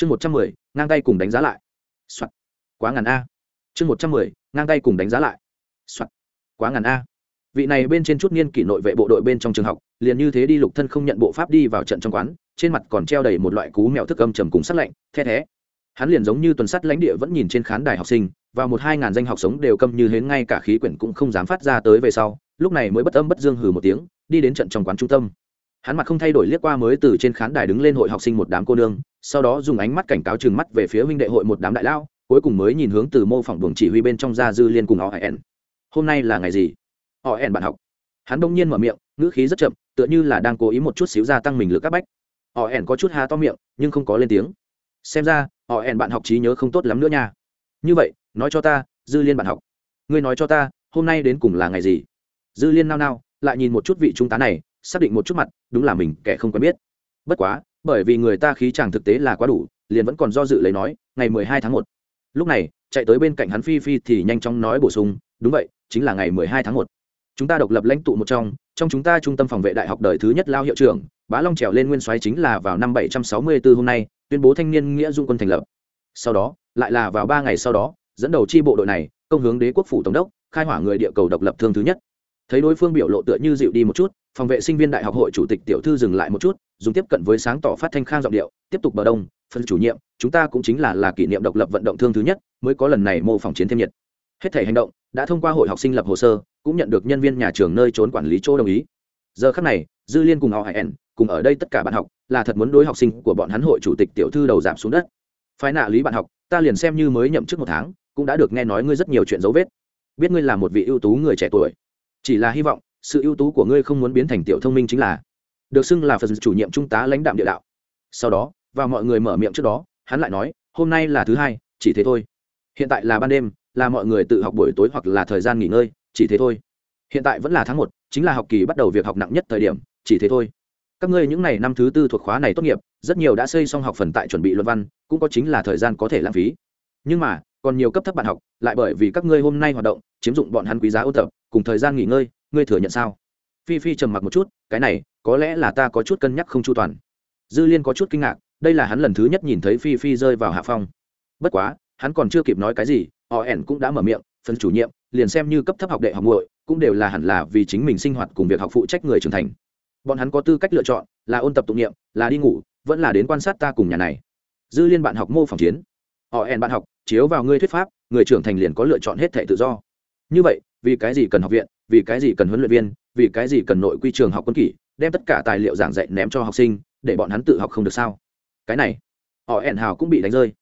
chương một trăm mười, ngang tay cùng đánh giá lại、Soạn. quá ngàn a. Chương một trăm mười, ngang tay cùng đánh giá lại、Soạn. quá ngàn a. Vị này bên trên chút niên kỷ nội vệ bộ đội bên trong trường học, liền như thế đi lục thân không nhận bộ pháp đi vào trận trong quán, trên mặt còn treo đầy một loại cú mèo thức âm trầm cùng sắc lạnh, the thé. Hắn liền giống như tuần sắt lãnh địa vẫn nhìn trên khán đài học sinh và một hai ngàn danh học sống đều câm như hến ngay cả khí quyển cũng không dám phát ra tới về sau, lúc này mới bất âm bất dương hừ một tiếng, đi đến trận trong quán trung tâm hắn mặt không thay đổi liếc qua mới từ trên khán đài đứng lên hội học sinh một đám cô nương, sau đó dùng ánh mắt cảnh cáo chừng mắt về phía huynh đệ hội một đám đại lao, cuối cùng mới nhìn hướng từ mô phỏng buồng chỉ huy bên trong ra dư liên cùng họ hẹn. Hôm nay là ngày gì? Họ hẹn bạn học. Hắn đông nhiên mở miệng, ngữ khí rất chậm, tựa như là đang cố ý một chút xíu gia tăng mình lực các bách. Họ hẹn có chút há to miệng, nhưng không có lên tiếng. Xem ra, họ hẹn bạn học trí nhớ không tốt lắm nữa nha. Như vậy, nói cho ta, dư liên bạn học. Ngươi nói cho ta, hôm nay đến cùng là ngày gì? Dư liên nao nao, lại nhìn một chút vị trung tá này xác định một chút mặt, đúng là mình, kẻ không quen biết. Bất quá, bởi vì người ta khí chàng thực tế là quá đủ, liền vẫn còn do dự lấy nói, ngày mười hai tháng một. Lúc này, chạy tới bên cạnh hắn phi phi thì nhanh chóng nói bổ sung, đúng vậy, chính là ngày mười hai tháng một. Chúng ta độc lập lãnh tụ một trong trong chúng ta trung tâm phòng vệ đại học đời thứ nhất lao hiệu trưởng, bá long trèo lên nguyên soái chính là vào năm bảy trăm sáu mươi bốn hôm nay, tuyên bố thanh niên nghĩa dung quân thành lập. Sau đó, lại là vào ba ngày sau đó, dẫn đầu chi bộ đội này, công hướng đế quốc phủ tổng đốc, khai hỏa người địa cầu độc lập thương thứ nhất thấy đối phương biểu lộ tựa như dịu đi một chút, phòng vệ sinh viên đại học hội chủ tịch tiểu thư dừng lại một chút, dùng tiếp cận với sáng tỏ phát thanh khang giọng điệu, tiếp tục bờ đông phân chủ nhiệm, chúng ta cũng chính là là kỷ niệm độc lập vận động thương thứ nhất, mới có lần này mô phỏng chiến thêm nhiệt. Hết thể hành động đã thông qua hội học sinh lập hồ sơ, cũng nhận được nhân viên nhà trường nơi trốn quản lý chỗ đồng ý. Giờ khắc này, dư liên cùng họ hải ẩn cùng ở đây tất cả bạn học, là thật muốn đối học sinh của bọn hắn hội chủ tịch tiểu thư đầu giảm xuống đất. Phái nạ lý bạn học, ta liền xem như mới nhậm chức một tháng, cũng đã được nghe nói ngươi rất nhiều chuyện dấu vết. Biết ngươi là một vị ưu tú người trẻ tuổi chỉ là hy vọng, sự ưu tú của ngươi không muốn biến thành tiểu thông minh chính là được xưng là phần chủ nhiệm trung tá lãnh đạm địa đạo. Sau đó và mọi người mở miệng trước đó, hắn lại nói, hôm nay là thứ hai, chỉ thế thôi. Hiện tại là ban đêm, là mọi người tự học buổi tối hoặc là thời gian nghỉ ngơi, chỉ thế thôi. Hiện tại vẫn là tháng một, chính là học kỳ bắt đầu việc học nặng nhất thời điểm, chỉ thế thôi. Các ngươi những n à y năm thứ tư thuộc khóa này tốt nghiệp, rất nhiều đã xây xong học phần tại chuẩn bị luận văn, cũng có chính là thời gian có thể lãng phí. Nhưng mà còn nhiều cấp thấp bạn học, lại bởi vì các ngươi hôm nay hoạt động, chiếm dụng bọn hắn quý giá ôn tập, cùng thời gian nghỉ ngơi, ngươi thừa nhận sao? Phi phi trầm mặc một chút, cái này, có lẽ là ta có chút cân nhắc không chu toàn. Dư liên có chút kinh ngạc, đây là hắn lần thứ nhất nhìn thấy phi phi rơi vào hạ phong. Bất quá, hắn còn chưa kịp nói cái gì, họ ẻn cũng đã mở miệng, phần chủ nhiệm, liền xem như cấp thấp học đệ học muội, cũng đều là hẳn là vì chính mình sinh hoạt cùng việc học phụ trách người trưởng thành. Bọn hắn có tư cách lựa chọn, là ôn tập tụng niệm, là đi ngủ, vẫn là đến quan sát ta cùng nhà này. Dư liên bạn học mô phỏng chiến. Họ ẻn bạn học chiếu vào ngươi thuyết pháp, người trưởng thành liền có lựa chọn hết thể tự do. Như vậy, vì cái gì cần học viện, vì cái gì cần huấn luyện viên, vì cái gì cần nội quy trường học quân kỷ, đem tất cả tài liệu giảng dạy ném cho học sinh, để bọn hắn tự học không được sao? Cái này, họ ẻn hào cũng bị đánh rơi.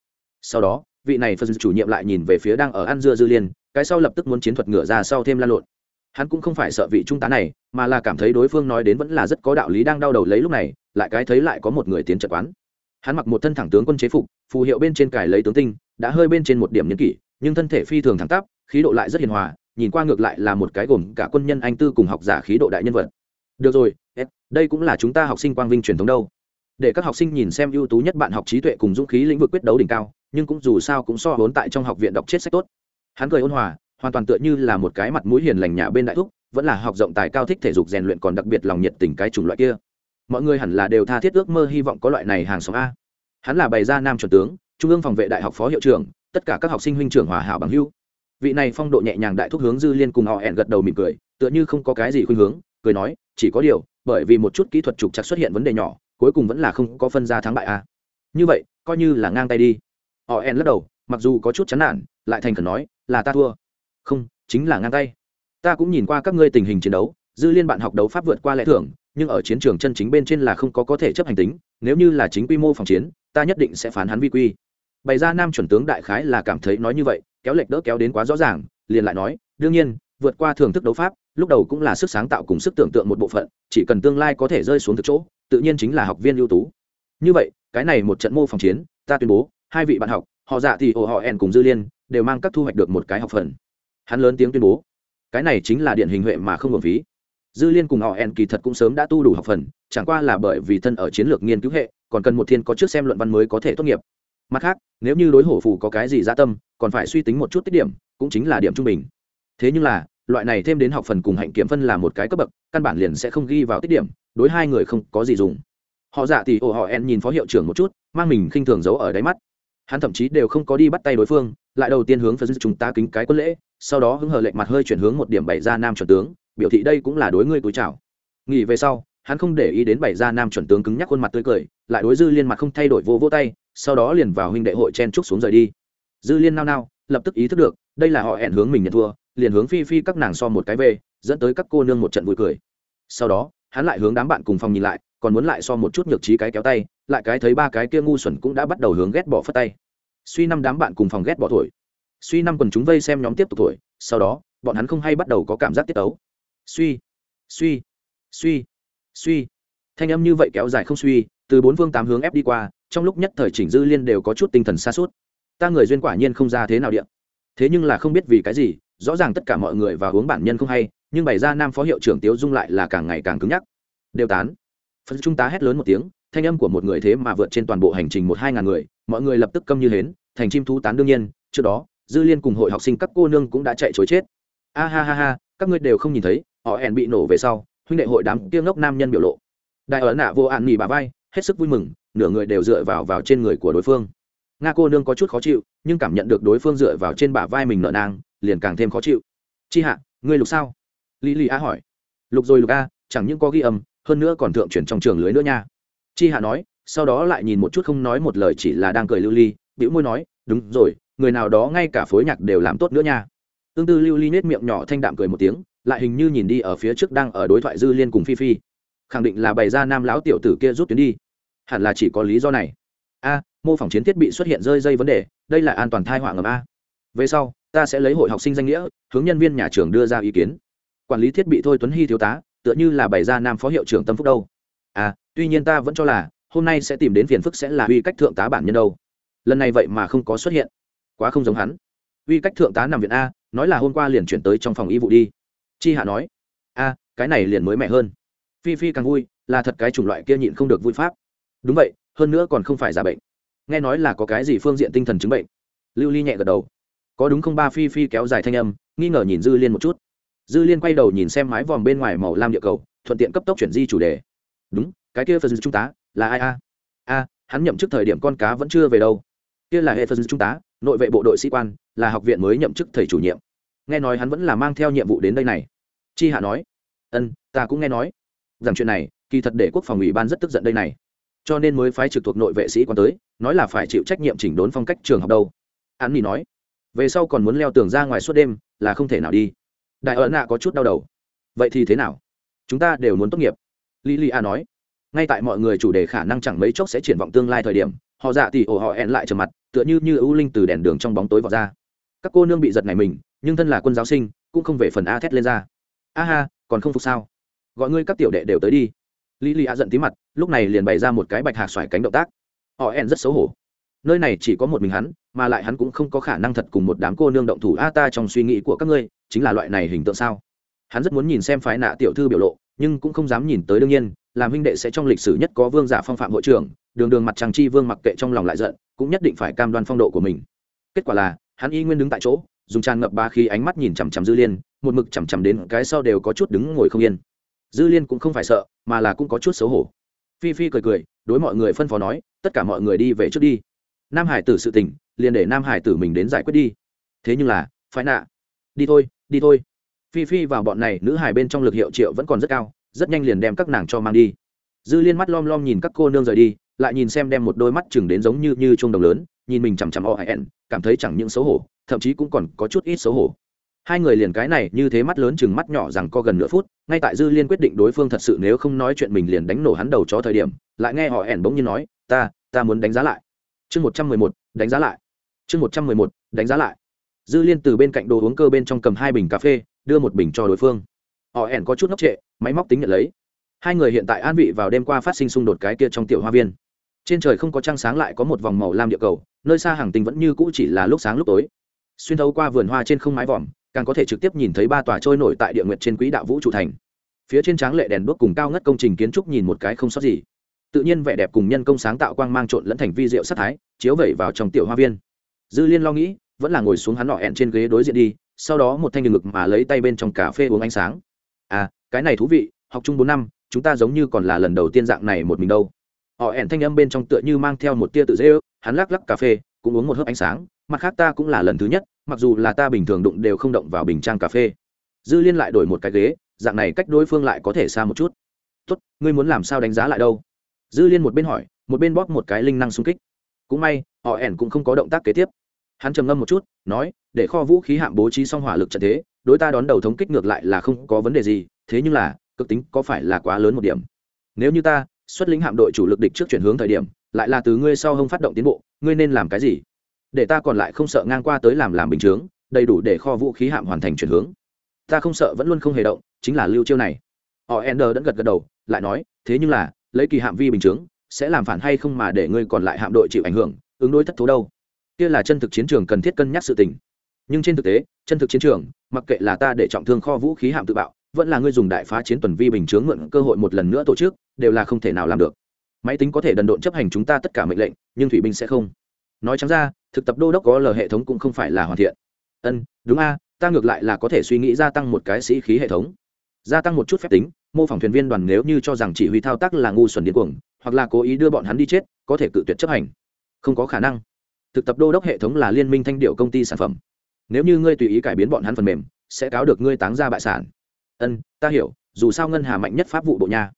Sau đó, vị này phân chủ nhiệm lại nhìn về phía đang ở ăn dưa dư liên, cái sau lập tức muốn chiến thuật ngửa ra sau thêm lan lộn. Hắn cũng không phải sợ vị trung tá này, mà là cảm thấy đối phương nói đến vẫn là rất có đạo lý đang đau đầu lấy lúc này, lại cái thấy lại có một người tiến trận quán. Hắn mặc một thân thẳng tướng quân chế phục, phù hiệu bên trên cài lấy tướng tinh đã hơi bên trên một điểm nhân kỷ, nhưng thân thể phi thường thẳng tắp, khí độ lại rất hiền hòa, nhìn qua ngược lại là một cái gồm cả quân nhân, anh tư cùng học giả khí độ đại nhân vật. Được rồi đây cũng là chúng ta học sinh quang vinh truyền thống đâu. Để các học sinh nhìn xem ưu tú nhất bạn học trí tuệ cùng dũng khí lĩnh vực quyết đấu đỉnh cao, nhưng cũng dù sao cũng so vốn tại trong học viện đọc chết sách tốt. Hắn cười ôn hòa, hoàn toàn tựa như là một cái mặt mũi hiền lành nhà bên đại thúc, vẫn là học rộng tài cao thích thể dục rèn luyện còn đặc biệt lòng nhiệt tình cái chủng loại kia. Mọi người hẳn là đều tha thiết ước mơ hy vọng có loại này hàng xóm a. Hắn là bày ra nam chuẩn tướng trung ương phòng vệ đại học phó hiệu trưởng, tất cả các học sinh huynh trưởng hòa hảo bằng hưu vị này phong độ nhẹ nhàng đại thúc hướng dư liên cùng họ hẹn gật đầu mỉm cười, tựa như không có cái gì khuynh hướng, cười nói, chỉ có điều, bởi vì một chút kỹ thuật trục chặt xuất hiện vấn đề nhỏ, cuối cùng vẫn là không có phân ra thắng bại a như vậy, coi như là ngang tay đi. Họ hẹn lắc đầu, mặc dù có chút chán nản, lại thành khẩn nói, là ta thua. Không, chính là ngang tay. Ta cũng nhìn qua các ngươi tình hình chiến đấu, dư liên bạn học đấu pháp vượt qua lẽ thưởng nhưng ở chiến trường chân chính bên trên là không có có thể chấp hành tính, nếu như là chính quy mô phòng chiến, ta nhất định sẽ phán hắn vi quy. Bày ra nam chuẩn tướng đại khái là cảm thấy nói như vậy, kéo lệch đỡ kéo đến quá rõ ràng, liền lại nói, đương nhiên, vượt qua thưởng thức đấu pháp, lúc đầu cũng là sức sáng tạo cùng sức tưởng tượng một bộ phận, chỉ cần tương lai có thể rơi xuống thực chỗ, tự nhiên chính là học viên ưu tú. Như vậy, cái này một trận mô phòng chiến, ta tuyên bố, hai vị bạn học, họ dạ thì ồ họ en cùng dư liên, đều mang các thu hoạch được một cái học phần. Hắn lớn tiếng tuyên bố, cái này chính là điển hình huệ mà không hợp phí dư liên cùng họ en kỳ thật cũng sớm đã tu đủ học phần, chẳng qua là bởi vì thân ở chiến lược nghiên cứu hệ, còn cần một thiên có trước xem luận văn mới có thể tốt nghiệp. Mặt khác, nếu như đối hổ phù có cái gì gia tâm, còn phải suy tính một chút tiết điểm, cũng chính là điểm trung bình. Thế nhưng là, loại này thêm đến học phần cùng hạnh kiểm phân là một cái cấp bậc, căn bản liền sẽ không ghi vào tiết điểm, đối hai người không có gì dùng. Họ dạ thì ồ, họ en nhìn phó hiệu trưởng một chút, mang mình khinh thường giấu ở đáy mắt. Hắn thậm chí đều không có đi bắt tay đối phương, lại đầu tiên hướng phần chúng ta kính cái quân lễ, sau đó hứng hờ lệnh mặt hơi chuyển hướng một điểm bảy ra nam chuẩn tướng biểu thị đây cũng là đối ngươi túi chào. Nghỉ về sau, hắn không để ý đến bảy gia nam chuẩn tướng cứng nhắc khuôn mặt tươi cười, lại đối dư liên mặt không thay đổi vô vô tay, sau đó liền vào huynh đệ hội chen trúc xuống rời đi. Dư liên nao nao, lập tức ý thức được, đây là họ hẹn hướng mình nhận thua, liền hướng phi phi các nàng so một cái về, dẫn tới các cô nương một trận vui cười. Sau đó, hắn lại hướng đám bạn cùng phòng nhìn lại, còn muốn lại so một chút nhược trí cái kéo tay, lại cái thấy ba cái kia ngu xuẩn cũng đã bắt đầu hướng ghét bỏ phất tay. Suy năm đám bạn cùng phòng ghét bỏ thổi. Suy năm quần chúng vây xem nhóm tiếp tục thổi, sau đó, bọn hắn không hay bắt đầu có cảm giác tiết ấu suy suy suy suy. Thanh âm như vậy kéo dài không suy, từ bốn phương tám hướng ép đi qua, trong lúc nhất thời chỉnh dư liên đều có chút tinh thần xa suốt ta người duyên quả nhiên không ra thế nào điện thế nhưng là không biết vì cái gì, rõ ràng tất cả mọi người và hướng bản nhân không hay, nhưng bày ra nam phó hiệu trưởng tiếu dung lại là càng ngày càng cứng nhắc. Đều tán. Phần trung tá hét lớn một tiếng, thanh âm của một người thế mà vượt trên toàn bộ hành trình một hai ngàn người, mọi người lập tức câm như hến, thành chim thú tán đương nhiên. Trước đó, dư liên cùng hội học sinh các cô nương cũng đã chạy chối chết. A ha ha ha, các ngươi đều không nhìn thấy họ hẹn bị nổ về sau, huynh đệ hội đám tiêu ngốc nam nhân biểu lộ. Đại ấn nạ vô ạn nghỉ bà vai, hết sức vui mừng, nửa người đều dựa vào vào trên người của đối phương. Nga cô nương có chút khó chịu, nhưng cảm nhận được đối phương dựa vào trên bả vai mình nợ nang, liền càng thêm khó chịu. Chi hạ, ngươi lục sao? Lý lý a hỏi. Lục rồi lục a, chẳng những có ghi âm, hơn nữa còn thượng chuyển trong trường lưới nữa nha. Chi hạ nói, sau đó lại nhìn một chút không nói một lời chỉ là đang cười lưu ly, bĩu môi nói, đúng rồi, người nào đó ngay cả phối nhạc đều làm tốt nữa nha tương tư lưu ly nết miệng nhỏ thanh đạm cười một tiếng, lại hình như nhìn đi ở phía trước đang ở đối thoại dư liên cùng phi phi. Khẳng định là bày ra nam lão tiểu tử kia rút tuyến đi. Hẳn là chỉ có lý do này. A, mô phỏng chiến thiết bị xuất hiện rơi dây vấn đề, đây là an toàn thai họa ngầm a. Về sau, ta sẽ lấy hội học sinh danh nghĩa, hướng nhân viên nhà trường đưa ra ý kiến. Quản lý thiết bị thôi tuấn hy thiếu tá, tựa như là bày ra nam phó hiệu trưởng tâm phúc đâu. À tuy nhiên ta vẫn cho là, hôm nay sẽ tìm đến phiền phức sẽ là uy cách thượng tá bản nhân đâu. Lần này vậy mà không có xuất hiện. Quá không giống hắn. Uy cách thượng tá nằm viện a nói là hôm qua liền chuyển tới trong phòng y vụ đi. Chi hạ nói, a, cái này liền mới mẻ hơn. Phi phi càng vui, là thật cái chủng loại kia nhịn không được vui pháp. Đúng vậy, hơn nữa còn không phải giả bệnh. Nghe nói là có cái gì phương diện tinh thần chứng bệnh. Lưu ly nhẹ gật đầu. Có đúng không ba phi phi kéo dài thanh âm, nghi ngờ nhìn dư liên một chút. Dư liên quay đầu nhìn xem mái vòm bên ngoài màu lam địa cầu, thuận tiện cấp tốc chuyển di chủ đề. Đúng, cái kia phần trung tá là ai a? A, hắn nhậm chức thời điểm con cá vẫn chưa về đâu. Kia là hệ phần trung tá nội vệ bộ đội sĩ quan là học viện mới nhậm chức thầy chủ nhiệm. Nghe nói hắn vẫn là mang theo nhiệm vụ đến đây này. Chi hạ nói, ân, ta cũng nghe nói. Rằng chuyện này, kỳ thật để quốc phòng ủy ban rất tức giận đây này. Cho nên mới phái trực thuộc nội vệ sĩ quan tới, nói là phải chịu trách nhiệm chỉnh đốn phong cách trường học đâu. An nhi nói, về sau còn muốn leo tường ra ngoài suốt đêm, là không thể nào đi. Đại ẩn nạ có chút đau đầu. Vậy thì thế nào? Chúng ta đều muốn tốt nghiệp. Lili a nói, ngay tại mọi người chủ đề khả năng chẳng mấy chốc sẽ triển vọng tương lai thời điểm, họ dạ thì ổ họ ẹn lại trầm mặt, tựa như như ưu linh từ đèn đường trong bóng tối vọt ra các cô nương bị giật này mình, nhưng thân là quân giáo sinh, cũng không về phần a thét lên ra. A ha, còn không phục sao? Gọi ngươi các tiểu đệ đều tới đi. Lý lý a giận tí mặt, lúc này liền bày ra một cái bạch hạc xoài cánh động tác. Họ en rất xấu hổ. Nơi này chỉ có một mình hắn, mà lại hắn cũng không có khả năng thật cùng một đám cô nương động thủ a ta trong suy nghĩ của các ngươi, chính là loại này hình tượng sao? Hắn rất muốn nhìn xem phái nạ tiểu thư biểu lộ, nhưng cũng không dám nhìn tới đương nhiên, làm huynh đệ sẽ trong lịch sử nhất có vương giả phong phạm hội trưởng, đường đường mặt trăng chi vương mặc kệ trong lòng lại giận, cũng nhất định phải cam đoan phong độ của mình. Kết quả là hắn y nguyên đứng tại chỗ, dùng tràn ngập ba khi ánh mắt nhìn chằm chằm dư liên, một mực chằm chằm đến cái sau đều có chút đứng ngồi không yên. Dư liên cũng không phải sợ, mà là cũng có chút xấu hổ. Phi phi cười cười, đối mọi người phân phó nói, tất cả mọi người đi về trước đi. Nam hải tử sự tình, liền để nam hải tử mình đến giải quyết đi. Thế nhưng là, phải nạ. Đi thôi đi thôi. Phi phi vào bọn này, nữ hải bên trong lực hiệu triệu vẫn còn rất cao, rất nhanh liền đem các nàng cho mang đi. Dư liên mắt lom lom nhìn các cô nương rời đi, lại nhìn xem đem một đôi mắt chừng đến giống như như chuông đồng lớn nhìn mình chằm chằm o hẹn cảm thấy chẳng những xấu hổ, thậm chí cũng còn có chút ít xấu hổ. Hai người liền cái này, như thế mắt lớn chừng mắt nhỏ rằng co gần nửa phút, ngay tại dư liên quyết định đối phương thật sự nếu không nói chuyện mình liền đánh nổ hắn đầu cho thời điểm, lại nghe họ ẻn bỗng nhiên nói, ta ta muốn đánh giá lại. Chương một trăm mười một, đánh giá lại. Chương một trăm mười một, đánh giá lại. Dư liên từ bên cạnh đồ uống cơ bên trong cầm hai bình cà phê, đưa một bình cho đối phương. Họ ẻn có chút ngốc trệ, máy móc tính nhận lấy. Hai người hiện tại an vị vào đêm qua phát sinh xung đột cái kia trong tiểu hoa viên trên trời không có trăng sáng lại có một vòng màu lam địa cầu, nơi xa hàng tinh vẫn như cũ chỉ là lúc sáng lúc tối. Xuyên thấu qua vườn hoa trên không mái vòm, càng có thể trực tiếp nhìn thấy ba tòa trôi nổi tại địa nguyệt trên quỹ đạo vũ trụ thành. Phía trên tráng lệ đèn đuốc cùng cao ngất công trình kiến trúc nhìn một cái không sót gì. Tự nhiên vẻ đẹp cùng nhân công sáng tạo quang mang trộn lẫn thành vi diệu sắc thái, chiếu vẩy vào trong tiểu hoa viên. Dư liên lo nghĩ, vẫn là ngồi xuống hắn nọ ẹn trên ghế đối diện đi, sau đó một thanh ngực mà lấy tay bên trong cà phê uống ánh sáng. À cái này thú vị, học chung bốn năm, chúng ta giống như còn là lần đầu tiên dạng này một mình đâu họ ẻn thanh âm bên trong tựa như mang theo một tia tự dễ ước, hắn lắc lắc cà phê, cũng uống một hớp ánh sáng, mặt khác ta cũng là lần thứ nhất, mặc dù là ta bình thường đụng đều không động vào bình trang cà phê. Dư liên lại đổi một cái ghế, dạng này cách đối phương lại có thể xa một chút. Tốt, ngươi muốn làm sao đánh giá lại đâu? Dư liên một bên hỏi, một bên bóp một cái linh năng xung kích. Cũng may, họ ẻn cũng không có động tác kế tiếp. Hắn trầm ngâm một chút, nói, để kho vũ khí hạm bố trí xong hỏa lực trận thế, đối ta đón đầu thống kích ngược lại là không có vấn đề gì, thế nhưng là, cực tính có phải là quá lớn một điểm? Nếu như ta xuất lĩnh hạm đội chủ lực địch trước chuyển hướng thời điểm, lại là từ ngươi sau hông phát động tiến bộ, ngươi nên làm cái gì? Để ta còn lại không sợ ngang qua tới làm làm bình chướng, đầy đủ để kho vũ khí hạm hoàn thành chuyển hướng. Ta không sợ vẫn luôn không hề động, chính là lưu chiêu này. Họ ender đã gật gật đầu, lại nói, thế nhưng là, lấy kỳ hạm vi bình chướng, sẽ làm phản hay không mà để ngươi còn lại hạm đội chịu ảnh hưởng, ứng đối thất thố đâu? Kia là chân thực chiến trường cần thiết cân nhắc sự tình. Nhưng trên thực tế, chân thực chiến trường, mặc kệ là ta để trọng thương kho vũ khí hạm tự bạo vẫn là ngươi dùng đại phá chiến tuần vi bình chướng mượn cơ hội một lần nữa tổ chức, đều là không thể nào làm được. Máy tính có thể đần độn chấp hành chúng ta tất cả mệnh lệnh, nhưng thủy binh sẽ không. Nói chẳng ra, thực tập đô đốc có lờ hệ thống cũng không phải là hoàn thiện. Ân, đúng a, ta ngược lại là có thể suy nghĩ gia tăng một cái sĩ khí hệ thống. Gia tăng một chút phép tính, mô phỏng thuyền viên đoàn nếu như cho rằng chỉ huy thao tác là ngu xuẩn điên cuồng, hoặc là cố ý đưa bọn hắn đi chết, có thể cự tuyệt chấp hành. Không có khả năng. Thực tập đô đốc hệ thống là liên minh thanh điệu công ty sản phẩm. Nếu như ngươi tùy ý cải biến bọn hắn phần mềm, sẽ cáo được ngươi táng ra bại sản ân, ta hiểu, dù sao ngân hà mạnh nhất pháp vụ bộ nha.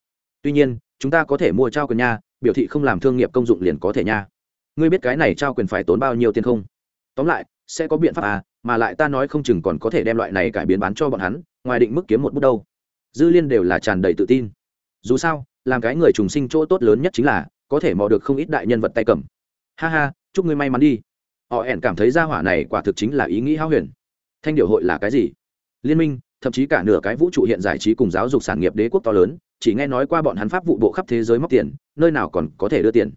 Tuy nhiên, chúng ta có thể mua trao quyền nha, biểu thị không làm thương nghiệp công dụng liền có thể nha. Ngươi biết cái này trao quyền phải tốn bao nhiêu tiền không? Tóm lại, sẽ có biện pháp à mà lại ta nói không chừng còn có thể đem loại này cải biến bán cho bọn hắn, ngoài định mức kiếm một bút đâu. Dư liên đều là tràn đầy tự tin. Dù sao, làm cái người trùng sinh chỗ tốt lớn nhất chính là, có thể mò được không ít đại nhân vật tay cầm. Ha ha, chúc ngươi may mắn đi. Họ ẻn cảm thấy ra hỏa này quả thực chính là ý nghĩ hao huyền. Thanh điệu hội là cái gì? Liên minh thậm chí cả nửa cái vũ trụ hiện giải trí cùng giáo dục sản nghiệp đế quốc to lớn, chỉ nghe nói qua bọn hắn pháp vụ bộ khắp thế giới móc tiền, nơi nào còn có thể đưa tiền.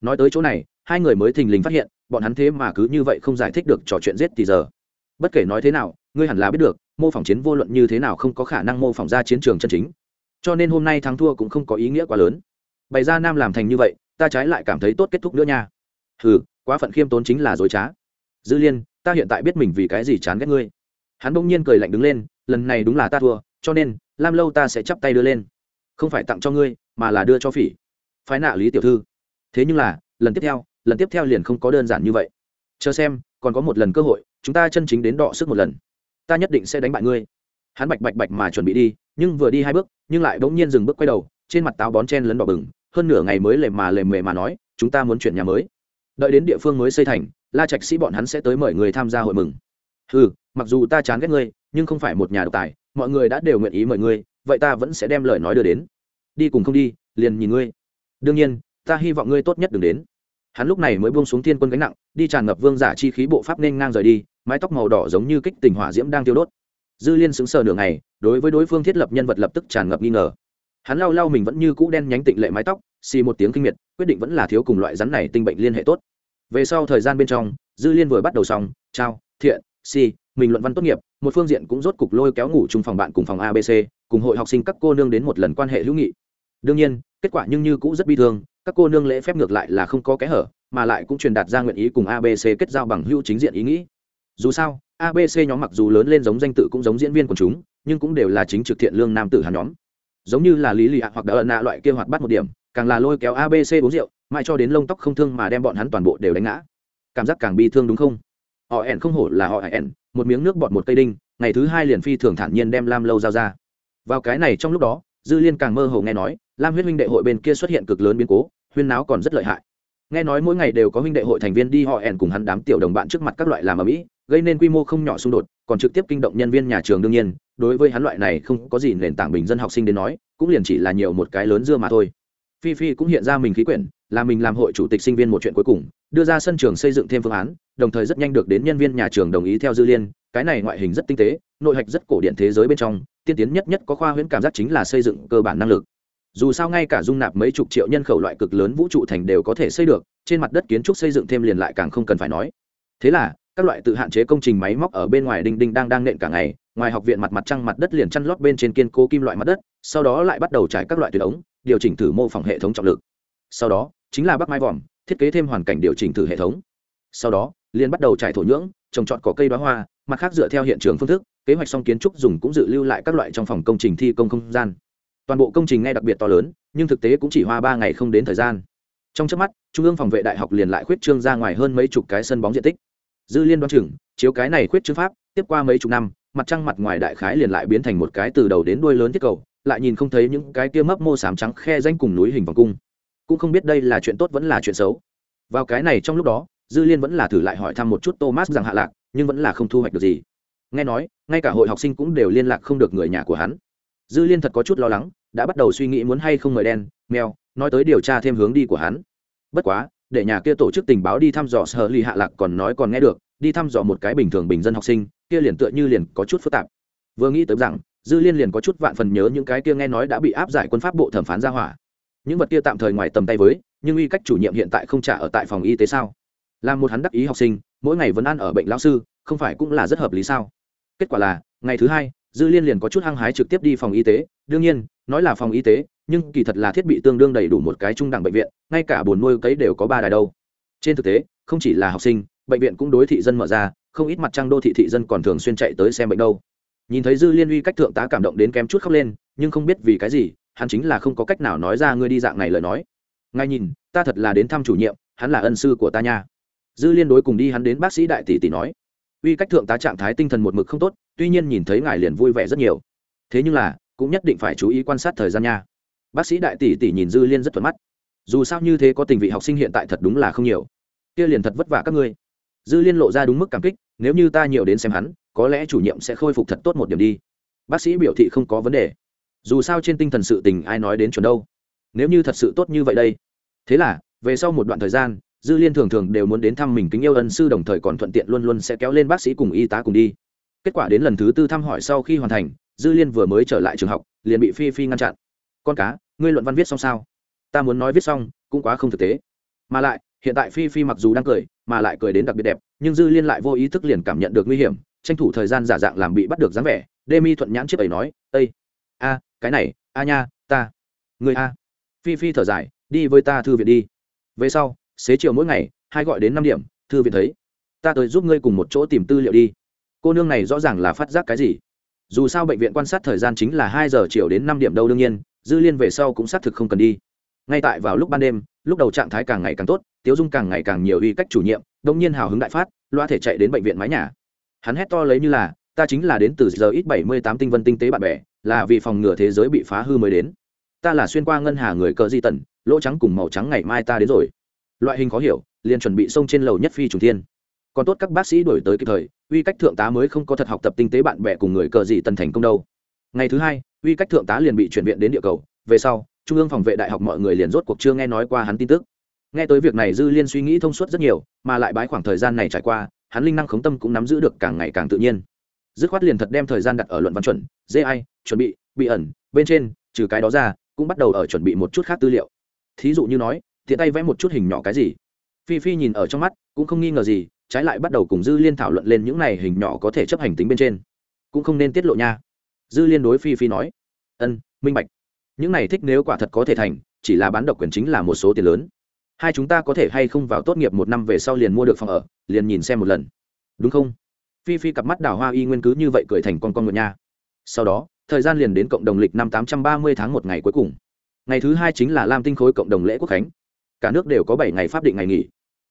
Nói tới chỗ này, hai người mới thình lình phát hiện, bọn hắn thế mà cứ như vậy không giải thích được trò chuyện giết thì giờ. Bất kể nói thế nào, ngươi hẳn là biết được, mô phỏng chiến vô luận như thế nào không có khả năng mô phỏng ra chiến trường chân chính. Cho nên hôm nay thắng thua cũng không có ý nghĩa quá lớn. Bày ra nam làm thành như vậy, ta trái lại cảm thấy tốt kết thúc nữa nha. Ừ quá phận khiêm tốn chính là dối trá. Dư liên, ta hiện tại biết mình vì cái gì chán ghét ngươi. Hắn bỗng nhiên cười lạnh đứng lên lần này đúng là ta thua, cho nên, lam lâu ta sẽ chắp tay đưa lên. Không phải tặng cho ngươi, mà là đưa cho phỉ. Phái nạ lý tiểu thư. Thế nhưng là, lần tiếp theo, lần tiếp theo liền không có đơn giản như vậy. Chờ xem, còn có một lần cơ hội, chúng ta chân chính đến đọ sức một lần. Ta nhất định sẽ đánh bại ngươi. Hắn bạch bạch bạch mà chuẩn bị đi, nhưng vừa đi hai bước, nhưng lại bỗng nhiên dừng bước quay đầu, trên mặt táo bón chen lấn đỏ bừng, hơn nửa ngày mới lề mà lề mề mà nói, chúng ta muốn chuyển nhà mới. Đợi đến địa phương mới xây thành, la trạch sĩ bọn hắn sẽ tới mời người tham gia hội mừng. Ừ mặc dù ta chán ghét ngươi nhưng không phải một nhà độc tài, mọi người đã đều nguyện ý mời ngươi, vậy ta vẫn sẽ đem lời nói đưa đến. Đi cùng không đi, liền nhìn ngươi. Đương nhiên, ta hy vọng ngươi tốt nhất đừng đến. Hắn lúc này mới buông xuống thiên quân gánh nặng, đi tràn ngập vương giả chi khí bộ pháp nên ngang rời đi, mái tóc màu đỏ giống như kích tình hỏa diễm đang tiêu đốt. Dư liên xứng sờ nửa ngày, đối với đối phương thiết lập nhân vật lập tức tràn ngập nghi ngờ. Hắn lau lau mình vẫn như cũ đen nhánh tịnh lệ mái tóc, xì một tiếng kinh miệt, quyết định vẫn là thiếu cùng loại rắn này tinh bệnh liên hệ tốt. Về sau thời gian bên trong, dư liên vừa bắt đầu xong trao thiện si mình luận văn tốt nghiệp, một phương diện cũng rốt cục lôi kéo ngủ chung phòng bạn cùng phòng abc cùng hội học sinh các cô nương đến một lần quan hệ hữu nghị. Đương nhiên, kết quả nhưng như cũ rất bi thương, các cô nương lễ phép ngược lại là không có kẽ hở, mà lại cũng truyền đạt ra nguyện ý cùng abc kết giao bằng hữu chính diện ý nghĩ. Dù sao abc nhóm mặc dù lớn lên giống danh tự cũng giống diễn viên của chúng, nhưng cũng đều là chính trực thiện lương nam tử hàn nhóm. Giống như là lý lì ạ hoặc đã ẩn nạ loại kia hoạt bắt một điểm, càng là lôi kéo abc uống rượu, mãi cho đến lông tóc không thương mà đem bọn hắn toàn bộ đều đánh ngã. Cảm giác càng bi thương đúng không? Họ ẻn không hổ là họ ẻn, một miếng nước bọt một cây đinh, ngày thứ hai liền phi thường thản nhiên đem lam lâu giao ra. Vào cái này trong lúc đó, dư liên càng mơ hồ nghe nói, lam huyết huynh đệ hội bên kia xuất hiện cực lớn biến cố, huyên náo còn rất lợi hại. Nghe nói mỗi ngày đều có huynh đệ hội thành viên đi họ ẻn cùng hắn đám tiểu đồng bạn trước mặt các loại làm ở mỹ, gây nên quy mô không nhỏ xung đột, còn trực tiếp kinh động nhân viên nhà trường đương nhiên, đối với hắn loại này không có gì nền tảng bình dân học sinh đến nói, cũng liền chỉ là nhiều một cái lớn dưa mà thôi. Phi phi cũng hiện ra mình khí quyển, là mình làm hội chủ tịch sinh viên một chuyện cuối cùng, đưa ra sân trường xây dựng thêm phương án đồng thời rất nhanh được đến nhân viên nhà trường đồng ý theo dư liên. Cái này ngoại hình rất tinh tế, nội hạch rất cổ điện thế giới bên trong, tiên tiến nhất nhất có khoa huyễn cảm giác chính là xây dựng cơ bản năng lực. Dù sao ngay cả dung nạp mấy chục triệu nhân khẩu loại cực lớn vũ trụ thành đều có thể xây được, trên mặt đất kiến trúc xây dựng thêm liền lại càng không cần phải nói. Thế là, các loại tự hạn chế công trình máy móc ở bên ngoài đinh đinh đang đang nện cả ngày, ngoài học viện mặt mặt trăng mặt đất liền chăn lót bên trên kiên cố kim loại mặt đất, sau đó lại bắt đầu trải các loại tuyệt ống, điều chỉnh thử mô phỏng hệ thống trọng lực. Sau đó, chính là bắc mai vòm, thiết kế thêm hoàn cảnh điều chỉnh thử hệ thống. Sau đó liền bắt đầu trải thổ nhưỡng, trồng trọt cỏ cây đoá hoa, mặt khác dựa theo hiện trường phương thức, kế hoạch xong kiến trúc dùng cũng dự lưu lại các loại trong phòng công trình thi công không gian. Toàn bộ công trình ngay đặc biệt to lớn, nhưng thực tế cũng chỉ hoa ba ngày không đến thời gian. Trong trước mắt, trung ương phòng vệ đại học liền lại khuyết trương ra ngoài hơn mấy chục cái sân bóng diện tích. Dư liên đoan chừng, chiếu cái này khuyết trương pháp, tiếp qua mấy chục năm, mặt trăng mặt ngoài đại khái liền lại biến thành một cái từ đầu đến đuôi lớn thiết cầu, lại nhìn không thấy những cái kia mấp mô sám trắng khe danh cùng núi hình vòng cung. Cũng không biết đây là chuyện tốt vẫn là chuyện xấu. Vào cái này trong lúc đó dư liên vẫn là thử lại hỏi thăm một chút thomas rằng hạ lạc, nhưng vẫn là không thu hoạch được gì. Nghe nói, ngay cả hội học sinh cũng đều liên lạc không được người nhà của hắn. Dư liên thật có chút lo lắng, đã bắt đầu suy nghĩ muốn hay không mời đen, mèo, nói tới điều tra thêm hướng đi của hắn. Bất quá, để nhà kia tổ chức tình báo đi thăm dò sở ly hạ lạc còn nói còn nghe được, đi thăm dò một cái bình thường bình dân học sinh, kia liền tựa như liền có chút phức tạp. Vừa nghĩ tới rằng, dư liên liền có chút vạn phần nhớ những cái kia nghe nói đã bị áp giải quân pháp bộ thẩm phán ra hỏa. Những vật kia tạm thời ngoài tầm tay với, nhưng uy cách chủ nhiệm hiện tại không trả ở tại phòng y tế sao? Làm một hắn đắc ý học sinh, mỗi ngày vẫn ăn ở bệnh lão sư, không phải cũng là rất hợp lý sao? Kết quả là, ngày thứ hai, dư liên liền có chút hăng hái trực tiếp đi phòng y tế. Đương nhiên, nói là phòng y tế, nhưng kỳ thật là thiết bị tương đương đầy đủ một cái trung đẳng bệnh viện, ngay cả buồn nuôi cấy đều có ba đài đâu. Trên thực tế, không chỉ là học sinh, bệnh viện cũng đối thị dân mở ra, không ít mặt trăng đô thị thị dân còn thường xuyên chạy tới xem bệnh đâu. Nhìn thấy dư liên uy cách thượng tá cảm động đến kém chút khóc lên, nhưng không biết vì cái gì, hắn chính là không có cách nào nói ra ngươi đi dạng này lời nói. Ngay nhìn, ta thật là đến thăm chủ nhiệm, hắn là ân sư của ta nha dư liên đối cùng đi hắn đến bác sĩ đại tỷ tỷ nói, uy cách thượng tá trạng thái tinh thần một mực không tốt, tuy nhiên nhìn thấy ngài liền vui vẻ rất nhiều. Thế nhưng là, cũng nhất định phải chú ý quan sát thời gian nha. Bác sĩ đại tỷ tỷ nhìn dư liên rất thuận mắt. Dù sao như thế có tình vị học sinh hiện tại thật đúng là không nhiều. Kia liền thật vất vả các ngươi. Dư liên lộ ra đúng mức cảm kích, nếu như ta nhiều đến xem hắn, có lẽ chủ nhiệm sẽ khôi phục thật tốt một điểm đi. Bác sĩ biểu thị không có vấn đề. Dù sao trên tinh thần sự tình ai nói đến chuẩn đâu? Nếu như thật sự tốt như vậy đây. Thế là, về sau một đoạn thời gian dư liên thường thường đều muốn đến thăm mình kính yêu ân sư, đồng thời còn thuận tiện luôn luôn sẽ kéo lên bác sĩ cùng y tá cùng đi. Kết quả đến lần thứ tư thăm hỏi sau khi hoàn thành, dư liên vừa mới trở lại trường học, liền bị phi phi ngăn chặn. Con cá, ngươi luận văn viết xong sao? Ta muốn nói viết xong, cũng quá không thực tế. Mà lại, hiện tại phi phi mặc dù đang cười, mà lại cười đến đặc biệt đẹp, nhưng dư liên lại vô ý thức liền cảm nhận được nguy hiểm, tranh thủ thời gian giả dạng làm bị bắt được dáng vẻ. Đê mi thuận nhãn chiếc ấy nói ây a, cái này, a nha, ta người a. Phi phi thở dài, đi với ta thư viện đi. Về sau xế chiều mỗi ngày, hai gọi đến năm điểm, thư viện thấy. Ta tới giúp ngươi cùng một chỗ tìm tư liệu đi. Cô nương này rõ ràng là phát giác cái gì? Dù sao bệnh viện quan sát thời gian chính là hai giờ chiều đến năm điểm đâu đương nhiên, dư liên về sau cũng xác thực không cần đi. Ngay tại vào lúc ban đêm, lúc đầu trạng thái càng ngày càng tốt, tiếu dung càng ngày càng nhiều uy cách chủ nhiệm đông nhiên hào hứng đại phát, loa thể chạy đến bệnh viện mái nhà. Hắn hét to lấy như là, ta chính là đến từ giờ ít bảy mươi tám tinh vân tinh tế bạn bè, là vì phòng ngừa thế giới bị phá hư mới đến. Ta là xuyên qua ngân hà người cờ di tần, lỗ trắng cùng màu trắng ngày mai ta đến rồi loại hình khó hiểu, liền chuẩn bị xông trên lầu nhất phi trùng thiên. Còn tốt các bác sĩ đổi tới kịp thời, uy cách thượng tá mới không có thật học tập tinh tế bạn bè cùng người cờ gì tần thành công đâu. Ngày thứ hai, uy cách thượng tá liền bị chuyển viện đến địa cầu, về sau, trung ương phòng vệ đại học mọi người liền rốt cuộc chưa nghe nói qua hắn tin tức. Nghe tới việc này dư liên suy nghĩ thông suốt rất nhiều, mà lại bái khoảng thời gian này trải qua, hắn linh năng khống tâm cũng nắm giữ được càng ngày càng tự nhiên. Dứt khoát liền thật đem thời gian đặt ở luận văn chuẩn gi chuẩn bị bị ẩn, bên trên, trừ cái đó ra, cũng bắt đầu ở chuẩn bị một chút khác tư liệu. Thí dụ như nói tiện tay vẽ một chút hình nhỏ cái gì. Phi phi nhìn ở trong mắt, cũng không nghi ngờ gì, trái lại bắt đầu cùng dư liên thảo luận lên những này hình nhỏ có thể chấp hành tính bên trên. Cũng không nên tiết lộ nha. Dư liên đối phi phi nói, ân, minh bạch. Những này thích nếu quả thật có thể thành, chỉ là bán độc quyền chính là một số tiền lớn. Hai chúng ta có thể hay không vào tốt nghiệp một năm về sau liền mua được phòng ở, liền nhìn xem một lần. Đúng không? Phi phi cặp mắt đào hoa y nguyên cứ như vậy cười thành con con ngựa nha. Sau đó, thời gian liền đến cộng đồng lịch năm tám trăm ba mươi tháng một ngày cuối cùng. Ngày thứ hai chính là lam tinh khối cộng đồng lễ quốc khánh cả nước đều có bảy ngày pháp định ngày nghỉ.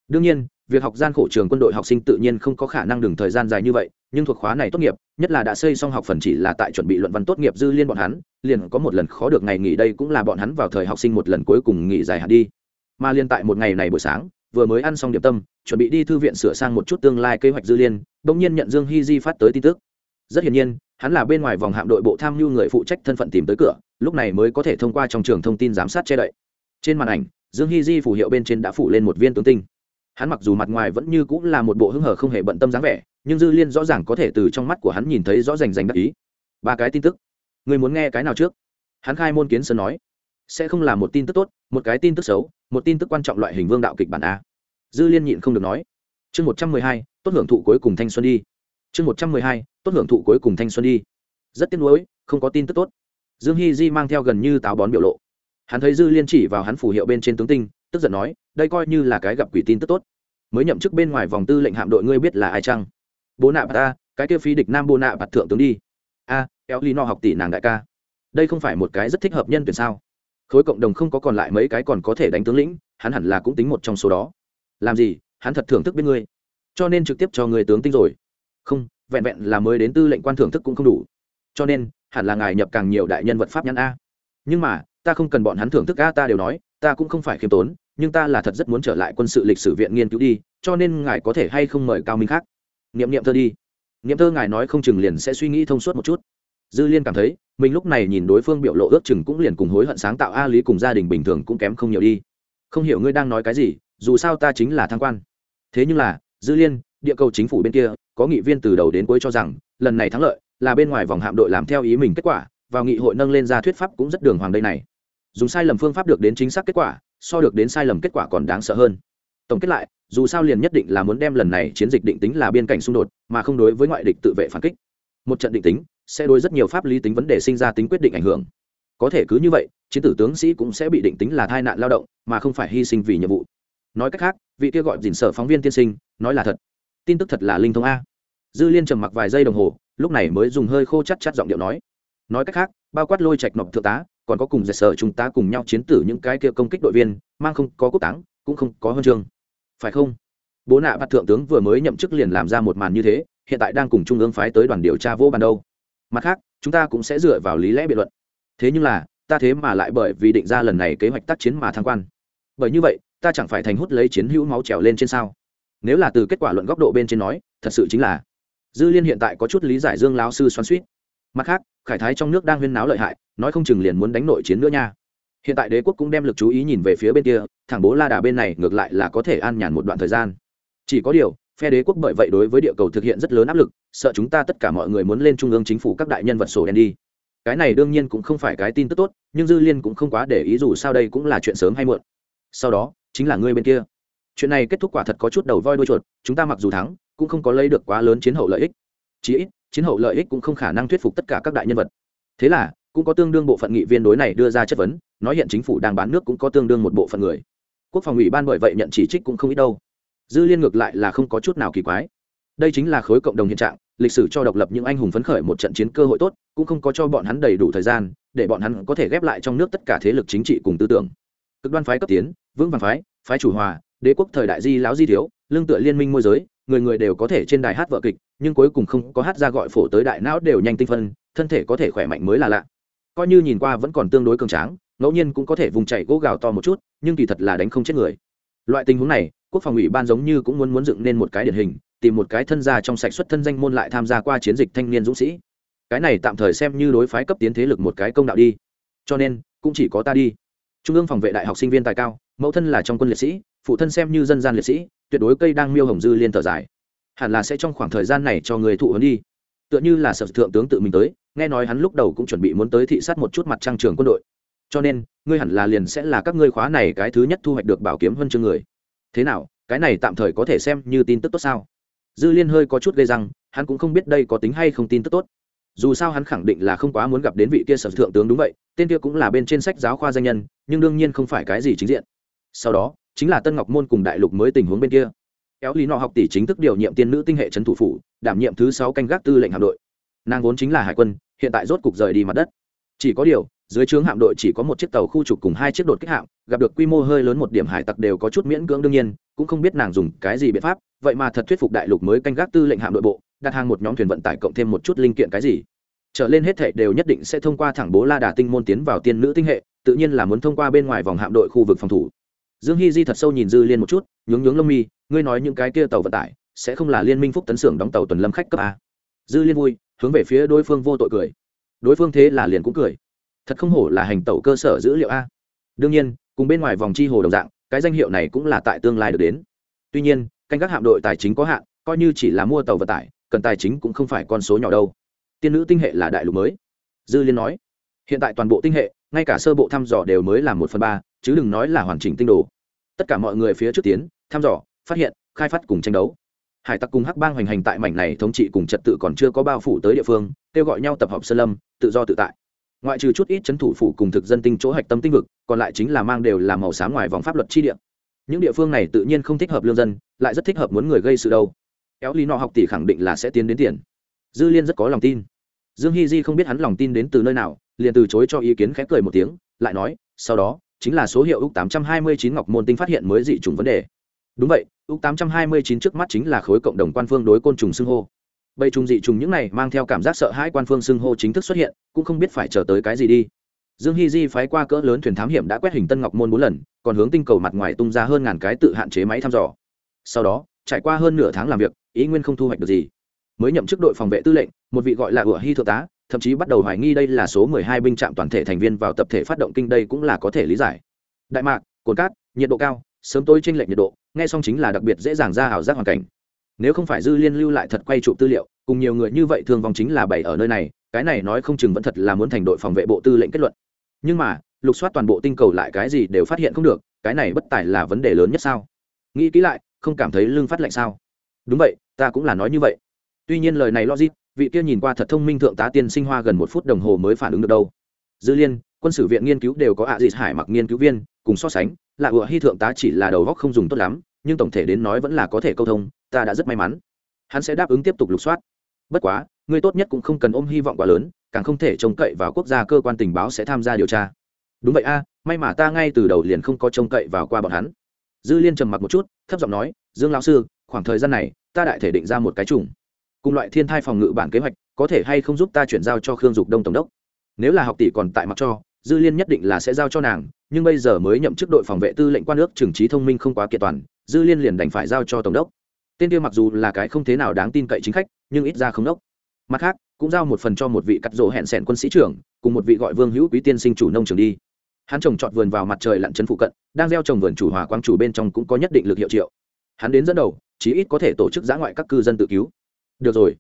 Đương nhiên, việc học gian khổ trường quân đội học sinh tự nhiên không có khả năng đừng thời gian dài như vậy, nhưng thuộc khóa này tốt nghiệp, nhất là đã xây xong học phần chỉ là tại chuẩn bị luận văn tốt nghiệp dư liên bọn hắn, liền có một lần khó được ngày nghỉ đây cũng là bọn hắn vào thời học sinh một lần cuối cùng nghỉ dài hạn đi. Mà liên tại một ngày này buổi sáng, vừa mới ăn xong điểm tâm, chuẩn bị đi thư viện sửa sang một chút tương lai kế hoạch dư liên, bỗng nhiên nhận dương hy di phát tới tin tức. Rất hiển nhiên, hắn là bên ngoài vòng hạm đội bộ tham mưu người phụ trách thân phận tìm tới cửa, lúc này mới có thể thông qua trong trường thông tin giám sát che đậy. Trên màn ảnh dương hy di phủ hiệu bên trên đã phủ lên một viên tướng tinh. Hắn mặc dù mặt ngoài vẫn như cũng là một bộ hưng hở không hề bận tâm dáng vẻ, nhưng dư liên rõ ràng có thể từ trong mắt của hắn nhìn thấy rõ rành rành đắc ý. Ba cái tin tức. Người muốn nghe cái nào trước? Hắn khai môn kiến sơn nói. Sẽ không là một tin tức tốt, một cái tin tức xấu, một tin tức quan trọng loại hình vương đạo kịch bản a. Dư liên nhịn không được nói. Chương một trăm mười hai, tốt hưởng thụ cuối cùng thanh xuân đi. Chương một trăm mười hai, tốt hưởng thụ cuối cùng thanh xuân đi. Rất tiếc nuối, không có tin tức tốt. Dương hy di mang theo gần như táo bón biểu lộ hắn thấy dư liên chỉ vào hắn phủ hiệu bên trên tướng tinh tức giận nói đây coi như là cái gặp quỷ tin tức tốt. Mới nhậm chức bên ngoài vòng tư lệnh hạm đội ngươi biết là ai chăng? Bố nạ bạt ta cái kia phi địch nam bố nạ bạt thượng tướng đi. A à, éo ly no học tỷ nàng đại ca. Đây không phải một cái rất thích hợp nhân tuyển sao? Khối cộng đồng không có còn lại mấy cái còn có thể đánh tướng lĩnh hắn hẳn là cũng tính một trong số đó. Làm gì? Hắn thật thưởng thức biết ngươi. Cho nên trực tiếp cho người tướng tinh rồi. Không vẹn vẹn là mới đến tư lệnh quan thưởng thức cũng không đủ. Cho nên hẳn là ngài nhập càng nhiều đại nhân vật pháp nhãn a nhưng mà, ta không cần bọn hắn thưởng thức a ta đều nói, ta cũng không phải khiêm tốn, nhưng ta là thật rất muốn trở lại quân sự lịch sử viện nghiên cứu đi, cho nên ngài có thể hay không mời cao minh khác. Niệm niệm thơ đi. Niệm thơ ngài nói không chừng liền sẽ suy nghĩ thông suốt một chút. Dư liên cảm thấy, mình lúc này nhìn đối phương biểu lộ ước chừng cũng liền cùng hối hận sáng tạo a lý cùng gia đình bình thường cũng kém không nhiều đi. Không hiểu ngươi đang nói cái gì, dù sao ta chính là thăng quan. Thế nhưng là, dư liên, địa cầu chính phủ bên kia, có nghị viên từ đầu đến cuối cho rằng, lần này thắng lợi là bên ngoài vòng hạm đội làm theo ý mình kết quả vào nghị hội nâng lên ra thuyết pháp cũng rất đường hoàng đây này. Dùng sai lầm phương pháp được đến chính xác kết quả, so được đến sai lầm kết quả còn đáng sợ hơn. Tổng kết lại, dù sao liền nhất định là muốn đem lần này chiến dịch định tính là biên cảnh xung đột, mà không đối với ngoại địch tự vệ phản kích. Một trận định tính sẽ đối rất nhiều pháp lý tính vấn đề sinh ra tính quyết định ảnh hưởng. Có thể cứ như vậy, chiến tử tướng sĩ cũng sẽ bị định tính là tai nạn lao động, mà không phải hy sinh vì nhiệm vụ. Nói cách khác, vị kia gọi dình sở phóng viên tiên sinh, nói là thật. Tin tức thật là linh thông a. Dư liên trầm mặc vài giây đồng hồ, lúc này mới dùng hơi khô chắc chắc giọng điệu nói nói cách khác, bao quát lôi trạch nộp thượng tá, còn có cùng dệt sở chúng ta cùng nhau chiến tử những cái kia công kích đội viên, mang không có quốc táng, cũng không có huân chương. Phải không? Bố nạ bắt thượng tướng vừa mới nhậm chức liền làm ra một màn như thế, hiện tại đang cùng trung ương phái tới đoàn điều tra vô bàn đâu. Mặt khác, chúng ta cũng sẽ dựa vào lý lẽ biện luận. Thế nhưng là, ta thế mà lại bởi vì định ra lần này kế hoạch tác chiến mà thăng quan. Bởi như vậy, ta chẳng phải thành hút lấy chiến hữu máu trèo lên trên sao? Nếu là từ kết quả luận góc độ bên trên nói, thật sự chính là dư liên hiện tại có chút lý giải dương lão sư xoắn suýt mặt khác, khải thái trong nước đang huyên náo lợi hại, nói không chừng liền muốn đánh nội chiến nữa nha. Hiện tại đế quốc cũng đem lực chú ý nhìn về phía bên kia thẳng bố la đà bên này ngược lại là có thể an nhàn một đoạn thời gian. Chỉ có điều, phe đế quốc bởi vậy đối với địa cầu thực hiện rất lớn áp lực, sợ chúng ta tất cả mọi người muốn lên trung ương chính phủ các đại nhân vật sổ đen đi. Cái này đương nhiên cũng không phải cái tin tức tốt, nhưng dư liên cũng không quá để ý dù sao đây cũng là chuyện sớm hay muộn. Sau đó, chính là ngươi bên kia. Chuyện này kết thúc quả thật có chút đầu voi đuôi chuột, chúng ta mặc dù thắng, cũng không có lấy được quá lớn chiến hậu lợi ích. Chí ít chiến hậu lợi ích cũng không khả năng thuyết phục tất cả các đại nhân vật. Thế là, cũng có tương đương bộ phận nghị viên đối này đưa ra chất vấn, nói hiện chính phủ đang bán nước cũng có tương đương một bộ phận người. Quốc phòng ủy ban bởi vậy nhận chỉ trích cũng không ít đâu. Dư liên ngược lại là không có chút nào kỳ quái. Đây chính là khối cộng đồng hiện trạng, lịch sử cho độc lập những anh hùng phấn khởi một trận chiến cơ hội tốt, cũng không có cho bọn hắn đầy đủ thời gian, để bọn hắn có thể ghép lại trong nước tất cả thế lực chính trị cùng tư tưởng. Cực đoan phái cấp tiến, vững vàng phái phái chủ hòa, đế quốc thời đại di lão di thiếu, lương tựa liên minh môi giới người người đều có thể trên đài hát vợ kịch, nhưng cuối cùng không có hát ra gọi phổ tới đại não đều nhanh tinh phân, thân thể có thể khỏe mạnh mới là lạ. Coi như nhìn qua vẫn còn tương đối cường tráng, ngẫu nhiên cũng có thể vùng chạy gỗ gào to một chút, nhưng kỳ thật là đánh không chết người. Loại tình huống này, quốc phòng ủy ban giống như cũng muốn muốn dựng nên một cái điển hình, tìm một cái thân gia trong sạch xuất thân danh môn lại tham gia qua chiến dịch thanh niên dũng sĩ. Cái này tạm thời xem như đối phái cấp tiến thế lực một cái công đạo đi. Cho nên, cũng chỉ có ta đi. Trung ương phòng vệ đại học sinh viên tài cao, mẫu thân là trong quân liệt sĩ, phụ thân xem như dân gian liệt sĩ tuyệt đối cây đang miêu hồng dư liên thở dài. Hẳn là sẽ trong khoảng thời gian này cho người thụ huấn đi. Tựa như là sở thượng tướng tự mình tới, nghe nói hắn lúc đầu cũng chuẩn bị muốn tới thị sát một chút mặt trang trường quân đội. Cho nên, ngươi hẳn là liền sẽ là các ngươi khóa này cái thứ nhất thu hoạch được bảo kiếm hơn chương người. Thế nào, cái này tạm thời có thể xem như tin tức tốt sao? Dư liên hơi có chút gây rằng hắn cũng không biết đây có tính hay không tin tức tốt. Dù sao hắn khẳng định là không quá muốn gặp đến vị kia sở thượng tướng đúng vậy, tên kia cũng là bên trên sách giáo khoa danh nhân, nhưng đương nhiên không phải cái gì chính diện. Sau đó chính là tân ngọc môn cùng đại lục mới tình huống bên kia. Kéo lý nọ học tỷ chính thức điều nhiệm tiên nữ tinh hệ trấn thủ phủ, đảm nhiệm thứ sáu canh gác tư lệnh hạm đội. Nàng vốn chính là hải quân, hiện tại rốt cục rời đi mặt đất. Chỉ có điều, dưới trướng hạm đội chỉ có một chiếc tàu khu trục cùng hai chiếc đột kích hạm, gặp được quy mô hơi lớn một điểm hải tặc đều có chút miễn cưỡng đương nhiên, cũng không biết nàng dùng cái gì biện pháp, vậy mà thật thuyết phục đại lục mới canh gác tư lệnh hạm đội bộ, đặt hàng một nhóm thuyền vận tải cộng thêm một chút linh kiện cái gì. Trở lên hết thệ đều nhất định sẽ thông qua thẳng bố la đà tinh môn tiến vào tiên nữ tinh hệ, tự nhiên là muốn thông qua bên ngoài vòng hạm đội khu vực phòng thủ dương hy di thật sâu nhìn dư liên một chút, nhướng nhướng lông mi, ngươi nói những cái kia tàu vận tải, sẽ không là liên minh phúc tấn xưởng đóng tàu tuần lâm khách cấp a? Dư liên vui, hướng về phía đối phương vô tội cười. Đối phương thế là liền cũng cười. Thật không hổ là hành tàu cơ sở dữ liệu a. Đương nhiên, cùng bên ngoài vòng chi hồ đồng dạng, cái danh hiệu này cũng là tại tương lai được đến. Tuy nhiên, canh các hạm đội tài chính có hạn, coi như chỉ là mua tàu vận tải, cần tài chính cũng không phải con số nhỏ đâu. Tiên nữ tinh hệ là đại lục mới. Dư liên nói, hiện tại toàn bộ tinh hệ, ngay cả sơ bộ thăm dò đều mới là một phần ba chứ đừng nói là hoàn chỉnh tinh đồ. Tất cả mọi người phía trước tiến, thăm dò, phát hiện, khai phát cùng tranh đấu. Hải tặc cùng hắc bang hoành hành tại mảnh này thống trị cùng trật tự còn chưa có bao phủ tới địa phương, kêu gọi nhau tập hợp sơn lâm, tự do tự tại. Ngoại trừ chút ít chấn thủ phủ cùng thực dân tinh chỗ hạch tâm tinh vực, còn lại chính là mang đều là màu xám ngoài vòng pháp luật chi địa. Những địa phương này tự nhiên không thích hợp lương dân, lại rất thích hợp muốn người gây sự đâu. Éo lý nọ học tỷ khẳng định là sẽ tiến đến tiền. Dư liên rất có lòng tin. Dương hy di không biết hắn lòng tin đến từ nơi nào, liền từ chối cho ý kiến khẽ cười một tiếng, lại nói, sau đó chính là số hiệu úc 829 ngọc môn tinh phát hiện mới dị trùng vấn đề. Đúng vậy, úc 829 trước mắt chính là khối cộng đồng quan phương đối côn trùng xưng hô. Bầy trùng dị trùng những này mang theo cảm giác sợ hãi quan phương xưng hô chính thức xuất hiện, cũng không biết phải chờ tới cái gì đi. Dương hy di phái qua cỡ lớn thuyền thám hiểm đã quét hình tân ngọc môn bốn lần, còn hướng tinh cầu mặt ngoài tung ra hơn ngàn cái tự hạn chế máy thăm dò. Sau đó, trải qua hơn nửa tháng làm việc, ý nguyên không thu hoạch được gì. Mới nhậm chức đội phòng vệ tư lệnh, một vị gọi là ủa hy thượng tá thậm chí bắt đầu hoài nghi đây là số mười hai binh trạm toàn thể thành viên vào tập thể phát động kinh đây cũng là có thể lý giải. Đại mạc, cồn cát, nhiệt độ cao, sớm tối chênh lệch nhiệt độ, nghe xong chính là đặc biệt dễ dàng ra ảo giác hoàn cảnh. Nếu không phải dư liên lưu lại thật quay chụp tư liệu, cùng nhiều người như vậy thường vong chính là bảy ở nơi này, cái này nói không chừng vẫn thật là muốn thành đội phòng vệ bộ tư lệnh kết luận. Nhưng mà, lục soát toàn bộ tinh cầu lại cái gì đều phát hiện không được, cái này bất tài là vấn đề lớn nhất sao? Nghĩ kỹ lại, không cảm thấy lưng phát lạnh sao? Đúng vậy, ta cũng là nói như vậy. Tuy nhiên lời này logic vị kia nhìn qua thật thông minh thượng tá tiên sinh hoa gần một phút đồng hồ mới phản ứng được đâu. Dư liên, quân sử viện nghiên cứu đều có ạ à dịt hải mặc nghiên cứu viên, cùng so sánh, là ủa hy thượng tá chỉ là đầu góc không dùng tốt lắm, nhưng tổng thể đến nói vẫn là có thể câu thông, ta đã rất may mắn. Hắn sẽ đáp ứng tiếp tục lục soát. Bất quá, người tốt nhất cũng không cần ôm hy vọng quá lớn, càng không thể trông cậy vào quốc gia cơ quan tình báo sẽ tham gia điều tra. Đúng vậy a, may mà ta ngay từ đầu liền không có trông cậy vào qua bọn hắn. Dư liên trầm mặc một chút, thấp giọng nói, dương lão sư, khoảng thời gian này, ta đại thể định ra một cái chủng cùng loại thiên thai phòng ngự bản kế hoạch, có thể hay không giúp ta chuyển giao cho khương dục đông tổng đốc? Nếu là học tỷ còn tại mặc cho, dư liên nhất định là sẽ giao cho nàng, nhưng bây giờ mới nhậm chức đội phòng vệ tư lệnh quan nước trừng trí thông minh không quá kiện toàn, dư liên liền đành phải giao cho tổng đốc. Tên kia mặc dù là cái không thế nào đáng tin cậy chính khách, nhưng ít ra không đốc. Mặt khác, cũng giao một phần cho một vị cắt rỗ hẹn sẻn quân sĩ trưởng, cùng một vị gọi vương hữu quý tiên sinh chủ nông trường đi. Hắn trồng trọt vườn vào mặt trời lặn chân phụ cận, đang gieo trồng vườn chủ hòa quang chủ bên trong cũng có nhất định lực hiệu triệu. Hắn đến dẫn đầu, chí ít có thể tổ chức giã ngoại các cư dân tự cứu được rồi.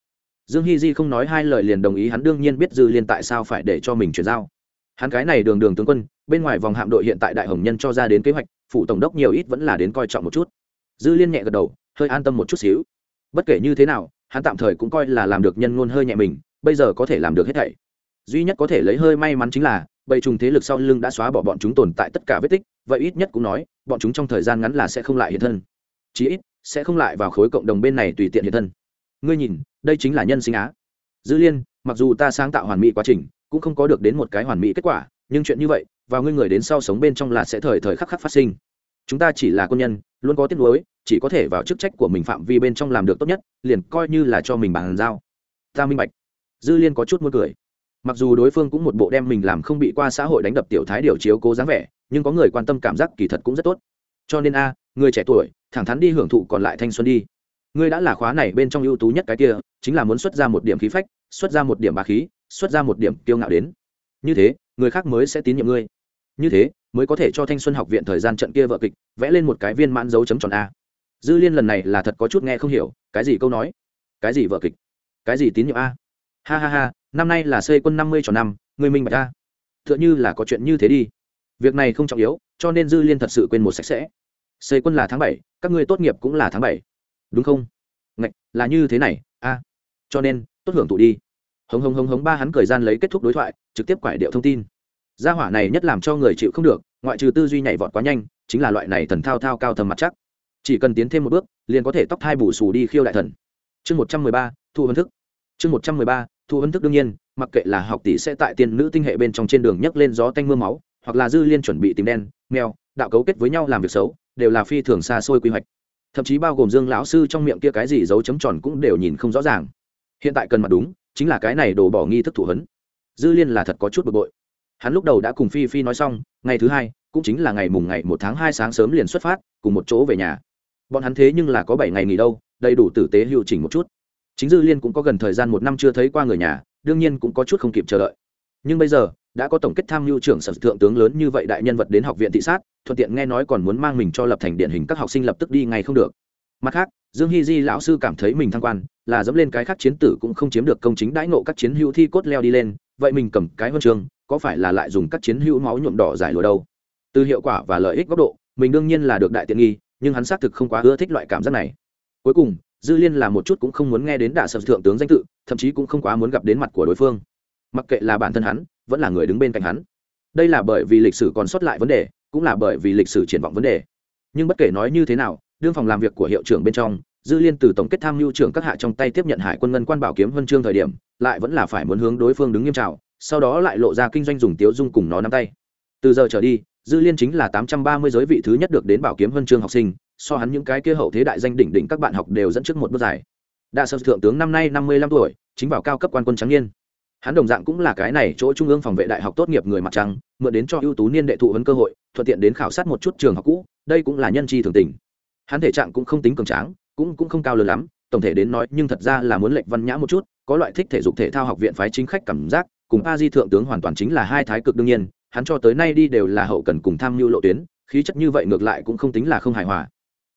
Dương hy di không nói hai lời liền đồng ý, hắn đương nhiên biết dư liên tại sao phải để cho mình chuyển giao. Hắn cái này đường đường tướng quân, bên ngoài vòng hạm đội hiện tại đại hồng nhân cho ra đến kế hoạch, phủ tổng đốc nhiều ít vẫn là đến coi trọng một chút. Dư liên nhẹ gật đầu, hơi an tâm một chút xíu. Bất kể như thế nào, hắn tạm thời cũng coi là làm được nhân ngôn hơi nhẹ mình, bây giờ có thể làm được hết thảy. Duy nhất có thể lấy hơi may mắn chính là, bầy trùng thế lực sau lưng đã xóa bỏ bọn chúng tồn tại tất cả vết tích, vậy ít nhất cũng nói, bọn chúng trong thời gian ngắn là sẽ không lại hiện thân. Chí ít, sẽ không lại vào khối cộng đồng bên này tùy tiện hiện thân ngươi nhìn, đây chính là nhân sinh á. Dư liên, mặc dù ta sáng tạo hoàn mỹ quá trình, cũng không có được đến một cái hoàn mỹ kết quả, nhưng chuyện như vậy, vào ngươi người đến sau sống bên trong là sẽ thời thời khắc khắc phát sinh. Chúng ta chỉ là quân nhân, luôn có tiếc nuối, chỉ có thể vào chức trách của mình phạm vi bên trong làm được tốt nhất, liền coi như là cho mình bàn giao. Ta minh bạch. Dư liên có chút muốn cười. Mặc dù đối phương cũng một bộ đem mình làm không bị qua xã hội đánh đập tiểu thái điều chiếu cố dáng vẻ, nhưng có người quan tâm cảm giác kỳ thật cũng rất tốt. Cho nên a, người trẻ tuổi, thẳng thắn đi hưởng thụ còn lại thanh xuân đi ngươi đã là khóa này bên trong ưu tú nhất cái kia, chính là muốn xuất ra một điểm khí phách, xuất ra một điểm bà khí, xuất ra một điểm kiêu ngạo đến. Như thế, người khác mới sẽ tín nhiệm ngươi. Như thế, mới có thể cho thanh xuân học viện thời gian trận kia vợ kịch, vẽ lên một cái viên mãn dấu chấm tròn a. Dư liên lần này là thật có chút nghe không hiểu, cái gì câu nói? Cái gì vợ kịch? Cái gì tín nhiệm a? Ha ha ha, năm nay là xây quân năm mươi tròn năm người minh bạch a. T h ư ợ n h ư là có chuyện như thế đi. Việc này không trọng yếu, cho nên dư liên thật sự quên một sạch sẽ. Xây quân là tháng bảy, các ngươi tốt nghiệp cũng là tháng bảy đúng không? Ngạch, là như thế này, a. Cho nên, tốt hưởng thụ đi. Hống hống hống hống, ba hắn cười gian lấy kết thúc đối thoại, trực tiếp quải điệu thông tin. Gia hỏa này nhất làm cho người chịu không được, ngoại trừ tư duy nhảy vọt quá nhanh, chính là loại này thần thao thao cao thầm mặt chắc. Chỉ cần tiến thêm một bước, liền có thể tóc thai bù xù đi khiêu đại thần. Chương một trăm mười ba, thu hân thức. Chương một trăm mười ba, thu hân thức đương nhiên, mặc kệ là học tỷ sẽ tại tiên nữ tinh hệ bên trong trên đường nhấc lên gió tanh mưa máu, hoặc là dư liên chuẩn bị tìm đen, mèo, đạo cấu kết với nhau làm việc xấu, đều là phi thường xa xôi quy hoạch thậm chí bao gồm dương lão sư trong miệng kia cái gì dấu chấm tròn cũng đều nhìn không rõ ràng. Hiện tại cần mặt đúng, chính là cái này đổ bỏ nghi thức thủ hấn. Dư liên là thật có chút bực bội. Hắn lúc đầu đã cùng phi phi nói xong, ngày thứ hai, cũng chính là ngày mùng ngày một tháng hai sáng sớm liền xuất phát, cùng một chỗ về nhà. Bọn hắn thế nhưng là có bảy ngày nghỉ đâu, đầy đủ tử tế hiệu chỉnh một chút. Chính dư liên cũng có gần thời gian một năm chưa thấy qua người nhà, đương nhiên cũng có chút không kịp chờ đợi nhưng bây giờ, đã có tổng kết tham mưu trưởng sở thượng tướng lớn như vậy đại nhân vật đến học viện thị sát, thuận tiện nghe nói còn muốn mang mình cho lập thành điển hình các học sinh lập tức đi ngay không được. Mặt khác, dương hy di lão sư cảm thấy mình thăng quan, là dẫm lên cái khác chiến tử cũng không chiếm được công chính đãi nộ các chiến hữu thi cốt leo đi lên, vậy mình cầm cái huân chương có phải là lại dùng các chiến hữu máu nhuộm đỏ giải lụa đâu? Từ hiệu quả và lợi ích góc độ, mình đương nhiên là được đại tiện nghi, nhưng hắn xác thực không quá ưa thích loại cảm giác này. Cuối cùng, dư liên là một chút cũng không muốn nghe đến đả sập thượng tướng danh tự, thậm chí cũng không quá muốn gặp đến mặt của đối phương mặc kệ là bản thân hắn, vẫn là người đứng bên cạnh hắn. Đây là bởi vì lịch sử còn sót lại vấn đề, cũng là bởi vì lịch sử triển vọng vấn đề. Nhưng bất kể nói như thế nào, đương phòng làm việc của hiệu trưởng bên trong, dư liên từ tổng kết tham mưu trưởng các hạ trong tay tiếp nhận hải quân ngân quan bảo kiếm huân chương thời điểm, lại vẫn là phải muốn hướng đối phương đứng nghiêm trào sau đó lại lộ ra kinh doanh dùng tiếu dung cùng nó nắm tay. Từ giờ trở đi, dư liên chính là tám trăm ba mươi giới vị thứ nhất được đến bảo kiếm huân chương học sinh, so hắn những cái kia hậu thế đại danh đỉnh đỉnh các bạn học đều dẫn trước một bước dài. Đa sơ thượng tướng năm nay năm mươi lăm tuổi, chính vào cao cấp quan quân trắng niên hắn đồng dạng cũng là cái này chỗ trung ương phòng vệ đại học tốt nghiệp người mặt trăng, mượn đến cho ưu tú niên đệ thụ vấn cơ hội, thuận tiện đến khảo sát một chút trường học cũ, đây cũng là nhân chi thường tình. Hắn thể trạng cũng không tính cường tráng, cũng cũng không cao lớn lắm, tổng thể đến nói, nhưng thật ra là muốn lệnh văn nhã một chút, có loại thích thể dục thể thao học viện phái chính khách cảm giác, cùng a di thượng tướng hoàn toàn chính là hai thái cực đương nhiên, hắn cho tới nay đi đều là hậu cần cùng tham mưu lộ tuyến, khí chất như vậy ngược lại cũng không tính là không hài hòa.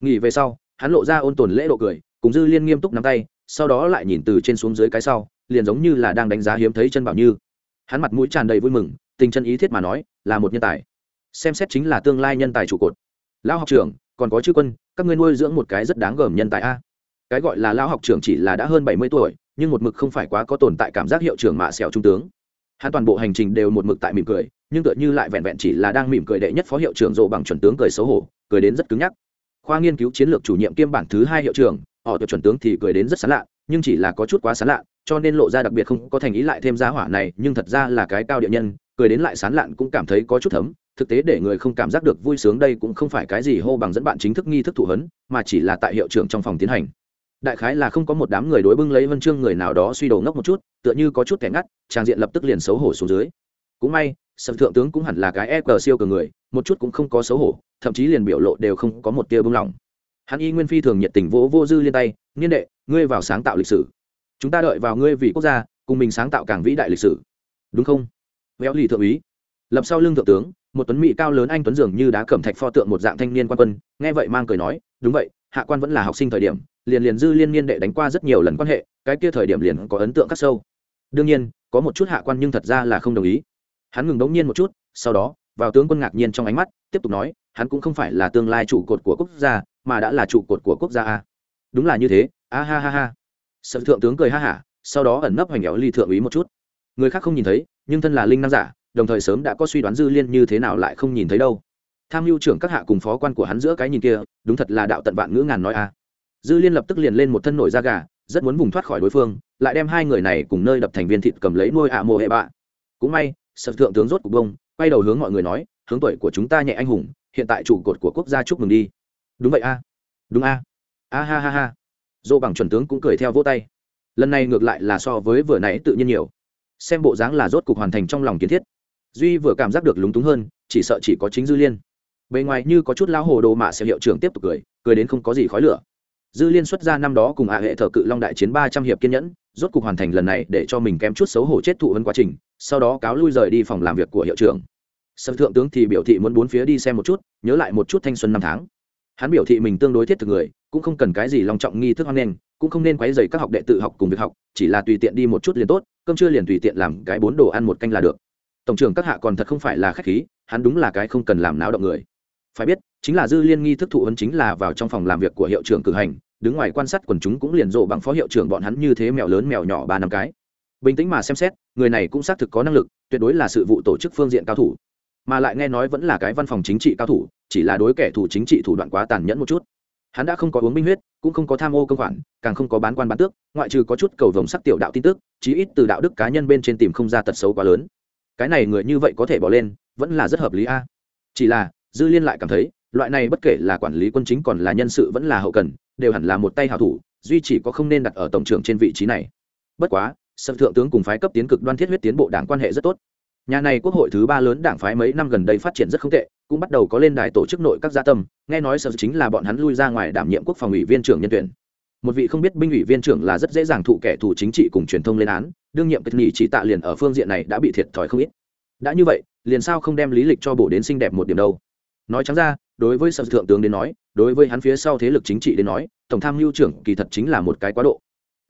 Nghỉ về sau, hắn lộ ra ôn tồn lễ độ cười, cùng dư liên nghiêm túc nắm tay, sau đó lại nhìn từ trên xuống dưới cái sau liền giống như là đang đánh giá hiếm thấy chân bảo như. Hắn mặt mũi tràn đầy vui mừng, tình chân ý thiết mà nói, là một nhân tài. Xem xét chính là tương lai nhân tài trụ cột. Lão học trưởng, còn có chư quân, các ngươi nuôi dưỡng một cái rất đáng gờm nhân tài a. Cái gọi là lão học trưởng chỉ là đã hơn bảy mươi tuổi, nhưng một mực không phải quá có tồn tại cảm giác hiệu trưởng mạ sẹo trung tướng. Hắn toàn bộ hành trình đều một mực tại mỉm cười, nhưng tựa như lại vẹn vẹn chỉ là đang mỉm cười đệ nhất phó hiệu trưởng rộ bằng chuẩn tướng cười xấu hổ, cười đến rất cứng nhắc. Khoa nghiên cứu chiến lược chủ nhiệm kiêm bản thứ hai hiệu trưởng, họ tuyệt chuẩn tướng thì cười đến rất sán lạ, nhưng chỉ là có chút quá sán lạ cho nên lộ ra đặc biệt không có thành ý lại thêm giá hỏa này, nhưng thật ra là cái cao địa nhân, cười đến lại sán lạn cũng cảm thấy có chút thấm. Thực tế để người không cảm giác được vui sướng đây cũng không phải cái gì hô bằng dẫn bạn chính thức nghi thức thụ hấn, mà chỉ là tại hiệu trưởng trong phòng tiến hành. Đại khái là không có một đám người đối bưng lấy vân chương người nào đó suy đồ ngốc một chút, tựa như có chút kẻ ngắt, trang diện lập tức liền xấu hổ xuống dưới. Cũng may sầm thượng tướng cũng hẳn là cái e cờ siêu cờ người, một chút cũng không có xấu hổ, thậm chí liền biểu lộ đều không có một tia bưng lòng. Hắn y nguyên phi thường nhiệt tình vỗ vô dư liên tay, niên đệ, ngươi vào sáng tạo lịch sử chúng ta đợi vào ngươi vì quốc gia, cùng mình sáng tạo càng vĩ đại lịch sử. Đúng không? Véo lì thượng úy. Lập sau lưng thượng tướng, một tuấn mỹ cao lớn anh tuấn dường như đá cẩm thạch pho tượng một dạng thanh niên quan quân, nghe vậy mang cười nói, đúng vậy, hạ quan vẫn là học sinh thời điểm, liền liền dư liên niên đệ đánh qua rất nhiều lần quan hệ, cái kia thời điểm liền có ấn tượng khắc sâu. Đương nhiên, có một chút hạ quan nhưng thật ra là không đồng ý. Hắn ngừng đống nhiên một chút, sau đó, vào tướng quân ngạc nhiên trong ánh mắt, tiếp tục nói, hắn cũng không phải là tương lai trụ cột của quốc gia, mà đã là trụ cột của quốc gia a. Đúng là như thế, a ha ha ha sở thượng tướng cười ha hả, sau đó ẩn nấp hoành éo ly thượng úy một chút. Người khác không nhìn thấy, nhưng thân là linh năng giả, đồng thời sớm đã có suy đoán dư liên như thế nào lại không nhìn thấy đâu. Tham mưu trưởng các hạ cùng phó quan của hắn giữa cái nhìn kia, đúng thật là đạo tận vạn ngữ ngàn nói a. Dư liên lập tức liền lên một thân nổi da gà, rất muốn vùng thoát khỏi đối phương, lại đem hai người này cùng nơi đập thành viên thịt cầm lấy nuôi ạ mồ hệ bạ. Cũng may, sở thượng tướng rốt cục bông, quay đầu hướng mọi người nói, hướng tuổi của chúng ta nhẹ anh hùng, hiện tại trụ cột của quốc gia chúc mừng đi. Đúng vậy a. Đúng a. A ha ha ha dô bằng chuẩn tướng cũng cười theo vỗ tay. Lần này ngược lại là so với vừa nãy tự nhiên nhiều. Xem bộ dáng là rốt cục hoàn thành trong lòng kiến thiết. Duy vừa cảm giác được lúng túng hơn, chỉ sợ chỉ có chính dư liên. Bề ngoài như có chút lao hồ đồ mạ sẽ hiệu trưởng tiếp tục cười cười đến không có gì khói lửa. Dư liên xuất ra năm đó cùng ạ hệ thờ cự long đại chiến ba trăm hiệp kiên nhẫn, rốt cục hoàn thành lần này để cho mình kém chút xấu hổ chết thụ hơn quá trình, sau đó cáo lui rời đi phòng làm việc của hiệu trưởng. Sân thượng tướng thì biểu thị muốn bốn phía đi xem một chút, nhớ lại một chút thanh xuân năm tháng. Hắn biểu thị mình tương đối thiết thực người cũng không cần cái gì long trọng nghi thức hoan nghênh, cũng không nên quấy dày các học đệ tự học cùng việc học, chỉ là tùy tiện đi một chút liền tốt, cơm chưa liền tùy tiện làm cái bốn đồ ăn một canh là được. Tổng trưởng các hạ còn thật không phải là khách khí, hắn đúng là cái không cần làm náo động người. Phải biết, chính là dư liên nghi thức thụ ấn chính là vào trong phòng làm việc của hiệu trưởng cử hành, đứng ngoài quan sát quần chúng cũng liền rộ bằng phó hiệu trưởng bọn hắn như thế mèo lớn mèo nhỏ ba năm cái. Bình tĩnh mà xem xét, người này cũng xác thực có năng lực, tuyệt đối là sự vụ tổ chức phương diện cao thủ. Mà lại nghe nói vẫn là cái văn phòng chính trị cao thủ, chỉ là đối kẻ thủ chính trị thủ đoạn quá tàn nhẫn một chút hắn đã không có uống binh huyết, cũng không có tham ô công khoản, càng không có bán quan bán tước, ngoại trừ có chút cầu vồng sắc tiểu đạo tin tức, chí ít từ đạo đức cá nhân bên trên tìm không ra tật xấu quá lớn. Cái này người như vậy có thể bỏ lên, vẫn là rất hợp lý a. Chỉ là, dư liên lại cảm thấy, loại này bất kể là quản lý quân chính còn là nhân sự vẫn là hậu cần, đều hẳn là một tay hảo thủ, duy chỉ có không nên đặt ở tổng trưởng trên vị trí này. Bất quá sập thượng tướng cùng phái cấp tiến cực đoan thiết huyết tiến bộ đảng quan hệ rất tốt nhà này quốc hội thứ ba lớn đảng phái mấy năm gần đây phát triển rất không tệ, cũng bắt đầu có lên đài tổ chức nội các gia tâm. Nghe nói sợ chính là bọn hắn lui ra ngoài đảm nhiệm quốc phòng ủy viên trưởng nhân tuyển. Một vị không biết binh ủy viên trưởng là rất dễ dàng thụ kẻ thù chính trị cùng truyền thông lên án, đương nhiệm kịch nghị chỉ tạ liền ở phương diện này đã bị thiệt thòi không ít. Đã như vậy, liền sao không đem lý lịch cho bổ đến xinh đẹp một điểm đâu? Nói trắng ra, đối với sở thượng tướng đến nói, đối với hắn phía sau thế lực chính trị đến nói, tổng tham mưu trưởng kỳ thật chính là một cái quá độ.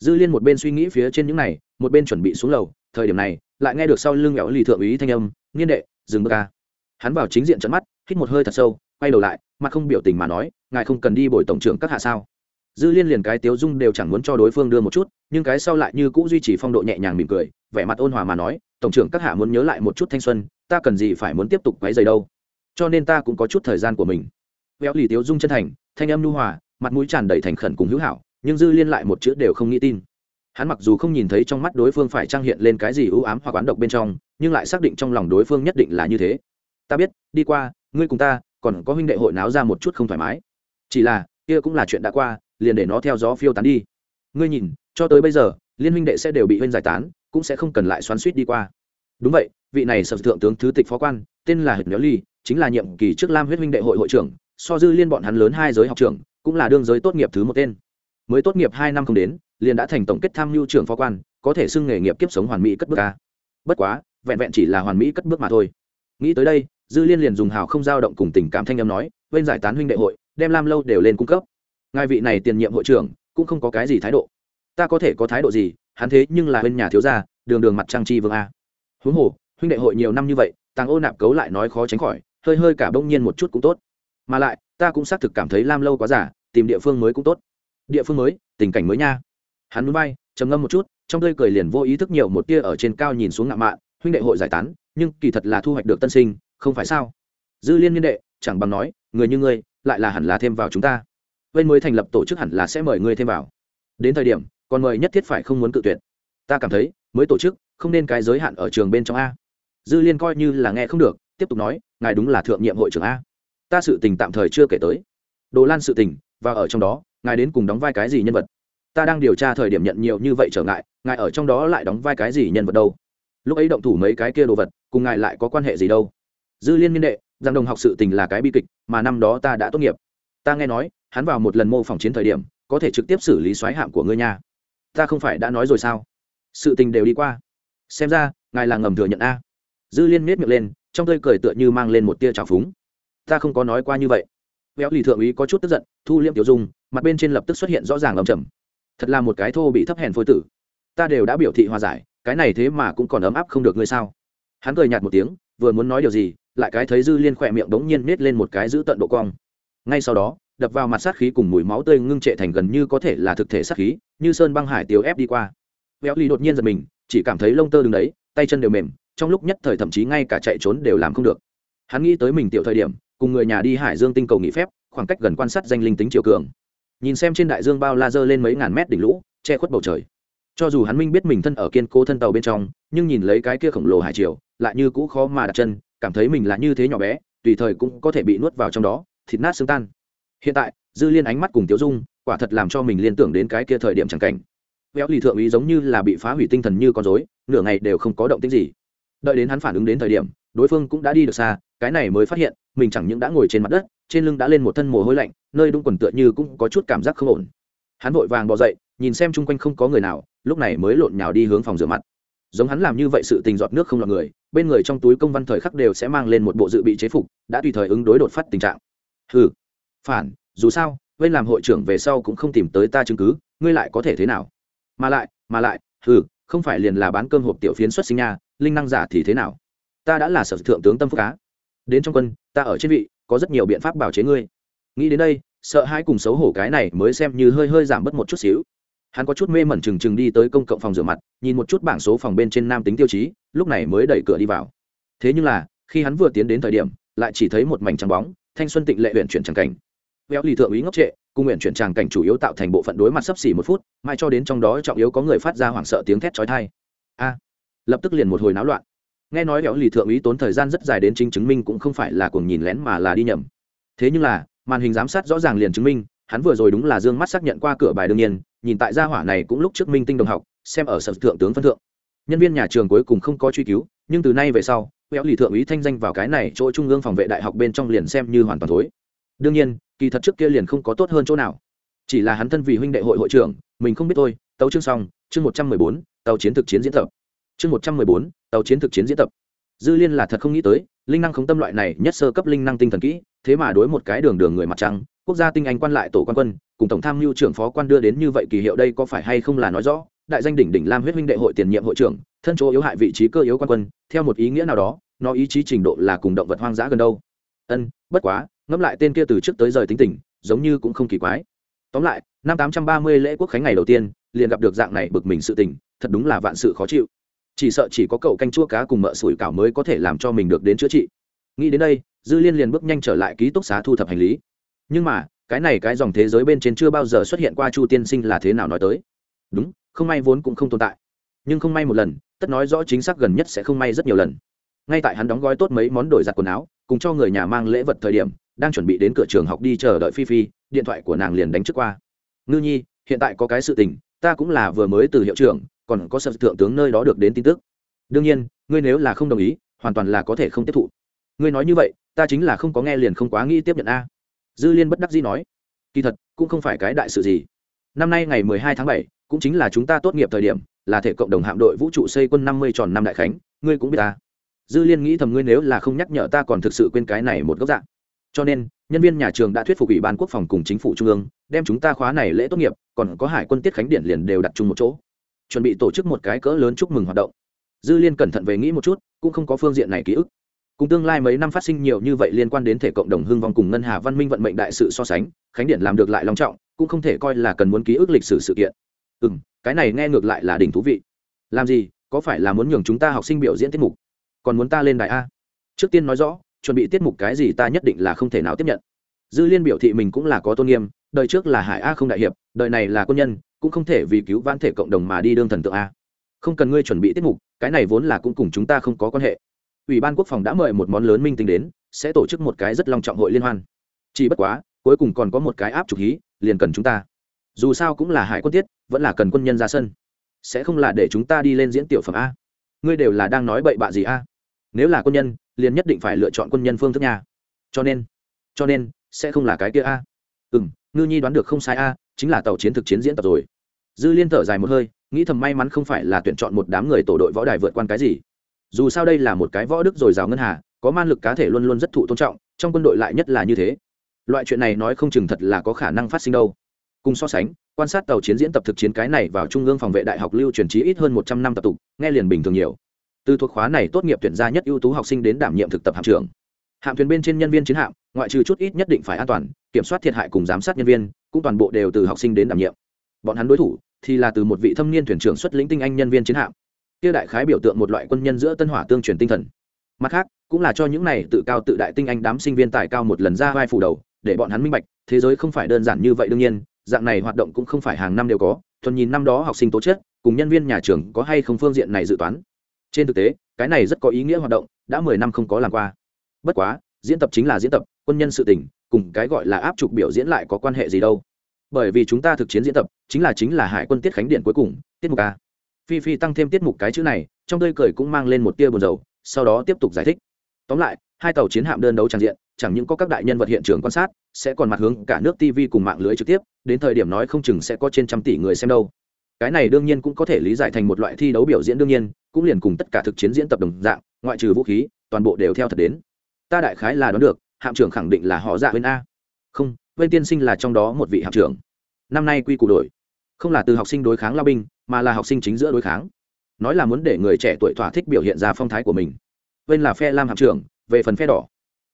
Dư liên một bên suy nghĩ phía trên những này, một bên chuẩn bị xuống lầu thời điểm này, lại nghe được sau lưng mẹo lì thượng úy thanh âm, nghiên đệ, dừng bước ca hắn vào chính diện trận mắt, hít một hơi thật sâu, quay đầu lại, mặt không biểu tình mà nói, ngài không cần đi bồi tổng trưởng các hạ sao? Dư liên liền cái tiếu dung đều chẳng muốn cho đối phương đưa một chút, nhưng cái sau lại như cũ duy trì phong độ nhẹ nhàng mỉm cười, vẻ mặt ôn hòa mà nói, tổng trưởng các hạ muốn nhớ lại một chút thanh xuân, ta cần gì phải muốn tiếp tục quấy dày đâu? Cho nên ta cũng có chút thời gian của mình. Véo lì tiếu dung chân thành, thanh âm nhu hòa, mặt mũi tràn đầy thành khẩn cùng hữu hảo, nhưng dư liên lại một chữ đều không nghĩ tin hắn mặc dù không nhìn thấy trong mắt đối phương phải trang hiện lên cái gì ưu ám hoặc oán độc bên trong, nhưng lại xác định trong lòng đối phương nhất định là như thế. Ta biết, đi qua, ngươi cùng ta, còn có huynh đệ hội náo ra một chút không thoải mái. Chỉ là, kia cũng là chuyện đã qua, liền để nó theo gió phiêu tán đi. Ngươi nhìn, cho tới bây giờ, liên huynh đệ sẽ đều bị huynh giải tán, cũng sẽ không cần lại xoắn suýt đi qua. Đúng vậy, vị này sở thượng tướng thứ tịch phó quan, tên là hệt nhớ ly, chính là nhiệm kỳ trước lam huyết huynh đệ hội hội trưởng, so dư liên bọn hắn lớn hai giới học trưởng, cũng là đương giới tốt nghiệp thứ một tên. Mới tốt nghiệp hai năm không đến liền đã thành tổng kết tham mưu trưởng phó quan, có thể xưng nghề nghiệp kiếp sống hoàn mỹ cất bước ca. Bất quá, vẹn vẹn chỉ là hoàn mỹ cất bước mà thôi. Nghĩ tới đây, dư liên liền dùng hào không dao động cùng tình cảm thanh âm nói, bên giải tán huynh đệ hội, đem lam lâu đều lên cung cấp. Ngài vị này tiền nhiệm hội trưởng, cũng không có cái gì thái độ. Ta có thể có thái độ gì, hắn thế nhưng là bên nhà thiếu gia, đường đường mặt trang chi vương a. Huống hồ, huynh đệ hội nhiều năm như vậy, tàng ô nạp cấu lại nói khó tránh khỏi, hơi hơi cả bỗng nhiên một chút cũng tốt. Mà lại, ta cũng xác thực cảm thấy lam lâu quá giả tìm địa phương mới cũng tốt. Địa phương mới, tình cảnh mới nha hắn núi bay, trầm ngâm một chút, trong tươi cười liền vô ý thức nhiều một tia ở trên cao nhìn xuống ngạo mạn, huynh đệ hội giải tán, nhưng kỳ thật là thu hoạch được tân sinh, không phải sao? Dư liên niên đệ, chẳng bằng nói, người như ngươi, lại là hẳn là thêm vào chúng ta. Bên mới thành lập tổ chức hẳn là sẽ mời ngươi thêm vào. Đến thời điểm, còn mời nhất thiết phải không muốn cự tuyệt. Ta cảm thấy, mới tổ chức, không nên cái giới hạn ở trường bên trong a. Dư liên coi như là nghe không được, tiếp tục nói, ngài đúng là thượng nhiệm hội trưởng a. Ta sự tình tạm thời chưa kể tới. Đồ lan sự tình, và ở trong đó, ngài đến cùng đóng vai cái gì nhân vật? Ta đang điều tra thời điểm nhận nhiều như vậy trở ngại, ngài ở trong đó lại đóng vai cái gì nhân vật đâu? Lúc ấy động thủ mấy cái kia đồ vật, cùng ngài lại có quan hệ gì đâu? Dư liên miên đệ, rằng đồng học sự tình là cái bi kịch, mà năm đó ta đã tốt nghiệp. Ta nghe nói, hắn vào một lần mô phỏng chiến thời điểm, có thể trực tiếp xử lý xoáy hạm của ngươi nha. Ta không phải đã nói rồi sao? Sự tình đều đi qua. Xem ra, ngài là ngầm thừa nhận a. Dư liên miết miệng lên, trong tơi cười tựa như mang lên một tia trào phúng. Ta không có nói qua như vậy. Véo lì thượng úy có chút tức giận, thu liêm tiểu dung, mặt bên trên lập tức xuất hiện rõ ràng lầm trầm thật là một cái thô bị thấp hèn phôi tử. Ta đều đã biểu thị hòa giải, cái này thế mà cũng còn ấm áp không được ngươi sao? Hắn cười nhạt một tiếng, vừa muốn nói điều gì, lại cái thấy dư liên khỏe miệng đống nhiên nết lên một cái giữ tận độ cong. Ngay sau đó, đập vào mặt sát khí cùng mùi máu tươi ngưng trệ thành gần như có thể là thực thể sát khí, như sơn băng hải tiếu ép đi qua. Véo ly đột nhiên giật mình, chỉ cảm thấy lông tơ đứng đấy, tay chân đều mềm, trong lúc nhất thời thậm chí ngay cả chạy trốn đều làm không được. Hắn nghĩ tới mình tiểu thời điểm, cùng người nhà đi hải dương tinh cầu nghỉ phép, khoảng cách gần quan sát danh linh tính chiều cường nhìn xem trên đại dương bao la dơ lên mấy ngàn mét đỉnh lũ, che khuất bầu trời. Cho dù hắn minh biết mình thân ở kiên cố thân tàu bên trong, nhưng nhìn lấy cái kia khổng lồ hải triều, lại như cũ khó mà đặt chân, cảm thấy mình là như thế nhỏ bé, tùy thời cũng có thể bị nuốt vào trong đó, thịt nát xương tan. Hiện tại, dư liên ánh mắt cùng tiếu dung, quả thật làm cho mình liên tưởng đến cái kia thời điểm chẳng cảnh. Véo lì thượng úy giống như là bị phá hủy tinh thần như con dối nửa ngày đều không có động tích gì. Đợi đến hắn phản ứng đến thời điểm, đối phương cũng đã đi được xa, cái này mới phát hiện, mình chẳng những đã ngồi trên mặt đất trên lưng đã lên một thân mồ hôi lạnh, nơi đúng quần tựa như cũng có chút cảm giác không ổn. Hắn vội vàng bỏ dậy, nhìn xem chung quanh không có người nào, lúc này mới lộn nhào đi hướng phòng rửa mặt. Giống hắn làm như vậy sự tình giọt nước không lọt người, bên người trong túi công văn thời khắc đều sẽ mang lên một bộ dự bị chế phục, đã tùy thời ứng đối đột phát tình trạng. Ừ phản, dù sao, bên làm hội trưởng về sau cũng không tìm tới ta chứng cứ, ngươi lại có thể thế nào? Mà lại mà lại ừ không phải liền là bán cơm hộp tiểu phiến xuất sinh nha, linh năng giả thì thế nào? Ta đã là sở thượng tướng tâm phúc cá đến trong quân, ta ở trên vị có rất nhiều biện pháp bảo chế ngươi. Nghĩ đến đây, sợ hãi cùng xấu hổ cái này mới xem như hơi hơi giảm bớt một chút xíu. Hắn có chút mê mẩn trừng trừng đi tới công cộng phòng rửa mặt, nhìn một chút bảng số phòng bên trên nam tính tiêu chí, lúc này mới đẩy cửa đi vào. Thế nhưng là, khi hắn vừa tiến đến thời điểm, lại chỉ thấy một mảnh trắng bóng, thanh xuân tịnh lệ huyện chuyển tràng cảnh. Véo lì thượng úy ngốc trệ cung nguyện chuyển tràng cảnh chủ yếu tạo thành bộ phận đối mặt sấp xỉ một phút mai cho đến trong đó trọng yếu có người phát ra hoảng sợ tiếng thét trói thai a! Lập tức liền một hồi náo loạn nghe nói véo lì thượng úy tốn thời gian rất dài đến chính chứng minh cũng không phải là cuồng nhìn lén mà là đi nhầm. Thế nhưng là, màn hình giám sát rõ ràng liền chứng minh, hắn vừa rồi đúng là dương mắt xác nhận qua cửa bài đương nhiên, nhìn tại gia hỏa này cũng lúc trước minh tinh đồng học, xem ở sở thượng tướng phân thượng. Nhân viên nhà trường cuối cùng không có truy cứu, nhưng từ nay về sau véo lì thượng úy thanh danh vào cái này chỗ trung ương phòng vệ đại học bên trong liền xem như hoàn toàn thối. Đương nhiên, kỳ thật trước kia liền không có tốt hơn chỗ nào. Chỉ là hắn thân vì huynh đệ hội hội trưởng, mình không biết thôi, tấu chương xong, chương một trăm mười bốn, tàu chiến thực chiến diễn tập chương một trăm mười bốn, tàu chiến thực chiến diễn tập. Dư liên là thật không nghĩ tới, linh năng không tâm loại này nhất sơ cấp linh năng tinh thần kỹ, thế mà đối một cái đường đường người mặt trăng, quốc gia tinh anh quan lại tổ quan quân, cùng tổng tham mưu trưởng phó quan đưa đến như vậy kỳ hiệu đây có phải hay không là nói rõ? Đại danh đỉnh đỉnh lam huyết huynh đệ hội tiền nhiệm hội trưởng, thân chỗ yếu hại vị trí cơ yếu quan quân, theo một ý nghĩa nào đó, nó ý chí trình độ là cùng động vật hoang dã gần đâu. Ân, bất quá, ngẫm lại tên kia từ trước tới giờ tính tình, giống như cũng không kỳ quái. Tóm lại, năm tám trăm ba mươi lễ quốc khánh ngày đầu tiên, liền gặp được dạng này bực mình sự tình, thật đúng là vạn sự khó chịu chỉ sợ chỉ có cậu canh chua cá cùng mợ sủi cảo mới có thể làm cho mình được đến chữa trị. Nghĩ đến đây, dư liên liền bước nhanh trở lại ký túc xá thu thập hành lý. Nhưng mà, cái này cái dòng thế giới bên trên chưa bao giờ xuất hiện qua chu tiên sinh là thế nào nói tới. Đúng, không may vốn cũng không tồn tại. Nhưng không may một lần, tất nói rõ chính xác gần nhất sẽ không may rất nhiều lần. Ngay tại hắn đóng gói tốt mấy món đổi giặt quần áo, cùng cho người nhà mang lễ vật thời điểm, đang chuẩn bị đến cửa trường học đi chờ đợi phi phi, điện thoại của nàng liền đánh trước qua. Ngư nhi, hiện tại có cái sự tình, ta cũng là vừa mới từ hiệu trưởng còn có sở thượng tướng nơi đó được đến tin tức. Đương nhiên, ngươi nếu là không đồng ý, hoàn toàn là có thể không tiếp thụ. Ngươi nói như vậy, ta chính là không có nghe liền không quá nghĩ tiếp nhận a. Dư liên bất đắc dĩ nói. Kỳ thật, cũng không phải cái đại sự gì. Năm nay ngày mười hai tháng bảy, cũng chính là chúng ta tốt nghiệp thời điểm, là thể cộng đồng hạm đội vũ trụ xây quân năm mươi tròn năm đại khánh, ngươi cũng biết ta. Dư liên nghĩ thầm ngươi nếu là không nhắc nhở ta còn thực sự quên cái này một góc dạng cho nên, nhân viên nhà trường đã thuyết phục ủy ban quốc phòng cùng chính phủ trung ương, đem chúng ta khóa này lễ tốt nghiệp, còn có hải quân tiết khánh điện liền đều đặt chung một chỗ chuẩn bị tổ chức một cái cỡ lớn chúc mừng hoạt động. Dư liên cẩn thận về nghĩ một chút, cũng không có phương diện này ký ức. Cùng tương lai mấy năm phát sinh nhiều như vậy liên quan đến thể cộng đồng hưng vong cùng ngân hà văn minh vận mệnh đại sự so sánh, khánh điện làm được lại long trọng, cũng không thể coi là cần muốn ký ức lịch sử sự kiện. Ừ m cái này nghe ngược lại là đỉnh thú vị. Làm gì, có phải là muốn nhường chúng ta học sinh biểu diễn tiết mục? Còn muốn ta lên đài a? Trước tiên nói rõ, chuẩn bị tiết mục cái gì ta nhất định là không thể nào tiếp nhận. Dư liên biểu thị mình cũng là có tôn nghiêm, đời trước là hải a không đại hiệp đời này là quân nhân, cũng không thể vì cứu vãn thể cộng đồng mà đi đương thần tượng a. Không cần ngươi chuẩn bị tiết mục, cái này vốn là cũng cùng chúng ta không có quan hệ. Ủy ban quốc phòng đã mời một món lớn minh tính đến, sẽ tổ chức một cái rất long trọng hội liên hoan. Chỉ bất quá, cuối cùng còn có một cái áp trục hí liền cần chúng ta. Dù sao cũng là hải quân tiết, vẫn là cần quân nhân ra sân. Sẽ không là để chúng ta đi lên diễn tiểu phẩm a. Ngươi đều là đang nói bậy bạ gì a? Nếu là quân nhân, liền nhất định phải lựa chọn quân nhân phương thức nhà cho nên cho nên, sẽ không là cái kia a. Ừ m ngư nhi đoán được không sai a chính là tàu chiến thực chiến diễn tập rồi. Dư liên thở dài một hơi, nghĩ thầm may mắn không phải là tuyển chọn một đám người tổ đội võ đài vượt qua cái gì. Dù sao đây là một cái võ đức dồi dào ngân hà, có man lực cá thể luôn luôn rất thụ tôn trọng, trong quân đội lại nhất là như thế. Loại chuyện này nói không chừng thật là có khả năng phát sinh đâu. Cùng so sánh, quan sát tàu chiến diễn tập thực chiến cái này vào trung ương phòng vệ đại học lưu truyền trí ít hơn một trăm năm tập tục, nghe liền bình thường nhiều. Từ thuộc khóa này tốt nghiệp tuyển ra nhất ưu tú học sinh đến đảm nhiệm thực tập hạm trưởng. Hạm thuyền bên trên nhân viên chiến hạm, ngoại trừ chút ít nhất định phải an toàn, kiểm soát thiệt hại cùng giám sát nhân viên cũng toàn bộ đều từ học sinh đến đảm nhiệm. Bọn hắn đối thủ thì là từ một vị thâm niên thuyền trưởng xuất lĩnh tinh anh nhân viên chiến hạm. Kia đại khái biểu tượng một loại quân nhân giữa tân hỏa tương truyền tinh thần. Mặt khác, cũng là cho những này tự cao tự đại tinh anh đám sinh viên tài cao một lần ra vai phủ đầu, để bọn hắn minh bạch, thế giới không phải đơn giản như vậy đương nhiên, dạng này hoạt động cũng không phải hàng năm đều có, thuần nhìn năm đó học sinh tố chất, cùng nhân viên nhà trường có hay không phương diện này dự toán. Trên thực tế, cái này rất có ý nghĩa hoạt động, đã mười năm không có làm qua. Bất quá, diễn tập chính là diễn tập, quân nhân sự tỉnh cùng cái gọi là áp trục biểu diễn lại có quan hệ gì đâu. Bởi vì chúng ta thực chiến diễn tập, chính là chính là hải quân tiết khánh điện cuối cùng, tiết mục a. Phi phi tăng thêm tiết mục cái chữ này, trong tươi cười cũng mang lên một tia buồn dầu sau đó tiếp tục giải thích. Tóm lại, hai tàu chiến hạm đơn đấu tràn diện, chẳng những có các đại nhân vật hiện trường quan sát, sẽ còn mặt hướng cả nước tv cùng mạng lưới trực tiếp, đến thời điểm nói không chừng sẽ có trên trăm tỷ người xem đâu. Cái này đương nhiên cũng có thể lý giải thành một loại thi đấu biểu diễn đương nhiên, cũng liền cùng tất cả thực chiến diễn tập đồng dạng, ngoại trừ vũ khí, toàn bộ đều theo thật đến. Ta đại khái là đoán được hạm trưởng khẳng định là họ dạ bên a. Không bên tiên sinh là trong đó một vị hạm trưởng. Năm nay quy củ đổi. Không là từ học sinh đối kháng lao binh, mà là học sinh chính giữa đối kháng. Nói là muốn để người trẻ tuổi thỏa thích biểu hiện ra phong thái của mình. Bên là phe lam hạm trưởng, về phần phe đỏ.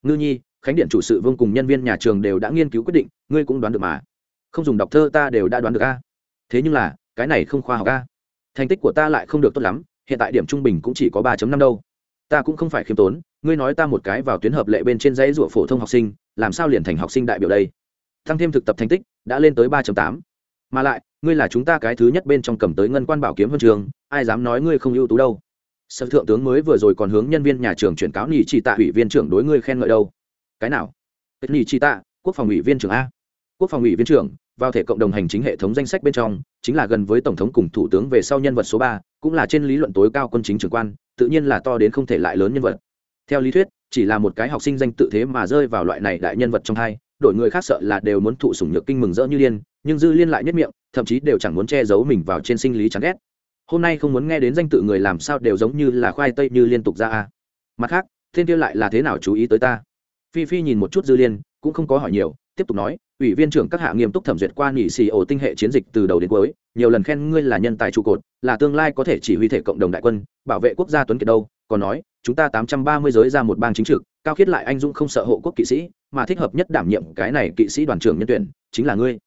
Ngư nhi, khánh điện chủ sự vương cùng nhân viên nhà trường đều đã nghiên cứu quyết định, ngươi cũng đoán được mà. Không dùng đọc thơ ta đều đã đoán được a. Thế nhưng là, cái này không khoa học a. Thành tích của ta lại không được tốt lắm, hiện tại điểm trung bình cũng chỉ có ba năm đâu. Ta cũng không phải khiêm tốn ngươi nói ta một cái vào tuyến hợp lệ bên trên dãy rủa phổ thông học sinh, làm sao liền thành học sinh đại biểu đây? Thăng thêm thực tập thành tích, đã lên tới ba tám. Mà lại, ngươi là chúng ta cái thứ nhất bên trong cầm tới ngân quan bảo kiếm huân trường, ai dám nói ngươi không ưu tú đâu? Sở thượng tướng mới vừa rồi còn hướng nhân viên nhà trường chuyển cáo nhị chỉ tạ ủy viên trưởng đối ngươi khen ngợi đâu. Cái nào? Nhị chỉ tạ, quốc phòng ủy viên trưởng a. Quốc phòng ủy viên trưởng, vào thể cộng đồng hành chính hệ thống danh sách bên trong, chính là gần với tổng thống cùng thủ tướng về sau nhân vật số ba, cũng là trên lý luận tối cao quân chính trưởng quan, tự nhiên là to đến không thể lại lớn nhân vật theo lý thuyết, chỉ là một cái học sinh danh tự thế mà rơi vào loại này đại nhân vật trong hai đội người khác sợ là đều muốn thụ sủng nhược kinh mừng rỡ như liên nhưng dư liên lại nhất miệng, thậm chí đều chẳng muốn che giấu mình vào trên sinh lý chán ghét. Hôm nay không muốn nghe đến danh tự người làm sao đều giống như là khoai tây như liên tục ra a. Mặt khác, thiên kia lại là thế nào chú ý tới ta? Phi phi nhìn một chút dư liên, cũng không có hỏi nhiều, tiếp tục nói, ủy viên trưởng các hạ nghiêm túc thẩm duyệt qua nghỉ xì ổ tinh hệ chiến dịch từ đầu đến cuối, nhiều lần khen ngươi là nhân tài trụ cột, là tương lai có thể chỉ huy thể cộng đồng đại quân, bảo vệ quốc gia tuấn kiệt đâu, còn nói chúng ta tám trăm ba mươi giới ra một bang chính trực, cao khiết lại anh dũng không sợ hộ quốc kỵ sĩ, mà thích hợp nhất đảm nhiệm cái này kỵ sĩ đoàn trưởng nhân tuyển, chính là ngươi.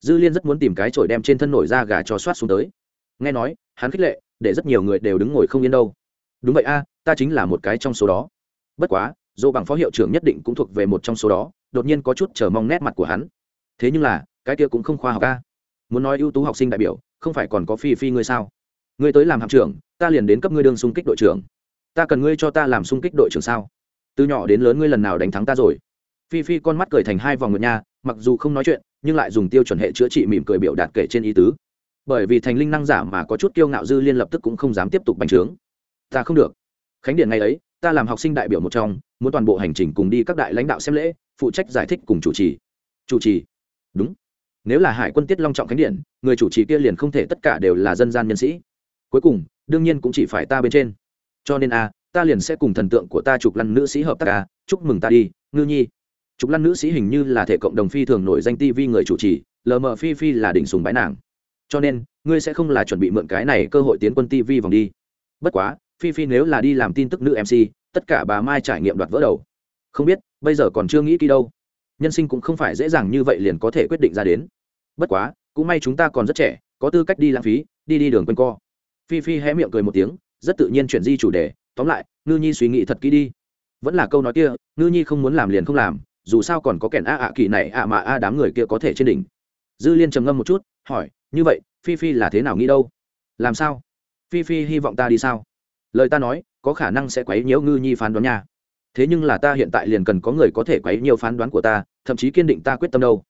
Dư liên rất muốn tìm cái chổi đem trên thân nổi ra gà cho soát xuống tới. Nghe nói, hắn khích lệ, để rất nhiều người đều đứng ngồi không yên đâu. Đúng vậy a, ta chính là một cái trong số đó. Bất quá dô bằng phó hiệu trưởng nhất định cũng thuộc về một trong số đó, đột nhiên có chút chờ mong nét mặt của hắn. Thế nhưng là, cái kia cũng không khoa học a. Muốn nói ưu tú học sinh đại biểu, không phải còn có phi phi ngươi sao? Ngươi tới làm hạm trưởng, ta liền đến cấp ngươi đương xung kích đội trưởng ta cần ngươi cho ta làm xung kích đội trưởng sao? Từ nhỏ đến lớn ngươi lần nào đánh thắng ta rồi? Phi phi con mắt cười thành hai vòng ngựa nha, mặc dù không nói chuyện, nhưng lại dùng tiêu chuẩn hệ chữa trị mỉm cười biểu đạt kể trên ý tứ. Bởi vì thành linh năng giả mà có chút kiêu ngạo dư liên lập tức cũng không dám tiếp tục bành trướng. Ta không được. Khánh điện ngày ấy, ta làm học sinh đại biểu một trong, muốn toàn bộ hành trình cùng đi các đại lãnh đạo xem lễ, phụ trách giải thích cùng chủ trì. Chủ trì? Đúng. Nếu là hải quân tiết long trọng khánh điện người chủ trì kia liền không thể tất cả đều là dân gian nhân sĩ. Cuối cùng, đương nhiên cũng chỉ phải ta bên trên cho nên a, ta liền sẽ cùng thần tượng của ta chụp lăn nữ sĩ hợp tác a. Chúc mừng ta đi, ngư nhi. Chụp lăn nữ sĩ hình như là thể cộng đồng phi thường nổi danh tv người chủ trì, lờ mờ phi phi là đỉnh sùng bãi nàng. Cho nên, ngươi sẽ không là chuẩn bị mượn cái này cơ hội tiến quân tv vòng đi. Bất quá, phi phi nếu là đi làm tin tức nữ mc tất cả bà mai trải nghiệm đoạt vỡ đầu. Không biết, bây giờ còn chưa nghĩ kỹ đâu. Nhân sinh cũng không phải dễ dàng như vậy liền có thể quyết định ra đến. Bất quá, cũng may chúng ta còn rất trẻ, có tư cách đi lãng phí, đi đi đường quanh co. Phi phi hé miệng cười một tiếng rất tự nhiên chuyển di chủ đề, tóm lại, ngư nhi suy nghĩ thật kỹ đi. Vẫn là câu nói kia, ngư nhi không muốn làm liền không làm, dù sao còn có kẻn a ạ kỳ này, ạ mà a đám người kia có thể trên đỉnh. Dư liên trầm ngâm một chút, hỏi, như vậy, phi phi là thế nào nghĩ đâu? Làm sao? Phi phi hy vọng ta đi sao? Lời ta nói, có khả năng sẽ quấy nhiễu ngư nhi phán đoán nha. Thế nhưng là ta hiện tại liền cần có người có thể quấy nhiều phán đoán của ta, thậm chí kiên định ta quyết tâm đâu.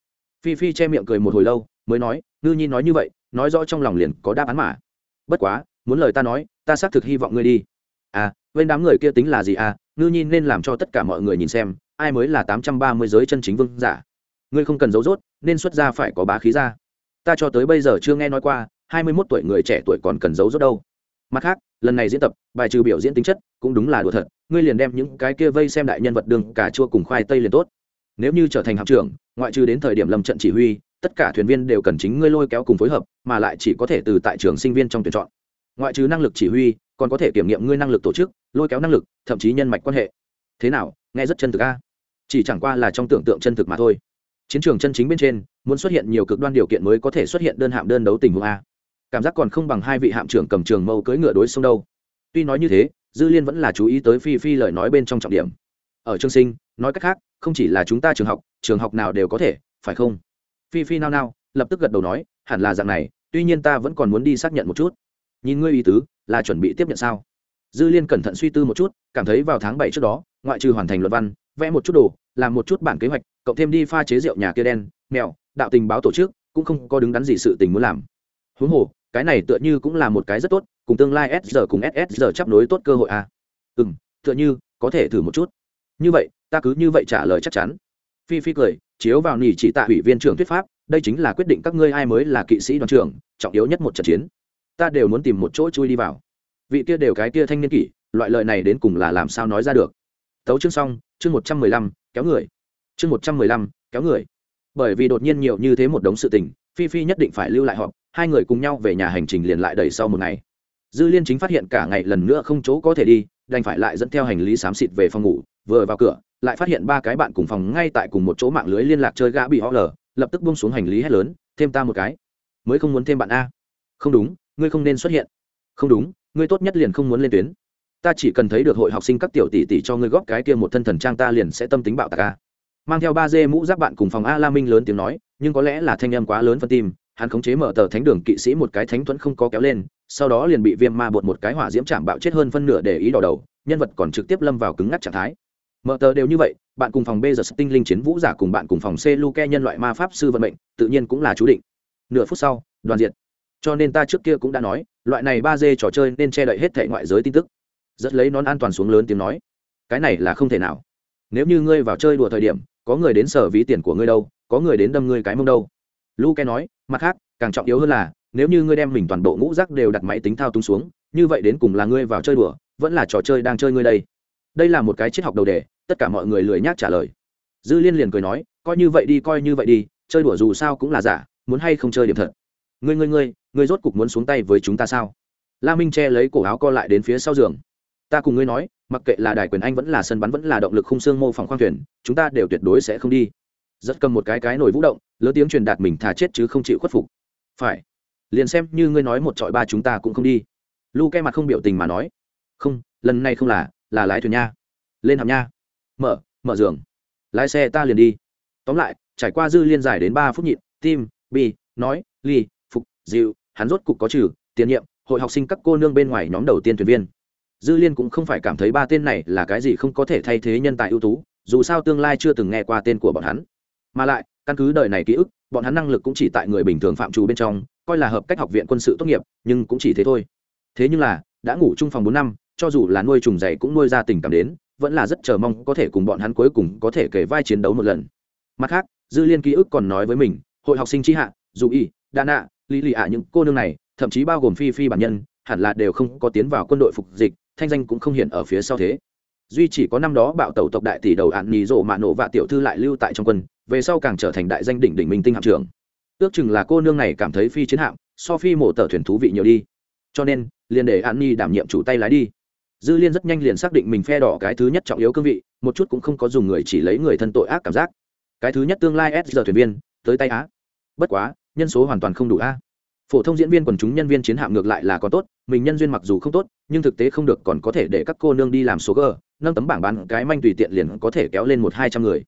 Phi phi che miệng cười một hồi lâu, mới nói, ngư nhi nói như vậy, nói rõ trong lòng liền có đáp án mà. Bất quá, muốn lời ta nói ta xác thực hy vọng ngươi đi. À bên đám người kia tính là gì à? Ngư nhi nên làm cho tất cả mọi người nhìn xem, ai mới là tám trăm ba mươi giới chân chính vương giả. Ngươi không cần giấu dốt nên xuất ra phải có bá khí ra. Ta cho tới bây giờ chưa nghe nói qua, hai mươi mốt tuổi người trẻ tuổi còn cần giấu dốt đâu. Mặt khác, lần này diễn tập, bài trừ biểu diễn tính chất, cũng đúng là đùa thật. Ngươi liền đem những cái kia vây xem đại nhân vật đường, cà chua cùng khoai tây liền tốt. Nếu như trở thành hạm trưởng, ngoại trừ đến thời điểm lâm trận chỉ huy, tất cả thuyền viên đều cần chính ngươi lôi kéo cùng phối hợp, mà lại chỉ có thể từ tại trường sinh viên trong tuyển chọn ngoại trừ năng lực chỉ huy, còn có thể kiểm nghiệm ngươi năng lực tổ chức, lôi kéo năng lực, thậm chí nhân mạch quan hệ. Thế nào, nghe rất chân thực a. Chỉ chẳng qua là trong tưởng tượng chân thực mà thôi. Chiến trường chân chính bên trên, muốn xuất hiện nhiều cực đoan điều kiện mới có thể xuất hiện đơn hạm đơn đấu tình huống a. Cảm giác còn không bằng hai vị hạm trưởng cầm trường mâu cưỡi ngựa đối sông đâu. Tuy nói như thế, dư liên vẫn là chú ý tới phi phi lời nói bên trong trọng điểm. Ở trường sinh, nói cách khác, không chỉ là chúng ta trường học trường học nào đều có thể, phải không? Phi phi nao nao, lập tức gật đầu nói, hẳn là dạng này, tuy nhiên ta vẫn còn muốn đi xác nhận một chút nhìn ngươi ý tứ, là chuẩn bị tiếp nhận sao? Dư liên cẩn thận suy tư một chút, cảm thấy vào tháng bảy trước đó, ngoại trừ hoàn thành luật văn, vẽ một chút đồ, làm một chút bản kế hoạch, cộng thêm đi pha chế rượu nhà kia đen, mèo, đạo tình báo tổ chức, cũng không có đứng đắn gì sự tình muốn làm. Huống hồ, cái này tựa như cũng là một cái rất tốt, cùng tương lai s giờ cùng ss giờ chấp nối tốt cơ hội à. ừ m tựa như, có thể thử một chút. Như vậy, ta cứ như vậy trả lời chắc chắn. Phi phi cười, chiếu vào nỉ chỉ tạ ủy viên trưởng thuyết pháp, đây chính là quyết định các ngươi ai mới là kỵ sĩ đoàn trưởng, trọng yếu nhất một trận chiến ta đều muốn tìm một chỗ chui đi vào. Vị kia đều cái kia thanh niên kỷ loại lợi này đến cùng là làm sao nói ra được? Tấu chương xong chương một trăm mười lăm kéo người. Chương một trăm mười lăm kéo người. Bởi vì đột nhiên nhiều như thế một đống sự tình phi phi nhất định phải lưu lại họ, hai người cùng nhau về nhà hành trình liền lại đẩy sau một ngày. Dư liên chính phát hiện cả ngày lần nữa không chỗ có thể đi đành phải lại dẫn theo hành lý xám xịt về phòng ngủ vừa vào cửa lại phát hiện ba cái bạn cùng phòng ngay tại cùng một chỗ mạng lưới liên lạc chơi gã bị họ lờ lập tức buông xuống hành lý hết lớn thêm ta một cái. Mới không muốn thêm bạn a. Không đúng ngươi không nên xuất hiện. Không đúng, ngươi tốt nhất liền không muốn lên tuyến. Ta chỉ cần thấy được hội học sinh các tiểu tỷ tỷ cho ngươi góp cái kia một thân thần trang ta liền sẽ tâm tính bạo tạc a. Mang theo ba dê mũ giáp bạn cùng phòng a la minh lớn tiếng nói, nhưng có lẽ là thanh âm quá lớn phân tim, hắn khống chế mở tờ thánh đường kỵ sĩ một cái thánh thuẫn không có kéo lên, sau đó liền bị viêm ma bột một cái hỏa diễm chạm bạo chết hơn phân nửa để ý đỏ đầu, nhân vật còn trực tiếp lâm vào cứng ngắc trạng thái. Mở tờ đều như vậy, bạn cùng phòng b giờ tinh linh chiến vũ giả cùng bạn cùng phòng c luke nhân loại ma pháp sư vận mệnh, tự nhiên cũng là chú định. Nửa phút sau, đoàn diện cho nên ta trước kia cũng đã nói, loại này ba d trò chơi nên che đậy hết thể ngoại giới tin tức. Rất lấy nón an toàn xuống lớn tiếng nói, cái này là không thể nào. Nếu như ngươi vào chơi đùa thời điểm, có người đến sở ví tiền của ngươi đâu, có người đến đâm ngươi cái mông đâu. Luke nói, mặt khác, càng trọng yếu hơn là, nếu như ngươi đem mình toàn bộ ngũ rác đều đặt máy tính thao túng xuống, như vậy đến cùng là ngươi vào chơi đùa, vẫn là trò chơi đang chơi ngươi đây. Đây là một cái triết học đầu đề, tất cả mọi người lười nhác trả lời. Dư liên liền cười nói, coi như vậy đi, coi như vậy đi, chơi đùa dù sao cũng là giả, muốn hay không chơi điểm thật. Ngươi ngươi ngươi ngươi rốt cục muốn xuống tay với chúng ta sao? La minh che lấy cổ áo co lại đến phía sau giường. Ta cùng ngươi nói, mặc kệ là đài quyền anh vẫn là sân bắn vẫn là động lực khung xương mô phỏng khoang thuyền, chúng ta đều tuyệt đối sẽ không đi. Rất cầm một cái cái nổi vũ động lớn tiếng truyền đạt mình thà chết chứ không chịu khuất phục. Phải. Liền xem như ngươi nói một trọi ba chúng ta cũng không đi. Lu ke mặt không biểu tình mà nói. Không, lần này không là là lái thuyền nha. Lên hàm nha. Mở mở giường. Lái xe ta liền đi. Tóm lại, trải qua dư liên giải đến ba phút nhịn, tim, bi, nói ly phục, dịu hắn rốt cục có trừ, tiền nhiệm, hội học sinh các cô nương bên ngoài nhóm đầu tiên thuyền viên. Dư liên cũng không phải cảm thấy ba tên này là cái gì không có thể thay thế nhân tài ưu tú, dù sao tương lai chưa từng nghe qua tên của bọn hắn. Mà lại, căn cứ đời này ký ức, bọn hắn năng lực cũng chỉ tại người bình thường phạm trù bên trong, coi là hợp cách học viện quân sự tốt nghiệp, nhưng cũng chỉ thế thôi. Thế nhưng là, đã ngủ chung phòng bốn năm, cho dù là nuôi trùng dày cũng nuôi ra tình cảm đến, vẫn là rất chờ mong có thể cùng bọn hắn cuối cùng có thể kể vai chiến đấu một lần. Mặt khác, dư liên ký ức còn nói với mình, hội học sinh tri hạ, dù y, đa nạ lý lì ạ những cô nương này, thậm chí bao gồm phi phi bản nhân, hẳn là đều không có tiến vào quân đội phục dịch, thanh danh cũng không hiện ở phía sau thế. Duy chỉ có năm đó bạo tẩu tộc đại tỷ đầu ạn nhì rộ mạ nổ và tiểu thư lại lưu tại trong quân, về sau càng trở thành đại danh đỉnh đỉnh minh tinh hạm trưởng. Ước chừng là cô nương này cảm thấy phi chiến hạm, so phi mổ tờ thuyền thú vị nhiều đi. Cho nên, liền để an nhi đảm nhiệm chủ tay lái đi. Dư liên rất nhanh liền xác định mình phe đỏ cái thứ nhất trọng yếu cương vị, một chút cũng không có dùng người chỉ lấy người thân tội ác cảm giác. Cái thứ nhất tương lai s giờ thuyền viên, tới tay á. Bất quá nhân số hoàn toàn không đủ a. Phổ thông diễn viên quần chúng nhân viên chiến hạm ngược lại là có tốt, mình nhân duyên mặc dù không tốt, nhưng thực tế không được còn có thể để các cô nương đi làm số g nâng tấm bảng bán cái manh tùy tiện liền có thể kéo lên một hai trăm người.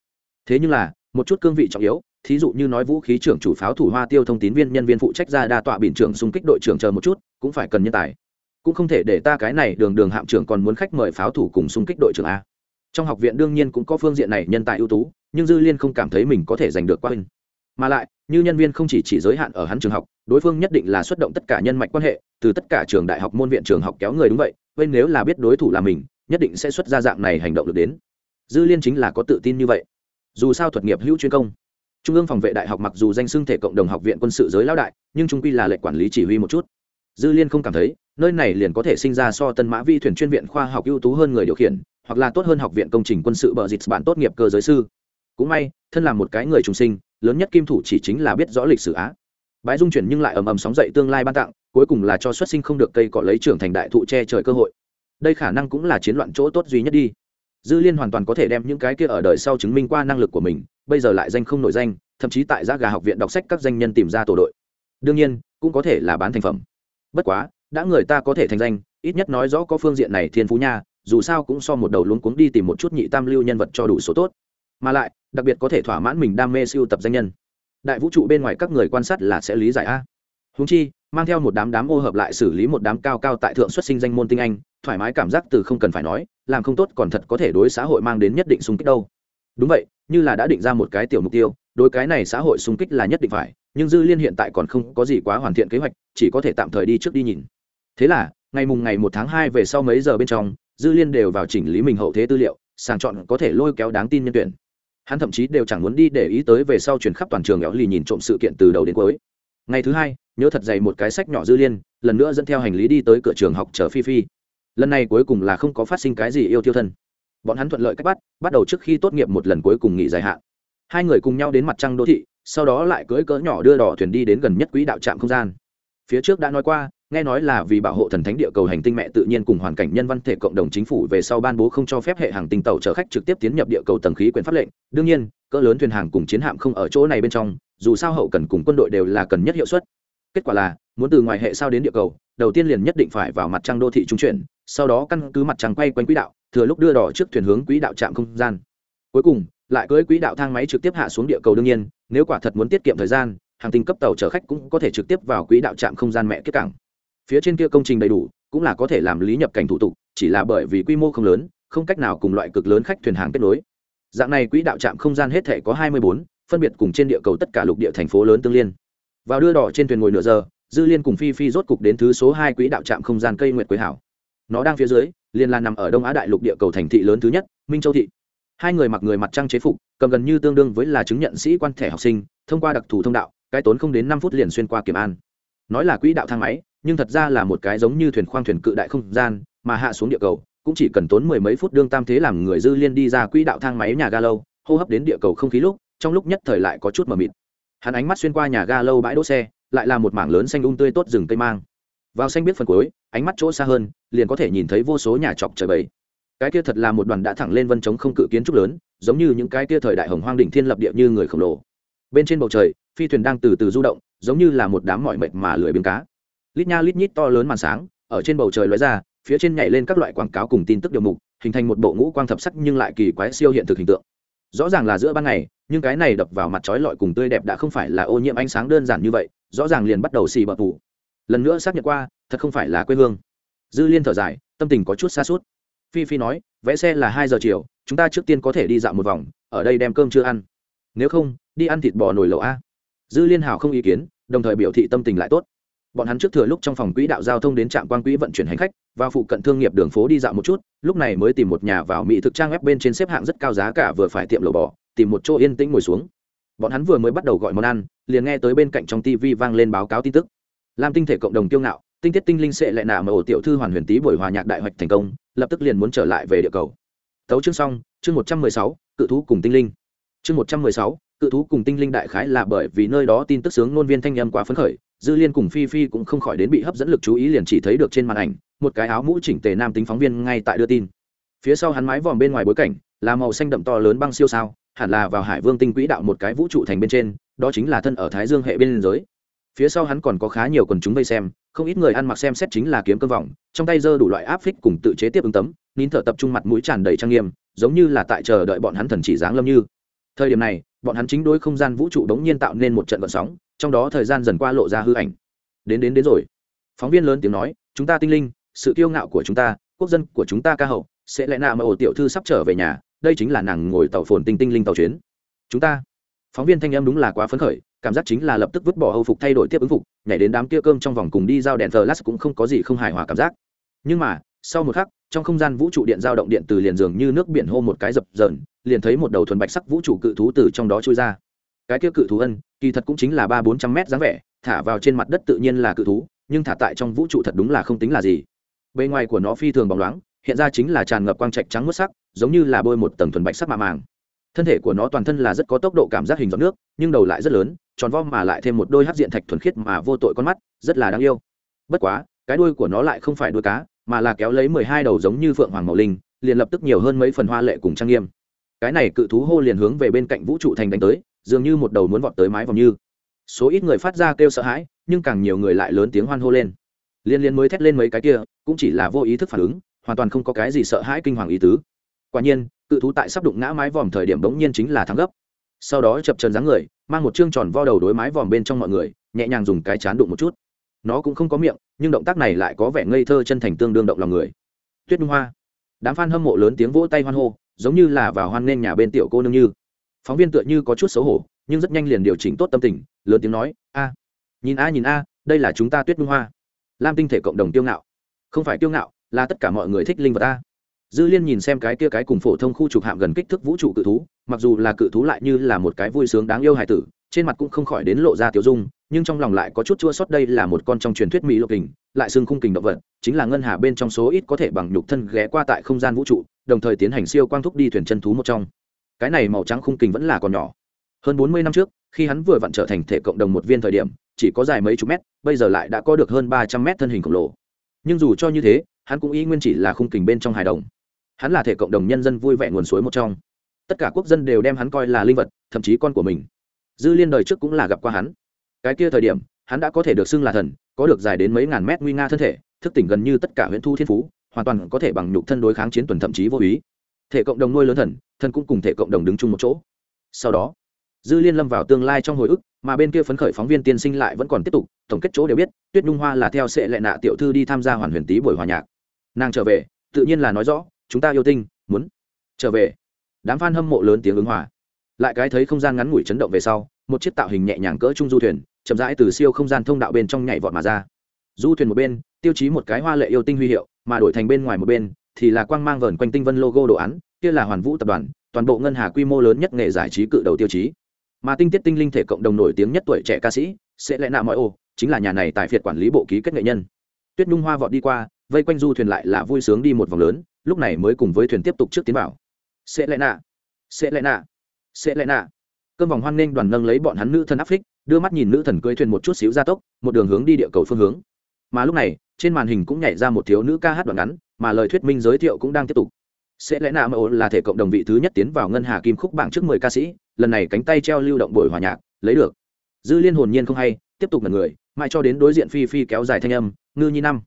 Thế nhưng là, một chút cương vị trọng yếu, thí dụ như nói vũ khí trưởng chủ pháo thủ hoa tiêu thông tín viên nhân viên phụ trách ra đa tọa biển trưởng xung kích đội trưởng chờ một chút, cũng phải cần nhân tài. Cũng không thể để ta cái này đường đường hạm trưởng còn muốn khách mời pháo thủ cùng xung kích đội trưởng a. Trong học viện đương nhiên cũng có phương diện này nhân tài ưu tú, nhưng dư liên không cảm thấy mình có thể giành được qua hình mà lại, như nhân viên không chỉ chỉ giới hạn ở hắn trường học, đối phương nhất định là xuất động tất cả nhân mạch quan hệ, từ tất cả trường đại học môn viện trường học kéo người đúng vậy vậy nếu là biết đối thủ là mình, nhất định sẽ xuất ra dạng này hành động được đến. Dư liên chính là có tự tin như vậy. Dù sao thuật nghiệp hữu chuyên công. Trung ương phòng vệ đại học mặc dù danh xưng thể cộng đồng học viện quân sự giới lão đại, nhưng trung quy là lệnh quản lý chỉ huy một chút. Dư liên không cảm thấy, nơi này liền có thể sinh ra so tân mã vi thuyền chuyên viện khoa học ưu tú hơn người điều khiển, hoặc là tốt hơn học viện công trình quân sự bờ dịt bản tốt nghiệp cơ giới sư. Cũng may, thân là một cái người trung sinh lớn nhất kim thủ chỉ chính là biết rõ lịch sử á. Bãi dung chuyển nhưng lại ầm ầm sóng dậy tương lai ban tặng, cuối cùng là cho xuất sinh không được cây cọ lấy trưởng thành đại thụ che trời cơ hội. Đây khả năng cũng là chiến loạn chỗ tốt duy nhất đi. Dư liên hoàn toàn có thể đem những cái kia ở đời sau chứng minh qua năng lực của mình, bây giờ lại danh không nổi danh, thậm chí tại giá gà học viện đọc sách các danh nhân tìm ra tổ đội. Đương nhiên, cũng có thể là bán thành phẩm. Bất quá, đã người ta có thể thành danh, ít nhất nói rõ có phương diện này thiên phú nha, dù sao cũng so một đầu luống cuống đi tìm một chút nhị tam lưu nhân vật cho đủ số tốt. Mà lại đặc biệt có thể thỏa mãn mình đam mê siêu tập danh nhân. Đại vũ trụ bên ngoài các người quan sát là sẽ lý giải a. Húng chi, mang theo một đám đám ô hợp lại xử lý một đám cao cao tại thượng xuất sinh danh môn tinh anh, thoải mái cảm giác từ không cần phải nói, làm không tốt còn thật có thể đối xã hội mang đến nhất định xung kích đâu. Đúng vậy, như là đã định ra một cái tiểu mục tiêu, đối cái này xã hội xung kích là nhất định phải, nhưng dư liên hiện tại còn không có gì quá hoàn thiện kế hoạch, chỉ có thể tạm thời đi trước đi nhìn. Thế là, ngày mùng ngày một tháng hai về sau mấy giờ bên trong, dư liên đều vào chỉnh lý mình hậu thế tư liệu, sàng chọn có thể lôi kéo đáng tin nhân tuyển hắn thậm chí đều chẳng muốn đi để ý tới về sau chuyển khắp toàn trường éo lì nhìn trộm sự kiện từ đầu đến cuối. Ngày thứ hai, nhớ thật dày một cái sách nhỏ dư liên, lần nữa dẫn theo hành lý đi tới cửa trường học chờ phi phi. Lần này cuối cùng là không có phát sinh cái gì yêu tiêu thân. Bọn hắn thuận lợi cách bắt bắt đầu trước khi tốt nghiệp một lần cuối cùng nghỉ dài hạn. Hai người cùng nhau đến mặt trăng đô thị, sau đó lại cưỡi cỡ nhỏ đưa đỏ thuyền đi đến gần nhất quỹ đạo trạm không gian. Phía trước đã nói qua nghe nói là vì bảo hộ thần thánh địa cầu hành tinh mẹ tự nhiên cùng hoàn cảnh nhân văn thể cộng đồng chính phủ về sau ban bố không cho phép hệ hàng tinh tàu chở khách trực tiếp tiến nhập địa cầu tầng khí quyển pháp lệnh. Đương nhiên, cỡ lớn thuyền hàng cùng chiến hạm không ở chỗ này bên trong, dù sao hậu cần cùng quân đội đều là cần nhất hiệu suất. Kết quả là, muốn từ ngoài hệ sao đến địa cầu, đầu tiên liền nhất định phải vào mặt trăng đô thị trung chuyển, sau đó căn cứ mặt trăng quay quanh quỹ đạo, thừa lúc đưa đỏ trước thuyền hướng quỹ đạo trạm không gian. Cuối cùng, lại cưới quỹ đạo thang máy trực tiếp hạ xuống địa cầu đương nhiên, nếu quả thật muốn tiết kiệm thời gian, hàng tinh cấp tàu chở khách cũng có thể trực tiếp vào quỹ đạo trạm không gian mẹ kết cảng phía trên kia công trình đầy đủ, cũng là có thể làm lý nhập cảnh thủ tục, chỉ là bởi vì quy mô không lớn, không cách nào cùng loại cực lớn khách thuyền hàng kết nối. Dạng này quỹ đạo trạm không gian hết thể có hai mươi bốn, phân biệt cùng trên địa cầu tất cả lục địa thành phố lớn tương liên. Vào đưa đỏ trên thuyền ngồi nửa giờ, dư liên cùng phi phi rốt cục đến thứ số hai quỹ đạo trạm không gian cây nguyệt quế hảo. Nó đang phía dưới liên là nằm ở đông á đại lục địa cầu thành thị lớn thứ nhất, minh châu thị. Hai người mặc người mặt trăng chế phục, cầm gần như tương đương với là chứng nhận sĩ quan thẻ học sinh, thông qua đặc thù thông đạo, cái tốn không đến năm phút liền xuyên qua kiểm an. Nói là quỹ đạo thang máy nhưng thật ra là một cái giống như thuyền khoang thuyền cự đại không gian, mà hạ xuống địa cầu, cũng chỉ cần tốn mười mấy phút đương tam thế làm người dư liên đi ra quỹ đạo thang máy nhà ga lâu, hô hấp đến địa cầu không khí lúc, trong lúc nhất thời lại có chút mờ mịt. Hắn ánh mắt xuyên qua nhà ga lâu bãi đỗ xe, lại là một mảng lớn xanh ung um tươi tốt rừng cây mang. Vào xanh biết phần cuối, ánh mắt chỗ xa hơn, liền có thể nhìn thấy vô số nhà chọc trời bầy. Cái kia thật là một đoàn đã thẳng lên vân chống không cự kiến trúc lớn, giống như những cái kia thời đại hồng hoang đỉnh thiên lập địa như người khổng lồ. Bên trên bầu trời, phi thuyền đang từ từ du động, giống như là một đám mọi mệt mà lười biếng cá lít nha lít nhít to lớn màn sáng, ở trên bầu trời lóe ra, phía trên nhảy lên các loại quảng cáo cùng tin tức điều mục, hình thành một bộ ngũ quang thập sắc nhưng lại kỳ quái siêu hiện thực hình tượng. Rõ ràng là giữa ban ngày, nhưng cái này đập vào mặt trói lọi cùng tươi đẹp đã không phải là ô nhiễm ánh sáng đơn giản như vậy, rõ ràng liền bắt đầu xì bập tủ lần nữa xác nhận qua, thật không phải là quê hương. Dư liên thở dài, tâm tình có chút xa suốt. Phi phi nói vẽ xe là hai giờ chiều, chúng ta trước tiên có thể đi dạo một vòng, ở đây đem cơm chưa ăn. Nếu không, đi ăn thịt bò nồi lẩu a. Dư liên hào không ý kiến, đồng thời biểu thị tâm tình lại tốt bọn hắn trước thừa lúc trong phòng quỹ đạo giao thông đến trạm quan quỹ vận chuyển hành khách và phụ cận thương nghiệp đường phố đi dạo một chút, lúc này mới tìm một nhà vào mỹ thực trang web bên trên xếp hạng rất cao giá cả vừa phải tiệm lẩu bò, tìm một chỗ yên tĩnh ngồi xuống. Bọn hắn vừa mới bắt đầu gọi món ăn, liền nghe tới bên cạnh trong tv vang lên báo cáo tin tức. Lam tinh thể cộng đồng kiêu ngạo, tinh tiết tinh linh sẽ lại nạ mà ổ tiểu thư hoàn huyền tý buổi hòa nhạc đại hoạch thành công, lập tức liền muốn trở lại về địa cầu. Tấu chương xong, chương một trăm mười sáu, cự thú cùng tinh linh. Chương một trăm mười sáu, cự thú cùng tinh linh đại khái là bởi vì nơi đó tin tức sướng nôn viên thanh âm quá phấn khởi dư liên cùng phi phi cũng không khỏi đến bị hấp dẫn lực chú ý liền chỉ thấy được trên màn ảnh, một cái áo mũ chỉnh tề nam tính phóng viên ngay tại đưa tin. Phía sau hắn mái vòm bên ngoài bối cảnh, là màu xanh đậm to lớn băng siêu sao, hẳn là vào hải vương tinh quỹ đạo một cái vũ trụ thành bên trên, đó chính là thân ở thái dương hệ bên giới. Phía sau hắn còn có khá nhiều quần chúng vây xem, không ít người ăn mặc xem xét chính là kiếm cơ vọng, trong tay giơ đủ loại áp phích cùng tự chế tiếp ứng tấm, nín thở tập trung mặt mũi tràn đầy trang nghiêm, giống như là tại chờ đợi bọn hắn thần chỉ giáng lâm như. Thời điểm này, bọn hắn chính đối không gian vũ trụ đống nhiên tạo nên một trận vận sóng trong đó thời gian dần qua lộ ra hư ảnh. Đến đến đến rồi. Phóng viên lớn tiếng nói, chúng ta tinh linh, sự kiêu ngạo của chúng ta, quốc dân của chúng ta ca hậu, sẽ lẽ nạ mà ổ tiểu thư sắp trở về nhà? Đây chính là nàng ngồi tàu phồn tinh tinh linh tàu chuyến. Chúng ta. Phóng viên thanh em đúng là quá phấn khởi, cảm giác chính là lập tức vứt bỏ hầu phục thay đổi tiếp ứng phục, nhảy đến đám kia cơm trong vòng cùng đi giao đèn thờ lát cũng không có gì không hài hòa cảm giác. Nhưng mà, sau một khắc, trong không gian vũ trụ điện giao động điện từ liền dường như nước biển hô một cái dập dờn, liền thấy một đầu thuần bạch sắc vũ trụ cự thú từ trong đó trôi ra. Cái kia cự thú ân kỳ thật cũng chính là ba bốn trăm mét dáng vẻ, thả vào trên mặt đất tự nhiên là cự thú, nhưng thả tại trong vũ trụ thật đúng là không tính là gì. Bề ngoài của nó phi thường bóng loáng, hiện ra chính là tràn ngập quang trạch trắng mất sắc, giống như là bôi một tầng thuần bạch sắc mạ màng. Thân thể của nó toàn thân là rất có tốc độ cảm giác hình giọt nước, nhưng đầu lại rất lớn, tròn vo mà lại thêm một đôi hát diện thạch thuần khiết mà vô tội con mắt, rất là đáng yêu. Bất quá, cái đuôi của nó lại không phải đuôi cá, mà là kéo lấy mười hai đầu giống như phượng hoàng màu linh, liền lập tức nhiều hơn mấy phần hoa lệ cùng trang nghiêm. Cái này cự thú hô liền hướng về bên cạnh vũ trụ thành đánh tới dường như một đầu muốn vọt tới mái vòng như. Số ít người phát ra kêu sợ hãi, nhưng càng nhiều người lại lớn tiếng hoan hô lên. Liên liên mới thét lên mấy cái kia, cũng chỉ là vô ý thức phản ứng, hoàn toàn không có cái gì sợ hãi kinh hoàng ý tứ. Quả nhiên, cự thú tại sắp đụng ngã mái vòm thời điểm bỗng nhiên chính là thắng gấp. Sau đó chập trần dáng người, mang một chương tròn vo đầu đối mái vòm bên trong mọi người, nhẹ nhàng dùng cái chán đụng một chút. Nó cũng không có miệng, nhưng động tác này lại có vẻ ngây thơ chân thành tương đương động lòng người. Tuyết nhung hoa. Đám f a n hâm mộ lớn tiếng vỗ tay hoan hô, giống như là vào hoan nghênh nhà bên tiểu cô nương như phóng viên tựa như có chút xấu hổ, nhưng rất nhanh liền điều chỉnh tốt tâm tình, lớn tiếng nói, a, nhìn a nhìn a, đây là chúng ta tuyết nhung hoa. Lam tinh thể cộng đồng tiêu ngạo. Không phải tiêu ngạo, là tất cả mọi người thích linh vật a. Dư liên nhìn xem cái kia cái cùng phổ thông khu trục hạm gần kích thước vũ trụ cự thú, mặc dù là cự thú lại như là một cái vui sướng đáng yêu hài tử, trên mặt cũng không khỏi đến lộ ra tiểu dung, nhưng trong lòng lại có chút chua sót đây là một con trong truyền thuyết mỹ lục kình, lại xương khung kình động vật, chính là ngân hà bên trong số ít có thể bằng nhục thân ghé qua tại không gian vũ trụ, đồng thời tiến hành siêu quang thúc đi thuyền chân thú một trong cái này màu trắng khung kình vẫn là còn nhỏ. Hơn bốn mươi năm trước, khi hắn vừa vặn trở thành thể cộng đồng một viên thời điểm, chỉ có dài mấy chục mét, bây giờ lại đã có được hơn ba trăm mét thân hình khổng lồ. Nhưng dù cho như thế, hắn cũng y nguyên chỉ là khung kình bên trong hài đồng. Hắn là thể cộng đồng nhân dân vui vẻ nguồn suối một trong. Tất cả quốc dân đều đem hắn coi là linh vật, thậm chí con của mình. Dư liên đời trước cũng là gặp qua hắn. Cái kia thời điểm, hắn đã có thể được xưng là thần, có được dài đến mấy ngàn mét nguy nga thân thể, thức tỉnh gần như tất cả huyện thu thiên phú, hoàn toàn có thể bằng nhục thân đối kháng chiến tuần thậm chí vô ý. Thể cộng đồng nuôi lớn thần thần cũng cùng thể cộng đồng đứng chung một chỗ. Sau đó, dư liên lâm vào tương lai trong hồi ức, mà bên kia phấn khởi phóng viên tiên sinh lại vẫn còn tiếp tục, tổng kết chỗ đều biết, tuyết nhung hoa là theo sệ lệ nạ tiểu thư đi tham gia hoàn huyền tý buổi hòa nhạc. Nàng trở về, tự nhiên là nói rõ, chúng ta yêu tinh, muốn trở về. Đám f a n hâm mộ lớn tiếng ứng hòa. Lại cái thấy không gian ngắn ngủi chấn động về sau, một chiếc tạo hình nhẹ nhàng cỡ trung du thuyền, chậm rãi từ siêu không gian thông đạo bên trong nhảy vọt mà ra. Du thuyền một bên, tiêu chí một cái hoa lệ yêu tinh huy hiệu, mà đổi thành bên ngoài một bên, thì là quang mang vờn quanh tinh vân logo đồ án kia là hoàn vũ tập đoàn, toàn bộ ngân hà quy mô lớn nhất nghề giải trí cự đầu tiêu chí. Mà tinh tiết tinh linh thể cộng đồng nổi tiếng nhất tuổi trẻ ca sĩ, sẽ lẽ nạ mọi ô, chính là nhà này tại phiệt quản lý bộ ký kết nghệ nhân. Tuyết nhung hoa vọt đi qua, vây quanh du thuyền lại là vui sướng đi một vòng lớn, lúc này mới cùng với thuyền tiếp tục trước tiến vào. Sẽ lẽ nạ, sẽ lẽ nạ, sẽ lẽ nạ. Cơn vòng hoan nghênh đoàn nâng lấy bọn hắn nữ thần áp phích, đưa mắt nhìn nữ thần cưỡi thuyền một chút xíu gia tốc, một đường hướng đi địa cầu phương hướng. Mà lúc này, trên màn hình cũng nhảy ra một thiếu nữ ca hát đoạn ngắn, mà lời thuyết minh giới thiệu cũng đang tiếp tục sẽ lẽ nạ mơ là thể cộng đồng vị thứ nhất tiến vào ngân hà kim khúc bảng trước mười ca sĩ, lần này cánh tay treo lưu động buổi hòa nhạc, lấy được. Dư liên hồn nhiên không hay, tiếp tục là người, mãi cho đến đối diện phi phi kéo dài thanh âm, ngư nhi năm.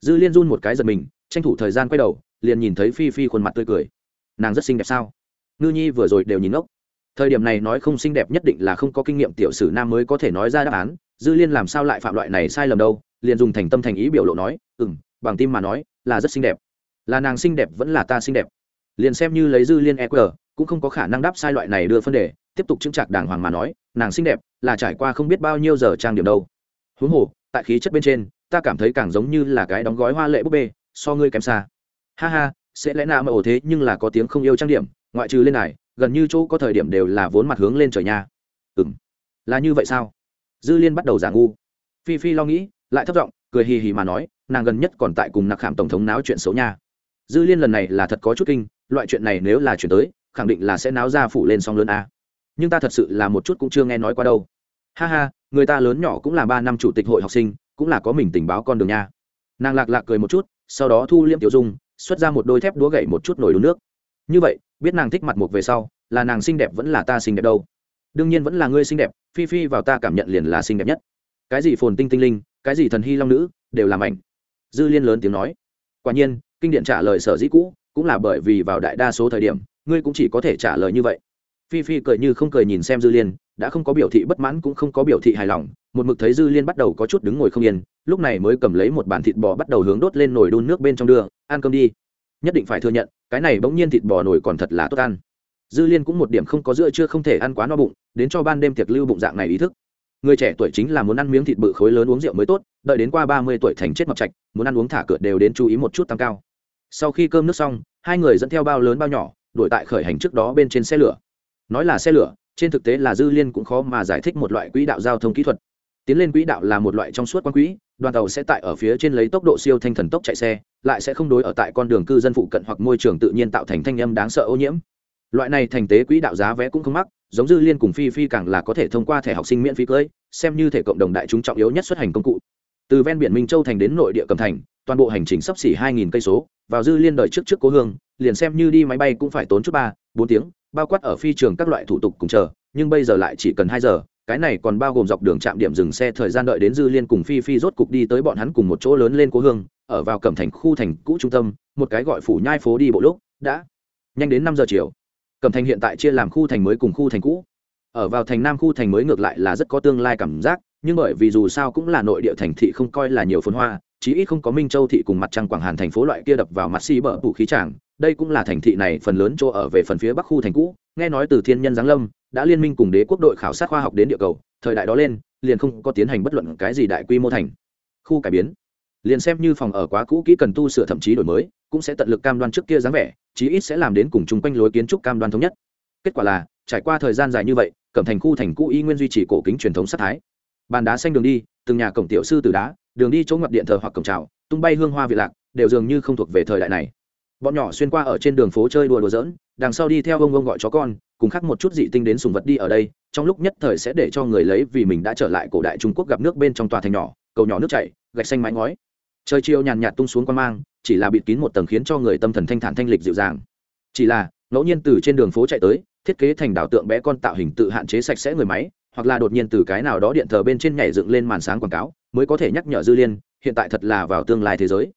Dư liên run một cái giật mình, tranh thủ thời gian quay đầu, liền nhìn thấy phi phi khuôn mặt tươi cười. Nàng rất xinh đẹp sao? Ngư nhi vừa rồi đều nhìn ngốc. Thời điểm này nói không xinh đẹp nhất định là không có kinh nghiệm tiểu sử nam mới có thể nói ra đáp án, dư liên làm sao lại phạm loại này sai lầm đâu, liền dùng thành tâm thành ý biểu lộ nói ừ m bằng tim mà nói, là rất xinh đẹp. Là nàng xinh đẹp vẫn là ta xinh đẹp liền xem như lấy dư liên eq cũng không có khả năng đáp sai loại này đưa phân đề, tiếp tục chứng chạc đàng hoàng mà nói, nàng xinh đẹp là trải qua không biết bao nhiêu giờ trang điểm đâu. Huống hồ, tại khí chất bên trên, ta cảm thấy càng giống như là cái đóng gói hoa lệ búp bê, so ngươi kém xa. Ha ha, sẽ lẽ nào mà ổ thế nhưng là có tiếng không yêu trang điểm, ngoại trừ lên này, gần như chỗ có thời điểm đều là vốn mặt hướng lên trời nha. Ừ m là như vậy sao? Dư liên bắt đầu giả ngu. Phi phi lo nghĩ, lại thất giọng, cười hì hì mà nói, nàng gần nhất còn tại cùng nặc khảm tổng thống náo chuyện xấu nha. Dư liên lần này là thật có chút kinh loại chuyện này nếu là chuyển tới, khẳng định là sẽ náo ra phủ lên song lớn a. Nhưng ta thật sự là một chút cũng chưa nghe nói qua đâu. Ha ha, người ta lớn nhỏ cũng là ba năm chủ tịch hội học sinh, cũng là có mình tình báo con đường nha. Nàng lạc lạc cười một chút, sau đó thu liêm tiểu dung, xuất ra một đôi thép đũa gậy một chút nồi đun nước. Như vậy, biết nàng thích mặt một về sau, là nàng xinh đẹp vẫn là ta xinh đẹp đâu? Đương nhiên vẫn là ngươi xinh đẹp, phi phi vào ta cảm nhận liền là xinh đẹp nhất. Cái gì phồn tinh tinh linh, cái gì thần hy long nữ, đều làm ảnh dư liên lớn tiếng nói. Quả nhiên, kinh điện trả lời sở dĩ cũ cũng là bởi vì vào đại đa số thời điểm, ngươi cũng chỉ có thể trả lời như vậy. Phi phi cười như không cười nhìn xem dư liên, đã không có biểu thị bất mãn cũng không có biểu thị hài lòng, một mực thấy dư liên bắt đầu có chút đứng ngồi không yên, lúc này mới cầm lấy một bàn thịt bò bắt đầu hướng đốt lên nồi đun nước bên trong đưa, ăn cơm đi. Nhất định phải thừa nhận, cái này bỗng nhiên thịt bò nổi còn thật là tốt ăn. Dư liên cũng một điểm không có giữa chưa không thể ăn quá no bụng, đến cho ban đêm tiệc lưu bụng dạng này ý thức. Người trẻ tuổi chính là muốn ăn miếng thịt bự khối lớn uống rượu mới tốt, đợi đến qua ba mươi tuổi thành chết mập trạch, muốn ăn uống thả cửa đều đến chú ý một chút tăng cao sau khi cơm nước xong, hai người dẫn theo bao lớn bao nhỏ, đuổi tại khởi hành trước đó bên trên xe lửa. Nói là xe lửa, trên thực tế là dư liên cũng khó mà giải thích một loại quỹ đạo giao thông kỹ thuật. Tiến lên quỹ đạo là một loại trong suốt quan quỹ, đoàn tàu sẽ tại ở phía trên lấy tốc độ siêu thanh thần tốc chạy xe, lại sẽ không đối ở tại con đường cư dân phụ cận hoặc môi trường tự nhiên tạo thành thanh âm đáng sợ ô nhiễm. Loại này thành tế quỹ đạo giá vé cũng không mắc, giống dư liên cùng phi phi càng là có thể thông qua thẻ học sinh miễn phí cưới, xem như thể cộng đồng đại chúng trọng yếu nhất xuất hành công cụ từ ven biển minh châu thành đến nội địa cầm thành, toàn bộ hành trình sắp xỉ hai nghìn cây số, vào dư liên đời trước trước cố hương, liền xem như đi máy bay cũng phải tốn chút ba, bốn tiếng, bao quát ở phi trường các loại thủ tục cùng chờ, nhưng bây giờ lại chỉ cần hai giờ, cái này còn bao gồm dọc đường trạm điểm dừng xe thời gian đợi đến dư liên cùng phi phi rốt cục đi tới bọn hắn cùng một chỗ lớn lên cố hương, ở vào cẩm thành khu thành cũ trung tâm, một cái gọi phủ nhai phố đi bộ lúc, đã nhanh đến năm giờ chiều. Cẩm thành hiện tại chia làm khu thành mới cùng khu thành cũ. Ở vào thành nam khu thành mới ngược lại là rất có tương lai cảm giác nhưng bởi vì dù sao cũng là nội địa thành thị không coi là nhiều phồn hoa, chí ít không có minh châu thị cùng mặt trăng quảng hàn thành phố loại kia đập vào mặt xi bờ phủ khí tràng. Đây cũng là thành thị này phần lớn chỗ ở về phần phía bắc khu thành cũ. Nghe nói từ thiên nhân giáng lâm, đã liên minh cùng đế quốc đội khảo sát khoa học đến địa cầu. Thời đại đó lên, liền không có tiến hành bất luận cái gì đại quy mô thành. Khu cải biến. Liền xem như phòng ở quá cũ kỹ cần tu sửa thậm chí đổi mới, cũng sẽ tận lực cam đoan trước kia dáng vẻ, chí ít sẽ làm đến cùng chung quanh lối kiến trúc cam đoan thống nhất. Kết quả là, trải qua thời gian dài như vậy, cẩm thành khu thành cũ y nguyên duy trì cổ kính truyền thống sát thái bàn đá xanh đường đi, từng nhà cổng tiểu sư từ đá, đường đi chỗ ngập điện thờ hoặc cổng trào tung bay hương hoa vị lạc, đều dường như không thuộc về thời đại này. Bọn nhỏ xuyên qua ở trên đường phố chơi đùa đùa giỡn, đằng sau đi theo ông ông gọi chó con, cùng khắc một chút dị tinh đến sùng vật đi ở đây, trong lúc nhất thời sẽ để cho người lấy vì mình đã trở lại cổ đại trung quốc gặp nước bên trong tòa thành nhỏ, cầu nhỏ nước chảy, gạch xanh mái ngói. Trời chiều nhàn nhạt tung xuống quan mang, chỉ là bịt kín một tầng khiến cho người tâm thần thanh thản thanh lịch dịu dàng. Chỉ là, ngẫu nhiên từ trên đường phố chạy tới, thiết kế thành đảo tượng bé con tạo hình tự hạn chế sạch sẽ người máy hoặc là đột nhiên từ cái nào đó điện thờ bên trên nhảy dựng lên màn sáng quảng cáo, mới có thể nhắc nhở dư liên, hiện tại thật là vào tương lai thế giới.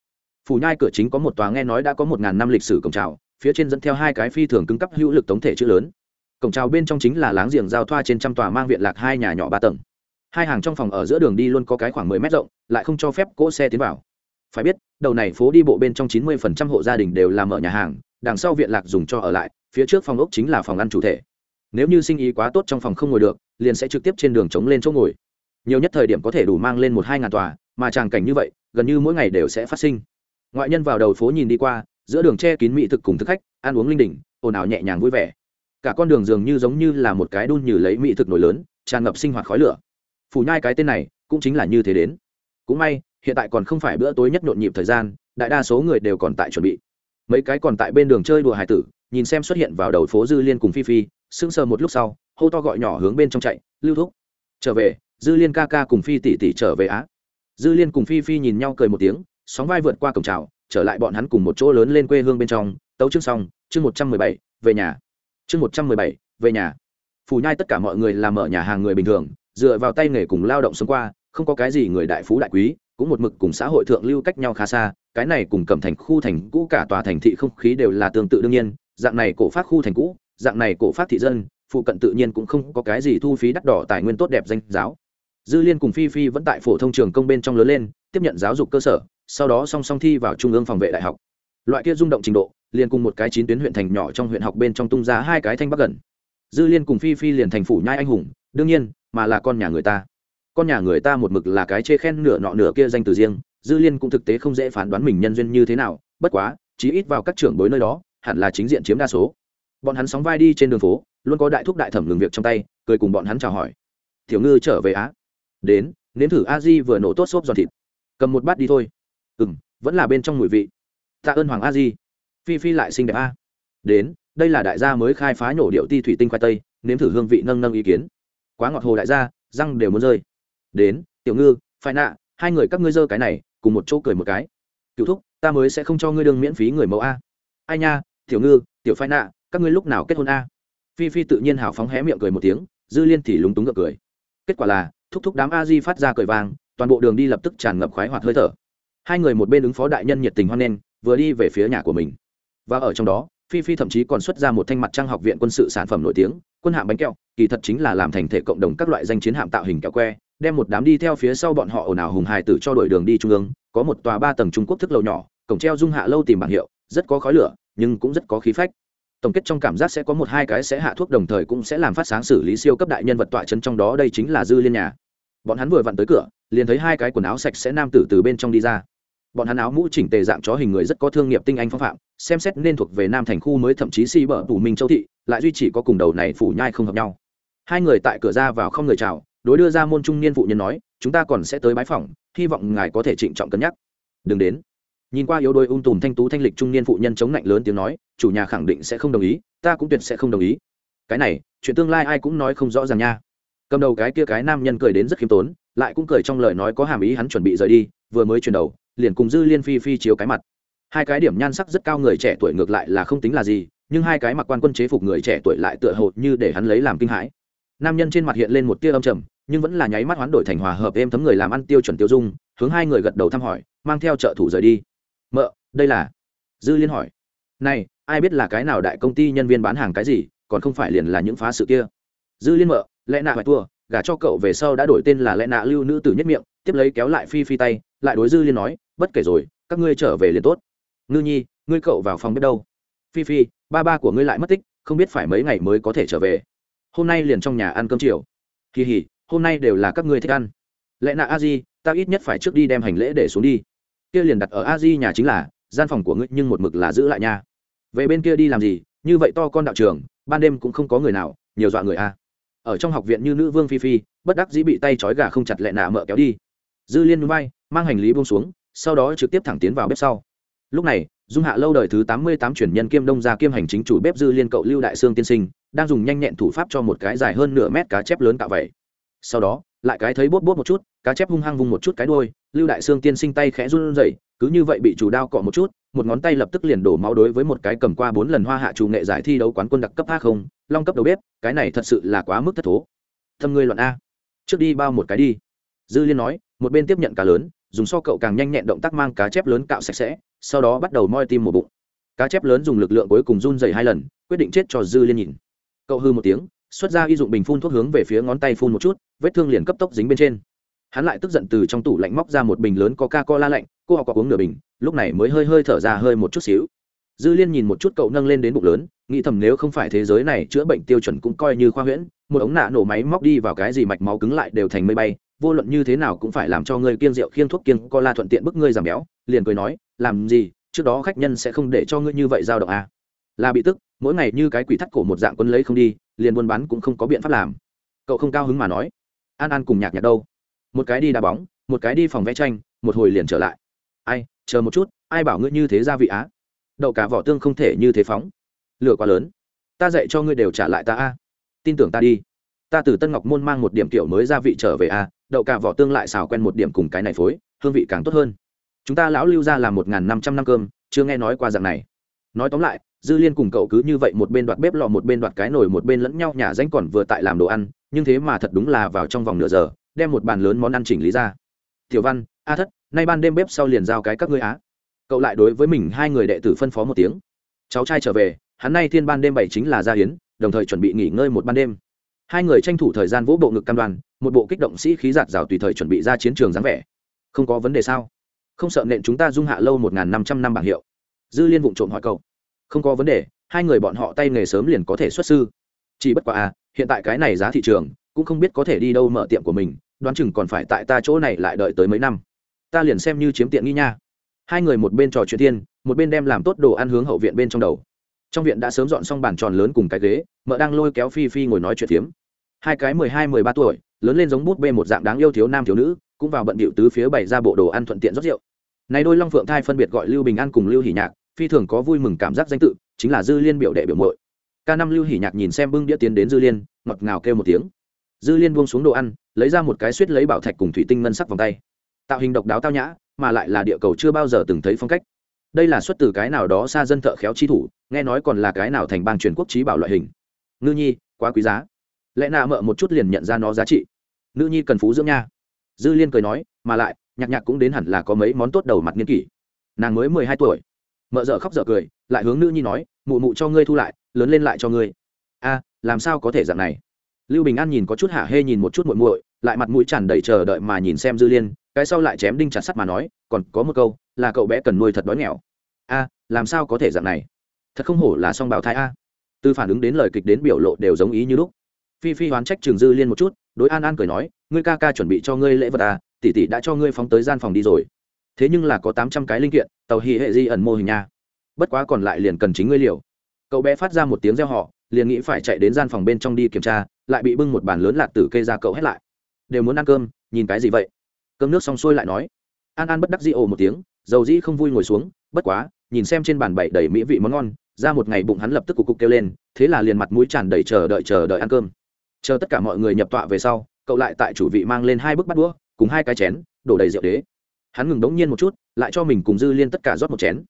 Phủ nhai cửa chính có một tòa nghe nói đã có một ngàn năm lịch sử cổng trào phía trên dẫn theo hai cái phi thường cứng cấp hữu lực tống thể chữ lớn. Cổng trào bên trong chính là láng giềng giao thoa trên trăm tòa mang viện lạc hai nhà nhỏ ba tầng. Hai hàng trong phòng ở giữa đường đi luôn có cái khoảng mười mét rộng, lại không cho phép cỗ xe tiến vào. Phải biết, đầu này phố đi bộ bên trong chín mươi phần trăm hộ gia đình đều làm ở nhà hàng, đằng sau viện lạc dùng cho ở lại, phía trước phòng ốc chính là phòng ăn chủ thể nếu như sinh ý quá tốt trong phòng không ngồi được, liền sẽ trực tiếp trên đường chống lên chỗ ngồi. Nhiều nhất thời điểm có thể đủ mang lên một hai ngàn tòa, mà tràng cảnh như vậy, gần như mỗi ngày đều sẽ phát sinh. Ngoại nhân vào đầu phố nhìn đi qua, giữa đường che kín mỹ thực cùng thực khách, ăn uống linh đình, ồn ào nhẹ nhàng vui vẻ. Cả con đường dường như giống như là một cái đun như lấy mỹ thực nổi lớn, tràn ngập sinh hoạt khói lửa. Phủ nhai cái tên này, cũng chính là như thế đến. Cũng may, hiện tại còn không phải bữa tối nhất nhộn nhịp thời gian, đại đa số người đều còn tại chuẩn bị. Mấy cái còn tại bên đường chơi đùa hải tử, nhìn xem xuất hiện vào đầu phố dư liên cùng phi phi sững sờ một lúc sau, hô to gọi nhỏ hướng bên trong chạy, lưu thúc, trở về, dư liên ca ca cùng phi tỷ tỷ trở về á. Dư liên cùng phi phi nhìn nhau cười một tiếng, sóng vai vượt qua cổng trào trở lại bọn hắn cùng một chỗ lớn lên quê hương bên trong, tấu chương xong, chương một trăm mười bảy, về nhà. Chương một trăm mười bảy, về nhà. Phù nhai tất cả mọi người làm ở nhà hàng người bình thường, dựa vào tay nghề cùng lao động sống qua, không có cái gì người đại phú đại quý, cũng một mực cùng xã hội thượng lưu cách nhau khá xa, cái này cùng cầm thành, khu thành cũ cả tòa thành thị không khí đều là tương tự đương nhiên, dạng này cổ phát khu thành cũ dạng này cổ phát thị dân, phụ cận tự nhiên cũng không có cái gì thu phí đắt đỏ tài nguyên tốt đẹp danh giáo. Dư liên cùng phi phi vẫn tại phổ thông trường công bên trong lớn lên, tiếp nhận giáo dục cơ sở, sau đó song song thi vào trung ương phòng vệ đại học. Loại kia rung động trình độ, liền cùng một cái chín tuyến huyện thành nhỏ trong huyện học bên trong tung ra hai cái thanh bắc gần. Dư liên cùng phi phi liền thành phủ nhai anh hùng, đương nhiên, mà là con nhà người ta. Con nhà người ta một mực là cái chê khen nửa nọ nửa kia danh từ riêng, dư liên cũng thực tế không dễ phán đoán mình nhân duyên như thế nào, bất quá, chí ít vào các trưởng bối nơi đó, hẳn là chính diện chiếm đa số bọn hắn sóng vai đi trên đường phố, luôn có đại thúc đại thẩm ngừng việc trong tay, cười cùng bọn hắn chào hỏi. Tiểu ngư trở về á? Đến, nếm thử a di vừa nổ tốt xốp giòn thịt. Cầm một bát đi thôi. Ừ m vẫn là bên trong mùi vị. Tạ ơn hoàng a di. Phi phi lại xinh đẹp a. Đến, đây là đại gia mới khai phá nhổ điệu ti thủy tinh khoai tây, nếm thử hương vị nâng nâng ý kiến. Quá ngọt hồ đại gia, răng đều muốn rơi. Đến, tiểu ngư phải nạ, hai người các ngươi dơ cái này, cùng một chỗ cười một cái. Cựu thúc, ta mới sẽ không cho ngươi đương miễn phí người mẫu a. Ai nha, tiểu ngư, tiểu phai nạ các ngươi lúc nào kết hôn a? Phi phi tự nhiên hào phóng hé miệng cười một tiếng, dư liên thì lúng túng ngược cười. Kết quả là, thúc thúc đám a di phát ra cười vang, toàn bộ đường đi lập tức tràn ngập khoái hoạt hơi thở. Hai người một bên ứng phó đại nhân nhiệt tình hoan nghênh, vừa đi về phía nhà của mình. Và ở trong đó, phi phi thậm chí còn xuất ra một thanh mặt trang học viện quân sự sản phẩm nổi tiếng, quân hạm bánh kẹo, kỳ thật chính là làm thành thể cộng đồng các loại danh chiến hạm tạo hình kẹo que, đem một đám đi theo phía sau bọn họ ồn ào hùng hài tử cho đổi đường đi trung ương, có một tòa ba tầng trung quốc thức lầu nhỏ, cổng treo dung hạ lâu tìm bảng hiệu, rất có khói lửa, nhưng cũng rất có khí phách tổng kết trong cảm giác sẽ có một hai cái sẽ hạ thuốc đồng thời cũng sẽ làm phát sáng xử lý siêu cấp đại nhân vật tọa chân trong đó, đây chính là dư liên nhà. Bọn hắn vừa vặn tới cửa, liền thấy hai cái quần áo sạch sẽ nam tử từ bên trong đi ra. Bọn hắn áo mũ chỉnh tề dạng chó hình người rất có thương nghiệp tinh anh phong phạm, xem xét nên thuộc về nam thành khu mới thậm chí si bở phủ minh châu thị, lại duy chỉ có cùng đầu này phủ nhai không hợp nhau. Hai người tại cửa ra vào không người chào, đối đưa ra môn trung niên phụ nhân nói, chúng ta còn sẽ tới bái phòng hy vọng ngài có thể trịnh trọng cân nhắc. Đừng đến nhìn qua yếu đôi ung um tùm thanh tú thanh lịch trung niên phụ nhân chống lạnh lớn tiếng nói, chủ nhà khẳng định sẽ không đồng ý, ta cũng tuyệt sẽ không đồng ý. Cái này, chuyện tương lai ai cũng nói không rõ ràng nha. Cầm đầu cái kia cái nam nhân cười đến rất khiêm tốn, lại cũng cười trong lời nói có hàm ý hắn chuẩn bị rời đi, vừa mới chuyển đầu, liền cùng dư liên phi phi chiếu cái mặt. Hai cái điểm nhan sắc rất cao người trẻ tuổi ngược lại là không tính là gì, nhưng hai cái mặc quan quân chế phục người trẻ tuổi lại tựa hồ như để hắn lấy làm kinh hãi. Nam nhân trên mặt hiện lên một tia âm trầm, nhưng vẫn là nháy mắt hoán đổi thành hòa hợp êm thấm người làm ăn tiêu chuẩn tiêu dung, hướng hai người gật đầu thăm hỏi, mang theo trợ thủ rời đi mợ, đây là? Dư liên hỏi. Này, ai biết là cái nào đại công ty nhân viên bán hàng cái gì, còn không phải liền là những phá sự kia? Dư liên mợ, lẽ nạ hoài thua, gả cho cậu về sau đã đổi tên là lẽ nạ lưu nữ tử nhất miệng, tiếp lấy kéo lại phi phi tay, lại đối dư liên nói, bất kể rồi, các ngươi trở về liền tốt. Ngư nhi, ngươi cậu vào phòng biết đâu? Phi phi, ba ba của ngươi lại mất tích, không biết phải mấy ngày mới có thể trở về. Hôm nay liền trong nhà ăn cơm chiều. Kỳ hỉ, hôm nay đều là các ngươi thích ăn. Lẽ nạ a di, ta ít nhất phải trước đi đem hành lễ để xuống đi kia liền đặt ở a di nhà chính là, gian phòng của ngươi nhưng một mực là giữ lại nha. Về bên kia đi làm gì? Như vậy to con đạo trường, ban đêm cũng không có người nào, nhiều dọa người a. Ở trong học viện như nữ vương phi phi, bất đắc dĩ bị tay trói gà không chặt lẹ nạ mợ kéo đi. Dư liên núi bay mang hành lý buông xuống, sau đó trực tiếp thẳng tiến vào bếp sau. Lúc này, dung hạ lâu đời thứ tám mươi tám chuyển nhân kiêm đông gia kiêm hành chính chủ bếp dư liên cậu lưu đại sương tiên sinh, đang dùng nhanh nhẹn thủ pháp cho một cái dài hơn nửa mét cá chép lớn tạo vậy. Sau đó lại cái thấy bốt bốt một chút, cá chép hung hăng vung một chút cái đôi lưu đại sương tiên sinh tay khẽ run rẩy, cứ như vậy bị chủ đao cọ một chút, một ngón tay lập tức liền đổ máu đối với một cái cầm qua bốn lần hoa hạ chủ nghệ giải thi đấu quán quân đặc cấp a không, long cấp đầu bếp, cái này thật sự là quá mức thất thố. Thâm ngươi loạn a. Trước đi bao một cái đi. Dư liên nói, một bên tiếp nhận cá lớn, dùng so cậu càng nhanh nhẹn động tác mang cá chép lớn cạo sạch sẽ, sau đó bắt đầu moi tim một bụng. Cá chép lớn dùng lực lượng cuối cùng run dày hai lần, quyết định chết cho dư liên nhìn. Cậu hư một tiếng xuất ra y dụng bình phun thuốc hướng về phía ngón tay phun một chút, vết thương liền cấp tốc dính bên trên hắn lại tức giận từ trong tủ lạnh móc ra một bình lớn coca cola lạnh, cô họ có uống nửa bình, lúc này mới hơi hơi thở ra hơi một chút xíu dư liên nhìn một chút cậu nâng lên đến bụng lớn, nghĩ thầm nếu không phải thế giới này chữa bệnh tiêu chuẩn cũng coi như khoa huyễn, một ống nạ nổ máy móc đi vào cái gì mạch máu cứng lại đều thành mây bay, vô luận như thế nào cũng phải làm cho ngươi kiêng rượu kiêng thuốc kiêng co la thuận tiện bức ngươi giảm béo, liền cười nói, làm gì, trước đó khách nhân sẽ không để cho ngươi như vậy dao động à. là bị tức, mỗi ngày như cái quỷ thắt cổ một dạng quân lấy không đi liền buôn bán cũng không có biện pháp làm. Cậu không cao hứng mà nói. An an cùng nhạc nhạc đâu? Một cái đi đá bóng, một cái đi phòng vẽ tranh, một hồi liền trở lại. Ai, chờ một chút, ai bảo ngươi như thế gia vị á? Đậu cả vỏ tương không thể như thế phóng. Lửa quá lớn. Ta dạy cho ngươi đều trả lại ta a. Tin tưởng ta đi. Ta từ tân ngọc môn mang một điểm kiểu mới gia vị trở về a, đậu cả vỏ tương lại xào quen một điểm cùng cái này phối, hương vị càng tốt hơn. Chúng ta lão lưu ra làm một n g h n năm trăm năm cơm, chưa nghe nói qua dạng này. Nói tóm lại dư liên cùng cậu cứ như vậy một bên đoạt bếp lò một bên đoạt cái nồi một bên lẫn nhau nhà danh còn vừa tại làm đồ ăn, nhưng thế mà thật đúng là vào trong vòng nửa giờ, đem một bàn lớn món ăn chỉnh lý ra. Tiểu văn, a thất, nay ban đêm bếp sau liền giao cái các ngươi á. Cậu lại đối với mình hai người đệ tử phân phó một tiếng. Cháu trai trở về, hắn nay thiên ban đêm bảy chính là gia hiến, đồng thời chuẩn bị nghỉ ngơi một ban đêm. Hai người tranh thủ thời gian vỗ bộ ngực cam đoan, một bộ kích động sĩ khí giạt rào tùy thời chuẩn bị ra chiến trường dáng vẻ. Không có vấn đề sao? Không sợ nện chúng ta dung hạ lâu một n g h n năm trăm năm bảng hiệu. Dư liên vụng trộm hỏi cậu không có vấn đề, hai người bọn họ tay nghề sớm liền có thể xuất sư. Chỉ bất quá à hiện tại cái này giá thị trường, cũng không biết có thể đi đâu mở tiệm của mình, đoán chừng còn phải tại ta chỗ này lại đợi tới mấy năm. Ta liền xem như chiếm tiện nghi nha. Hai người một bên trò chuyện thiên, một bên đem làm tốt đồ ăn hướng hậu viện bên trong đầu. Trong viện đã sớm dọn xong bàn tròn lớn cùng cái ghế mợ đang lôi kéo phi phi ngồi nói chuyện phiếm. Hai cái mười hai, mười ba tuổi, lớn lên giống bút bê một dạng đáng yêu thiếu nam thiếu nữ, cũng vào bận điệu tứ phía bày ra bộ đồ ăn thuận tiện rót rượu. Này đôi long phượng thai phân biệt gọi lưu bình an cùng lưu hỷ nhạc phi thường có vui mừng cảm giác danh tự, chính là dư liên biểu đệ biểu mội ca năm lưu hỷ nhạc nhìn xem bưng đĩa tiến đến dư liên, ngọt ngào kêu một tiếng. Dư liên buông xuống đồ ăn, lấy ra một cái suýt lấy bảo thạch cùng thủy tinh ngân sắc vòng tay. Tạo hình độc đáo tao nhã, mà lại là địa cầu chưa bao giờ từng thấy phong cách. Đây là xuất từ cái nào đó xa dân thợ khéo chi thủ, nghe nói còn là cái nào thành bang truyền quốc trí bảo loại hình. Ngư nhi, quá quý giá. Lẽ nạ mợ một chút liền nhận ra nó giá trị? Nữ nhi cần phú dưỡng nha. Dư liên cười nói, mà lại, nhạc nhạc cũng đến hẳn là có mấy món tốt đầu mặt nghiên kỷ. Nàng mới mười hai tuổi mợ dở khóc dở cười, lại hướng nữ nhi nói, mụ mụ cho ngươi thu lại, lớn lên lại cho ngươi. A, làm sao có thể dạng này? Lưu bình an nhìn có chút hạ hê nhìn một chút muội muội, lại mặt mũi tràn đầy chờ đợi mà nhìn xem dư liên, cái sau lại chém đinh chặt sắt mà nói, còn có một câu, là cậu bé cần nuôi thật đói nghèo. A, làm sao có thể dạng này? Thật không hổ là song bào thai a. Từ phản ứng đến lời kịch đến biểu lộ đều giống ý như lúc. Phi phi hoán trách trường dư liên một chút, đối an an cười nói, ngươi ca ca chuẩn bị cho ngươi lễ vật à tỷ tỷ đã cho ngươi phóng tới gian phòng đi rồi thế nhưng là có tám trăm cái linh kiện, tàu hì hệ di ẩn mô hình nha. Bất quá còn lại liền cần chính ngươi liều. Cậu bé phát ra một tiếng reo họ liền nghĩ phải chạy đến gian phòng bên trong đi kiểm tra, lại bị bưng một bàn lớn lạc tử kê ra cậu hết lại. Đều muốn ăn cơm, nhìn cái gì vậy? Cơm nước xong xuôi lại nói. An an bất đắc dĩ ồ một tiếng, dầu dĩ không vui ngồi xuống, bất quá, nhìn xem trên bàn bậy đầy mỹ vị món ngon, ra một ngày bụng hắn lập tức cục cục kêu lên, thế là liền mặt mũi tràn đầy chờ đợi chờ đợi ăn cơm. Chờ tất cả mọi người nhập tọa về sau, cậu lại tại chủ vị mang lên hai bức bắt đũa, cùng hai cái chén, đổ đầy rượu đế hắn ngừng đống nhiên một chút, lại cho mình cùng dư liên tất cả rót một chén.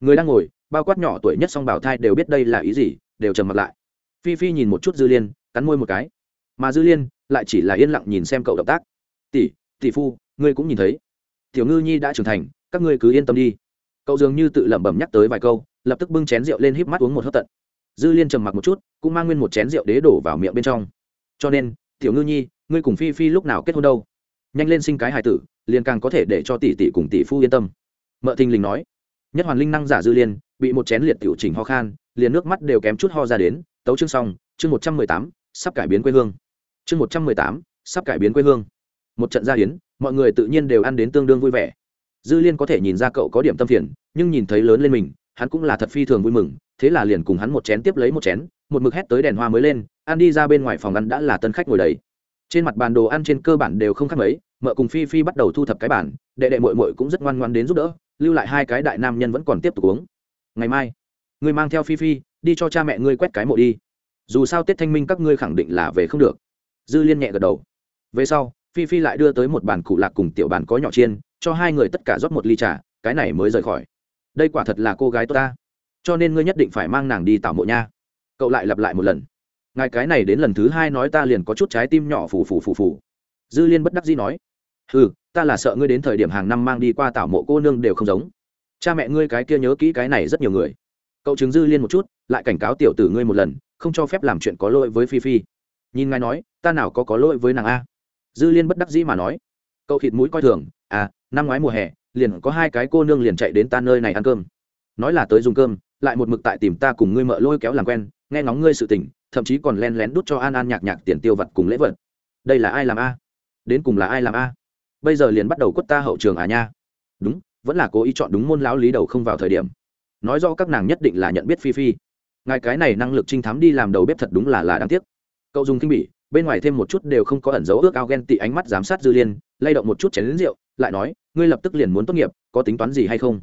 Người đang ngồi, bao quát nhỏ tuổi nhất song bảo thai đều biết đây là ý gì, đều trầm mặt lại. Phi phi nhìn một chút dư liên, cắn môi một cái. Mà dư liên lại chỉ là yên lặng nhìn xem cậu động tác. Tỷ tỷ phu, ngươi cũng nhìn thấy. Tiểu ngư nhi đã trưởng thành, các ngươi cứ yên tâm đi. Cậu dường như tự lẩm bẩm nhắc tới vài câu, lập tức bưng chén rượu lên híp mắt uống một hớp tận. Dư liên trầm mặc một chút, cũng mang nguyên một chén rượu đế đổ vào miệng bên trong. Cho nên, tiểu ngư nhi, ngươi cùng phi phi lúc nào kết hôn đâu? Nhanh lên sinh cái hài tử liền càng có thể để cho tỷ tỷ cùng tỷ phu yên tâm. Mợ thình lình nói, nhất hoàn linh năng giả dư liên, bị một chén liệt tiểu chỉnh ho khan, liền nước mắt đều kém chút ho ra đến, tấu chương xong, chương một trăm mười tám, sắp cải biến quê hương. Chương một trăm mười tám, sắp cải biến quê hương. Một trận gia hiến, mọi người tự nhiên đều ăn đến tương đương vui vẻ. Dư liên có thể nhìn ra cậu có điểm tâm phiền, nhưng nhìn thấy lớn lên mình, hắn cũng là thật phi thường vui mừng, thế là liền cùng hắn một chén tiếp lấy một chén, một mực hét tới đèn hoa mới lên, ăn đi ra bên ngoài phòng ăn đã là tân khách ngồi đấy trên mặt bàn đồ ăn trên cơ bản đều không khác mấy, mợ cùng phi phi bắt đầu thu thập cái bản đệ đệ mội mội cũng rất ngoan ngoan đến giúp đỡ, lưu lại hai cái đại nam nhân vẫn còn tiếp tục uống. Ngày mai, ngươi mang theo phi phi, đi cho cha mẹ ngươi quét cái mộ đi. Dù sao tết thanh minh các ngươi khẳng định là về không được. Dư liên nhẹ gật đầu. Về sau, phi phi lại đưa tới một bàn cụ lạc cùng tiểu bàn có nhỏ chiên, cho hai người tất cả rót một ly trà, cái này mới rời khỏi. Đây quả thật là cô gái tốt ta. Cho nên ngươi nhất định phải mang nàng đi tạo mộ nha. Cậu lại lặp lại một lần ngài cái này đến lần thứ hai nói ta liền có chút trái tim nhỏ phù phù phù phù. Dư liên bất đắc dĩ nói ừ ta là sợ ngươi đến thời điểm hàng năm mang đi qua tảo mộ cô nương đều không giống. Cha mẹ ngươi cái kia nhớ kỹ cái này rất nhiều người. Cậu chứng dư liên một chút, lại cảnh cáo tiểu tử ngươi một lần, không cho phép làm chuyện có lỗi với phi phi. Nhìn ngài nói, ta nào có có lỗi với nàng a? Dư liên bất đắc dĩ mà nói, cậu thịt mũi coi thường à năm ngoái mùa hè, liền có hai cái cô nương liền chạy đến ta nơi này ăn cơm. Nói là tới dùng cơm, lại một mực tại tìm ta cùng ngươi mợ lôi kéo làm quen, nghe ngóng ngươi sự tình thậm chí còn len lén đút cho an an nhạc nhạc tiền tiêu vật cùng lễ vật. Đây là ai làm a? Đến cùng là ai làm a? Bây giờ liền bắt đầu quất ta hậu trường à nha. Đúng, vẫn là cố ý chọn đúng môn lão lý đầu không vào thời điểm. Nói rõ các nàng nhất định là nhận biết phi phi. Ngài cái này năng lực trinh thám đi làm đầu bếp thật đúng là là đáng tiếc. Cậu dùng kinh bỉ, bên ngoài thêm một chút đều không có ẩn dấu ước ao ghen tị ánh mắt giám sát dư liên, lay động một chút chén lính rượu, lại nói, ngươi lập tức liền muốn tốt nghiệp, có tính toán gì hay không?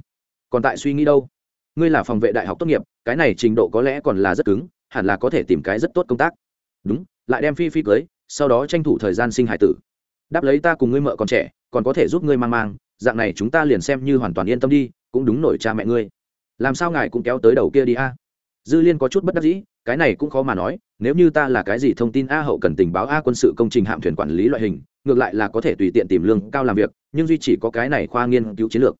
Còn tại suy nghĩ đâu? Ngươi là phòng vệ đại học tốt nghiệp, cái này trình độ có lẽ còn là rất cứng hẳn là có thể tìm cái rất tốt công tác. Đúng, lại đem phi phi cưới, sau đó tranh thủ thời gian sinh hải tử. Đáp lấy ta cùng ngươi mợ còn trẻ, còn có thể giúp ngươi mang mang, dạng này chúng ta liền xem như hoàn toàn yên tâm đi, cũng đúng nổi cha mẹ ngươi. Làm sao ngài cũng kéo tới đầu kia đi a? Dư liên có chút bất đắc dĩ, cái này cũng khó mà nói, nếu như ta là cái gì thông tin a hậu cần tình báo a quân sự công trình hạm thuyền quản lý loại hình, ngược lại là có thể tùy tiện tìm lương cao làm việc, nhưng duy chỉ có cái này khoa nghiên cứu chiến lược.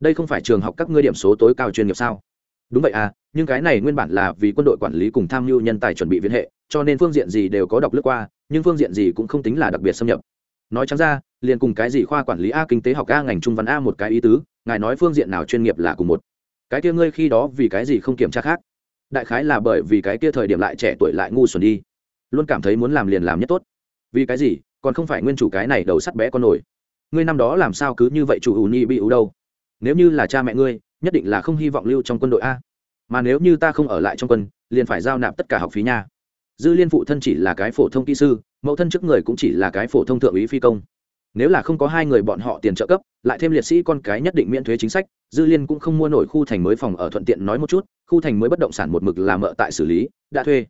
Đây không phải trường học các ngươi điểm số tối cao chuyên nghiệp sao? Đúng vậy à nhưng cái này nguyên bản là vì quân đội quản lý cùng tham mưu nhân tài chuẩn bị viên hệ, cho nên phương diện gì đều có đọc lướt qua, nhưng phương diện gì cũng không tính là đặc biệt xâm nhập. Nói chẳng ra, liền cùng cái gì khoa quản lý a kinh tế học a ngành trung văn a một cái ý tứ, ngài nói phương diện nào chuyên nghiệp là cùng một. Cái kia ngươi khi đó vì cái gì không kiểm tra khác? Đại khái là bởi vì cái kia thời điểm lại trẻ tuổi lại ngu xuẩn đi. Luôn cảm thấy muốn làm liền làm nhất tốt. Vì cái gì, còn không phải nguyên chủ cái này đầu sắt bé con nổi. Ngươi năm đó làm sao cứ như vậy chủ ủ nhi bị ủ đâu? Nếu như là cha mẹ ngươi nhất định là không hy vọng lưu trong quân đội a. Mà nếu như ta không ở lại trong quân, liền phải giao nạp tất cả học phí nha. Dư liên phụ thân chỉ là cái phổ thông kỹ sư, mẫu thân trước người cũng chỉ là cái phổ thông thượng úy phi công. Nếu là không có hai người bọn họ tiền trợ cấp, lại thêm liệt sĩ con cái nhất định miễn thuế chính sách, dư liên cũng không mua nổi khu thành mới phòng ở thuận tiện nói một chút, khu thành mới bất động sản một mực là mợ tại xử lý, đã thuê.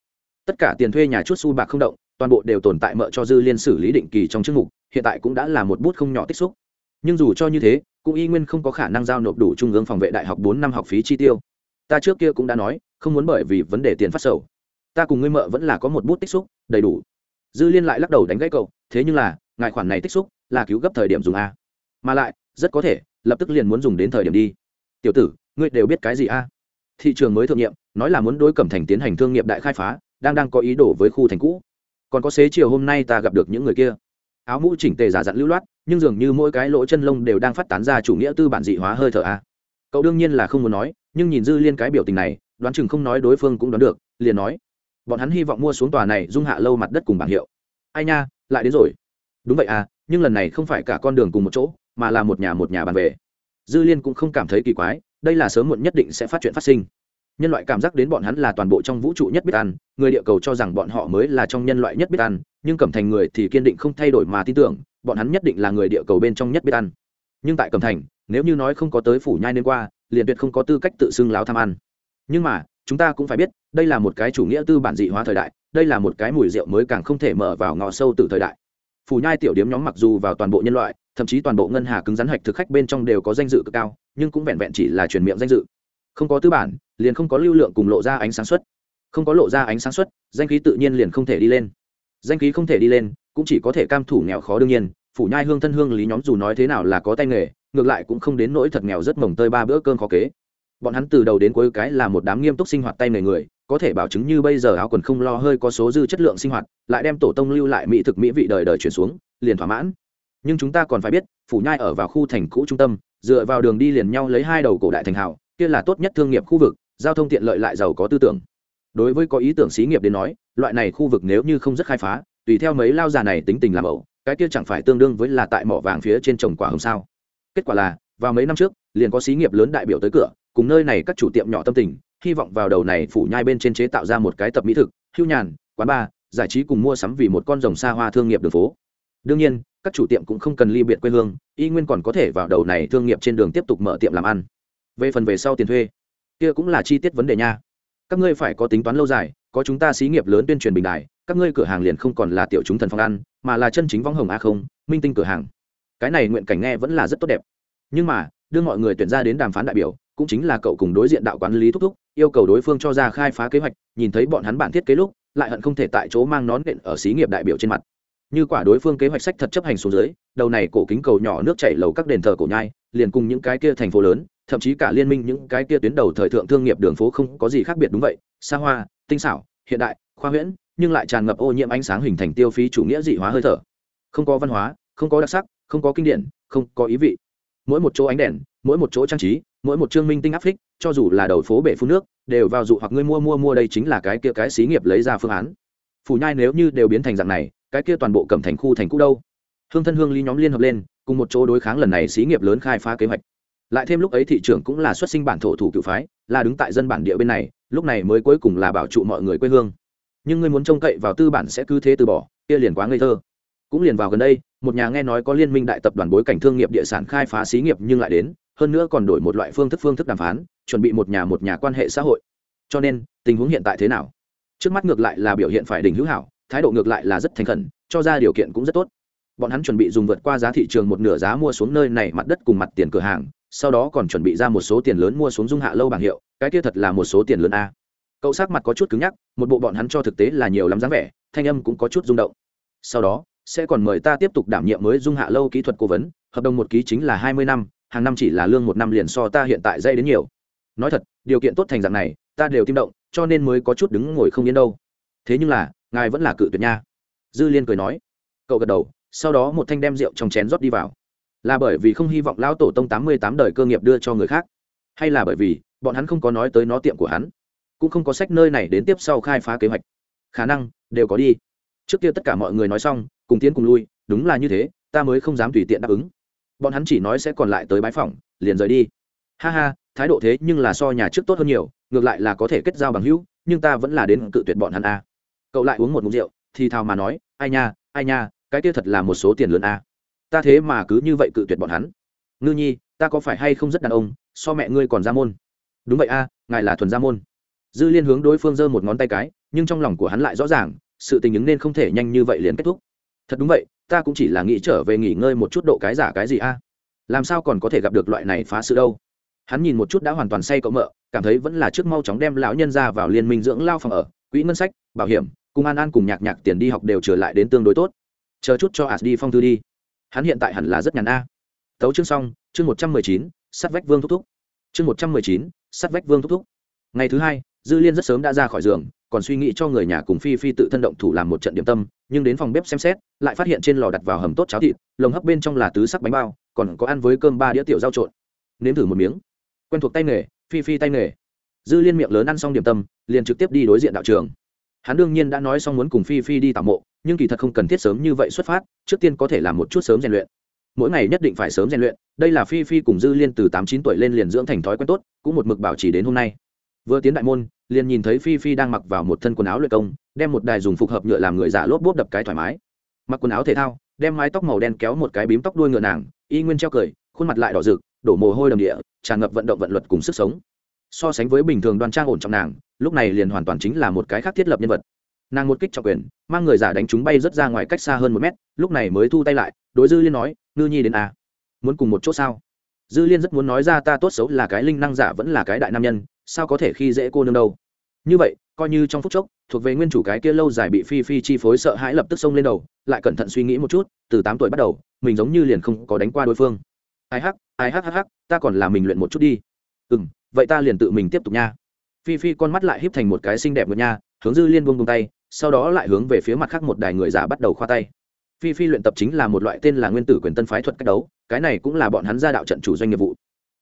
Tất cả tiền thuê nhà chút su bạc không động, toàn bộ đều tồn tại mợ cho dư liên xử lý định kỳ trong chức mục, hiện tại cũng đã là một bút không nhỏ tích xúc nhưng dù cho như thế, cũng y nguyên không có khả năng giao nộp đủ trung ương phòng vệ đại học bốn năm học phí chi tiêu. Ta trước kia cũng đã nói, không muốn bởi vì vấn đề tiền phát sầu. Ta cùng ngươi mợ vẫn là có một bút tích xúc, đầy đủ. Dư liên lại lắc đầu đánh gãy cậu, thế nhưng là, ngài khoản này tích xúc là cứu gấp thời điểm dùng a. Mà lại, rất có thể, lập tức liền muốn dùng đến thời điểm đi. Tiểu tử, ngươi đều biết cái gì a? Thị trường mới thượng nhiệm, nói là muốn đối cẩm thành tiến hành thương nghiệp đại khai phá, đang đang có ý đồ với khu thành cũ. Còn có xế chiều hôm nay ta gặp được những người kia. Áo mũ chỉnh tề giả dặn lưu loát nhưng dường như mỗi cái lỗ chân lông đều đang phát tán ra chủ nghĩa tư bản dị hóa hơi thở a. Cậu đương nhiên là không muốn nói, nhưng nhìn dư liên cái biểu tình này, đoán chừng không nói đối phương cũng đoán được, liền nói, bọn hắn hy vọng mua xuống tòa này dung hạ lâu mặt đất cùng bảng hiệu. Ai nha, lại đến rồi. Đúng vậy à nhưng lần này không phải cả con đường cùng một chỗ, mà là một nhà một nhà bàn về. Dư liên cũng không cảm thấy kỳ quái, đây là sớm muộn nhất định sẽ phát chuyện phát sinh. Nhân loại cảm giác đến bọn hắn là toàn bộ trong vũ trụ nhất biết ăn, người địa cầu cho rằng bọn họ mới là trong nhân loại nhất biết ăn, nhưng cẩm thành người thì kiên định không thay đổi mà tin tưởng bọn hắn nhất định là người địa cầu bên trong nhất biết ăn. Nhưng tại cẩm thành nếu như nói không có tới phủ nhai nên qua liền tuyệt không có tư cách tự xưng láo tham ăn. Nhưng mà chúng ta cũng phải biết đây là một cái chủ nghĩa tư bản dị hóa thời đại đây là một cái mùi rượu mới càng không thể mở vào ngõ sâu từ thời đại. Phủ nhai tiểu điếm nhóm mặc dù vào toàn bộ nhân loại thậm chí toàn bộ ngân hà cứng rắn hạch thực khách bên trong đều có danh dự cực cao nhưng cũng vẹn vẹn chỉ là truyền miệng danh dự. Không có tư bản liền không có lưu lượng cùng lộ ra ánh sáng xuất. không có lộ ra ánh sáng xuất, danh khí tự nhiên liền không thể đi lên. Danh khí không thể đi lên cũng chỉ có thể cam thủ nghèo khó đương nhiên, phủ nhai hương thân hương lý nhóm dù nói thế nào là có tay nghề, ngược lại cũng không đến nỗi thật nghèo rất mồng tơi ba bữa cơm khó kế. Bọn hắn từ đầu đến cuối cái là một đám nghiêm túc sinh hoạt tay nghề người, có thể bảo chứng như bây giờ áo quần không lo hơi có số dư chất lượng sinh hoạt, lại đem tổ tông lưu lại mỹ thực mỹ vị đời đời chuyển xuống, liền thỏa mãn. Nhưng chúng ta còn phải biết, phủ nhai ở vào khu thành cũ trung tâm, dựa vào đường đi liền nhau lấy hai đầu cổ đại thành hào, kia là tốt nhất thương nghiệp khu vực, giao thông tiện lợi lại giàu có tư tưởng. Đối với có ý tưởng xí nghiệp đến nói, loại này khu vực nếu như không rất khai phá tùy theo mấy lao già này tính tình làm ẩu, cái kia chẳng phải tương đương với là tại mỏ vàng phía trên trồng quả hồng sao? Kết quả là, vào mấy năm trước, liền có xí nghiệp lớn đại biểu tới cửa, cùng nơi này các chủ tiệm nhỏ tâm tình, hy vọng vào đầu này phủ nhai bên trên chế tạo ra một cái tập mỹ thực, hưu nhàn, quán bar, giải trí cùng mua sắm vì một con rồng xa hoa thương nghiệp đường phố. Đương nhiên, các chủ tiệm cũng không cần ly biệt quê hương, y nguyên còn có thể vào đầu này thương nghiệp trên đường tiếp tục mở tiệm làm ăn. Về phần về sau tiền thuê, kia cũng là chi tiết vấn đề nha các ngươi phải có tính toán lâu dài, có chúng ta xí nghiệp lớn tuyên truyền bình đài, các ngươi cửa hàng liền không còn là tiểu chúng thần phong ăn, mà là chân chính vong hồng a không, minh tinh cửa hàng. Cái này nguyện cảnh nghe vẫn là rất tốt đẹp. Nhưng mà, đưa mọi người tuyển ra đến đàm phán đại biểu, cũng chính là cậu cùng đối diện đạo quản lý thúc thúc, yêu cầu đối phương cho ra khai phá kế hoạch, nhìn thấy bọn hắn bản thiết kế lúc, lại hận không thể tại chỗ mang nón nện ở xí nghiệp đại biểu trên mặt. Như quả đối phương kế hoạch sách thật chấp hành xuống dưới, đầu này cổ kính cầu nhỏ nước chảy lầu các đền thờ cổ nhai, liền cùng những cái kia thành phố lớn thậm chí cả liên minh những cái kia tuyến đầu thời thượng thương nghiệp đường phố không có gì khác biệt đúng vậy. Xa hoa, tinh xảo, hiện đại, khoa huyễn, nhưng lại tràn ngập ô nhiễm ánh sáng hình thành tiêu phí chủ nghĩa dị hóa hơi thở. Không có văn hóa, không có đặc sắc, không có kinh điển, không có ý vị. Mỗi một chỗ ánh đèn, mỗi một chỗ trang trí, mỗi một chương minh tinh áp phích, cho dù là đầu phố bể phun nước, đều vào dụ hoặc ngươi mua mua mua đây chính là cái kia cái xí nghiệp lấy ra phương án. Phủ nhai nếu như đều biến thành dạng này, cái kia toàn bộ cầm thành khu thành cũ đâu? Hương thân hương ly nhóm liên hợp lên, cùng một chỗ đối kháng lần này xí nghiệp lớn khai phá kế hoạch lại thêm lúc ấy thị trường cũng là xuất sinh bản thổ thủ cựu phái, là đứng tại dân bản địa bên này, lúc này mới cuối cùng là bảo trụ mọi người quê hương. Nhưng ngươi muốn trông cậy vào tư bản sẽ cứ thế từ bỏ, kia liền quá ngây thơ. Cũng liền vào gần đây, một nhà nghe nói có liên minh đại tập đoàn bối cảnh thương nghiệp địa sản khai phá xí nghiệp nhưng lại đến, hơn nữa còn đổi một loại phương thức phương thức đàm phán, chuẩn bị một nhà một nhà quan hệ xã hội. Cho nên, tình huống hiện tại thế nào? Trước mắt ngược lại là biểu hiện phải đỉnh hữu hảo, thái độ ngược lại là rất thành khẩn, cho ra điều kiện cũng rất tốt. Bọn hắn chuẩn bị dùng vượt qua giá thị trường một nửa giá mua xuống nơi này mặt đất cùng mặt tiền cửa hàng sau đó còn chuẩn bị ra một số tiền lớn mua xuống dung hạ lâu bảng hiệu, cái kia thật là một số tiền lớn a. Cậu sắc mặt có chút cứng nhắc, một bộ bọn hắn cho thực tế là nhiều lắm dáng vẻ, thanh âm cũng có chút rung động. Sau đó, sẽ còn mời ta tiếp tục đảm nhiệm mới dung hạ lâu kỹ thuật cố vấn, hợp đồng một ký chính là hai mươi năm, hàng năm chỉ là lương một năm liền so ta hiện tại dây đến nhiều. Nói thật, điều kiện tốt thành dạng này, ta đều tim động, cho nên mới có chút đứng ngồi không yên đâu. Thế nhưng là, ngài vẫn là cự tuyệt nha. Dư liên cười nói. Cậu gật đầu, sau đó một thanh đem rượu trong chén rót đi vào là bởi vì không hy vọng lão tổ tông tám mươi tám đời cơ nghiệp đưa cho người khác, hay là bởi vì bọn hắn không có nói tới nó tiệm của hắn, cũng không có sách nơi này đến tiếp sau khai phá kế hoạch. Khả năng, đều có đi. Trước kia tất cả mọi người nói xong, cùng tiến cùng lui, đúng là như thế, ta mới không dám tùy tiện đáp ứng. Bọn hắn chỉ nói sẽ còn lại tới bãi phòng liền rời đi. Ha ha, thái độ thế nhưng là so nhà trước tốt hơn nhiều, ngược lại là có thể kết giao bằng hữu, nhưng ta vẫn là đến cự tuyệt bọn hắn a. Cậu lại uống một mục rượu, thì thào mà nói, ai nha ai nha, cái kia thật là một số tiền lớn a ta thế mà cứ như vậy cự tuyệt bọn hắn. Ngư nhi, ta có phải hay không rất đàn ông, so mẹ ngươi còn ra môn? Đúng vậy a, ngài là thuần gia môn. Dư liên hướng đối phương giơ một ngón tay cái, nhưng trong lòng của hắn lại rõ ràng, sự tình ứng nên không thể nhanh như vậy liền kết thúc. Thật đúng vậy, ta cũng chỉ là nghĩ trở về nghỉ ngơi một chút độ cái giả cái gì a. Làm sao còn có thể gặp được loại này phá sự đâu? Hắn nhìn một chút đã hoàn toàn say cậu mợ, cảm thấy vẫn là trước mau chóng đem lão nhân ra vào liên minh dưỡng lao phòng ở, quỹ ngân sách, bảo hiểm, cùng an an cùng nhạc nhạc tiền đi học đều trở lại đến tương đối tốt. Chờ chút cho ạt đi phong thư đi hắn hiện tại hẳn là rất nhàn a. Tấu chương xong, chương một trăm mười chín sắt vách vương thúc thúc. Chương một trăm mười chín sắt vách vương thúc thúc. Ngày thứ hai, dư liên rất sớm đã ra khỏi giường, còn suy nghĩ cho người nhà cùng phi phi tự thân động thủ làm một trận điểm tâm, nhưng đến phòng bếp xem xét, lại phát hiện trên lò đặt vào hầm tốt cháo thịt, lồng hấp bên trong là tứ sắc bánh bao, còn có ăn với cơm ba đĩa tiểu rau trộn. Nếm thử một miếng. Quen thuộc tay nghề, phi phi tay nghề. Dư liên miệng lớn ăn xong điểm tâm, liền trực tiếp đi đối diện đạo trường. Hắn đương nhiên đã nói xong muốn cùng phi phi đi tạm mộ nhưng kỳ thật không cần thiết sớm như vậy xuất phát, trước tiên có thể làm một chút sớm rèn luyện. Mỗi ngày nhất định phải sớm rèn luyện, đây là phi phi cùng dư liên từ tám chín tuổi lên liền dưỡng thành thói quen tốt, cũng một mực bảo trì đến hôm nay. Vừa tiến đại môn, liền nhìn thấy phi phi đang mặc vào một thân quần áo luyện công, đem một đài dùng phục hợp nhựa làm người giả lốp bốp đập cái thoải mái. Mặc quần áo thể thao, đem mái tóc màu đen kéo một cái bím tóc đuôi ngựa nàng, y nguyên treo cười, khuôn mặt lại đỏ rực, đổ mồ hôi đầm địa, tràn ngập vận động vận luật cùng sức sống. So sánh với bình thường đoan trang ổn trọng nàng, lúc này liền hoàn toàn chính là một cái khác thiết lập nhân vật nàng một kích trọng quyền, mang người giả đánh chúng bay rất ra ngoài cách xa hơn một mét, lúc này mới thu tay lại, đối dư liên nói, ngư nhi đến à. muốn cùng một chỗ sao? Dư liên rất muốn nói ra ta tốt xấu là cái linh năng giả vẫn là cái đại nam nhân, sao có thể khi dễ cô nương đâu? Như vậy, coi như trong phút chốc, thuộc về nguyên chủ cái kia lâu dài bị phi phi chi phối sợ hãi lập tức xông lên đầu, lại cẩn thận suy nghĩ một chút, từ tám tuổi bắt đầu, mình giống như liền không có đánh qua đối phương. Ai hắc ai hắc hắc hắc, ta còn là mình luyện một chút đi. Ừ m vậy ta liền tự mình tiếp tục nha. Phi phi con mắt lại híp thành một cái xinh đẹp ngược nha, hướng dư liên buông tay sau đó lại hướng về phía mặt khác một đài người giả bắt đầu khoa tay. Phi phi luyện tập chính là một loại tên là nguyên tử quyền tân phái thuật cách đấu, cái này cũng là bọn hắn ra đạo trận chủ doanh nghiệp vụ.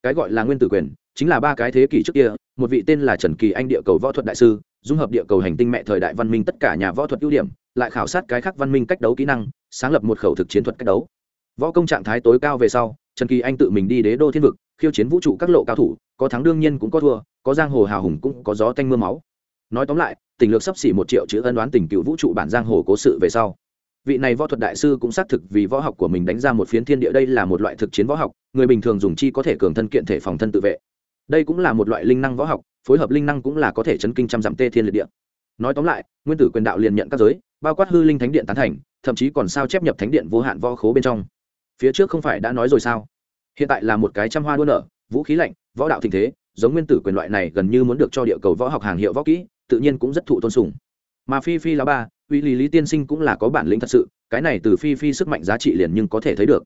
Cái gọi là nguyên tử quyền, chính là ba cái thế kỷ trước kia, một vị tên là trần kỳ anh địa cầu võ thuật đại sư, dung hợp địa cầu hành tinh mẹ thời đại văn minh tất cả nhà võ thuật ưu điểm, lại khảo sát cái khác văn minh cách đấu kỹ năng, sáng lập một khẩu thực chiến thuật cách đấu. Võ công trạng thái tối cao về sau, trần kỳ anh tự mình đi đế đô thiên vực, khiêu chiến vũ trụ các lộ cao thủ, có thắng đương nhiên cũng có thua, có giang hồ hào hùng cũng có gió tanh mưa máu. Nói tóm lại tình lược sắp xỉ một triệu chữ ân đoán tình cựu vũ trụ bản giang hồ cố sự về sau. Vị này võ thuật đại sư cũng xác thực vì võ học của mình đánh ra một phiến thiên địa đây là một loại thực chiến võ học, người bình thường dùng chi có thể cường thân kiện thể phòng thân tự vệ. Đây cũng là một loại linh năng võ học, phối hợp linh năng cũng là có thể chấn kinh trăm dặm tê thiên liệt địa. Nói tóm lại, nguyên tử quyền đạo liền nhận các giới, bao quát hư linh thánh điện tán thành, thậm chí còn sao chép nhập thánh điện vô hạn võ khố bên trong. Phía trước không phải đã nói rồi sao? Hiện tại là một cái trăm hoa đua nở, vũ khí lạnh, võ đạo tình thế, giống nguyên tử quyền loại này gần như muốn được cho địa cầu võ học hàng hiệu võ kỹ tự nhiên cũng rất thụ tôn sùng. Mà phi phi là ba, uy lý lý tiên sinh cũng là có bản lĩnh thật sự, cái này từ phi phi sức mạnh giá trị liền nhưng có thể thấy được.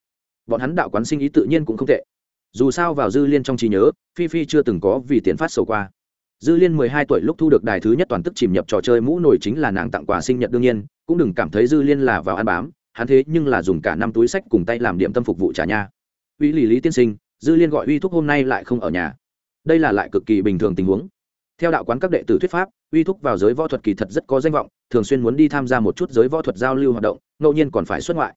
Bọn hắn đạo quán sinh ý tự nhiên cũng không tệ. Dù sao vào dư liên trong trí nhớ, phi phi chưa từng có vì tiền phát sầu qua. Dư liên mười hai tuổi lúc thu được đài thứ nhất toàn tức chìm nhập trò chơi mũ nổi chính là nàng tặng quà sinh nhật đương nhiên, cũng đừng cảm thấy dư liên là vào ăn bám, hắn thế nhưng là dùng cả năm túi sách cùng tay làm điểm tâm phục vụ trả nha. Uy lý lý tiên sinh, dư liên gọi uy thúc hôm nay lại không ở nhà. Đây là lại cực kỳ bình thường tình huống theo đạo quán các đệ tử thuyết pháp, uy thúc vào giới võ thuật kỳ thật rất có danh vọng, thường xuyên muốn đi tham gia một chút giới võ thuật giao lưu hoạt động, ngẫu nhiên còn phải xuất ngoại.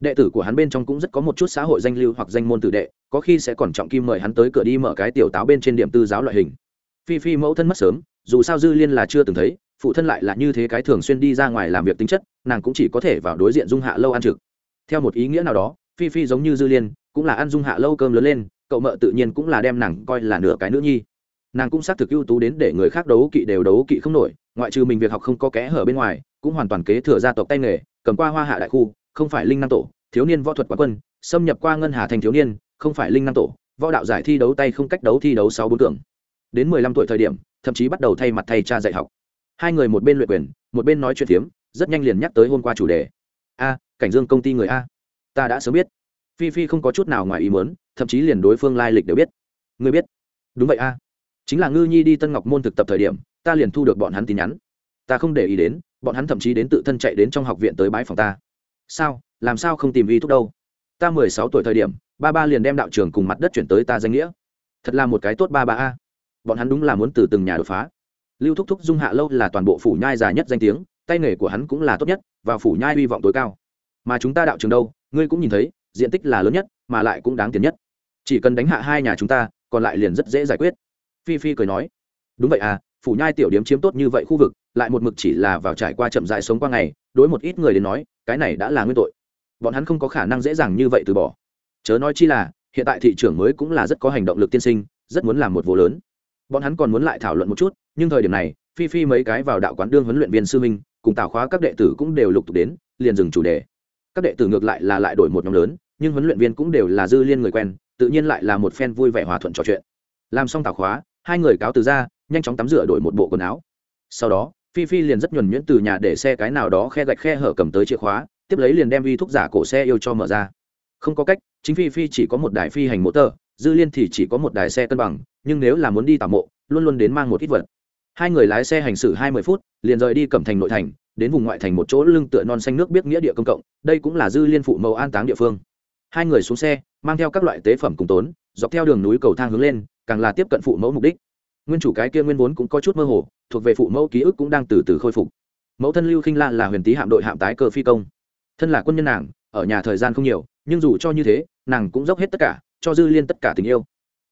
Đệ tử của hắn bên trong cũng rất có một chút xã hội danh lưu hoặc danh môn tử đệ, có khi sẽ còn trọng kim mời hắn tới cửa đi mở cái tiểu táo bên trên điểm tư giáo loại hình. Phi phi mẫu thân mất sớm, dù sao dư liên là chưa từng thấy, phụ thân lại là như thế cái thường xuyên đi ra ngoài làm việc tính chất, nàng cũng chỉ có thể vào đối diện dung hạ lâu ăn trực. Theo một ý nghĩa nào đó, phi phi giống như dư liên, cũng là ăn dung hạ lâu cơm lớn lên, cậu mợ tự nhiên cũng là đem nàng coi là nửa cái nữ nhi nàng cũng xác thực ưu tú đến để người khác đấu kỵ đều đấu kỵ không nổi, ngoại trừ mình việc học không có kẽ hở bên ngoài, cũng hoàn toàn kế thừa gia tộc tay nghề, cầm qua hoa hạ đại khu, không phải linh năng tổ, thiếu niên võ thuật quá quân, xâm nhập qua ngân hà thành thiếu niên, không phải linh năng tổ, võ đạo giải thi đấu tay không cách đấu thi đấu sáu bốn tưởng đến mười lăm tuổi thời điểm, thậm chí bắt đầu thay mặt thay cha dạy học. Hai người một bên luyện quyền, một bên nói chuyện phiếm, rất nhanh liền nhắc tới hôm qua chủ đề. A, cảnh dương công ty người a. Ta đã sớm biết. Phi phi không có chút nào ngoài ý muốn, thậm chí liền đối phương lai lịch đều biết. Ngươi biết. Đúng vậy a chính là ngư nhi đi tân ngọc môn thực tập thời điểm, ta liền thu được bọn hắn tin nhắn. Ta không để ý đến, bọn hắn thậm chí đến tự thân chạy đến trong học viện tới bãi phòng ta. Sao? Làm sao không tìm y thúc đâu? Ta mười sáu tuổi thời điểm, ba ba liền đem đạo trường cùng mặt đất chuyển tới ta danh nghĩa. Thật là một cái tốt ba ba a. Bọn hắn đúng là muốn từ từng nhà đột phá. Lưu thúc thúc dung hạ lâu là toàn bộ phủ nhai già nhất danh tiếng, tay nghề của hắn cũng là tốt nhất, và phủ nhai hy vọng tối cao. Mà chúng ta đạo trường đâu, ngươi cũng nhìn thấy, diện tích là lớn nhất, mà lại cũng đáng tiền nhất. Chỉ cần đánh hạ hai nhà chúng ta, còn lại liền rất dễ giải quyết phi phi cười nói, đúng vậy à phủ nhai tiểu điếm chiếm tốt như vậy khu vực, lại một mực chỉ là vào trải qua chậm dại sống qua ngày, đối một ít người đến nói, cái này đã là nguyên tội. Bọn hắn không có khả năng dễ dàng như vậy từ bỏ. Chớ nói chi là, hiện tại thị trường mới cũng là rất có hành động lực tiên sinh, rất muốn làm một vụ lớn. Bọn hắn còn muốn lại thảo luận một chút, nhưng thời điểm này, phi phi mấy cái vào đạo quán đương huấn luyện viên sư minh cùng tào khóa các đệ tử cũng đều lục tục đến, liền dừng chủ đề. Các đệ tử ngược lại là lại đổi một nhóm lớn, nhưng huấn luyện viên cũng đều là dư liên người quen, tự nhiên lại là một phen vui vẻ hòa thuận trò chuyện. Làm xong tào khóa hai người cáo từ ra, nhanh chóng tắm rửa đổi một bộ quần áo. Sau đó, phi phi liền rất nhuần nhuyễn từ nhà để xe cái nào đó khe gạch khe hở cầm tới chìa khóa, tiếp lấy liền đem vi thuốc giả cổ xe yêu cho mở ra. Không có cách, chính phi phi chỉ có một đài phi hành mô tờ dư liên thì chỉ có một đài xe cân bằng, nhưng nếu là muốn đi tảo mộ, luôn luôn đến mang một ít vật. Hai người lái xe hành xử hai mươi phút, liền rời đi cẩm thành nội thành, đến vùng ngoại thành một chỗ lưng tựa non xanh nước biết nghĩa địa công cộng, đây cũng là dư liên phụ mẫu an táng địa phương. Hai người xuống xe, mang theo các loại tế phẩm cùng tốn, dọc theo đường núi cầu thang hướng lên càng là tiếp cận phụ mẫu mục đích. Nguyên chủ cái kia nguyên vốn cũng có chút mơ hồ, thuộc về phụ mẫu ký ức cũng đang từ từ khôi phục. Mẫu thân lưu khinh la là huyền tý hạm đội hạm tái cơ phi công. Thân là quân nhân nàng, ở nhà thời gian không nhiều, nhưng dù cho như thế, nàng cũng dốc hết tất cả, cho dư liên tất cả tình yêu.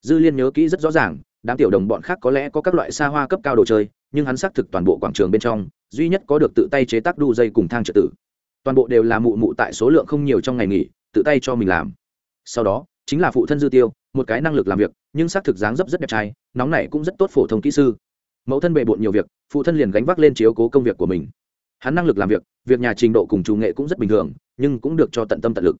Dư liên nhớ kỹ rất rõ ràng, đám tiểu đồng bọn khác có lẽ có các loại xa hoa cấp cao đồ chơi, nhưng hắn xác thực toàn bộ quảng trường bên trong, duy nhất có được tự tay chế tác đu dây cùng thang trợ tử. Toàn bộ đều là mụ mụ tại số lượng không nhiều trong ngày nghỉ, tự tay cho mình làm. Sau đó, chính là phụ thân dư tiêu một cái năng lực làm việc, nhưng xác thực dáng dấp rất đẹp trai, nóng này cũng rất tốt phổ thông kỹ sư. Mẫu thân bề bộn nhiều việc, phụ thân liền gánh vác lên chiếu cố công việc của mình. Hắn năng lực làm việc việc nhà trình độ cùng chủ nghệ cũng rất bình thường, nhưng cũng được cho tận tâm tận lực.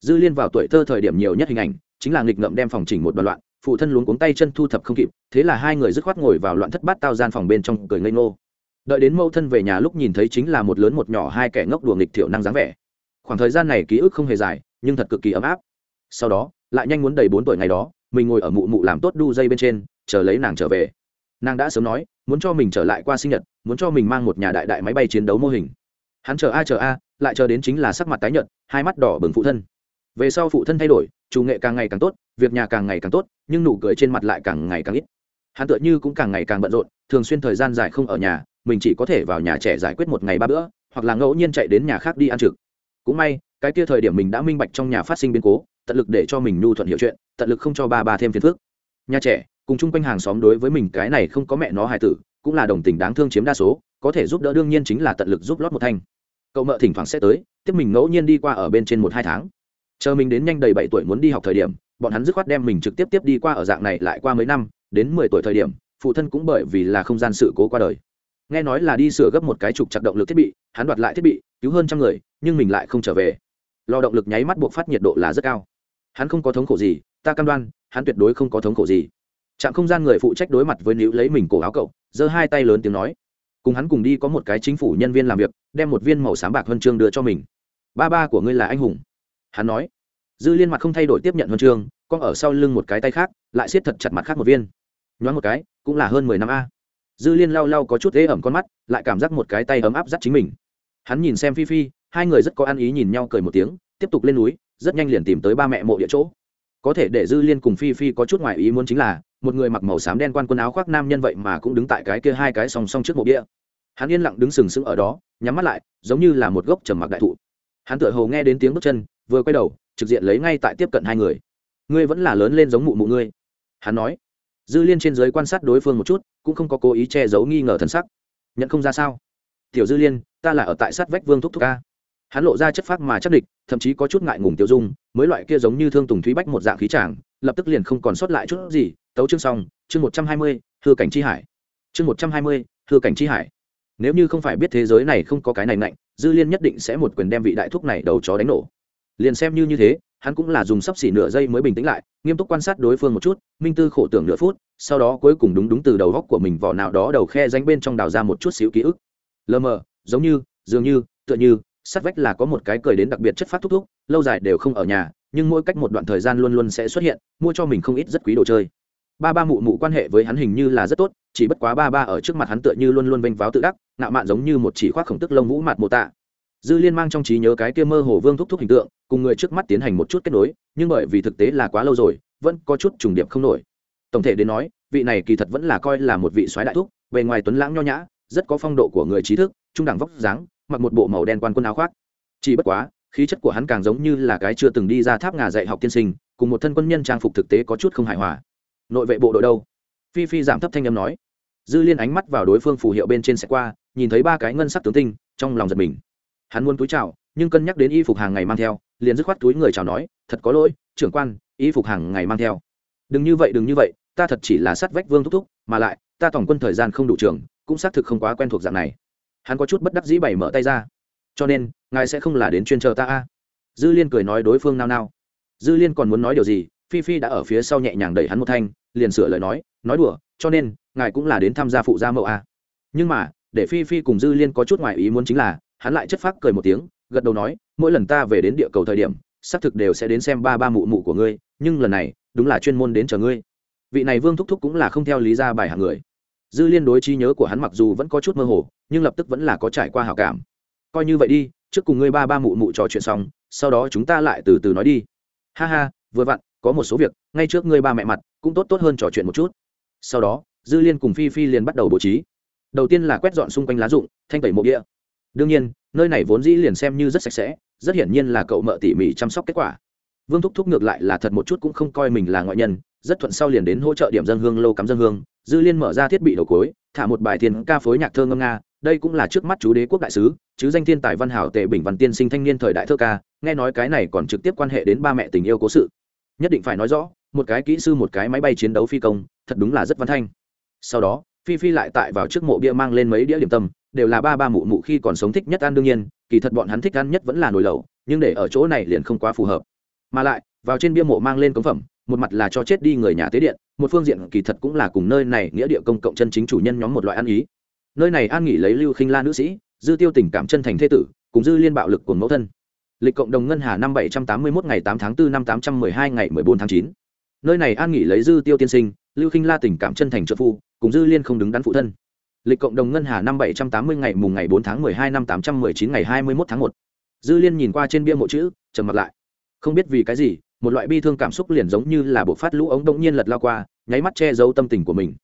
Dư liên vào tuổi thơ thời điểm nhiều nhất hình ảnh, chính là nghịch ngợm đem phòng chỉnh một đoạn loạn, phụ thân luống cuống tay chân thu thập không kịp, thế là hai người dứt khoát ngồi vào loạn thất bát tao gian phòng bên trong cười ngây ngô. Đợi đến mẫu thân về nhà lúc nhìn thấy chính là một lớn một nhỏ hai kẻ ngốc đùa nghịch thiểu năng dáng vẻ. Khoảng thời gian này ký ức không hề dài, nhưng thật cực kỳ ấm áp. Sau đó lại nhanh muốn đầy bốn tuổi ngày đó, mình ngồi ở mụ mụ làm tốt đu dây bên trên, chờ lấy nàng trở về. Nàng đã sớm nói, muốn cho mình trở lại qua sinh nhật, muốn cho mình mang một nhà đại đại máy bay chiến đấu mô hình. Hắn chờ a chờ a, lại chờ đến chính là sắc mặt tái nhợt, hai mắt đỏ bừng phụ thân. Về sau phụ thân thay đổi, chủ nghệ càng ngày càng tốt, việc nhà càng ngày càng tốt, nhưng nụ cười trên mặt lại càng ngày càng ít. Hắn tựa như cũng càng ngày càng bận rộn, thường xuyên thời gian dài không ở nhà, mình chỉ có thể vào nhà trẻ giải quyết một ngày ba bữa, hoặc là ngẫu nhiên chạy đến nhà khác đi ăn trực. Cũng may, cái kia thời điểm mình đã minh bạch trong nhà phát sinh biến cố tận lực để cho mình nhu thuận hiểu chuyện, tận lực không cho ba ba thêm phiền phức. Nhà trẻ, cùng chung quanh hàng xóm đối với mình cái này không có mẹ nó hài tử, cũng là đồng tình đáng thương chiếm đa số, có thể giúp đỡ đương nhiên chính là tận lực giúp lót một thanh. Cậu mợ thỉnh thoảng sẽ tới, tiếp mình ngẫu nhiên đi qua ở bên trên một hai tháng. Chờ mình đến nhanh đầy bảy tuổi muốn đi học thời điểm, bọn hắn dứt khoát đem mình trực tiếp tiếp đi qua ở dạng này lại qua mấy năm, đến mười tuổi thời điểm, phụ thân cũng bởi vì là không gian sự cố qua đời. Nghe nói là đi sửa gấp một cái trục chặt động lực thiết bị, hắn đoạt lại thiết bị, cứu hơn trăm người, nhưng mình lại không trở về. Lò động lực nháy mắt buộc phát nhiệt độ là rất cao hắn không có thống khổ gì, ta cam đoan, hắn tuyệt đối không có thống khổ gì. Trạm không gian người phụ trách đối mặt với nữ lấy mình cổ áo cậu, giơ hai tay lớn tiếng nói. Cùng hắn cùng đi có một cái chính phủ nhân viên làm việc, đem một viên màu sáng bạc huân chương đưa cho mình. Ba ba của ngươi là anh hùng. Hắn nói. Dư liên mặt không thay đổi tiếp nhận huân chương, con ở sau lưng một cái tay khác, lại siết thật chặt mặt khác một viên. Nhoáng một cái, cũng là hơn mười năm a. Dư liên lau lau có chút ế ẩm con mắt, lại cảm giác một cái tay ấm áp dắt chính mình. Hắn nhìn xem phi phi, hai người rất có ăn ý nhìn nhau cười một tiếng, tiếp tục lên núi rất nhanh liền tìm tới ba mẹ mộ địa chỗ. Có thể để dư liên cùng phi phi có chút ngoại ý muốn chính là, một người mặc màu xám đen quan quần áo khoác nam nhân vậy mà cũng đứng tại cái kia hai cái song song trước mộ địa hắn yên lặng đứng sừng sững ở đó, nhắm mắt lại, giống như là một gốc trầm mặc đại thụ. Hắn tựa hồ nghe đến tiếng bước chân, vừa quay đầu, trực diện lấy ngay tại tiếp cận hai người. Ngươi vẫn là lớn lên giống mụ mụ ngươi. Hắn nói. Dư liên trên giới quan sát đối phương một chút, cũng không có cố ý che giấu nghi ngờ thần sắc. Nhận không ra sao? Tiểu dư liên, ta là ở tại sát vách vương thúc thúc ca hắn lộ ra chất phác mà chắc địch, thậm chí có chút ngại ngùng tiêu dung, mới loại kia giống như thương tùng thúy bách một dạng khí tràng lập tức liền không còn sót lại chút gì, tấu chương xong, chương một trăm hai mươi thừa cảnh chi hải. Chương một trăm hai mươi thừa cảnh chi hải. Nếu như không phải biết thế giới này không có cái này mạnh dư liên nhất định sẽ một quyền đem vị đại thúc này đầu chó đánh nổ. Liền xem như như thế, hắn cũng là dùng sắp xỉ nửa giây mới bình tĩnh lại, nghiêm túc quan sát đối phương một chút, minh tư khổ tưởng nửa phút, sau đó cuối cùng đúng đúng từ đầu góc của mình vỏ nào đó đầu khe danh bên trong đào ra một chút xíu ký ức. Lờ mờ, giống như, dường như, tựa như sát vách là có một cái cười đến đặc biệt chất phát thúc thúc, lâu dài đều không ở nhà, nhưng mỗi cách một đoạn thời gian luôn luôn sẽ xuất hiện, mua cho mình không ít rất quý đồ chơi. Ba ba mụ mụ quan hệ với hắn hình như là rất tốt, chỉ bất quá ba ba ở trước mặt hắn tựa như luôn luôn vênh váo tự đắc, ngạo mạn giống như một chỉ khoác khổng tức lông vũ mặt mô tạ. Dư liên mang trong trí nhớ cái kia mơ hồ vương thúc thúc hình tượng, cùng người trước mắt tiến hành một chút kết nối, nhưng bởi vì thực tế là quá lâu rồi, vẫn có chút trùng điệp không nổi. Tổng thể đến nói, vị này kỳ thật vẫn là coi là một vị soái đại thúc, bề ngoài tuấn lãng nho nhã, rất có phong độ của người trí thức, trung đẳng vóc dáng mặc một bộ màu đen quan quân áo khoác. Chỉ bất quá, khí chất của hắn càng giống như là cái chưa từng đi ra tháp ngà dạy học tiên sinh, cùng một thân quân nhân trang phục thực tế có chút không hài hòa. Nội vệ bộ đội đâu? Phi phi giảm thấp thanh âm nói. Dư liên ánh mắt vào đối phương phù hiệu bên trên xe qua, nhìn thấy ba cái ngân sắc tướng tinh, trong lòng giật mình. Hắn muốn túi chào, nhưng cân nhắc đến y phục hàng ngày mang theo, liền dứt khoát túi người chào nói, thật có lỗi, trưởng quan, y phục hàng ngày mang theo. Đừng như vậy, đừng như vậy, ta thật chỉ là sát vách vương thúc thúc, mà lại, ta tổng quân thời gian không đủ trường, cũng xác thực không quá quen thuộc dạng này hắn có chút bất đắc dĩ bày mở tay ra. Cho nên, ngài sẽ không là đến chuyên chờ ta a? Dư liên cười nói đối phương nao nao. Dư liên còn muốn nói điều gì, phi phi đã ở phía sau nhẹ nhàng đẩy hắn một thanh, liền sửa lời nói nói đùa, cho nên, ngài cũng là đến tham gia phụ gia mậu a. Nhưng mà, để phi phi cùng dư liên có chút ngoài ý muốn chính là, hắn lại chất phác cười một tiếng, gật đầu nói, mỗi lần ta về đến địa cầu thời điểm, xác thực đều sẽ đến xem ba ba mụ mụ của ngươi, nhưng lần này, đúng là chuyên môn đến chờ ngươi. Vị này vương thúc thúc cũng là không theo lý ra bài hàng người. Dư liên đối trí nhớ của hắn mặc dù vẫn có chút mơ hồ nhưng lập tức vẫn là có trải qua hảo cảm. Coi như vậy đi, trước cùng ngươi ba ba mụ mụ trò chuyện xong, sau đó chúng ta lại từ từ nói đi. Ha ha, vừa vặn, có một số việc, ngay trước ngươi ba mẹ mặt, cũng tốt tốt hơn trò chuyện một chút. Sau đó, dư liên cùng phi phi liền bắt đầu bố trí. Đầu tiên là quét dọn xung quanh lá rụng, thanh tẩy mộ địa. Đương nhiên, nơi này vốn dĩ liền xem như rất sạch sẽ, rất hiển nhiên là cậu mợ tỉ mỉ chăm sóc kết quả. Vương thúc thúc ngược lại là thật một chút cũng không coi mình là ngoại nhân, rất thuận sau liền đến hỗ trợ điểm dân hương lâu cắm dân hương. Dư liên mở ra thiết bị đầu cối, thả một bài tiền ca phối nhạc thơ ngâm nga đây cũng là trước mắt chú đế quốc đại sứ, chứ danh thiên tài văn hảo tề bình văn tiên sinh thanh niên thời đại thơ ca, nghe nói cái này còn trực tiếp quan hệ đến ba mẹ tình yêu cố sự. Nhất định phải nói rõ, một cái kỹ sư, một cái máy bay chiến đấu phi công, thật đúng là rất văn thanh. Sau đó, phi phi lại tại vào trước mộ bia mang lên mấy đĩa điểm tâm, đều là ba ba mụ mụ khi còn sống thích nhất ăn đương nhiên, kỳ thật bọn hắn thích ăn nhất vẫn là nồi lẩu, nhưng để ở chỗ này liền không quá phù hợp. Mà lại, vào trên bia mộ mang lên cống phẩm, một mặt là cho chết đi người nhà tế điện, một phương diện kỳ thật cũng là cùng nơi này nghĩa địa công cộng chân chính chủ nhân nhóm một loại ăn ý nơi này an nghỉ lấy lưu khinh la nữ sĩ, dư tiêu tình cảm chân thành thế tử, cùng dư liên bạo lực của mẫu thân. Lịch cộng đồng ngân hà năm bảy trăm tám mươi một ngày tám tháng bốn năm tám trăm mười hai ngày mười bốn tháng chín. Nơi này an nghỉ lấy dư tiêu tiên sinh, lưu khinh la tình cảm chân thành trợ phu, cùng dư liên không đứng đắn phụ thân. Lịch cộng đồng ngân hà năm bảy trăm tám mươi ngày mùng ngày bốn tháng mười hai năm tám trăm mười chín ngày hai mươi mốt tháng một. Dư liên nhìn qua trên bia mộ chữ, trầm mặt lại. Không biết vì cái gì, một loại bi thương cảm xúc liền giống như là bộ phát lũ ống đông nhiên lật lao qua, nháy mắt che giấu tâm tình của mình.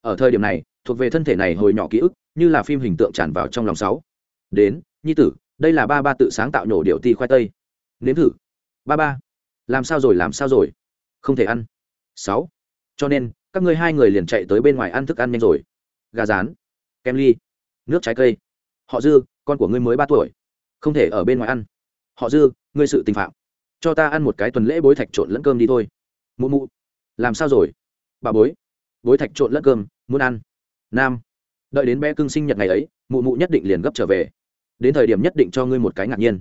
Ở thời điểm này thuộc về thân thể này hồi nhỏ ký ức, như là phim hình tượng tràn vào trong lòng sáu. Đến, nhi tử, đây là ba ba tự sáng tạo nhổ điệu ti khoai tây. Nếm thử. Ba ba. Làm sao rồi, làm sao rồi? Không thể ăn. Sáu. Cho nên, các ngươi hai người liền chạy tới bên ngoài ăn thức ăn nhanh rồi. Gà rán, kem ly, nước trái cây. Họ dư, con của ngươi mới ba tuổi. Không thể ở bên ngoài ăn. Họ dư, ngươi sự tình phạm. Cho ta ăn một cái tuần lễ bối thạch trộn lẫn cơm đi thôi. Mụ mụ. Làm sao rồi? Bà bối. Bối thạch trộn lẫn cơm, muốn ăn nam. Đợi đến bé cưng sinh nhật ngày ấy, mụ mụ nhất định liền gấp trở về. Đến thời điểm nhất định cho ngươi một cái ngạc nhiên.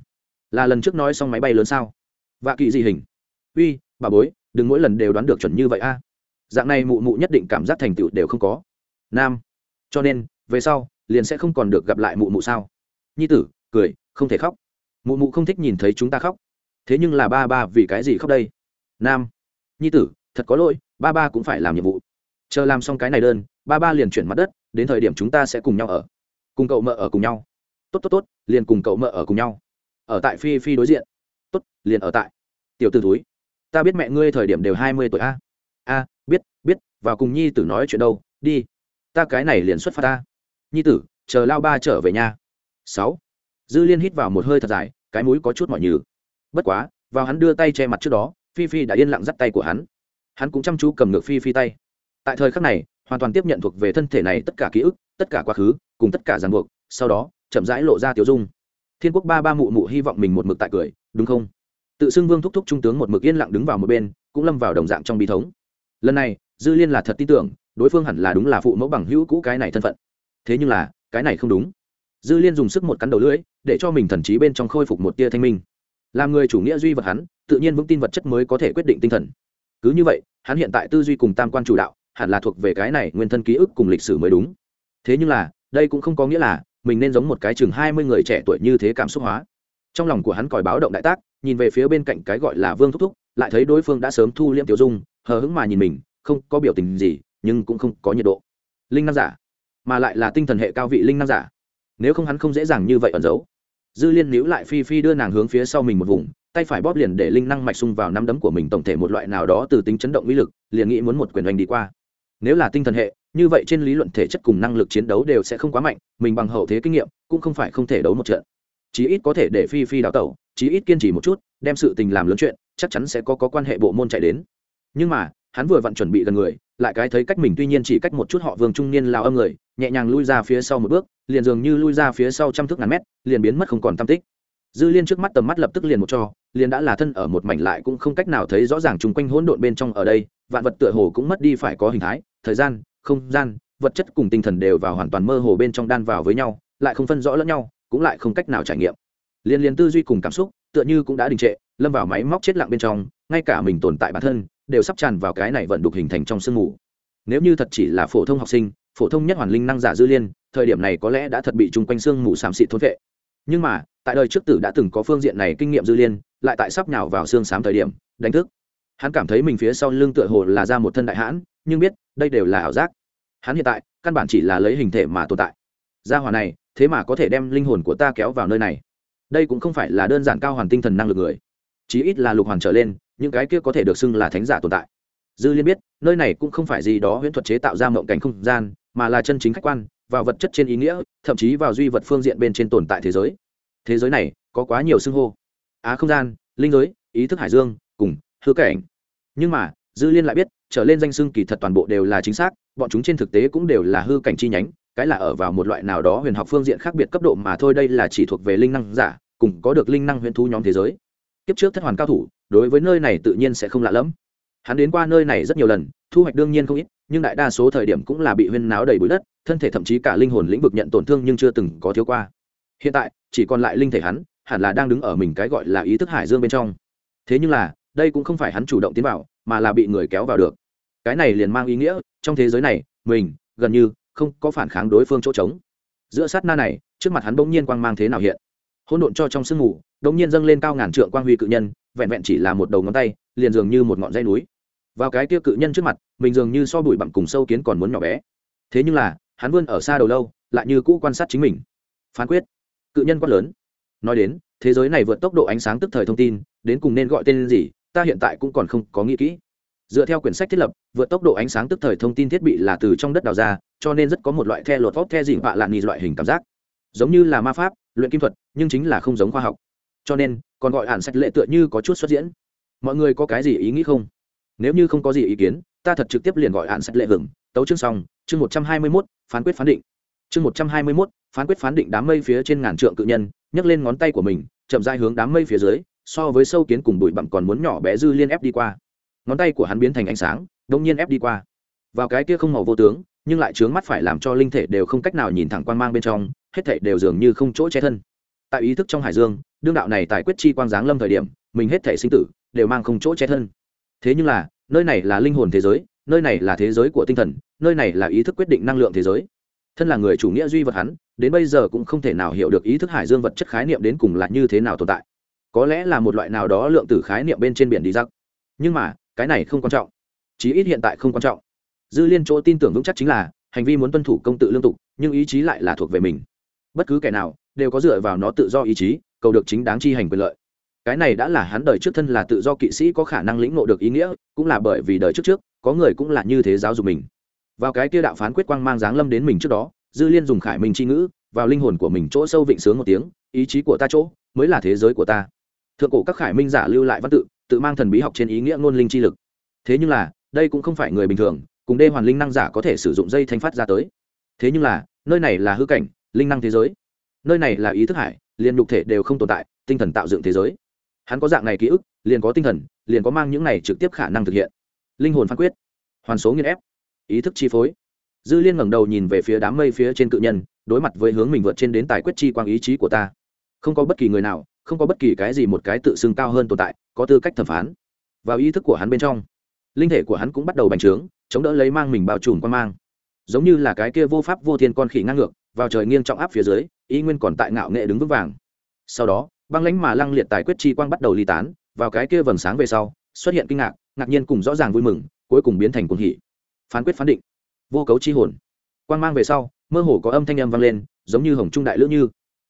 Là lần trước nói xong máy bay lớn sao? Vạ kỵ dị hình? Uy, bà bối, đừng mỗi lần đều đoán được chuẩn như vậy a. Dạng này mụ mụ nhất định cảm giác thành tựu đều không có. Nam. Cho nên, về sau, liền sẽ không còn được gặp lại mụ mụ sao? Nhi tử, cười, không thể khóc. Mụ mụ không thích nhìn thấy chúng ta khóc. Thế nhưng là ba ba vì cái gì khóc đây? Nam. Nhi tử, thật có lỗi, ba ba cũng phải làm nhiệm vụ. Chờ làm xong cái này đơn ba ba liền chuyển mặt đất, đến thời điểm chúng ta sẽ cùng nhau ở. Cùng cậu mợ ở cùng nhau. Tốt tốt tốt, liền cùng cậu mợ ở cùng nhau. Ở tại phi phi đối diện. Tốt, liền ở tại. Tiểu t ử túi ta biết mẹ ngươi thời điểm đều hai mươi tuổi a. A, biết biết, vào cùng nhi tử nói chuyện đâu, đi. Ta cái này liền xuất phát ta. Nhi tử, chờ lao ba trở về nhà sáu. Dư liên hít vào một hơi thật dài, cái mũi có chút mỏi nhừ. Bất quá, vào hắn đưa tay che mặt trước đó, phi phi đã yên lặng dắt tay của hắn. Hắn cũng chăm chú cầm ngược phi phi tay. Tại thời khắc này hoàn toàn tiếp nhận thuộc về thân thể này tất cả ký ức, tất cả quá khứ, cùng tất cả ràng buộc, sau đó, chậm rãi lộ ra tiểu dung. Thiên quốc ba ba mụ mụ hy vọng mình một mực tại cười, đúng không? Tự xưng vương thúc thúc trung tướng một mực yên lặng đứng vào một bên, cũng lâm vào đồng dạng trong bi thống. Lần này, dư liên là thật tin tưởng, đối phương hẳn là đúng là phụ mẫu bằng hữu cũ cái này thân phận. Thế nhưng là, cái này không đúng. Dư liên dùng sức một cắn đầu lưỡi, để cho mình thần trí bên trong khôi phục một tia thanh minh. Làm người chủ nghĩa duy vật hắn, tự nhiên vững tin vật chất mới có thể quyết định tinh thần. Cứ như vậy, hắn hiện tại tư duy cùng tam quan chủ đạo hẳn là thuộc về cái này nguyên thân ký ức cùng lịch sử mới đúng. Thế nhưng là, đây cũng không có nghĩa là mình nên giống một cái chừng hai mươi người trẻ tuổi như thế cảm xúc hóa. Trong lòng của hắn còi báo động đại tác, nhìn về phía bên cạnh cái gọi là vương thúc thúc, lại thấy đối phương đã sớm thu liễm tiểu dung, hờ hững mà nhìn mình, không có biểu tình gì, nhưng cũng không có nhiệt độ. Linh năng giả, mà lại là tinh thần hệ cao vị linh năng giả. Nếu không hắn không dễ dàng như vậy ẩn giấu. Dư liên níu lại phi phi đưa nàng hướng phía sau mình một vùng, tay phải bóp liền để linh năng mạch xung vào nắm đấm của mình tổng thể một loại nào đó từ tính chấn động uy lực, liền nghĩ muốn một quyền oanh đi qua nếu là tinh thần hệ như vậy trên lý luận thể chất cùng năng lực chiến đấu đều sẽ không quá mạnh mình bằng hậu thế kinh nghiệm cũng không phải không thể đấu một trận. Chí ít có thể để phi phi đào tẩu chí ít kiên trì một chút đem sự tình làm lớn chuyện chắc chắn sẽ có, có quan hệ bộ môn chạy đến. Nhưng mà hắn vừa vặn chuẩn bị gần người lại cái thấy cách mình tuy nhiên chỉ cách một chút họ vương trung niên lao âm người nhẹ nhàng lui ra phía sau một bước liền dường như lui ra phía sau trăm thước ngàn mét liền biến mất không còn tam tích dư liên trước mắt tầm mắt lập tức liền một cho, liền đã là thân ở một mảnh lại cũng không cách nào thấy rõ ràng chung quanh hỗn độn bên trong ở đây, vạn vật tựa hồ cũng mất đi phải có hình thái, thời gian, không gian, vật chất cùng tinh thần đều vào hoàn toàn mơ hồ bên trong đan vào với nhau, lại không phân rõ lẫn nhau, cũng lại không cách nào trải nghiệm. Liên liên tư duy cùng cảm xúc, tựa như cũng đã đình trệ, lâm vào máy móc chết lặng bên trong, ngay cả mình tồn tại bản thân, đều sắp tràn vào cái này vận đục hình thành trong sương mù. Nếu như thật chỉ là phổ thông học sinh, phổ thông nhất hoàn linh năng giả dư liên, thời điểm này có lẽ đã thật bị chung quanh sương mù xám xịt thôn vệ nhưng mà, tại đời trước tử đã từng có phương diện này kinh nghiệm dư liên, lại tại sắp nhào vào xương xám thời điểm, đánh thức. Hắn cảm thấy mình phía sau lưng tựa hồ là ra một thân đại hãn, nhưng biết, đây đều là ảo giác. Hắn hiện tại, căn bản chỉ là lấy hình thể mà tồn tại. Gia hòa này, thế mà có thể đem linh hồn của ta kéo vào nơi này. Đây cũng không phải là đơn giản cao hoàn tinh thần năng lực người. Chí ít là lục hoàn trở lên, những cái kia có thể được xưng là thánh giả tồn tại. Dư liên biết, nơi này cũng không phải gì đó huyễn thuật chế tạo ra mộng cảnh không gian, mà là chân chính khách quan vào vật chất trên ý nghĩa, thậm chí vào duy vật phương diện bên trên tồn tại thế giới. Thế giới này có quá nhiều xưng hô. Á không gian, linh giới, ý thức hải dương, cùng hư cảnh. Nhưng mà, dư liên lại biết, trở lên danh xưng kỳ thật toàn bộ đều là chính xác, bọn chúng trên thực tế cũng đều là hư cảnh chi nhánh, cái là ở vào một loại nào đó huyền học phương diện khác biệt cấp độ mà thôi, đây là chỉ thuộc về linh năng giả, cùng có được linh năng huyền thu nhóm thế giới. Kiếp trước thất hoàn cao thủ, đối với nơi này tự nhiên sẽ không lạ lẫm hắn đến qua nơi này rất nhiều lần, thu hoạch đương nhiên không ít, nhưng đại đa số thời điểm cũng là bị huyên náo đầy bụi đất, thân thể thậm chí cả linh hồn lĩnh vực nhận tổn thương nhưng chưa từng có thiếu qua. Hiện tại, chỉ còn lại linh thể hắn, hẳn là đang đứng ở mình cái gọi là ý thức hải dương bên trong. Thế nhưng là, đây cũng không phải hắn chủ động tiến vào, mà là bị người kéo vào được. Cái này liền mang ý nghĩa, trong thế giới này, mình, gần như, không có phản kháng đối phương chỗ trống. Giữa sát na này, trước mặt hắn bỗng nhiên quang mang thế nào hiện? Hỗn độn cho trong sương mù bỗng nhiên dâng lên cao ngàn trượng quang huy cự nhân, vẹn vẹn chỉ là một đầu ngón tay, liền dường như một ngọn dây núi vào cái tiêu cự nhân trước mặt, mình dường như so bụi bặm cùng sâu kiến còn muốn nhỏ bé. Thế nhưng là, hắn vươn ở xa đầu lâu, lại như cũ quan sát chính mình. Phán quyết. Cự nhân quát lớn. Nói đến, thế giới này vượt tốc độ ánh sáng tức thời thông tin, đến cùng nên gọi tên gì, ta hiện tại cũng còn không có nghĩ kỹ. Dựa theo quyển sách thiết lập, vượt tốc độ ánh sáng tức thời thông tin thiết bị là từ trong đất đào ra, cho nên rất có một loại the lột vóc the dịnh vạ lạn nhì loại hình cảm giác. Giống như là ma pháp, luyện kim thuật, nhưng chính là không giống khoa học. Cho nên, còn gọi hạn sách lệ tựa như có chút xuất diễn. Mọi người có cái gì ý nghĩ không? Nếu như không có gì ý kiến, ta thật trực tiếp liền gọi hạn sách lệ hưởng tấu chương xong, chương một trăm hai mươi mốt, phán quyết phán định. Chương một trăm hai mươi mốt, phán quyết phán định đám mây phía trên ngàn trượng cự nhân, nhấc lên ngón tay của mình, chậm dai hướng đám mây phía dưới, so với sâu kiến cùng bụi bặm còn muốn nhỏ bé dư liên ép đi qua. Ngón tay của hắn biến thành ánh sáng đông nhiên ép đi qua. Vào cái kia không màu vô tướng, nhưng lại trướng mắt phải làm cho linh thể đều không cách nào nhìn thẳng quan mang bên trong, hết thể đều dường như không chỗ che thân. Tại ý thức trong hải dương, đương đạo này tài quyết chi quang giáng lâm thời điểm, mình hết thể sinh tử, đều mang không chỗ che thân thế nhưng là, nơi này là linh hồn thế giới, nơi này là thế giới của tinh thần, nơi này là ý thức quyết định năng lượng thế giới. Thân là người chủ nghĩa duy vật hắn, đến bây giờ cũng không thể nào hiểu được ý thức hải dương vật chất khái niệm đến cùng là như thế nào tồn tại. Có lẽ là một loại nào đó lượng tử khái niệm bên trên biển đi giặc nhưng mà, cái này không quan trọng. Chí ít hiện tại không quan trọng. Dư liên chỗ tin tưởng vững chắc chính là, hành vi muốn tuân thủ công tự lương tục, nhưng ý chí lại là thuộc về mình. Bất cứ kẻ nào, đều có dựa vào nó tự do ý chí, cầu được chính đáng chi hành quyền lợi cái này đã là hắn đời trước thân là tự do kỵ sĩ có khả năng lĩnh ngộ được ý nghĩa, cũng là bởi vì đời trước trước, có người cũng là như thế giáo dục mình. Vào cái kia đạo phán quyết quang mang dáng lâm đến mình trước đó, dư liên dùng khải minh c h i ngữ, vào linh hồn của mình chỗ sâu vịnh sướng một tiếng, ý chí của ta chỗ mới là thế giới của ta. Thượng cổ các khải minh giả lưu lại văn tự tự mang thần bí học trên ý nghĩa ngôn linh chi lực. Thế nhưng là, đây cũng không phải người bình thường, cùng đê hoàn linh năng giả có thể sử dụng dây thanh phát ra tới. Thế nhưng là, nơi này là hư cảnh, linh năng thế giới. Nơi này là ý thức hải, liền nhục thể đều không tồn tại, tinh thần tạo dựng thế giới hắn có dạng này ký ức, liền có tinh thần, liền có mang những này trực tiếp khả năng thực hiện. Linh hồn phán quyết, hoàn số nghiên ép, ý thức chi phối. Dư liên ngẩng đầu nhìn về phía đám mây phía trên cự nhân, đối mặt với hướng mình vượt trên đến tài quyết chi quang ý chí của ta. Không có bất kỳ người nào, không có bất kỳ cái gì một cái tự xưng cao hơn tồn tại, có tư cách thẩm phán. Vào ý thức của hắn bên trong, linh thể của hắn cũng bắt đầu bành trướng, chống đỡ lấy mang mình bao trùm quan mang. Giống như là cái kia vô pháp vô thiên con khỉ ngang ngược, vào trời nghiêng trọng áp phía dưới ý nguyên còn tại ngạo nghệ đứng vững vàng. Sau đó băng lãnh mà lăng liệt tài quyết chi quang bắt đầu ly tán, vào cái kia vầng sáng về sau, xuất hiện kinh ngạc ngạc nhiên cùng rõ ràng vui mừng, cuối cùng biến thành cuồng hỉ. Phán quyết phán định. Vô cấu chi hồn. Quang mang về sau, mơ hồ có âm thanh âm vang lên, giống như hồng trung đại lữ như.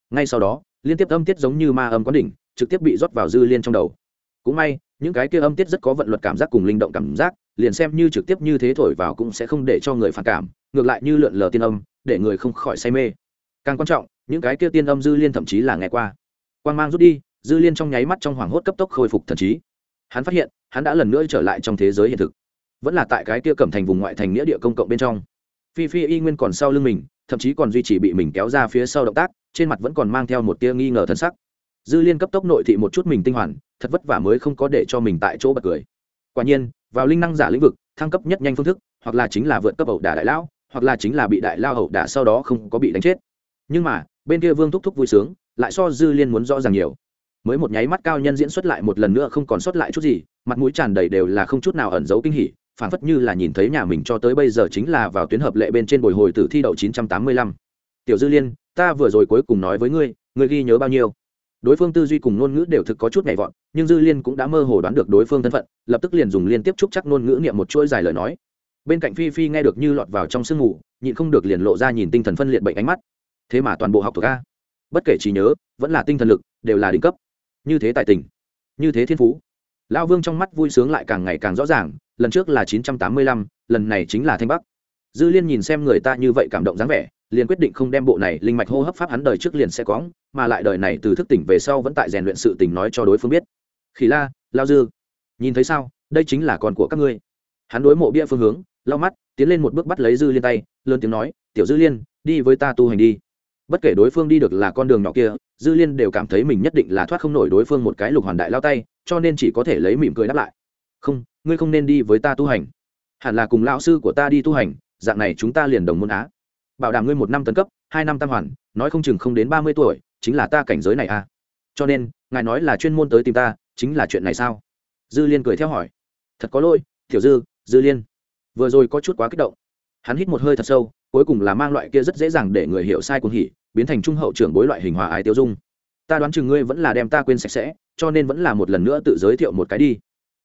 Ngay sau đó, liên tiếp âm tiết giống như ma âm có đỉnh, trực tiếp bị rót vào dư liên trong đầu. Cũng may, những cái kia âm tiết rất có vận luật cảm giác cùng linh động cảm giác, liền xem như trực tiếp như thế thổi vào cũng sẽ không để cho người phản cảm, ngược lại như lượn lờ tiên âm, để người không khỏi say mê. Càng quan trọng, những cái kia tiên âm dư liên thậm chí là nghe qua quan mang rút đi, dư liên trong nháy mắt trong hoảng hốt cấp tốc khôi phục thần trí. Hắn phát hiện, hắn đã lần nữa trở lại trong thế giới hiện thực. Vẫn là tại cái kia cẩm thành vùng ngoại thành nghĩa địa công cộng bên trong. Phi phi y nguyên còn sau lưng mình, thậm chí còn duy trì bị mình kéo ra phía sau động tác, trên mặt vẫn còn mang theo một tia nghi ngờ thân sắc. Dư liên cấp tốc nội thị một chút mình tinh hoàn, thật vất vả mới không có để cho mình tại chỗ bật cười. Quả nhiên, vào linh năng giả lĩnh vực, thăng cấp nhất nhanh phương thức, hoặc là chính là vượt cấp ẩu đả đại lão, hoặc là chính là bị đại lao ẩu đả sau đó không có bị đánh chết. Nhưng mà, bên kia vương thúc thúc vui sướng lại so dư liên muốn rõ ràng nhiều. Mới một nháy mắt cao nhân diễn xuất lại một lần nữa không còn sót lại chút gì, mặt mũi tràn đầy đều là không chút nào ẩn giấu kinh hỉ phản phất như là nhìn thấy nhà mình cho tới bây giờ chính là vào tuyến hợp lệ bên trên bồi hồi tử thi đậu 985. tiểu dư liên, ta vừa rồi cuối cùng nói với ngươi ngươi ghi nhớ bao nhiêu? Đối phương tư duy cùng ngôn ngữ đều thực có chút nhảy vọt, nhưng dư liên cũng đã mơ hồ đoán được đối phương thân phận, lập tức liền dùng liên tiếp chúc chắc ngôn ngữ niệm một chuỗi dài lời nói. Bên cạnh phi phi nghe được như lọt vào trong sương ngủ nhịn không được liền lộ ra nhìn tinh thần phân liệt bệnh ánh mắt. Thế mà toàn bộ học thuộc a bất kể trí nhớ, vẫn là tinh thần lực, đều là đỉnh cấp. Như thế tại tình, như thế thiên phú. Lão vương trong mắt vui sướng lại càng ngày càng rõ ràng, lần trước là chín trăm tám mươi lăm, lần này chính là thanh bắc. Dư liên nhìn xem người ta như vậy cảm động dáng vẻ, liền quyết định không đem bộ này linh mạch hô hấp pháp hắn đời trước liền sẽ có, mà lại đời này từ thức tỉnh về sau vẫn tại rèn luyện sự tình nói cho đối phương biết. Khỉ la lao dư, nhìn thấy sao? Đây chính là con của các ngươi. Hắn đối mộ bia phương hướng, lau mắt, tiến lên một bước bắt lấy dư liên tay, lớn tiếng nói, tiểu dư liên, đi với ta tu hành đi bất kể đối phương đi được là con đường nhỏ kia, dư liên đều cảm thấy mình nhất định là thoát không nổi đối phương một cái lục hoàn đại lao tay, cho nên chỉ có thể lấy mỉm cười đáp lại. Không, ngươi không nên đi với ta tu hành. Hẳn là cùng lão sư của ta đi tu hành, dạng này chúng ta liền đồng môn á. Bảo đảm ngươi một năm tấn cấp, hai năm tam hoàn, nói không chừng không đến ba mươi tuổi, chính là ta cảnh giới này à. Cho nên, ngài nói là chuyên môn tới tìm ta, chính là chuyện này sao? Dư liên cười theo hỏi. Thật có lỗi thiểu dư dư liên. Vừa rồi có chút quá kích động. Hắn hít một hơi thật sâu cuối cùng là mang loại kia rất dễ dàng để người hiểu sai cuồng hỉ, biến thành trung hậu trưởng bối loại hình hòa ái tiêu dung. Ta đoán chừng ngươi vẫn là đem ta quên sạch sẽ, cho nên vẫn là một lần nữa tự giới thiệu một cái đi.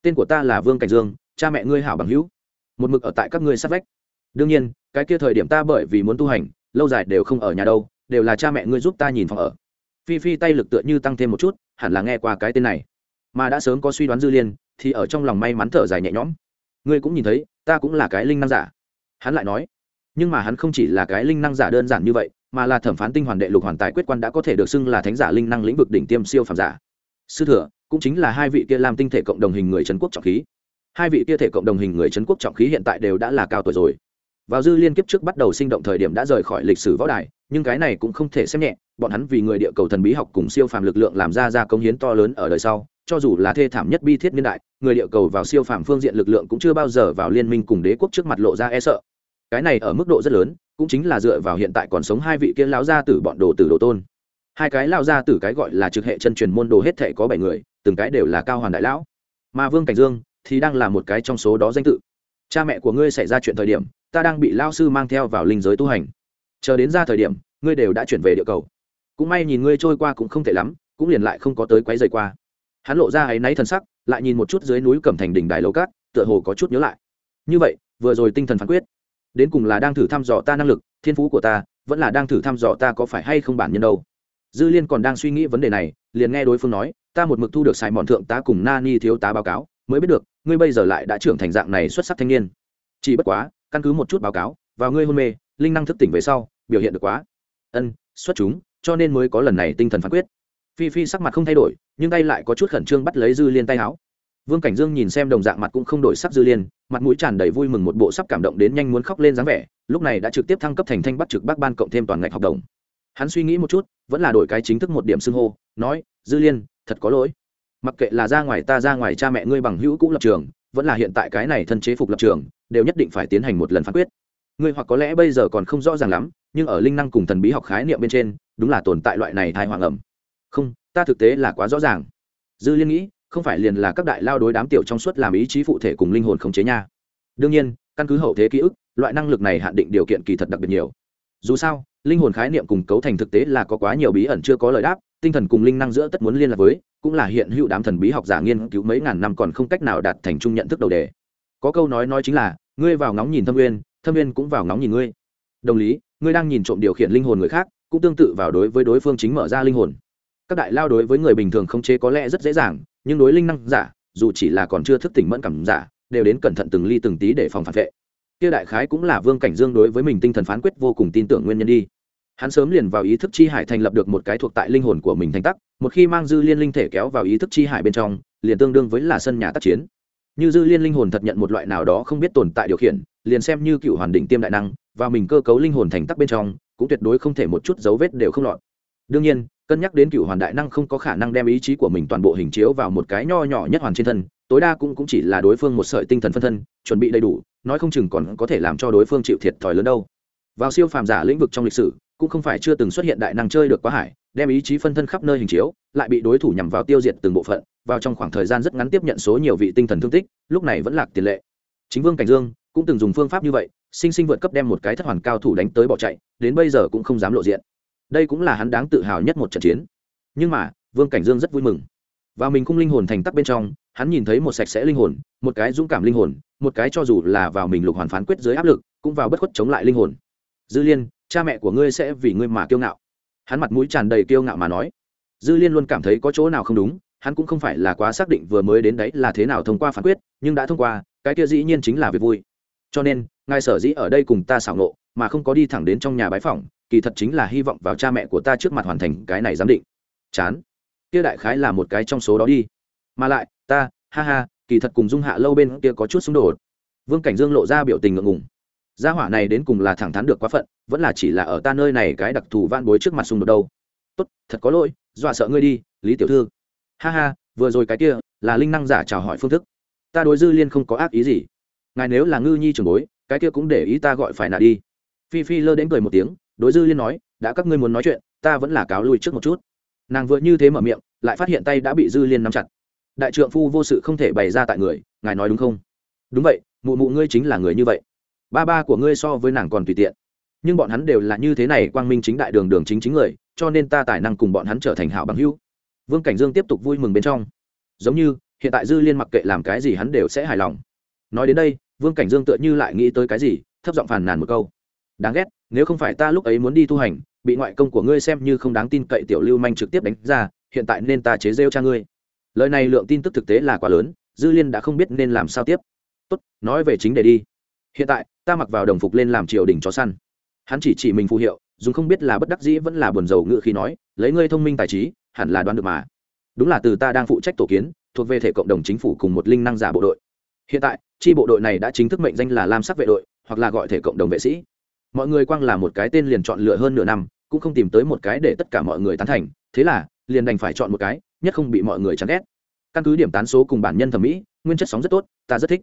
Tên của ta là vương cảnh dương, cha mẹ ngươi hảo bằng hữu. Một mực ở tại các ngươi sát vách. Đương nhiên, cái kia thời điểm ta bởi vì muốn tu hành, lâu dài đều không ở nhà đâu, đều là cha mẹ ngươi giúp ta nhìn phòng ở. Phi phi tay lực tựa như tăng thêm một chút, hẳn là nghe qua cái tên này. Mà đã sớm có suy đoán dư liên, thì ở trong lòng may mắn thở dài nhẹ nhõm. Ngươi cũng nhìn thấy, ta cũng là cái linh năng giả. Hắn lại nói nhưng mà hắn không chỉ là cái linh năng giả đơn giản như vậy, mà là thẩm phán tinh hoàn đệ lục hoàn tài quyết quan đã có thể được xưng là thánh giả linh năng lĩnh vực đỉnh tiêm siêu phàm giả. Sư thừa, cũng chính là hai vị kia làm tinh thể cộng đồng hình người trấn quốc trọng khí. Hai vị kia thể cộng đồng hình người trấn quốc trọng khí hiện tại đều đã là cao tuổi rồi. Vào dư liên kiếp trước bắt đầu sinh động thời điểm đã rời khỏi lịch sử võ đài, nhưng cái này cũng không thể xem nhẹ, bọn hắn vì người địa cầu thần bí học cùng siêu phàm lực lượng làm ra ra công hiến to lớn ở đời sau, cho dù là thê thảm nhất bi thiết niên đại, người địa cầu vào siêu phàm phương diện lực lượng cũng chưa bao giờ vào liên minh cùng đế quốc trước mặt lộ ra e sợ cái này ở mức độ rất lớn, cũng chính là dựa vào hiện tại còn sống hai vị kia lão gia tử bọn đồ tử đồ tôn. Hai cái lão gia tử cái gọi là trực hệ chân truyền môn đồ hết thể có bảy người, từng cái đều là cao hoàn đại lão. Mà vương cảnh dương thì đang là một cái trong số đó danh tự. Cha mẹ của ngươi xảy ra chuyện thời điểm, ta đang bị lao sư mang theo vào linh giới tu hành. Chờ đến ra thời điểm, ngươi đều đã chuyển về địa cầu. Cũng may nhìn ngươi trôi qua cũng không tệ lắm, cũng liền lại không có tới quấy rầy qua. Hắn lộ ra áy náy thần sắc, lại nhìn một chút dưới núi cẩm thành đỉnh đài lầu cát, tựa hồ có chút nhớ lại. Như vậy, vừa rồi tinh thần phán quyết đến cùng là đang thử thăm dò ta năng lực, thiên phú của ta, vẫn là đang thử thăm dò ta có phải hay không bản nhân đâu. Dư liên còn đang suy nghĩ vấn đề này, liền nghe đối phương nói, ta một mực thu được sai mòn thượng tá cùng na ni thiếu tá báo cáo, mới biết được, ngươi bây giờ lại đã trưởng thành dạng này xuất sắc thanh niên. Chỉ bất quá, căn cứ một chút báo cáo, vào ngươi hôn mê, linh năng thức tỉnh về sau, biểu hiện được quá. Ân, xuất chúng, cho nên mới có lần này tinh thần phán quyết. Phi phi sắc mặt không thay đổi, nhưng tay lại có chút khẩn trương bắt lấy dư liên tay áo vương cảnh dương nhìn xem đồng dạng mặt cũng không đổi sắc dư liên, mặt mũi tràn đầy vui mừng một bộ sắp cảm động đến nhanh muốn khóc lên dáng vẻ, lúc này đã trực tiếp thăng cấp thành thanh bắt trực bác ban cộng thêm toàn ngạch học đồng. Hắn suy nghĩ một chút, vẫn là đổi cái chính thức một điểm xưng hô, nói, dư liên, thật có lỗi. Mặc kệ là ra ngoài ta ra ngoài cha mẹ ngươi bằng hữu cũ lập trường, vẫn là hiện tại cái này thân chế phục lập trường, đều nhất định phải tiến hành một lần phán quyết. Ngươi hoặc có lẽ bây giờ còn không rõ ràng lắm, nhưng ở linh năng cùng thần bí học khái niệm bên trên, đúng là tồn tại loại này thai hoàng ẩm. Không, ta thực tế là quá rõ ràng. Dư liên nghĩ không phải liền là các đại lao đối đám tiểu trong suốt làm ý chí phụ thể cùng linh hồn khống chế nha. Đương nhiên, căn cứ hậu thế ký ức, loại năng lực này hạn định điều kiện kỳ thật đặc biệt nhiều. Dù sao, linh hồn khái niệm cùng cấu thành thực tế là có quá nhiều bí ẩn chưa có lời đáp, tinh thần cùng linh năng giữa tất muốn liên lạc với, cũng là hiện hữu đám thần bí học giả nghiên cứu mấy ngàn năm còn không cách nào đạt thành chung nhận thức đầu đề. Có câu nói nói chính là, ngươi vào ngóng nhìn thâm uyên thâm uyên cũng vào ngóng nhìn ngươi. Đồng lý, ngươi đang nhìn trộm điều khiển linh hồn người khác, cũng tương tự vào đối với đối phương chính mở ra linh hồn. Các đại lao đối với người bình thường không chế có lẽ rất dễ dàng nhưng đối linh năng giả, dù chỉ là còn chưa thức tỉnh mẫn cảm giả, đều đến cẩn thận từng ly từng tí để phòng phản vệ. Kia đại khái cũng là vương cảnh dương đối với mình tinh thần phán quyết vô cùng tin tưởng nguyên nhân đi. Hắn sớm liền vào ý thức chi hải thành lập được một cái thuộc tại linh hồn của mình thành tắc, một khi mang dư liên linh thể kéo vào ý thức chi hải bên trong, liền tương đương với là sân nhà tác chiến. Như dư liên linh hồn thật nhận một loại nào đó không biết tồn tại điều khiển, liền xem như cựu hoàn định tiêm đại năng và mình cơ cấu linh hồn thành tắc bên trong, cũng tuyệt đối không thể một chút dấu vết đều không lọt. Đương nhiên cân nhắc đến cựu hoàn đại năng không có khả năng đem ý chí của mình toàn bộ hình chiếu vào một cái nho nhỏ nhất hoàn trên thân tối đa cũng, cũng chỉ là đối phương một sợi tinh thần phân thân chuẩn bị đầy đủ nói không chừng còn có thể làm cho đối phương chịu thiệt thòi lớn đâu. Vào siêu phàm giả lĩnh vực trong lịch sử cũng không phải chưa từng xuất hiện đại năng chơi được quá hải đem ý chí phân thân khắp nơi hình chiếu lại bị đối thủ nhằm vào tiêu diệt từng bộ phận vào trong khoảng thời gian rất ngắn tiếp nhận số nhiều vị tinh thần thương tích lúc này vẫn lạc tiền lệ. Chính vương cảnh dương cũng từng dùng phương pháp như vậy sinh sinh vượt cấp đem một cái thất hoàn cao thủ đánh tới bỏ chạy đến bây giờ cũng không dám lộ diện đây cũng là hắn đáng tự hào nhất một trận chiến. Nhưng mà, vương cảnh dương rất vui mừng. Và mình cung linh hồn thành tắc bên trong, hắn nhìn thấy một sạch sẽ linh hồn, một cái dũng cảm linh hồn, một cái cho dù là vào mình lục hoàn phán quyết dưới áp lực, cũng vào bất khuất chống lại linh hồn. Dư liên, cha mẹ của ngươi sẽ vì ngươi mà kiêu ngạo. Hắn mặt mũi tràn đầy kiêu ngạo mà nói. Dư liên luôn cảm thấy có chỗ nào không đúng, hắn cũng không phải là quá xác định vừa mới đến đấy là thế nào thông qua phán quyết, nhưng đã thông qua, cái kia dĩ nhiên chính là việc vui. Cho nên, ngài sở dĩ ở đây cùng ta xảo nộ, mà không có đi thẳng đến trong nhà bái phòng kỳ thật chính là hy vọng vào cha mẹ của ta trước mặt hoàn thành cái này giám định. Chán. Kia đại khái là một cái trong số đó đi. Mà lại, ta, ha ha, kỳ thật cùng dung hạ lâu bên kia có chút xung đột. Vương cảnh dương lộ ra biểu tình ngượng ngùng. Gia hỏa này đến cùng là thẳng thắn được quá phận, vẫn là chỉ là ở ta nơi này cái đặc thù van bối trước mặt xung đột đâu. Tốt, thật có lỗi, dọa sợ ngươi đi, lý tiểu thư. Ha ha, vừa rồi cái kia, là linh năng giả chào hỏi phương thức. Ta đối dư liên không có ác ý gì. Ngài nếu là ngư nhi trường bối, cái kia cũng để ý ta gọi phải nạ đi. Phi phi lơ đến cười một tiếng đối dư liên nói, đã các ngươi muốn nói chuyện, ta vẫn là cáo lui trước một chút. Nàng vừa như thế mở miệng, lại phát hiện tay đã bị dư liên nắm chặt. Đại trượng phu vô sự không thể bày ra tại người, ngài nói đúng không? Đúng vậy, mụ mụ ngươi chính là người như vậy. Ba ba của ngươi so với nàng còn tùy tiện. Nhưng bọn hắn đều là như thế này quang minh chính đại đường đường chính chính người, cho nên ta tài năng cùng bọn hắn trở thành hảo bằng hữu. Vương cảnh dương tiếp tục vui mừng bên trong. Giống như, hiện tại dư liên mặc kệ làm cái gì hắn đều sẽ hài lòng. Nói đến đây, vương cảnh dương tựa như lại nghĩ tới cái gì, thấp giọng phàn nàn một câu. Đáng ghét nếu không phải ta lúc ấy muốn đi tu hành, bị ngoại công của ngươi xem như không đáng tin cậy tiểu lưu manh trực tiếp đánh ra, hiện tại nên ta chế rêu cha ngươi. Lời này lượng tin tức thực tế là quá lớn, dư liên đã không biết nên làm sao tiếp. Tốt, nói về chính đề đi. Hiện tại, ta mặc vào đồng phục lên làm triều đình chó săn. Hắn chỉ chỉ mình phù hiệu, dùng không biết là bất đắc dĩ vẫn là buồn rầu ngự khi nói, lấy ngươi thông minh tài trí, hẳn là đoán được mà. Đúng là từ ta đang phụ trách tổ kiến, thuộc về thể cộng đồng chính phủ cùng một linh năng giả bộ đội. Hiện tại, chi bộ đội này đã chính thức mệnh danh là lam sắc vệ đội, hoặc là gọi thể cộng đồng vệ sĩ mọi người quang là một cái tên liền chọn lựa hơn nửa năm, cũng không tìm tới một cái để tất cả mọi người tán thành, thế là, liền đành phải chọn một cái, nhất không bị mọi người chán ghét. Căn cứ điểm tán số cùng bản nhân thẩm mỹ, nguyên chất sóng rất tốt, ta rất thích.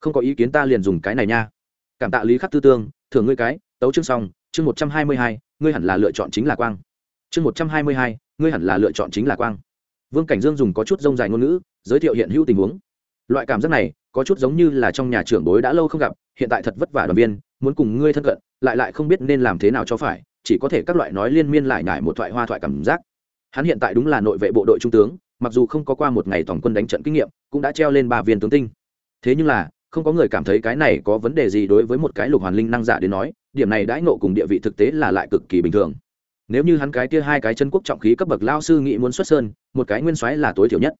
Không có ý kiến ta liền dùng cái này nha. Cảm tạ lý khắc tư tương, thưởng ngươi cái, tấu chương xong, chương một trăm hai mươi hai, ngươi hẳn là lựa chọn chính là quang. Chương một trăm hai mươi hai, ngươi hẳn là lựa chọn chính là quang. Vương cảnh dương dùng có chút rông dài ngôn ngữ, giới thiệu hiện hữu tình huống. Loại cảm giác này, có chút giống như là trong nhà trưởng bối đã lâu không gặp, hiện tại thật vất vả đoàn viên, muốn cùng ngươi thân cận lại lại không biết nên làm thế nào cho phải, chỉ có thể các loại nói liên miên lại nhải một thoại hoa thoại cảm giác. Hắn hiện tại đúng là nội vệ bộ đội trung tướng, mặc dù không có qua một ngày toàn quân đánh trận kinh nghiệm, cũng đã treo lên ba viên tướng tinh. Thế nhưng là, không có người cảm thấy cái này có vấn đề gì đối với một cái lục hoàn linh năng giả đến nói, điểm này đãi nộ cùng địa vị thực tế là lại cực kỳ bình thường. Nếu như hắn cái kia hai cái chân quốc trọng khí cấp bậc lao sư nghĩ muốn xuất sơn, một cái nguyên soái là tối thiểu nhất.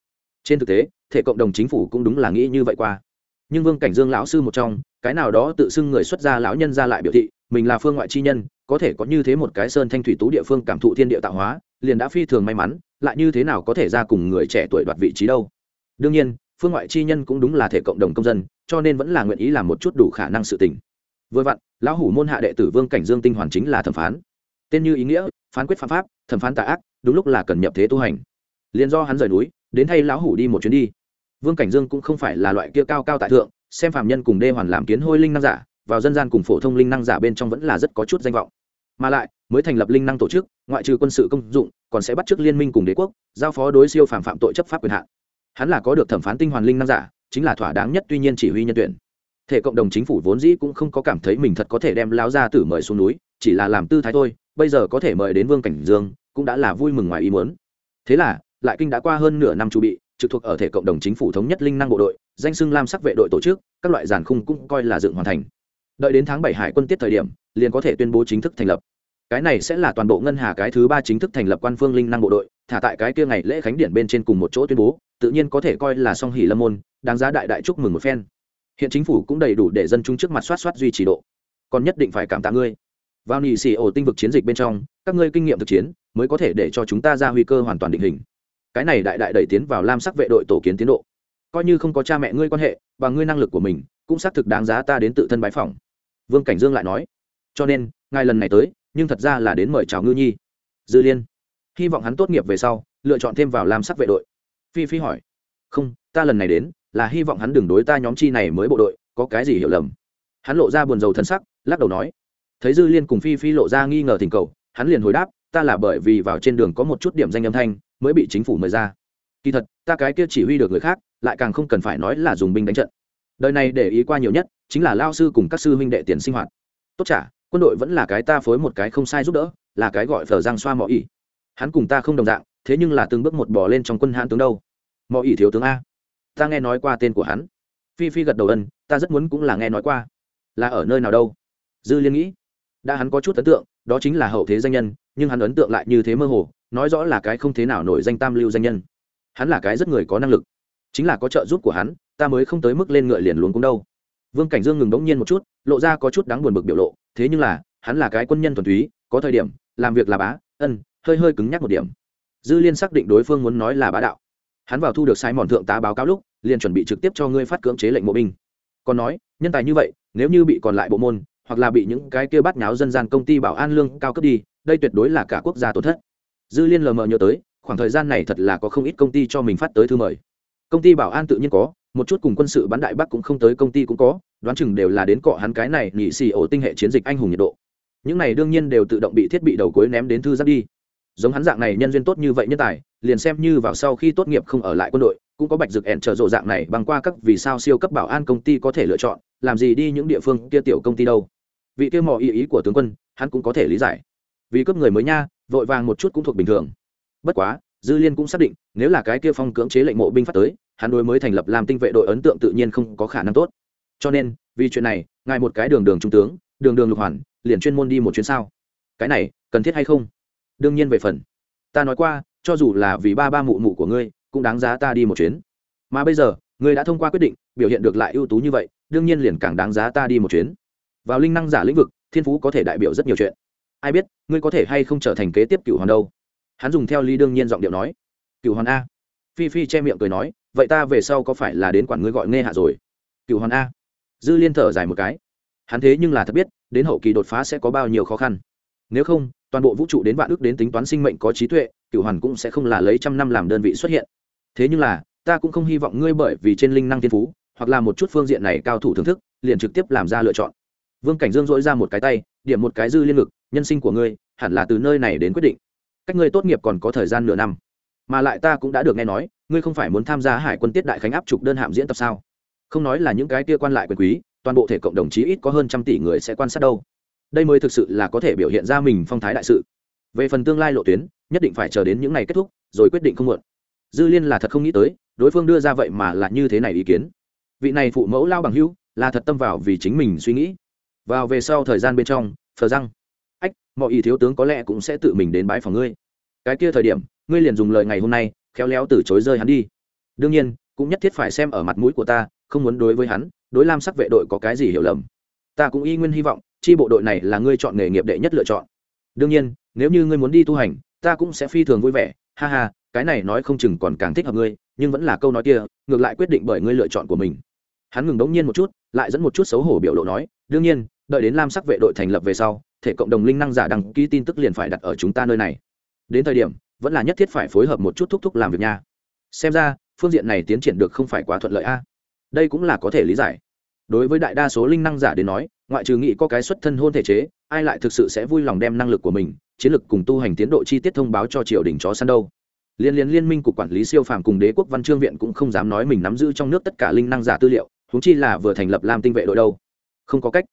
Trên thực tế, thể cộng đồng chính phủ cũng đúng là nghĩ như vậy qua. Nhưng vương cảnh dương lão sư một trong, cái nào đó tự xưng người xuất gia lão nhân ra lại biểu thị mình là phương ngoại chi nhân, có thể có như thế một cái sơn thanh thủy tú địa phương cảm thụ thiên địa tạo hóa, liền đã phi thường may mắn, lại như thế nào có thể ra cùng người trẻ tuổi đoạt vị trí đâu. Đương nhiên, phương ngoại chi nhân cũng đúng là thể cộng đồng công dân, cho nên vẫn là nguyện ý làm một chút đủ khả năng sự tình. Vừa vặn, lão hủ môn hạ đệ tử vương cảnh dương tinh hoàn chính là thẩm phán. Tên như ý nghĩa, phán quyết phạm pháp, thẩm phán tà ác, đúng lúc là cần nhập thế tu hành. Liền do hắn rời núi, đến thay lão hủ đi một chuyến đi. Vương cảnh dương cũng không phải là loại kia cao cao tại thượng, xem phạm nhân cùng đê hoàn làm kiến hôi linh năng giả vào dân gian cùng phổ thông linh năng giả bên trong vẫn là rất có chút danh vọng. Mà lại, mới thành lập linh năng tổ chức, ngoại trừ quân sự công dụng, còn sẽ bắt t liên minh cùng đế quốc, giao phó đối siêu phạm phạm tội chấp pháp quyền hạn. Hắn là có được thẩm phán tinh hoàn linh năng giả, chính là thỏa đáng nhất tuy nhiên chỉ huy nhân tuyển. Thể cộng đồng chính phủ vốn dĩ cũng không có cảm thấy mình thật có thể đem láo ra tử mời xuống núi, chỉ là làm tư thái thôi, bây giờ có thể mời đến vương cảnh dương, cũng đã là vui mừng ngoài ý muốn. Thế là, lại kinh đã qua hơn nửa năm chu bị, trực thuộc ở thể cộng đồng chính phủ thống nhất linh năng bộ đội, danh xưng lam sắc vệ đội tổ chức, các loại giàn khung cũng coi là dựng hoàn thành đợi đến tháng bảy hải quân tiết thời điểm, liền có thể tuyên bố chính thức thành lập. Cái này sẽ là toàn bộ ngân hà cái thứ ba chính thức thành lập quan phương linh năng bộ đội, thả tại cái kia ngày lễ khánh điển bên trên cùng một chỗ tuyên bố, tự nhiên có thể coi là song hỷ lâm môn, đáng giá đại đại chúc mừng một phen. Hiện chính phủ cũng đầy đủ để dân chúng trước mặt soát soát duy trì độ. Còn nhất định phải cảm tạ ngươi. Vào nỉ xì ổ tinh vực chiến dịch bên trong, các ngươi kinh nghiệm thực chiến, mới có thể để cho chúng ta ra nguy cơ hoàn toàn định hình. Cái này đại đại đẩy tiến vào lam sắc vệ đội tổ kiến tiến độ. Coi như không có cha mẹ ngươi quan hệ, bằng ngươi năng lực của mình, cũng xác thực đáng giá ta đến tự thân bái phỏng vương cảnh dương lại nói, cho nên, ngài lần này tới, nhưng thật ra là đến mời chào ngư nhi. Dư liên, hy vọng hắn tốt nghiệp về sau, lựa chọn thêm vào làm sắc vệ đội. Phi phi hỏi, không, ta lần này đến, là hy vọng hắn đừng đối ta nhóm chi này mới bộ đội, có cái gì hiểu lầm? Hắn lộ ra buồn rầu thân sắc, lắc đầu nói, thấy dư liên cùng phi phi lộ ra nghi ngờ thỉnh cầu, hắn liền hồi đáp, ta là bởi vì vào trên đường có một chút điểm danh âm thanh, mới bị chính phủ mời ra. Kỳ thật, ta cái kia chỉ huy được người khác, lại càng không cần phải nói là dùng binh đánh trận. Đời này để ý qua nhiều nhất chính là lao sư cùng các sư huynh đệ tiền sinh hoạt. Tốt trả quân đội vẫn là cái ta phối một cái không sai giúp đỡ, là cái gọi phở giang xoa mọi ý hắn cùng ta không đồng dạng, thế nhưng là từng bước một bỏ lên trong quân hãn tướng đâu. Mọi ý thiếu tướng a. Ta nghe nói qua tên của hắn. Phi phi gật đầu ân, ta rất muốn cũng là nghe nói qua. Là ở nơi nào đâu? Dư liên nghĩ. Đã hắn có chút ấn tượng, đó chính là hậu thế danh nhân, nhưng hắn ấn tượng lại như thế mơ hồ, nói rõ là cái không thế nào nổi danh tam lưu danh nhân. Hắn là cái rất người có năng lực. Chính là có trợ giúp của hắn, ta mới không tới mức lên ngựa liền luôn cũng đâu vương cảnh dương ngừng đống nhiên một chút, lộ ra có chút đáng buồn bực biểu lộ, thế nhưng là, hắn là cái quân nhân thuần túy, có thời điểm, làm việc là bá, ân, hơi hơi cứng nhắc một điểm. Dư liên xác định đối phương muốn nói là bá đạo. Hắn vào thu được sai mòn thượng tá báo cáo lúc, liền chuẩn bị trực tiếp cho ngươi phát cưỡng chế lệnh mộ binh. Còn nói, nhân tài như vậy, nếu như bị còn lại bộ môn, hoặc là bị những cái kia bắt nháo dân gian công ty bảo an lương cao cấp đi, đây tuyệt đối là cả quốc gia tổn thất. Dư liên lờ mờ nhớ tới, khoảng thời gian này thật là có không ít công ty cho mình phát tới thư mời. Công ty bảo an tự nhiên có một chút cùng quân sự bắn đại bắc cũng không tới công ty cũng có, đoán chừng đều là đến cọ hắn cái này nhị xì ổ tinh hệ chiến dịch anh hùng nhiệt độ. Những này đương nhiên đều tự động bị thiết bị đầu cuối ném đến thư giáp đi. Giống hắn dạng này nhân duyên tốt như vậy nhân tài, liền xem như vào sau khi tốt nghiệp không ở lại quân đội, cũng có bạch dược ẻn trở rộ dạng này bằng qua các vì sao siêu cấp bảo an công ty có thể lựa chọn, làm gì đi những địa phương kia tiểu công ty đâu. Vị kia mò ý ý của tướng quân, hắn cũng có thể lý giải. Vì cướp người mới nha, vội vàng một chút cũng thuộc bình thường. Bất quá, dư liên cũng xác định, nếu là cái kia phong cưỡng chế lệnh mộ binh phát tới hắn đối mới thành lập làm tinh vệ đội ấn tượng tự nhiên không có khả năng tốt. Cho nên, vì chuyện này, ngài một cái đường đường trung tướng, đường đường lục hoàn, liền chuyên môn đi một chuyến sao? Cái này, cần thiết hay không? Đương nhiên về phần. Ta nói qua, cho dù là vì ba ba mụ mụ của ngươi, cũng đáng giá ta đi một chuyến. Mà bây giờ, ngươi đã thông qua quyết định, biểu hiện được lại ưu tú như vậy, đương nhiên liền càng đáng giá ta đi một chuyến. Vào linh năng giả lĩnh vực, thiên phú có thể đại biểu rất nhiều chuyện. Ai biết, ngươi có thể hay không trở thành kế tiếp cựu hoàn đâu? Hắn dùng theo ly đương nhiên giọng điệu nói. Cựu hoàn a. Phi phi che miệng cười nói vậy ta về sau có phải là đến quản ngươi gọi nghe hạ rồi? Cựu hoàn a. Dư liên thở dài một cái. Hắn thế nhưng là thật biết, đến hậu kỳ đột phá sẽ có bao nhiêu khó khăn. Nếu không, toàn bộ vũ trụ đến vạn ước đến tính toán sinh mệnh có trí tuệ, cựu hoàn cũng sẽ không là lấy trăm năm làm đơn vị xuất hiện. Thế nhưng là, ta cũng không hy vọng ngươi bởi vì trên linh năng thiên phú, hoặc là một chút phương diện này cao thủ thưởng thức, liền trực tiếp làm ra lựa chọn. Vương cảnh dương dỗi ra một cái tay, điểm một cái dư liên lực nhân sinh của ngươi, hẳn là từ nơi này đến quyết định. Cách ngươi tốt nghiệp còn có thời gian nửa năm mà lại ta cũng đã được nghe nói, ngươi không phải muốn tham gia hải quân tiết đại khánh áp trục đơn hạm diễn tập sao? Không nói là những cái kia quan lại quyền quý, toàn bộ thể cộng đồng chí ít có hơn trăm tỷ người sẽ quan sát đâu. Đây mới thực sự là có thể biểu hiện ra mình phong thái đại sự. Về phần tương lai lộ tuyến, nhất định phải chờ đến những ngày kết thúc, rồi quyết định không muộn. Dư liên là thật không nghĩ tới, đối phương đưa ra vậy mà là như thế này ý kiến. Vị này phụ mẫu lao bằng hữu, là thật tâm vào vì chính mình suy nghĩ. Vào về sau thời gian bên trong phờ răng. Ách, mọi ý thiếu tướng có lẽ cũng sẽ tự mình đến bãi phòng ngươi cái kia thời điểm, ngươi liền dùng lời ngày hôm nay, khéo léo từ chối rơi hắn đi. Đương nhiên, cũng nhất thiết phải xem ở mặt mũi của ta, không muốn đối với hắn, đối lam sắc vệ đội có cái gì hiểu lầm. Ta cũng y nguyên hy vọng, chi bộ đội này là ngươi chọn nghề nghiệp đệ nhất lựa chọn. Đương nhiên, nếu như ngươi muốn đi tu hành, ta cũng sẽ phi thường vui vẻ. Ha ha, cái này nói không chừng còn càng thích hợp ngươi, nhưng vẫn là câu nói kia, ngược lại quyết định bởi ngươi lựa chọn của mình. Hắn ngừng đống nhiên một chút, lại dẫn một chút xấu hổ biểu lộ nói, đương nhiên, đợi đến lam sắc vệ đội thành lập về sau, thể cộng đồng linh năng giả đăng ký tin tức liền phải đặt ở chúng ta nơi này đến thời điểm, vẫn là nhất thiết phải phối hợp một chút thúc thúc làm việc nha. Xem ra, phương diện này tiến triển được không phải quá thuận lợi a. Đây cũng là có thể lý giải. Đối với đại đa số linh năng giả đến nói, ngoại trừ nghĩ có cái xuất thân hôn thể chế, ai lại thực sự sẽ vui lòng đem năng lực của mình, chiến lược cùng tu hành tiến độ chi tiết thông báo cho triều đình chó săn đâu. Liên liên liên minh cục quản lý siêu phàm cùng đế quốc văn chương viện cũng không dám nói mình nắm giữ trong nước tất cả linh năng giả tư liệu húng chi là vừa thành lập lam tinh vệ đội đâu. Không có cách.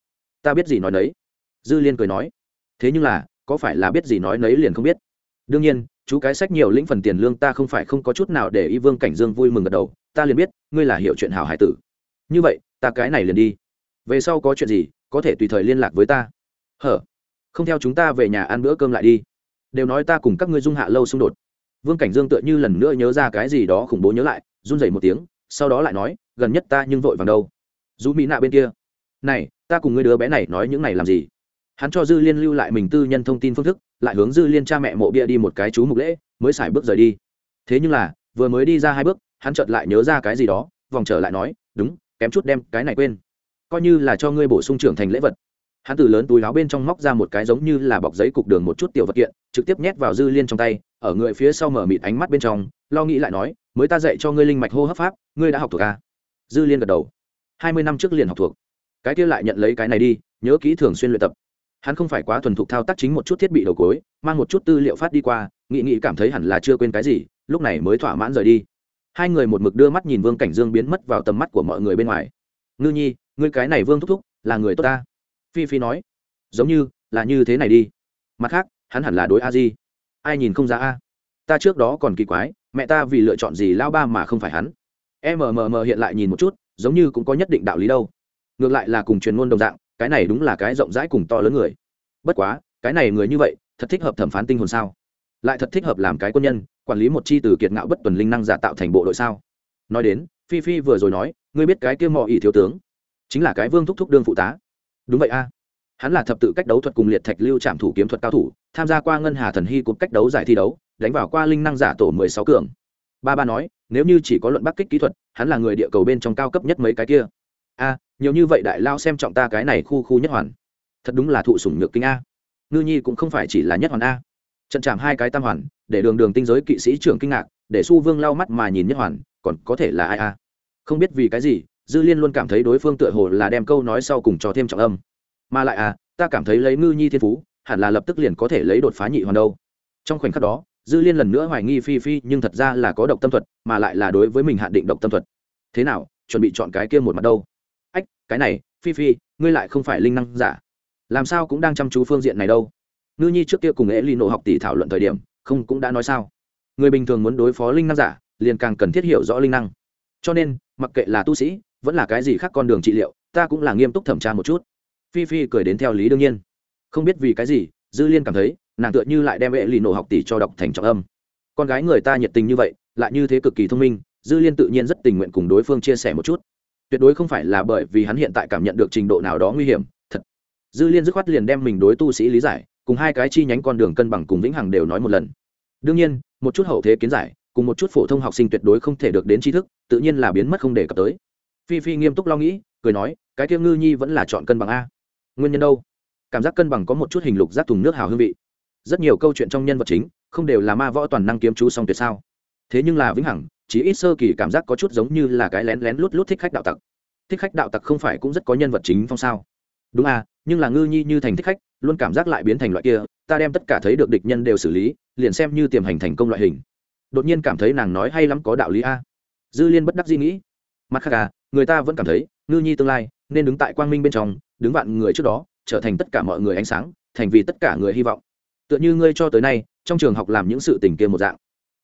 Ta biết gì nói nấy. Dư liên cười nói. Thế nhưng là, có phải là biết gì nói nấy liền không biết? Đương nhiên, chú cái sách nhiều lĩnh phần tiền lương ta không phải không có chút nào để y vương cảnh dương vui mừng gật đầu, ta liền biết, ngươi là hiểu chuyện hảo hải tử. Như vậy, ta cái này liền đi. Về sau có chuyện gì, có thể tùy thời liên lạc với ta. Hở? Không theo chúng ta về nhà ăn bữa cơm lại đi. Đều nói ta cùng các ngươi dung hạ lâu xung đột. Vương cảnh dương tựa như lần nữa nhớ ra cái gì đó khủng bố nhớ lại, run rẩy một tiếng, sau đó lại nói, gần nhất ta nhưng vội vàng đâu. Dù mỹ nạ bên kia. Này, ta cùng ngươi đứa bé này nói những này làm gì? Hắn cho dư liên lưu lại mình tư nhân thông tin phương thức, lại hướng dư liên cha mẹ mộ bia đi một cái chú mục lễ, mới xài bước rời đi. Thế nhưng là, vừa mới đi ra hai bước, hắn chợt lại nhớ ra cái gì đó, vòng trở lại nói, đúng, kém chút đem cái này quên. Coi như là cho ngươi bổ sung trưởng thành lễ vật. Hắn từ lớn túi áo bên trong móc ra một cái giống như là bọc giấy cục đường một chút tiểu vật kiện, trực tiếp nhét vào dư liên trong tay, ở người phía sau mở mịt ánh mắt bên trong, lo nghĩ lại nói, mới ta dạy cho ngươi linh mạch hô hấp pháp, ngươi đã học thuộc à? dư liên gật đầu. Hai mươi năm trước liền học thuộc. Cái kia lại nhận lấy cái này đi, nhớ kỹ thường xuyên luyện tập hắn không phải quá thuần thục thao tác chính một chút thiết bị đầu cối, mang một chút tư liệu phát đi qua, nghị nghị cảm thấy hẳn là chưa quên cái gì, lúc này mới thỏa mãn rời đi. Hai người một mực đưa mắt nhìn vương cảnh dương biến mất vào tầm mắt của mọi người bên ngoài. Ngư nhi, ngươi cái này vương thúc thúc, là người tốt ta. Phi phi nói. Giống như, là như thế này đi. Mặt khác, hắn hẳn là đối a di. Ai nhìn không ra a? Ta trước đó còn kỳ quái, mẹ ta vì lựa chọn gì lao ba mà không phải hắn? Mmm hiện lại nhìn một chút, giống như cũng có nhất định đạo lý đâu. Ngược lại là cùng truyền ngôn đồng dạng cái này đúng là cái rộng rãi cùng to lớn người. Bất quá, cái này người như vậy, thật thích hợp thẩm phán tinh hồn sao? Lại thật thích hợp làm cái quân nhân, quản lý một chi từ kiệt ngạo bất tuần linh năng giả tạo thành bộ đội sao? Nói đến, phi phi vừa rồi nói, ngươi biết cái kia mò ỉ thiếu tướng, chính là cái vương thúc thúc đương phụ tá. Đúng vậy a. Hắn là thập tự cách đấu thuật cùng liệt thạch lưu trạm thủ kiếm thuật cao thủ, tham gia qua ngân hà thần hy cục cách đấu giải thi đấu, đánh vào qua linh năng giả tổ mười sáu cường. Ba ba nói, nếu như chỉ có luận bắc kích kỹ thuật, hắn là người địa cầu bên trong cao cấp nhất mấy cái kia. A nhiều như vậy đại lao xem trọng ta cái này khu khu nhất hoàn. Thật đúng là thụ sủng nhược kinh a. Ngư nhi cũng không phải chỉ là nhất hoàn a. Trận chạm hai cái tam hoàn, để đường đường tinh giới kỵ sĩ trưởng kinh ngạc, để su vương lau mắt mà nhìn nhất hoàn, còn có thể là ai a? Không biết vì cái gì, dư liên luôn cảm thấy đối phương tựa hồ là đem câu nói sau cùng cho thêm trọng âm. Mà lại à ta cảm thấy lấy ngư nhi thiên phú, hẳn là lập tức liền có thể lấy đột phá nhị hoàn đâu. Trong khoảnh khắc đó, dư liên lần nữa hoài nghi phi phi, nhưng thật ra là có độc tâm thuật, mà lại là đối với mình hạn định độc tâm thuật. Thế nào, chuẩn bị chọn cái kia một mặt đâu? Ách, cái này, phi phi, ngươi lại không phải linh năng giả. Làm sao cũng đang chăm chú phương diện này đâu. Ngư nhi trước kia cùng ế ly nộ học tỷ thảo luận thời điểm, không cũng đã nói sao. Người bình thường muốn đối phó linh năng giả, liền càng cần thiết hiểu rõ linh năng. Cho nên, mặc kệ là tu sĩ, vẫn là cái gì khác con đường trị liệu, ta cũng là nghiêm túc thẩm tra một chút. Phi phi cười đến theo lý đương nhiên. Không biết vì cái gì, dư liên cảm thấy, nàng tựa như lại đem ệ ly nổ học tỷ cho đọc thành trọng âm. Con gái người ta nhiệt tình như vậy, lại như thế cực kỳ thông minh, dư liên tự nhiên rất tình nguyện cùng đối phương chia sẻ một chút tuyệt đối không phải là bởi vì hắn hiện tại cảm nhận được trình độ nào đó nguy hiểm, thật. Dư liên dứt khoát liền đem mình đối tu sĩ lý giải, cùng hai cái chi nhánh con đường cân bằng cùng vĩnh hằng đều nói một lần. Đương nhiên, một chút hậu thế kiến giải, cùng một chút phổ thông học sinh tuyệt đối không thể được đến tri thức, tự nhiên là biến mất không để cập tới. Phi phi nghiêm túc lo nghĩ, cười nói, cái kia ngư nhi vẫn là chọn cân bằng a. Nguyên nhân đâu? Cảm giác cân bằng có một chút hình lục rác thùng nước hào hương vị. Rất nhiều câu chuyện trong nhân vật chính, không đều là ma võ toàn năng kiếm chú song tuyệt sao. Thế nhưng là vĩnh hằng chỉ ít sơ kỳ cảm giác có chút giống như là cái lén lén lút lút thích khách đạo tặc. Thích khách đạo tặc không phải cũng rất có nhân vật chính phong sao? Đúng à nhưng là ngư nhi như thành thích khách, luôn cảm giác lại biến thành loại kia, ta đem tất cả thấy được địch nhân đều xử lý, liền xem như tiềm hành thành công loại hình. Đột nhiên cảm thấy nàng nói hay lắm có đạo lý a. Dư liên bất đắc dĩ nghĩ. Mặt khác à người ta vẫn cảm thấy, ngư nhi tương lai, nên đứng tại quang minh bên trong, đứng vạn người trước đó, trở thành tất cả mọi người ánh sáng, thành vì tất cả người hy vọng. Tựa như ngươi cho tới nay, trong trường học làm những sự tình kia một dạng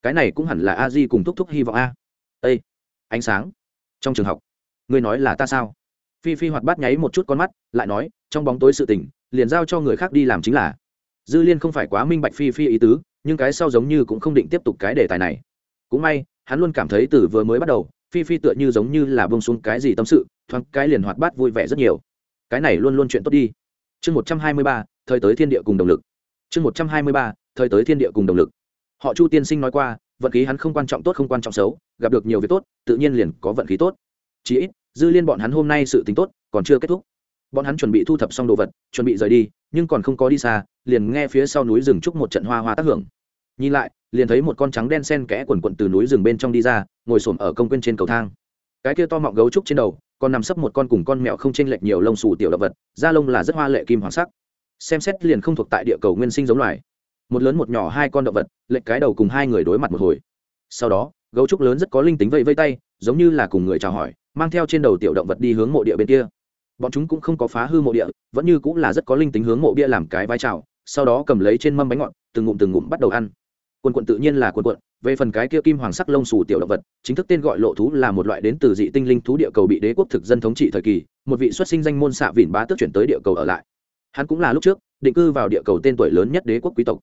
cái này cũng hẳn là a di cùng thúc thúc hy vọng a. Ê, ánh sáng. Trong trường học, ngươi nói là ta sao? Phi phi hoạt bát nháy một chút con mắt, lại nói, trong bóng tối sự tình, liền giao cho người khác đi làm chính là. Dư liên không phải quá minh bạch phi phi ý tứ, nhưng cái sau giống như cũng không định tiếp tục cái đề tài này. Cũng may, hắn luôn cảm thấy từ vừa mới bắt đầu, phi phi tựa như giống như là bông xuống cái gì tâm sự, thoáng cái liền hoạt bát vui vẻ rất nhiều. Cái này luôn luôn chuyện tốt đi. Chương một trăm hai mươi ba, thời tới thiên địa cùng động lực. Chương một trăm hai mươi ba, thời tới thiên địa cùng động lực họ chu tiên sinh nói qua, vận khí hắn không quan trọng tốt không quan trọng xấu, gặp được nhiều việc tốt, tự nhiên liền có vận khí tốt. Chí ít, dư liên bọn hắn hôm nay sự tính tốt còn chưa kết thúc. Bọn hắn chuẩn bị thu thập xong đồ vật, chuẩn bị rời đi, nhưng còn không có đi xa, liền nghe phía sau núi rừng trúc một trận hoa hoa tác hưởng. Nhìn lại, liền thấy một con trắng đen sen kẽ quần quận từ núi rừng bên trong đi ra, ngồi s ở công quên trên cầu thang. Cái kia to mọng gấu trúc trên đầu, còn nằm sấp một con cùng con mẹo không chênh lệch nhiều lông xù tiểu động vật, da lông là rất hoa lệ kim hoàng sắc. Xem xét liền không thuộc tại địa cầu nguyên sinh giống loài một lớn một nhỏ hai con động vật, lệch cái đầu cùng hai người đối mặt một hồi. Sau đó, gấu trúc lớn rất có linh tính vây vây tay, giống như là cùng người chào hỏi, mang theo trên đầu tiểu động vật đi hướng mộ địa bên kia. Bọn chúng cũng không có phá hư mộ địa, vẫn như cũng là rất có linh tính hướng mộ bia làm cái vai trào sau đó cầm lấy trên mâm bánh ngọt, từng ngụm từng ngụm bắt đầu ăn. Quần quận tự nhiên là quần quận, về phần cái kia kim hoàng sắc lông xù tiểu động vật, chính thức tên gọi lộ thú là một loại đến từ dị tinh linh thú địa cầu bị đế quốc thực dân thống trị thời kỳ, một vị xuất sinh danh môn xạ vỉn bá tước chuyển tới địa cầu ở lại. Hắn cũng là lúc trước, định cư vào địa cầu tên tuổi lớn nhất đế quốc quý tộc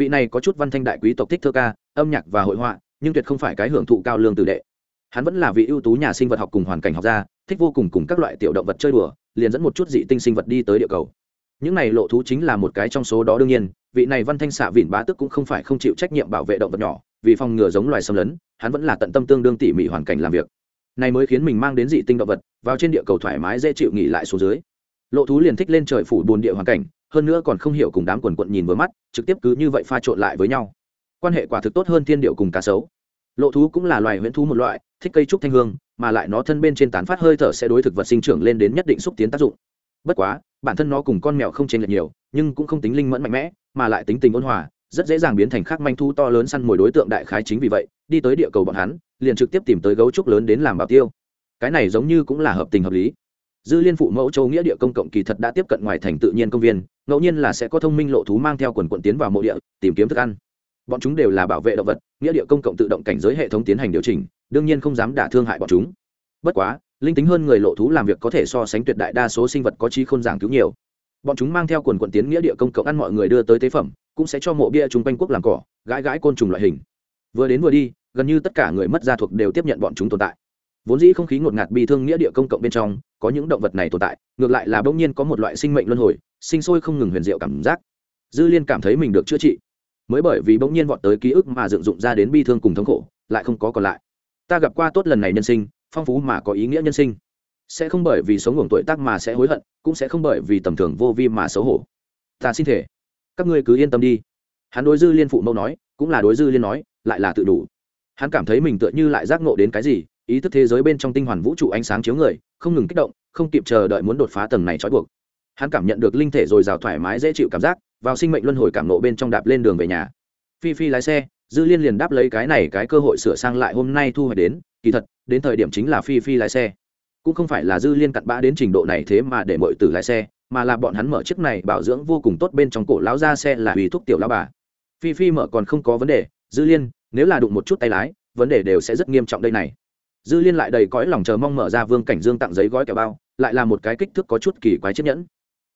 vị này có chút văn thanh đại quý tộc thích thơ ca, âm nhạc và hội họa, nhưng tuyệt không phải cái hưởng thụ cao lương tử đệ. Hắn vẫn là vị ưu tú nhà sinh vật học cùng hoàn cảnh học gia, thích vô cùng cùng các loại tiểu động vật chơi đùa, liền dẫn một chút dị tinh sinh vật đi tới địa cầu. Những này lộ thú chính là một cái trong số đó đương nhiên, vị này văn thanh xạ vỉn bá tức cũng không phải không chịu trách nhiệm bảo vệ động vật nhỏ, vì phòng ngừa giống loài xâm lấn, hắn vẫn là tận tâm tương đương tỉ mỉ hoàn cảnh làm việc. Này mới khiến mình mang đến dị tinh động vật, vào trên địa cầu thoải mái dễ chịu nghỉ lại xuống dưới. Lộ thú liền thích lên trời phủ bồn địa hoàn cảnh hơn nữa còn không hiểu cùng đám quần quận nhìn với mắt, trực tiếp cứ như vậy pha trộn lại với nhau. Quan hệ quả thực tốt hơn thiên điệu cùng cá sấu. Lộ thú cũng là loài huyễn thú một loại, thích cây trúc thanh hương, mà lại nó thân bên trên tán phát hơi thở sẽ đối thực vật sinh trưởng lên đến nhất định xúc tiến tác dụng. Bất quá, bản thân nó cùng con mèo không chênh lệch nhiều, nhưng cũng không tính linh mẫn mạnh mẽ, mà lại tính tình ôn hòa, rất dễ dàng biến thành khác manh thu to lớn săn mồi đối tượng đại khái chính vì vậy, đi tới địa cầu bọn hắn, liền trực tiếp tìm tới gấu trúc lớn đến làm bảo tiêu. Cái này giống như cũng là hợp tình hợp lý dư liên phụ mẫu châu nghĩa địa công cộng kỳ thật đã tiếp cận ngoài thành tự nhiên công viên, ngẫu nhiên là sẽ có thông minh lộ thú mang theo quần quận tiến vào mộ địa, tìm kiếm thức ăn. Bọn chúng đều là bảo vệ động vật, nghĩa địa công cộng tự động cảnh giới hệ thống tiến hành điều chỉnh, đương nhiên không dám đả thương hại bọn chúng. Bất quá, linh tính hơn người lộ thú làm việc có thể so sánh tuyệt đại đa số sinh vật có trí khôn giảng cứu nhiều. Bọn chúng mang theo quần quận tiến nghĩa địa công cộng ăn mọi người đưa tới tế phẩm, cũng sẽ cho mộ bia chung quanh quốc làm cỏ, gãi gãi côn trùng loại hình. Vừa đến vừa đi, gần như tất cả người mất gia thuộc đều tiếp nhận bọn chúng tồn tại vốn dĩ không khí ngột ngạt bi thương nghĩa địa công cộng bên trong, có những động vật này tồn tại, ngược lại là bỗng nhiên có một loại sinh mệnh luân hồi, sinh sôi không ngừng huyền diệu cảm giác. Dư liên cảm thấy mình được chữa trị. Mới bởi vì bỗng nhiên vọt tới ký ức mà dựng dụng ra đến bi thương cùng thống khổ, lại không có còn lại. Ta gặp qua tốt lần này nhân sinh, phong phú mà có ý nghĩa nhân sinh. Sẽ không bởi vì sống ngủ tuổi tác mà sẽ hối hận, cũng sẽ không bởi vì tầm thường vô vi mà xấu hổ. Ta xin thể các ngươi cứ yên tâm đi. Hắn đối dư liên phụ mẫu nói, cũng là đối dư liên nói, lại là tự đủ. Hắn cảm thấy mình tựa như lại giác ngộ đến cái gì ý thức thế giới bên trong tinh hoàn vũ trụ ánh sáng chiếu người, không ngừng kích động, không kịp chờ đợi muốn đột phá tầng này trói buộc. Hắn cảm nhận được linh thể rồi rào thoải mái dễ chịu cảm giác, vào sinh mệnh luân hồi cảm nộ bên trong đạp lên đường về nhà. Phi phi lái xe, dư liên liền đáp lấy cái này cái cơ hội sửa sang lại hôm nay thu hoạch đến, kỳ thật, đến thời điểm chính là phi phi lái xe. Cũng không phải là dư liên cặn bã đến trình độ này thế mà để mọi tử lái xe, mà là bọn hắn mở chiếc này bảo dưỡng vô cùng tốt bên trong cổ lão ra xe là vì thuốc tiểu lão bà. Phi phi mở còn không có vấn đề, dư liên, nếu là đụng một chút tay lái, vấn đề đều sẽ rất nghiêm trọng đây này dư liên lại đầy cõi lòng chờ mong mở ra vương cảnh dương tặng giấy gói kẹo bao, lại là một cái kích thước có chút kỳ quái chiếc nhẫn.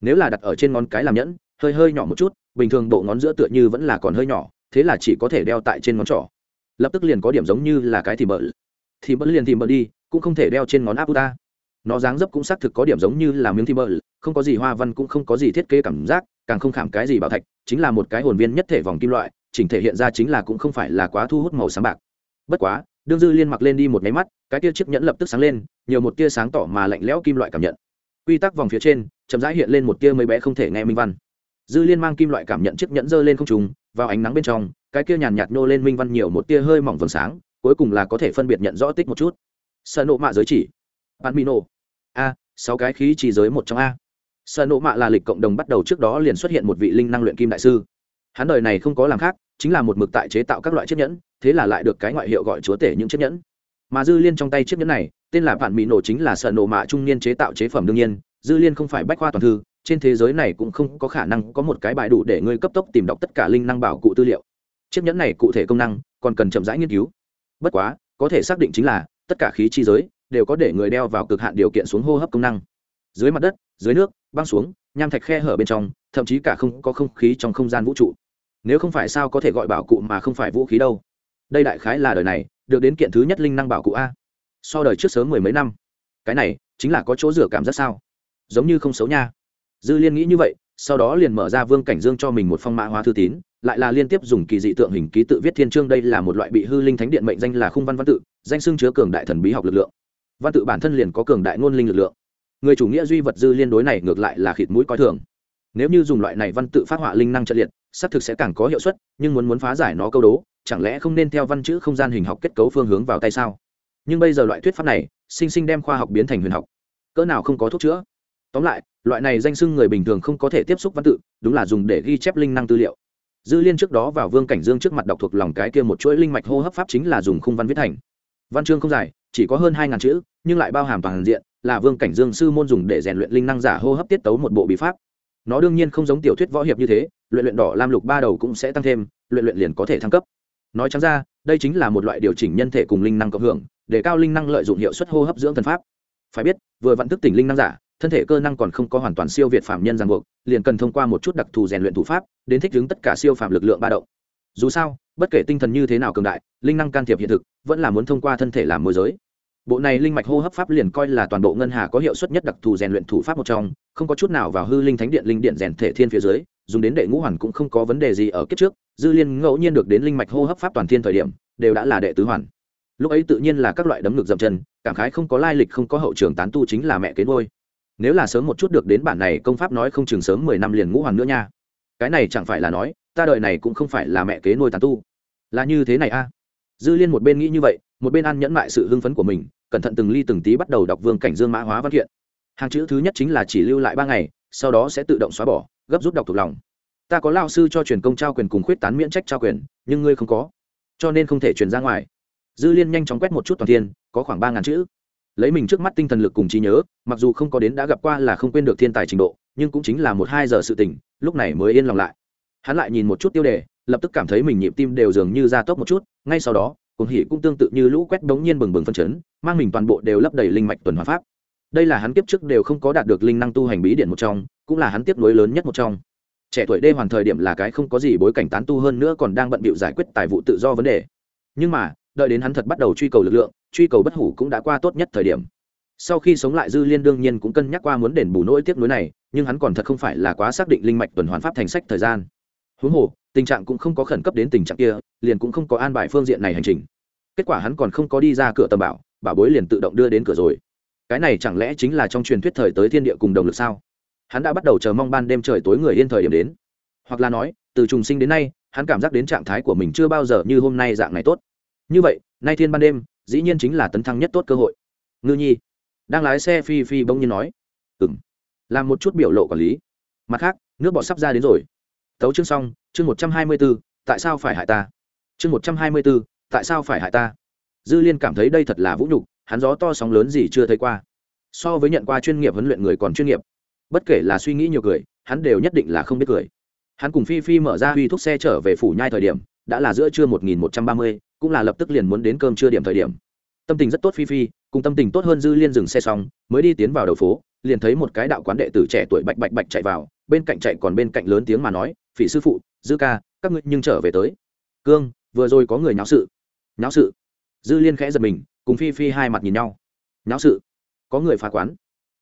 Nếu là đặt ở trên ngón cái làm nhẫn, hơi hơi nhỏ một chút, bình thường bộ ngón giữa tựa như vẫn là còn hơi nhỏ, thế là chỉ có thể đeo tại trên ngón trỏ. Lập tức liền có điểm giống như là cái thì bợ. Thì bợ liền thì bợ đi, cũng không thể đeo trên ngón áp ta. Nó dáng dấp cũng xác thực có điểm giống như là miếng thì bợ, không có gì hoa văn cũng không có gì thiết kế cảm giác, càng không khảm cái gì bảo thạch, chính là một cái hồn viên nhất thể vòng kim loại, chỉnh thể hiện ra chính là cũng không phải là quá thu hút màu sáng bạc. Bất quá đương dư liên mặc lên đi một máy mắt, cái tia chiếc nhẫn lập tức sáng lên, nhiều một tia sáng tỏ mà lạnh lẽo kim loại cảm nhận. Quy tắc vòng phía trên, chậm rãi hiện lên một tia mấy bé không thể nghe minh văn. Dư liên mang kim loại cảm nhận chiếc nhẫn dơ lên không trùng vào ánh nắng bên trong, cái kia nhàn nhạt nô lên minh văn nhiều một tia hơi mỏng vầng sáng, cuối cùng là có thể phân biệt nhận rõ tích một chút. Sợ nộ mạ giới chỉ. Bạn mino. A, sáu cái khí chỉ giới một trong a. Sợ nộ mạ là lịch cộng đồng bắt đầu trước đó liền xuất hiện một vị linh năng luyện kim đại sư. Hắn đời này không có làm khác, chính là một mực tại chế tạo các loại chiếc nhẫn thế là lại được cái ngoại hiệu gọi chúa tể những chiếc nhẫn. Mà dư liên trong tay chiếc nhẫn này, tên là vạn mỹ nổ chính là sợ nổ mạ trung niên chế tạo chế phẩm đương nhiên, dư liên không phải bách khoa toàn thư, trên thế giới này cũng không có khả năng có một cái bài đủ để ngươi cấp tốc tìm đọc tất cả linh năng bảo cụ tư liệu. Chiếc nhẫn này cụ thể công năng, còn cần chậm rãi nghiên cứu. Bất quá, có thể xác định chính là, tất cả khí chi giới đều có để người đeo vào cực hạn điều kiện xuống hô hấp công năng. Dưới mặt đất, dưới nước, băng xuống, nham thạch khe hở bên trong, thậm chí cả không có không khí trong không gian vũ trụ. Nếu không phải sao có thể gọi bảo cụ mà không phải vũ khí đâu? Đây đại khái là đời này, được đến kiện thứ nhất linh năng bảo cụ a. So đời trước sớm mười mấy năm. Cái này, chính là có chỗ rửa cảm giác sao? Giống như không xấu nha. Dư liên nghĩ như vậy, sau đó liền mở ra vương cảnh dương cho mình một phong mã hóa thư tín, lại là liên tiếp dùng kỳ dị tượng hình ký tự viết thiên chương đây là một loại bị hư linh thánh điện mệnh danh là khung văn văn tự, danh xưng chứa cường đại thần bí học lực lượng. Văn tự bản thân liền có cường đại ngôn linh lực lượng. Người chủ nghĩa duy vật dư liên đối này ngược lại là khịt mũi coi thường. Nếu như dùng loại này văn tự phát họa linh năng trận liệt, xác thực sẽ càng có hiệu suất, nhưng muốn muốn phá giải nó câu đố chẳng lẽ không nên theo văn chữ không gian hình học kết cấu phương hướng vào tay sao? Nhưng bây giờ loại thuyết pháp này, sinh sinh đem khoa học biến thành huyền học. Cỡ nào không có thuốc chữa. Tóm lại, loại này danh sưng người bình thường không có thể tiếp xúc văn tự, đúng là dùng để ghi chép linh năng tư liệu. Dư liên trước đó vào vương cảnh dương trước mặt đọc thuộc lòng cái kia một chuỗi linh mạch hô hấp pháp chính là dùng khung văn viết thành. Văn chương không dài, chỉ có hơn hai ngàn chữ, nhưng lại bao hàm toàn diện, là vương cảnh dương sư môn dùng để rèn luyện linh năng giả hô hấp tiết tấu một bộ bí pháp. Nó đương nhiên không giống tiểu thuyết võ hiệp như thế, luyện luyện đỏ lam lục ba đầu cũng sẽ tăng thêm, luyện luyện liền có thể thăng cấp nói chẳng ra, đây chính là một loại điều chỉnh nhân thể cùng linh năng cộng hưởng, để cao linh năng lợi dụng hiệu suất hô hấp dưỡng thần pháp. Phải biết, vừa vận thức tỉnh linh năng giả, thân thể cơ năng còn không có hoàn toàn siêu việt phạm nhân ràng buộc, liền cần thông qua một chút đặc thù rèn luyện thủ pháp, đến thích ứng tất cả siêu phạm lực lượng ba động. Dù sao, bất kể tinh thần như thế nào cường đại, linh năng can thiệp hiện thực, vẫn là muốn thông qua thân thể làm môi giới. Bộ này linh mạch hô hấp pháp liền coi là toàn bộ ngân hà có hiệu suất nhất đặc thù rèn luyện thủ pháp một trong, không có chút nào vào hư linh thánh điện linh điện rèn thể thiên phía dưới, dùng đến đệ ngũ hoàn cũng không có vấn đề gì ở kiếp trước dư liên ngẫu nhiên được đến linh mạch hô hấp pháp toàn thiên thời điểm, đều đã là đệ tứ hoàn. Lúc ấy tự nhiên là các loại đấm ngực dậm chân, cảm khái không có lai lịch không có hậu trường tán tu chính là mẹ kế ngôi nếu là sớm một chút được đến bản này công pháp nói không chừng sớm mười năm liền ngũ hoàn nữa nha. Cái này chẳng phải là nói, ta đợi này cũng không phải là mẹ kế nuôi tán tu. Là như thế này a. Dư liên một bên nghĩ như vậy, một bên ăn nhẫn mại sự hưng phấn của mình, cẩn thận từng ly từng tí bắt đầu đọc vương cảnh dương mã hóa văn kiện. Hàng chữ thứ nhất chính là chỉ lưu lại ba ngày, sau đó sẽ tự động xóa bỏ, gấp rút đọc thuộc lòng ta có lao sư cho truyền công trao quyền cùng khuyết tán miễn trách trao quyền, nhưng ngươi không có, cho nên không thể truyền ra ngoài. Dư liên nhanh chóng quét một chút toàn thiên, có khoảng ba ngàn chữ. Lấy mình trước mắt tinh thần lực cùng trí nhớ, mặc dù không có đến đã gặp qua là không quên được thiên tài trình độ, nhưng cũng chính là một hai giờ sự tỉnh lúc này mới yên lòng lại. Hắn lại nhìn một chút tiêu đề, lập tức cảm thấy mình nhịp tim đều dường như ra tốc một chút, ngay sau đó cùng hỉ cũng tương tự như lũ quét đống nhiên bừng bừng phân chấn, mang mình toàn bộ đều lấp đầy linh mạch tuần hoàn pháp. Đây là hắn kiếp trước đều không có đạt được linh năng tu hành bí điện một trong, cũng là hắn tiếp nối lớn nhất một trong trẻ tuổi đê hoàn thời điểm là cái không có gì bối cảnh tán tu hơn nữa còn đang bận bịu giải quyết tài vụ tự do vấn đề. Nhưng mà, đợi đến hắn thật bắt đầu truy cầu lực lượng, truy cầu bất hủ cũng đã qua tốt nhất thời điểm. Sau khi sống lại dư liên đương nhiên cũng cân nhắc qua muốn đền bù nỗi tiếc nuối này, nhưng hắn còn thật không phải là quá xác định linh mạch tuần hoàn pháp thành sách thời gian. Huống hồ, tình trạng cũng không có khẩn cấp đến tình trạng kia, liền cũng không có an bài phương diện này hành trình. Kết quả hắn còn không có đi ra cửa tầm bảo bảo bối liền tự động đưa đến cửa rồi. Cái này chẳng lẽ chính là trong truyền thuyết thời tới thiên địa cùng đồng lực sao? Hắn đã bắt đầu chờ mong ban đêm trời tối người yên thời điểm đến. Hoặc là nói, từ trùng sinh đến nay, hắn cảm giác đến trạng thái của mình chưa bao giờ như hôm nay dạng này tốt. Như vậy, nay thiên ban đêm, dĩ nhiên chính là tấn thăng nhất tốt cơ hội. Ngư nhi, đang lái xe phi phi bỗng nhiên nói. Ừ m làm một chút biểu lộ quản lý. Mặt khác, nước bọt sắp ra đến rồi. Tấu chương xong, chương một trăm hai mươi b ố tại sao phải hại ta? Chương một trăm hai mươi b ố tại sao phải hại ta? Dư liên cảm thấy đây thật là vũ nhục, hắn gió to sóng lớn gì chưa thấy qua. So với nhận qua chuyên nghiệp huấn luyện người còn chuyên nghiệp bất kể là suy nghĩ nhiều cười, hắn đều nhất định là không biết cười. Hắn cùng phi phi mở ra huy thuốc xe trở về phủ nhai thời điểm, đã là giữa trưa một nghìn một trăm ba mươi, cũng là lập tức liền muốn đến cơm trưa điểm thời điểm. Tâm tình rất tốt phi phi, cùng tâm tình tốt hơn dư liên dừng xe xong, mới đi tiến vào đầu phố, liền thấy một cái đạo quán đệ tử trẻ tuổi bạch bạch bạch chạy vào, bên cạnh chạy còn bên cạnh lớn tiếng mà nói, phỉ sư phụ, dư ca, các ngươi nhưng trở về tới. Cương, vừa rồi có người nháo sự. Nháo sự? Dư liên khẽ giật mình, cùng phi phi hai mặt nhìn nhau. Nháo sự? Có người phá quán?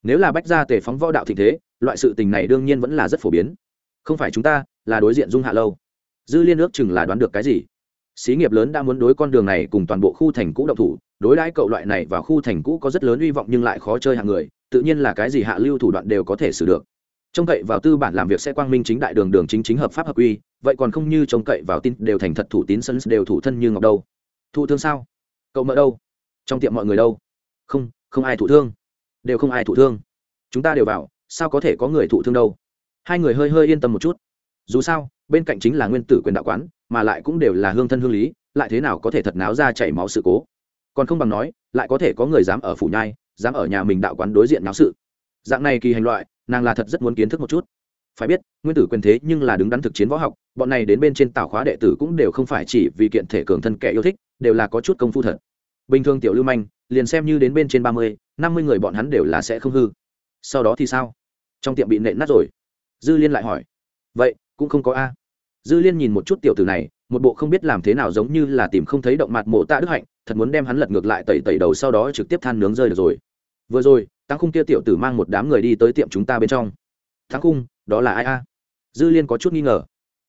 Nếu là bách gia tề phóng võ đạo thịnh thế, loại sự tình này đương nhiên vẫn là rất phổ biến. Không phải chúng ta, là đối diện dung hạ lâu. Dư liên ước chừng là đoán được cái gì? Xí nghiệp lớn đã muốn đối con đường này cùng toàn bộ khu thành cũ động thủ, đối đãi cậu loại này vào khu thành cũ có rất lớn hy vọng nhưng lại khó chơi hạng người, tự nhiên là cái gì hạ lưu thủ đoạn đều có thể xử được. Trông cậy vào tư bản làm việc sẽ quang minh chính đại đường đường chính chính hợp pháp hợp quy, vậy còn không như trông cậy vào tin đều thành thật thủ tín sân đều thủ thân như ngọc đâu. Thụ thương sao? Cậu mợ đâu? Trong tiệm mọi người đâu? Không không ai thụ thương đều không ai thụ thương. Chúng ta đều vào, sao có thể có người thụ thương đâu? Hai người hơi hơi yên tâm một chút. Dù sao, bên cạnh chính là nguyên tử quyền đạo quán, mà lại cũng đều là hương thân hương lý, lại thế nào có thể thật náo ra chảy máu sự cố? Còn không bằng nói, lại có thể có người dám ở phủ nhai, dám ở nhà mình đạo quán đối diện náo sự. Dạng này kỳ hành loại, nàng là thật rất muốn kiến thức một chút. Phải biết, nguyên tử quyền thế nhưng là đứng đắn thực chiến võ học, bọn này đến bên trên tảo khóa đệ tử cũng đều không phải chỉ vì kiện thể cường thân kẻ yêu thích, đều là có chút công phu thật bình thường tiểu lưu manh, liền xem như đến bên trên ba mươi, năm mươi người bọn hắn đều là sẽ không hư. Sau đó thì sao? Trong tiệm bị nện nát rồi. Dư liên lại hỏi. Vậy, cũng không có a. Dư liên nhìn một chút tiểu tử này, một bộ không biết làm thế nào giống như là tìm không thấy động mặt mộ tạ đức hạnh, thật muốn đem hắn lật ngược lại tẩy tẩy đầu sau đó trực tiếp than nướng rơi được rồi. Vừa rồi tăng khung kia tiểu tử mang một đám người đi tới tiệm chúng ta bên trong. Thắng khung, đó là ai a? Dư liên có chút nghi ngờ.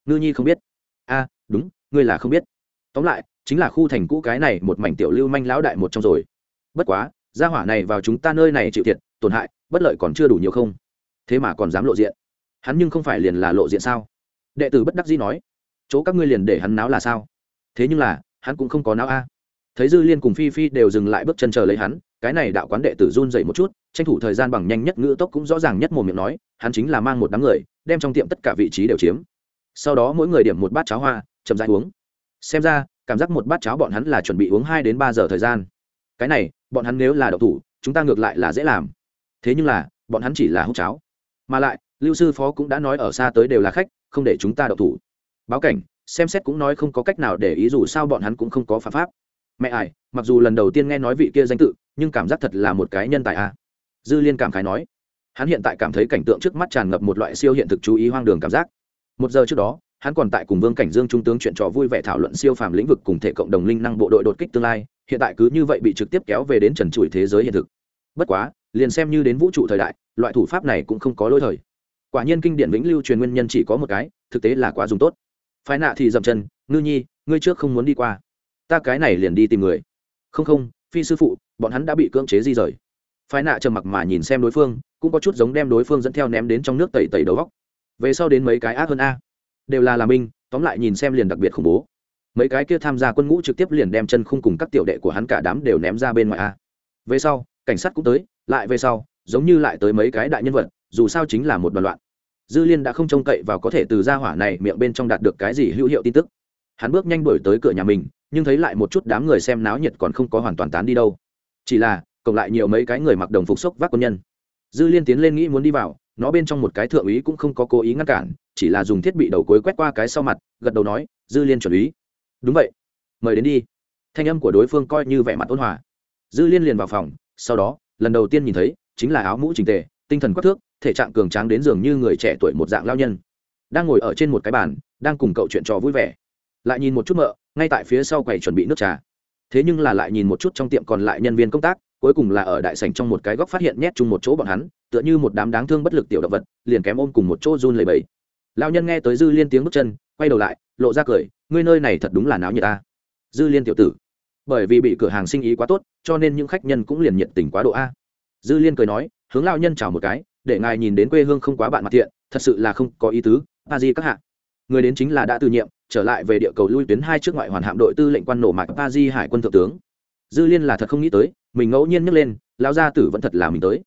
Ngư nhi không biết. A, đúng, ngươi là không biết. Tóm lại chính là khu thành cũ cái này một mảnh tiểu lưu manh lão đại một trong rồi. Bất quá, gia hỏa này vào chúng ta nơi này chịu thiệt, tổn hại, bất lợi còn chưa đủ nhiều không? Thế mà còn dám lộ diện. Hắn nhưng không phải liền là lộ diện sao? Đệ tử bất đắc dĩ nói, chỗ các ngươi liền để hắn náo là sao? Thế nhưng là, hắn cũng không có náo a. Thấy dư liên cùng phi phi đều dừng lại bước chân chờ lấy hắn, cái này đạo quán đệ tử run dậy một chút, tranh thủ thời gian bằng nhanh nhất ngữ tốc cũng rõ ràng nhất một miệng nói, hắn chính là mang một đám người, đem trong tiệm tất cả vị trí đều chiếm. Sau đó mỗi người điểm một bát cháo hoa, chậm dãi uống. Xem ra cảm giác một bát cháo bọn hắn là chuẩn bị uống hai đến ba giờ thời gian. Cái này, bọn hắn nếu là đậu thủ, chúng ta ngược lại là dễ làm. Thế nhưng là, bọn hắn chỉ là hút cháo. Mà lại, lưu sư phó cũng đã nói ở xa tới đều là khách, không để chúng ta đậu thủ. Báo cảnh, xem xét cũng nói không có cách nào để ý dù sao bọn hắn cũng không có phạm pháp. Mẹ ải mặc dù lần đầu tiên nghe nói vị kia danh tự, nhưng cảm giác thật là một cái nhân tài a. À. dư liên cảm khái nói. Hắn hiện tại cảm thấy cảnh tượng trước mắt tràn ngập một loại siêu hiện thực chú ý hoang đường cảm giác. Một giờ trước đó hắn còn tại cùng vương cảnh dương trung tướng chuyện trò vui vẻ thảo luận siêu phàm lĩnh vực cùng thể cộng đồng linh năng bộ đội đột kích tương lai, hiện tại cứ như vậy bị trực tiếp kéo về đến trần trụi thế giới hiện thực. Bất quá, liền xem như đến vũ trụ thời đại, loại thủ pháp này cũng không có lỗi thời. Quả nhiên kinh điển vĩnh lưu truyền nguyên nhân chỉ có một cái, thực tế là quá dùng tốt. Phái nạ thì dậm chân, ngư nhi, ngươi trước không muốn đi qua. Ta cái này liền đi tìm người. Không không, phi sư phụ, bọn hắn đã bị cưỡng chế di rời. Phái nạ trầm mặc mà nhìn xem đối phương, cũng có chút giống đem đối phương dẫn theo ném đến trong nước tẩy tẩy đầu góc về sau đến mấy cái ác hơn a đều là làm binh, tóm lại nhìn xem liền đặc biệt khủng bố. Mấy cái kia tham gia quân ngũ trực tiếp liền đem chân khung cùng các tiểu đệ của hắn cả đám đều ném ra bên ngoài a. Về sau, cảnh sát cũng tới, lại về sau, giống như lại tới mấy cái đại nhân vật, dù sao chính là một đoàn loạn. Dư liên đã không trông cậy vào có thể từ gia hỏa này miệng bên trong đạt được cái gì hữu hiệu tin tức. Hắn bước nhanh đuổi tới cửa nhà mình, nhưng thấy lại một chút đám người xem náo nhiệt còn không có hoàn toàn tán đi đâu. Chỉ là, cộng lại nhiều mấy cái người mặc đồng phục sốc vác quân nhân. Dư liên tiến lên nghĩ muốn đi vào nó bên trong một cái thượng úy cũng không có cố ý ngăn cản, chỉ là dùng thiết bị đầu cuối quét qua cái sau mặt, gật đầu nói, dư liên chuẩn úy. Đúng vậy. Mời đến đi. Thanh âm của đối phương coi như vẻ mặt ôn hòa. Dư liên liền vào phòng, sau đó, lần đầu tiên nhìn thấy, chính là áo mũ trình tề, tinh thần quắc thước, thể trạng cường tráng đến giường như người trẻ tuổi một dạng lao nhân. Đang ngồi ở trên một cái bàn, đang cùng cậu chuyện trò vui vẻ. Lại nhìn một chút mợ, ngay tại phía sau quầy chuẩn bị nước trà. Thế nhưng là lại nhìn một chút trong tiệm còn lại nhân viên công tác cuối cùng là ở đại sảnh trong một cái góc phát hiện nhét chung một chỗ bọn hắn, tựa như một đám đáng thương bất lực tiểu động vật, liền kém ôm cùng một chỗ run lầy bầy. lao nhân nghe tới dư liên tiếng bước chân, quay đầu lại, lộ ra cười, ngươi nơi này thật đúng là náo nhiệt ta dư liên tiểu tử, bởi vì bị cửa hàng sinh ý quá tốt, cho nên những khách nhân cũng liền nhiệt tình quá độ a. Dư liên cười nói, hướng lao nhân chào một cái, để ngài nhìn đến quê hương không quá bạn mặt thiện, thật sự là không có ý tứ, a di các hạ. Người đến chính là đã từ nhiệm, trở lại về địa cầu lui tuyến hai trước ngoại hoàn hạm đội tư lệnh quan nổ mạc a di hải quân thượng tướng. Dư liên là thật không nghĩ tới mình ngẫu nhiên nhấc lên, lão gia tử vẫn thật là mình tới.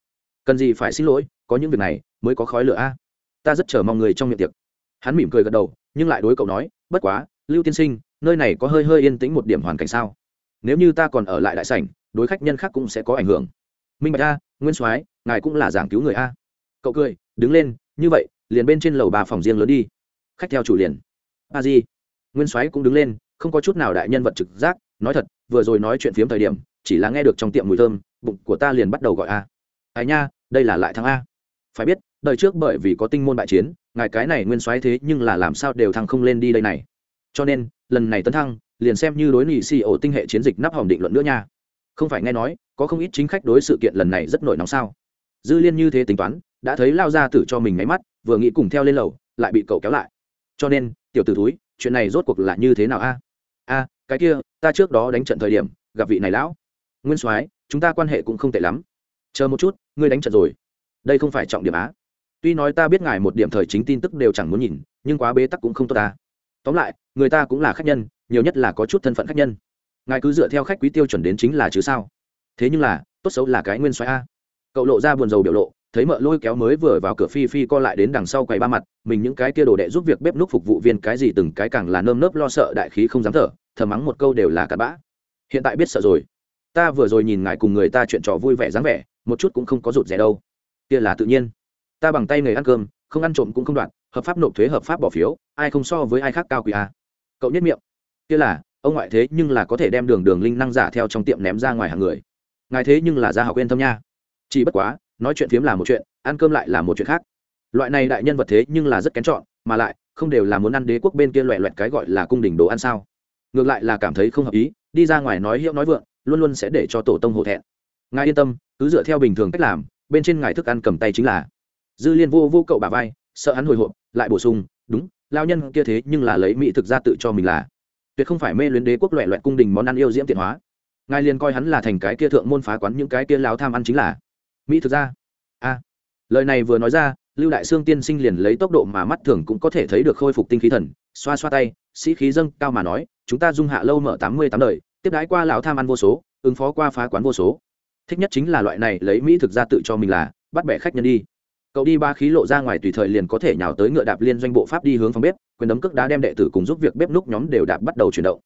Cần gì phải xin lỗi, có những việc này mới có khói lửa a? Ta rất chờ mong người trong miệng tiệc. Hắn mỉm cười gật đầu, nhưng lại đối cậu nói, bất quá, lưu tiên sinh, nơi này có hơi hơi yên tĩnh một điểm hoàn cảnh sao? Nếu như ta còn ở lại đại sảnh, đối khách nhân khác cũng sẽ có ảnh hưởng. Minh bạch a, nguyên soái, ngài cũng là giảng cứu người a. Cậu cười, đứng lên, như vậy, liền bên trên lầu ba phòng riêng lớn đi. Khách theo chủ liền. A di. Nguyên soái cũng đứng lên, không có chút nào đại nhân vật trực giác, nói thật, vừa rồi nói chuyện phiếm thời điểm chỉ là nghe được trong tiệm mùi thơm, bụng của ta liền bắt đầu gọi a. Ai nha, đây là lại thằng a. Phải biết, đời trước bởi vì có tinh môn bại chiến, ngài cái này nguyên soái thế nhưng là làm sao đều thăng không lên đi đây này. Cho nên, lần này tấn thăng, liền xem như đối nghị xì ổ tinh hệ chiến dịch nắp hòm định luận nữa nha. Không phải nghe nói, có không ít chính khách đối sự kiện lần này rất nổi nóng sao. Dư liên như thế tính toán, đã thấy lao ra tử cho mình máy mắt, vừa nghĩ cùng theo lên lầu, lại bị cậu kéo lại. Cho nên, tiểu t ử túi chuyện này rốt cuộc là như thế nào a? A, cái kia, ta trước đó đánh trận thời điểm, gặp vị này lão nguyên soái, chúng ta quan hệ cũng không tệ lắm. Chờ một chút, ngươi đánh trận rồi. Đây không phải trọng điểm á. Tuy nói ta biết ngài một điểm thời chính tin tức đều chẳng muốn nhìn, nhưng quá bế tắc cũng không tốt ta. Tóm lại, người ta cũng là khách nhân, nhiều nhất là có chút thân phận khách nhân. Ngài cứ dựa theo khách quý tiêu chuẩn đến chính là chứ sao? Thế nhưng là, tốt xấu là cái nguyên soái a. Cậu lộ ra buồn rầu biểu lộ, thấy mợ lôi kéo mới vừa vào cửa phi phi co lại đến đằng sau quầy ba mặt, mình những cái kia đồ đệ giúp việc bếp núc phục vụ viên cái gì từng cái càng là nơm nớp lo sợ đại khí không dám thở thờ mắng một câu đều là cặn bã. Hiện tại biết sợ rồi ta vừa rồi nhìn ngài cùng người ta chuyện trò vui vẻ dáng vẻ, một chút cũng không có rụt rẻ đâu. Kia là tự nhiên. Ta bằng tay người ăn cơm, không ăn trộm cũng không đoạn hợp pháp nộp thuế, hợp pháp bỏ phiếu, ai không so với ai khác cao quý à. cậu nhất miệng. Kia là, ông ngoại thế nhưng là có thể đem đường đường linh năng giả theo trong tiệm ném ra ngoài hàng người. Ngài thế nhưng là gia học yên tâm nha. Chỉ bất quá, nói chuyện phiếm là một chuyện, ăn cơm lại là một chuyện khác. Loại này đại nhân vật thế nhưng là rất kén chọn, mà lại, không đều là muốn ăn đế quốc bên kia loẹ loẹt cái gọi là cung đình đồ ăn sao? Ngược lại là cảm thấy không hợp ý, đi ra ngoài nói hiệu nói vượng luôn luôn sẽ để cho tổ tông hổ thẹn. Ngài yên tâm, cứ dựa theo bình thường cách làm, bên trên ngài thức ăn cầm tay chính là. Dư liên vô vô cậu bà vai, sợ hắn hồi hộp, lại bổ sung, đúng, lao nhân kia thế nhưng là lấy mỹ thực ra tự cho mình là. Tuyệt không phải mê luyến đế quốc loẹ loẹt cung đình món ăn yêu diễm tiện hóa. Ngài liền coi hắn là thành cái kia thượng môn phá quán những cái kia láo tham ăn chính là. Mỹ thực ra. A. Lời này vừa nói ra, lưu đại sương tiên sinh liền lấy tốc độ mà mắt thường cũng có thể thấy được khôi phục tinh khí thần, xoa xoa tay, sĩ khí dâng cao mà nói, chúng ta dung hạ lâu mở tám mươi tám đời tiếp đái qua lão tham ăn vô số, ứng phó qua phá quán vô số. Thích nhất chính là loại này lấy mỹ thực ra tự cho mình là, bắt bẻ khách nhân đi. Cậu đi ba khí lộ ra ngoài tùy thời liền có thể nhào tới ngựa đạp liên doanh bộ pháp đi hướng phòng bếp, quyền đấm cước đá đem đệ tử cùng giúp việc bếp núc nhóm đều đạp bắt đầu chuyển động.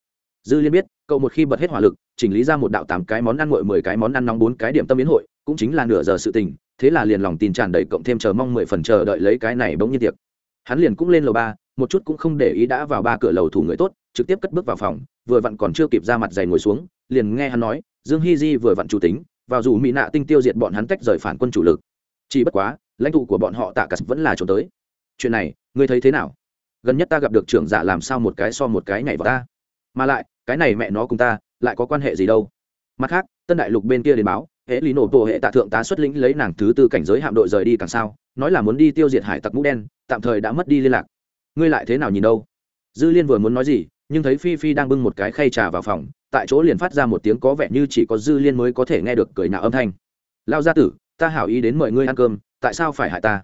Dư liên biết, cậu một khi bật hết hỏa lực, chỉnh lý ra một đạo tám cái món ăn nguội, mười cái món ăn nóng, bốn cái điểm tâm biến hội, cũng chính là nửa giờ sự tình, thế là liền lòng tin tràn đầy cộng thêm chờ mong mười phần chờ đợi lấy cái này bỗng nhiên tiệc. Hắn liền cũng lên lầu ba, một chút cũng không để ý đã vào ba cửa lầu thủ người tốt, trực tiếp cất bước vào phòng vừa vặn còn chưa kịp ra mặt dày ngồi xuống, liền nghe hắn nói, dương hy di vừa vặn chủ tính, vào dù mỹ nạ tinh tiêu diệt bọn hắn tách rời phản quân chủ lực. Chỉ bất quá, lãnh tụ của bọn họ tạ cả vẫn là trốn tới. Chuyện này, ngươi thấy thế nào? Gần nhất ta gặp được trưởng giả làm sao một cái so một cái nhảy vào ta? Mà lại, cái này mẹ nó cùng ta, lại có quan hệ gì đâu? Mặt khác, tân đại lục bên kia đến báo hệ lý nổ bộ hệ tạ thượng tá xuất lĩnh lấy nàng thứ tư cảnh giới hạm đội rời đi càng sao, nói là muốn đi tiêu diệt hải tặc mũ đen, tạm thời đã mất đi liên lạc. Ngươi lại thế nào nhìn đâu? Dư liên vừa muốn nói gì nhưng thấy phi phi đang bưng một cái khay trà vào phòng, tại chỗ liền phát ra một tiếng có vẻ như chỉ có dư liên mới có thể nghe được cười nạo âm thanh. Lao gia tử, ta hảo ý đến mời ngươi ăn cơm, tại sao phải hại ta?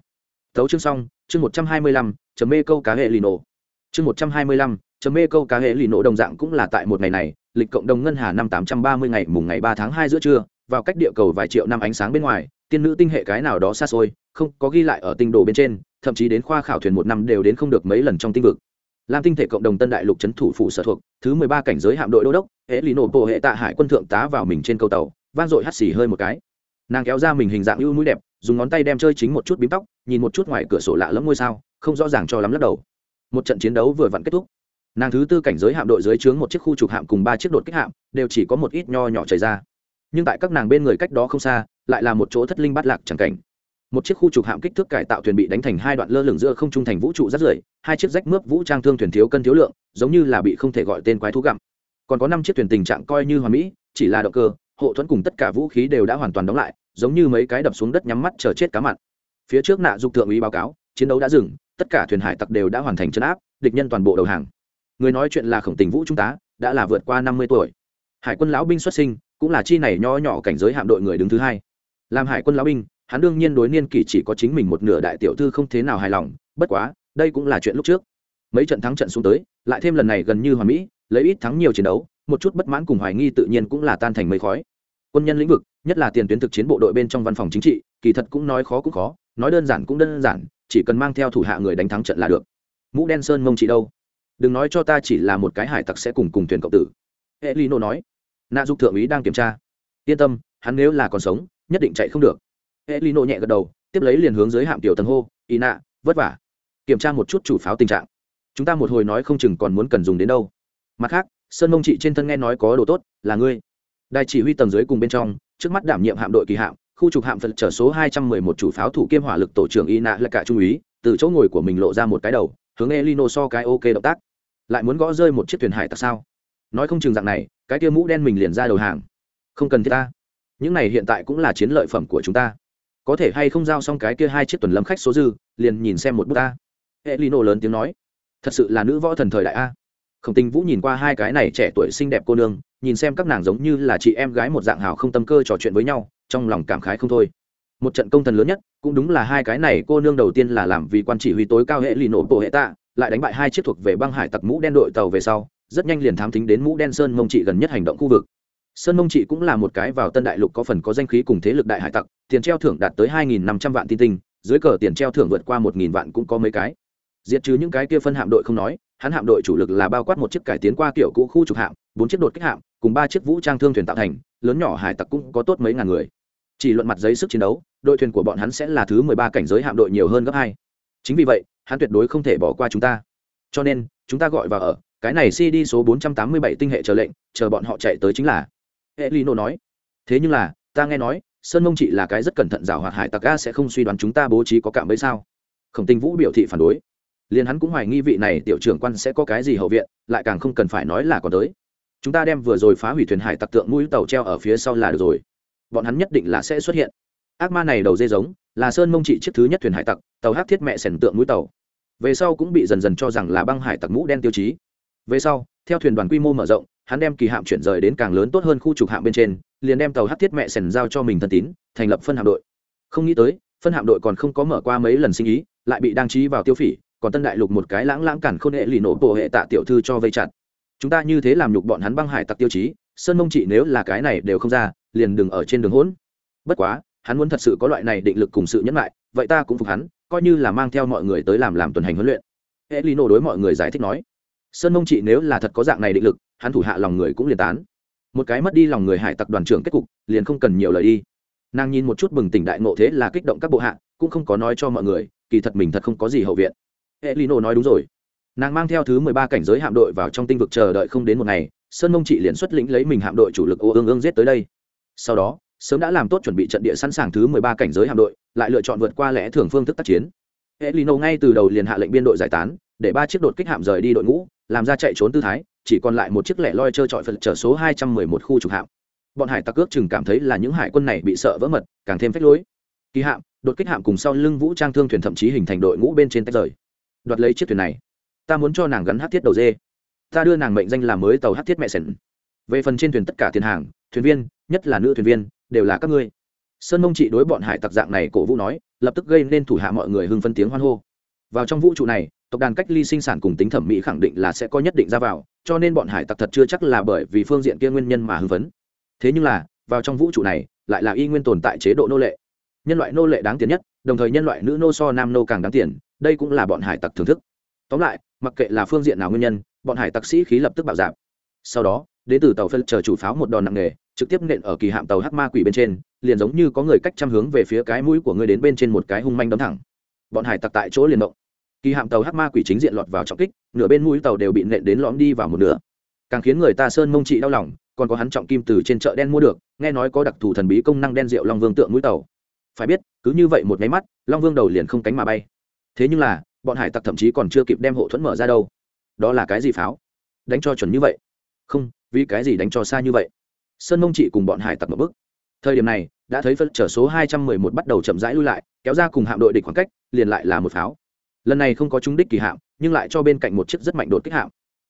Tấu chương xong, chương một trăm hai mươi lăm, chấm mê câu cá hệ lì nổ. Chương một trăm hai mươi lăm, chấm mê câu cá hệ lì nổ đồng dạng cũng là tại một ngày này, lịch cộng đồng ngân hà năm tám trăm ba mươi ngày mùng ngày ba tháng hai giữa trưa, vào cách địa cầu vài triệu năm ánh sáng bên ngoài, tiên nữ tinh hệ cái nào đó xa xôi, không có ghi lại ở tinh đồ bên trên, thậm chí đến khoa khảo thuyền một năm đều đến không được mấy lần trong tinh vực làm tinh thể cộng đồng tân đại lục trấn thủ phủ sở thuộc, thứ mười ba cảnh giới hạm đội đô đốc, hệ lì nổ bộ hệ tạ hải quân thượng tá vào mình trên câu tàu, vang dội hắt xì hơi một cái. Nàng kéo ra mình hình dạng ưu mũi đẹp, dùng ngón tay đem chơi chính một chút bím tóc, nhìn một chút ngoài cửa sổ lạ lẫm ngôi sao, không rõ ràng cho lắm lắc đầu. Một trận chiến đấu vừa vặn kết thúc. Nàng thứ tư cảnh giới hạm đội dưới trướng một chiếc khu trục hạm cùng ba chiếc đột kích hạm, đều chỉ có một ít nho nhỏ chảy ra. Nhưng tại các nàng bên người cách đó không xa, lại là một chỗ thất linh bát lạc chẳng cảnh một chiếc khu trục hạm kích thước cải tạo thuyền bị đánh thành hai đoạn lơ lửng giữa không trung thành vũ trụ rất rưởi, hai chiếc rách mướp vũ trang thương thuyền thiếu cân thiếu lượng, giống như là bị không thể gọi tên quái thú gặm. Còn có năm chiếc thuyền tình trạng coi như hoàn mỹ, chỉ là động cơ, hộ thuẫn cùng tất cả vũ khí đều đã hoàn toàn đóng lại, giống như mấy cái đập xuống đất nhắm mắt chờ chết cá mặn. Phía trước nạ dục thượng úy báo cáo, chiến đấu đã dừng, tất cả thuyền hải tặc đều đã hoàn thành chấn áp, địch nhân toàn bộ đầu hàng. Người nói chuyện là khổng tình vũ trung tá, đã là vượt qua năm mươi tuổi. Hải quân lão binh xuất sinh, cũng là chi này nho nhỏ cảnh giới hạm đội người đứng thứ hai. Làm hải quân lão binh hắn đương nhiên đối niên kỷ chỉ có chính mình một nửa đại tiểu thư không thế nào hài lòng, bất quá, đây cũng là chuyện lúc trước. Mấy trận thắng trận xuống tới, lại thêm lần này gần như hoàn mỹ, lấy ít thắng nhiều chiến đấu, một chút bất mãn cùng hoài nghi tự nhiên cũng là tan thành mây khói. Quân nhân lĩnh vực, nhất là tiền tuyến thực chiến bộ đội bên trong văn phòng chính trị, kỳ thật cũng nói khó cũng khó, nói đơn giản cũng đơn giản, chỉ cần mang theo thủ hạ người đánh thắng trận là được. Mũ đen sơn mông chị đâu? Đừng nói cho ta chỉ là một cái hải tặc sẽ cùng cùng thuyền cộng tử. Hệ lino nói. Nạ dục thượng úy đang kiểm tra. Yên tâm, hắn nếu là còn sống, nhất định chạy không được hệ lino nhẹ gật đầu, tiếp lấy liền hướng dưới hạm tiểu tầng hô y nạ vất vả. Kiểm tra một chút chủ pháo tình trạng. Chúng ta một hồi nói không chừng còn muốn cần dùng đến đâu. Mặt khác, sơn mông chị trên thân nghe nói có đồ tốt, là ngươi. Đài chỉ huy tầng dưới cùng bên trong, trước mắt đảm nhiệm hạm đội kỳ hạm, khu trục hạm phật trở số hai trăm mười một chủ pháo thủ kiêm hỏa lực tổ trưởng y nạ là cả trung úy, từ chỗ ngồi của mình lộ ra một cái đầu, hướng elino so cái ok động tác. Lại muốn gõ rơi một chiếc thuyền hải tặc sao? Nói không chừng dạng này, cái kia mũ đen mình liền ra đầu hàng. Không cần thiết ta. Những này hiện tại cũng là chiến lợi phẩm của chúng ta có thể hay không giao xong cái kia hai chiếc tuần lâm khách số dư, liền nhìn xem một bút ta. Hệ lino lớn tiếng nói, thật sự là nữ võ thần thời đại a. Khổng tình vũ nhìn qua hai cái này trẻ tuổi xinh đẹp cô nương, nhìn xem các nàng giống như là chị em gái một dạng hào không tâm cơ trò chuyện với nhau, trong lòng cảm khái không thôi. Một trận công thần lớn nhất, cũng đúng là hai cái này cô nương đầu tiên là làm vì quan chỉ huy tối cao hệ lì nổ bộ hệ tạ, lại đánh bại hai chiếc thuộc về băng hải tặc mũ đen đội tàu về sau, rất nhanh liền thám tính đến mũ đen sơn mông trị gần nhất hành động khu vực sơn mông trị cũng là một cái vào tân đại lục có phần có danh khí cùng thế lực đại hải tặc, tiền treo thưởng đạt tới hai nghìn năm trăm vạn tin tinh, dưới cờ tiền treo thưởng vượt qua một nghìn vạn cũng có mấy cái. Diệt trừ những cái kia phân hạm đội không nói, hắn hạm đội chủ lực là bao quát một chiếc cải tiến qua kiểu cũ khu trục hạm, bốn chiếc đột kích hạm, cùng ba chiếc vũ trang thương thuyền tạo thành, lớn nhỏ hải tặc cũng có tốt mấy ngàn người. Chỉ luận mặt giấy sức chiến đấu, đội thuyền của bọn hắn sẽ là thứ mười ba cảnh giới hạm đội nhiều hơn gấp hai. Chính vì vậy, hắn tuyệt đối không thể bỏ qua chúng ta. Cho nên, chúng ta gọi vào ở, cái này cd số bốn trăm tám mươi bảy tinh hệ chờ lệnh, chờ bọn họ chạy tới chính là hệ lino nói. Thế nhưng là, ta nghe nói, sơn mông chị là cái rất cẩn thận rào hoạt hải tặc A sẽ không suy đoán chúng ta bố trí có cảm bẫy sao? Khổng tinh vũ biểu thị phản đối. Liền hắn cũng hoài nghi vị này tiểu trưởng quan sẽ có cái gì hậu viện, lại càng không cần phải nói là có tới. Chúng ta đem vừa rồi phá hủy thuyền hải tặc tượng mũi tàu treo ở phía sau là được rồi. Bọn hắn nhất định là sẽ xuất hiện. Ác ma này đầu dê giống, là sơn mông trị chiếc thứ nhất thuyền hải tặc, tàu hát thiết mẹ sẻn tượng mũi tàu. Về sau cũng bị dần dần cho rằng là băng hải tặc mũ đen tiêu chí. Về sau, theo thuyền đoàn quy mô mở rộng hắn đem kỳ hạm chuyển rời đến càng lớn tốt hơn khu trục hạm bên trên, liền đem tàu hát thiết mẹ sèn giao cho mình thân tín, thành lập phân hạm đội. Không nghĩ tới, phân hạm đội còn không có mở qua mấy lần sinh ý, lại bị đăng trí vào tiêu phỉ, còn tân đại lục một cái lãng lãng cản khôn hệ lì nổ bộ hệ tạ tiểu thư cho vây chặt. Chúng ta như thế làm nhục bọn hắn băng hải tặc tiêu chí, sơn mông chị nếu là cái này đều không ra, liền đừng ở trên đường hỗn. Bất quá, hắn muốn thật sự có loại này định lực cùng sự nhẫn lại, vậy ta cũng phục hắn, coi như là mang theo mọi người tới làm làm tuần hành huấn luyện. Hệ lì nổ đối mọi người giải thích nói, sơn mông chị nếu là thật có dạng này định lực hắn thủ hạ lòng người cũng liền tán. Một cái mất đi lòng người hải tặc đoàn trưởng kết cục, liền không cần nhiều lời đi. Nàng nhìn một chút bừng tỉnh đại ngộ thế là kích động các bộ hạ, cũng không có nói cho mọi người, kỳ thật mình thật không có gì hậu viện. E lino nói đúng rồi. Nàng mang theo thứ mười ba cảnh giới hạm đội vào trong tinh vực chờ đợi không đến một ngày, sơn mông trị liền xuất lĩnh lấy mình hạm đội chủ lực ô ương ương giết tới đây. Sau đó, sớm đã làm tốt chuẩn bị trận địa sẵn sàng thứ mười ba cảnh giới hạm đội, lại lựa chọn vượt qua lẽ thường phương thức tác chiến. E lino ngay từ đầu liền hạ lệnh biên đội giải tán, để ba chiếc đột kích hạm rời đi đội ngũ, làm ra chạy trốn tư thái chỉ còn lại một chiếc lẻ loi trơ trọi phật trở số hai trăm mười một khu trục hạm. Bọn hải tặc ước chừng cảm thấy là những hải quân này bị sợ vỡ mật, càng thêm phách lối. Kỳ hạm, đột kích hạm cùng sau lưng vũ trang thương thuyền thậm chí hình thành đội ngũ bên trên tách rời. Đoạt lấy chiếc thuyền này, ta muốn cho nàng gắn hát thiết đầu dê. Ta đưa nàng mệnh danh làm mới tàu hát thiết mẹ sển về phần trên thuyền tất cả tiền hàng, thuyền viên, nhất là nữ thuyền viên, đều là các ngươi. Sơn mông trị đối bọn hải tặc dạng này cổ vũ nói, lập tức gây nên thủ hạ mọi người hưng phân tiếng hoan hô. Vào trong vũ trụ này tộc đàn cách ly sinh sản cùng tính thẩm mỹ khẳng định là sẽ có nhất định ra vào, cho nên bọn hải tặc thật chưa chắc là bởi vì phương diện kia nguyên nhân mà hưng phấn. Thế nhưng là, vào trong vũ trụ này, lại là y nguyên tồn tại chế độ nô lệ. Nhân loại nô lệ đáng tiền nhất, đồng thời nhân loại nữ nô so nam nô càng đáng tiền, đây cũng là bọn hải tặc thưởng thức. Tóm lại, mặc kệ là phương diện nào nguyên nhân, bọn hải tặc sĩ khí lập tức bạo giảm sau đó đến từ tàu phân chờ chủ pháo một đòn nặng nề, trực tiếp nện ở kỳ hạm tàu hắc ma quỷ bên trên, liền giống như có người cách chăm hướng về phía cái mũi của người đến bên trên một cái hung manh đấm thẳng. Bọn hải tặc tại chỗ liền động kỳ hạm tàu hắc ma quỷ chính diện lọt vào trọng kích, nửa bên mũi tàu đều bị nện đến lõm đi vào một nửa. Càng khiến người ta sơn mông trị đau lòng, còn có hắn trọng kim từ trên chợ đen mua được, nghe nói có đặc thù thần bí công năng đen rượu long vương tượng mũi tàu. Phải biết, cứ như vậy một máy mắt, long vương đầu liền không cánh mà bay. Thế nhưng là, bọn hải tặc thậm chí còn chưa kịp đem hộ thuẫn mở ra đâu. Đó là cái gì pháo? Đánh cho chuẩn như vậy. Không, vì cái gì đánh cho xa như vậy? Sơn mông trị cùng bọn hải tặc một bức thời điểm này, đã thấy phân trở số hai trăm mười một bắt đầu chậm rãi lui lại, kéo ra cùng hạm đội địch khoảng cách, liền lại là một pháo lần này không có trúng đích kỳ hạm, nhưng lại cho bên cạnh một chiếc rất mạnh đột kích hạm.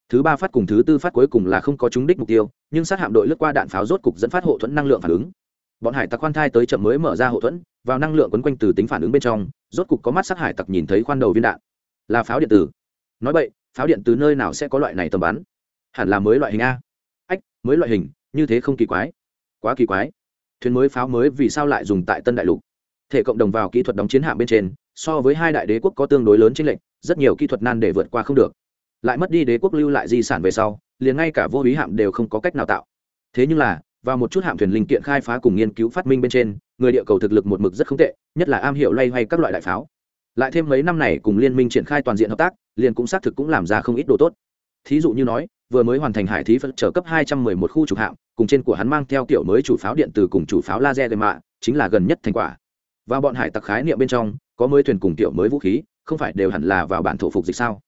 Thứ ba phát cùng thứ tư phát cuối cùng là không có trúng đích mục tiêu, nhưng sát hạm đội lướt qua đạn pháo rốt cục dẫn phát hộ thuẫn năng lượng phản ứng. Bọn hải tặc khoan thai tới chậm mới mở ra hộ thuẫn, vào năng lượng quấn quanh từ tính phản ứng bên trong, rốt cục có mắt sát hải tặc nhìn thấy khoan đầu viên đạn. Là pháo điện tử. Nói vậy, pháo điện từ nơi nào sẽ có loại này tầm bắn? Hẳn là mới loại hình a. Ách, mới loại hình, như thế không kỳ quái. Quá kỳ quái. Thuyền mới pháo mới vì sao lại dùng tại tân đại lục? Thể cộng đồng vào kỹ thuật đóng chiến hạm bên trên so với hai đại đế quốc có tương đối lớn trên lệnh rất nhiều kỹ thuật nan để vượt qua không được. Lại mất đi đế quốc lưu lại di sản về sau, liền ngay cả vô ý hạm đều không có cách nào tạo. Thế nhưng là, vào một chút hạm thuyền linh kiện khai phá cùng nghiên cứu phát minh bên trên, người địa cầu thực lực một mực rất không tệ, nhất là am hiểu loay hoay các loại đại pháo. Lại thêm mấy năm này cùng liên minh triển khai toàn diện hợp tác, liền cũng xác thực cũng làm ra không ít đồ tốt. Thí dụ như nói, vừa mới hoàn thành hải thí phân trở cấp hai trăm mười một khu trục hạm, cùng trên của hắn mang theo kiểu mới chủ pháo điện từ cùng chủ pháo laser gây mạ, chính là gần nhất thành quả và bọn hải tặc khái niệm bên trong, có mới thuyền cùng kiểu mới vũ khí, không phải đều hẳn là vào bản thổ phục dịch sao?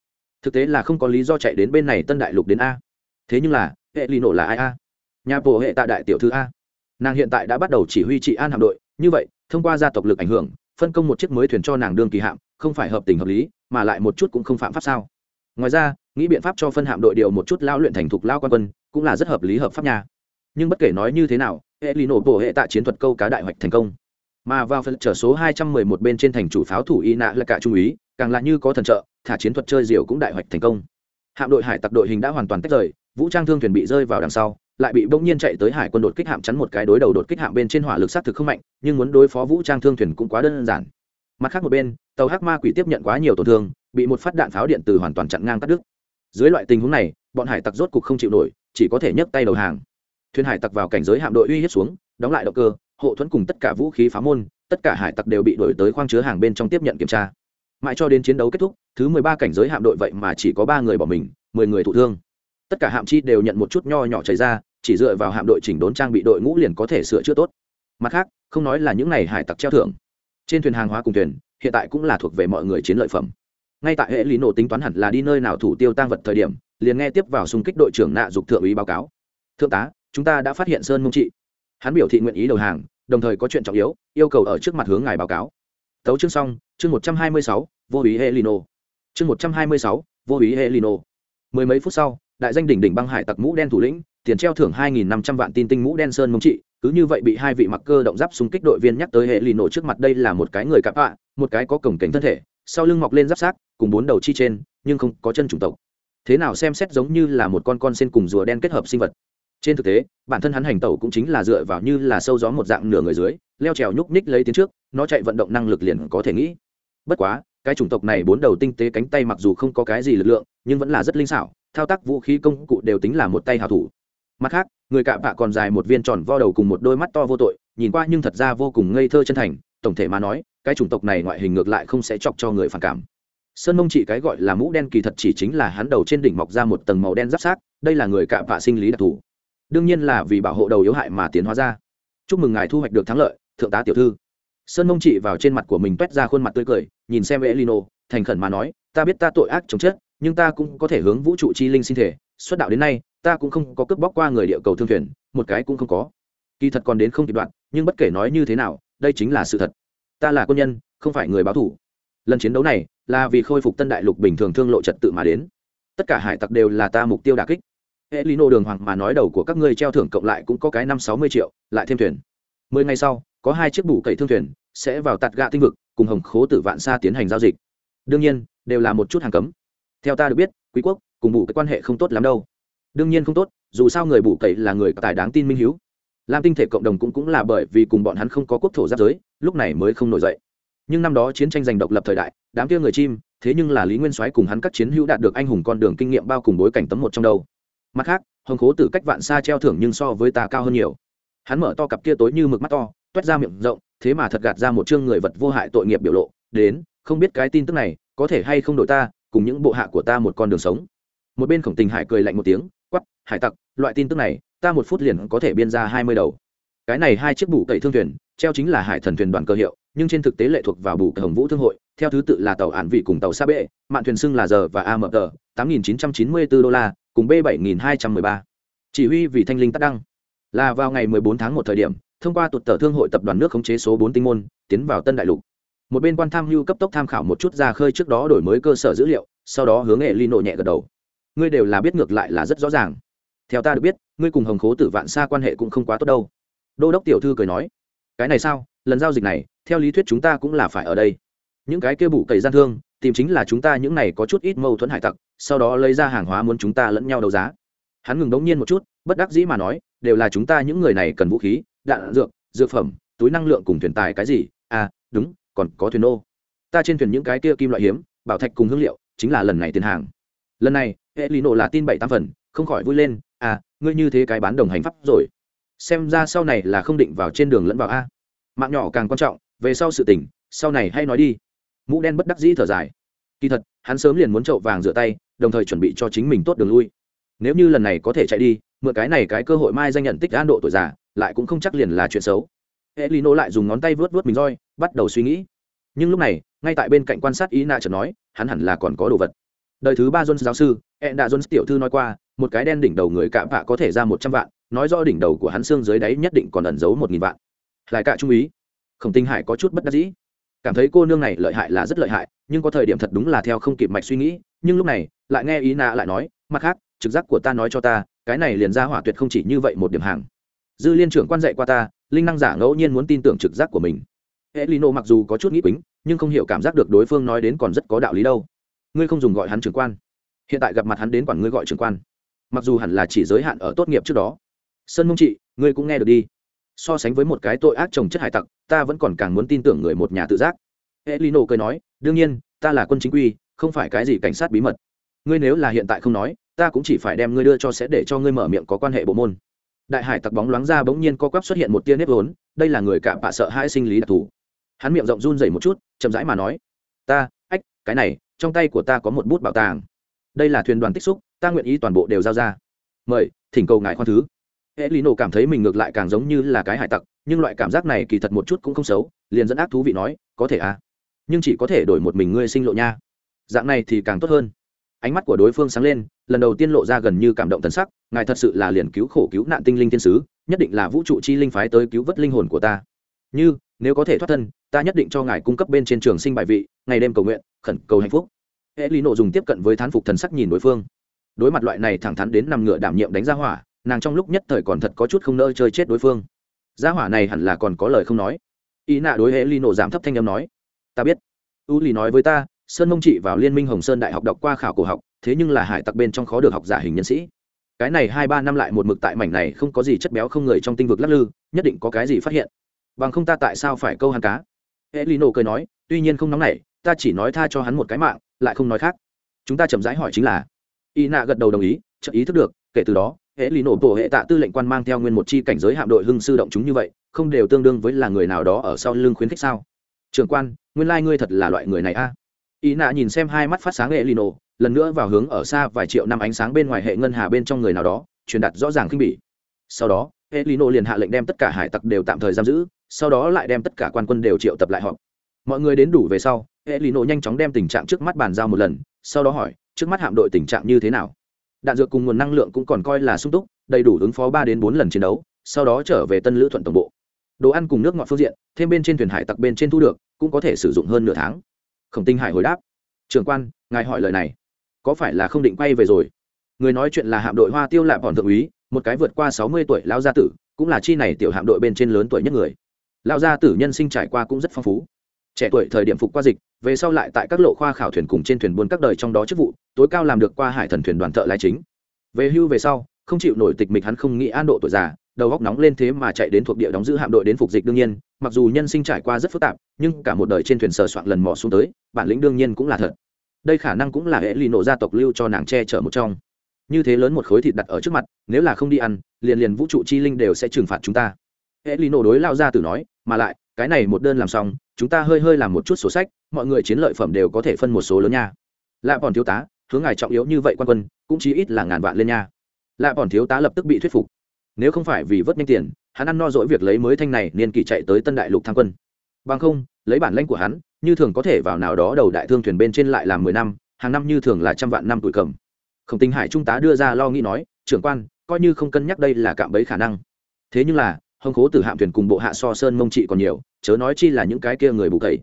Thực tế là không có lý do chạy đến bên này tân đại lục đến a. Thế nhưng là, hệ lì nổ là ai a? Nhà bộ hệ tạ đại tiểu thư a. Nàng hiện tại đã bắt đầu chỉ huy trị an hạm đội, như vậy, thông qua gia tộc lực ảnh hưởng, phân công một chiếc mới thuyền cho nàng đương kỳ hạm, không phải hợp tình hợp lý, mà lại một chút cũng không phạm pháp sao? Ngoài ra, nghĩ biện pháp cho phân hạm đội điều một chút lao luyện thành thục lao quan quân, cũng là rất hợp lý hợp pháp nha. Nhưng bất kể nói như thế nào, hệ lì nổ bộ hệ tạ chiến thuật câu cá đại hoạch thành công mà vào phần trở số hai trăm mười một bên trên thành chủ pháo thủ y nạ là cả trung úy, càng là như có thần trợ, thả chiến thuật chơi diều cũng đại hoạch thành công. Hạm đội hải tặc đội hình đã hoàn toàn tách rời, vũ trang thương thuyền bị rơi vào đằng sau, lại bị bỗng nhiên chạy tới hải quân đột kích hạm chắn một cái đối đầu đột kích hạm bên trên hỏa lực sát thực không mạnh, nhưng muốn đối phó vũ trang thương thuyền cũng quá đơn giản. Mặt khác một bên, tàu hắc ma quỷ tiếp nhận quá nhiều tổn thương, bị một phát đạn pháo điện từ hoàn toàn chặn ngang cắt đứt. Dưới loại tình huống này, bọn hải tặc rốt cục không chịu nổi, chỉ có thể nhấc tay đầu hàng. Thuyền hải tặc vào cảnh giới hạm đội uy hiếp xuống, đóng lại động cơ hộ thuẫn cùng tất cả vũ khí phá môn, tất cả hải tặc đều bị đổi tới khoang chứa hàng bên trong tiếp nhận kiểm tra. Mãi cho đến chiến đấu kết thúc, thứ mười ba cảnh giới hạm đội vậy mà chỉ có ba người bỏ mình, mười người thụ thương. Tất cả hạm chi đều nhận một chút nho nhỏ chảy ra, chỉ dựa vào hạm đội chỉnh đốn trang bị đội ngũ liền có thể sửa chữa tốt. Mặt khác, không nói là những n à y hải tặc treo thưởng. Trên thuyền hàng hóa cùng thuyền, hiện tại cũng là thuộc về mọi người chiến lợi phẩm. Ngay tại hệ lý nổ tính toán hẳn là đi nơi nào thủ tiêu tăng vật thời điểm, liền nghe tiếp vào xung kích đội trưởng nạ dục thượng úy báo cáo. Thượng tá, chúng ta đã phát hiện sơn mông trị hắn biểu thị nguyện ý đầu hàng, đồng thời có chuyện trọng yếu, yêu cầu ở trước mặt hướng ngài báo cáo. Tấu chương xong, chương một trăm hai mươi sáu, vô ý helino chương một trăm hai mươi sáu, vô ý helino mười mấy phút sau, đại danh đỉnh đỉnh băng hải tặc mũ đen thủ lĩnh, tiền treo thưởng hai nghìn năm trăm vạn tin tinh mũ đen sơn mông trị, cứ như vậy bị hai vị mặc cơ động giáp xung kích đội viên nhắc tới hệ lì nổ trước mặt đây là một cái người cặp ạ, một cái có cổng cánh thân thể, sau lưng mọc lên giáp sát cùng bốn đầu chi trên, nhưng không có chân chủng tộc. Thế nào xem xét giống như là một con con sen cùng rùa đen kết hợp sinh vật trên thực tế, bản thân hắn hành tẩu cũng chính là dựa vào như là sâu gió một dạng nửa người dưới, leo trèo nhúc nhích lấy tiến trước, nó chạy vận động năng lực liền có thể nghĩ. Bất quá, cái chủng tộc này bốn đầu tinh tế cánh tay mặc dù không có cái gì lực lượng, nhưng vẫn là rất linh xảo, thao tác vũ khí công cụ đều tính là một tay hào thủ. Mặt khác, người cạ bạ còn dài một viên tròn vo đầu cùng một đôi mắt to vô tội, nhìn qua nhưng thật ra vô cùng ngây thơ chân thành, tổng thể mà nói, cái chủng tộc này ngoại hình ngược lại không sẽ chọc cho người phản cảm. Sơn mông chỉ cái gọi là mũ đen kỳ thật chỉ chính là hắn đầu trên đỉnh mọc ra một tầng màu đen giáp sát đây là người cạ bạ sinh lý đặc thù đương nhiên là vì bảo hộ đầu yếu hại mà tiến hóa ra. Chúc mừng ngài thu hoạch được thắng lợi, thượng tá tiểu thư. Sơn mông chị vào trên mặt của mình toét ra khuôn mặt tươi cười, nhìn xem elino, thành khẩn mà nói, ta biết ta tội ác chống chết, nhưng ta cũng có thể hướng vũ trụ chi linh sinh thể. Xuất đạo đến nay, ta cũng không có cướp bóc qua người địa cầu thương thuyền, một cái cũng không có. Kỳ thật còn đến không kịp đoạn, nhưng bất kể nói như thế nào, đây chính là sự thật. Ta là quân nhân, không phải người báo thủ. Lần chiến đấu này là vì khôi phục tân đại lục bình thường thương lộ trật tự mà đến. Tất cả hải tặc đều là ta mục tiêu đà kích hệ lý nô đường hoàng mà nói đầu của các ngươi treo thưởng cộng lại cũng có cái năm sáu mươi triệu, lại thêm thuyền. Mười ngày sau, có hai chiếc bù cậy thương thuyền sẽ vào tạt gạ tinh vực, cùng hồng khố tử vạn xa tiến hành giao dịch. Đương nhiên, đều là một chút hàng cấm. Theo ta được biết, quý quốc cùng bù cái quan hệ không tốt lắm đâu. Đương nhiên không tốt, dù sao người bù cậy là người tài đáng tin minh hiếu. Lam tinh thể cộng đồng cũng cũng là bởi vì cùng bọn hắn không có quốc thổ giáp giới, lúc này mới không nổi dậy. Nhưng năm đó chiến tranh giành độc lập thời đại, đám kia người chim, thế nhưng là lý nguyên soái cùng hắn các chiến hữu đạt được anh hùng con đường kinh nghiệm bao cùng bối cảnh tấm một trong đầu mặt khác, hồng khố tử cách vạn xa treo thưởng nhưng so với ta cao hơn nhiều. Hắn mở to cặp kia tối như mực mắt to, toét ra miệng rộng, thế mà thật gạt ra một chương người vật vô hại tội nghiệp biểu lộ, đến, không biết cái tin tức này có thể hay không đổi ta, cùng những bộ hạ của ta một con đường sống. Một bên khổng tình hải cười lạnh một tiếng quắp hải tặc, loại tin tức này, ta một phút liền có thể biên ra hai mươi đầu. Cái này hai chiếc bù cậy thương thuyền, treo chính là hải thần thuyền đoàn cơ hiệu, nhưng trên thực tế lệ thuộc vào bù cậy hồng vũ thương hội, theo thứ tự là tàu ản vị cùng tàu sa bệ, mạn thuyền xưng là giờ và amg tám nghìn chín trăm chín mươi bốn đô la cùng b bảy nghìn hai trăm mười ba. Chỉ huy vì thanh linh tắt đăng. Là vào ngày mười bốn tháng một thời điểm, thông qua tụt tờ thương hội tập đoàn nước khống chế số bốn tinh môn, tiến vào tân đại lục. Một bên quan tham mưu cấp tốc tham khảo một chút ra khơi trước đó đổi mới cơ sở dữ liệu, sau đó hướng nghệ ly nộ nhẹ gật đầu. Ngươi đều là biết ngược lại là rất rõ ràng. Theo ta được biết, ngươi cùng hồng khố tử vạn xa quan hệ cũng không quá tốt đâu. Đô đốc tiểu thư cười nói, cái này sao? Lần giao dịch này, theo lý thuyết chúng ta cũng là phải ở đây. Những cái kia bủ cầy gian thương tìm chính là chúng ta những này có chút ít mâu thuẫn hải tặc sau đó lấy ra hàng hóa muốn chúng ta lẫn nhau đấu giá. Hắn ngừng đống nhiên một chút bất đắc dĩ mà nói đều là chúng ta những người này cần vũ khí đạn dược dược phẩm túi năng lượng cùng thuyền tài cái gì? À đúng còn có thuyền nô. Ta trên thuyền những cái kia kim loại hiếm bảo thạch cùng hương liệu chính là lần này tiền hàng. Lần này hệ lì nộ là tin bảy tam phần không khỏi vui lên à ngươi như thế cái bán đồng hành pháp rồi. Xem ra sau này là không định vào trên đường lẫn vào a. Mạng nhỏ càng quan trọng về sau sự tỉnh, sau này hay nói đi mũ đen bất đắc dĩ thở dài. Kỳ thật, hắn sớm liền muốn trậu vàng rửa tay, đồng thời chuẩn bị cho chính mình tốt đường lui. Nếu như lần này có thể chạy đi, mượn cái này cái cơ hội mai danh nhận tích an độ tuổi già, lại cũng không chắc liền là chuyện xấu. Hệ lì nô lại dùng ngón tay vớt vớt mình roi, bắt đầu suy nghĩ. Nhưng lúc này, ngay tại bên cạnh quan sát ý nạ chợt nói, hắn hẳn là còn có đồ vật. Đời thứ ba jones giáo sư e đạ jones tiểu thư nói qua, một cái đen đỉnh đầu người cạm vạ có thể ra một trăm vạn, nói rõ đỉnh đầu của hắn xương dưới đáy nhất định còn ẩn giấu một nghìn vạn. Lại cả trung ý khổng tinh hải có chút bất đắc dĩ cảm thấy cô nương này lợi hại là rất lợi hại, nhưng có thời điểm thật đúng là theo không kịp mạch suy nghĩ, nhưng lúc này, lại nghe ý nạ lại nói, mặt khác, trực giác của ta nói cho ta, cái này liền ra hỏa tuyệt không chỉ như vậy một điểm hàng. Dư liên trưởng quan dạy qua ta, linh năng giả ngẫu nhiên muốn tin tưởng trực giác của mình. E lino mặc dù có chút nghĩ quýnh nhưng không hiểu cảm giác được đối phương nói đến còn rất có đạo lý đâu. Ngươi không dùng gọi hắn trưởng quan. Hiện tại gặp mặt hắn đến quản ngươi gọi trưởng quan. Mặc dù hẳn là chỉ giới hạn ở tốt nghiệp trước đó. Sơn mông chị ngươi cũng nghe được đi so sánh với một cái tội ác trồng chất hải tặc, ta vẫn còn càng muốn tin tưởng người một nhà tự giác. Hệ cười nói, đương nhiên, ta là quân chính quy, không phải cái gì cảnh sát bí mật. Ngươi nếu là hiện tại không nói, ta cũng chỉ phải đem ngươi đưa cho sẽ để cho ngươi mở miệng có quan hệ bộ môn. Đại hải tặc bóng loáng ra bỗng nhiên co quắp xuất hiện một tia nếp vốn, đây là người cạm bạ sợ hai sinh lý đặc thù. Hắn miệng rộng run rẩy một chút, chậm rãi mà nói, ta, ách, cái này, trong tay của ta có một bút bảo tàng. Đây là thuyền đoàn tích xúc, ta nguyện ý toàn bộ đều giao ra. Mời, thỉnh cầu ngài khoan thứ hệ lý nổ cảm thấy mình ngược lại càng giống như là cái hải tặc, nhưng loại cảm giác này kỳ thật một chút cũng không xấu, liền dẫn ác thú vị nói, có thể à nhưng chỉ có thể đổi một mình ngươi sinh lộ nha. Dạng này thì càng tốt hơn. Ánh mắt của đối phương sáng lên, lần đầu tiên lộ ra gần như cảm động thần sắc, ngài thật sự là liền cứu khổ cứu nạn tinh linh thiên sứ, nhất định là vũ trụ chi linh phái tới cứu vớt linh hồn của ta. Như, nếu có thể thoát thân, ta nhất định cho ngài cung cấp bên trên trường sinh bài vị, ngày đêm cầu nguyện, khẩn cầu hạnh phúc. Hệ lý nộ dùng tiếp cận với thán phục thần sắc nhìn đối phương. Đối mặt loại này thẳng thắn đến nằm ngựa đảm nhiệm đánh ra hỏa nàng trong lúc nhất thời còn thật có chút không nỡ chơi chết đối phương. Gia hỏa này hẳn là còn có lời không nói. Ý nạ đối hệ lý nổ giảm thấp thanh âm nói, ta biết. U lì nói với ta, sơn mông chị vào liên minh hồng sơn đại học đọc qua khảo cổ học, thế nhưng là hải tặc bên trong khó được học giả hình nhân sĩ. Cái này hai ba năm lại một mực tại mảnh này không có gì chất béo không người trong tinh vực lắc lư, nhất định có cái gì phát hiện. Bằng không ta tại sao phải câu hàng cá? E lino cười nói, tuy nhiên không nóng nảy, ta chỉ nói tha cho hắn một cái mạng, lại không nói khác. Chúng ta chậm rãi hỏi chính là. Y nạ gật đầu đồng ý chợ ý thức được, kể từ đó hệ lì nổ bộ hệ tạ tư lệnh quan mang theo nguyên một chi cảnh giới hạm đội hưng sư động chúng như vậy, không đều tương đương với là người nào đó ở sau lưng khuyến khích sao? Trường quan, nguyên lai ngươi thật là loại người này a. Y nạ nhìn xem hai mắt phát sáng hệ lì nổ, lần nữa vào hướng ở xa vài triệu năm ánh sáng bên ngoài hệ ngân hà bên trong người nào đó, truyền đạt rõ ràng khinh bỉ. Sau đó hệ lì nổ liền hạ lệnh đem tất cả hải tặc đều tạm thời giam giữ, sau đó lại đem tất cả quan quân đều triệu tập lại họp. Mọi người đến đủ về sau hệ lì nổ nhanh chóng đem tình trạng trước mắt bàn giao một lần, sau đó hỏi, trước mắt hạm đội tình trạng như thế nào? Đạn dược cùng nguồn năng lượng cũng còn coi là sung túc, đầy đủ ứng phó ba đến bốn lần chiến đấu, sau đó trở về tân lữ thuận tổng bộ. Đồ ăn cùng nước ngọt phương diện, thêm bên trên thuyền hải tặc bên trên thu được, cũng có thể sử dụng hơn nửa tháng. Khổng tinh hải hồi đáp, trưởng quan, ngài hỏi lời này, có phải là không định quay về rồi? Người nói chuyện là hạm đội hoa tiêu lạp hòn thượng úy, một cái vượt qua sáu mươi tuổi lao gia tử, cũng là chi này tiểu hạm đội bên trên lớn tuổi nhất người. Lao gia tử nhân sinh trải qua cũng rất phong phú trẻ tuổi thời điểm phục qua dịch, về sau lại tại các lộ khoa khảo thuyền cùng trên thuyền buôn các đời trong đó chức vụ, tối cao làm được qua hải thần thuyền đoàn thợ lái chính. Về hưu về sau, không chịu nổi tịch mịch hắn không nghĩ an độ tuổi già, đầu góc nóng lên thế mà chạy đến thuộc địa đóng giữ hạm đội đến phục dịch đương nhiên, mặc dù nhân sinh trải qua rất phức tạp, nhưng cả một đời trên thuyền sờ soạn lần mò xuống tới, bản lĩnh đương nhiên cũng là thật. Đây khả năng cũng là hệ lì nổ gia tộc lưu cho nàng che chở một trong. Như thế lớn một khối thịt đặt ở trước mặt, nếu là không đi ăn, liền liền vũ trụ chi linh đều sẽ trừng phạt chúng ta. Hệ lì nổ đối lao ra từ nói, mà lại cái này một đơn làm xong, chúng ta hơi hơi làm một chút sổ sách, mọi người chiến lợi phẩm đều có thể phân một số lớn nha. Lạ bọn thiếu tá, hướng ngài trọng yếu như vậy quan quân, cũng chí ít là ngàn vạn lên nha. Lạ bọn thiếu tá lập tức bị thuyết phục. Nếu không phải vì vớt nhanh tiền, hắn ăn no dỗi việc lấy mới thanh này, niên kỳ chạy tới tân đại lục tham quân. Bằng không, lấy bản lãnh của hắn, như thường có thể vào nào đó đầu đại thương thuyền bên trên lại làm mười năm, hàng năm như thường là trăm vạn năm tuổi cầm. Khổng tinh hải trung tá đưa ra lo nghĩ nói, trưởng quan, coi như không cân nhắc đây là cạm bẫy khả năng. Thế nhưng là hông khố từ hạm thuyền cùng bộ hạ so sơn mông trị còn nhiều, chớ nói chi là những cái kia người bù cầy.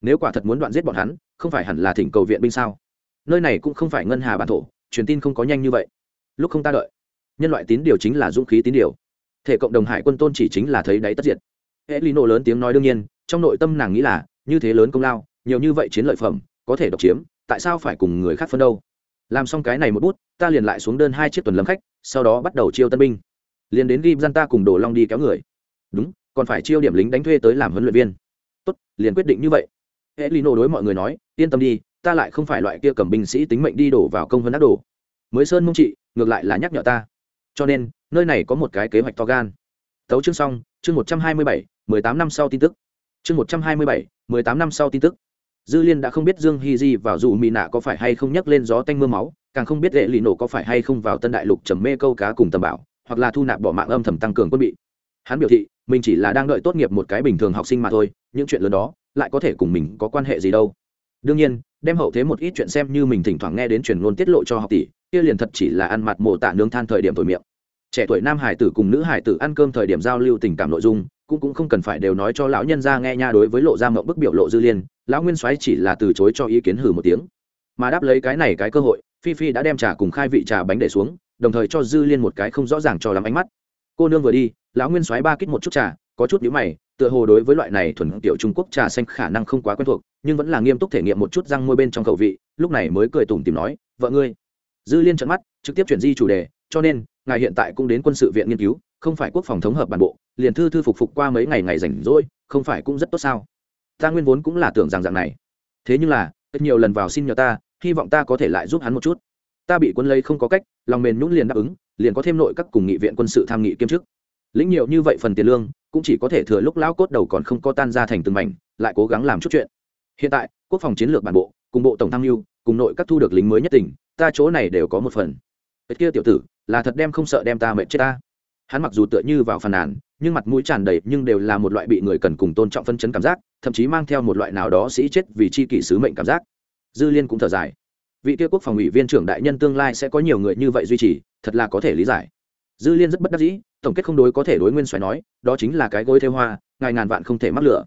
Nếu quả thật muốn đoạn giết bọn hắn, không phải hẳn là thỉnh cầu viện binh sao? Nơi này cũng không phải ngân hà bản thổ, truyền tin không có nhanh như vậy. Lúc không ta đợi. Nhân loại tín điều chính là dũng khí tín điều. Thể cộng đồng hải quân tôn chỉ chính là thấy đáy tất diệt. Hệ lý nộ lớn tiếng nói đương nhiên, trong nội tâm nàng nghĩ là, như thế lớn công lao, nhiều như vậy chiến lợi phẩm, có thể độc chiếm, tại sao phải cùng người khác phân đâu? Làm xong cái này một bút, ta liền lại xuống đơn hai chiếc tuần lâm khách, sau đó bắt đầu chiêu tân binh liền đến ghi dân ta cùng đồ long đi kéo người. Đúng, còn phải chiêu điểm lính đánh thuê tới làm huấn luyện viên. Tốt, liền quyết định như vậy. Hệ lý nộ đối mọi người nói, yên tâm đi, ta lại không phải loại kia cầm binh sĩ tính mệnh đi đổ vào công vân ác đồ. Mới sơn mông trị, ngược lại là nhắc nhở ta. Cho nên, nơi này có một cái kế hoạch to gan. Tấu chương xong, chương một trăm hai mươi bảy, mười tám năm sau tin tức. Chương một trăm hai mươi bảy, mười tám năm sau tin tức. Dư liên đã không biết dương hy di vào dù mỹ nạ có phải hay không nhắc lên gió tanh m ư a máu, càng không biết hệ lì nổ có phải hay không vào tân đại lục trầm mê câu cá cùng tầm bảo hoặc là thu nạp bỏ mạng âm thầm tăng cường quân bị. Hắn biểu thị, mình chỉ là đang đợi tốt nghiệp một cái bình thường học sinh mà thôi, những chuyện lớn đó lại có thể cùng mình có quan hệ gì đâu. Đương nhiên, đem hậu thế một ít chuyện xem như mình thỉnh thoảng nghe đến truyền ngôn tiết lộ cho học tỷ, kia liền thật chỉ là ăn mặt mộ tạ nướng than thời điểm thổi miệng. Trẻ tuổi nam hải tử cùng nữ hải tử ăn cơm thời điểm giao lưu tình cảm nội dung, cũng cũng không cần phải đều nói cho lão nhân ra nghe nha đối với lộ ra mộng bức biểu lộ dư liên, lão nguyên soái chỉ là từ chối cho ý kiến hử một tiếng. Mà đáp lấy cái này cái cơ hội, phi phi đã đem trà cùng khai vị trà bánh để xuống đồng thời cho dư liên một cái không rõ ràng cho lắm ánh mắt. Cô nương vừa đi, lão nguyên soái ba kích một chút trà, có chút nhữ mày, tựa hồ đối với loại này thuần tiểu trung quốc trà xanh khả năng không quá quen thuộc, nhưng vẫn là nghiêm túc thể nghiệm một chút răng môi bên trong khẩu vị, lúc này mới cười tủm tìm nói, vợ ngươi. Dư liên trận mắt, trực tiếp chuyển di chủ đề, cho nên, ngài hiện tại cũng đến quân sự viện nghiên cứu, không phải quốc phòng thống hợp bản bộ, liền thư thư phục phục qua mấy ngày ngày rảnh rỗi, không phải cũng rất tốt sao? Ta nguyên vốn cũng là tưởng rằng dạng này. Thế nhưng là rất nhiều lần vào xin nhờ ta, hy vọng ta có thể lại giúp hắn một chút ta bị quân lấy không có cách, lòng mềm nhún liền đáp ứng, liền có thêm nội các cùng nghị viện quân sự tham nghị kiêm chức. Lĩnh nhiều như vậy phần tiền lương, cũng chỉ có thể thừa lúc lão cốt đầu còn không có tan ra thành từng mảnh, lại cố gắng làm chút chuyện. Hiện tại, quốc phòng chiến lược bản bộ, cùng bộ tổng tham mưu, cùng nội các thu được lính mới nhất tỉnh, ta chỗ này đều có một phần. Cái kia tiểu tử, là thật đem không sợ đem ta mệt chết ta. Hắn mặc dù tựa như vào phàn nàn, nhưng mặt mũi tràn đầy, nhưng đều là một loại bị người cần cùng tôn trọng phân chấn cảm giác, thậm chí mang theo một loại nào đó sĩ chết vì chi kỷ sứ mệnh cảm giác. Dư liên cũng thở dài vị kia quốc phòng ủy viên trưởng đại nhân tương lai sẽ có nhiều người như vậy duy trì, thật là có thể lý giải. Dư liên rất bất đắc dĩ, tổng kết không đối có thể đối nguyên xoài nói, đó chính là cái gối theo hoa, ngài ngàn vạn không thể mắc lửa.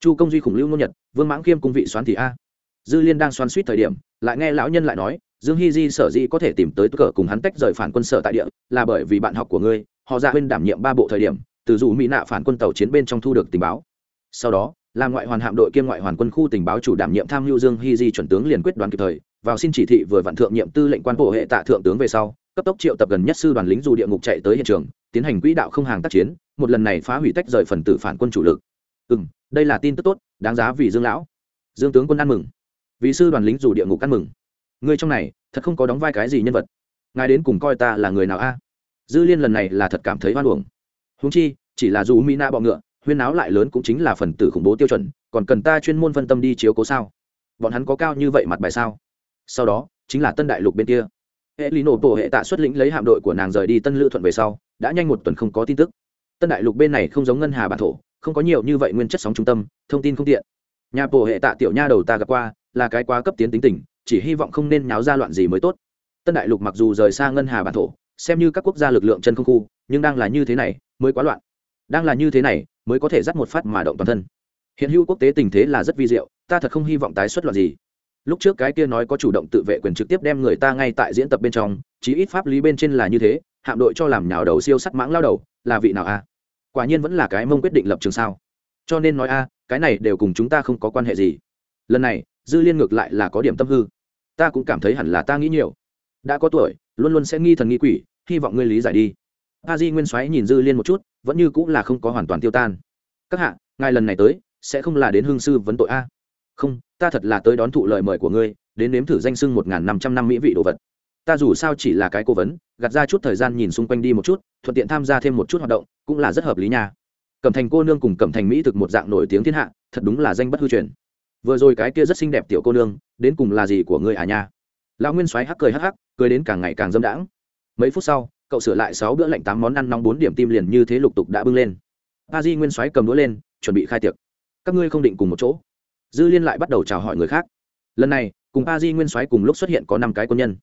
Chu công duy khủng lưu nô nhật, vương mãng khiêm cung vị xoán thì a. Dư liên đang xoan suýt thời điểm, lại nghe lão nhân lại nói, dương hy di sở dĩ có thể tìm tới cờ cùng hắn tách rời phản quân sở tại địa, là bởi vì bạn học của ngươi, họ dạ ra bên đảm nhiệm ba bộ thời điểm, từ dù mỹ nạ phản quân tàu chiến bên trong thu được tình báo. Sau đó là ngoại hoàn hạm đội kiêm ngoại hoàn quân khu tình báo chủ đảm nhiệm tham mưu dương hy di chuẩn tướng liền quyết đoán kịp thời, vào xin chỉ thị vừa vạn thượng nhiệm tư lệnh quan bộ hệ tạ thượng tướng về sau, cấp tốc triệu tập gần nhất sư đoàn lính dù địa ngục chạy tới hiện trường, tiến hành quỹ đạo không hàng tác chiến, một lần này phá hủy tách rời phần tử phản quân chủ lực. Ừ đây là tin tức tốt, đáng giá vì dương lão. Dương tướng quân ăn mừng. Vì sư đoàn lính dù địa ngục ăn mừng. Ngươi trong này, thật không có đóng vai cái gì nhân vật. Ngài đến cùng coi ta là người nào a? Dư liên lần này là thật cảm thấy hoan uổng. Húng chi, chỉ là dù mỹ na bọ ngựa huyên náo lại lớn cũng chính là phần tử khủng bố tiêu chuẩn, còn cần ta chuyên môn phân tâm đi chiếu cố sao? Bọn hắn có cao như vậy mặt bài sao? Sau đó, chính là tân đại lục bên kia. Hệ lý nổ bộ hệ tạ xuất lĩnh lấy hạm đội của nàng rời đi tân lữ thuận về sau, đã nhanh một tuần không có tin tức. Tân đại lục bên này không giống ngân hà bản thổ, không có nhiều như vậy nguyên chất sóng trung tâm, thông tin không tiện. Nhà bộ hệ tạ tiểu nha đầu ta gặp qua, là cái quá cấp tiến tính tình, chỉ hy vọng không nên nháo ra loạn gì mới tốt. Tân đại lục mặc dù rời xa ngân hà bản thổ, xem như các quốc gia lực lượng chân không khu, nhưng đang là như thế này, mới quá loạn. Đang là như thế này mới có thể dắt một phát mà động toàn thân. Hiện hữu quốc tế tình thế là rất vi diệu, ta thật không hy vọng tái xuất loạn gì. Lúc trước cái kia nói có chủ động tự vệ quyền trực tiếp đem người ta ngay tại diễn tập bên trong, chí ít pháp lý bên trên là như thế, hạm đội cho làm nhào đầu siêu sắt mãng lao đầu, là vị nào a? Quả nhiên vẫn là cái mông quyết định lập trường sao. Cho nên nói a, cái này đều cùng chúng ta không có quan hệ gì. Lần này, dư liên ngược lại là có điểm tâm hư. Ta cũng cảm thấy hẳn là ta nghĩ nhiều. Đã có tuổi, luôn luôn sẽ nghi thần nghi quỷ, hy vọng ngươi lý giải đi. A di nguyên soái nhìn dư liên một chút vẫn như cũng là không có hoàn toàn tiêu tan. Các hạ, ngài lần này tới, sẽ không là đến hương sư vấn tội a? Không, ta thật là tới đón thụ lời mời của ngươi, đến nếm thử danh sưng một n g h n năm trăm năm mỹ vị đồ vật. Ta dù sao chỉ là cái cố vấn, gạt ra chút thời gian nhìn xung quanh đi một chút, thuận tiện tham gia thêm một chút hoạt động, cũng là rất hợp lý nha. Cẩm thành cô nương cùng cẩm thành mỹ thực một dạng nổi tiếng thiên hạ, thật đúng là danh bất hư truyền. Vừa rồi cái kia rất xinh đẹp tiểu cô nương, đến cùng là gì của ngươi à nha? Lão nguyên soái hắc cười hắc hắc, cười đến càng ngày càng dâm đãng. Mấy phút sau cậu sửa lại sáu bữa lạnh tám món ăn nóng bốn điểm tim liền như thế lục tục đã bưng lên. A di nguyên soái cầm đũa lên, chuẩn bị khai tiệc. Các ngươi không định cùng một chỗ. Dư liên lại bắt đầu chào hỏi người khác. Lần này, cùng a di nguyên soái cùng lúc xuất hiện có năm cái quân nhân.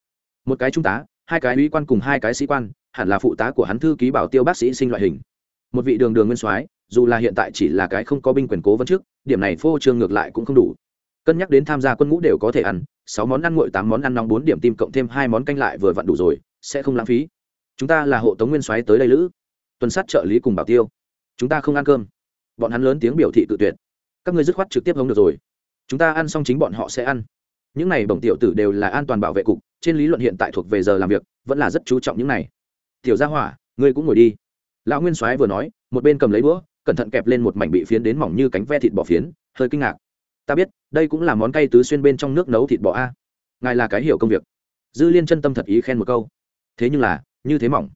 Một cái trung tá, hai cái uy quan cùng hai cái sĩ quan, hẳn là phụ tá của hắn thư ký bảo tiêu bác sĩ sinh loại hình. Một vị đường đường nguyên soái dù là hiện tại chỉ là cái không có binh quyền cố vấn trước, điểm này phô trương ngược lại cũng không đủ. Cân nhắc đến tham gia quân ngũ đều có thể ăn, sáu món ăn nguội, tám món ăn nóng bốn điểm tim cộng thêm hai món canh lại vừa vặn đủ rồi, sẽ không lãng phí chúng ta là hộ tống nguyên soái tới đây lữ. Tuần sát trợ lý cùng bảo tiêu. Chúng ta không ăn cơm. Bọn hắn lớn tiếng biểu thị tự tuyệt. Các ngươi dứt khoát trực tiếp hống được rồi. Chúng ta ăn xong chính bọn họ sẽ ăn. Những này bổng tiểu tử đều là an toàn bảo vệ cục, trên lý luận hiện tại thuộc về giờ làm việc, vẫn là rất chú trọng những này. Tiểu gia hỏa, ngươi cũng ngồi đi. Lão nguyên soái vừa nói, một bên cầm lấy đũa, cẩn thận kẹp lên một mảnh bị phiến đến mỏng như cánh ve thịt bò phiến, hơi kinh ngạc. Ta biết, đây cũng là món cay tứ xuyên bên trong nước nấu thịt bò a. Ngài là cái hiểu công việc. Dư liên chân tâm thật ý khen một câu. Thế nhưng là như thế mỏng.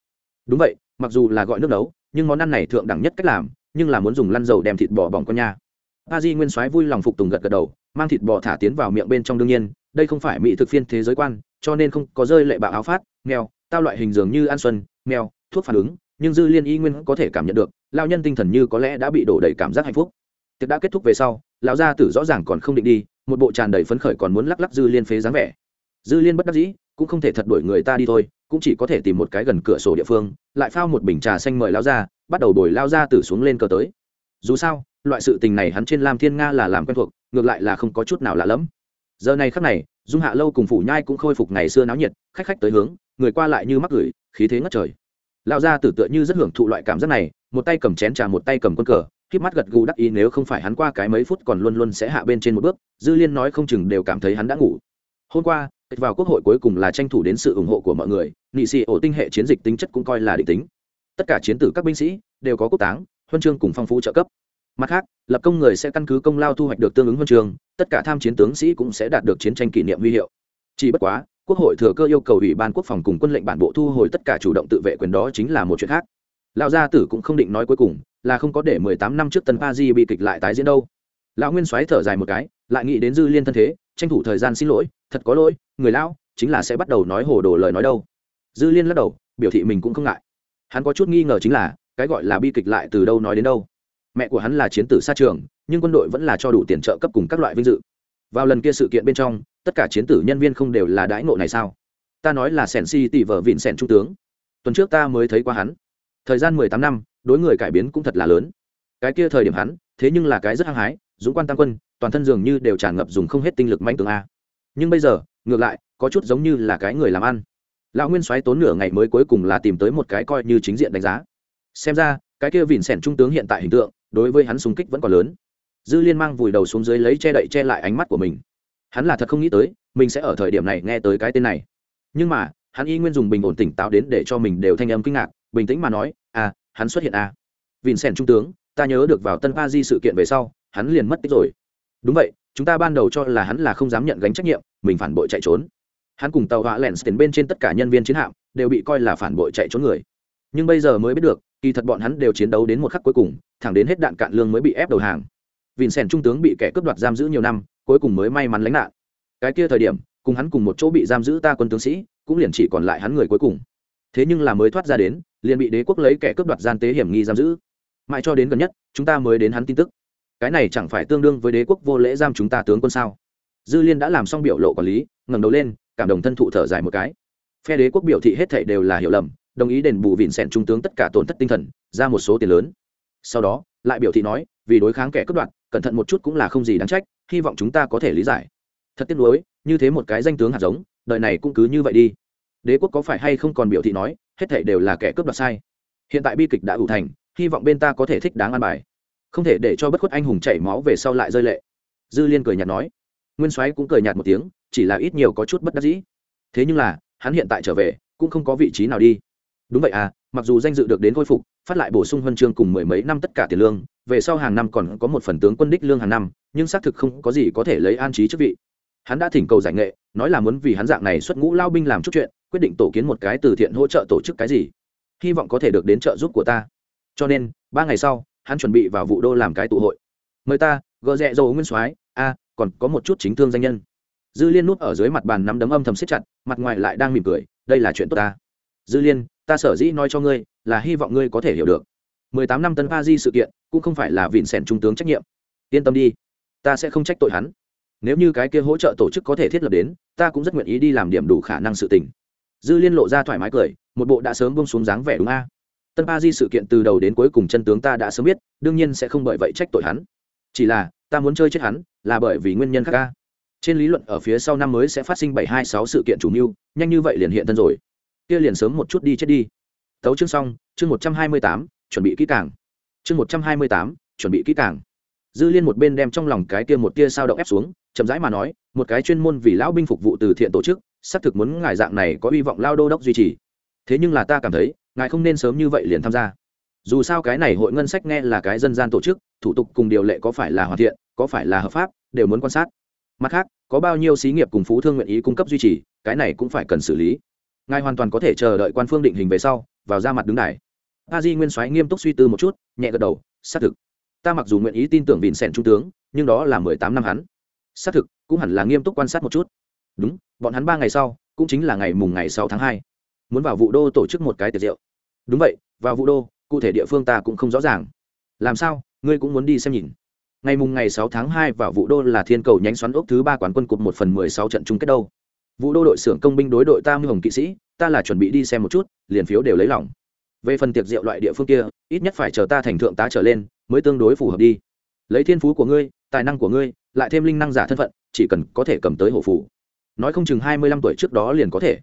Đúng vậy, mặc dù là gọi nước nấu, nhưng món ăn này thượng đẳng nhất cách làm, nhưng là muốn dùng lăn dầu đem thịt bò bỏng con nha. A di nguyên soái vui lòng phục tùng gật gật đầu, mang thịt bò thả tiến vào miệng bên trong đương nhiên, đây không phải mỹ thực phiên thế giới quan, cho nên không có rơi lệ bạo áo phát, mèo, tao loại hình dường như ăn xuân, mèo, thuốc phản ứng, nhưng dư liên y nguyên có thể cảm nhận được lao nhân tinh thần như có lẽ đã bị đổ đầy cảm giác hạnh phúc. Tiệc đã kết thúc về sau, lão gia tử rõ ràng còn không định đi, một bộ tràn đầy phấn khởi còn muốn lắc lắc dư liên phế dáng vẻ. Dư liên bất đắc dĩ cũng không thể thật đuổi người ta đi thôi, cũng chỉ có thể tìm một cái gần cửa sổ địa phương, lại phao một bình trà xanh mời lao ra bắt đầu đổi lao ra từ xuống lên cờ tới. Dù sao, loại sự tình này hắn trên lam thiên nga là làm quen thuộc, ngược lại là không có chút nào lạ lẫm. Giờ này khắc này, dung hạ lâu cùng phủ nhai cũng khôi phục ngày xưa náo nhiệt, khách khách tới hướng, người qua lại như mắc gửi, khí thế ngất trời. Lão gia tử tựa như rất hưởng thụ loại cảm giác này, một tay cầm chén trà một tay cầm quân cờ khiếp mắt gật gù đắc ý nếu không phải hắn qua cái mấy phút còn luôn luôn sẽ hạ bên trên một bước, dư liên nói không chừng đều cảm thấy hắn đã ngủ. Hôm qua vào quốc hội cuối cùng là tranh thủ đến sự ủng hộ của mọi người nghị sĩ ổ tinh hệ chiến dịch tính chất cũng coi là định tính. Tất cả chiến tử các binh sĩ đều có quốc táng, huân chương cùng phong phú trợ cấp. Mặt khác, lập công người sẽ căn cứ công lao thu hoạch được tương ứng huân chương, tất cả tham chiến tướng sĩ cũng sẽ đạt được chiến tranh kỷ niệm huy hiệu. Chỉ bất quá, quốc hội thừa cơ yêu cầu ủy ban quốc phòng cùng quân lệnh bản bộ thu hồi tất cả chủ động tự vệ quyền đó chính là một chuyện khác. Lão gia tử cũng không định nói cuối cùng, là không có để mười tám năm trước tân pa di bị kịch lại tái diễn đâu. Lão nguyên soái thở dài một cái, lại nghĩ đến dư liên thân thế tranh thủ thời gian xin lỗi, thật có lỗi, người lão, chính là sẽ bắt đầu nói hồ đồ lời nói đâu. Dư liên lắc đầu, biểu thị mình cũng không ngại. Hắn có chút nghi ngờ chính là, cái gọi là bi kịch lại từ đâu nói đến đâu? Mẹ của hắn là chiến tử xa trường, nhưng quân đội vẫn là cho đủ tiền trợ cấp cùng các loại vinh dự. Vào lần kia sự kiện bên trong, tất cả chiến tử nhân viên không đều là đãi ngộ này sao? Ta nói là sèn si tỷ vợ vịn sèn trung tướng. Tuần trước ta mới thấy qua hắn. Thời gian mười tám năm, đối người cải biến cũng thật là lớn. Cái kia thời điểm hắn, thế nhưng là cái rất hăng hái dũng quan tam quân, toàn thân dường như đều tràn ngập dùng không hết tinh lực manh tường a. Nhưng bây giờ, ngược lại, có chút giống như là cái người làm ăn. Lão nguyên soái tốn nửa ngày mới cuối cùng là tìm tới một cái coi như chính diện đánh giá. Xem ra, cái kia vỉn sẻn trung tướng hiện tại hình tượng, đối với hắn súng kích vẫn còn lớn. Dư liên mang vùi đầu xuống dưới lấy che đậy che lại ánh mắt của mình. Hắn là thật không nghĩ tới, mình sẽ ở thời điểm này nghe tới cái tên này. Nhưng mà, hắn y nguyên dùng bình ổn tỉnh táo đến để cho mình đều thanh âm kinh ngạc, bình tĩnh mà nói à hắn xuất hiện à vịn sẻn trung tướng, ta nhớ được vào tân pa di sự kiện về sau hắn liền mất tích rồi. Đúng vậy, chúng ta ban đầu cho là hắn là không dám nhận gánh trách nhiệm, mình phản bội chạy trốn. Hắn cùng tàu hỏa lẹn tiền bên trên tất cả nhân viên chiến hạm đều bị coi là phản bội chạy trốn người. Nhưng bây giờ mới biết được, kỳ thật bọn hắn đều chiến đấu đến một khắc cuối cùng, thẳng đến hết đạn cạn lương mới bị ép đầu hàng. Vincent trung tướng bị kẻ cướp đoạt giam giữ nhiều năm, cuối cùng mới may mắn lánh nạn. Cái kia thời điểm, cùng hắn cùng một chỗ bị giam giữ ta quân tướng sĩ, cũng liền chỉ còn lại hắn người cuối cùng. Thế nhưng là mới thoát ra đến, liền bị đế quốc lấy kẻ cướp đoạt gian tế hiểm nghi giam giữ. Mãi cho đến gần nhất, chúng ta mới đến hắn tin tức cái này chẳng phải tương đương với đế quốc vô lễ giam chúng ta tướng quân sao? Dư liên đã làm xong biểu lộ quản lý, ngẩng đầu lên, cảm động thân thụ thở dài một cái. Phe đế quốc biểu thị hết thảy đều là hiểu lầm, đồng ý đền bù vịn sẹn trung tướng tất cả tổn thất tinh thần, ra một số tiền lớn. Sau đó, lại biểu thị nói, vì đối kháng kẻ cướp đoạt, cẩn thận một chút cũng là không gì đáng trách, hy vọng chúng ta có thể lý giải. Thật tiếc nuối, như thế một cái danh tướng hạt giống đợi này cũng cứ như vậy đi. Đế quốc có phải hay không còn biểu thị nói, hết thảy đều là kẻ cướp đoạt sai. Hiện tại bi kịch đã ủ thành, hy vọng bên ta có thể thích đáng an bài không thể để cho bất khuất anh hùng chảy máu về sau lại rơi lệ. Dư liên cười nhạt nói. Nguyên soái cũng cười nhạt một tiếng, chỉ là ít nhiều có chút bất đắc dĩ. Thế nhưng là, hắn hiện tại trở về, cũng không có vị trí nào đi. Đúng vậy à mặc dù danh dự được đến khôi phục, phát lại bổ sung huân chương cùng mười mấy năm tất cả tiền lương, về sau hàng năm còn có một phần tướng quân đích lương hàng năm, nhưng xác thực không có gì có thể lấy an trí chức vị. Hắn đã thỉnh cầu giải nghệ, nói là muốn vì hắn dạng này xuất ngũ lao binh làm chút chuyện, quyết định tổ kiến một cái từ thiện hỗ trợ tổ chức cái gì. Hy vọng có thể được đến trợ giúp của ta. Cho nên, ba ngày sau hắn chuẩn bị vào vụ đô làm cái tụ hội. Mời ta gợ rẽ dầu nguyên soái. A, còn có một chút chính thương danh nhân. Dư liên nút ở dưới mặt bàn nắm đấm âm thầm siết chặt, mặt ngoài lại đang mỉm cười, đây là chuyện tốt ta. Dư liên, ta sở dĩ nói cho ngươi, là hy vọng ngươi có thể hiểu được. Mười tám năm tân pa di sự kiện, cũng không phải là vịn sẻn trung tướng trách nhiệm. Yên tâm đi, ta sẽ không trách tội hắn. Nếu như cái kia hỗ trợ tổ chức có thể thiết lập đến, ta cũng rất nguyện ý đi làm điểm đủ khả năng sự tình. Dư liên lộ ra thoải mái cười, một bộ đã sớm bông xuống dáng vẻ đúng a tân ba di sự kiện từ đầu đến cuối cùng chân tướng ta đã sớm biết, đương nhiên sẽ không bởi vậy trách tội hắn. Chỉ là, ta muốn chơi chết hắn, là bởi vì nguyên nhân khác ca. Trên lý luận ở phía sau năm mới sẽ phát sinh bảy hai sáu sự kiện chủ mưu, nhanh như vậy liền hiện thân rồi. Kia liền sớm một chút đi chết đi. Tấu chương xong, chương một trăm hai mươi tám, chuẩn bị kỹ càng. Chương một trăm hai mươi tám, chuẩn bị kỹ càng. Dư liên một bên đem trong lòng cái kia một tia sao động ép xuống, chậm rãi mà nói, một cái chuyên môn vì lão binh phục vụ từ thiện tổ chức, xác thực muốn ngài dạng này có hy vọng lao đô đốc duy trì. Thế nhưng là ta cảm thấy ngài không nên sớm như vậy liền tham gia. Dù sao cái này hội ngân sách nghe là cái dân gian tổ chức, thủ tục cùng điều lệ có phải là hoàn thiện, có phải là hợp pháp, đều muốn quan sát. Mặt khác, có bao nhiêu xí nghiệp cùng phú thương nguyện ý cung cấp duy trì, cái này cũng phải cần xử lý. Ngài hoàn toàn có thể chờ đợi quan phương định hình về sau, vào ra mặt đứng đài. A di nguyên soái nghiêm túc suy tư một chút, nhẹ gật đầu, xác thực. Ta mặc dù nguyện ý tin tưởng vịn sẻn trung tướng, nhưng đó là mười tám năm hắn. Xác thực, cũng hẳn là nghiêm túc quan sát một chút. Đúng, bọn hắn ba ngày sau, cũng chính là ngày mùng ngày sáu tháng hai. Muốn vào vụ đô tổ chức một cái tiệc rượu đúng vậy, vào vụ đô, cụ thể địa phương ta cũng không rõ ràng. Làm sao? Ngươi cũng muốn đi xem nhìn. Ngày mùng ngày sáu tháng hai vào vụ đô là thiên cầu nhánh xoắn ốc thứ ba quán quân cục một phần mười sáu trận chung kết đâu. Vụ đô đội xưởng công binh đối đội ta mưu hồng kỵ sĩ, ta là chuẩn bị đi xem một chút, liền phiếu đều lấy lòng. Về phần tiệc rượu loại địa phương kia, ít nhất phải chờ ta thành thượng tá trở lên, mới tương đối phù hợp đi. Lấy thiên phú của ngươi, tài năng của ngươi, lại thêm linh năng giả thân phận, chỉ cần có thể cầm tới hổ phủ nói không chừng hai mươi lăm tuổi trước đó liền có thể.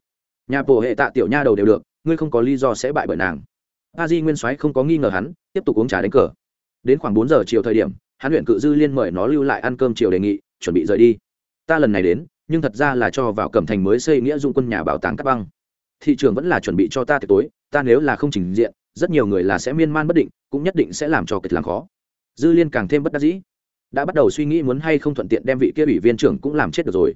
Nhà bộ hệ tạ tiểu nha đầu đều được ngươi không có lý do sẽ bại bởi nàng. A di nguyên soái không có nghi ngờ hắn, tiếp tục uống trà đánh cờ. Đến khoảng bốn giờ chiều thời điểm, hắn luyện cự dư liên mời nó lưu lại ăn cơm chiều đề nghị, chuẩn bị rời đi. Ta lần này đến, nhưng thật ra là cho vào cẩm thành mới xây nghĩa dụng quân nhà bảo tàng cắt băng. Thị trường vẫn là chuẩn bị cho ta tiệc tối, ta nếu là không trình diện, rất nhiều người là sẽ miên man bất định, cũng nhất định sẽ làm cho kịch làm khó. Dư liên càng thêm bất đắc dĩ. Đã bắt đầu suy nghĩ muốn hay không thuận tiện đem vị kia ủy viên trưởng cũng làm chết được rồi.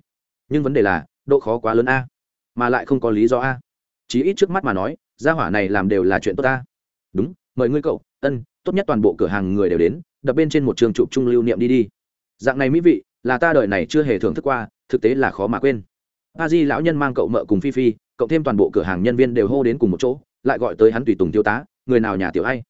Nhưng vấn đề là, độ khó quá lớn a, mà lại không có lý do a chí ít trước mắt mà nói, gia hỏa này làm đều là chuyện tốt ta. Đúng, mời ngươi cậu, ân, tốt nhất toàn bộ cửa hàng người đều đến, đập bên trên một trường chụp trung lưu niệm đi đi. Dạng này mỹ vị, là ta đợi này chưa hề thưởng thức qua, thực tế là khó mà quên. A di lão nhân mang cậu mợ cùng phi phi, cậu thêm toàn bộ cửa hàng nhân viên đều hô đến cùng một chỗ, lại gọi tới hắn tùy tùng tiêu tá, người nào nhà tiểu hay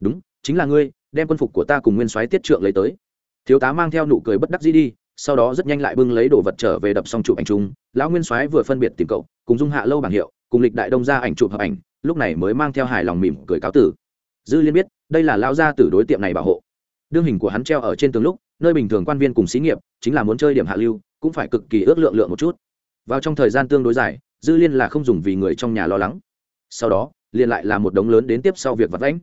đúng, chính là ngươi, đem quân phục của ta cùng nguyên soái tiết trượng lấy tới. Thiếu tá mang theo nụ cười bất đắc dĩ đi, sau đó rất nhanh lại bưng lấy đồ vật trở về đập xong chụp ảnh chung, lão nguyên soái vừa phân biệt tìm cậu, cùng dung hạ lâu bảng hiệu cùng lịch đại đông ra ảnh chụp hợp ảnh lúc này mới mang theo hài lòng mỉm cười cáo tử. Dư liên biết đây là lao gia tử đối tiệm này bảo hộ. Đương hình của hắn treo ở trên tường lúc nơi bình thường quan viên cùng xí nghiệp chính là muốn chơi điểm hạ lưu cũng phải cực kỳ ước lượng lượng một chút. Vào trong thời gian tương đối dài dư liên là không dùng vì người trong nhà lo lắng. Sau đó liên lại là một đống lớn đến tiếp sau việc vật lãnh,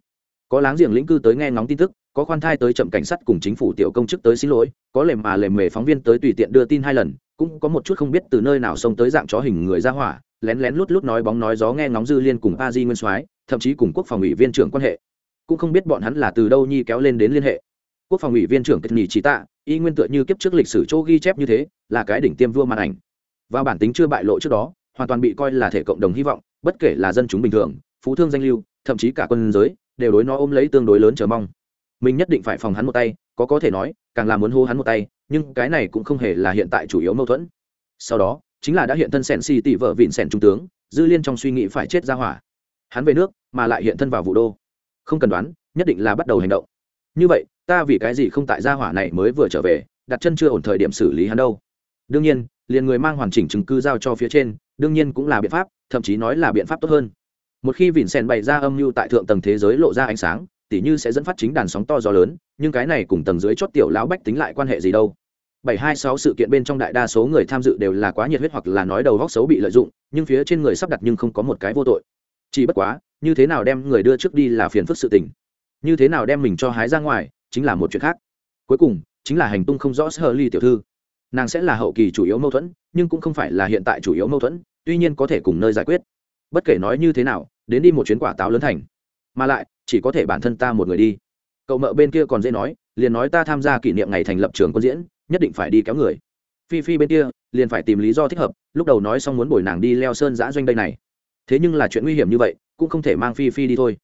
có láng giềng lĩnh cư tới nghe ngóng tin tức có khoan thai tới chậm cảnh sát cùng chính phủ tiểu công chức tới xin lỗi có lềm mà lềm mề phóng viên tới tùy tiện đưa tin hai lần cũng có một chút không biết từ nơi nào xông tới dạng chó hình người ra hỏa lén lén lút lút nói bóng nói gió nghe ngóng dư liên cùng a di nguyên soái, thậm chí cùng quốc phòng ủy viên trưởng quan hệ. Cũng không biết bọn hắn là từ đâu nhi kéo lên đến liên hệ. Quốc phòng ủy viên trưởng kết nhì trí tạ, y nguyên tựa như kiếp trước lịch sử chỗ ghi chép như thế, là cái đỉnh tiêm vua màn ảnh. Và bản tính chưa bại lộ trước đó, hoàn toàn bị coi là thể cộng đồng hy vọng, bất kể là dân chúng bình thường, phú thương danh lưu, thậm chí cả quân giới, đều đối nó ôm lấy tương đối lớn chờ mong. Mình nhất định phải phòng hắn một tay, có có thể nói, càng là muốn hô hắn một tay, nhưng cái này cũng không hề là hiện tại chủ yếu mâu thuẫn. Sau đó chính là đã hiện thân sẹn xì tỷ vợ vịn sẹn trung tướng, dư liên trong suy nghĩ phải chết ra hỏa. Hắn về nước, mà lại hiện thân vào vụ đô. Không cần đoán, nhất định là bắt đầu hành động. Như vậy, ta vì cái gì không tại gia hỏa này mới vừa trở về, đặt chân chưa ổn thời điểm xử lý hắn đâu. Đương nhiên, liền người mang hoàn chỉnh chứng cứ giao cho phía trên, đương nhiên cũng là biện pháp, thậm chí nói là biện pháp tốt hơn. Một khi vịn sen bày ra âm mưu tại thượng tầng thế giới lộ ra ánh sáng, tỉ như sẽ dẫn phát chính đàn sóng to gió lớn, nhưng cái này cùng tầng dưới chót tiểu lão bách tính lại quan hệ gì đâu? 726 sự kiện bên trong đại đa số người tham dự đều là quá nhiệt huyết hoặc là nói đầu góc xấu bị lợi dụng, nhưng phía trên người sắp đặt nhưng không có một cái vô tội. Chỉ bất quá, như thế nào đem người đưa trước đi là phiền phức sự tình. Như thế nào đem mình cho hái ra ngoài, chính là một chuyện khác. Cuối cùng, chính là hành tung không rõ sơ ly tiểu thư. Nàng sẽ là hậu kỳ chủ yếu mâu thuẫn, nhưng cũng không phải là hiện tại chủ yếu mâu thuẫn, tuy nhiên có thể cùng nơi giải quyết. Bất kể nói như thế nào, đến đi một chuyến quả táo lớn thành. Mà lại, chỉ có thể bản thân ta một người đi. Cậu mợ bên kia còn dễ nói, liền nói ta tham gia kỷ niệm ngày thành lập trường quân diễn nhất định phải đi kéo người. Phi phi bên kia liền phải tìm lý do thích hợp, lúc đầu nói xong muốn bồi nàng đi leo sơn giã doanh đây này. Thế nhưng là chuyện nguy hiểm như vậy, cũng không thể mang phi phi đi thôi.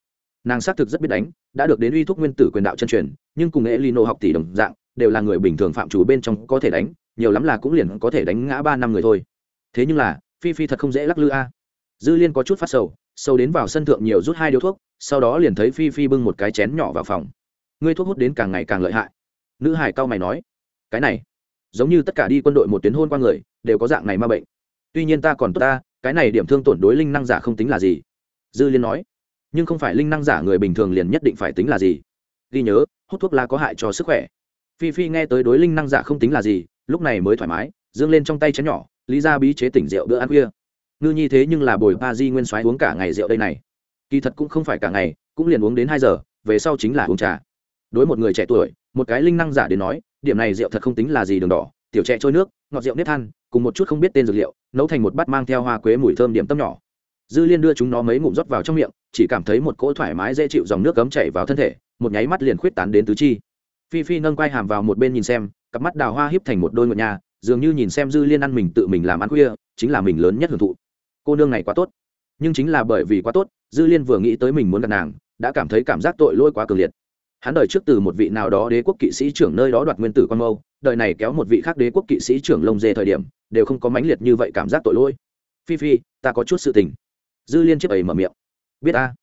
Nàng xác thực rất biết đánh, đã được đến uy thúc nguyên tử quyền đạo chân truyền, nhưng cùng e lino học tỷ đồng dạng, đều là người bình thường phạm chủ bên trong có thể đánh, nhiều lắm là cũng liền có thể đánh ngã ba năm người thôi. Thế nhưng là, phi phi thật không dễ lắc lư a. Dư liên có chút phát sầu sâu đến vào sân thượng nhiều rút hai điếu thuốc, sau đó liền thấy phi phi bưng một cái chén nhỏ vào phòng. Ngươi thuốc hút đến càng ngày càng lợi hại. Nữ hải cao mày nói cái này, giống như tất cả đi quân đội một tuyến hôn qua người, đều có dạng này ma bệnh. Tuy nhiên ta còn tốt ta, cái này điểm thương tổn đối linh năng giả không tính là gì. Dư liên nói, nhưng không phải linh năng giả người bình thường liền nhất định phải tính là gì. Ghi nhớ, hút thuốc lá có hại cho sức khỏe. Phi phi nghe tới đối linh năng giả không tính là gì, lúc này mới thoải mái, dương lên trong tay chén nhỏ, lý ra bí chế tỉnh rượu bữa ăn khuya. Ngư nhi thế nhưng là bồi ba di nguyên soái uống cả ngày rượu đây này. Kỳ thật cũng không phải cả ngày, cũng liền uống đến hai giờ, về sau chính là uống trà. Đối một người trẻ tuổi, một cái linh năng giả đến nói điểm này rượu thật không tính là gì đường đỏ, tiểu trẻ trôi nước, ngọt rượu nếp than, cùng một chút không biết tên dược liệu, nấu thành một bát mang theo hoa quế mùi thơm điểm tâm nhỏ. Dư liên đưa chúng nó mấy ngụm rót vào trong miệng, chỉ cảm thấy một cỗ thoải mái dễ chịu dòng nước cấm chảy vào thân thể, một nháy mắt liền khuyết tán đến tứ chi. Phi phi nâng quai hàm vào một bên nhìn xem, cặp mắt đào hoa híp thành một đôi ngựa nhà, dường như nhìn xem dư liên ăn mình tự mình làm ăn khuya, chính là mình lớn nhất hưởng thụ. Cô nương này quá tốt. Nhưng chính là bởi vì quá tốt, dư liên vừa nghĩ tới mình muốn gặp nàng, đã cảm thấy cảm giác tội lỗi quá cường liệt hắn đời trước từ một vị nào đó đế quốc kỵ sĩ trưởng nơi đó đoạt nguyên tử quan mâu, đời này kéo một vị khác đế quốc kỵ sĩ trưởng lông dê thời điểm, đều không có mãnh liệt như vậy cảm giác tội lỗi. Phi phi, ta có chút sự tình. Dư liên chiếc ấy mở miệng. Biết ta.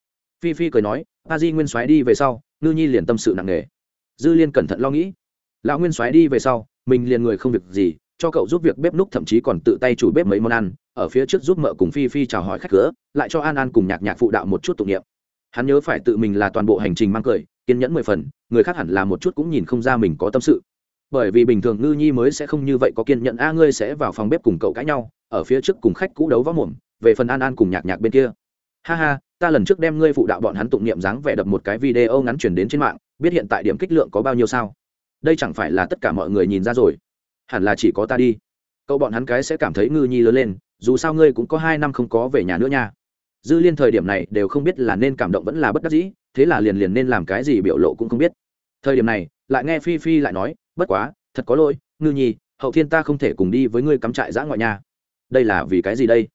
Phi phi cười nói, a di nguyên soái đi về sau, ngư nhi liền tâm sự nặng nề. Dư liên cẩn thận lo nghĩ. Lão nguyên soái đi về sau, mình liền người không việc gì, cho cậu giúp việc bếp núc thậm chí còn tự tay chủ bếp mấy món ăn, ở phía trước giúp mợ cùng phi phi chào hỏi khách cửa, lại cho an an cùng nhạc nhạc phụ đạo một chút tụng niệm. Hắn nhớ phải tự mình là toàn bộ hành trình mang cười kiên nhẫn mười phần, người khác hẳn là một chút cũng nhìn không ra mình có tâm sự. Bởi vì bình thường ngư nhi mới sẽ không như vậy có kiên nhẫn, a, ngươi sẽ vào phòng bếp cùng cậu cãi nhau, ở phía trước cùng khách cũ đấu võ mồm, về phần an an cùng nhạc nhạc bên kia. Ha ha, ta lần trước đem ngươi phụ đạo bọn hắn tụng niệm dáng vẻ đập một cái video ngắn chuyển đến trên mạng, biết hiện tại điểm kích lượng có bao nhiêu sao? Đây chẳng phải là tất cả mọi người nhìn ra rồi. Hẳn là chỉ có ta đi. Cậu bọn hắn cái sẽ cảm thấy ngư nhi lớn lên, dù sao ngươi cũng có hai năm không có về nhà nữa nha. Dư liên thời điểm này đều không biết là nên cảm động vẫn là bất đắc dĩ thế là liền liền nên làm cái gì biểu lộ cũng không biết. Thời điểm này, lại nghe phi phi lại nói, bất quá, thật có lỗi, ngư nhi, hậu thiên ta không thể cùng đi với ngươi cắm trại giã ngoại nhà đây là vì cái gì đây?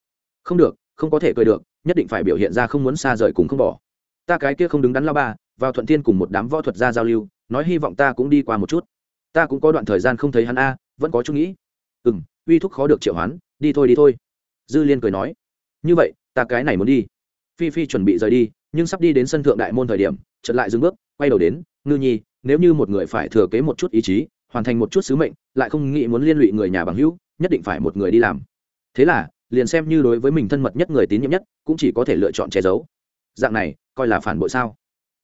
Không được, không có thể cười được, nhất định phải biểu hiện ra không muốn xa rời cùng không bỏ. Ta cái kia không đứng đắn lao ba, vào thuận thiên cùng một đám võ thuật gia giao lưu, nói hy vọng ta cũng đi qua một chút. Ta cũng có đoạn thời gian không thấy hắn a, vẫn có chút nghĩ. Ừ m uy thúc khó được triệu hoán, đi thôi đi thôi. Dư liên cười nói. Như vậy, ta cái này muốn đi. Phi phi chuẩn bị rời đi nhưng sắp đi đến sân thượng đại môn thời điểm, chợt lại dừng bước, quay đầu đến, ngư nhi, nếu như một người phải thừa kế một chút ý chí, hoàn thành một chút sứ mệnh, lại không nghĩ muốn liên lụy người nhà bằng hữu, nhất định phải một người đi làm. Thế là, liền xem như đối với mình thân mật nhất người tín nhiệm nhất, cũng chỉ có thể lựa chọn che giấu. Dạng này, coi là phản bội sao?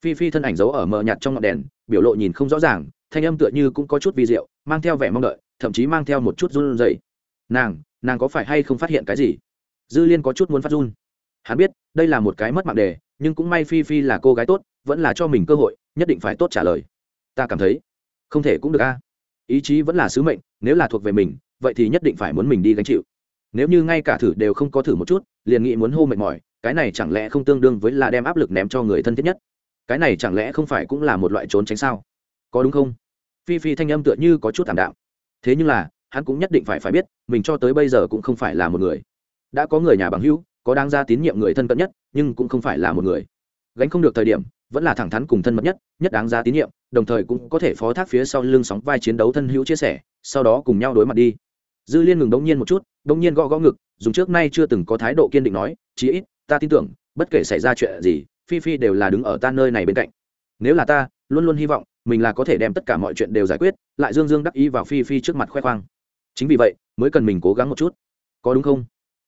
Phi phi thân ảnh giấu ở mờ nhạt trong ngọn đèn, biểu lộ nhìn không rõ ràng, thanh âm tựa như cũng có chút vi diệu, mang theo vẻ mong đợi, thậm chí mang theo một chút run rẩy. Nàng nàng có phải hay không phát hiện cái gì? Dư liên có chút muốn phát run. Hắn biết, đây là một cái mất mạng đề nhưng cũng may phi phi là cô gái tốt, vẫn là cho mình cơ hội, nhất định phải tốt trả lời. Ta cảm thấy, không thể cũng được a. Ý chí vẫn là sứ mệnh, nếu là thuộc về mình, vậy thì nhất định phải muốn mình đi gánh chịu. Nếu như ngay cả thử đều không có thử một chút, liền nghĩ muốn hô mệt mỏi, cái này chẳng lẽ không tương đương với là đem áp lực ném cho người thân thiết nhất? Cái này chẳng lẽ không phải cũng là một loại trốn tránh sao? Có đúng không? Phi phi thanh âm tựa như có chút thảm đạo thế nhưng là, hắn cũng nhất định phải phải biết, mình cho tới bây giờ cũng không phải là một người. Đã có người nhà bằng hữu có đáng ra tín nhiệm người thân cận nhất, nhưng cũng không phải là một người. Gánh không được thời điểm, vẫn là thẳng thắn cùng thân mật nhất nhất đáng ra tín nhiệm, đồng thời cũng có thể phó thác phía sau lưng sóng vai chiến đấu thân hữu chia sẻ, sau đó cùng nhau đối mặt đi. Dư liên ngừng đống nhiên một chút, đống nhiên gõ gõ ngực, dùng trước nay chưa từng có thái độ kiên định nói, chí ít, ta tin tưởng, bất kể xảy ra chuyện gì, phi phi đều là đứng ở ta nơi này bên cạnh. Nếu là ta, luôn luôn hy vọng, mình là có thể đem tất cả mọi chuyện đều giải quyết, lại dương dương đắc ý vào phi phi trước mặt khoe khoang. Chính vì vậy, mới cần mình cố gắng một chút. Có đúng không?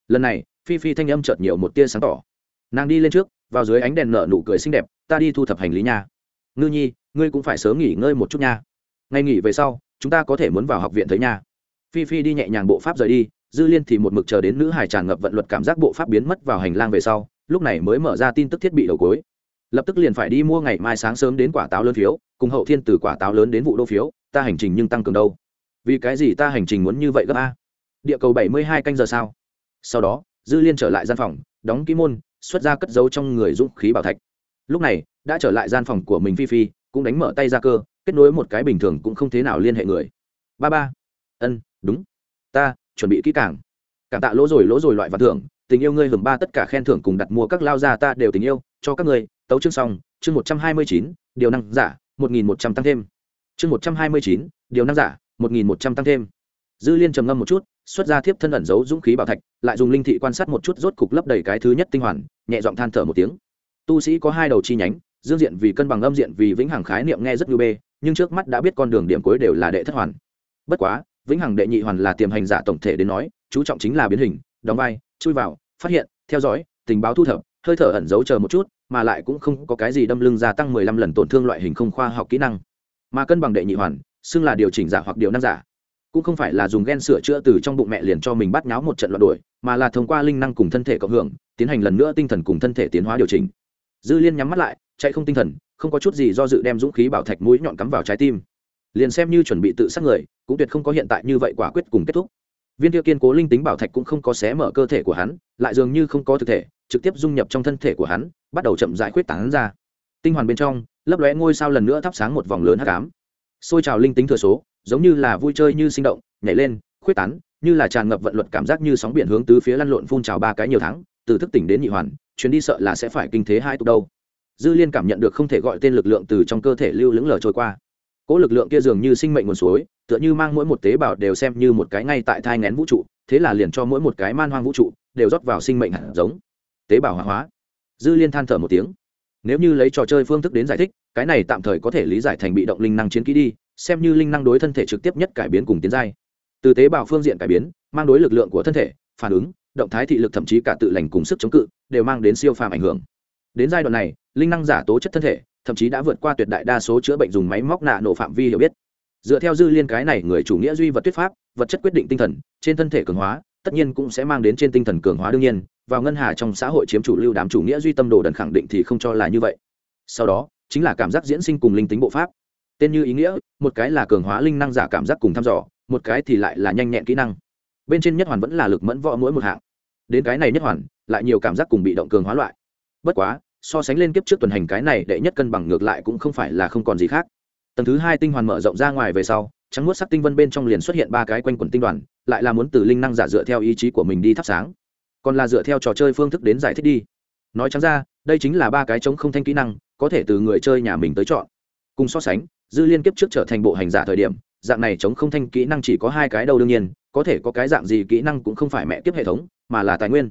Lần này phi phi thanh âm chợt nhiều một tia sáng tỏ. Nàng đi lên trước, vào dưới ánh đèn nở nụ cười xinh đẹp, ta đi thu thập hành lý nha. Ngư nhi, ngươi cũng phải sớm nghỉ ngơi một chút nha. Ngày nghỉ về sau, chúng ta có thể muốn vào học viện thấy nha. Phi phi đi nhẹ nhàng bộ pháp rời đi, dư liên thì một mực chờ đến nữ hải tràn ngập vận luật cảm giác bộ pháp biến mất vào hành lang về sau, lúc này mới mở ra tin tức thiết bị đầu cuối. Lập tức liền phải đi mua ngày mai sáng sớm đến quả táo lớn phiếu, cùng hậu thiên từ quả táo lớn đến vụ đô phiếu, ta hành trình nhưng tăng cường đâu. Vì cái gì ta hành trình muốn như vậy gấp a? Địa cầu bảy mươi hai canh giờ sao? Sau đó dư liên trở lại gian phòng, đóng ký môn, xuất ra cất giấu trong người dũng khí bảo thạch. Lúc này, đã trở lại gian phòng của mình phi phi, cũng đánh mở tay ra cơ, kết nối một cái bình thường cũng không thế nào liên hệ người. Ba ba. Ân, đúng. Ta, chuẩn bị kỹ càng. Cảm tạ lỗ rồi lỗ rồi loại và thưởng, tình yêu ngươi hưởng ba tất cả khen thưởng cùng đặt mua các lao gia ta đều tình yêu, cho các người tấu chương xong, chương một trăm hai mươi chín, điều năng giả, một nghìn một trăm tăng thêm. Chương một trăm hai mươi chín, điều năng giả, một nghìn một trăm tăng thêm. Dư liên trầm ngâm một chút xuất ra thiếp thân ẩn giấu dũng khí bảo thạch, lại dùng linh thị quan sát một chút rốt cục lấp đầy cái thứ nhất tinh hoàn, nhẹ giọng than thở một tiếng. Tu sĩ có hai đầu chi nhánh, dương diện vì cân bằng âm diện vì vĩnh hằng khái niệm nghe rất như bê, nhưng trước mắt đã biết con đường điểm cuối đều là đệ thất hoàn. Bất quá, vĩnh hằng đệ nhị hoàn là tiềm hành giả tổng thể đến nói, chú trọng chính là biến hình, đóng vai, chui vào, phát hiện, theo dõi, tình báo thu thập, hơi thở ẩn giấu chờ một chút, mà lại cũng không có cái gì đâm lưng gia tăng mười lăm lần tổn thương loại hình không khoa học kỹ năng. Mà cân bằng đệ nhị hoàn, xưng là điều chỉnh giả hoặc điều năng giả cũng không phải là dùng gen sửa chữa từ trong bụng mẹ liền cho mình bắt nháo một trận loạn đuổi, mà là thông qua linh năng cùng thân thể cộng hưởng, tiến hành lần nữa tinh thần cùng thân thể tiến hóa điều chỉnh. Dư liên nhắm mắt lại, chạy không tinh thần, không có chút gì do dự đem dũng khí bảo thạch mũi nhọn cắm vào trái tim. Liền xem như chuẩn bị tự sát người, cũng tuyệt không có hiện tại như vậy quả quyết cùng kết thúc. Viên tiêu kiên cố linh tính bảo thạch cũng không có xé mở cơ thể của hắn, lại dường như không có thực thể, trực tiếp dung nhập trong thân thể của hắn, bắt đầu chậm rãi khuyết tảng ra. Tinh hoàn bên trong, lấp lóe ngôi sao lần nữa thắp sáng một vòng lớn hắc ám xôi trào linh tính thừa số, giống như là vui chơi như sinh động, nhảy lên, khuyết tán, như là tràn ngập vận luật cảm giác như sóng biển hướng tứ phía lăn lộn phun trào ba cái nhiều tháng, từ thức tỉnh đến nhị hoàn, chuyến đi sợ là sẽ phải kinh thế hai tục đâu. Dư liên cảm nhận được không thể gọi tên lực lượng từ trong cơ thể lưu lững lờ trôi qua. Cỗ lực lượng kia dường như sinh mệnh nguồn suối, tựa như mang mỗi một tế bào đều xem như một cái ngay tại thai ngén vũ trụ, thế là liền cho mỗi một cái man hoang vũ trụ đều rót vào sinh mệnh hạt giống. Tế bào hóa hóa. Dư liên than thở một tiếng nếu như lấy trò chơi phương thức đến giải thích, cái này tạm thời có thể lý giải thành bị động linh năng chiến kỹ đi, xem như linh năng đối thân thể trực tiếp nhất cải biến cùng tiến giai. Từ tế bào phương diện cải biến, mang đối lực lượng của thân thể, phản ứng, động thái thị lực thậm chí cả tự lành cùng sức chống cự, đều mang đến siêu phàm ảnh hưởng. Đến giai đoạn này, linh năng giả tố chất thân thể, thậm chí đã vượt qua tuyệt đại đa số chữa bệnh dùng máy móc nạ nổ phạm vi hiểu biết. Dựa theo dư liên cái này người chủ nghĩa duy vật thuyết pháp, vật chất quyết định tinh thần, trên thân thể cường hóa, tất nhiên cũng sẽ mang đến trên tinh thần cường hóa đương nhiên vào ngân hà trong xã hội chiếm chủ lưu đám chủ nghĩa duy tâm đồ đần khẳng định thì không cho là như vậy. Sau đó, chính là cảm giác diễn sinh cùng linh tính bộ pháp. Tên như ý nghĩa, một cái là cường hóa linh năng giả cảm giác cùng thăm dò, một cái thì lại là nhanh nhẹn kỹ năng. Bên trên nhất hoàn vẫn là lực mẫn võ mỗi một hạng. Đến cái này nhất hoàn, lại nhiều cảm giác cùng bị động cường hóa loại. Bất quá, so sánh lên kiếp trước tuần hành cái này đệ nhất cân bằng ngược lại cũng không phải là không còn gì khác. Tầng thứ hai tinh hoàn mở rộng ra ngoài về sau, trắng nuốt sắc tinh vân bên trong liền xuất hiện ba cái quanh quần tinh đoàn, lại là muốn từ linh năng giả dựa theo ý chí của mình đi thắp sáng còn là dựa theo trò chơi phương thức đến giải thích đi. Nói trắng ra, đây chính là ba cái chống không thanh kỹ năng, có thể từ người chơi nhà mình tới chọn. Cùng so sánh, dư liên kiếp trước trở thành bộ hành giả thời điểm, dạng này chống không thanh kỹ năng chỉ có hai cái đâu đương nhiên, có thể có cái dạng gì kỹ năng cũng không phải mẹ kiếp hệ thống, mà là tài nguyên.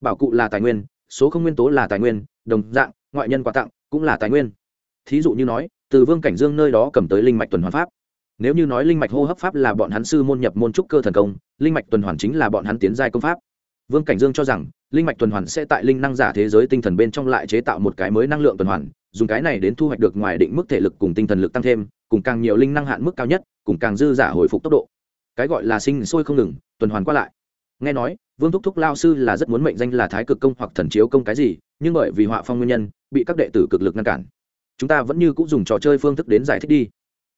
Bảo cụ là tài nguyên, số không nguyên tố là tài nguyên, đồng dạng, ngoại nhân quà tặng cũng là tài nguyên. Thí dụ như nói, từ vương cảnh dương nơi đó cầm tới linh mạch tuần hoàn pháp. Nếu như nói linh mạch hô hấp pháp là bọn hắn sư môn nhập môn trúc cơ thần công, linh mạch tuần hoàn chính là bọn hắn tiến giai công pháp vương cảnh dương cho rằng, linh mạch tuần hoàn sẽ tại linh năng giả thế giới tinh thần bên trong lại chế tạo một cái mới năng lượng tuần hoàn, dùng cái này đến thu hoạch được ngoài định mức thể lực cùng tinh thần lực tăng thêm, cùng càng nhiều linh năng hạn mức cao nhất, cùng càng dư giả hồi phục tốc độ. Cái gọi là sinh sôi không ngừng, tuần hoàn qua lại. Nghe nói, vương thúc thúc lao sư là rất muốn mệnh danh là thái cực công hoặc thần chiếu công cái gì, nhưng bởi vì họa phong nguyên nhân, bị các đệ tử cực lực ngăn cản. Chúng ta vẫn như cũng dùng trò chơi phương thức đến giải thích đi.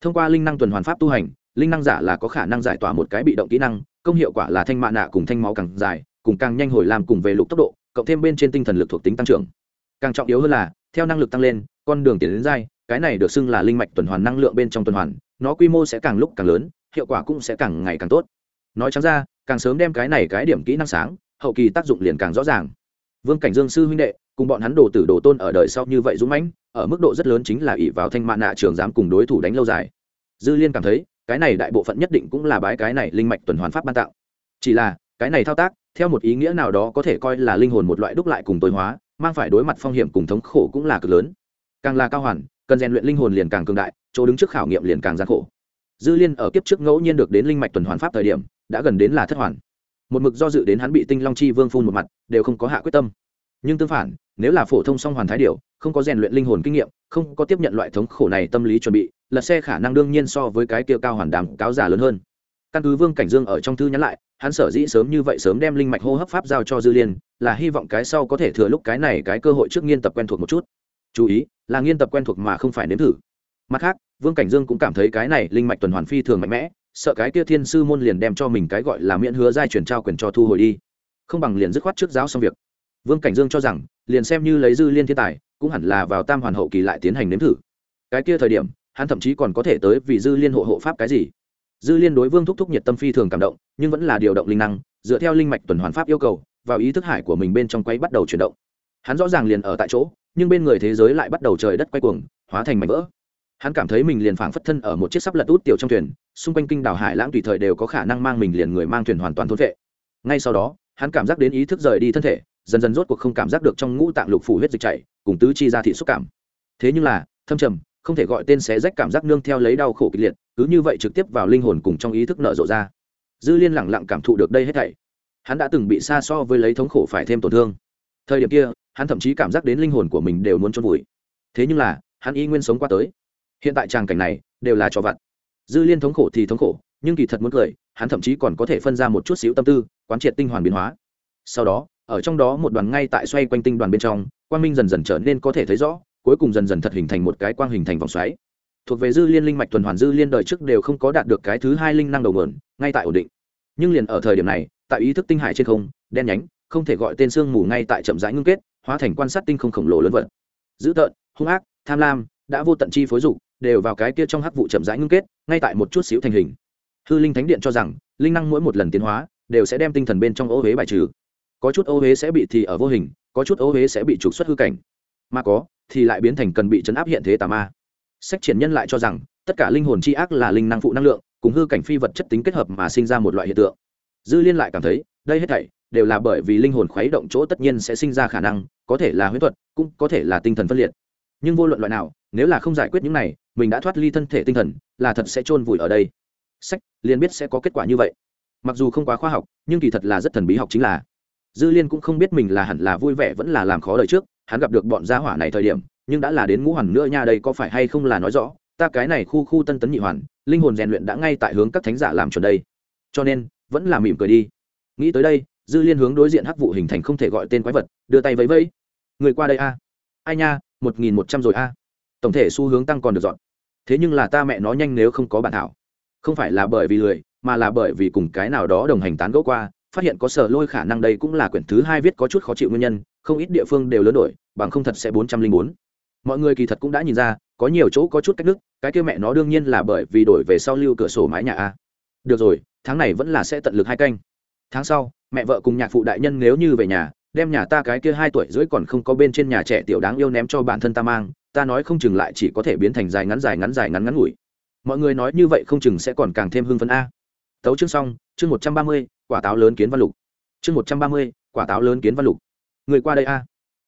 Thông qua linh năng tuần hoàn pháp tu hành, linh năng giả là có khả năng giải tỏa một cái bị động kỹ năng, công hiệu quả là thanh mạ nạ cùng thanh máu càng dài cùng càng nhanh hồi làm cùng về lục tốc độ, cộng thêm bên trên tinh thần lực thuộc tính tăng trưởng. Càng trọng yếu hơn là, theo năng lực tăng lên, con đường tiến đến dai cái này được xưng là linh mạch tuần hoàn năng lượng bên trong tuần hoàn, nó quy mô sẽ càng lúc càng lớn, hiệu quả cũng sẽ càng ngày càng tốt. Nói chẳng ra, càng sớm đem cái này cái điểm kỹ năng sáng, hậu kỳ tác dụng liền càng rõ ràng. Vương cảnh dương sư huynh đệ, cùng bọn hắn đồ tử đồ tôn ở đời sau như vậy dũng mãnh, ở mức độ rất lớn chính là ỷ vào thanh mạ nạ trường dám cùng đối thủ đánh lâu dài. Dư liên cảm thấy, cái này đại bộ phận nhất định cũng là bái cái này linh mạch tuần hoàn pháp ban tạo. Chỉ là, cái này thao tác theo một ý nghĩa nào đó có thể coi là linh hồn một loại đúc lại cùng tối hóa, mang phải đối mặt phong hiểm cùng thống khổ cũng là cực lớn. Càng là cao hoàn, cần rèn luyện linh hồn liền càng cường đại, chỗ đứng trước khảo nghiệm liền càng gian khổ. Dư liên ở kiếp trước ngẫu nhiên được đến linh mạch tuần hoàn pháp thời điểm, đã gần đến là thất hoàn. Một mực do dự đến hắn bị tinh long chi vương phun một mặt, đều không có hạ quyết tâm. Nhưng tương phản, nếu là phổ thông song hoàn thái điệu không có rèn luyện linh hồn kinh nghiệm, không có tiếp nhận loại thống khổ này tâm lý chuẩn bị, lật xe khả năng đương nhiên so với cái kia cao hoàn đàm cáo giả lớn hơn căn cứ vương cảnh dương ở trong thư nhắn lại, hắn sở dĩ sớm như vậy sớm đem linh mạch hô hấp pháp giao cho dư liên, là hy vọng cái sau có thể thừa lúc cái này cái cơ hội trước nghiên tập quen thuộc một chút. Chú ý, là nghiên tập quen thuộc mà không phải nếm thử. Mặt khác, vương cảnh dương cũng cảm thấy cái này linh mạch tuần hoàn phi thường mạnh mẽ, sợ cái kia thiên sư môn liền đem cho mình cái gọi là miễn hứa giai chuyển trao quyền cho thu hồi đi. Không bằng liền dứt khoát trước giáo xong việc. Vương cảnh dương cho rằng, liền xem như lấy dư liên thiên tài, cũng hẳn là vào tam hoàn hậu kỳ lại tiến hành nếm thử. Cái kia thời điểm, hắn thậm chí còn có thể tới vì dư liên hộ hộ pháp cái gì dư liên đối vương thúc thúc nhiệt tâm phi thường cảm động, nhưng vẫn là điều động linh năng, dựa theo linh mạch tuần hoàn pháp yêu cầu, vào ý thức hải của mình bên trong quay bắt đầu chuyển động. Hắn rõ ràng liền ở tại chỗ, nhưng bên người thế giới lại bắt đầu trời đất quay cuồng, hóa thành mảnh vỡ. Hắn cảm thấy mình liền phảng phất thân ở một chiếc sắp lật út tiểu trong thuyền, xung quanh kinh đảo hải lãng tùy thời đều có khả năng mang mình liền người mang thuyền hoàn toàn thôn vệ. Ngay sau đó, hắn cảm giác đến ý thức rời đi thân thể, dần dần rốt cuộc không cảm giác được trong ngũ tạng lục phủ huyết dịch chảy, cùng tứ chi ra thị xúc cảm. Thế nhưng là, thâm trầm không thể gọi tên xé rách cảm giác nương theo lấy đau khổ kịch liệt, cứ như vậy trực tiếp vào linh hồn cùng trong ý thức nở rộ ra. Dư liên lẳng lặng cảm thụ được đây hết thảy. Hắn đã từng bị xa so với lấy thống khổ phải thêm tổn thương. Thời điểm kia, hắn thậm chí cảm giác đến linh hồn của mình đều muốn trôn vùi. Thế nhưng là, hắn y nguyên sống qua tới. Hiện tại tràng cảnh này, đều là cho vặt. Dư liên thống khổ thì thống khổ, nhưng kỳ thật muốn cười, hắn thậm chí còn có thể phân ra một chút xíu tâm tư, quán triệt tinh hoàn biến hóa. Sau đó, ở trong đó một đoàn ngay tại xoay quanh tinh đoàn bên trong, quang minh dần dần trở nên có thể thấy rõ cuối cùng dần dần thật hình thành một cái quang hình thành vòng xoáy. Thuộc về dư liên linh mạch tuần hoàn dư liên đời trước đều không có đạt được cái thứ hai linh năng đầu mượn ngay tại ổn định. Nhưng liền ở thời điểm này, tại ý thức tinh hải trên không, đen nhánh, không thể gọi tên sương mù ngay tại chậm rãi ngưng kết, hóa thành quan sát tinh không khổng lồ lớn vật. Dữ tợn, hung ác, tham lam, đã vô tận chi phối dục, đều vào cái kia trong hắc vụ chậm rãi ngưng kết, ngay tại một chút xíu thành hình. Hư linh thánh điện cho rằng, linh năng mỗi một lần tiến hóa, đều sẽ đem tinh thần bên trong ô huế bài trừ. Có chút ô huế sẽ bị thì ở vô hình, có chút ô huế sẽ bị trục xuất hư cảnh. Mà có thì lại biến thành cần bị chấn áp hiện thế tà ma. Sách triển nhân lại cho rằng, tất cả linh hồn c h i ác là linh năng phụ năng lượng, cùng hư cảnh phi vật chất tính kết hợp mà sinh ra một loại hiện tượng. Dư liên lại cảm thấy, đây hết thảy đều là bởi vì linh hồn khuấy động chỗ tất nhiên sẽ sinh ra khả năng, có thể là huyễn thuật, cũng có thể là tinh thần phân liệt. Nhưng vô luận loại nào, nếu là không giải quyết những này, mình đã thoát ly thân thể tinh thần, là thật sẽ chôn vùi ở đây. Sách liền biết sẽ có kết quả như vậy. Mặc dù không quá khoa học, nhưng kỳ thật là rất thần bí học chính là. Dư liên cũng không biết mình là hẳn là vui vẻ vẫn là làm khó đời trước hắn gặp được bọn gia hỏa này thời điểm, nhưng đã là đến ngũ hoàn nữa nha, đây có phải hay không là nói rõ? Ta cái này khu khu tân tấn nhị hoàn, linh hồn rèn luyện đã ngay tại hướng các thánh giả làm chuẩn đây. Cho nên, vẫn là mỉm cười đi. Nghĩ tới đây, dư liên hướng đối diện hắc vụ hình thành không thể gọi tên quái vật, đưa tay vẫy vẫy. Người qua đây a. Ai nha, một nghìn một trăm rồi a. Tổng thể xu hướng tăng còn được dọn. Thế nhưng là ta mẹ nó nhanh nếu không có bản thảo. Không phải là bởi vì lười, mà là bởi vì cùng cái nào đó đồng hành tán gẫu qua phát hiện có sở lôi khả năng đây cũng là quyển thứ hai viết có chút khó chịu nguyên nhân, không ít địa phương đều lớn đổi, bằng không thật sẽ bốn trăm linh bốn. Mọi người kỳ thật cũng đã nhìn ra, có nhiều chỗ có chút cách nước cái kia mẹ nó đương nhiên là bởi vì đổi về sau lưu cửa sổ mái nhà a. Được rồi, tháng này vẫn là sẽ tận lực hai canh. Tháng sau, mẹ vợ cùng nhạc phụ đại nhân nếu như về nhà, đem nhà ta cái kia hai tuổi rưỡi còn không có bên trên nhà trẻ tiểu đáng yêu ném cho bản thân ta mang, ta nói không chừng lại chỉ có thể biến thành dài ngắn dài ngắn dài ngắn ngắn ngủi. Mọi người nói như vậy không chừng sẽ còn càng thêm hưng phấn a tấu chương xong, chương một trăm ba mươi, quả táo lớn kiến văn lục. Chương một trăm ba mươi, quả táo lớn kiến văn lục. Người qua đây a.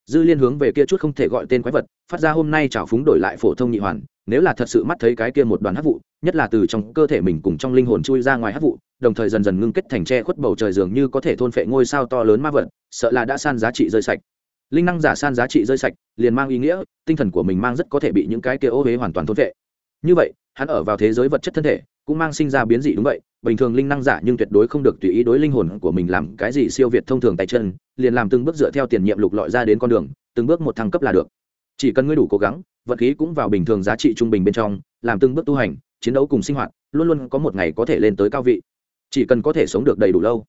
Dư liên hướng về kia chút không thể gọi tên quái vật, phát ra hôm nay trào phúng đổi lại phổ thông nhị hoàn, nếu là thật sự mắt thấy cái kia một đoàn hát vụ, nhất là từ trong cơ thể mình cùng trong linh hồn chui ra ngoài hát vụ, đồng thời dần dần ngưng kết thành tre khuất bầu trời dường như có thể thôn phệ ngôi sao to lớn ma vật, sợ là đã san giá trị rơi sạch. Linh năng giả san giá trị rơi sạch, liền mang ý nghĩa, tinh thần của mình mang rất có thể bị những cái kia ô huế hoàn toàn thôn phệ. Như vậy, hắn ở vào thế giới vật chất thân thể cũng mang sinh ra biến dị đúng vậy, bình thường linh năng giả nhưng tuyệt đối không được tùy ý đối linh hồn của mình làm cái gì siêu việt thông thường tay chân, liền làm từng bước dựa theo tiền nhiệm lục lọi ra đến con đường, từng bước một thăng cấp là được. Chỉ cần ngươi đủ cố gắng, vật khí cũng vào bình thường giá trị trung bình bên trong, làm từng bước tu hành, chiến đấu cùng sinh hoạt, luôn luôn có một ngày có thể lên tới cao vị. Chỉ cần có thể sống được đầy đủ lâu.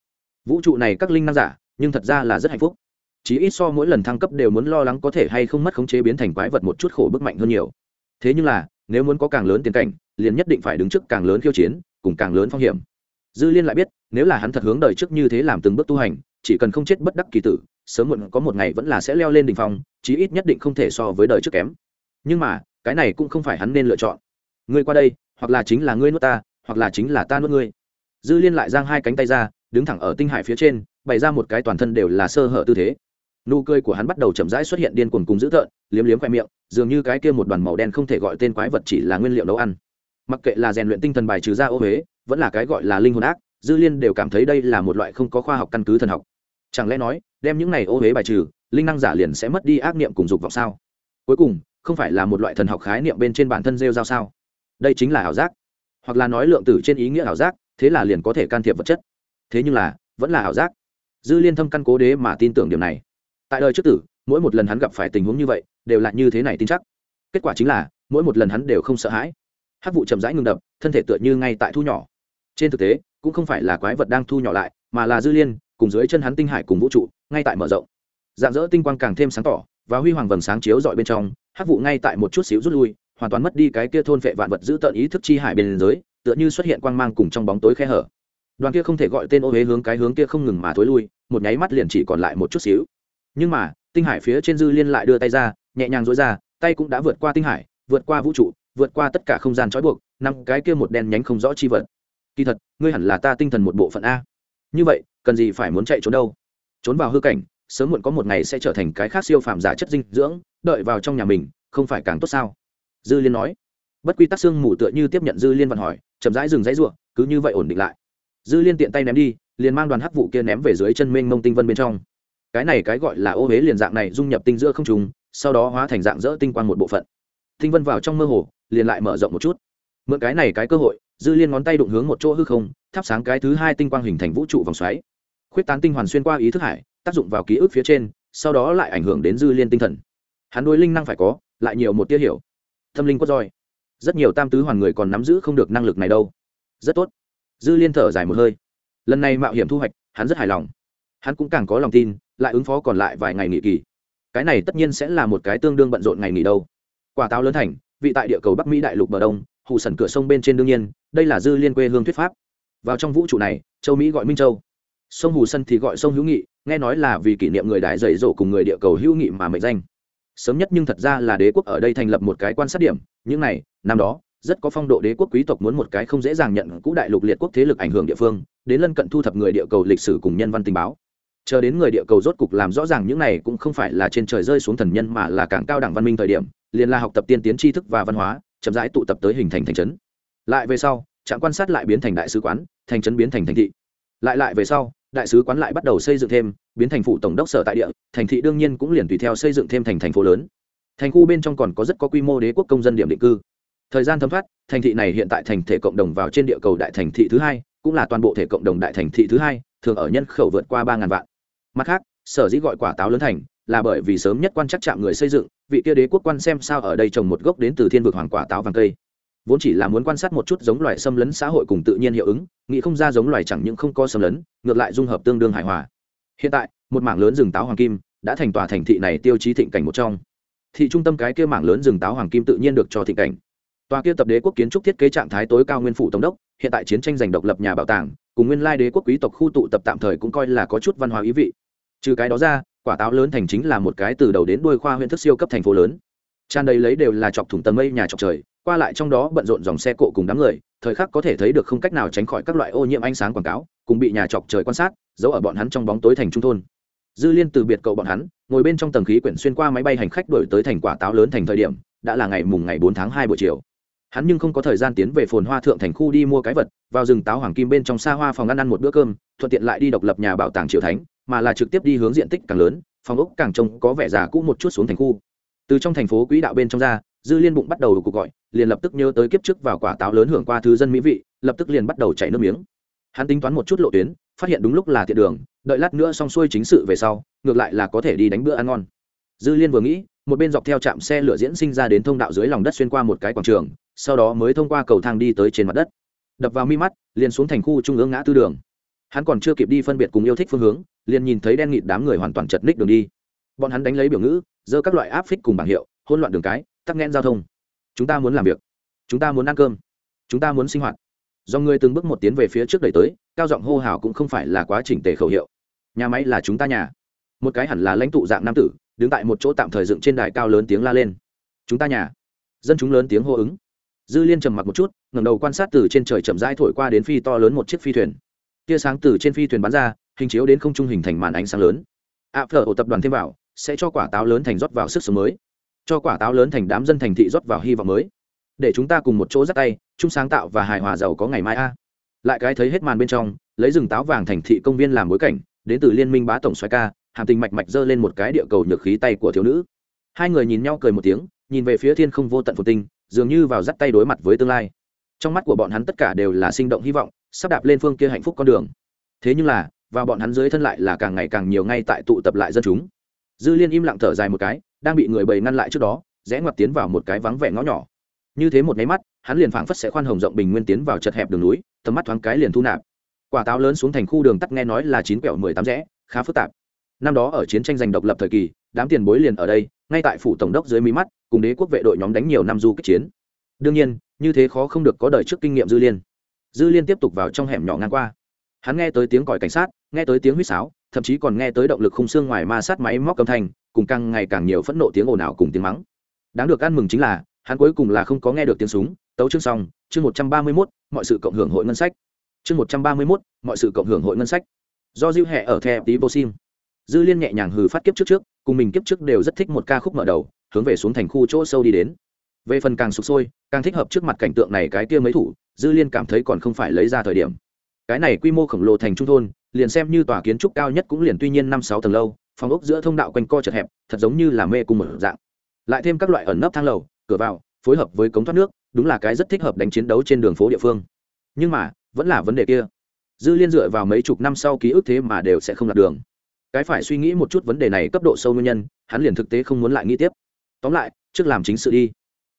Vũ trụ này các linh năng giả, nhưng thật ra là rất hạnh phúc. Chỉ ít so mỗi lần thăng cấp đều muốn lo lắng có thể hay không mất khống chế biến thành quái vật một chút khổ bức mạnh hơn nhiều. Thế nhưng là, nếu muốn có càng lớn tiền cảnh liền nhất định phải đứng trước càng lớn khiêu chiến, cùng càng lớn phong hiểm. Dư liên lại biết, nếu là hắn thật hướng đời trước như thế làm từng bước tu hành, chỉ cần không chết bất đắc kỳ tử, sớm muộn có một ngày vẫn là sẽ leo lên đỉnh phong, chí ít nhất định không thể so với đời trước kém. Nhưng mà, cái này cũng không phải hắn nên lựa chọn. Ngươi qua đây, hoặc là chính là ngươi nuốt ta, hoặc là chính là ta nuốt ngươi. Dư liên lại giang hai cánh tay ra, đứng thẳng ở tinh hải phía trên, bày ra một cái toàn thân đều là sơ hở tư thế. Nụ cười của hắn bắt đầu chậm rãi xuất hiện điên cuồng cùng dữ tợn, liếm liếm khoe miệng, dường như cái kia một đoàn màu đen không thể gọi tên quái vật chỉ là nguyên liệu nấu ăn mặc kệ là rèn luyện tinh thần bài trừ ra ô huế, vẫn là cái gọi là linh hồn ác, dư liên đều cảm thấy đây là một loại không có khoa học căn cứ thần học. Chẳng lẽ nói, đem những này ô huế bài trừ, linh năng giả liền sẽ mất đi ác niệm cùng dục vọng sao? Cuối cùng, không phải là một loại thần học khái niệm bên trên bản thân rêu giao sao? Đây chính là ảo giác. Hoặc là nói lượng tử trên ý nghĩa ảo giác, thế là liền có thể can thiệp vật chất. Thế nhưng là, vẫn là ảo giác. Dư liên thâm căn cố đế mà tin tưởng điều này. Tại đời trước tử, mỗi một lần hắn gặp phải tình huống như vậy, đều là như thế này tin chắc. Kết quả chính là, mỗi một lần hắn đều không sợ hãi hát vụ chậm rãi ngừng đập, thân thể tựa như ngay tại thu nhỏ. Trên thực tế, cũng không phải là quái vật đang thu nhỏ lại, mà là dư liên, cùng dưới chân hắn tinh hải cùng vũ trụ, ngay tại mở rộng. Dạng dỡ tinh quang càng thêm sáng tỏ, và huy hoàng vầng sáng chiếu dọi bên trong, hát vụ ngay tại một chút xíu rút lui, hoàn toàn mất đi cái kia thôn vệ vạn vật giữ tận ý thức chi hải bên giới tựa như xuất hiện quang mang cùng trong bóng tối khe hở. Đoàn kia không thể gọi tên ô huế hướng cái hướng kia không ngừng mà thối lui, một nháy mắt liền chỉ còn lại một chút xíu. Nhưng mà, tinh hải phía trên dư liên lại đưa tay ra, nhẹ nhàng dối ra, tay cũng đã vượt qua tinh hải, vượt qua vũ trụ vượt qua tất cả không gian trói buộc, năm cái kia một đen nhánh không rõ chi vật. Kỳ thật, ngươi hẳn là ta tinh thần một bộ phận a. Như vậy, cần gì phải muốn chạy trốn đâu? Trốn vào hư cảnh, sớm muộn có một ngày sẽ trở thành cái khác siêu phàm giả chất dinh dưỡng, đợi vào trong nhà mình, không phải càng tốt sao? Dư liên nói. Bất quy tắc xương mù tựa như tiếp nhận dư liên văn hỏi, chậm rãi dừng dãy ruộng cứ như vậy ổn định lại. Dư liên tiện tay ném đi, liền mang đoàn hắc vụ kia ném về dưới chân mênh mông tinh vân bên trong. Cái này cái gọi là ô huế liền dạng này dung nhập tinh giữa không trùng sau đó hóa thành dạng dỡ tinh quang một bộ phận. Tinh vân vào trong mơ hồ liền lại mở rộng một chút. Mượn cái này cái cơ hội, dư liên ngón tay đụng hướng một chỗ hư không, thắp sáng cái thứ hai tinh quang hình thành vũ trụ vòng xoáy. Khuyết tán tinh hoàn xuyên qua ý thức hải, tác dụng vào ký ức phía trên, sau đó lại ảnh hưởng đến dư liên tinh thần. Hắn đôi linh năng phải có, lại nhiều một tia hiểu. Tâm linh quất roi. Rất nhiều tam tứ hoàn người còn nắm giữ không được năng lực này đâu. Rất tốt. Dư liên thở dài một hơi. Lần này mạo hiểm thu hoạch, hắn rất hài lòng. Hắn cũng càng có lòng tin, lại ứng phó còn lại vài ngày nghỉ kỳ. Cái này tất nhiên sẽ là một cái tương đương bận rộn ngày nghỉ đâu. Quả táo lớn thành vị tại địa cầu bắc mỹ đại lục bờ đông hụ sần cửa sông bên trên đương nhiên, đây là dư liên quê hương thuyết pháp. Vào trong vũ trụ này, châu mỹ gọi minh châu. Sông hù sân thì gọi sông hữu nghị, nghe nói là vì kỷ niệm người đại dạy dỗ cùng người địa cầu hữu nghị mà mệnh danh. Sớm nhất nhưng thật ra là đế quốc ở đây thành lập một cái quan sát điểm, những này, năm đó, rất có phong độ đế quốc quý tộc muốn một cái không dễ dàng nhận cũ đại lục liệt quốc thế lực ảnh hưởng địa phương, đến lân cận thu thập người địa cầu lịch sử cùng nhân văn tình báo. Chờ đến người địa cầu rốt cục làm rõ ràng những này cũng không phải là trên trời rơi xuống thần nhân mà là càng cao đẳng văn minh thời điểm liền là học tập tiên tiến tri thức và văn hóa, chậm rãi tụ tập tới hình thành thành trấn. Lại về sau, trạm quan sát lại biến thành đại sứ quán, thành trấn biến thành thành thị. Lại lại về sau, đại sứ quán lại bắt đầu xây dựng thêm, biến thành phụ tổng đốc sở tại địa, thành thị đương nhiên cũng liền tùy theo xây dựng thêm thành thành phố lớn. Thành khu bên trong còn có rất có quy mô đế quốc công dân điểm định cư. Thời gian thấm thoát, thành thị này hiện tại thành thể cộng đồng vào trên địa cầu đại thành thị thứ hai, cũng là toàn bộ thể cộng đồng đại thành thị thứ hai, thường ở nhân khẩu vượt qua ba ngàn vạn. Mặt khác, sở dĩ gọi quả táo lớn thành, là bởi vì sớm nhất quan chắc chạm người xây dựng vị kia đế quốc quan xem sao ở đây trồng một gốc đến từ thiên vực hoàng quả táo vàng cây. Vốn chỉ là muốn quan sát một chút giống loài xâm lấn xã hội cùng tự nhiên hiệu ứng, nghĩ không ra giống loài chẳng những không có xâm lấn, ngược lại dung hợp tương đương hài hòa. Hiện tại, một mảng lớn rừng táo hoàng kim đã thành tòa thành thị này tiêu chí thịnh cảnh một trong. Thị trung tâm cái kia mảng lớn rừng táo hoàng kim tự nhiên được cho thịnh cảnh. Tòa kia tập đế quốc kiến trúc thiết kế trạng thái tối cao nguyên phủ tổng đốc, hiện tại chiến tranh giành độc lập nhà bảo tàng, cùng nguyên lai đế quốc quý tộc khu tụ tập tạm thời cũng coi là có chút văn hóa ý vị. Trừ cái đó ra quả táo lớn thành chính là một cái từ đầu đến đuôi khoa huyện thức siêu cấp thành phố lớn. Tràn đầy lấy đều là chọc thủng tầng mây nhà chọc trời, qua lại trong đó bận rộn dòng xe cộ cùng đám người, thời khắc có thể thấy được không cách nào tránh khỏi các loại ô nhiễm ánh sáng quảng cáo, cùng bị nhà chọc trời quan sát, giấu ở bọn hắn trong bóng tối thành trung thôn. Dư liên từ biệt cậu bọn hắn, ngồi bên trong tầng khí quyển xuyên qua máy bay hành khách đổi tới thành quả táo lớn thành thời điểm, đã là ngày mùng ngày bốn tháng hai buổi chiều. Hắn nhưng không có thời gian tiến về phồn hoa thượng thành khu đi mua cái vật, vào rừng táo hoàng kim bên trong xa hoa phòng ăn ăn một bữa cơm, thuận tiện lại đi độc lập nhà bảo tàng triều thánh mà là trực tiếp đi hướng diện tích càng lớn, phòng ốc càng trông có vẻ già cũ một chút xuống thành khu. Từ trong thành phố quỹ đạo bên trong ra, dư liên bụng bắt đầu cuộc gọi, liền lập tức nhớ tới kiếp trước vào quả táo lớn hưởng qua thứ dân mỹ vị, lập tức liền bắt đầu chảy nước miếng. Hắn tính toán một chút lộ tuyến, phát hiện đúng lúc là tiện đường, đợi lát nữa xong xuôi chính sự về sau, ngược lại là có thể đi đánh bữa ăn ngon. Dư liên vừa nghĩ, một bên dọc theo trạm xe lửa diễn sinh ra đến thông đạo dưới lòng đất xuyên qua một cái quảng trường, sau đó mới thông qua cầu thang đi tới trên mặt đất. Đập vào mi mắt, liền xuống thành khu trung ương ngã tư đường hắn còn chưa kịp đi phân biệt cùng yêu thích phương hướng, liền nhìn thấy đen nghịt đám người hoàn toàn chật ních đường đi. Bọn hắn đánh lấy biểu ngữ, giơ các loại áp phích cùng bảng hiệu hôn loạn đường cái, tắc nghẽn giao thông. Chúng ta muốn làm việc. Chúng ta muốn ăn cơm. Chúng ta muốn sinh hoạt. Do người từng bước một tiến về phía trước đẩy tới, cao giọng hô hào cũng không phải là quá trình tề khẩu hiệu. Nhà máy là chúng ta nhà. Một cái hẳn là lãnh tụ dạng nam tử, đứng tại một chỗ tạm thời dựng trên đài cao lớn tiếng la lên. Chúng ta nhà. Dân chúng lớn tiếng hô ứng. Dư liên trầm mặc một chút, ngẩng đầu quan sát từ trên trời chậm rãi thổi qua đến phi to lớn một chiếc phi thuyền tia sáng từ trên phi thuyền bắn ra, hình chiếu đến không trung hình thành màn ánh sáng lớn. Ạ phở ổ tập đoàn thêm vào, sẽ cho quả táo lớn thành rót vào sức sống mới. Cho quả táo lớn thành đám dân thành thị rót vào hy vọng mới. Để chúng ta cùng một chỗ dắt tay, chung sáng tạo và hài hòa giàu có ngày mai a. Lại cái thấy hết màn bên trong, lấy rừng táo vàng thành thị công viên làm bối cảnh, đến từ liên minh bá tổng xoay ca, hàm tình mạch mạch giơ lên một cái địa cầu nhược khí tay của thiếu nữ. Hai người nhìn nhau cười một tiếng, nhìn về phía thiên không vô tận phồn tinh, dường như vào dắt tay đối mặt với tương lai. Trong mắt của bọn hắn tất cả đều là sinh động hy vọng sắp đạp lên phương kia hạnh phúc con đường. Thế nhưng là và bọn hắn dưới thân lại là càng ngày càng nhiều ngay tại tụ tập lại dân chúng. Dư liên im lặng thở dài một cái, đang bị người bầy ngăn lại trước đó, rẽ ngoặt tiến vào một cái vắng vẻ ngõ nhỏ. Như thế một máy mắt, hắn liền phảng phất sẽ khoan hồng rộng bình nguyên tiến vào chật hẹp đường núi, tầm mắt thoáng cái liền thu nạp. Quả táo lớn xuống thành khu đường tắt nghe nói là chín quẹo mười tám rẽ, khá phức tạp. Năm đó ở chiến tranh giành độc lập thời kỳ, đám tiền bối liền ở đây, ngay tại phủ tổng đốc dưới mí mắt, cùng đế quốc vệ đội nhóm đánh nhiều năm du kích chiến. Đương nhiên, như thế khó không được có đời trước kinh nghiệm dư liên dư liên tiếp tục vào trong hẻm nhỏ ngang qua. Hắn nghe tới tiếng còi cảnh sát, nghe tới tiếng huýt sáo, thậm chí còn nghe tới động lực khung xương ngoài ma sát máy móc âm thanh, cùng càng ngày càng nhiều phẫn nộ tiếng ồn ào cùng tiếng mắng. Đáng được ăn mừng chính là, hắn cuối cùng là không có nghe được tiếng súng. Tấu chương xong, chương một trăm ba mươi mốt, mọi sự cộng hưởng hội ngân sách. Chương một trăm ba mươi mốt, mọi sự cộng hưởng hội ngân sách. Do dư hẹ ở the tí vô sim. Dư liên nhẹ nhàng hừ phát kiếp trước trước, cùng mình kiếp trước đều rất thích một ca khúc mở đầu, hướng về xuống thành khu chỗ sâu đi đến. Về phần càng sụp sôi, càng thích hợp trước mặt cảnh tượng này cái kia mấy thủ dư liên cảm thấy còn không phải lấy ra thời điểm. Cái này quy mô khổng lồ thành trung thôn, liền xem như tòa kiến trúc cao nhất cũng liền tuy nhiên năm sáu tầng lâu, phòng ốc giữa thông đạo quanh co chật hẹp, thật giống như là mê cung một dạng. Lại thêm các loại ẩn nấp thang lầu, cửa vào, phối hợp với cống thoát nước, đúng là cái rất thích hợp đánh chiến đấu trên đường phố địa phương. Nhưng mà, vẫn là vấn đề kia. Dư liên dựa vào mấy chục năm sau ký ức thế mà đều sẽ không lạc đường. Cái phải suy nghĩ một chút vấn đề này cấp độ sâu nguyên nhân, hắn liền thực tế không muốn lại nghĩ tiếp. Tóm lại, trước làm chính sự đi.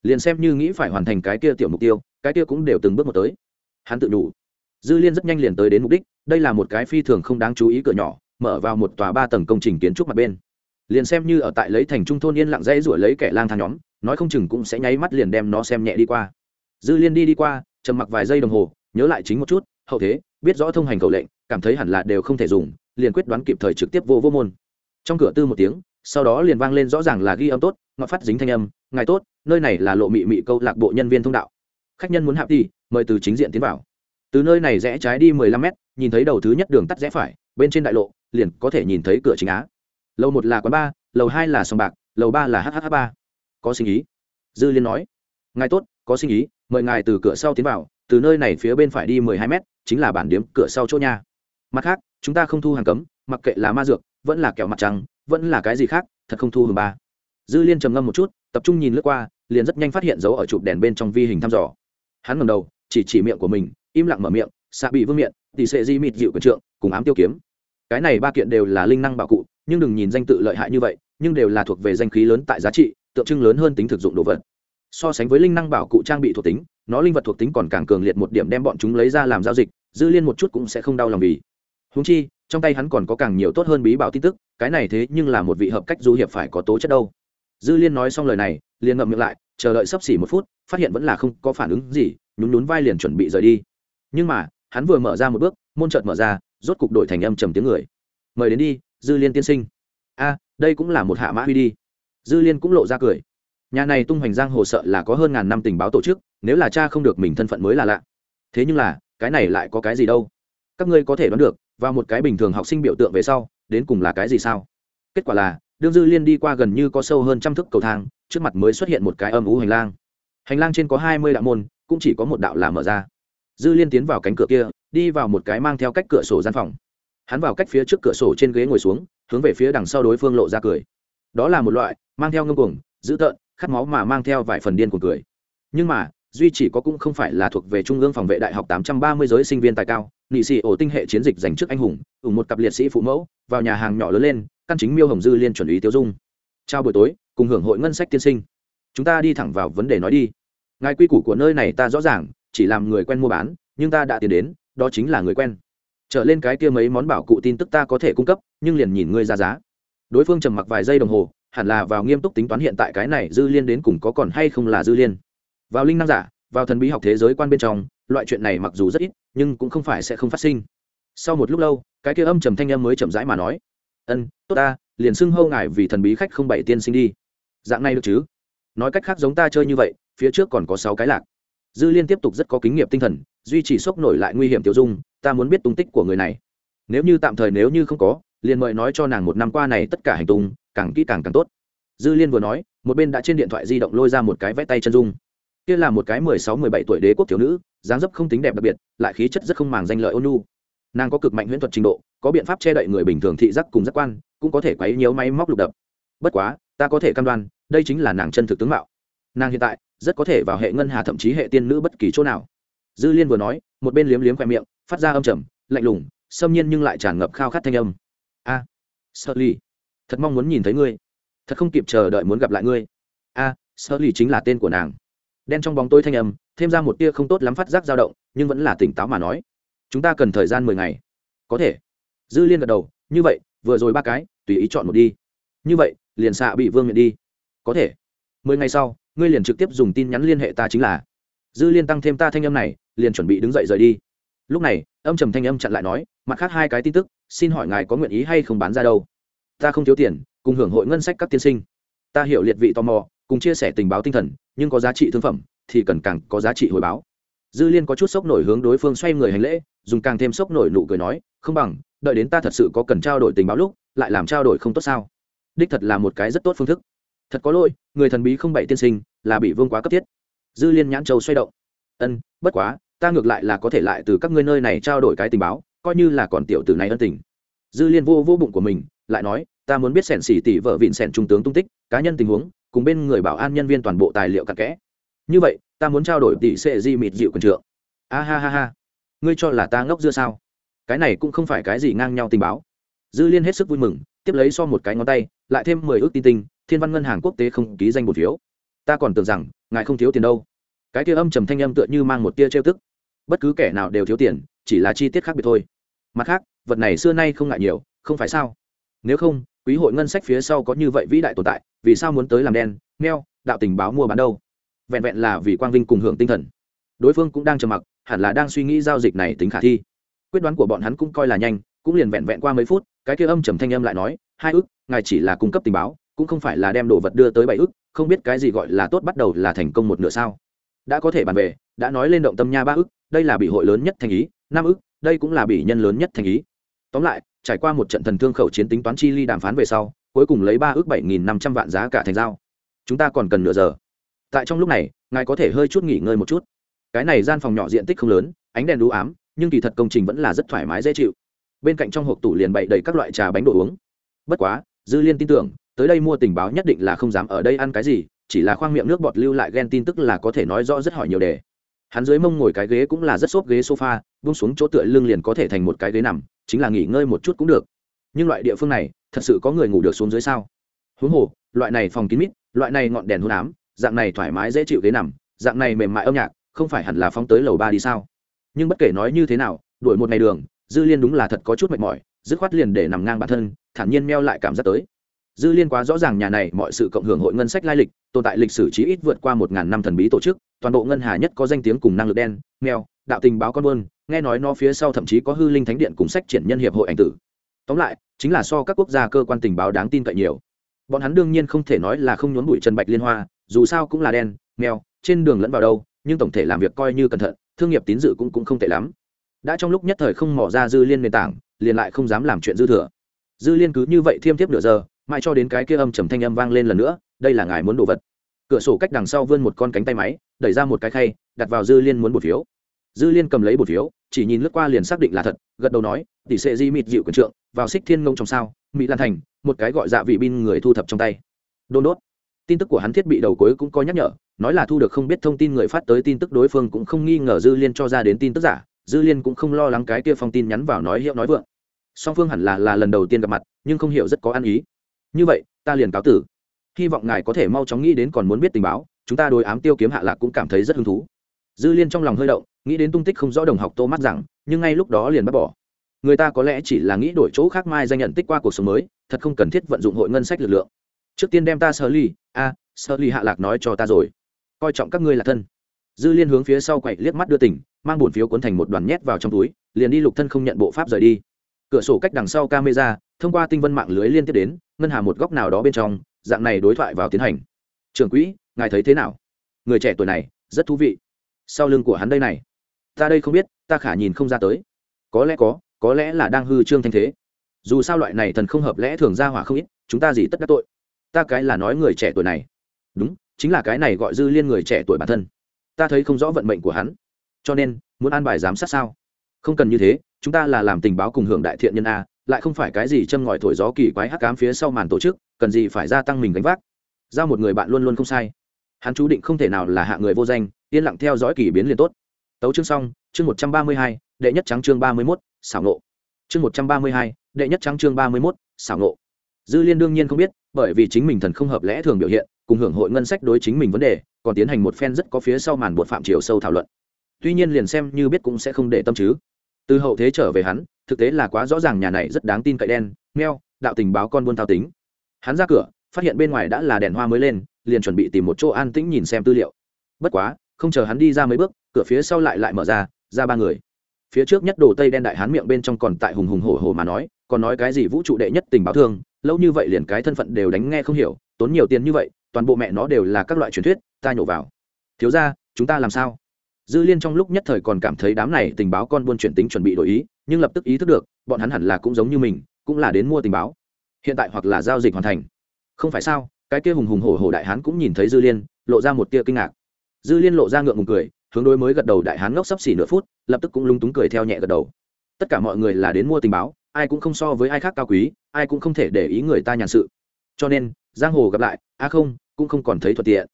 Liền xem như nghĩ phải hoàn thành cái kia tiểu mục tiêu cái kia cũng đều từng bước một tới. Hắn tự đủ dư liên rất nhanh liền tới đến mục đích, đây là một cái phi thường không đáng chú ý cửa nhỏ, mở vào một tòa ba tầng công trình kiến trúc mặt bên. Liền xem như ở tại lấy thành trung thôn yên lặng dãy ruổi lấy kẻ lang thang nhóm, nói không chừng cũng sẽ nháy mắt liền đem nó xem nhẹ đi qua. Dư liên đi đi qua, trầm mặc vài giây đồng hồ, nhớ lại chính một chút, hậu thế, biết rõ thông hành cầu lệnh, cảm thấy hẳn là đều không thể dùng, liền quyết đoán kịp thời trực tiếp vô vô môn. Trong cửa tư một tiếng, sau đó liền vang lên rõ ràng là ghi âm tốt, ngọt phát dính thanh âm, ngài tốt, nơi này là lộ mị mị câu lạc bộ nhân viên thông đạo khách nhân muốn hạp đi mời từ chính diện tiến vào. Từ nơi này rẽ trái đi mười lăm mét, nhìn thấy đầu thứ nhất đường tắt rẽ phải, bên trên đại lộ, liền có thể nhìn thấy cửa chính á. Lầu một là quán ba lầu hai là sòng bạc, lầu ba là hh ba. Có sinh ý. Dư liên nói. Ngài tốt, có sinh ý, mời ngài từ cửa sau tiến vào, từ nơi này phía bên phải đi mười hai mét, chính là bản điếm cửa sau chỗ nhà. Mặt khác, chúng ta không thu hàng cấm, mặc kệ là ma dược, vẫn là kẹo mặt trắng vẫn là cái gì khác, thật không thu hưởng ba. Dư liên trầm ngâm một chút, tập trung nhìn lướt qua, liền rất nhanh phát hiện dấu ở chụp đèn bên trong vi hình thăm dò hắn ngầm đầu, chỉ chỉ miệng của mình, im lặng mở miệng xạ bị vương miệng tỷ sệ di mịt dịu quần trượng, cùng ám tiêu kiếm. Cái này ba kiện đều là linh năng bảo cụ, nhưng đừng nhìn danh tự lợi hại như vậy, nhưng đều là thuộc về danh khí lớn tại giá trị, tượng trưng lớn hơn tính thực dụng đồ vật. So sánh với linh năng bảo cụ trang bị thuộc tính, nó linh vật thuộc tính còn càng cường liệt một điểm đem bọn chúng lấy ra làm giao dịch, dư liên một chút cũng sẽ không đau lòng vì. Húng chi, trong tay hắn còn có càng nhiều tốt hơn bí bảo tin tức, cái này thế nhưng là một vị hợp cách du hiệp phải có tố chất đâu. Dư liên nói xong lời này, liền ngậm miệng lại chờ đợi sắp xỉ một phút, phát hiện vẫn là không có phản ứng gì, nhún nhún vai liền chuẩn bị rời đi. Nhưng mà, hắn vừa mở ra một bước, môn trợt mở ra, rốt cục đổi thành âm trầm tiếng người. Mời đến đi, dư liên tiên sinh. A, đây cũng là một hạ mã huy đi. Dư liên cũng lộ ra cười. Nhà này tung hoành giang hồ sợ là có hơn ngàn năm tình báo tổ chức, nếu là cha không được mình thân phận mới là lạ. Thế nhưng là, cái này lại có cái gì đâu? Các ngươi có thể đoán được và một cái bình thường học sinh biểu tượng về sau, đến cùng là cái gì sao? Kết quả là, đương dư liên đi qua gần như có sâu hơn trăm thước cầu thang trước mặt mới xuất hiện một cái âm ú hành lang. Hành lang trên có hai mươi đạo môn, cũng chỉ có một đạo là mở ra. Dư liên tiến vào cánh cửa kia, đi vào một cái mang theo cách cửa sổ gian phòng. Hắn vào cách phía trước cửa sổ trên ghế ngồi xuống, hướng về phía đằng sau đối phương lộ ra cười. Đó là một loại, mang theo ngâm cuồng, dữ tợn, khát máu mà mang theo vài phần điên cuồng cười. Nhưng mà, duy chỉ có cũng không phải là thuộc về trung ương phòng vệ đại học tám trăm ba mươi giới sinh viên tài cao, nị sĩ ổ tinh hệ chiến dịch dành trước anh hùng, ủng một cặp liệt sĩ phụ mẫu, vào nhà hàng nhỏ lớn lên, căn chính miêu hồng dư liên chuẩn ý tiêu dung. Chào buổi tối cùng hưởng hội ngân sách tiên sinh. Chúng ta đi thẳng vào vấn đề nói đi. Ngài quy củ của nơi này ta rõ ràng, chỉ làm người quen mua bán, nhưng ta đã tiến đến, đó chính là người quen. Trở lên cái kia mấy món bảo cụ tin tức ta có thể cung cấp, nhưng liền nhìn ngươi ra giá. Đối phương trầm mặc vài giây đồng hồ, hẳn là vào nghiêm túc tính toán hiện tại cái này dư liên đến cùng có còn hay không là dư liên. Vào linh năng giả, vào thần bí học thế giới quan bên trong, loại chuyện này mặc dù rất ít, nhưng cũng không phải sẽ không phát sinh. Sau một lúc lâu, cái kia âm trầm thanh âm mới chậm rãi mà nói. Ân, tốt ta, liền xưng hâu ngài vì thần bí khách không bảy tiên sinh đi dạng này được chứ? Nói cách khác giống ta chơi như vậy, phía trước còn có sáu cái lạc. Dư liên tiếp tục rất có kinh nghiệm tinh thần, duy trì sốc nổi lại nguy hiểm tiêu dung, ta muốn biết tung tích của người này. Nếu như tạm thời nếu như không có, liền mời nói cho nàng một năm qua này tất cả hành tung, càng kỹ càng càng tốt. Dư liên vừa nói, một bên đã trên điện thoại di động lôi ra một cái vẽ tay chân dung. Kia là một cái mười sáu mười bảy tuổi đế quốc thiếu nữ, dáng dấp không tính đẹp đặc biệt, lại khí chất rất không màng danh lợi ôn nhu. Nàng có cực mạnh huyễn thuật trình độ, có biện pháp che đậy người bình thường thị giác cùng giác quan, cũng có thể quấy nhiều máy móc lục đập. Bất quá ta có thể cam đoan, đây chính là nàng chân thực tướng mạo. Nàng hiện tại, rất có thể vào hệ ngân hà thậm chí hệ tiên nữ bất kỳ chỗ nào. Dư liên vừa nói, một bên liếm liếm khoe miệng, phát ra âm trầm, lạnh lùng, xâm nhiên nhưng lại tràn ngập khao khát thanh âm. A sợ ly thật mong muốn nhìn thấy ngươi. Thật không kịp chờ đợi muốn gặp lại ngươi. A sợ ly chính là tên của nàng. Đen trong bóng tôi thanh âm, thêm ra một tia không tốt lắm phát giác dao động, nhưng vẫn là tỉnh táo mà nói. Chúng ta cần thời gian mười ngày. Có thể. Dư liên gật đầu, như vậy, vừa rồi ba cái, tùy ý chọn một đi. Như vậy liền xạ bị vương miệng đi. Có thể. Mười ngày sau, ngươi liền trực tiếp dùng tin nhắn liên hệ ta chính là. Dư liên tăng thêm ta thanh âm này, liền chuẩn bị đứng dậy rời đi. Lúc này, âm trầm thanh âm chặn lại nói, mặt khác hai cái tin tức, xin hỏi ngài có nguyện ý hay không bán ra đâu? Ta không thiếu tiền, cùng hưởng hội ngân sách các tiên sinh. Ta hiểu liệt vị tò mò, cùng chia sẻ tình báo tinh thần, nhưng có giá trị thương phẩm, thì cần càng có giá trị hồi báo. Dư liên có chút sốc nổi hướng đối phương xoay người hành lễ, dùng càng thêm sốc nổi nụ cười nói, không bằng, đợi đến ta thật sự có cần trao đổi tình báo lúc, lại làm trao đổi không tốt sao? Đích thật là một cái rất tốt phương thức. Thật có lỗi, người thần bí không bảy tiên sinh là bị vương quá cấp thiết. Dư liên nhãn châu xoay động. Ân, bất quá, ta ngược lại là có thể lại từ các ngươi nơi này trao đổi cái tình báo, coi như là còn tiểu tử này ân tình. Dư liên vô vô bụng của mình, lại nói, ta muốn biết sẻn xỉ tỷ vợ vịn sẻn trung tướng tung tích, cá nhân tình huống, cùng bên người bảo an nhân viên toàn bộ tài liệu cặn kẽ. Như vậy, ta muốn trao đổi tỷ sệ di mịt dịu quần trượng. A ha ha ha. Ngươi cho là ta ngốc dưa sao? Cái này cũng không phải cái gì ngang nhau tình báo. Dư liên hết sức vui mừng tiếp lấy so một cái ngón tay, lại thêm mười ước tin tinh, thiên văn ngân hàng quốc tế không ký danh một phiếu. Ta còn tưởng rằng, ngài không thiếu tiền đâu. Cái kia âm trầm thanh âm tựa như mang một tia trêu tức. Bất cứ kẻ nào đều thiếu tiền, chỉ là chi tiết khác biệt thôi. Mặt khác, vật này xưa nay không ngại nhiều, không phải sao? Nếu không, quý hội ngân sách phía sau có như vậy vĩ đại tồn tại, vì sao muốn tới làm đen neo đạo tình báo mua bán đâu? Vẹn vẹn là vì quang vinh cùng hưởng tinh thần. Đối phương cũng đang trầm mặc, hẳn là đang suy nghĩ giao dịch này tính khả thi. Quyết đoán của bọn hắn cũng coi là nhanh cũng liền vẹn vẹn qua mấy phút, cái kia âm trầm thanh âm lại nói, hai ước ngài chỉ là cung cấp tình báo, cũng không phải là đem đồ vật đưa tới bảy ước không biết cái gì gọi là tốt bắt đầu là thành công một nửa sao? Đã có thể bàn về, đã nói lên động tâm nha ba ước đây là bị hội lớn nhất thành ý, năm ước đây cũng là bị nhân lớn nhất thành ý. Tóm lại, trải qua một trận thần thương khẩu chiến tính toán chi ly đàm phán về sau, cuối cùng lấy ba ước bảy nghìn năm trăm vạn giá cả thành giao. Chúng ta còn cần nửa giờ. Tại trong lúc này, ngài có thể hơi chút nghỉ ngơi một chút. Cái này gian phòng nhỏ diện tích không lớn, ánh đèn đũ ám, nhưng kỳ thật công trình vẫn là rất thoải mái dễ chịu bên cạnh trong hộp tủ liền bày đầy các loại trà bánh đồ uống. Bất quá, dư liên tin tưởng, tới đây mua tình báo nhất định là không dám ở đây ăn cái gì, chỉ là khoang miệng nước bọt lưu lại ghen tin tức là có thể nói rõ rất hỏi nhiều đề. Hắn dưới mông ngồi cái ghế cũng là rất xốp ghế sofa bung xuống chỗ tựa lưng liền có thể thành một cái ghế nằm, chính là nghỉ ngơi một chút cũng được. Nhưng loại địa phương này, thật sự có người ngủ được xuống dưới sao? Huống hồ, loại này phòng kín mít, loại này ngọn đèn hôn ám, dạng này thoải mái dễ chịu ghế nằm, dạng này mềm mại âm nhạc, không phải hẳn là phóng tới lầu ba đi sao? Nhưng bất kể nói như thế nào, đuổi một ngày đường dư liên đúng là thật có chút mệt mỏi, dứt khoát liền để nằm ngang bản thân, thản nhiên meo lại cảm giác tới. Dư liên quá rõ ràng nhà này mọi sự cộng hưởng hội ngân sách lai lịch, tồn tại lịch sử chí ít vượt qua một ngàn năm thần bí tổ chức, toàn bộ ngân hà nhất có danh tiếng cùng năng lực đen, mèo, đạo tình báo con buôn, nghe nói nó phía sau thậm chí có hư linh thánh điện cùng sách triển nhân hiệp hội ảnh tử. Tóm lại, chính là so các quốc gia cơ quan tình báo đáng tin cậy nhiều. Bọn hắn đương nhiên không thể nói là không nhốn bụi trần bạch liên hoa, dù sao cũng là đen, mèo, trên đường lẫn vào đâu, nhưng tổng thể làm việc coi như cẩn thận, thương nghiệp tín dự cũng cũng không tệ lắm đã trong lúc nhất thời không mỏ ra dư liên nền tảng, liền lại không dám làm chuyện dư thừa. Dư liên cứ như vậy thiêm tiếp nửa giờ, mãi cho đến cái kia âm trầm thanh âm vang lên lần nữa, đây là ngài muốn đồ vật. Cửa sổ cách đằng sau vươn một con cánh tay máy, đẩy ra một cái khay, đặt vào dư liên muốn một phiếu. Dư liên cầm lấy một phiếu, chỉ nhìn lướt qua liền xác định là thật, gật đầu nói, tỷ sệ di mịt dịu quyền trượng, vào xích thiên ngông trong sao mỹ lan thành, một cái gọi dạ vị bin người thu thập trong tay. Đôn đốt. Tin tức của hắn thiết bị đầu cuối cũng có nhắc nhở, nói là thu được không biết thông tin người phát tới tin tức đối phương cũng không nghi ngờ dư liên cho ra đến tin tức giả dư liên cũng không lo lắng cái kia phong tin nhắn vào nói hiệu nói vượng. Song phương hẳn là là lần đầu tiên gặp mặt, nhưng không hiểu rất có ăn ý. Như vậy, ta liền cáo tử. Hy vọng ngài có thể mau chóng nghĩ đến còn muốn biết tình báo, chúng ta đối ám tiêu kiếm hạ lạc cũng cảm thấy rất hứng thú. Dư liên trong lòng hơi động, nghĩ đến tung tích không rõ đồng học tô mắt rằng, nhưng ngay lúc đó liền bắt bỏ. Người ta có lẽ chỉ là nghĩ đổi chỗ khác mai danh nhận tích qua cuộc sống mới, thật không cần thiết vận dụng hội ngân sách lực lượng. Trước tiên đem ta sơ ly, a, sơ ly hạ lạc nói cho ta rồi. Coi trọng các ngươi là thân. Dư liên hướng phía sau quậy liếc mắt đưa tỉnh mang bổn phiếu cuốn thành một đoàn nhét vào trong túi, liền đi lục thân không nhận bộ pháp rời đi. Cửa sổ cách đằng sau camera, thông qua tinh vân mạng lưới liên tiếp đến, ngân hà một góc nào đó bên trong, dạng này đối thoại vào tiến hành. Trưởng quỹ, ngài thấy thế nào? Người trẻ tuổi này, rất thú vị. Sau lưng của hắn đây này, ta đây không biết, ta khả nhìn không ra tới. Có lẽ có có lẽ là đang hư trương thanh thế. Dù sao loại này thần không hợp lẽ thường ra hỏa không ít, chúng ta gì tất đắc tội. Ta cái là nói người trẻ tuổi này. Đúng, chính là cái này gọi dư liên người trẻ tuổi bản thân. Ta thấy không rõ vận mệnh của hắn cho nên, muốn an bài giám sát sao? Không cần như thế, chúng ta là làm tình báo cùng hưởng đại thiện nhân a, lại không phải cái gì châm ngòi thổi gió kỳ quái hắc cám phía sau màn tổ chức, cần gì phải gia tăng mình gánh vác? Giao một người bạn luôn luôn không sai. Hắn chú định không thể nào là hạ người vô danh, yên lặng theo dõi kỳ biến liền tốt. Tấu chương xong, chương một trăm ba mươi hai, đệ nhất trắng chương ba mươi mốt, xảo nộ. Chương một trăm ba mươi hai, đệ nhất trắng chương ba mươi mốt, xảo nộ. Dư liên đương nhiên không biết, bởi vì chính mình thần không hợp lẽ thường biểu hiện, cùng hưởng hội ngân sách đối chính mình vấn đề, còn tiến hành một phen rất có phía sau màn bột phạm chiều sâu thảo luận tuy nhiên liền xem như biết cũng sẽ không để tâm chứ. Từ hậu thế trở về hắn, thực tế là quá rõ ràng nhà này rất đáng tin cậy đen, meo, đạo tình báo con buôn thao tính. Hắn ra cửa, phát hiện bên ngoài đã là đèn hoa mới lên, liền chuẩn bị tìm một chỗ an tĩnh nhìn xem tư liệu. Bất quá, không chờ hắn đi ra mấy bước, cửa phía sau lại lại mở ra ra ba người. Phía trước nhất đồ tây đen đại hán miệng bên trong còn tại hùng hùng hổ hổ mà nói, còn nói cái gì vũ trụ đệ nhất tình báo thương, lâu như vậy liền cái thân phận đều đánh nghe không hiểu, tốn nhiều tiền như vậy, toàn bộ mẹ nó đều là các loại truyền thuyết, ta nhổ vào. Thiếu ra chúng ta làm sao? Dư liên trong lúc nhất thời còn cảm thấy đám này tình báo con buôn chuyển tính chuẩn bị đổi ý, nhưng lập tức ý thức được, bọn hắn hẳn là cũng giống như mình, cũng là đến mua tình báo. Hiện tại hoặc là giao dịch hoàn thành. Không phải sao, cái kia hùng hùng hổ hổ đại hán cũng nhìn thấy dư liên, lộ ra một tia kinh ngạc. Dư liên lộ ra ngượng ngùng cười, hướng đối mới gật đầu đại hán ngốc sắp xỉ nửa phút, lập tức cũng lung túng cười theo nhẹ gật đầu. Tất cả mọi người là đến mua tình báo, ai cũng không so với ai khác cao quý, ai cũng không thể để ý người ta nhàn sự. Cho nên, giang hồ gặp lại, a không, cũng không còn thấy thuận tiện.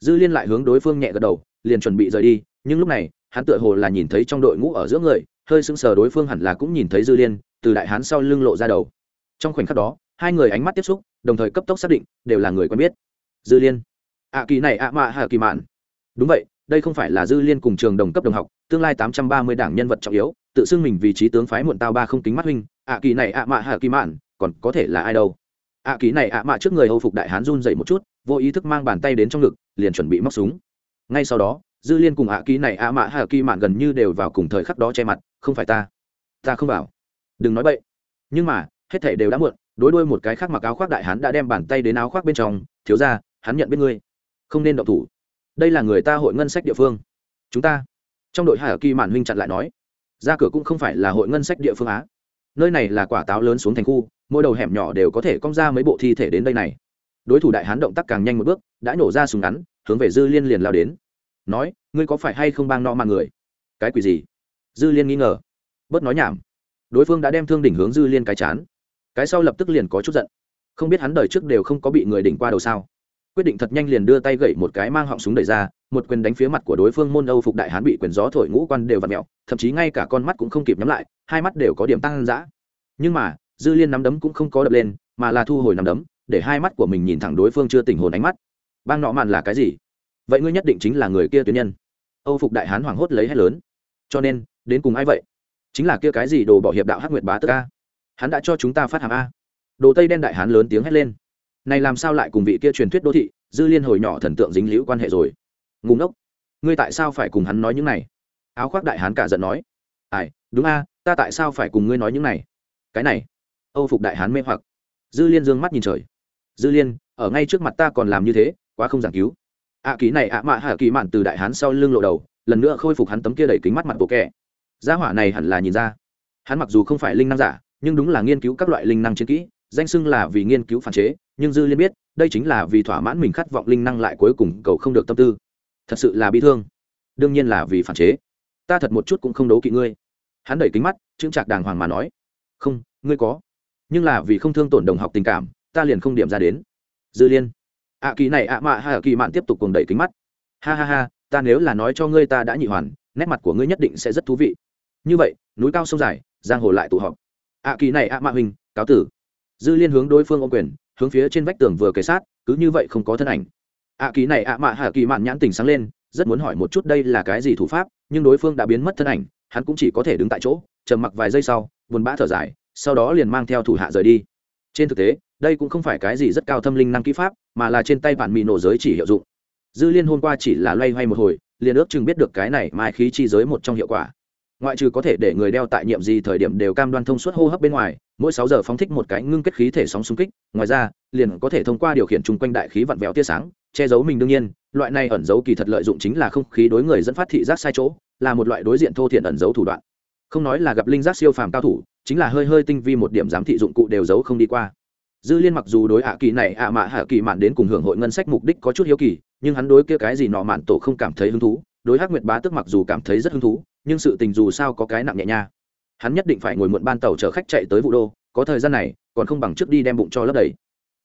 Dư liên lại hướng đối phương nhẹ gật đầu, liền chuẩn bị rời đi nhưng lúc này, hắn tựa hồ là nhìn thấy trong đội ngũ ở giữa người, hơi sững sờ đối phương hẳn là cũng nhìn thấy dư liên, từ đại hán sau lưng lộ ra đầu. Trong khoảnh khắc đó, hai người ánh mắt tiếp xúc, đồng thời cấp tốc xác định, đều là người quen biết. Dư liên. Ạ kỳ này à, ạ mạ hạ kỳ mạn. Đúng vậy, đây không phải là dư liên cùng trường đồng cấp đồng học, tương lai tám trăm ba mươi đảng nhân vật trọng yếu, tự xưng mình vì trí tướng phái muộn tao ba không kính mắt huynh. Ạ kỳ này ạ mạ hạ kỳ mạn, còn có thể là ai đâu? Ạ kỳ này ạ mạ trước người hầu phục đại hán run dậy một chút, vô ý thức mang bàn tay đến trong ngực, liền chuẩn bị móc súng. Ngay sau đó dư liên cùng ạ kỳ này ạ mạ hạ kỳ mạn gần như đều vào cùng thời khắc đó che mặt, không phải ta. Ta không vào. Đừng nói bậy. Nhưng mà, hết thảy đều đã muộn, đối đuôi một cái khác mặc áo khoác đại hán đã đem bàn tay đến áo khoác bên trong, thiếu ra hắn nhận biết ngươi. Không nên động thủ. Đây là người ta hội ngân sách địa phương. Chúng ta. Trong đội Hạ kỳ mạn huynh chặn lại nói. Ra cửa cũng không phải là hội ngân sách địa phương á. Nơi này là quả táo lớn xuống thành khu, mỗi đầu hẻm nhỏ đều có thể cong ra mấy bộ thi thể đến đây này. Đối thủ đại hán động tác càng nhanh một bước, đã nổ ra súng ngắn, hướng về dư liên liền lao đến nói, ngươi có phải hay không bang no mạng người? Cái quỷ gì? Dư liên nghi ngờ. Bớt nói nhảm. Đối phương đã đem thương đỉnh hướng dư liên cái chán. Cái sau lập tức liền có chút giận. Không biết hắn đời trước đều không có bị người đỉnh qua đầu sao? Quyết định thật nhanh liền đưa tay gậy một cái mang họng súng đẩy ra, một quyền đánh phía mặt của đối phương môn âu phục đại hán bị quyền gió thổi ngũ quan đều v ặ mẹo thậm chí ngay cả con mắt cũng không kịp nhắm lại, hai mắt đều có điểm tăng dã. Nhưng mà, dư liên nắm đấm cũng không có đập lên, mà là thu hồi nắm đấm, để hai mắt của mình nhìn thẳng đối phương chưa tình hồn ánh mắt. Bang nọ màn là cái gì? Vậy ngươi nhất định chính là người kia tuyến nhân. Âu phục đại hán hoảng hốt lấy hết lớn. Cho nên, đến cùng ai vậy? Chính là kia cái gì đồ bỏ hiệp đạo hắc nguyệt bá tức a? Hắn đã cho chúng ta phát hàm a. Đồ tây đen đại hán lớn tiếng hét lên. Này làm sao lại cùng vị kia truyền thuyết đô thị, dư liên hồi nhỏ thần tượng dính liễu quan hệ rồi? Ngủ ngốc! Ngươi tại sao phải cùng hắn nói những này? Áo khoác đại hán cả giận nói. Ai, đúng a, ta tại sao phải cùng ngươi nói những này? Cái này! Âu phục đại hán mê hoặc. Dư liên dương mắt nhìn trời. Dư liên, ở ngay trước mặt ta còn làm như thế, quá không giảng cứu ạ à, ký này ạ à mạ hạ kỳ mạn từ đại hán sau lưng lộ đầu lần nữa khôi phục hắn tấm kia đẩy kính mắt mặt bộ kẻ. Gia hỏa này hẳn là nhìn ra. Hắn mặc dù không phải linh năng giả nhưng đúng là nghiên cứu các loại linh năng chiến kỹ danh xưng là vì nghiên cứu phản chế nhưng dư liên biết đây chính là vì thỏa mãn mình khát vọng linh năng lại cuối cùng cầu không được tâm tư. Thật sự là bi thương. Đương nhiên là vì phản chế. Ta thật một chút cũng không đấu kỵ ngươi. Hắn đẩy kính mắt chững chạc đàng hoàng mà nói. Không ngươi có. Nhưng là vì không thương tổn đồng học tình cảm ta liền không điểm ra đến. Dư liên ạ kỳ này ạ mạ hạ kỳ mạn tiếp tục cùng đẩy kính mắt. Ha ha ha, ta nếu là nói cho ngươi ta đã nhị hoàn, nét mặt của ngươi nhất định sẽ rất thú vị. Như vậy, núi cao sông dài, giang hồ lại tụ họp. Ạ kỳ này ạ mạ huynh, cáo tử. Dư liên hướng đối phương ô quyền, hướng phía trên vách tường vừa kề sát, cứ như vậy không có thân ảnh. Ạ kỳ này ạ mạ hạ kỳ mạn nhãn tình sáng lên, rất muốn hỏi một chút đây là cái gì thủ pháp, nhưng đối phương đã biến mất thân ảnh, hắn cũng chỉ có thể đứng tại chỗ, trầm mặc vài giây sau, buồn bã thở dài, sau đó liền mang theo thủ hạ rời đi. Trên thực tế đây cũng không phải cái gì rất cao thâm linh năng kỹ pháp, mà là trên tay bản mì nổ giới chỉ hiệu dụng. Dư liên hôm qua chỉ là loay hoay một hồi, liền ước chừng biết được cái này mai khí chi giới một trong hiệu quả. Ngoại trừ có thể để người đeo tại nhiệm gì thời điểm đều cam đoan thông suốt hô hấp bên ngoài, mỗi sáu giờ phóng thích một cái ngưng kết khí thể sóng xung kích, ngoài ra, liền có thể thông qua điều khiển chung quanh đại khí vặn vẹo tia sáng, che giấu mình đương nhiên, loại này ẩn giấu kỳ thật lợi dụng chính là không khí đối người dẫn phát thị giác sai chỗ, là một loại đối diện thô thiện ẩn giấu thủ đoạn. Không nói là gặp linh giác siêu phàm cao thủ, chính là hơi hơi tinh vi một điểm giám thị dụng cụ đều giấu không đi qua dư liên mặc dù đối hạ kỳ này, ạ mạ hạ kỳ mạn đến cùng hưởng hội ngân sách mục đích có chút hiếu kỳ, nhưng hắn đối kia cái gì nọ mạn tổ không cảm thấy hứng thú, đối hắc nguyệt bá tức mặc dù cảm thấy rất hứng thú, nhưng sự tình dù sao có cái nặng nhẹ nha. Hắn nhất định phải ngồi muộn ban tàu chở khách chạy tới vụ đô, có thời gian này, còn không bằng trước đi đem bụng cho lấp đầy.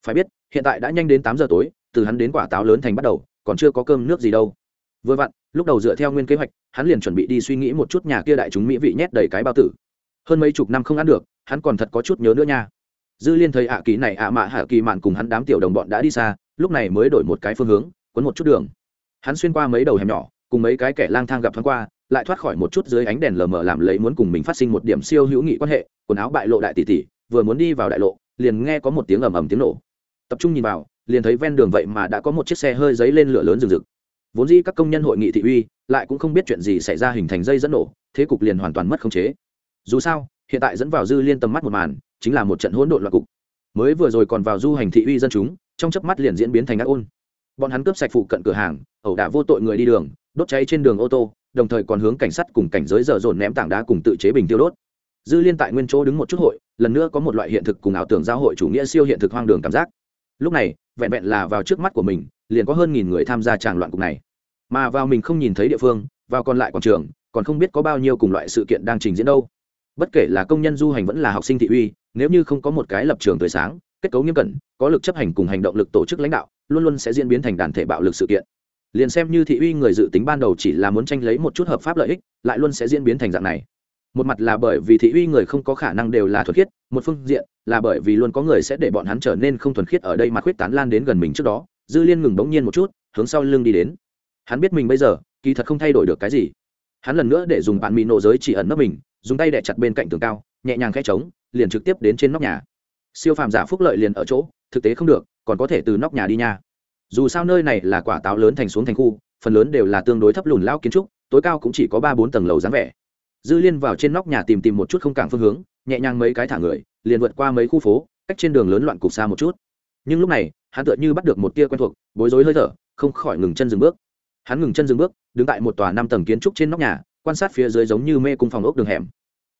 Phải biết, hiện tại đã nhanh đến tám giờ tối, từ hắn đến quả táo lớn thành bắt đầu, còn chưa có cơm nước gì đâu. Vừa vặn, lúc đầu dựa theo nguyên kế hoạch, hắn liền chuẩn bị đi suy nghĩ một chút nhà kia đại chúng mỹ vị nhét đầy cái bao tử. Hơn mấy chục năm không ăn được, hắn còn thật có chút nhớ nữa nha dư liên thấy ạ kỳ này ạ mạ hạ kỳ mạn cùng hắn đám tiểu đồng bọn đã đi xa, lúc này mới đổi một cái phương hướng, quấn một chút đường. Hắn xuyên qua mấy đầu hẻm nhỏ, cùng mấy cái kẻ lang thang gặp thoáng qua, lại thoát khỏi một chút dưới ánh đèn lờ mờ làm lấy muốn cùng mình phát sinh một điểm siêu hữu nghị quan hệ, quần áo bại lộ đại tỷ tỷ, vừa muốn đi vào đại lộ, liền nghe có một tiếng ầm ầm tiếng nổ. Tập trung nhìn vào, liền thấy ven đường vậy mà đã có một chiếc xe hơi giấy lên lửa lớn rừng rực. Vốn dĩ các công nhân hội nghị thị uy, lại cũng không biết chuyện gì xảy ra hình thành dây dẫn nổ, thế cục liền hoàn toàn mất khống chế. Dù sao, hiện tại dẫn vào dư liên tầm mắt một màn chính là một trận hỗn độn loạn cục. Mới vừa rồi còn vào du hành thị uy dân chúng, trong chớp mắt liền diễn biến thành ác ôn. Bọn hắn cướp sạch phụ cận cửa hàng, ẩu đả vô tội người đi đường, đốt cháy trên đường ô tô, đồng thời còn hướng cảnh sát cùng cảnh giới dở dồn ném tảng đá cùng tự chế bình tiêu đốt. Dư liên tại nguyên chỗ đứng một chút hội, lần nữa có một loại hiện thực cùng ảo tưởng giao hội chủ nghĩa siêu hiện thực hoang đường cảm giác. Lúc này, vẹn vẹn là vào trước mắt của mình, liền có hơn nghìn người tham gia tràng loạn cục này. Mà vào mình không nhìn thấy địa phương, vào còn lại quảng trường, còn không biết có bao nhiêu cùng loại sự kiện đang trình diễn đâu. Bất kể là công nhân du hành vẫn là học sinh thị uy nếu như không có một cái lập trường tươi sáng, kết cấu nghiêm cẩn, có lực chấp hành cùng hành động lực tổ chức lãnh đạo, luôn luôn sẽ diễn biến thành đàn thể bạo lực sự kiện. Liền xem như thị uy người dự tính ban đầu chỉ là muốn tranh lấy một chút hợp pháp lợi ích, lại luôn sẽ diễn biến thành dạng này. Một mặt là bởi vì thị uy người không có khả năng đều là thuật khiết, một phương diện là bởi vì luôn có người sẽ để bọn hắn trở nên không thuần khiết ở đây mà khuyết tán lan đến gần mình trước đó, dư liên ngừng bỗng nhiên một chút, hướng sau lưng đi đến. Hắn biết mình bây giờ, kỳ thật không thay đổi được cái gì. Hắn lần nữa để dùng bạn mỹ nộ giới chỉ ẩn nấp mình, dùng tay đẻ chặt bên cạnh tường cao, nhẹ nhàng khẽ trống liền trực tiếp đến trên nóc nhà. Siêu phàm giả phúc lợi liền ở chỗ, thực tế không được, còn có thể từ nóc nhà đi nha. Dù sao nơi này là quả táo lớn thành xuống thành khu, phần lớn đều là tương đối thấp lùn lao kiến trúc, tối cao cũng chỉ có ba bốn tầng lầu dáng vẻ. Dư liên vào trên nóc nhà tìm tìm một chút không cảng phương hướng, nhẹ nhàng mấy cái thả người, liền vượt qua mấy khu phố, cách trên đường lớn loạn cục xa một chút. Nhưng lúc này, hắn tựa như bắt được một tia quen thuộc, bối rối hơi thở, không khỏi ngừng chân dừng bước. Hắn ngừng chân dừng bước, đứng tại một tòa năm tầng kiến trúc trên nóc nhà, quan sát phía dưới giống như mê cung phòng ốc đường hẻm.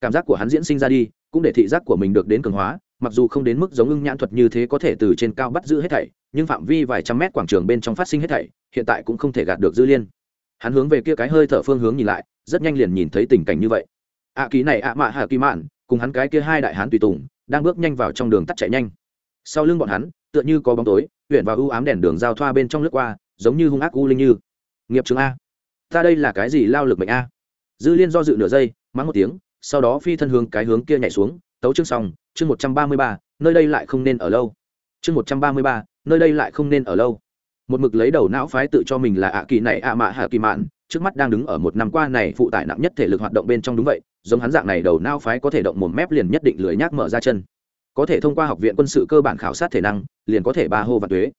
Cảm giác của hắn diễn sinh ra đi cũng để thị giác của mình được đến cường hóa mặc dù không đến mức giống ưng nhãn thuật như thế có thể từ trên cao bắt giữ hết thảy nhưng phạm vi vài trăm mét quảng trường bên trong phát sinh hết thảy hiện tại cũng không thể gạt được dư liên. Hắn hướng về kia cái hơi thở phương hướng nhìn lại rất nhanh liền nhìn thấy tình cảnh như vậy. Ạ à, ký này ạ mạ hạ kỳ mạn cùng hắn cái kia hai đại hán tùy tùng đang bước nhanh vào trong đường tắt chạy nhanh. Sau lưng bọn hắn tựa như có bóng tối huyện và ưu ám đèn đường giao thoa bên trong lướt qua giống như hung ác u linh như. Nghiệp chứng a ta đây là cái gì lao lực mệnh a? Dư liên do dự nửa giây mắng một tiếng sau đó phi thân hướng cái hướng kia nhảy xuống, tấu chương xong, chương một trăm ba mươi ba, nơi đây lại không nên ở lâu. Chương một trăm ba mươi ba, nơi đây lại không nên ở lâu. Một mực lấy đầu não phái tự cho mình là ạ kỳ này ạ mạ hạ kỳ mạn, trước mắt đang đứng ở một năm qua này phụ tải nặng nhất thể lực hoạt động bên trong đúng vậy, giống hắn dạng này đầu não phái có thể động một mép liền nhất định lười nhác mở ra chân. Có thể thông qua học viện quân sự cơ bản khảo sát thể năng, liền có thể ba hô và tuế.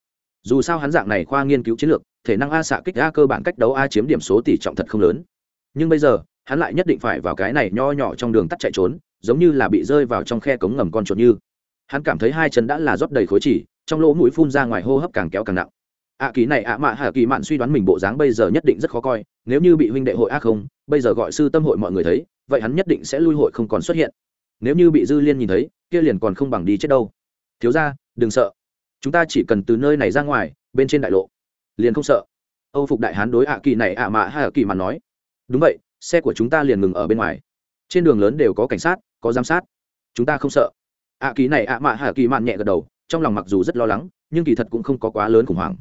Dù sao hắn dạng này khoa nghiên cứu chiến lược, thể năng a xạ kích a cơ bản cách đấu a chiếm điểm số tỷ trọng thật không lớn. Nhưng bây giờ hắn lại nhất định phải vào cái này nho nhỏ trong đường tắt chạy trốn giống như là bị rơi vào trong khe cống ngầm con chuột như. Hắn cảm thấy hai chân đã là rót đầy khối chỉ trong lỗ mũi phun ra ngoài hô hấp càng kéo càng nặng. Ạ à, kỳ này ạ mạ hạ kỳ mạn suy đoán mình bộ dáng bây giờ nhất định rất khó coi nếu như bị huynh đệ hội ác không bây giờ gọi sư tâm hội mọi người thấy vậy hắn nhất định sẽ lui hội không còn xuất hiện. Nếu như bị dư liên nhìn thấy kia liền còn không bằng đi chết đâu. Thiếu ra đừng sợ. Chúng ta chỉ cần từ nơi này ra ngoài bên trên đại lộ. Liền không sợ. Âu phục đại hán đối ạ kỳ này ạ mạ hạ kỳ mạn nói. Đúng vậy xe của chúng ta liền ngừng ở bên ngoài. Trên đường lớn đều có cảnh sát, có giám sát. Chúng ta không sợ. Ạ kỳ này ạ mạ hạ kỳ mạn nhẹ gật đầu, trong lòng mặc dù rất lo lắng, nhưng kỳ thật cũng không có quá lớn khủng hoảng.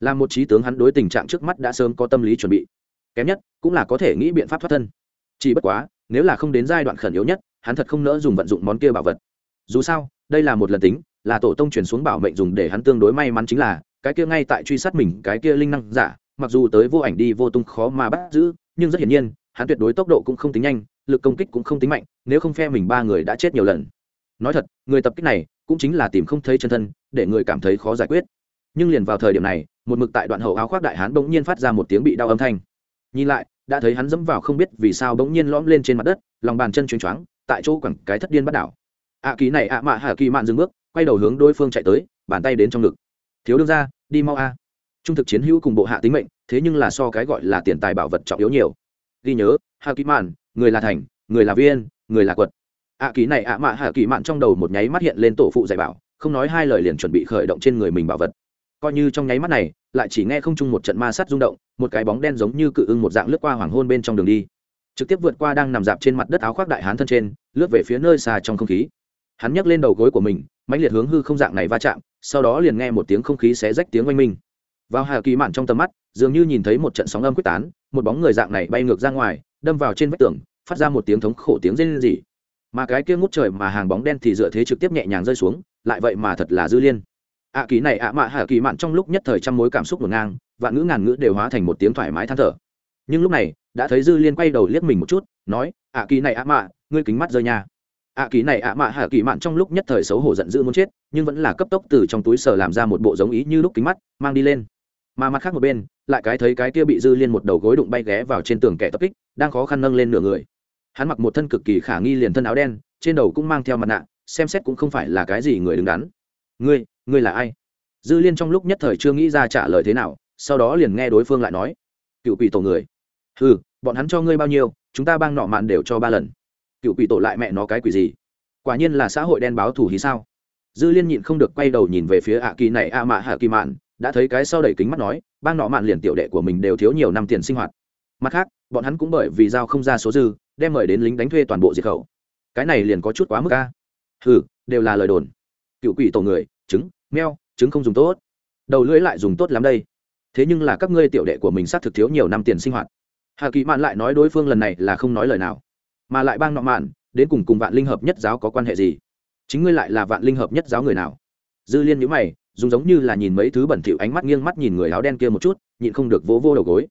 Là một trí tướng hắn đối tình trạng trước mắt đã sớm có tâm lý chuẩn bị. Kém nhất, cũng là có thể nghĩ biện pháp thoát thân. Chỉ bất quá, nếu là không đến giai đoạn khẩn yếu nhất, hắn thật không nỡ dùng vận dụng món kia bảo vật. Dù sao, đây là một lần tính, là tổ tông chuyển xuống bảo mệnh dùng để hắn tương đối may mắn chính là, cái kia ngay tại truy sát mình, cái kia linh năng giả, mặc dù tới vô ảnh đi vô tung khó mà bắt giữ, nhưng rất hiển nhiên hắn tuyệt đối tốc độ cũng không tính nhanh, lực công kích cũng không tính mạnh, nếu không phe mình ba người đã chết nhiều lần. Nói thật, người tập kích này cũng chính là tìm không thấy chân thân, để người cảm thấy khó giải quyết. Nhưng liền vào thời điểm này, một mực tại đoạn hậu áo khoác đại hán bỗng nhiên phát ra một tiếng bị đau âm thanh. Nhìn lại, đã thấy hắn dẫm vào không biết vì sao bỗng nhiên lõm lên trên mặt đất, lòng bàn chân chuyến choáng, tại chỗ quẳng cái thất điên bắt đảo. Ạ kỳ này ạ mạ hạ kỳ mạn dừng bước, quay đầu hướng đối phương chạy tới, bàn tay đến trong ngực. Thiếu đương ra đi mau a. Trung thực chiến hữu cùng bộ hạ tính mệnh, thế nhưng là so cái gọi là tiền tài bảo vật trọng yếu nhiều ghi nhớ, hạ kỳ mạn, người là thành, người là viên, người là quật. À, ạ kỳ này ạ, mạ hạ kỳ mạn trong đầu một nháy mắt hiện lên tổ phụ dạy bảo, không nói hai lời liền chuẩn bị khởi động trên người mình bảo vật. Coi như trong nháy mắt này, lại chỉ nghe không chung một trận ma sát rung động, một cái bóng đen giống như cự ưng một dạng lướt qua hoàng hôn bên trong đường đi. Trực tiếp vượt qua đang nằm dạp trên mặt đất áo khoác đại hán thân trên, lướt về phía nơi xa trong không khí. Hắn nhấc lên đầu gối của mình, mãnh liệt hướng hư không dạng này va chạm, sau đó liền nghe một tiếng không khí xé rách tiếng oanh minh. Vào hà kỳ mạn trong tầm mắt dường như nhìn thấy một trận sóng âm quyết tán một bóng người dạng này bay ngược ra ngoài đâm vào trên vách tường phát ra một tiếng thống khổ tiếng rên rỉ. Mà cái kia ngút trời mà hàng bóng đen thì dựa thế trực tiếp nhẹ nhàng rơi xuống lại vậy mà thật là dư liên. Ạ à, kỳ này ạ mạ hạ kỳ mạn trong lúc nhất thời trăm mối cảm xúc ngổn ngang vạn ngữ ngàn ngữ đều hóa thành một tiếng thoải mái than thở. Nhưng lúc này đã thấy dư liên quay đầu liếc mình một chút nói ạ kỳ này ạ mạ ngươi kính mắt rơi nha. Ạ kỳ này ạ mạ hạ kỳ mạn trong lúc nhất thời xấu hổ giận dữ muốn chết nhưng vẫn là cấp tốc từ trong túi sờ làm ra một bộ giống ý như lúc kính mắt mang đi lên mà mặt khác một bên, lại cái thấy cái kia bị dư liên một đầu gối đụng bay ghé vào trên tường kẻ tập kích, đang khó khăn nâng lên nửa người. Hắn mặc một thân cực kỳ khả nghi liền thân áo đen, trên đầu cũng mang theo mặt nạ, xem xét cũng không phải là cái gì người đứng đắn. Ngươi ngươi là ai? Dư liên trong lúc nhất thời chưa nghĩ ra trả lời thế nào, sau đó liền nghe đối phương lại nói. Cựu quỷ tổ người. Ừ bọn hắn cho ngươi bao nhiêu, chúng ta bang nọ mạn đều cho ba lần. Cựu quỷ tổ lại mẹ nó cái quỷ gì? Quả nhiên là xã hội đen báo thủ hí sao? Dư liên nhịn không được quay đầu nhìn về phía ạ kỳ này a mạ hạ kỳ mạn đã thấy cái sau đẩy kính mắt nói, bang nọ mạn liền tiểu đệ của mình đều thiếu nhiều năm tiền sinh hoạt. Mặt khác, bọn hắn cũng bởi vì giao không ra số dư, đem mời đến lính đánh thuê toàn bộ diệt khẩu. Cái này liền có chút quá mức ca ừ đều là lời đồn. Cựu quỷ tổ người, trứng, meo, trứng không dùng tốt. Đầu lưỡi lại dùng tốt lắm đây. Thế nhưng là các ngươi tiểu đệ của mình xác thực thiếu nhiều năm tiền sinh hoạt. Hà kỳ mạn lại nói đối phương lần này là không nói lời nào. Mà lại bang nọ mạn, đến cùng cùng vạn linh hợp nhất giáo có quan hệ gì? Chính ngươi lại là vạn linh hợp nhất giáo người nào? Dư liên nhữ mày dùng giống như là nhìn mấy thứ bẩn thỉu ánh mắt nghiêng mắt nhìn người áo đen kia một chút, nhịn không được vỗ vô đầu gối.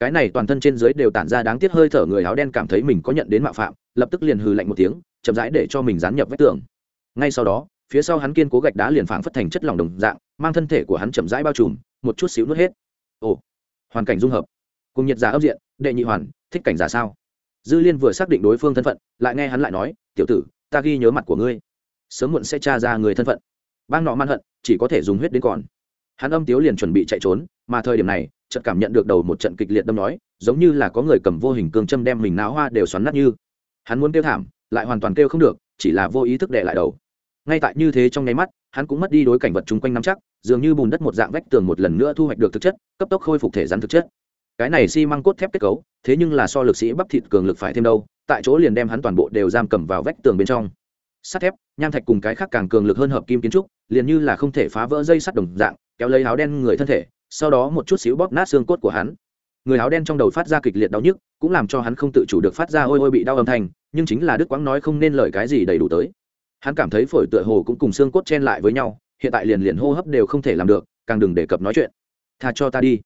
Cái này toàn thân trên dưới đều tản ra đáng tiếc hơi thở người áo đen cảm thấy mình có nhận đến mạo phạm, lập tức liền hừ lạnh một tiếng, chậm rãi để cho mình dán nhập vách tường. Ngay sau đó, phía sau hắn kiên cố gạch đá liền phảng phất thành chất lỏng đồng dạng, mang thân thể của hắn chậm rãi bao trùm, một chút xíu nuốt hết. Ồ, hoàn cảnh dung hợp. Cùng nhiệt giả ấp diện, đệ nhị hoàn, thích cảnh giả sao? Dư liên vừa xác định đối phương thân phận, lại nghe hắn lại nói, tiểu tử, ta ghi nhớ mặt của ngươi. Sớm muộn sẽ tra ra người thân phận. Bang nọ man hận chỉ có thể dùng huyết đến còn. Hắn âm tiếu liền chuẩn bị chạy trốn, mà thời điểm này, chợt cảm nhận được đầu một trận kịch liệt đâm nói, giống như là có người cầm vô hình cương châm đem mình náo hoa đều xoắn nát như. Hắn muốn kêu thảm, lại hoàn toàn kêu không được, chỉ là vô ý thức đệ lại đầu. Ngay tại như thế trong nháy mắt, hắn cũng mất đi đối cảnh vật chung quanh nắm chắc, dường như bùn đất một dạng vách tường một lần nữa thu hoạch được thực chất, cấp tốc khôi phục thể rắn thực chất. Cái này xi、si、măng cốt thép kết cấu, thế nhưng là so lực sĩ bắp thịt cường lực phải thêm đâu, tại chỗ liền đem hắn toàn bộ đều giam cầm vào vách tường bên trong sắt thép, nham thạch cùng cái khác càng cường lực hơn hợp kim kiến trúc, liền như là không thể phá vỡ dây sắt đồng dạng, kéo lấy áo đen người thân thể, sau đó một chút xíu bóp nát xương cốt của hắn. Người áo đen trong đầu phát ra kịch liệt đau nhức, cũng làm cho hắn không tự chủ được phát ra ôi ôi bị đau âm thanh, nhưng chính là đức quãng nói không nên lời cái gì đầy đủ tới. Hắn cảm thấy phổi tựa hồ cũng cùng xương cốt chen lại với nhau, hiện tại liền liền hô hấp đều không thể làm được, càng đừng đề cập nói chuyện. Tha cho ta đi.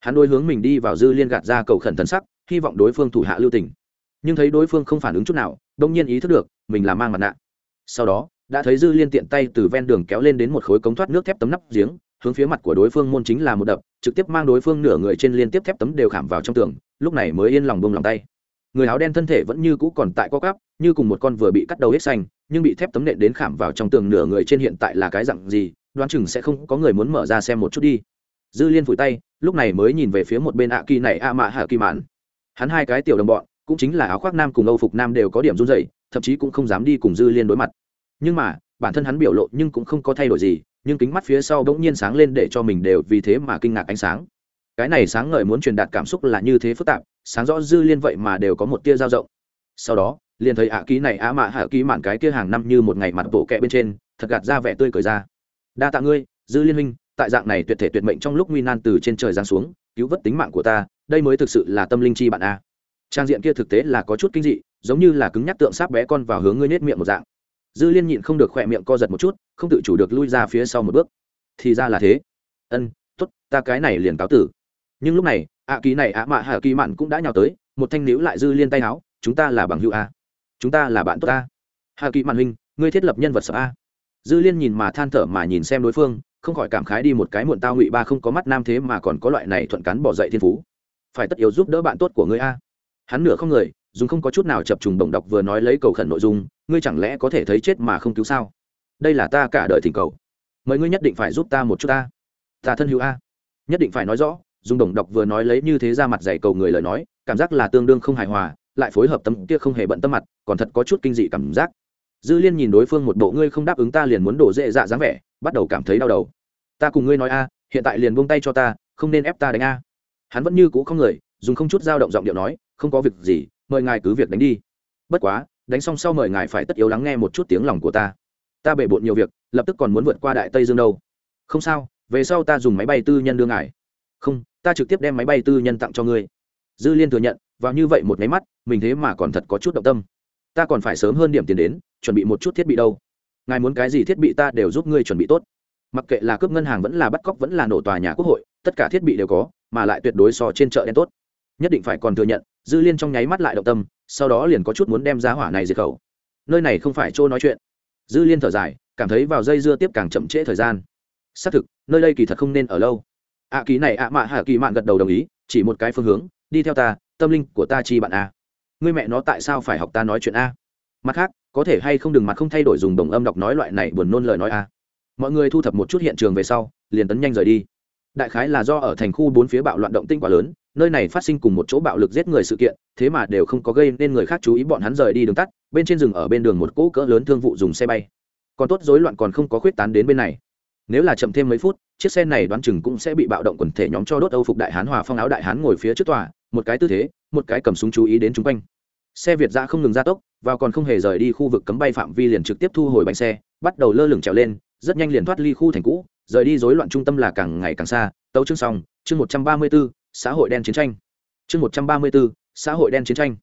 Hắn đôi hướng mình đi vào dư liên gạt ra cầu khẩn thần sắc, hy vọng đối phương thủ hạ lưu tình. Nhưng thấy đối phương không phản ứng chút nào đông nhiên ý thức được, mình là mang mặt nạ sau đó, đã thấy dư liên tiện tay từ ven đường kéo lên đến một khối cống thoát nước thép tấm nắp giếng, hướng phía mặt của đối phương môn chính là một đập, trực tiếp mang đối phương nửa người trên liên tiếp thép tấm đều khảm vào trong tường, lúc này mới yên lòng bông lòng tay. Người áo đen thân thể vẫn như cũ còn tại co cắp như cùng một con vừa bị cắt đầu hết xanh, nhưng bị thép tấm nện đến khảm vào trong tường nửa người trên hiện tại là cái dặn gì, đoán chừng sẽ không có người muốn mở ra xem một chút đi. Dư liên phủi tay, lúc này mới nhìn về phía một bên ạ kỳ này, a mạ hạ kỳ mạn. Hắn hai cái tiểu đồng bọn, cũng chính là áo khoác nam cùng âu phục nam đều có điểm run dày thậm chí cũng không dám đi cùng dư liên đối mặt. Nhưng mà, bản thân hắn biểu lộ nhưng cũng không có thay đổi gì, nhưng kính mắt phía sau bỗng nhiên sáng lên để cho mình đều vì thế mà kinh ngạc ánh sáng. Cái này sáng ngời muốn truyền đạt cảm xúc là như thế phức tạp, sáng rõ dư liên vậy mà đều có một tia dao rộng sau đó, liền thấy ạ ký này á mạ hạ ký mạn cái kia hàng năm như một ngày mặt bộ kẹ bên trên, thật gạt ra vẻ tươi cười ra. Đa tạ ngươi, dư liên minh tại dạng này tuyệt thể tuyệt mệnh trong lúc nguy nan từ trên trời giáng xuống, cứu vớt tính mạng của ta, đây mới thực sự là tâm linh chi bạn a trang diện kia thực tế là có chút kinh dị, giống như là cứng nhắc tượng sáp bé con vào hướng ngươi nết miệng một dạng. Dư liên nhịn không được khỏe miệng co giật một chút, không tự chủ được lui ra phía sau một bước. Thì ra là thế. Ân t ố t ta cái này liền cáo tử. Nhưng lúc này ạ à ký này ạ mạ hạ kỳ mạn cũng đã nhào tới, một thanh níu lại dư liên tay áo, chúng ta là bằng hữu a. Chúng ta là bạn tốt a. Hạ kỳ mạn huynh, ngươi thiết lập nhân vật sợ a. Dư liên nhìn mà than thở mà nhìn xem đối phương, không khỏi cảm khái đi một cái muộn tao ngụy ba không có mắt nam thế mà còn có loại này thuận cắn bỏ dậy thiên phú. Phải tất yếu giúp đỡ bạn tốt của ngươi a hắn nửa không người, dùng không có chút nào chập trùng bổng đọc vừa nói lấy cầu khẩn nội dung, ngươi chẳng lẽ có thể thấy chết mà không cứu sao? Đây là ta cả đời thỉnh cầu. Mời ngươi nhất định phải giúp ta một chút ta. Ta thân hữu a. Nhất định phải nói rõ, dùng đồng đọc vừa nói lấy như thế ra mặt dày cầu người lời nói, cảm giác là tương đương không hài hòa, lại phối hợp tâm kia không hề bận tâm mặt, còn thật có chút kinh dị cảm giác. Dư liên nhìn đối phương một bộ ngươi không đáp ứng ta liền muốn đổ dễ dạ dáng vẻ, bắt đầu cảm thấy đau đầu. Ta cùng ngươi nói a, hiện tại liền buông tay cho ta, không nên ép ta đánh a. Hắn vẫn như cũ không người, dùng không chút dao động giọng điệu nói không có việc gì, mời ngài cứ việc đánh đi. Bất quá, đánh xong sau mời ngài phải tất yếu lắng nghe một chút tiếng lòng của ta. Ta bể bộn nhiều việc, lập tức còn muốn vượt qua đại tây dương đâu. Không sao, về sau ta dùng máy bay tư nhân đưa ngài. Không, ta trực tiếp đem máy bay tư nhân tặng cho ngươi. Dư liên thừa nhận, vào như vậy một máy mắt, mình thế mà còn thật có chút động tâm. Ta còn phải sớm hơn điểm tiền đến, chuẩn bị một chút thiết bị đâu. Ngài muốn cái gì thiết bị ta đều giúp ngươi chuẩn bị tốt. Mặc kệ là cướp ngân hàng vẫn là bắt cóc vẫn là nổ tòa nhà quốc hội, tất cả thiết bị đều có, mà lại tuyệt đối so trên chợ đen tốt. Nhất định phải còn thừa nhận dư liên trong nháy mắt lại động tâm sau đó liền có chút muốn đem giá hỏa này diệt khẩu. Nơi này không phải chỗ nói chuyện. Dư liên thở dài cảm thấy vào dây dưa tiếp càng chậm trễ thời gian. Xác thực nơi đây kỳ thật không nên ở lâu. Ạ à, ký này ạ à mạ hạ kỳ mạn gật đầu đồng ý chỉ một cái phương hướng đi theo ta tâm linh của ta chi bạn a. Ngươi mẹ nó tại sao phải học ta nói chuyện a? Mặt khác có thể hay không đừng mặt không thay đổi dùng đồng âm đọc nói loại này buồn nôn lời nói a. Mọi người thu thập một chút hiện trường về sau liền tấn nhanh rời đi. Đại khái là do ở thành khu bốn phía bạo loạn động tinh quá lớn nơi này phát sinh cùng một chỗ bạo lực giết người sự kiện, thế mà đều không có gây nên người khác chú ý bọn hắn rời đi đường tắt, bên trên rừng ở bên đường một cỗ cỡ lớn thương vụ dùng xe bay. Còn tốt rối loạn còn không có khuyết tán đến bên này. Nếu là chậm thêm mấy phút, chiếc xe này đoán chừng cũng sẽ bị bạo động quần thể nhóm cho đốt âu phục đại hán hòa phong áo đại hán ngồi phía trước tòa, một cái tư thế, một cái cầm súng chú ý đến chung quanh. Xe việt ra không ngừng gia tốc và còn không hề rời đi khu vực cấm bay phạm vi liền trực tiếp thu hồi bánh xe, bắt đầu lơ lửng trèo lên, rất nhanh liền thoát ly khu thành cũ, rời đi rối loạn trung tâm là càng ngày càng xa, tấu chương xong, chương một trăm ba mươi b ố xã hội đen chiến tranh. Chương một trăm ba mươi bốn xã hội đen chiến tranh.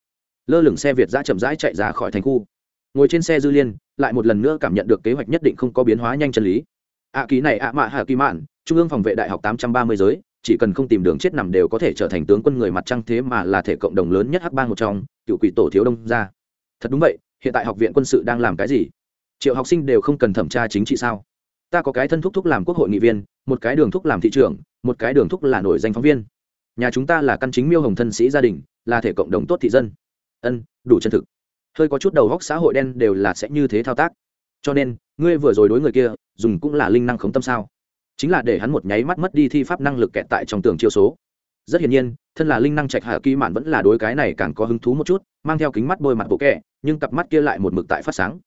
Lơ lửng xe việt ra chậm rãi chạy ra khỏi thành khu. Ngồi trên xe dư liên, lại một lần nữa cảm nhận được kế hoạch nhất định không có biến hóa nhanh chân lý. Ạ ký này, ạ mạ hạ kỳ mạn, trung ương phòng vệ đại học tám trăm ba mươi giới, chỉ cần không tìm đường chết nằm đều có thể trở thành tướng quân người mặt trăng thế mà là thể cộng đồng lớn nhất hắc bang một trong, cựu quỷ tổ thiếu đông ra thật đúng vậy, hiện tại học viện quân sự đang làm cái gì? Triệu học sinh đều không cần thẩm tra chính trị sao? Ta có cái thân thúc thúc làm quốc hội nghị viên, một cái đường thúc làm thị trưởng, một cái đường thúc là nổi danh phóng viên nhà chúng ta là căn chính miêu hồng thân sĩ gia đình, là thể cộng đồng tốt thị dân. Ân, đủ chân thực. Hơi có chút đầu góc xã hội đen đều là sẽ như thế thao tác. Cho nên, ngươi vừa rồi đối người kia, dùng cũng là linh năng khống tâm sao? Chính là để hắn một nháy mắt mất đi thi pháp năng lực kẹt tại trong tường chiêu số. Rất hiển nhiên, thân là linh năng trạch hạ kỳ mạn vẫn là đối cái này càng có hứng thú một chút, mang theo kính mắt bôi mặt bộ kẹ, nhưng cặp mắt kia lại một mực tại phát sáng.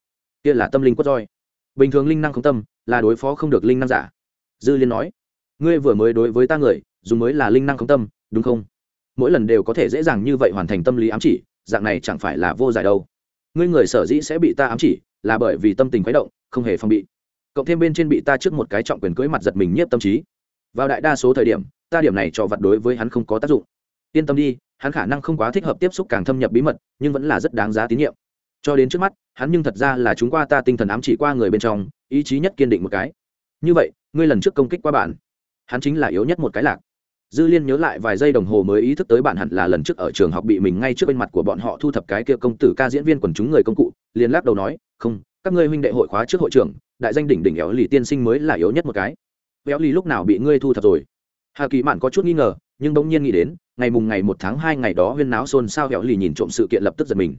Kia là tâm linh quất roi. Bình thường linh năng không tâm, là đối phó không được linh năng giả. Dư liên nói, ngươi vừa mới đối với ta người, dùng mới là linh năng không tâm đúng không? Mỗi lần đều có thể dễ dàng như vậy hoàn thành tâm lý ám chỉ, dạng này chẳng phải là vô giải đâu. Ngươi người sở dĩ sẽ bị ta ám chỉ, là bởi vì tâm tình khuấy động, không hề phong bị. Cộng thêm bên trên bị ta trước một cái trọng quyền cưới mặt giật mình nhiếp tâm trí. Vào đại đa số thời điểm, ta điểm này cho vặt đối với hắn không có tác dụng. Yên tâm đi, hắn khả năng không quá thích hợp tiếp xúc càng thâm nhập bí mật, nhưng vẫn là rất đáng giá tín nhiệm. Cho đến trước mắt, hắn nhưng thật ra là chúng qua ta tinh thần ám chỉ qua người bên trong, ý chí nhất kiên định một cái. Như vậy, ngươi lần trước công kích qua bạn, hắn chính là yếu nhất một cái lạc dư liên nhớ lại vài giây đồng hồ mới ý thức tới bạn hẳn là lần trước ở trường học bị mình ngay trước bên mặt của bọn họ thu thập cái kia công tử ca diễn viên quần chúng người công cụ, liền lắc đầu nói, không, các ngươi huynh đệ hội khóa trước hội trưởng, đại danh đỉnh đỉnh éo lì tiên sinh mới là yếu nhất một cái. Éo lì lúc nào bị ngươi thu thập rồi? Hà kỳ mạn có chút nghi ngờ, nhưng bỗng nhiên nghĩ đến, ngày mùng ngày một tháng hai ngày đó huyên náo xôn xao éo lì nhìn trộm sự kiện lập tức giật mình.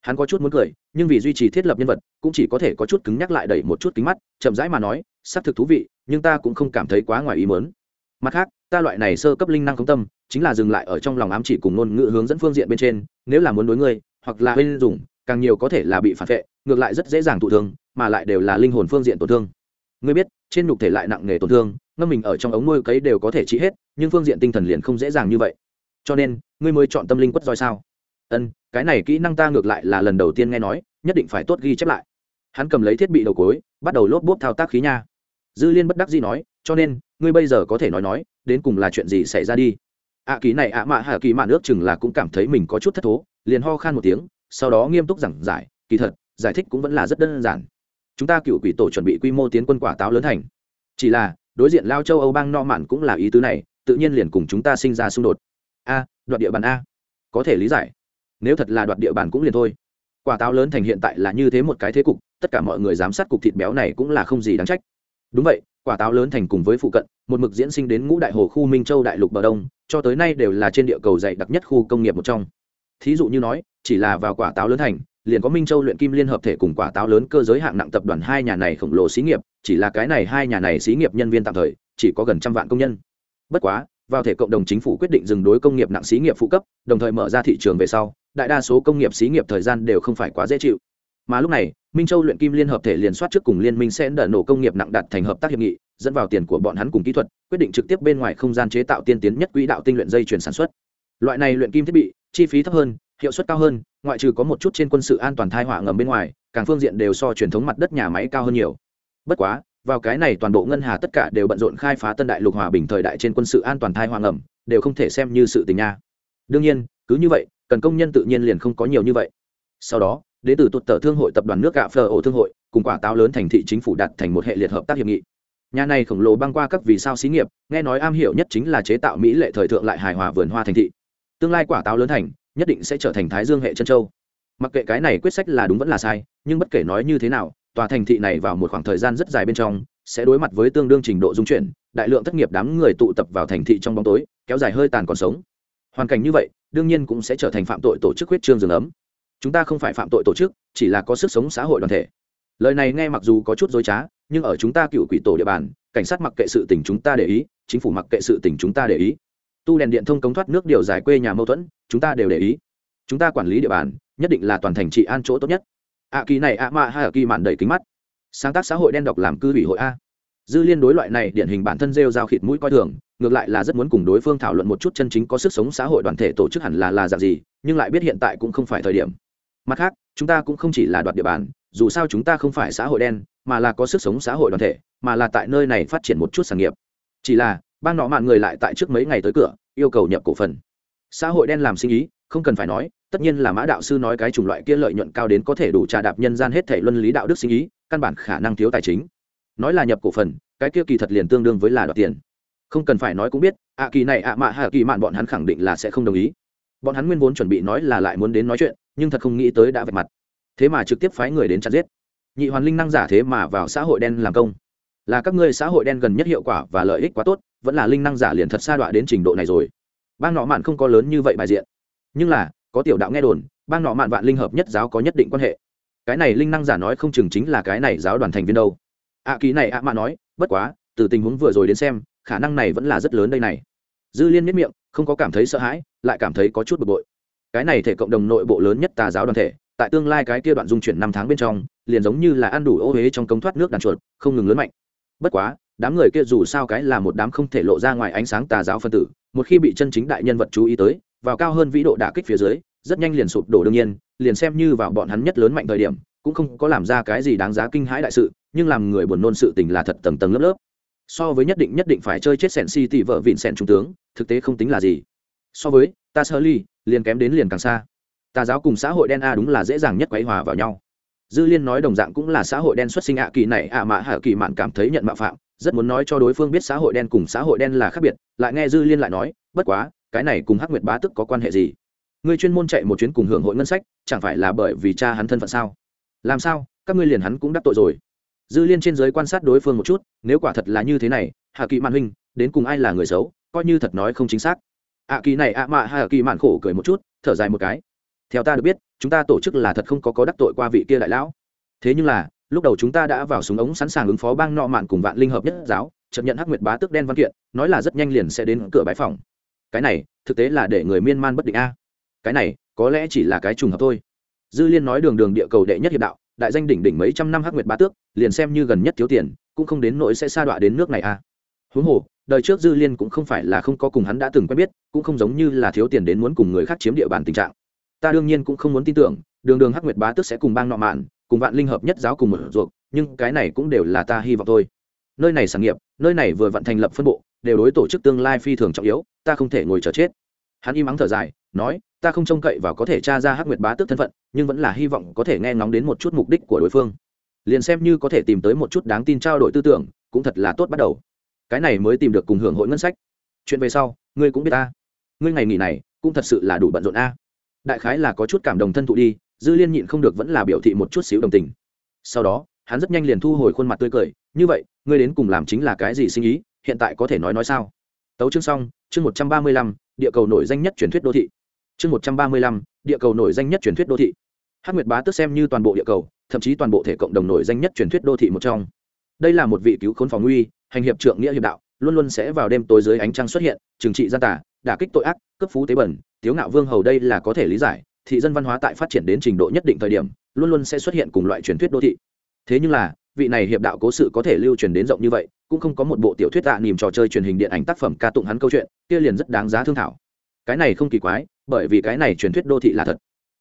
Hắn có chút muốn cười, nhưng vì duy trì thiết lập nhân vật, cũng chỉ có thể có chút cứng nhắc lại đẩy một chút kính mắt, chậm rãi mà nói, xác thực thú vị, nhưng ta cũng không cảm thấy quá ngoài ý mớn mặt khác, ta loại này sơ cấp linh năng công tâm, chính là dừng lại ở trong lòng ám chỉ cùng ngôn ngữ hướng dẫn phương diện bên trên, nếu là muốn đối ngươi, hoặc là bên dùng, càng nhiều có thể là bị phản vệ, ngược lại rất dễ dàng thụ thương, mà lại đều là linh hồn phương diện tổn thương. Ngươi biết, trên nhục thể lại nặng nghề tổn thương, ngâm mình ở trong ống nuôi cấy đều có thể trị hết, nhưng phương diện tinh thần liền không dễ dàng như vậy. Cho nên, ngươi mới chọn tâm linh quất roi sao? Ân, cái này kỹ năng ta ngược lại là lần đầu tiên nghe nói, nhất định phải tốt ghi chép lại. Hắn cầm lấy thiết bị đầu cối, bắt đầu lốp bốp thao tác khí nha. Dư liên bất đắc dĩ nói, cho nên ngươi bây giờ có thể nói nói đến cùng là chuyện gì xảy ra đi. Ạ à, ký này ạ mạ hạ kỳ mạn nước chừng là cũng cảm thấy mình có chút thất thố liền ho khan một tiếng sau đó nghiêm túc giảng giải kỳ thật giải thích cũng vẫn là rất đơn giản. Chúng ta cựu quỷ tổ chuẩn bị quy mô tiến quân quả táo lớn thành. Chỉ là đối diện lao châu âu bang no mạn cũng là ý tứ này tự nhiên liền cùng chúng ta sinh ra xung đột. A đoạt địa bàn a. Có thể lý giải. Nếu thật là đoạt địa bàn cũng liền thôi. Quả táo lớn thành hiện tại là như thế một cái thế cục tất cả mọi người giám sát cục thịt béo này cũng là không gì đáng trách. Đúng vậy quả táo lớn thành cùng với phụ cận, một mực diễn sinh đến ngũ đại hồ khu minh châu đại lục bờ đông, cho tới nay đều là trên địa cầu dày đặc nhất khu công nghiệp một trong. Thí dụ như nói, chỉ là vào quả táo lớn thành, liền có minh châu luyện kim liên hợp thể cùng quả táo lớn cơ giới hạng nặng tập đoàn hai nhà này khổng lồ xí nghiệp, chỉ là cái này hai nhà này xí nghiệp nhân viên tạm thời, chỉ có gần trăm vạn công nhân. Bất quá, vào thể cộng đồng chính phủ quyết định dừng đối công nghiệp nặng xí nghiệp phụ cấp, đồng thời mở ra thị trường về sau, đại đa số công nghiệp xí nghiệp thời gian đều không phải quá dễ chịu mà lúc này, minh châu luyện kim liên hợp thể liền soát trước cùng liên minh sẽ đỡ nổ công nghiệp nặng đặt thành hợp tác hiệp nghị, dẫn vào tiền của bọn hắn cùng kỹ thuật, quyết định trực tiếp bên ngoài không gian chế tạo tiên tiến nhất quỹ đạo tinh luyện dây chuyển sản xuất. Loại này luyện kim thiết bị, chi phí thấp hơn, hiệu suất cao hơn, ngoại trừ có một chút trên quân sự an toàn thai hỏa ngầm bên ngoài, càng phương diện đều so truyền thống mặt đất nhà máy cao hơn nhiều. Bất quá, vào cái này toàn bộ ngân hà tất cả đều bận rộn khai phá tân đại lục hòa bình thời đại trên quân sự an toàn thai hỏa ngầm, đều không thể xem như sự tình nha. Đương nhiên, cứ như vậy, cần công nhân tự nhiên liền không có nhiều như vậy. Sau đó đến từ tụt tờ thương hội tập đoàn nước gạo phở ổ thương hội, cùng quả táo lớn thành thị chính phủ đặt thành một hệ liệt hợp tác hiệp nghị. Nhà này khổng lồ băng qua các vì sao xí nghiệp, nghe nói am hiểu nhất chính là chế tạo mỹ lệ thời thượng lại hài hòa vườn hoa thành thị. Tương lai quả táo lớn thành, nhất định sẽ trở thành thái dương hệ chân châu. Mặc kệ cái này quyết sách là đúng vẫn là sai, nhưng bất kể nói như thế nào, tòa thành thị này vào một khoảng thời gian rất dài bên trong, sẽ đối mặt với tương đương trình độ dung chuyển, đại lượng thất nghiệp đám người tụ tập vào thành thị trong bóng tối, kéo dài hơi tàn còn sống. Hoàn cảnh như vậy, đương nhiên cũng sẽ trở thành phạm tội tổ chức huyết trương rừng ấm chúng ta không phải phạm tội tổ chức, chỉ là có sức sống xã hội đoàn thể. Lời này nghe mặc dù có chút dối trá, nhưng ở chúng ta cựu quỷ tổ địa bàn, cảnh sát mặc kệ sự tình chúng ta để ý, chính phủ mặc kệ sự tình chúng ta để ý. Tu đèn điện thông cống thoát nước điều giải quê nhà mâu thuẫn, chúng ta đều để ý. Chúng ta quản lý địa bàn, nhất định là toàn thành trị an chỗ tốt nhất. Ạ kỳ này ạ mạ hay ạ kỳ mạn đầy kính mắt. Sáng tác xã hội đen đọc làm cư ủy hội a. Dư liên đối loại này điển hình bản thân rêu giao khịt mũi coi thường, ngược lại là rất muốn cùng đối phương thảo luận một chút chân chính có sức sống xã hội đoàn thể tổ chức hẳn là là dạng gì, nhưng lại biết hiện tại cũng không phải thời điểm mặt khác, chúng ta cũng không chỉ là đoạt địa bàn, dù sao chúng ta không phải xã hội đen, mà là có sức sống xã hội đoàn thể, mà là tại nơi này phát triển một chút sản nghiệp. Chỉ là, bang nọ mạn người lại tại trước mấy ngày tới cửa, yêu cầu nhập cổ phần. Xã hội đen làm sinh ý, không cần phải nói, tất nhiên là mã đạo sư nói cái chủng loại kia lợi nhuận cao đến có thể đủ trà đạp nhân gian hết thể luân lý đạo đức sinh ý, căn bản khả năng thiếu tài chính. Nói là nhập cổ phần, cái kia kỳ thật liền tương đương với là đoạt tiền. Không cần phải nói cũng biết, ạ kỳ này ạ mạ hạ kỳ mạn bọn hắn khẳng định là sẽ không đồng ý bọn hắn nguyên vốn chuẩn bị nói là lại muốn đến nói chuyện nhưng thật không nghĩ tới đã vạch mặt. Thế mà trực tiếp phái người đến chặt giết. Nhị hoàn linh năng giả thế mà vào xã hội đen làm công. Là các ngươi xã hội đen gần nhất hiệu quả và lợi ích quá tốt vẫn là linh năng giả liền thật xa đọa đến trình độ này rồi. Bang nọ mạn không có lớn như vậy bài diện. Nhưng là có tiểu đạo nghe đồn bang nọ mạn vạn linh hợp nhất giáo có nhất định quan hệ. Cái này linh năng giả nói không chừng chính là cái này giáo đoàn thành viên đâu. Ạ à, ký này ạ mạn nói bất quá từ tình huống vừa rồi đến xem khả năng này vẫn là rất lớn đây này. Dư liên miết miệng không có cảm thấy sợ hãi, lại cảm thấy có chút bực bội. Cái này thể cộng đồng nội bộ lớn nhất tà giáo đoàn thể, tại tương lai cái kia đoạn dung chuyển năm tháng bên trong, liền giống như là ăn đủ ô huế trong cống thoát nước đàn chuột, không ngừng lớn mạnh. Bất quá, đám người kia dù sao cái là một đám không thể lộ ra ngoài ánh sáng tà giáo phân tử, một khi bị chân chính đại nhân vật chú ý tới, vào cao hơn vĩ độ đả kích phía dưới, rất nhanh liền sụp đổ đương nhiên, liền xem như vào bọn hắn nhất lớn mạnh thời điểm, cũng không có làm ra cái gì đáng giá kinh hãi đại sự, nhưng làm người buồn nôn sự tình là thật tầng tầng lớp lớp so với nhất định nhất định phải chơi chết sẹn si tỷ vợ vịn sẹn trung tướng, thực tế không tính là gì. So với, ta sơ ly, liền kém đến liền càng xa. Tà giáo cùng xã hội đen a đúng là dễ dàng nhất quấy hòa vào nhau. Dư liên nói đồng dạng cũng là xã hội đen xuất sinh ạ kỳ này, ạ mạ hạ kỳ mạn cảm thấy nhận mạo phạm, rất muốn nói cho đối phương biết xã hội đen cùng xã hội đen là khác biệt, lại nghe dư liên lại nói, bất quá, cái này cùng hắc nguyệt bá tức có quan hệ gì? Ngươi chuyên môn chạy một chuyến cùng hưởng hội ngân sách, chẳng phải là bởi vì cha hắn thân phận sao? Làm sao, các ngươi liền hắn cũng đắc tội rồi dư liên trên giới quan sát đối phương một chút, nếu quả thật là như thế này, hạ kỳ mạn huynh, đến cùng ai là người xấu, coi như thật nói không chính xác. Ạ kỳ này, ạ mạ, hạ kỳ mạn khổ cười một chút, thở dài một cái. Theo ta được biết, chúng ta tổ chức là thật không có có đắc tội qua vị kia đại lão. Thế nhưng là, lúc đầu chúng ta đã vào súng ống sẵn sàng ứng phó bang nọ mạn cùng vạn linh hợp nhất giáo chấp nhận hắc nguyệt bá tước đen văn kiện, nói là rất nhanh liền sẽ đến cửa bãi phòng. Cái này, thực tế là để người miên man bất định a. Cái này, có lẽ chỉ là cái trùng hợp thôi. Dư liên nói đường đường địa cầu đệ nhất hiệp đạo đại danh đỉnh đỉnh mấy trăm năm hắc nguyệt bá tước, liền xem như gần nhất thiếu tiền, cũng không đến nỗi sẽ sa đọa đến nước này a huống hồ, đời trước dư liên cũng không phải là không có cùng hắn đã từng quen biết, cũng không giống như là thiếu tiền đến muốn cùng người khác chiếm địa bàn tình trạng. Ta đương nhiên cũng không muốn tin tưởng, đường đường hắc nguyệt bá tước sẽ cùng bang nọ mạn, cùng vạn linh hợp nhất giáo cùng một ruột, nhưng cái này cũng đều là ta hy vọng thôi. Nơi này sản nghiệp, nơi này vừa vận thành lập phân bộ, đều đối tổ chức tương lai phi thường trọng yếu, ta không thể ngồi chờ chết hắn im ắng thở dài, nói, ta không trông cậy vào có thể tra ra hắc nguyệt bá tước thân phận, nhưng vẫn là hy vọng có thể nghe ngóng đến một chút mục đích của đối phương. Liền xem như có thể tìm tới một chút đáng tin trao đổi tư tưởng, cũng thật là tốt bắt đầu. Cái này mới tìm được cùng hưởng hội ngân sách. Chuyện về sau, ngươi cũng biết ta. Ngươi ngày nghỉ này, cũng thật sự là đủ bận rộn a. Đại khái là có chút cảm động thân thụ đi, dư liên nhịn không được vẫn là biểu thị một chút xíu đồng tình. Sau đó, hắn rất nhanh liền thu hồi khuôn mặt tươi cười, như vậy, ngươi đến cùng làm chính là cái gì sinh ý? Hiện tại có thể nói nói sao? Tấu chương xong, chương một trăm ba mươi lăm địa cầu nổi danh nhất truyền thuyết đô thị. Chương một trăm ba mươi lăm, địa cầu nổi danh nhất truyền thuyết đô thị. Hát nguyệt bá tức xem như toàn bộ địa cầu, thậm chí toàn bộ thể cộng đồng nổi danh nhất truyền thuyết đô thị một trong. Đây là một vị cứu khốn phòng nguy hành hiệp trượng nghĩa hiệp đạo, luôn luôn sẽ vào đêm tối dưới ánh trăng xuất hiện, trừng trị gian tả đả kích tội ác cấp phú tế bẩn, tiếu ngạo vương hầu đây là có thể lý giải, thị dân văn hóa tại phát triển đến trình độ nhất định thời điểm, luôn luôn sẽ xuất hiện cùng loại truyền thuyết đô thị. Thế nhưng là vị này hiệp đạo cố sự có thể lưu truyền đến rộng như vậy cũng không có một bộ tiểu thuyết tạ niềm trò chơi truyền hình điện ảnh tác phẩm ca tụng hắn câu chuyện kia liền rất đáng giá thương thảo. Cái này không kỳ quái bởi vì cái này truyền thuyết đô thị là thật.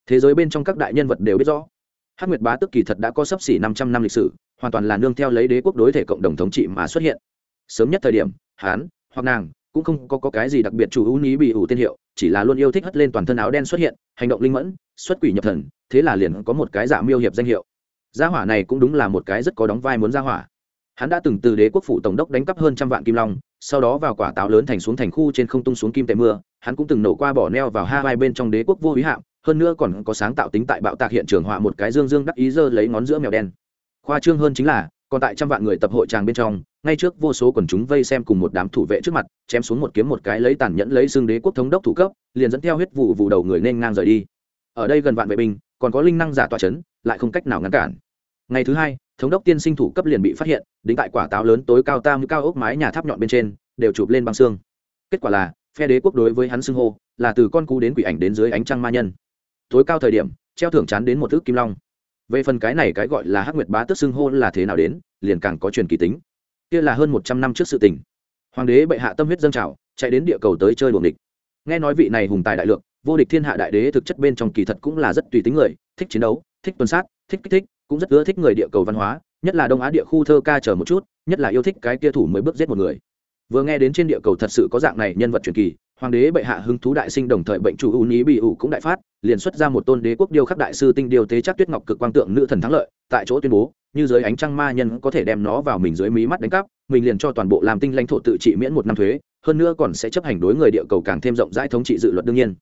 Thế giới bên trong các đại nhân vật đều biết rõ. Hát nguyệt bá tức kỳ thật đã có sấp xỉ năm trăm năm lịch sử hoàn toàn là nương theo lấy đế quốc đối thể cộng đồng thống trị mà xuất hiện. Sớm nhất thời điểm hán hoặc nàng cũng không có, có cái gì đặc biệt chủ ưu ní bị ủ tên hiệu chỉ là luôn yêu thích hất lên toàn thân áo đen xuất hiện hành động linh mẫn xuất quỷ nhập thần thế là liền có một cái giả miêu hiệp danh hiệu gia hỏa này cũng đúng là một cái rất có đóng vai muốn gia hỏa. Hắn đã từng từ đế quốc phủ tổng đốc đánh cắp hơn trăm vạn kim long, sau đó vào quả táo lớn thành xuống thành khu trên không tung xuống kim tệ mưa, hắn cũng từng nổ qua bỏ neo vào hai vai bên trong đế quốc vô hí hạm, hơn nữa còn có sáng tạo tính tại bạo tạc hiện trường họa một cái dương dương đắc ý dơ lấy ngón giữa mèo đen. Khoa trương hơn chính là, còn tại trăm vạn người tập hội tràng bên trong, ngay trước vô số quần chúng vây xem cùng một đám thủ vệ trước mặt, chém xuống một kiếm một cái lấy tàn nhẫn lấy xương đế quốc thống đốc thủ cấp, liền dẫn theo huyết vụ vụ đầu người nên ngang rời đi. Ở đây gần vạn vệ binh, còn có linh năng giả tọa chấn lại không cách nào ngăn cản. Ngày thứ hai, thống đốc tiên sinh thủ cấp liền bị phát hiện, đính tại quả táo lớn tối cao tam cao ốc mái nhà tháp nhọn bên trên, đều chụp lên băng xương. Kết quả là, phe đế quốc đối với hắn xưng hô là từ con cú đến quỷ ảnh đến dưới ánh trăng ma nhân. Tối cao thời điểm, treo thưởng chán đến một thước kim long. Về phần cái này cái gọi là hắc nguyệt bá tước xưng hô là thế nào đến, liền càng có truyền kỳ tính. Kia là hơn một trăm năm trước sự tình. Hoàng đế bệ hạ tâm huyết dâng trào, chạy đến địa cầu tới chơi đuồng địch nghe nói vị này hùng tài đại lượng vô địch thiên hạ đại đế thực chất bên trong kỳ thật cũng là rất tùy tính người, thích chiến đấu, thích tuần sát, thích kích thích, cũng rất ưa thích người địa cầu văn hóa, nhất là đông á địa khu thơ ca chờ một chút, nhất là yêu thích cái kia thủ mới bước giết một người. Vừa nghe đến trên địa cầu thật sự có dạng này nhân vật truyền kỳ, hoàng đế bệ hạ hứng thú đại sinh đồng thời bệnh chủ ưu ní bị ủ cũng đại phát, liền xuất ra một tôn đế quốc điêu khắc đại sư tinh điều tế chắc tuyết ngọc cực quang tượng nữ thần thắng lợi, tại chỗ tuyên bố, như dưới ánh trăng ma nhân có thể đem nó vào mình dưới mí mắt đánh cắp, mình liền cho toàn bộ làm tinh lãnh thổ tự trị miễn một năm thuế, hơn nữa còn sẽ chấp hành đối người địa cầu càng thêm rộng rãi thống trị dự luật đương nhiên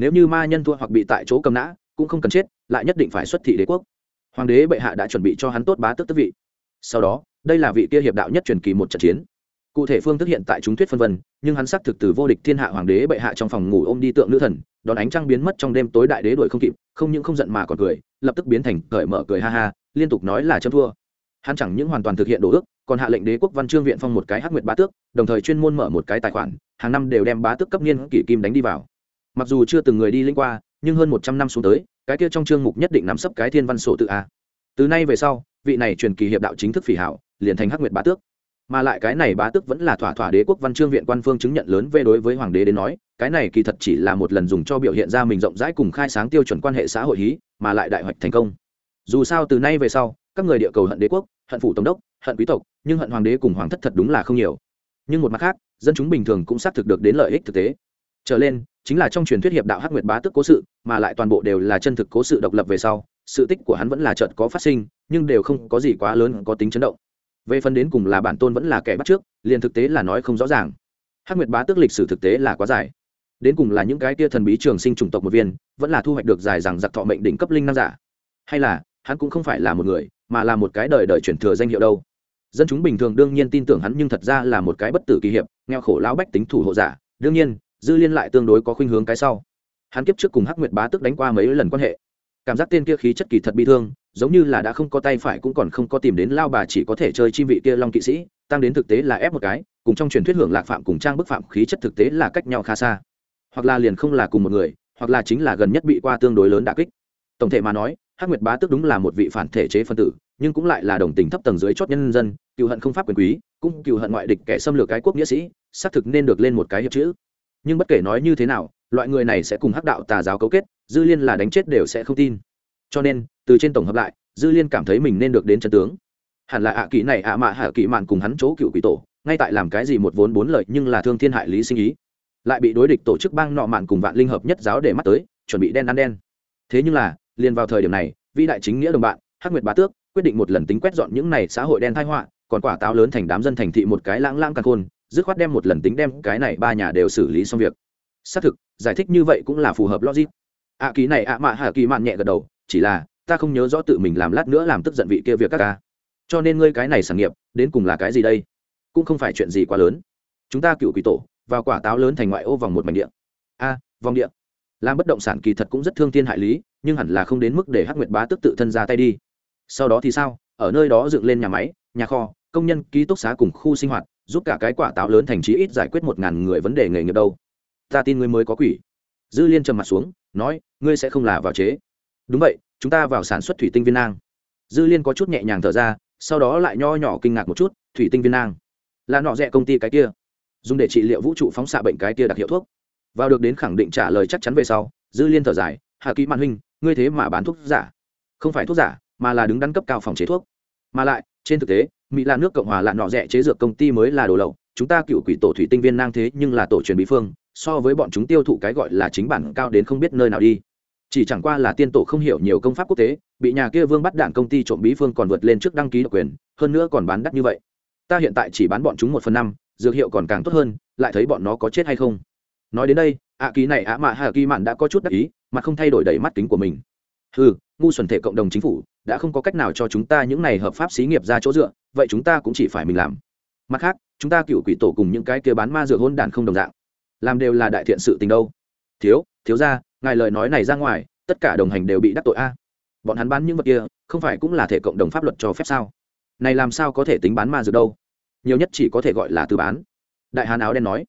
nếu như ma nhân thua hoặc bị tại chỗ cầm nã, cũng không cần chết, lại nhất định phải xuất thị đế quốc. Hoàng đế bệ hạ đã chuẩn bị cho hắn tốt bá tức tức vị. Sau đó, đây là vị kia hiệp đạo nhất truyền kỳ một trận chiến. Cụ thể phương thức hiện tại chúng thuyết phân vân, nhưng hắn xác thực từ vô địch thiên hạ hoàng đế bệ hạ trong phòng ngủ ôm đi tượng nữ thần, đón ánh trăng biến mất trong đêm tối đại đế đuổi không kịp, không những không giận mà còn cười, lập tức biến thành cởi mở cười ha ha, liên tục nói là chấm thua. Hắn chẳng những hoàn toàn thực hiện đồ ước, còn hạ lệnh đế quốc văn trương viện phong một cái hắc nguyệt bá tước, đồng thời chuyên môn mở một cái tài khoản, hàng năm đều đem bá tước cấp niên kỷ kim đánh đi vào mặc dù chưa từng người đi linh qua, nhưng hơn một trăm năm xuống tới, cái kia trong chương mục nhất định nắm sấp cái thiên văn sổ tự a. Từ nay về sau, vị này truyền kỳ hiệp đạo chính thức phỉ hảo, liền thành hắc nguyệt bá tước. Mà lại cái này bá tước vẫn là thỏa thỏa đế quốc văn chương viện quan phương chứng nhận lớn về đối với hoàng đế đến nói, cái này kỳ thật chỉ là một lần dùng cho biểu hiện ra mình rộng rãi cùng khai sáng tiêu chuẩn quan hệ xã hội hí, mà lại đại hoạch thành công. Dù sao từ nay về sau, các người địa cầu hận đế quốc, hận phủ tổng đốc, hận quý tộc, nhưng hận hoàng đế cùng hoàng thất thật đúng là không nhiều. Nhưng một mặt khác, dân chúng bình thường cũng xác thực được đến lợi ích thực tế. Trở lên chính là trong truyền thuyết hiệp đạo hắc nguyệt bá tức cố sự, mà lại toàn bộ đều là chân thực cố sự độc lập về sau, sự tích của hắn vẫn là chợt có phát sinh, nhưng đều không có gì quá lớn, có tính chấn động. Về phần đến cùng là bản tôn vẫn là kẻ bắt trước, liền thực tế là nói không rõ ràng. Hắc nguyệt bá tước lịch sử thực tế là quá dài. Đến cùng là những cái tia thần bí trường sinh chủng tộc một viên, vẫn là thu hoạch được dài rằng giặc thọ mệnh đỉnh cấp linh năng giả. Hay là, hắn cũng không phải là một người, mà là một cái đời đời chuyển thừa danh hiệu đâu. Dân chúng bình thường đương nhiên tin tưởng hắn nhưng thật ra là một cái bất tử kỳ hiệp, nghèo khổ lão bách tính thủ hộ giả. Đương nhiên dư liên lại tương đối có khuynh hướng cái sau. Hắn kiếp trước cùng hắc nguyệt bá tức đánh qua mấy lần quan hệ. Cảm giác tên kia khí chất kỳ thật bi thương, giống như là đã không có tay phải cũng còn không có tìm đến lao bà chỉ có thể chơi chim vị kia long kỵ sĩ, tăng đến thực tế là ép một cái, cùng trong truyền thuyết hưởng lạc phạm cùng trang bức phạm khí chất thực tế là cách nhau khá xa. Hoặc là liền không là cùng một người, hoặc là chính là gần nhất bị qua tương đối lớn đà kích. Tổng thể mà nói, hắc nguyệt bá tức đúng là một vị phản thể chế phân tử, nhưng cũng lại là đồng tình thấp tầng dưới chót nhân dân, cựu hận không pháp quyền quý, cũng cựu hận ngoại địch kẻ xâm lược cái quốc nghĩa sĩ, xác thực nên được lên một cái hiệp chữ nhưng bất kể nói như thế nào, loại người này sẽ cùng hắc đạo tà giáo cấu kết, dư liên là đánh chết đều sẽ không tin. Cho nên, từ trên tổng hợp lại, dư liên cảm thấy mình nên được đến chân tướng. Hẳn là ạ kỳ này ạ mạ hạ kỳ mạn cùng hắn chỗ cựu quỷ tổ, ngay tại làm cái gì một vốn bốn lợi nhưng là thương thiên hại lý sinh ý. Lại bị đối địch tổ chức bang nọ mạn cùng vạn linh hợp nhất giáo để mắt tới, chuẩn bị đen ăn đen. Thế nhưng là, liền vào thời điểm này, vĩ đại chính nghĩa đồng bạn, hắc nguyệt bá tước, quyết định một lần tính quét dọn những này xã hội đen thái họa, còn quả táo lớn thành đám dân thành thị một cái lãng lãng càng khôn dứt khoát đem một lần tính đem cái này ba nhà đều xử lý xong việc. Xác thực giải thích như vậy cũng là phù hợp logic. Ạ à, ký này ạ mạ hạ kỳ mạn nhẹ gật đầu chỉ là ta không nhớ rõ tự mình làm lát nữa làm tức giận vị kia việc các ca. Cho nên ngươi cái này sản nghiệp đến cùng là cái gì đây? Cũng không phải chuyện gì quá lớn. Chúng ta cựu quỷ tổ vào quả táo lớn thành ngoại ô vòng một mảnh điện a vòng điện làm bất động sản kỳ thật cũng rất thương thiên hại lý nhưng hẳn là không đến mức để hắc nguyệt bá tức tự thân ra tay đi. Sau đó thì sao? Ở nơi đó dựng lên nhà máy nhà kho công nhân ký túc xá cùng khu sinh hoạt giúp cả cái quả táo lớn thành trí ít giải quyết một ngàn người vấn đề nghề nghiệp đâu. Ta tin ngươi mới có quỷ. Dư liên trầm mặt xuống, nói, ngươi sẽ không là vào chế. Đúng vậy, chúng ta vào sản xuất thủy tinh viên nang. Dư liên có chút nhẹ nhàng thở ra, sau đó lại nho nhỏ kinh ngạc một chút, thủy tinh viên nang. Là nọ rẻ công ty cái kia. Dùng để trị liệu vũ trụ phóng xạ bệnh cái kia đặc hiệu thuốc. Vào được đến khẳng định trả lời chắc chắn về sau, dư liên thở dài hạ kỹ mạn huynh, ngươi thế mà bán thuốc giả. Không phải thuốc giả, mà là đứng đắn cấp cao phòng chế thuốc. Mà lại, trên thực tế mỹ là nước cộng hòa lạ nọ rẻ chế dược công ty mới là đồ lậu. Chúng ta cựu quỷ tổ thủy tinh viên nang thế nhưng là tổ truyền bí phương, so với bọn chúng tiêu thụ cái gọi là chính bản cao đến không biết nơi nào đi. Chỉ chẳng qua là tiên tổ không hiểu nhiều công pháp quốc tế, bị nhà kia vương bắt đạn công ty trộm bí phương còn vượt lên trước đăng ký độc quyền, hơn nữa còn bán đắt như vậy. Ta hiện tại chỉ bán bọn chúng một phần năm, dược hiệu còn càng tốt hơn, lại thấy bọn nó có chết hay không? Nói đến đây ạ ký này ạ mạ hà kỳ mạn đã có chút đắc ý, mà không thay đổi đầy mắt kính của mình. Ừ ngu xuẩn thể cộng đồng chính phủ đã không có cách nào cho chúng ta những này hợp pháp xí nghiệp ra chỗ dựa, vậy chúng ta cũng chỉ phải mình làm. Mặt khác, chúng ta cựu quỷ tổ cùng những cái kia bán ma dược hôn đàn không đồng dạng. Làm đều là đại thiện sự tình đâu. Thiếu thiếu ra, ngài lời nói này ra ngoài, tất cả đồng hành đều bị đắc tội a. Bọn hắn bán những vật kia, không phải cũng là thể cộng đồng pháp luật cho phép sao? Này làm sao có thể tính bán ma dược đâu? Nhiều nhất chỉ có thể gọi là tư bán. Đại hán áo đen nói.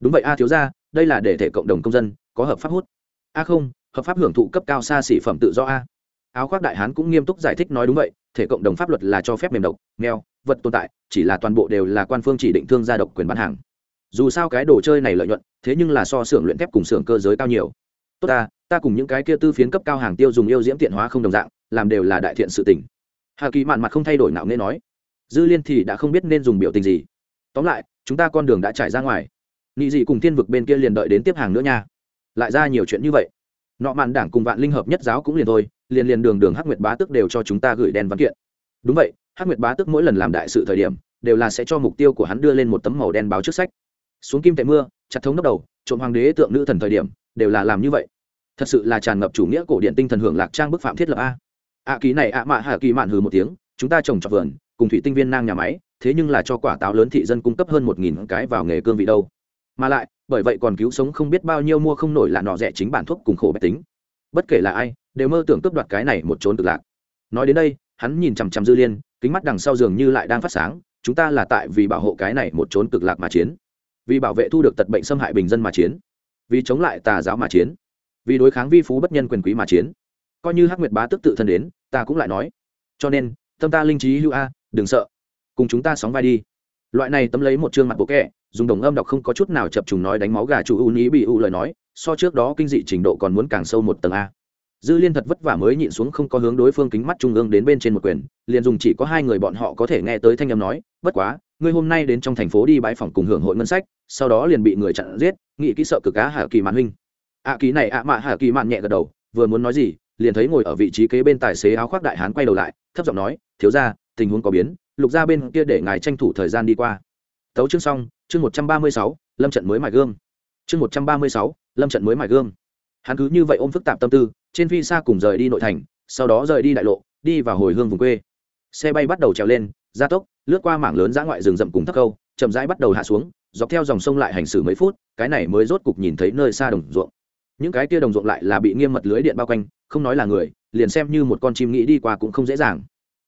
Đúng vậy a, thiếu ra, đây là để thể cộng đồng công dân có hợp pháp hút. A không, hợp pháp hưởng thụ cấp cao xa xỉ phẩm tự do a áo khoác đại hán cũng nghiêm túc giải thích nói đúng vậy, thể cộng đồng pháp luật là cho phép mềm độc, nghèo, vật tồn tại, chỉ là toàn bộ đều là quan phương chỉ định thương gia độc quyền bán hàng. Dù sao cái đồ chơi này lợi nhuận, thế nhưng là so xưởng luyện thép cùng xưởng cơ giới cao nhiều. Tốt ta ta cùng những cái kia tư phiến cấp cao hàng tiêu dùng yêu diễm tiện hóa không đồng dạng, làm đều là đại thiện sự tình. Hà kỳ mạn mặt không thay đổi nào nên nói. Dư liên thì đã không biết nên dùng biểu tình gì. Tóm lại, chúng ta con đường đã trải ra ngoài. Nghị dị cùng thiên vực bên kia liền đợi đến tiếp hàng nữa nha. Lại ra nhiều chuyện như vậy nọ mạn đảng cùng vạn linh hợp nhất giáo cũng liền thôi, liền liền đường đường hắc nguyệt bá tức đều cho chúng ta gửi đen văn kiện. Đúng vậy, hắc nguyệt bá tức mỗi lần làm đại sự thời điểm, đều là sẽ cho mục tiêu của hắn đưa lên một tấm màu đen báo trước sách. Xuống kim tệ mưa, chặt thống đốc đầu, trộm hoàng đế tượng nữ thần thời điểm, đều là làm như vậy. Thật sự là tràn ngập chủ nghĩa cổ điện tinh thần hưởng lạc trang bức phạm thiết lập a. Ạ ký này ạ mạ hạ kỳ mạn hừ một tiếng, chúng ta trồng trọt vườn, cùng thủy tinh viên nang nhà máy, thế nhưng là cho quả táo lớn thị dân cung cấp hơn một nghìn cái vào nghề cương vị đâu mà lại, bởi vậy còn cứu sống không biết bao nhiêu mua không nổi là nọ rẻ chính bản thuốc cùng khổ bách tính. Bất kể là ai, đều mơ tưởng cướp đoạt cái này một trốn cực lạc. Nói đến đây, hắn nhìn chằm chằm dư liên, kính mắt đằng sau giường như lại đang phát sáng, chúng ta là tại vì bảo hộ cái này một trốn cực lạc mà chiến. Vì bảo vệ thu được tật bệnh xâm hại bình dân mà chiến. Vì chống lại tà giáo mà chiến. Vì đối kháng vi phú bất nhân quyền quý mà chiến. Coi như hắc nguyệt bá tức tự thân đến, ta cũng lại nói. Cho nên, tâm ta linh trí hữu a, đừng sợ. Cùng chúng ta sóng vai đi. Loại này tấm lấy một chương mặt bộ kẹ dùng đồng âm đọc không có chút nào chập trùng nói đánh máu gà chủ u ní bị u lời nói so trước đó kinh dị trình độ còn muốn càng sâu một tầng a. Dư liên thật vất vả mới nhịn xuống không có hướng đối phương kính mắt trung ương đến bên trên một quyền liền dùng chỉ có hai người bọn họ có thể nghe tới thanh âm nói bất quá ngươi hôm nay đến trong thành phố đi bãi phòng cùng hưởng hội ngân sách sau đó liền bị người chặn giết nghĩ kỹ sợ cực cá hà kỳ mạn huynh. Ạ à, kỳ này ạ mạ hà kỳ mạn nhẹ gật đầu vừa muốn nói gì liền thấy ngồi ở vị trí kế bên tài xế áo khoác đại hán quay đầu lại thấp giọng nói thiếu ra tình huống có biến lục ra bên kia để ngài tranh thủ thời gian đi qua. Tấu chương xong chương một trăm ba mươi sáu, lâm trận mới mài gương chương một trăm ba mươi sáu, lâm trận mới mài gương hắn cứ như vậy ôm phức tạp tâm tư, trên phi xa cùng rời đi nội thành, sau đó rời đi đại lộ, đi vào hồi hương vùng quê. Xe bay bắt đầu trèo lên, gia tốc, lướt qua mảng lớn dã ngoại rừng rậm cùng thấp câu, chậm rãi bắt đầu hạ xuống, dọc theo dòng sông lại hành xử mấy phút, cái này mới rốt cục nhìn thấy nơi xa đồng ruộng. Những cái kia đồng ruộng lại là bị nghiêm mật lưới điện bao quanh, không nói là người, liền xem như một con chim nghĩ đi qua cũng không dễ dàng.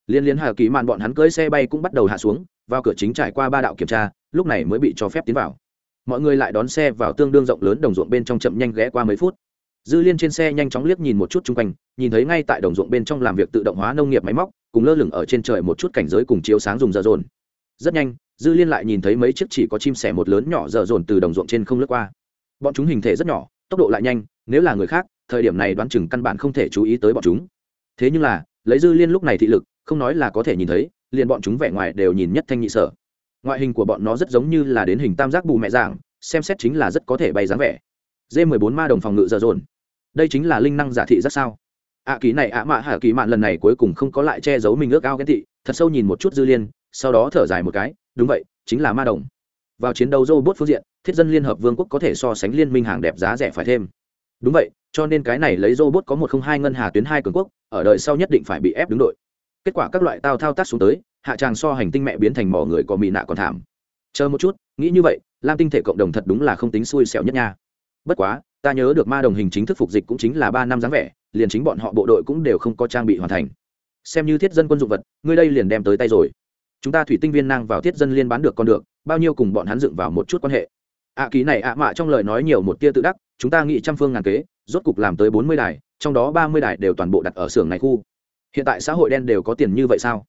Liên liên hà kỳ mạn bọn hắn cưỡi xe bay cũng bắt đầu hạ xuống, vào cửa chính trải qua ba đạo kiểm tra lúc này mới bị cho phép tiến vào. Mọi người lại đón xe vào tương đương rộng lớn đồng ruộng bên trong chậm nhanh ghé qua mấy phút. Dư liên trên xe nhanh chóng liếc nhìn một chút chung quanh, nhìn thấy ngay tại đồng ruộng bên trong làm việc tự động hóa nông nghiệp máy móc, cùng lơ lửng ở trên trời một chút cảnh giới cùng chiếu sáng dùng dở dồn. Rất nhanh, dư liên lại nhìn thấy mấy chiếc chỉ có chim sẻ một lớn nhỏ dở dồn từ đồng ruộng trên không lướt qua. Bọn chúng hình thể rất nhỏ, tốc độ lại nhanh, nếu là người khác, thời điểm này đoán chừng căn bản không thể chú ý tới bọn chúng. Thế nhưng là, lấy dư liên lúc này thị lực, không nói là có thể nhìn thấy, liền bọn chúng vẻ ngoài đều nhìn nhất thanh nhị sở ngoại hình của bọn nó rất giống như là đến hình tam giác bù mẹ dạng xem xét chính là rất có thể bay dáng vẻ. D 14 ma đồng phòng ngự dở dồn. Đây chính là linh năng giả thị rất sao? Ạ à, kỳ này ạ mạ hạ kỳ mạn lần này cuối cùng không có lại che giấu mình ước ao ghen thị thật sâu nhìn một chút dư liên sau đó thở dài một cái đúng vậy chính là ma đồng. Vào chiến đấu robot phương diện thiết dân liên hợp vương quốc có thể so sánh liên minh hàng đẹp giá rẻ phải thêm. Đúng vậy cho nên cái này lấy robot có một không hai ngân hà tuyến hai cường quốc ở đời sau nhất định phải bị ép đứng đội. Kết quả các loại tao thao tác xuống tới hạ tràng so hành tinh mẹ biến thành mỏ người có mỹ nạ còn thảm. Chờ một chút nghĩ như vậy lam tinh thể cộng đồng thật đúng là không tính xui xẻo nhất nha. Bất quá ta nhớ được ma đồng hình chính thức phục dịch cũng chính là ba năm dáng vẻ liền chính bọn họ bộ đội cũng đều không có trang bị hoàn thành. Xem như thiết dân quân dụng vật ngươi đây liền đem tới tay rồi. Chúng ta thủy tinh viên năng vào thiết dân liên bán được còn được bao nhiêu cùng bọn hắn dựng vào một chút quan hệ. Ạ à, ký này ạ mạ trong lời nói nhiều một tia tự đắc chúng ta nghĩ trăm phương ngàn kế rốt cục làm tới bốn mươi đài trong đó ba mươi đài đều toàn bộ đặt ở xưởng này khu. Hiện tại xã hội đen đều có tiền như vậy sao?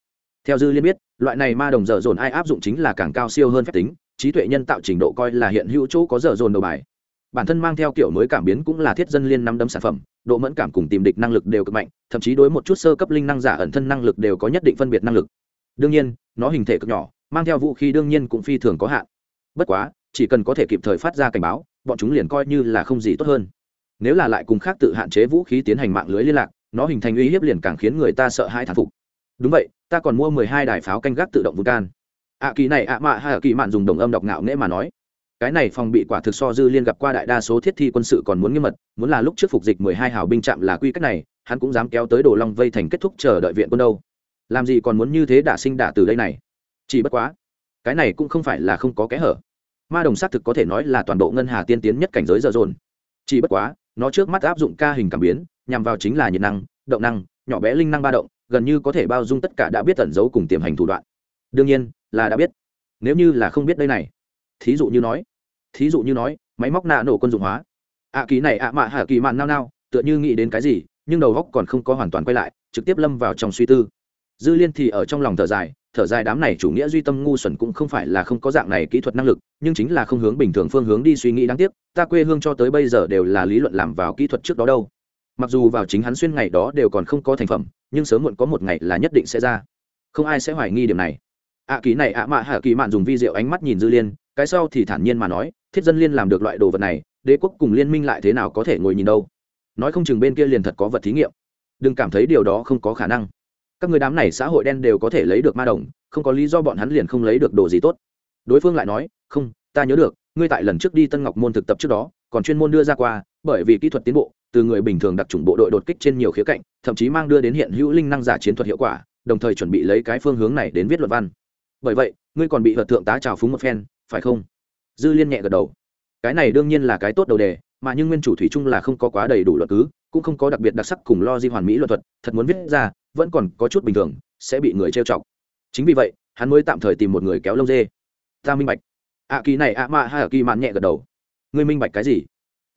Theo dư liên biết, loại này ma đồng dở dồn ai áp dụng chính là càng cao siêu hơn phép tính, trí tuệ nhân tạo trình độ coi là hiện hữu chỗ có dở dồn đầu bài. Bản thân mang theo kiểu mới cảm biến cũng là thiết dân liên năm đấm sản phẩm, độ mẫn cảm cùng tìm địch năng lực đều cực mạnh, thậm chí đối một chút sơ cấp linh năng giả ẩn thân năng lực đều có nhất định phân biệt năng lực. Đương nhiên, nó hình thể cực nhỏ, mang theo vũ khí đương nhiên cũng phi thường có hạn. Bất quá, chỉ cần có thể kịp thời phát ra cảnh báo, bọn chúng liền coi như là không gì tốt hơn. Nếu là lại cùng khác tự hạn chế vũ khí tiến hành mạng lưới liên lạc, nó hình thành uy hiếp liền càng khiến người ta sợ hãi thán phục đúng vậy, ta còn mua mười hai đài pháo canh gác tự động vulcan ạ à, kỳ này à, ạ mạ hay ạ kỳ mạn dùng đồng âm đọc ngạo nghễ mà nói. Cái này phòng bị quả thực so dư liên gặp qua đại đa số thiết thi quân sự còn muốn nghiêm mật, muốn là lúc trước phục dịch mười hai hào binh chạm là quy cách này, hắn cũng dám kéo tới đồ long vây thành kết thúc chờ đợi viện quân đâu. Làm gì còn muốn như thế đả sinh đả từ đây này? Chỉ bất quá, cái này cũng không phải là không có kẽ hở. Ma đồng xác thực có thể nói là toàn bộ ngân hà tiên tiến nhất cảnh giới giờ dồn. Chỉ bất quá, nó trước mắt áp dụng ca hình cảm biến, nhằm vào chính là nhiệt năng, động năng, nhỏ bé linh năng ba động gần như có thể bao dung tất cả đã biết tẩn giấu cùng tiềm hành thủ đoạn. Đương nhiên, là đã biết. Nếu như là không biết đây này, thí dụ như nói, thí dụ như nói, máy móc nạ nổ quân dụng hóa. Ạ kỳ này ạ mạ hạ kỳ mạn nao nao, tựa như nghĩ đến cái gì, nhưng đầu góc còn không có hoàn toàn quay lại, trực tiếp lâm vào trong suy tư. Dư liên thì ở trong lòng thở dài thở dài đám này chủ nghĩa duy tâm ngu xuẩn cũng không phải là không có dạng này kỹ thuật năng lực, nhưng chính là không hướng bình thường phương hướng đi suy nghĩ đáng tiếc, ta quê hương cho tới bây giờ đều là lý luận làm vào kỹ thuật trước đó đâu. Mặc dù vào chính hắn xuyên ngày đó đều còn không có thành phẩm nhưng sớm muộn có một ngày là nhất định sẽ ra. Không ai sẽ hoài nghi điểm này. Ạ à, ký này ạ mạ hạ kỳ mạn dùng vi diệu ánh mắt nhìn dư liên cái sau thì thản nhiên mà nói thiết dân liên làm được loại đồ vật này đế quốc cùng liên minh lại thế nào có thể ngồi nhìn đâu. Nói không chừng bên kia liền thật có vật thí nghiệm. Đừng cảm thấy điều đó không có khả năng. Các người đám này xã hội đen đều có thể lấy được ma đồng không có lý do bọn hắn liền không lấy được đồ gì tốt. Đối phương lại nói không ta nhớ được ngươi tại lần trước đi tân ngọc môn thực tập trước đó còn chuyên môn đưa ra qua bởi vì kỹ thuật tiến bộ, từ người bình thường đặc trùng bộ đội đột kích trên nhiều khía cạnh, thậm chí mang đưa đến hiện hữu linh năng giả chiến thuật hiệu quả, đồng thời chuẩn bị lấy cái phương hướng này đến viết luật văn. Bởi vậy, ngươi còn bị vật thượng tá trào phúng một phen, phải không? Dư liên nhẹ gật đầu. Cái này đương nhiên là cái tốt đầu đề, mà nhưng nguyên chủ thủy chung là không có quá đầy đủ luật cứ, cũng không có đặc biệt đặc sắc cùng lo di hoàn mỹ luật thuật, thật muốn viết ra, vẫn còn có chút bình thường, sẽ bị người trêu chọc. Chính vì vậy, hắn mới tạm thời tìm một người kéo lông dê. Ta minh bạch. Ạ kỳ này ạ mạ hay ạ kỳ mạn nhẹ gật đầu. Ngươi minh bạch cái gì?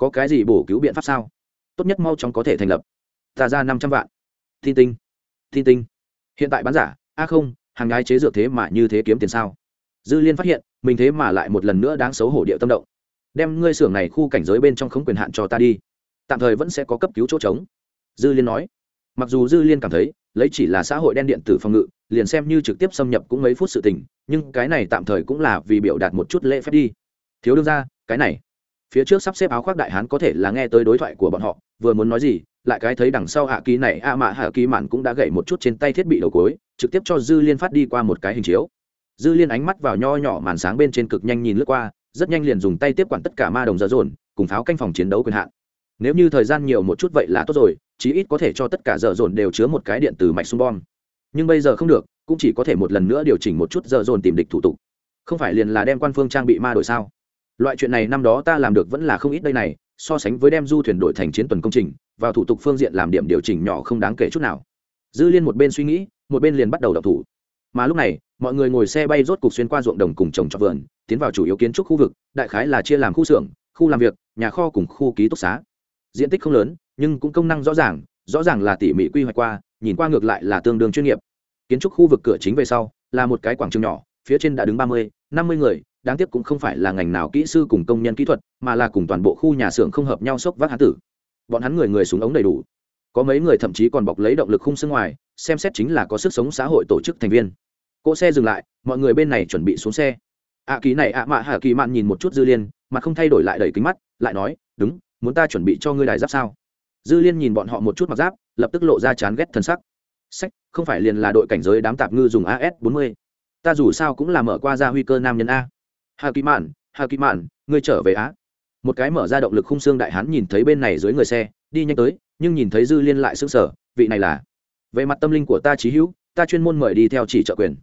Có cái gì bổ cứu biện pháp sao? Tốt nhất mau chóng có thể thành lập. Ta ra năm trăm vạn. Thi tinh. Thi tinh. Hiện tại bán giả. A không, hàng nhái chế dược thế mà như thế kiếm tiền sao? Dư liên phát hiện, mình thế mà lại một lần nữa đáng xấu hổ địa tâm động. Đem ngươi xưởng này khu cảnh giới bên trong không quyền hạn cho ta đi. Tạm thời vẫn sẽ có cấp cứu chỗ trống. Dư liên nói. Mặc dù dư liên cảm thấy, lấy chỉ là xã hội đen điện tử phòng ngự, liền xem như trực tiếp xâm nhập cũng mấy phút sự tình, nhưng cái này tạm thời cũng là vì biểu đạt một chút lễ phép đi. Thiếu đương ra cái này phía trước sắp xếp áo khoác đại hán có thể là nghe tới đối thoại của bọn họ, vừa muốn nói gì, lại cái thấy đằng sau hạ ký này, a mạ hạ ký mạn cũng đã gậy một chút trên tay thiết bị đầu cối, trực tiếp cho dư liên phát đi qua một cái hình chiếu. Dư liên ánh mắt vào nho nhỏ màn sáng bên trên cực nhanh nhìn lướt qua, rất nhanh liền dùng tay tiếp quản tất cả ma đồng dở dồn, cùng pháo canh phòng chiến đấu quyền hạn. Nếu như thời gian nhiều một chút vậy là tốt rồi, chí ít có thể cho tất cả dở dồn đều chứa một cái điện từ mạch sung bom. Nhưng bây giờ không được, cũng chỉ có thể một lần nữa điều chỉnh một chút dở dồn tìm địch thủ tục. Không phải liền là đem quan phương trang bị ma đổi sao? Loại chuyện này năm đó ta làm được vẫn là không ít đây này, so sánh với đem du thuyền đổi thành chiến tuần công trình, vào thủ tục phương diện làm điểm điều chỉnh nhỏ không đáng kể chút nào. Dư liên một bên suy nghĩ, một bên liền bắt đầu đọc thủ. Mà lúc này, mọi người ngồi xe bay rốt cục xuyên qua ruộng đồng cùng trồng trọt vườn, tiến vào chủ yếu kiến trúc khu vực, đại khái là chia làm khu xưởng, khu làm việc, nhà kho cùng khu ký túc xá. Diện tích không lớn, nhưng cũng công năng rõ ràng rõ ràng là tỉ mỉ quy hoạch qua, nhìn qua ngược lại là tương đương chuyên nghiệp. Kiến trúc khu vực cửa chính về sau, là một cái quảng trường nhỏ, phía trên đã đứng ba mươi, năm mươi người đáng tiếc cũng không phải là ngành nào kỹ sư cùng công nhân kỹ thuật, mà là cùng toàn bộ khu nhà xưởng không hợp nhau sốc vác hán tử. Bọn hắn người người súng ống đầy đủ. Có mấy người thậm chí còn bọc lấy động lực khung xương ngoài, xem xét chính là có sức sống xã hội tổ chức thành viên. Cỗ xe dừng lại, mọi người bên này chuẩn bị xuống xe. Ạ kỳ này ạ mạ hạ kỳ mạn nhìn một chút dư liên, mà không thay đổi lại đầy kính mắt, lại nói, đúng, muốn ta chuẩn bị cho ngươi đài giáp sao? Dư liên nhìn bọn họ một chút mặc giáp, lập tức lộ ra chán ghét thân sắc. Sách, không phải liền là đội cảnh giới đám tạp ngư dùng as 40 ta dù sao cũng là mở qua ra huy cơ nam nhân a hà kỳ mạn, hà kỳ mạn, ngươi trở về á. Một cái mở ra động lực khung xương đại hán nhìn thấy bên này dưới người xe, đi nhanh tới, nhưng nhìn thấy dư liên lại sững sờ, vị này là. Về mặt tâm linh của ta trí hữu, ta chuyên môn mời đi theo chỉ trợ quyền.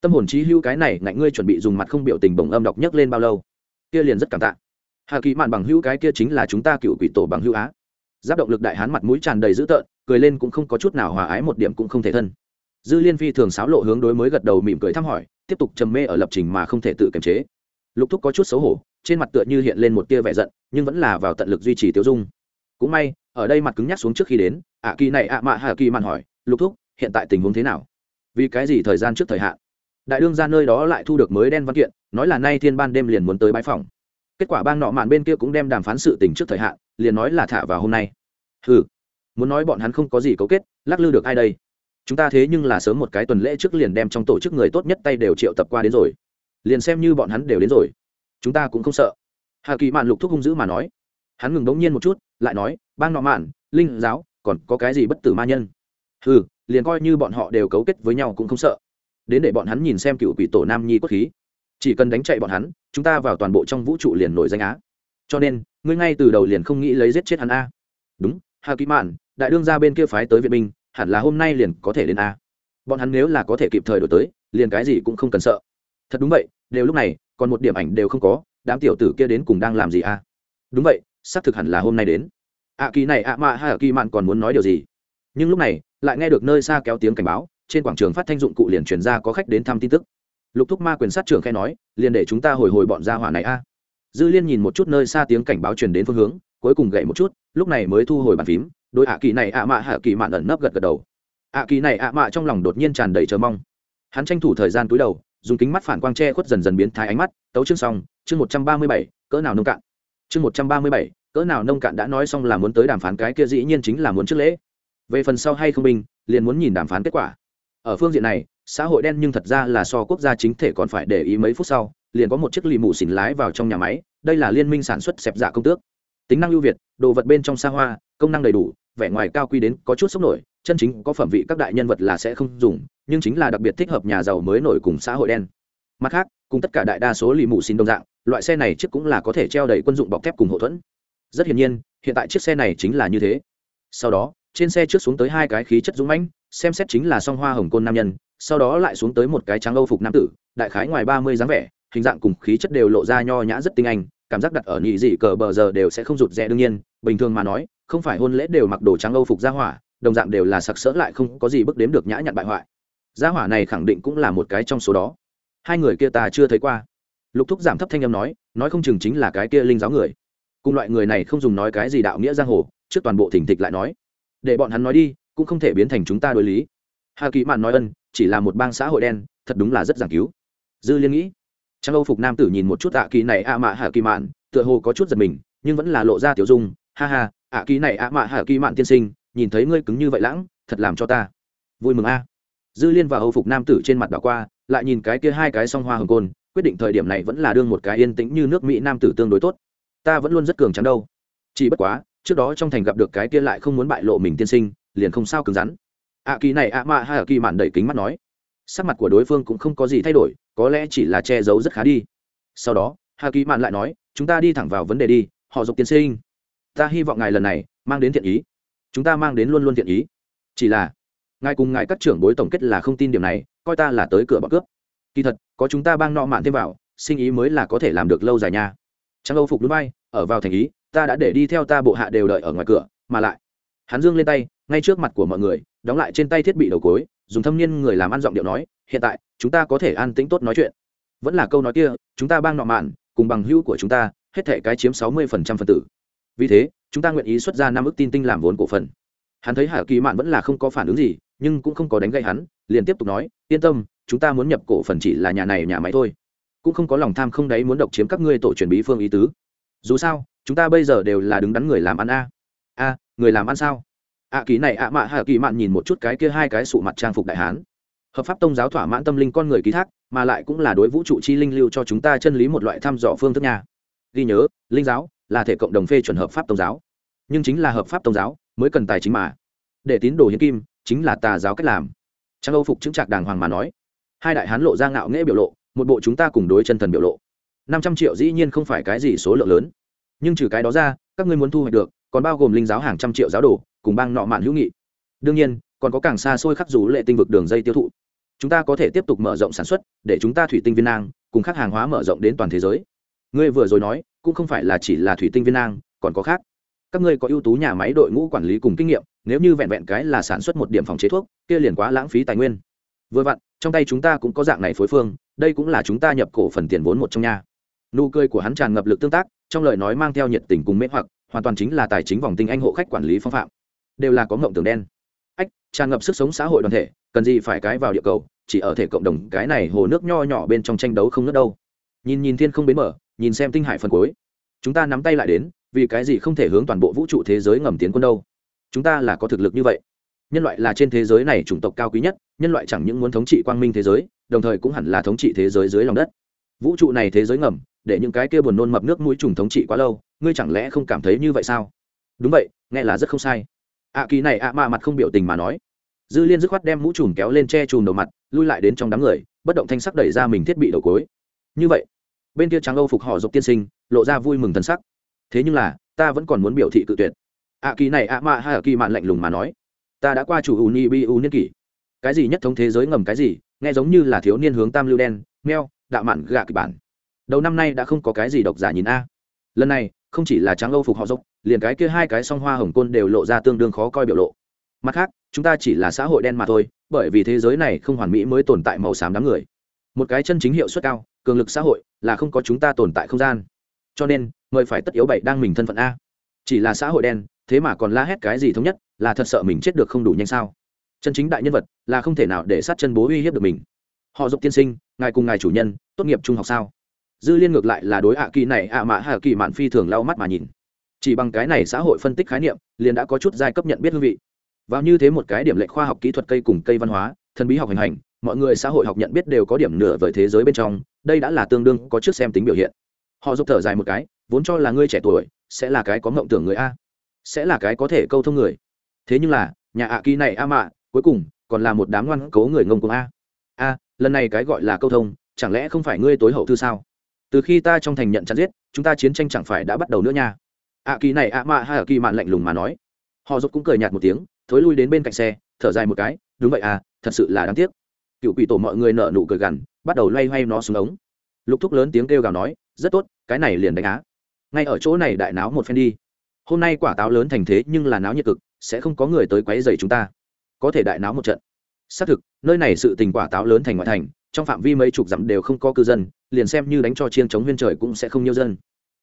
Tâm hồn trí hữu cái này ngạnh ngươi chuẩn bị dùng mặt không biểu tình bồng âm đọc nhấc lên bao lâu. Kia liền rất cảm tạ. Hà kỳ mạn bằng hữu cái kia chính là chúng ta cựu quỷ tổ bằng hữu á. Giáp động lực đại hán mặt mũi tràn đầy dữ tợn, cười lên cũng không có chút nào hòa ái một điểm cũng không thể thân. Dư liên phi thường sáo lộ hướng đối mới gật đầu mỉm cười thăm hỏi, tiếp tục trầm mê ở lập trình mà không thể tự kiềm chế lục thúc có chút xấu hổ, trên mặt tựa như hiện lên một tia vẻ giận, nhưng vẫn là vào tận lực duy trì tiêu dung. Cũng may, ở đây mặt cứng nhắc xuống trước khi đến, ạ kỳ này ạ mạ hạ kỳ mạn hỏi, lục thúc, hiện tại tình huống thế nào? Vì cái gì thời gian trước thời hạn? Đại đương ra nơi đó lại thu được mới đen văn kiện, nói là nay thiên ban đêm liền muốn tới bãi phòng. Kết quả bang nọ mạn bên kia cũng đem đàm phán sự tình trước thời hạn, liền nói là thả vào hôm nay. Ừ muốn nói bọn hắn không có gì cấu kết, lắc lư được ai đây? Chúng ta thế nhưng là sớm một cái tuần lễ trước liền đem trong tổ chức người tốt nhất tay đều triệu tập qua đến rồi liền xem như bọn hắn đều đến rồi. Chúng ta cũng không sợ. Hà kỳ mạn lục thúc hung dữ mà nói. Hắn ngừng bỗng nhiên một chút, lại nói, bang nọ mạn, linh giáo, còn có cái gì bất tử ma nhân? Ừ liền coi như bọn họ đều cấu kết với nhau cũng không sợ. Đến để bọn hắn nhìn xem cựu quỷ tổ nam nhi cốt khí. Chỉ cần đánh chạy bọn hắn, chúng ta vào toàn bộ trong vũ trụ liền nổi danh á. Cho nên, ngươi ngay từ đầu liền không nghĩ lấy giết chết hắn a. Đúng, hà Kỳ mạn, đại đương ra bên kia phái tới viện binh, hẳn là hôm nay liền có thể đến a. Bọn hắn nếu là có thể kịp thời đổi tới, liền cái gì cũng không cần sợ thật đúng vậy, đều lúc này, còn một điểm ảnh đều không có, đám tiểu tử kia đến cùng đang làm gì a đúng vậy, xác thực hẳn là hôm nay đến. Ạ kỳ này ạ mạ hay ạ kỳ mạn còn muốn nói điều gì? Nhưng lúc này, lại nghe được nơi xa kéo tiếng cảnh báo, trên quảng trường phát thanh dụng cụ liền truyền ra có khách đến thăm tin tức. Lục thúc ma quyền sát trưởng khai nói, liền để chúng ta hồi hồi bọn gia hỏa này a. Dư liên nhìn một chút nơi xa tiếng cảnh báo truyền đến phương hướng, cuối cùng gậy một chút, lúc này mới thu hồi bàn phím đôi ạ kỳ này ạ mạ hạ kỳ mạn ẩn nấp gật gật đầu. Ạ kỳ này ạ mạ trong lòng đột nhiên tràn đầy chờ mong. Hắn tranh thủ thời gian túi đầu dùng kính mắt phản quang che khuất dần dần biến thái ánh mắt, tấu chương xong, chương một trăm ba mươi bảy, cỡ nào nông cạn. Chương một trăm ba mươi bảy, cỡ nào nông cạn đã nói xong là muốn tới đàm phán cái kia dĩ nhiên chính là muốn trước lễ. Về phần sau hay không binh, liền muốn nhìn đàm phán kết quả. Ở phương diện này, xã hội đen nhưng thật ra là so quốc gia chính thể còn phải để ý mấy phút sau, liền có một chiếc lì mù xỉn lái vào trong nhà máy, đây là liên minh sản xuất xẹp dạ công tước. Tính năng ưu việt, đồ vật bên trong xa hoa, công năng đầy đủ vẻ ngoài cao quy đến có chút sốc nổi, chân chính có phẩm vị các đại nhân vật là sẽ không dùng, nhưng chính là đặc biệt thích hợp nhà giàu mới nổi cùng xã hội đen. Mặt khác, cùng tất cả đại đa số lì mù xin đồng dạng, loại xe này trước cũng là có thể treo đầy quân dụng bọc thép cùng hậu thuẫn. Rất hiển nhiên, hiện tại chiếc xe này chính là như thế. Sau đó, trên xe trước xuống tới hai cái khí chất dũng mãnh, xem xét chính là song hoa hồng côn nam nhân, sau đó lại xuống tới một cái trắng âu phục nam tử, đại khái ngoài ba mươi dáng vẻ, hình dạng cùng khí chất đều lộ ra nho nhã rất tinh anh, cảm giác đặt ở nhị dị cờ bờ giờ đều sẽ không rụt rè đương nhiên, bình thường mà nói không phải hôn lễ đều mặc đồ trắng âu phục gia hỏa, đồng dạng đều là sặc sỡ lại không có gì bước đếm được nhã nhặn bại hoại. Gia hỏa này khẳng định cũng là một cái trong số đó. Hai người kia ta chưa thấy qua. Lục thúc giảm thấp thanh âm nói nói không chừng chính là cái kia linh giáo người. Cùng loại người này không dùng nói cái gì đạo nghĩa giang hồ, trước toàn bộ thỉnh thịch lại nói. Để bọn hắn nói đi, cũng không thể biến thành chúng ta đối lý. Hà kỳ mạn nói ân, chỉ là một bang xã hội đen, thật đúng là rất giảng cứu. Dư liên nghĩ trang âu phục nam tử nhìn một chút ạ kỳ này a mạ hà kỳ mạn, tựa hồ có chút giật mình, nhưng vẫn là lộ ra tiểu dung, ha ha ạ kỳ này ạ mạ Hạ kỳ mạn tiên sinh, nhìn thấy ngươi cứng như vậy lãng, thật làm cho ta vui mừng a. Dư liên và âu phục nam tử trên mặt đảo qua, lại nhìn cái kia hai cái song hoa hồng côn, quyết định thời điểm này vẫn là đương một cái yên tĩnh như nước mỹ nam tử tương đối tốt. Ta vẫn luôn rất cường trắng đâu. Chỉ bất quá, trước đó trong thành gặp được cái kia lại không muốn bại lộ mình tiên sinh, liền không sao cứng rắn. Ạ kỳ này ạ mạ hay ạ kỳ mạn đẩy kính mắt nói. Sắc mặt của đối phương cũng không có gì thay đổi, có lẽ chỉ là che giấu rất khá đi. Sau đó, hạ kỳ mạn lại nói, chúng ta đi thẳng vào vấn đề đi, họ dục tiên sinh ta hy vọng ngài lần này mang đến thiện ý. Chúng ta mang đến luôn luôn thiện ý. Chỉ là, ngài cùng ngài các trưởng bối tổng kết là không tin điểm này, coi ta là tới cửa bọn cướp. Kỳ thật, có chúng ta bang nọ mạn thêm vào, sinh ý mới là có thể làm được lâu dài nha. Trang âu phục núi bay, ở vào thành ý, ta đã để đi theo ta bộ hạ đều đợi ở ngoài cửa, mà lại, hắn dương lên tay, ngay trước mặt của mọi người, đóng lại trên tay thiết bị đầu cối, dùng thâm niên người làm ăn giọng điệu nói, hiện tại, chúng ta có thể an tĩnh tốt nói chuyện. Vẫn là câu nói kia, chúng ta bang nọ mạn, cùng bằng hữu của chúng ta, hết thể cái chiếm sáu mươi phần trăm phần tử vì thế chúng ta nguyện ý xuất ra năm ước tin tinh làm vốn cổ phần. Hắn thấy hà kỳ mạn vẫn là không có phản ứng gì nhưng cũng không có đánh gây hắn liền tiếp tục nói yên tâm chúng ta muốn nhập cổ phần chỉ là nhà này nhà máy thôi. Cũng không có lòng tham không đấy muốn độc chiếm các ngươi tổ truyền bí phương ý tứ. Dù sao chúng ta bây giờ đều là đứng đắn người làm ăn a. A người làm ăn sao? Ạ à, kỳ này ạ mạ hạ kỳ mạn nhìn một chút cái kia hai cái sụ mặt trang phục đại hán. Hợp pháp tông giáo thỏa mãn tâm linh con người ký thác mà lại cũng là đối vũ trụ chi linh lưu cho chúng ta chân lý một loại thăm dò phương thức nhà ghi nhớ linh giáo là thể cộng đồng phê chuẩn hợp pháp tôn giáo. Nhưng chính là hợp pháp tôn giáo mới cần tài chính mà. Để tín đồ hiến kim chính là tà giáo cách làm. Trang âu phục chứng trạc đàng hoàng mà nói, hai đại hán lộ ra ngạo nghễ biểu lộ, một bộ chúng ta cùng đối chân thần biểu lộ. Năm trăm triệu dĩ nhiên không phải cái gì số lượng lớn. Nhưng trừ cái đó ra, các ngươi muốn thu hoạch được, còn bao gồm linh giáo hàng trăm triệu giáo đồ, cùng bang nọ mạn hữu nghị. Đương nhiên, còn có càng xa xôi khắc dù lệ tinh vực đường dây tiêu thụ. Chúng ta có thể tiếp tục mở rộng sản xuất, để chúng ta thủy tinh viên nang, cùng các hàng hóa mở rộng đến toàn thế giới ngươi vừa rồi nói, cũng không phải là chỉ là thủy tinh viên nang, còn có khác. Các ngươi có ưu tú nhà máy đội ngũ quản lý cùng kinh nghiệm, nếu như vẹn vẹn cái là sản xuất một điểm phòng chế thuốc, kia liền quá lãng phí tài nguyên. Vừa vặn, trong tay chúng ta cũng có dạng này phối phương, đây cũng là chúng ta nhập cổ phần tiền vốn một trong nhà nụ cười của hắn tràn ngập lực tương tác, trong lời nói mang theo nhiệt tình cùng mê hoặc, hoàn toàn chính là tài chính vòng tinh anh hộ khách quản lý phong phạm. Đều là có ngộng tường đen. Ách, tràn ngập sức sống xã hội đoàn thể, cần gì phải cái vào địa cầu, chỉ ở thể cộng đồng, cái này hồ nước nho nhỏ bên trong tranh đấu không nước đâu. Nhìn nhìn thiên không bến mở nhìn xem tinh hải phần cuối. Chúng ta nắm tay lại đến, vì cái gì không thể hướng toàn bộ vũ trụ thế giới ngầm tiến quân đâu? Chúng ta là có thực lực như vậy. Nhân loại là trên thế giới này chủng tộc cao quý nhất, nhân loại chẳng những muốn thống trị quang minh thế giới, đồng thời cũng hẳn là thống trị thế giới dưới lòng đất. Vũ trụ này thế giới ngầm, để những cái kia buồn nôn mập nước mũi trùng thống trị quá lâu, ngươi chẳng lẽ không cảm thấy như vậy sao? Đúng vậy, nghe là rất không sai. Ạ kỳ này ạ mạ mặt không biểu tình mà nói. Dư liên dứt khoát đem mũ trùm kéo lên che trùm đầu mặt, lui lại đến trong đám người, bất động thanh sắc đẩy ra mình thiết bị đầu cối như vậy bên kia trắng âu phục họ dục tiên sinh, lộ ra vui mừng thân sắc. Thế nhưng là, ta vẫn còn muốn biểu thị cự tuyệt. Ạ kỳ này ạ mạ hay ạ kỳ mạn lạnh lùng mà nói. Ta đã qua chủ u ni bi u niên kỷ. Cái gì nhất thống thế giới ngầm cái gì, nghe giống như là thiếu niên hướng tam lưu đen, meo, đạo mạn gạ kịch bản. Đầu năm nay đã không có cái gì độc giả nhìn a. Lần này, không chỉ là trắng âu phục họ dục, liền cái kia hai cái song hoa hồng côn đều lộ ra tương đương khó coi biểu lộ. Mặt khác, chúng ta chỉ là xã hội đen mà thôi, bởi vì thế giới này không hoàn mỹ mới tồn tại màu xám đám người một cái chân chính hiệu suất cao, cường lực xã hội là không có chúng ta tồn tại không gian. Cho nên, mời phải tất yếu bảy đang mình thân phận a. Chỉ là xã hội đen, thế mà còn la hét cái gì thống nhất, là thật sợ mình chết được không đủ nhanh sao? Chân chính đại nhân vật là không thể nào để sát chân bố uy hiếp được mình. Họ dục tiên sinh, ngài cùng ngài chủ nhân, tốt nghiệp trung học sao? Dư liên ngược lại là đối ạ kỳ này, ạ mã hạ kỳ mạn phi thường lau mắt mà nhìn. Chỉ bằng cái này xã hội phân tích khái niệm, liền đã có chút giai cấp nhận biết hương vị. Vào như thế một cái điểm lệ khoa học kỹ thuật cây cùng cây văn hóa, thần bí học hình hành mọi người xã hội học nhận biết đều có điểm nửa với thế giới bên trong, đây đã là tương đương có trước xem tính biểu hiện. Họ giúp thở dài một cái, vốn cho là ngươi trẻ tuổi, sẽ là cái có mộng tưởng người a. Sẽ là cái có thể câu thông người. Thế nhưng là, nhà ạ kỳ này a mạ, cuối cùng, còn là một đám ngoan cố người ngông cuồng a. A, lần này cái gọi là câu thông, chẳng lẽ không phải ngươi tối hậu thư sao? Từ khi ta trong thành nhận chặn giết, chúng ta chiến tranh chẳng phải đã bắt đầu nữa nha. Ạ kỳ này ạ mạ hay ạ kỳ mạn lạnh lùng mà nói. Họ giúp cũng cười nhạt một tiếng, thối lui đến bên cạnh xe, thở dài một cái, đúng vậy à thật sự là đáng tiếc cựu quỷ tổ mọi người nợ nụ cười gằn, bắt đầu loay hoay nó xuống ống. Lục thúc lớn tiếng kêu gào nói, rất tốt, cái này liền đánh á. Ngay ở chỗ này đại náo một phen đi. Hôm nay quả táo lớn thành thế nhưng là náo nhiệt cực, sẽ không có người tới quấy dày chúng ta. Có thể đại náo một trận. Xác thực, nơi này sự tình quả táo lớn thành ngoại thành, trong phạm vi mấy chục dặm đều không có cư dân, liền xem như đánh cho chiên chống huyên trời cũng sẽ không nhiều dân.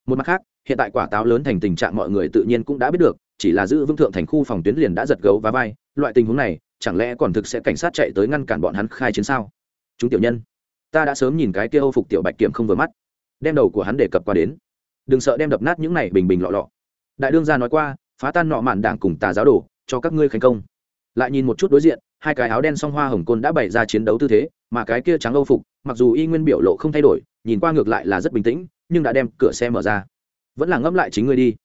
Một mặt khác, hiện tại quả táo lớn thành tình trạng mọi người tự nhiên cũng đã biết được, chỉ là giữ vững thượng thành khu phòng tuyến liền đã giật gấu và vai. Loại tình huống này chẳng lẽ còn thực sẽ cảnh sát chạy tới ngăn cản bọn hắn khai chiến sao? Chúng tiểu nhân, ta đã sớm nhìn cái kia âu phục tiểu bạch kiểm không vừa mắt. Đem đầu của hắn đề cập qua đến. Đừng sợ đem đập nát những này bình bình lọ lọ. Đại đương gia nói qua, phá tan nọ mạn đảng cùng tà giáo đồ, cho các ngươi thành công. Lại nhìn một chút đối diện, hai cái áo đen song hoa hồng côn đã bày ra chiến đấu tư thế, mà cái kia trắng âu phục, mặc dù y nguyên biểu lộ không thay đổi, nhìn qua ngược lại là rất bình tĩnh, nhưng đã đem cửa xe mở ra. Vẫn là ngẫm lại chính ngươi đi.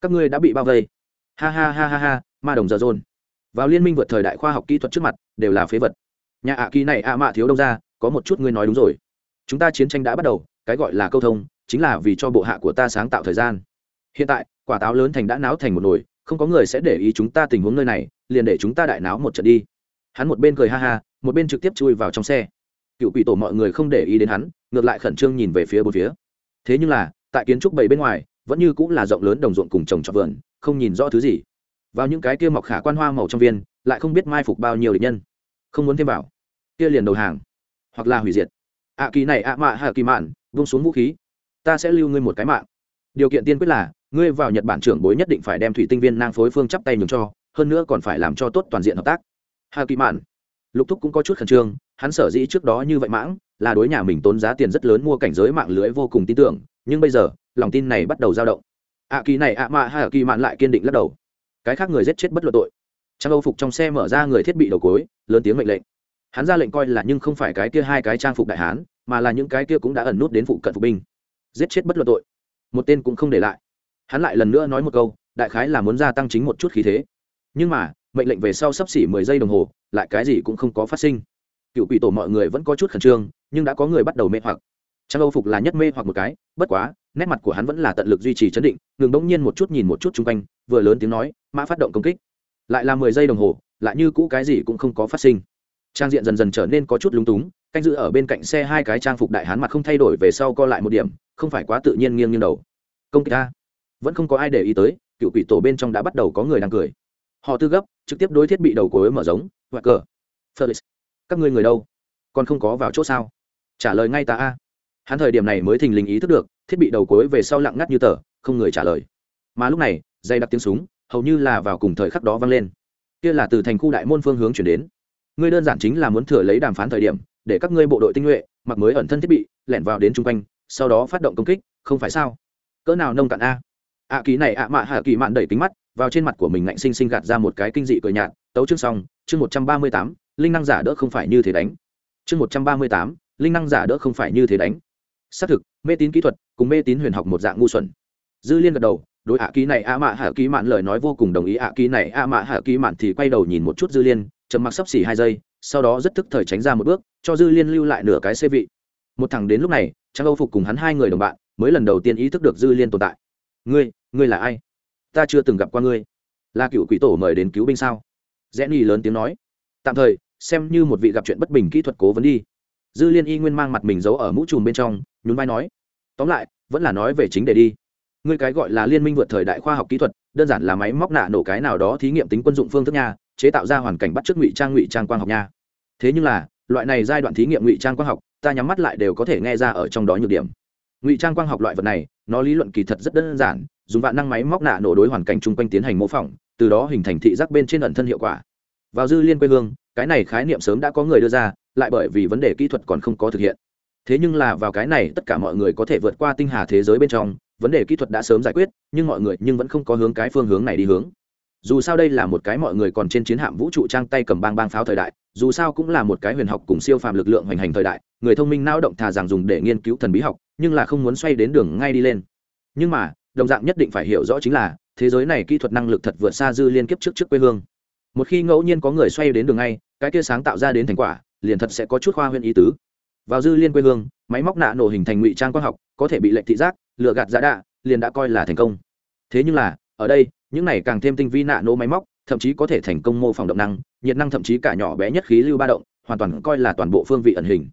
Các ngươi đã bị bao vây. Ha ha ha ha ha, ma đồng giờ rôn vào liên minh vượt thời đại khoa học kỹ thuật trước mặt, đều là phế vật. Nhà ạ kỳ này ạ mạ thiếu đông ra, có một chút ngươi nói đúng rồi. Chúng ta chiến tranh đã bắt đầu, cái gọi là câu thông, chính là vì cho bộ hạ của ta sáng tạo thời gian. Hiện tại, quả táo lớn thành đã náo thành một nồi, không có người sẽ để ý chúng ta tình huống nơi này, liền để chúng ta đại náo một trận đi. Hắn một bên cười ha ha, một bên trực tiếp chui vào trong xe. Cựu quỷ tổ mọi người không để ý đến hắn, ngược lại khẩn trương nhìn về phía bốn phía. Thế nhưng là, tại kiến trúc bảy bên ngoài, vẫn như cũng là rộng lớn đồng ruộng cùng trồng trọt vườn, không nhìn rõ thứ gì vào những cái kia mọc khả quan hoa màu trong viên, lại không biết mai phục bao nhiêu địch nhân. Không muốn thêm vào. Kia liền đầu hàng. Hoặc là hủy diệt. Ạ kỳ này ạ mạ hạ kỳ mạn, vung xuống vũ khí. Ta sẽ lưu ngươi một cái mạng. Điều kiện tiên quyết là, ngươi vào nhật bản trưởng bối nhất định phải đem thủy tinh viên nang phối phương chắp tay nhường cho, hơn nữa còn phải làm cho tốt toàn diện hợp tác. Hạ kỳ mạn. Lục thúc cũng có chút khẩn trương, hắn sở dĩ trước đó như vậy mãng, là đối nhà mình tốn giá tiền rất lớn mua cảnh giới mạng lưới vô cùng tin tưởng, nhưng bây giờ, lòng tin này bắt đầu dao động. Ạ kỳ này ạ mạ hạ kỳ mạn lại kiên định lắc đầu cái khác người giết chết bất luận tội. Trang âu phục trong xe mở ra người thiết bị đầu cối, lớn tiếng mệnh lệnh. Hắn ra lệnh coi là nhưng không phải cái kia hai cái trang phục đại hán, mà là những cái kia cũng đã ẩn nút đến phụ cận phục binh. Giết chết bất luận tội. Một tên cũng không để lại. Hắn lại lần nữa nói một câu, đại khái là muốn gia tăng chính một chút khí thế. Nhưng mà, mệnh lệnh về sau sắp xỉ mười giây đồng hồ, lại cái gì cũng không có phát sinh. Cựu quỷ tổ mọi người vẫn có chút khẩn trương, nhưng đã có người bắt đầu mê hoặc. Trang âu phục là nhất mê hoặc một cái, bất quá nét mặt của hắn vẫn là tận lực duy trì chấn định, ngừng bỗng nhiên một chút nhìn một chút chung quanh, vừa lớn tiếng nói, mã phát động công kích. Lại là mười giây đồng hồ, lại như cũ cái gì cũng không có phát sinh. Trang diện dần dần trở nên có chút lúng túng, canh giữ ở bên cạnh xe hai cái trang phục đại hán mặt không thay đổi về sau co lại một điểm, không phải quá tự nhiên nghiêng nghiêng đầu. Công kích ta. Vẫn không có ai để ý tới, cựu quỷ tổ bên trong đã bắt đầu có người đang cười. Họ tư gấp, trực tiếp đối thiết bị đầu cối mở giống, hoặc cờ. Felix. các ngươi người đâu? Còn không có vào chỗ sao? Trả lời ngay ta a. Hắn thời điểm này mới thình lình ý thức được thiết bị đầu cối về sau lặng ngắt như tờ, không người trả lời. Mà lúc này dây đặc tiếng súng, hầu như là vào cùng thời khắc đó vang lên. Kia là từ thành khu đại môn phương hướng chuyển đến. Ngươi đơn giản chính là muốn thừa lấy đàm phán thời điểm, để các ngươi bộ đội tinh nhuệ, mặc mới ẩn thân thiết bị, lẻn vào đến chung quanh, sau đó phát động công kích, không phải sao? Cỡ nào nông cạn a? Ạ kỳ này ạ mạ hạ kỳ mạn đẩy kính mắt, vào trên mặt của mình ngạnh sinh sinh gạt ra một cái kinh dị cười nhạt, tấu chương xong, chương một trăm ba mươi tám, linh năng giả đỡ không phải như thế đánh. Chương một trăm ba mươi tám, linh năng giả đỡ không phải như thế đánh xác thực, mê tín kỹ thuật cùng mê tín huyền học một dạng ngu xuẩn. Dư liên gật đầu, đối ạ ký này a mạ hạ ký mạn lời nói vô cùng đồng ý. Ạ ký này a mạ hạ ký mạn thì quay đầu nhìn một chút dư liên, trầm mặc sấp xỉ hai giây, sau đó rất thức thời tránh ra một bước, cho dư liên lưu lại nửa cái xê vị. Một thằng đến lúc này, trang âu phục cùng hắn hai người đồng bạn, mới lần đầu tiên ý thức được dư liên tồn tại. Ngươi ngươi là ai? Ta chưa từng gặp qua ngươi. Là cựu quỷ tổ mời đến cứu binh sao? Rẽ ni lớn tiếng nói. Tạm thời, xem như một vị gặp chuyện bất bình kỹ thuật cố vấn đi. Dư liên y nguyên mang mặt mình giấu ở mũ trùm bên trong nhún vai nói, tóm lại, vẫn là nói về chính đề đi. Ngươi cái gọi là liên minh vượt thời đại khoa học kỹ thuật, đơn giản là máy móc nạ nổ cái nào đó thí nghiệm tính quân dụng phương thức nha, chế tạo ra hoàn cảnh bắt chước ngụy trang ngụy trang quang học nha. Thế nhưng là, loại này giai đoạn thí nghiệm ngụy trang quang học, ta nhắm mắt lại đều có thể nghe ra ở trong đó nhược điểm. Ngụy trang quang học loại vật này, nó lý luận kỳ thật rất đơn giản, dùng vạn năng máy móc nạ nổ đối hoàn cảnh chung quanh tiến hành mô phỏng, từ đó hình thành thị giác bên trên ẩn thân hiệu quả. Vào dư liên quê hương, cái này khái niệm sớm đã có người đưa ra, lại bởi vì vấn đề kỹ thuật còn không có thực hiện thế nhưng là vào cái này, tất cả mọi người có thể vượt qua tinh hà thế giới bên trong, vấn đề kỹ thuật đã sớm giải quyết, nhưng mọi người nhưng vẫn không có hướng cái phương hướng này đi hướng. Dù sao đây là một cái mọi người còn trên chiến hạm vũ trụ trang tay cầm bang bang pháo thời đại, dù sao cũng là một cái huyền học cùng siêu phàm lực lượng hoành hành thời đại, người thông minh não động thà rằng dùng để nghiên cứu thần bí học, nhưng là không muốn xoay đến đường ngay đi lên. Nhưng mà, đồng dạng nhất định phải hiểu rõ chính là, thế giới này kỹ thuật năng lực thật vượt xa dư liên kiếp trước trước quê hương. Một khi ngẫu nhiên có người xoay đến đường ngay, cái kia sáng tạo ra đến thành quả, liền thật sẽ có chút khoa huyện ý tứ vào dư liên quê hương, máy móc nạ nổ hình thành ngụy trang quang học, có thể bị lệnh thị giác lựa gạt giả đạ, liền đã coi là thành công. Thế nhưng là, ở đây, những này càng thêm tinh vi nạ nổ máy móc, thậm chí có thể thành công mô phỏng động năng, nhiệt năng thậm chí cả nhỏ bé nhất khí lưu ba động, hoàn toàn coi là toàn bộ phương vị ẩn hình.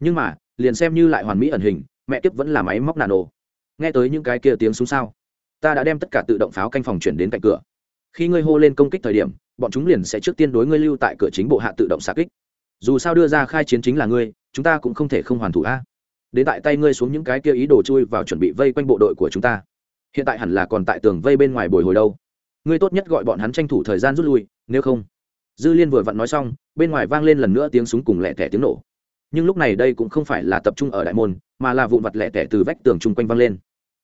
Nhưng mà, liền xem như lại hoàn mỹ ẩn hình, mẹ tiếp vẫn là máy móc nano nghe tới những cái kia tiếng súng sao, ta đã đem tất cả tự động pháo canh phòng chuyển đến cạnh cửa. Khi ngươi hô lên công kích thời điểm, bọn chúng liền sẽ trước tiên đối ngươi lưu tại cửa chính bộ hạ tự động xạ kích dù sao đưa ra khai chiến chính là ngươi, chúng ta cũng không thể không hoàn thủ a. Đến tại tay ngươi xuống những cái kia ý đồ chui vào chuẩn bị vây quanh bộ đội của chúng ta. Hiện tại hẳn là còn tại tường vây bên ngoài bồi hồi đâu. Ngươi tốt nhất gọi bọn hắn tranh thủ thời gian rút lui, nếu không. Dư liên vừa vặn nói xong, bên ngoài vang lên lần nữa tiếng súng cùng lẹ tẻ tiếng nổ. Nhưng lúc này đây cũng không phải là tập trung ở đại môn, mà là vụn vặt lẹ tẻ từ vách tường chung quanh vang lên.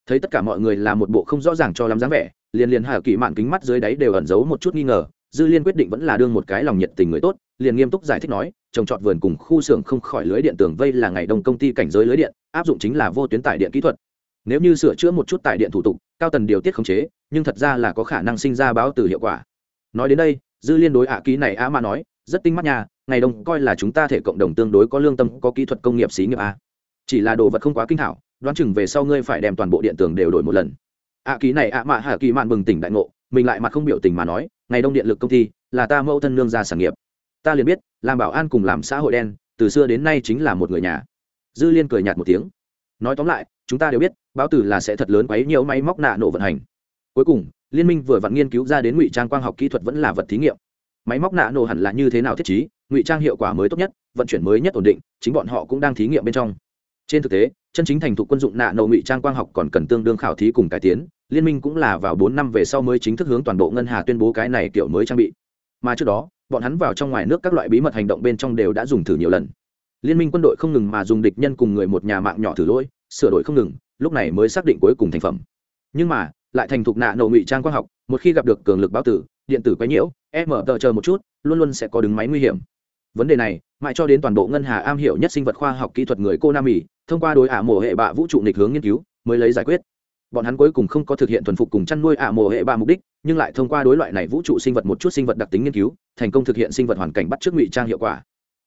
Thấy tất cả mọi người là một bộ không rõ ràng cho lắm dáng vẻ, liền liền hà kỳ mạn kính mắt dưới đáy đều ẩn giấu một chút nghi ngờ dư liên quyết định vẫn là đương một cái lòng nhiệt tình người tốt, liền nghiêm túc giải thích nói, trồng trọt vườn cùng khu xưởng không khỏi lưới điện tường vây là ngày đông công ty cảnh giới lưới điện, áp dụng chính là vô tuyến tải điện kỹ thuật. Nếu như sửa chữa một chút tải điện thủ tục, cao tần điều tiết khống chế, nhưng thật ra là có khả năng sinh ra báo từ hiệu quả. Nói đến đây, dư liên đối ạ ký này a mà nói, rất tinh mắt nhà ngày đông coi là chúng ta thể cộng đồng tương đối có lương tâm, có kỹ thuật công nghiệp xí nghiệp a. Chỉ là đồ vật không quá kinh thảo đoán chừng về sau ngươi phải đem toàn bộ điện tường đều đổi một lần. ạ ký này ạ mạ hạ kỳ mạn bừng tỉnh đại ngộ, mình lại mặt không biểu tình mà nói ngày đông điện lực công ty, là ta mẫu thân nương gia sản nghiệp. Ta liền biết, làm bảo an cùng làm xã hội đen, từ xưa đến nay chính là một người nhà. Dư liên cười nhạt một tiếng. Nói tóm lại, chúng ta đều biết, báo tử là sẽ thật lớn quấy nhiều máy móc nạ nổ vận hành. Cuối cùng, liên minh vừa vặn nghiên cứu ra đến ngụy trang quang học kỹ thuật vẫn là vật thí nghiệm. Máy móc nạ nổ hẳn là như thế nào thiết trí, ngụy trang hiệu quả mới tốt nhất, vận chuyển mới nhất ổn định, chính bọn họ cũng đang thí nghiệm bên trong. Trên thực tế, chân chính thành thục quân dụng nạ nổ ngụy trang quang học còn cần tương đương khảo thí cùng cải tiến liên minh cũng là vào bốn năm về sau mới chính thức hướng toàn bộ ngân hà tuyên bố cái này kiểu mới trang bị. Mà trước đó, bọn hắn vào trong ngoài nước các loại bí mật hành động bên trong đều đã dùng thử nhiều lần. Liên minh quân đội không ngừng mà dùng địch nhân cùng người một nhà mạng nhỏ thử lỗi, sửa đổi không ngừng, lúc này mới xác định cuối cùng thành phẩm. Nhưng mà, lại thành thục nạ nổ ngụy trang quang học, một khi gặp được cường lực báo tử, điện tử quấy nhiễu, em mở tờ chờ một chút, luôn luôn sẽ có đứng máy nguy hiểm. Vấn đề này, mãi cho đến toàn bộ ngân hà am hiểu nhất sinh vật khoa học kỹ thuật người cô nam mỹ thông qua đối ả mổ hệ bạ vũ trụ nghịch hướng nghiên cứu, mới lấy giải quyết bọn hắn cuối cùng không có thực hiện thuần phục cùng chăn nuôi ả mộ hệ ba mục đích, nhưng lại thông qua đối loại này vũ trụ sinh vật một chút sinh vật đặc tính nghiên cứu, thành công thực hiện sinh vật hoàn cảnh bắt trước ngụy trang hiệu quả.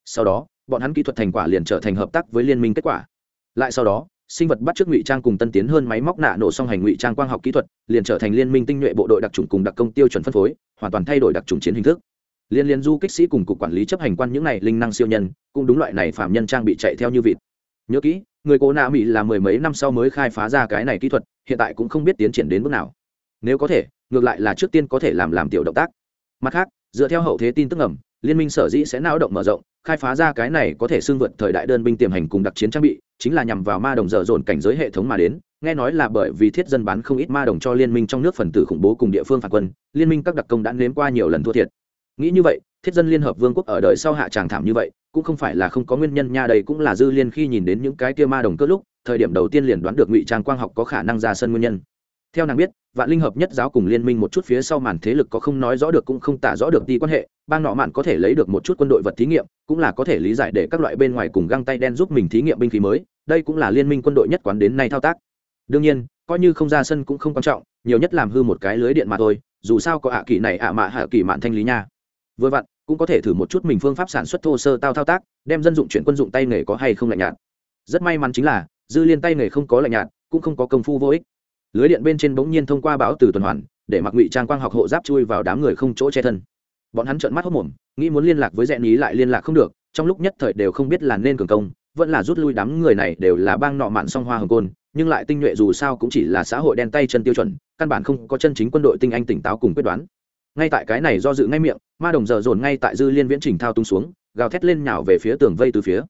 Sau đó, bọn hắn kỹ thuật thành quả liền trở thành hợp tác với liên minh kết quả. Lại sau đó, sinh vật bắt trước ngụy trang cùng tân tiến hơn máy móc nạ nổ song hành ngụy trang quang học kỹ thuật liền trở thành liên minh tinh nhuệ bộ đội đặc trùng cùng đặc công tiêu chuẩn phân phối, hoàn toàn thay đổi đặc trùng chiến hình thức. Liên liên du kích sĩ cùng cục quản lý chấp hành quan những này linh năng siêu nhân, cũng đúng loại này phạm nhân trang bị chạy theo như vịt. Nhớ kỹ, người cố nạ mỹ là mười mấy năm sau mới khai phá ra cái này kỹ thuật hiện tại cũng không biết tiến triển đến bước nào. Nếu có thể ngược lại là trước tiên có thể làm làm tiểu động tác. Mặt khác dựa theo hậu thế tin tức ngầm, liên minh sở dĩ sẽ nao động mở rộng khai phá ra cái này có thể xưng vượt thời đại đơn binh tiềm hành cùng đặc chiến trang bị chính là nhằm vào ma đồng dở dồn cảnh giới hệ thống mà đến nghe nói là bởi vì thiết dân bán không ít ma đồng cho liên minh trong nước phần tử khủng bố cùng địa phương phản quân liên minh các đặc công đã nếm qua nhiều lần thua thiệt. Nghĩ như vậy thiết dân liên hợp vương quốc ở đời sau hạ tràng thảm như vậy cũng không phải là không có nguyên nhân nha đây cũng là dư liên khi nhìn đến những cái kia ma đồng cơ lúc thời điểm đầu tiên liền đoán được ngụy trang quang học có khả năng ra sân nguyên nhân. Theo nàng biết, vạn linh hợp nhất giáo cùng liên minh một chút phía sau màn thế lực có không nói rõ được cũng không tả rõ được đi quan hệ, bang nọ mạn có thể lấy được một chút quân đội vật thí nghiệm, cũng là có thể lý giải để các loại bên ngoài cùng găng tay đen giúp mình thí nghiệm binh khí mới, đây cũng là liên minh quân đội nhất quán đến nay thao tác. Đương nhiên, coi như không ra sân cũng không quan trọng, nhiều nhất làm hư một cái lưới điện mà thôi, dù sao có ạ kỳ này ạ mạ hạ kỳ mạn thanh lý nha. Vừa vặn, cũng có thể thử một chút mình phương pháp sản xuất thô sơ tao thao tác, đem dân dụng chuyển quân dụng tay nghề có hay không lạnh nhạt. Rất may mắn chính là dư liên tay nghề không có lạnh nhạt, cũng không có công phu vô ích. Lưới điện bên trên bỗng nhiên thông qua báo từ tuần hoàn, để mặc ngụy trang quang học hộ giáp chui vào đám người không chỗ che thân. Bọn hắn trợn mắt hốc mồm, nghĩ muốn liên lạc với rẽ ý lại liên lạc không được, trong lúc nhất thời đều không biết là nên cường công, vẫn là rút lui đám người này đều là bang nọ mạn song hoa hồng côn, nhưng lại tinh nhuệ dù sao cũng chỉ là xã hội đen tay chân tiêu chuẩn, căn bản không có chân chính quân đội tinh anh tỉnh táo cùng quyết đoán. Ngay tại cái này do dự ngay miệng, ma đồng dở dồn ngay tại dư liên viễn trình thao tung xuống, gào thét lên nhào về phía tường vây từ phía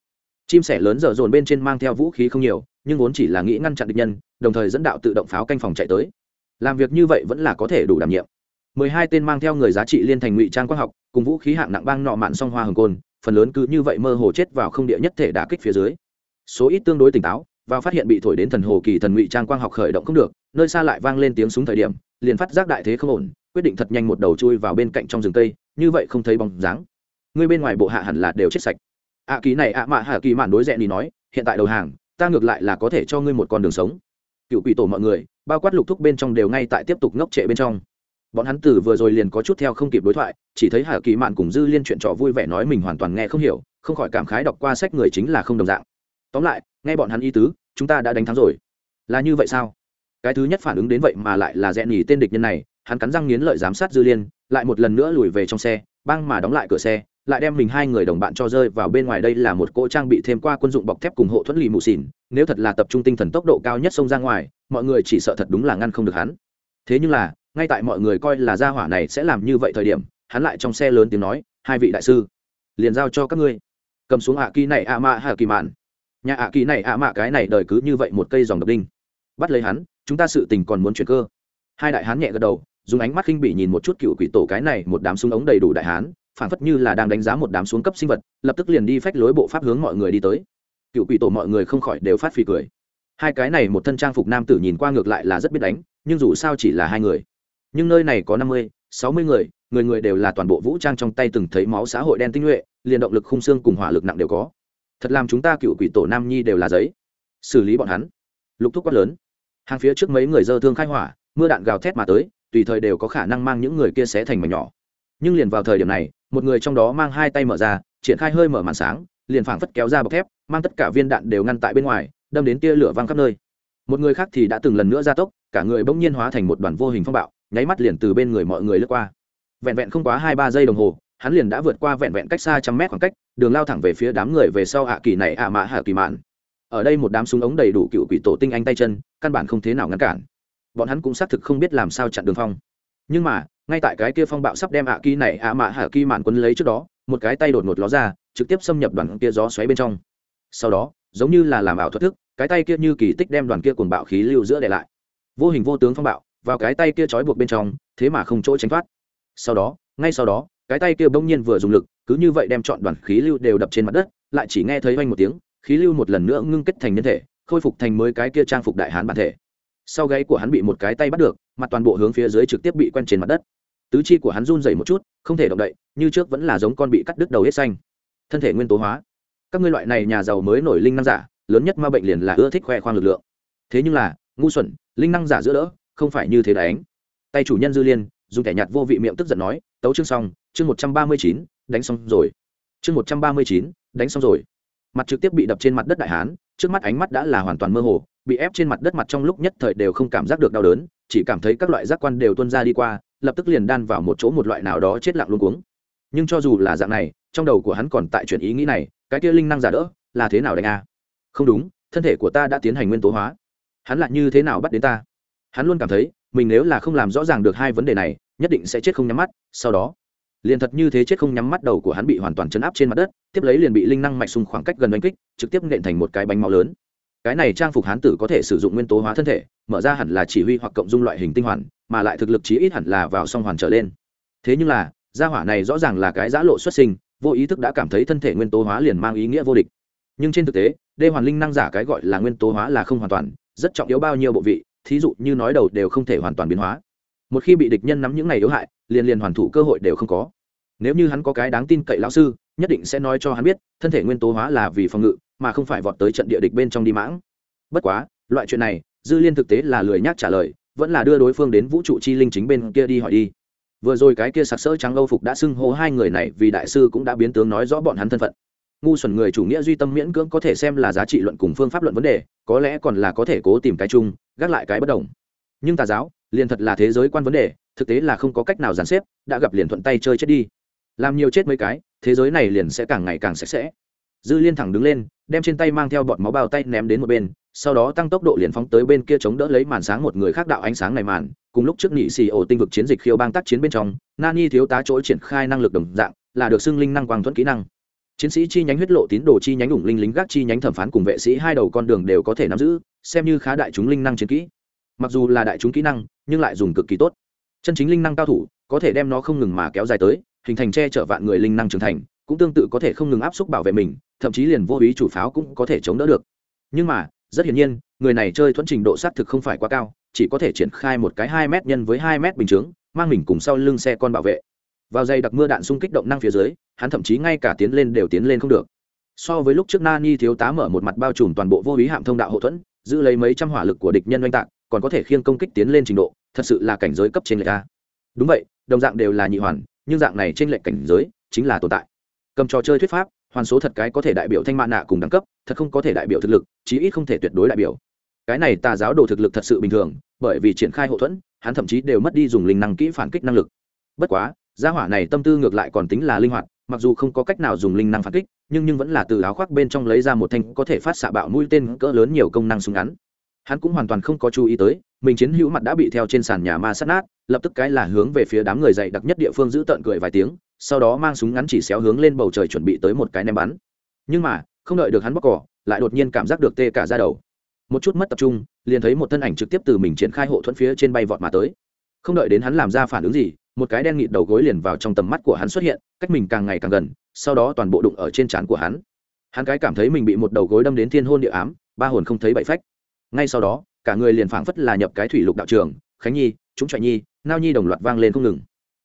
chim sẻ lớn dở dồn bên trên mang theo vũ khí không nhiều, nhưng vốn chỉ là nghĩ ngăn chặn địch nhân, đồng thời dẫn đạo tự động pháo canh phòng chạy tới. Làm việc như vậy vẫn là có thể đủ đảm nhiệm. Mười hai tên mang theo người giá trị liên thành ngụy trang quang học, cùng vũ khí hạng nặng bang nọ mạn song hoa hồng côn, phần lớn cứ như vậy mơ hồ chết vào không địa nhất thể đả kích phía dưới. Số ít tương đối tỉnh táo, và phát hiện bị thổi đến thần hồ kỳ thần ngụy trang quang học khởi động không được, nơi xa lại vang lên tiếng súng thời điểm, liền phát giác đại thế không ổn, quyết định thật nhanh một đầu chui vào bên cạnh trong rừng cây, như vậy không thấy bóng dáng. Người bên ngoài bộ hạ hẳn là đều chết sạch ạ à, kỳ này ạ à mạ hạ kỳ mạn đối rẽ đi nói hiện tại đầu hàng ta ngược lại là có thể cho ngươi một con đường sống. Cựu quỷ tổ mọi người bao quát lục thúc bên trong đều ngay tại tiếp tục ngốc trệ bên trong. Bọn hắn tử vừa rồi liền có chút theo không kịp đối thoại chỉ thấy hà kỳ mạn cùng dư liên chuyện trò vui vẻ nói mình hoàn toàn nghe không hiểu không khỏi cảm khái đọc qua sách người chính là không đồng dạng. Tóm lại nghe bọn hắn ý tứ chúng ta đã đánh thắng rồi. Là như vậy sao? Cái thứ nhất phản ứng đến vậy mà lại là rẽ nhì tên địch nhân này hắn cắn răng nghiến lợi giám sát dư liên lại một lần nữa lùi về trong xe băng mà đóng lại cửa xe lại đem mình hai người đồng bạn cho rơi vào bên ngoài đây là một cỗ trang bị thêm qua quân dụng bọc thép cùng hộ thuẫn lì mù xỉn, nếu thật là tập trung tinh thần tốc độ cao nhất xông ra ngoài, mọi người chỉ sợ thật đúng là ngăn không được hắn. Thế nhưng là, ngay tại mọi người coi là gia hỏa này sẽ làm như vậy thời điểm, hắn lại trong xe lớn tiếng nói, hai vị đại sư, liền giao cho các ngươi. Cầm xuống ạ kỳ này ạ mạ hạ kỳ mạn. Nhà ạ kỳ này ạ mạ cái này đời cứ như vậy một cây dòng đập đinh. Bắt lấy hắn, chúng ta sự tình còn muốn chuyển cơ. Hai đại hán nhẹ gật đầu, dùng ánh mắt khinh bỉ nhìn một chút cựu quỷ tổ cái này, một đám súng ống đầy đủ đại hán phản phất như là đang đánh giá một đám xuống cấp sinh vật, lập tức liền đi phách lối bộ pháp hướng mọi người đi tới. Cựu quỷ tổ mọi người không khỏi đều phát phì cười. Hai cái này một thân trang phục nam tử nhìn qua ngược lại là rất biết đánh, nhưng dù sao chỉ là hai người. Nhưng nơi này có năm mươi, sáu mươi người người người đều là toàn bộ vũ trang trong tay từng thấy máu xã hội đen tinh nhuệ, liền động lực khung xương cùng hỏa lực nặng đều có. Thật làm chúng ta cựu quỷ tổ nam nhi đều là giấy. Xử lý bọn hắn. Lục thúc quát lớn. Hàng phía trước mấy người dơ thương khai hỏa, mưa đạn gào thét mà tới, tùy thời đều có khả năng mang những người kia xé thành mảnh nhỏ. Nhưng liền vào thời điểm này một người trong đó mang hai tay mở ra, triển khai hơi mở màn sáng, liền phảng phất kéo ra bọc thép, mang tất cả viên đạn đều ngăn tại bên ngoài, đâm đến tia lửa văng khắp nơi. Một người khác thì đã từng lần nữa ra tốc, cả người bỗng nhiên hóa thành một đoàn vô hình phong bạo, nháy mắt liền từ bên người mọi người lướt qua. Vẹn vẹn không quá hai ba giây đồng hồ, hắn liền đã vượt qua vẹn vẹn cách xa trăm mét khoảng cách, đường lao thẳng về phía đám người về sau hạ kỳ này ạ mã, hạ kỳ mạn. Ở đây một đám súng ống đầy đủ cựu quỷ tổ tinh anh tay chân, căn bản không thế nào ngăn cản. Bọn hắn cũng xác thực không biết làm sao chặn đường phong nhưng mà, ngay tại cái kia phong bạo sắp đem ạ kỳ này, ạ mã hạ kỳ mạn quấn lấy trước đó, một cái tay đột ngột ló ra, trực tiếp xâm nhập đoàn kia gió xoáy bên trong. Sau đó, giống như là làm ảo thuật thức, cái tay kia như kỳ tích đem đoàn kia cuồng bạo khí lưu giữa để lại. Vô hình vô tướng phong bạo, vào cái tay kia trói buộc bên trong, thế mà không chỗ tránh thoát. Sau đó, ngay sau đó, cái tay kia bỗng nhiên vừa dùng lực, cứ như vậy đem chọn đoàn khí lưu đều đập trên mặt đất, lại chỉ nghe thấy oanh một tiếng, khí lưu một lần nữa ngưng kết thành nhân thể, khôi phục thành mới cái kia trang phục đại hán bản thể. Sau gáy của hắn bị một cái tay bắt được mặt toàn bộ hướng phía dưới trực tiếp bị quen trên mặt đất. Tứ chi của hắn run dày một chút, không thể động đậy, như trước vẫn là giống con bị cắt đứt đầu hết xanh. Thân thể nguyên tố hóa. Các ngươi loại này nhà giàu mới nổi linh năng giả, lớn nhất ma bệnh liền là ưa thích khoe khoang lực lượng. Thế nhưng là, ngu xuẩn, linh năng giả giữa đỡ, không phải như thế đánh tay chủ nhân dư liên, dùng thẻ nhạt vô vị miệng tức giận nói, tấu chương xong, chương một trăm ba mươi chín, đánh xong rồi. Chương một trăm ba mươi chín, đánh xong rồi. Mặt trực tiếp bị đập trên mặt đất đại hán, trước mắt ánh mắt đã là hoàn toàn mơ hồ bị ép trên mặt đất mặt trong lúc nhất thời đều không cảm giác được đau đớn, chỉ cảm thấy các loại giác quan đều tuân ra đi qua, lập tức liền đan vào một chỗ một loại nào đó chết lặng luôn cuống. Nhưng cho dù là dạng này, trong đầu của hắn còn tại chuyện ý nghĩ này, cái kia linh năng giả đỡ, là thế nào đánh a? Không đúng, thân thể của ta đã tiến hành nguyên tố hóa. Hắn lại như thế nào bắt đến ta? Hắn luôn cảm thấy, mình nếu là không làm rõ ràng được hai vấn đề này, nhất định sẽ chết không nhắm mắt, sau đó, liền thật như thế chết không nhắm mắt đầu của hắn bị hoàn toàn chấn áp trên mặt đất, tiếp lấy liền bị linh năng mạch sung khoảng cách gần đánh kích, trực tiếp nện thành một cái bánh máu lớn cái này trang phục hán tử có thể sử dụng nguyên tố hóa thân thể, mở ra hẳn là chỉ huy hoặc cộng dung loại hình tinh hoàn, mà lại thực lực chí ít hẳn là vào song hoàn trở lên. Thế nhưng là, gia hỏa này rõ ràng là cái giã lộ xuất sinh, vô ý thức đã cảm thấy thân thể nguyên tố hóa liền mang ý nghĩa vô địch. Nhưng trên thực tế, đê hoàn linh năng giả cái gọi là nguyên tố hóa là không hoàn toàn, rất trọng yếu bao nhiêu bộ vị, thí dụ như nói đầu đều không thể hoàn toàn biến hóa. Một khi bị địch nhân nắm những này yếu hại, liền liền hoàn thủ cơ hội đều không có. Nếu như hắn có cái đáng tin cậy lão sư nhất định sẽ nói cho hắn biết, thân thể nguyên tố hóa là vì phòng ngự, mà không phải vọt tới trận địa địch bên trong đi mãng. Bất quá, loại chuyện này, dư liên thực tế là lười nhác trả lời, vẫn là đưa đối phương đến vũ trụ chi linh chính bên kia đi hỏi đi. Vừa rồi cái kia sặc sỡ trắng âu phục đã xưng hô hai người này vì đại sư cũng đã biến tướng nói rõ bọn hắn thân phận. Ngu xuẩn người chủ nghĩa duy tâm miễn cưỡng có thể xem là giá trị luận cùng phương pháp luận vấn đề, có lẽ còn là có thể cố tìm cái chung, gác lại cái bất đồng. Nhưng tà giáo, liền thật là thế giới quan vấn đề, thực tế là không có cách nào dàn xếp, đã gặp liền thuận tay chơi chết đi làm nhiều chết mấy cái, thế giới này liền sẽ càng ngày càng sạch sẽ. Dư liên thẳng đứng lên, đem trên tay mang theo bọt máu bao tay ném đến một bên, sau đó tăng tốc độ liền phóng tới bên kia chống đỡ lấy màn sáng một người khác đạo ánh sáng này màn. Cùng lúc trước nghị xì ổ tinh vực chiến dịch khiêu bang tác chiến bên trong nani thiếu tá chỗ triển khai năng lực đồng dạng, là được xưng linh năng quang thuẫn kỹ năng. Chiến sĩ chi nhánh huyết lộ tín đồ chi nhánh ủng linh lính gác chi nhánh thẩm phán cùng vệ sĩ hai đầu con đường đều có thể nắm giữ, xem như khá đại chúng linh năng chiến kỹ. Mặc dù là đại chúng kỹ năng, nhưng lại dùng cực kỳ tốt. Chân chính linh năng cao thủ, có thể đem nó không ngừng mà kéo dài tới hình thành che chở vạn người linh năng trưởng thành, cũng tương tự có thể không ngừng áp xúc bảo vệ mình, thậm chí liền vô ý chủ pháo cũng có thể chống đỡ được. Nhưng mà, rất hiển nhiên, người này chơi thuẫn trình độ xác thực không phải quá cao, chỉ có thể triển khai một cái hai m nhân với hai m bình chướng, mang mình cùng sau lưng xe con bảo vệ. Vào dây đặc mưa đạn xung kích động năng phía dưới, hắn thậm chí ngay cả tiến lên đều tiến lên không được. So với lúc trước nani thiếu tá mở một mặt bao trùm toàn bộ vô ý hạm thông đạo hậu thuẫn, giữ lấy mấy trăm hỏa lực của địch nhân oanh tạc, còn có thể khiêng công kích tiến lên trình độ, thật sự là cảnh giới cấp trên người a. Đúng vậy, đồng dạng đều là nhị hoàn nhưng dạng này trên lệnh cảnh giới chính là tồn tại. Cầm trò chơi thuyết pháp, hoàn số thật cái có thể đại biểu thanh mạ nạ cùng đẳng cấp, thật không có thể đại biểu thực lực, chí ít không thể tuyệt đối đại biểu. Cái này tà giáo đồ thực lực thật sự bình thường, bởi vì triển khai hậu thuẫn, hắn thậm chí đều mất đi dùng linh năng kỹ phản kích năng lực. Bất quá, gia hỏa này tâm tư ngược lại còn tính là linh hoạt, mặc dù không có cách nào dùng linh năng phản kích, nhưng nhưng vẫn là từ áo khoác bên trong lấy ra một thanh có thể phát xạ bạo mũi tên cỡ lớn nhiều công năng súng ngắn. Hắn cũng hoàn toàn không có chú ý tới, mình chiến hữu mặt đã bị theo trên sàn nhà ma sát nát lập tức cái là hướng về phía đám người dày đặc nhất địa phương giữ tợn cười vài tiếng, sau đó mang súng ngắn chỉ xéo hướng lên bầu trời chuẩn bị tới một cái ném bắn. Nhưng mà, không đợi được hắn bóc cỏ, lại đột nhiên cảm giác được tê cả ra đầu. Một chút mất tập trung, liền thấy một thân ảnh trực tiếp từ mình triển khai hộ thuẫn phía trên bay vọt mà tới. Không đợi đến hắn làm ra phản ứng gì, một cái đen nghịt đầu gối liền vào trong tầm mắt của hắn xuất hiện, cách mình càng ngày càng gần, sau đó toàn bộ đụng ở trên trán của hắn. Hắn cái cảm thấy mình bị một đầu gối đâm đến thiên hôn địa ám, ba hồn không thấy bậy phách. Ngay sau đó, cả người liền phảng phất là nhập cái thủy lục đạo trường, khánh nhi chúng chạy nhi, nao nhi đồng loạt vang lên không ngừng.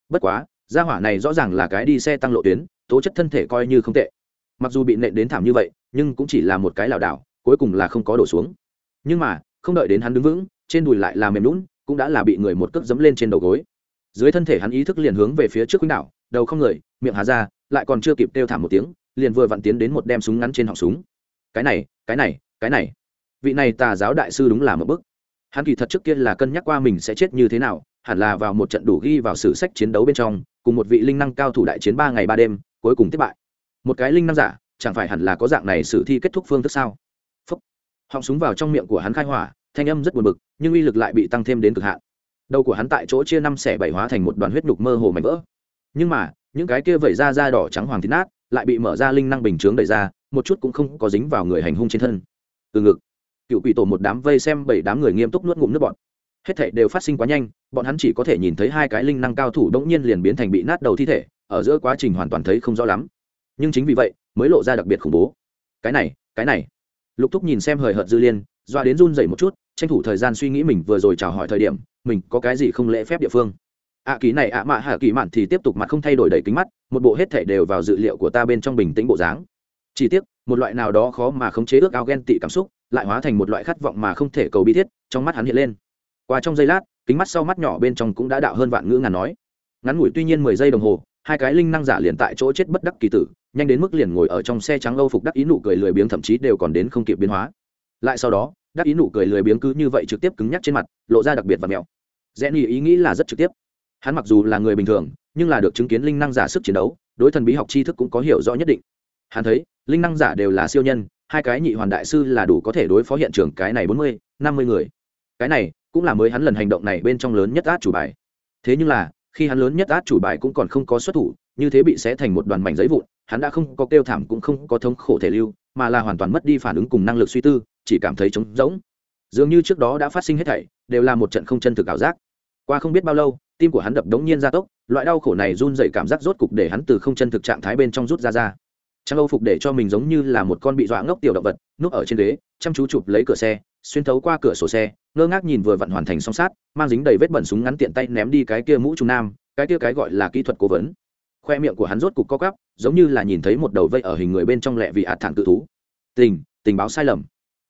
Bất quá, gia hỏa này rõ ràng là cái đi xe tăng lộ tuyến, tố chất thân thể coi như không tệ. Mặc dù bị nện đến thảm như vậy, nhưng cũng chỉ là một cái lảo đảo, cuối cùng là không có đổ xuống. Nhưng mà, không đợi đến hắn đứng vững, trên đùi lại là mềm lún cũng đã là bị người một cước dẫm lên trên đầu gối. Dưới thân thể hắn ý thức liền hướng về phía trước quýnh đảo, đầu không người, miệng hà ra, lại còn chưa kịp kêu thảm một tiếng, liền vừa vặn tiến đến một đem súng ngắn trên họng súng. Cái này cái này cái này. Vị này tà giáo đại sư đúng là một bức hắn kỳ thật trước kia là cân nhắc qua mình sẽ chết như thế nào, hẳn là vào một trận đủ ghi vào sử sách chiến đấu bên trong, cùng một vị linh năng cao thủ đại chiến ba ngày ba đêm, cuối cùng thất bại. Một cái linh năng giả, chẳng phải hẳn là có dạng này sử thi kết thúc phương thức sao? Phúc. Họng súng vào trong miệng của hắn khai hỏa, thanh âm rất buồn bực, nhưng uy lực lại bị tăng thêm đến cực hạn. Đầu của hắn tại chỗ chia năm xẻ bảy hóa thành một đoàn huyết nhục mơ hồ mảnh vỡ. Nhưng mà, những cái kia vẩy ra da đỏ trắng hoàng thịt nát, lại bị mở ra linh năng bình chướng đẩy ra, một chút cũng không có dính vào người hành hung trên thân. Từ ngực cựu quỷ tổ một đám vây xem bảy đám người nghiêm túc nuốt ngụm nước bọn hết thảy đều phát sinh quá nhanh bọn hắn chỉ có thể nhìn thấy hai cái linh năng cao thủ đ ỗ n g nhiên liền biến thành bị nát đầu thi thể ở giữa quá trình hoàn toàn thấy không rõ lắm. Nhưng chính vì vậy mới lộ ra đặc biệt khủng bố. Cái này cái này. Lục thúc nhìn xem hời hợt dư liên doa đến run dậy một chút tranh thủ thời gian suy nghĩ mình vừa rồi chào hỏi thời điểm mình có cái gì không lễ phép địa phương. Ạ à, kỳ này ạ mạ hạ kỳ mạn thì tiếp tục mặt không thay đổi đầy kính mắt một bộ hết thể đều vào dự liệu của ta bên trong bình tĩnh bộ dáng. Chỉ tiếc một loại nào đó khó mà khống chế ước ao ghen tị cảm xúc lại hóa thành một loại khát vọng mà không thể cầu bi thiết, trong mắt hắn hiện lên. Qua trong giây lát, kính mắt sau mắt nhỏ bên trong cũng đã đạo hơn vạn ngữ ngàn nói. Ngắn ngủi tuy nhiên mười giây đồng hồ, hai cái linh năng giả liền tại chỗ chết bất đắc kỳ tử, nhanh đến mức liền ngồi ở trong xe trắng âu phục đắc ý nụ cười lười biếng thậm chí đều còn đến không kịp biến hóa. Lại sau đó, đắc ý nụ cười lười biếng cứ như vậy trực tiếp cứng nhắc trên mặt, lộ ra đặc biệt và mẹo. Rẽ ý nghĩ là rất trực tiếp. Hắn mặc dù là người bình thường, nhưng là được chứng kiến linh năng giả sức chiến đấu, đối thần bí học tri thức cũng có hiểu rõ nhất định. Hắn thấy, linh năng giả đều là siêu nhân hai cái nhị hoàn đại sư là đủ có thể đối phó hiện trường cái này bốn mươi, năm mươi người. Cái này cũng là mới hắn lần hành động này bên trong lớn nhất át chủ bài. Thế nhưng là, khi hắn lớn nhất át chủ bài cũng còn không có xuất thủ, như thế bị xé thành một đoàn mảnh giấy vụn, hắn đã không có kêu thảm cũng không có thống khổ thể lưu, mà là hoàn toàn mất đi phản ứng cùng năng lực suy tư, chỉ cảm thấy trống rỗng. Dường như trước đó đã phát sinh hết thảy, đều là một trận không chân thực ảo giác. Qua không biết bao lâu, tim của hắn đập đống nhiên ra tốc, loại đau khổ này run dậy cảm giác rốt cục để hắn từ không chân thực trạng thái bên trong rút ra ra trang âu phục để cho mình giống như là một con bị dọa ngốc tiểu động vật, núp ở trên ghế, chăm chú chụp lấy cửa xe, xuyên thấu qua cửa sổ xe, ngơ ngác nhìn vừa vặn hoàn thành song sát, mang dính đầy vết bẩn súng ngắn tiện tay ném đi cái kia mũ trung nam, cái kia cái gọi là kỹ thuật cố vấn. Khoe miệng của hắn rốt cục co cắp giống như là nhìn thấy một đầu vây ở hình người bên trong lẹ vì ạt thẳng tự thú. Tình tình báo sai lầm.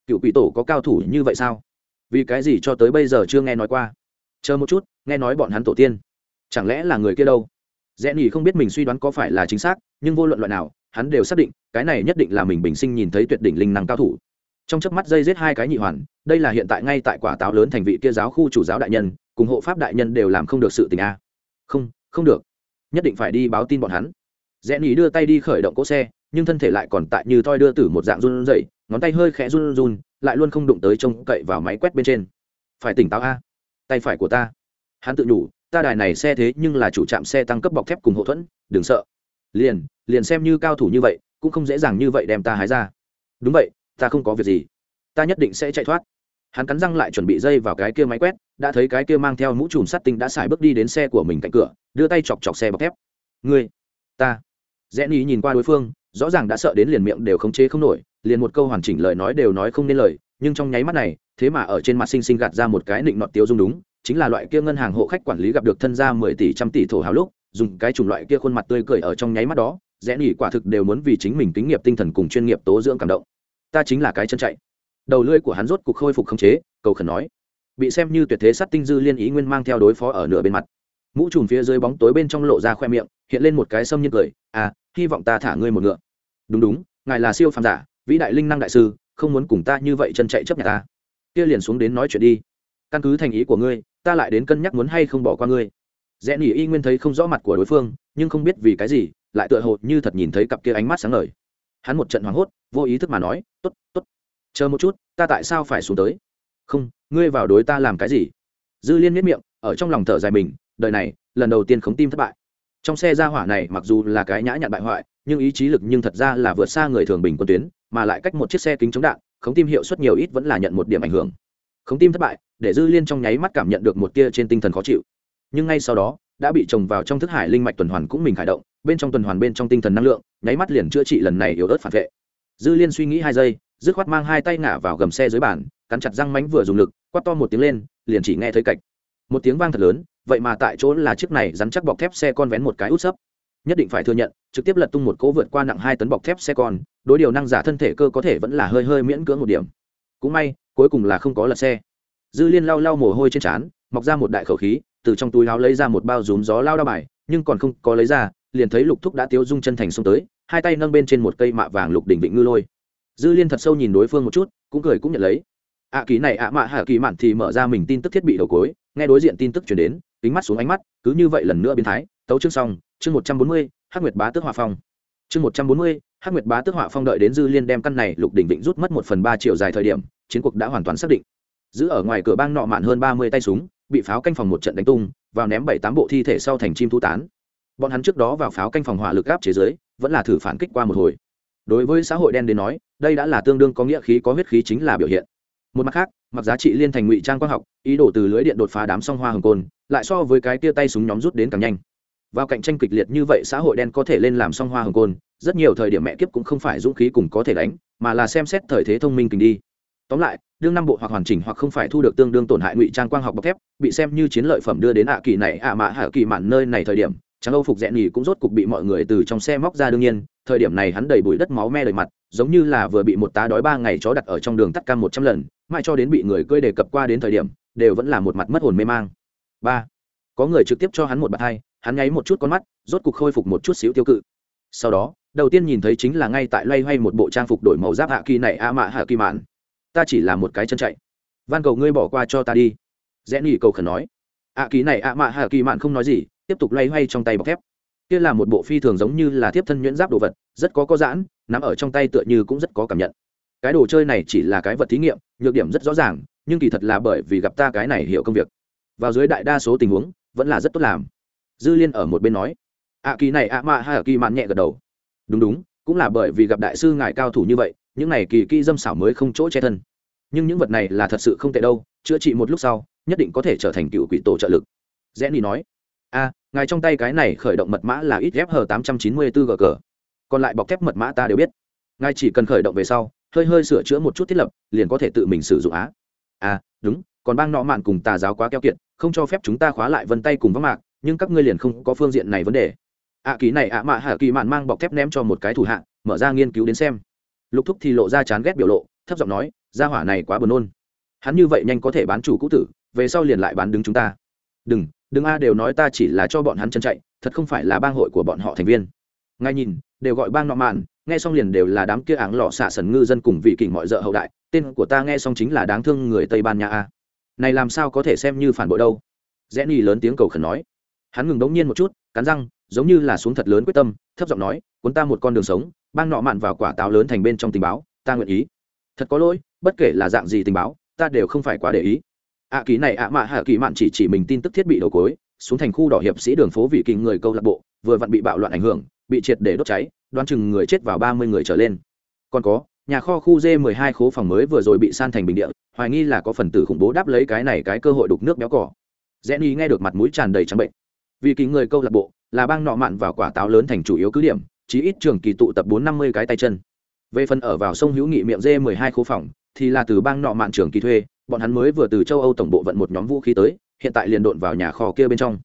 Cựu quỷ tổ có cao thủ như vậy sao? Vì cái gì cho tới bây giờ chưa nghe nói qua? Chờ một chút, nghe nói bọn hắn tổ tiên. Chẳng lẽ là người kia đâu? Rẽ nhỉ không biết mình suy đoán có phải là chính xác, nhưng vô luận loại nào hắn đều xác định, cái này nhất định là mình bình sinh nhìn thấy tuyệt đỉnh linh năng cao thủ. Trong chớp mắt dây giết hai cái nhị hoàn, đây là hiện tại ngay tại quả táo lớn thành vị kia giáo khu chủ giáo đại nhân, cùng hộ pháp đại nhân đều làm không được sự tình a. Không không được. Nhất định phải đi báo tin bọn hắn. Rẽ nỉ đưa tay đi khởi động cỗ xe, nhưng thân thể lại còn tại như toi đưa tử một dạng run rẩy, ngón tay hơi khẽ run run, lại luôn không đụng tới trông cậy vào máy quét bên trên. Phải tỉnh táo a. Tay phải của ta. Hắn tự nhủ, ta đài này xe thế nhưng là chủ trạm xe tăng cấp bọc thép cùng hậu thuẫn, đừng sợ. Liền liền xem như cao thủ như vậy, cũng không dễ dàng như vậy đem ta hái ra. Đúng vậy, ta không có việc gì. Ta nhất định sẽ chạy thoát. Hắn cắn răng lại chuẩn bị dây vào cái kia máy quét, đã thấy cái kia mang theo mũ chùm sắt tinh đã xài bước đi đến xe của mình cạnh cửa, đưa tay chọc chọc xe bọc thép. Ngươi, ta. Rẽ ni nhìn qua đối phương, rõ ràng đã sợ đến liền miệng đều khống chế không nổi, liền một câu hoàn chỉnh lời nói đều nói không nên lời, nhưng trong nháy mắt này, thế mà ở trên mặt sinh sinh gạt ra một cái nịnh nọt tiêu dung đúng, chính là loại kia ngân hàng hộ khách quản lý gặp được thân gia mười tỷ, trăm tỷ thổ hào lúc, dùng cái chủng loại kia khuôn mặt tươi cười ở trong nháy mắt đó rẽ nỉ quả thực đều muốn vì chính mình kính nghiệp tinh thần cùng chuyên nghiệp tố dưỡng cảm động. Ta chính là cái chân chạy. Đầu lưỡi của hắn rốt cục khôi phục khống chế, cầu khẩn nói. Bị xem như tuyệt thế sát tinh dư liên ý nguyên mang theo đối phó ở nửa bên mặt. Mũ trùm phía dưới bóng tối bên trong lộ ra khoe miệng, hiện lên một cái sâm nhiên cười. À hy vọng ta thả ngươi một ngựa. Đúng đúng, ngài là siêu phàm giả, vĩ đại linh năng đại sư, không muốn cùng ta như vậy chân chạy chấp nhận ta. Kia liền xuống đến nói chuyện đi. Căn cứ thành ý của ngươi, ta lại đến cân nhắc muốn hay không bỏ qua ngươi. Rẽ nỉ y nguyên thấy không rõ mặt của đối phương, nhưng không biết vì cái gì lại tựa hồ như thật nhìn thấy cặp kia ánh mắt sáng ngời. Hắn một trận hoảng hốt, vô ý thức mà nói t ố t t ố t chờ một chút, ta tại sao phải xuống tới? Không, ngươi vào đối ta làm cái gì? Dư liên miết miệng, ở trong lòng thở dài mình, đời này, lần đầu tiên khống tim thất bại. Trong xe ra hỏa này mặc dù là cái nhã nhặn bại hoại, nhưng ý chí lực nhưng thật ra là vượt xa người thường bình quân tuyến, mà lại cách một chiếc xe kính chống đạn, khống tim hiệu suất nhiều ít vẫn là nhận một điểm ảnh hưởng. Khống tim thất bại, để dư liên trong nháy mắt cảm nhận được một tia trên tinh thần khó chịu. Nhưng ngay sau đó, đã bị trồng vào trong thức hải linh mạch tuần hoàn cũng mình khởi động bên trong tuần hoàn bên trong tinh thần năng lượng, nháy mắt liền chữa trị lần này yếu ớt phản vệ. Dư liên suy nghĩ hai giây, dứt khoát mang hai tay ngả vào gầm xe dưới bàn, cắn chặt răng mánh vừa dùng lực, quát to một tiếng lên, liền chỉ nghe thấy cạch. Một tiếng vang thật lớn, vậy mà tại chỗ là chiếc này rắn chắc bọc thép xe con vén một cái út sấp. Nhất định phải thừa nhận, trực tiếp lật tung một cỗ vượt qua nặng hai tấn bọc thép xe con, đối điều năng giả thân thể cơ có thể vẫn là hơi hơi miễn cưỡng một điểm. Cũng may, cuối cùng là không có lật xe. Dư liên lau lau mồ hôi trên trán, mọc ra một đại khẩu khí, từ trong túi áo lấy ra một bao rúm gió lao đao bài, nhưng còn không có lấy ra liền thấy lục thúc đã tiêu dung chân thành xông tới hai tay nâng bên trên một cây mạ vàng lục đỉnh vịnh ngư lôi. Dư liên thật sâu nhìn đối phương một chút cũng cười cũng nhận lấy. Ạ à, ký này ạ mạ hạ kỳ mạn thì mở ra mình tin tức thiết bị đầu cối nghe đối diện tin tức chuyển đến kính mắt xuống ánh mắt cứ như vậy lần nữa biến thái tấu chương xong chương một trăm bốn mươi hắc nguyệt bá tước hòa phong. Chương một trăm bốn mươi hắc nguyệt bá tước họa phong đợi đến dư liên đem căn này lục đỉnh vịnh rút mất một phần ba triệu dài thời điểm chiến cuộc đã hoàn toàn xác định. Giữ ở ngoài cửa bang nọ mạn hơn ba mươi tay súng bị pháo canh phòng một trận đánh tung vào ném bảy tám bộ thi thể sau thành chim thu tán bọn hắn trước đó vào pháo canh phòng hỏa lực áp chế giới, vẫn là thử phản kích qua một hồi. Đối với xã hội đen đến nói, đây đã là tương đương có nghĩa khí, có huyết khí chính là biểu hiện. Một mặt khác, mặc giá trị liên thành ngụy trang quang học, ý đồ từ lưới điện đột phá đám song hoa hồng côn, lại so với cái tia tay súng nhóm rút đến càng nhanh. Vào cạnh tranh kịch liệt như vậy, xã hội đen có thể lên làm song hoa hồng côn, rất nhiều thời điểm mẹ kiếp cũng không phải dũng khí cùng có thể đánh, mà là xem xét thời thế thông minh kình đi. Tóm lại, đương năm bộ hoặc hoàn chỉnh hoặc không phải thu được tương đương tổn hại ngụy trang quang học bọc thép, bị xem như chiến lợi phẩm đưa đến ạ kỳ này, ạ mã hạ kỳ mạn nơi này thời điểm trắng âu phục rẽ nhì cũng rốt cục bị mọi người từ trong xe móc ra đương nhiên, thời điểm này hắn đầy bụi đất máu me đầy mặt, giống như là vừa bị một tá đói ba ngày chó đặt ở trong đường tắt cam một trăm lần, mãi cho đến bị người cơi đề cập qua đến thời điểm, đều vẫn là một mặt mất hồn mê mang. Ba. Có người trực tiếp cho hắn một bàn tay hắn nháy một chút con mắt, rốt cục khôi phục một chút xíu tiêu cự. Sau đó, đầu tiên nhìn thấy chính là ngay tại loay hoay một bộ trang phục đổi màu giáp hạ kỳ này a mạ hạ kỳ mạn. Ta chỉ là một cái chân chạy. Van cầu ngươi bỏ qua cho ta đi. Rẽ nỉ cầu khẩn nói. Ạ kỳ này, ạ mạ hạ kỳ mạn không nói gì tiếp tục loay hoay trong tay bọc thép. Kia là một bộ phi thường giống như là tiếp thân nhuyễn giáp đồ vật, rất có có giãn, nắm ở trong tay tựa như cũng rất có cảm nhận. Cái đồ chơi này chỉ là cái vật thí nghiệm, nhược điểm rất rõ ràng, nhưng kỳ thật là bởi vì gặp ta cái này hiểu công việc. Vào dưới đại đa số tình huống, vẫn là rất tốt làm. Dư liên ở một bên nói ạ kỳ này ạ mạ hạ kỳ mạn nhẹ gật đầu. Đúng đúng, cũng là bởi vì gặp đại sư ngài cao thủ như vậy, những này kỳ kỹ dâm xảo mới không chỗ che thân. Nhưng những vật này là thật sự không tệ đâu, chữa trị một lúc sau, nhất định có thể trở thành cựu quỷ tổ trợ lực. Rẽ ni nói a ngài trong tay cái này khởi động mật mã là ít ghép hờ tám trăm chín mươi bốn g cờ. Còn lại bọc thép mật mã ta đều biết. Ngài chỉ cần khởi động về sau hơi hơi sửa chữa một chút thiết lập liền có thể tự mình sử dụng á. À đúng còn bang nọ mạn cùng tà giáo quá keo kiệt không cho phép chúng ta khóa lại vân tay cùng vắng mạc nhưng các ngươi liền không có phương diện này vấn đề. Ạ à, ký này ạ mạ hạ kỳ mạn mang bọc thép ném cho một cái thủ hạ mở ra nghiên cứu đến xem. Lục thúc thì lộ ra chán ghét biểu lộ thấp giọng nói gia hỏa này quá buồn nôn. Hắn như vậy nhanh có thể bán chủ cũ tử về sau liền lại bán đứng chúng ta. Đừng đừng a đều nói ta chỉ là cho bọn hắn chân chạy, thật không phải là bang hội của bọn họ thành viên. Ngay nhìn, đều gọi bang nọ mạn, nghe xong liền đều là đám kia áng lọ xạ sần ngư dân cùng vị kình mọi d hậu đại, tên của ta nghe xong chính là đáng thương người tây ban nha a. Này làm sao có thể xem như phản bội đâu? Rẽ ni lớn tiếng cầu khẩn nói. Hắn ngừng đống nhiên một chút, cắn răng, giống như là xuống thật lớn quyết tâm, thấp giọng nói, cuốn ta một con đường sống, bang nọ mạn vào quả táo lớn thành bên trong tình báo, ta nguyện ý. Thật có lỗi, bất kể là dạng gì tình báo, ta đều không phải quá để ý ạ à, này ạ mạ hạ kỳ mạn chỉ chỉ mình tin tức thiết bị đầu cối xuống thành khu đỏ hiệp sĩ đường phố vị kỳ người câu lạc bộ vừa vặn bị bạo loạn ảnh hưởng bị triệt để đốt cháy đoán chừng người chết vào ba mươi người trở lên. Còn có nhà kho khu d 12 khố phòng mới vừa rồi bị san thành bình địa hoài nghi là có phần tử khủng bố đáp lấy cái này cái cơ hội đục nước béo cỏ. Nghi nghe được mặt mũi tràn đầy trắng bệnh. Vì kỳ người câu lạc bộ là bang nọ mạn vào quả táo lớn thành chủ yếu cứ điểm chí ít trường kỳ tụ tập bốn năm mươi cái tay chân. Về phần ở vào sông hữu nghị miệng d 12 khố phòng thì là từ bang nọ mạn trường kỳ thuê bọn hắn mới vừa từ châu âu tổng bộ vận một nhóm vũ khí tới, hiện tại liền đột vào nhà kho kia bên trong.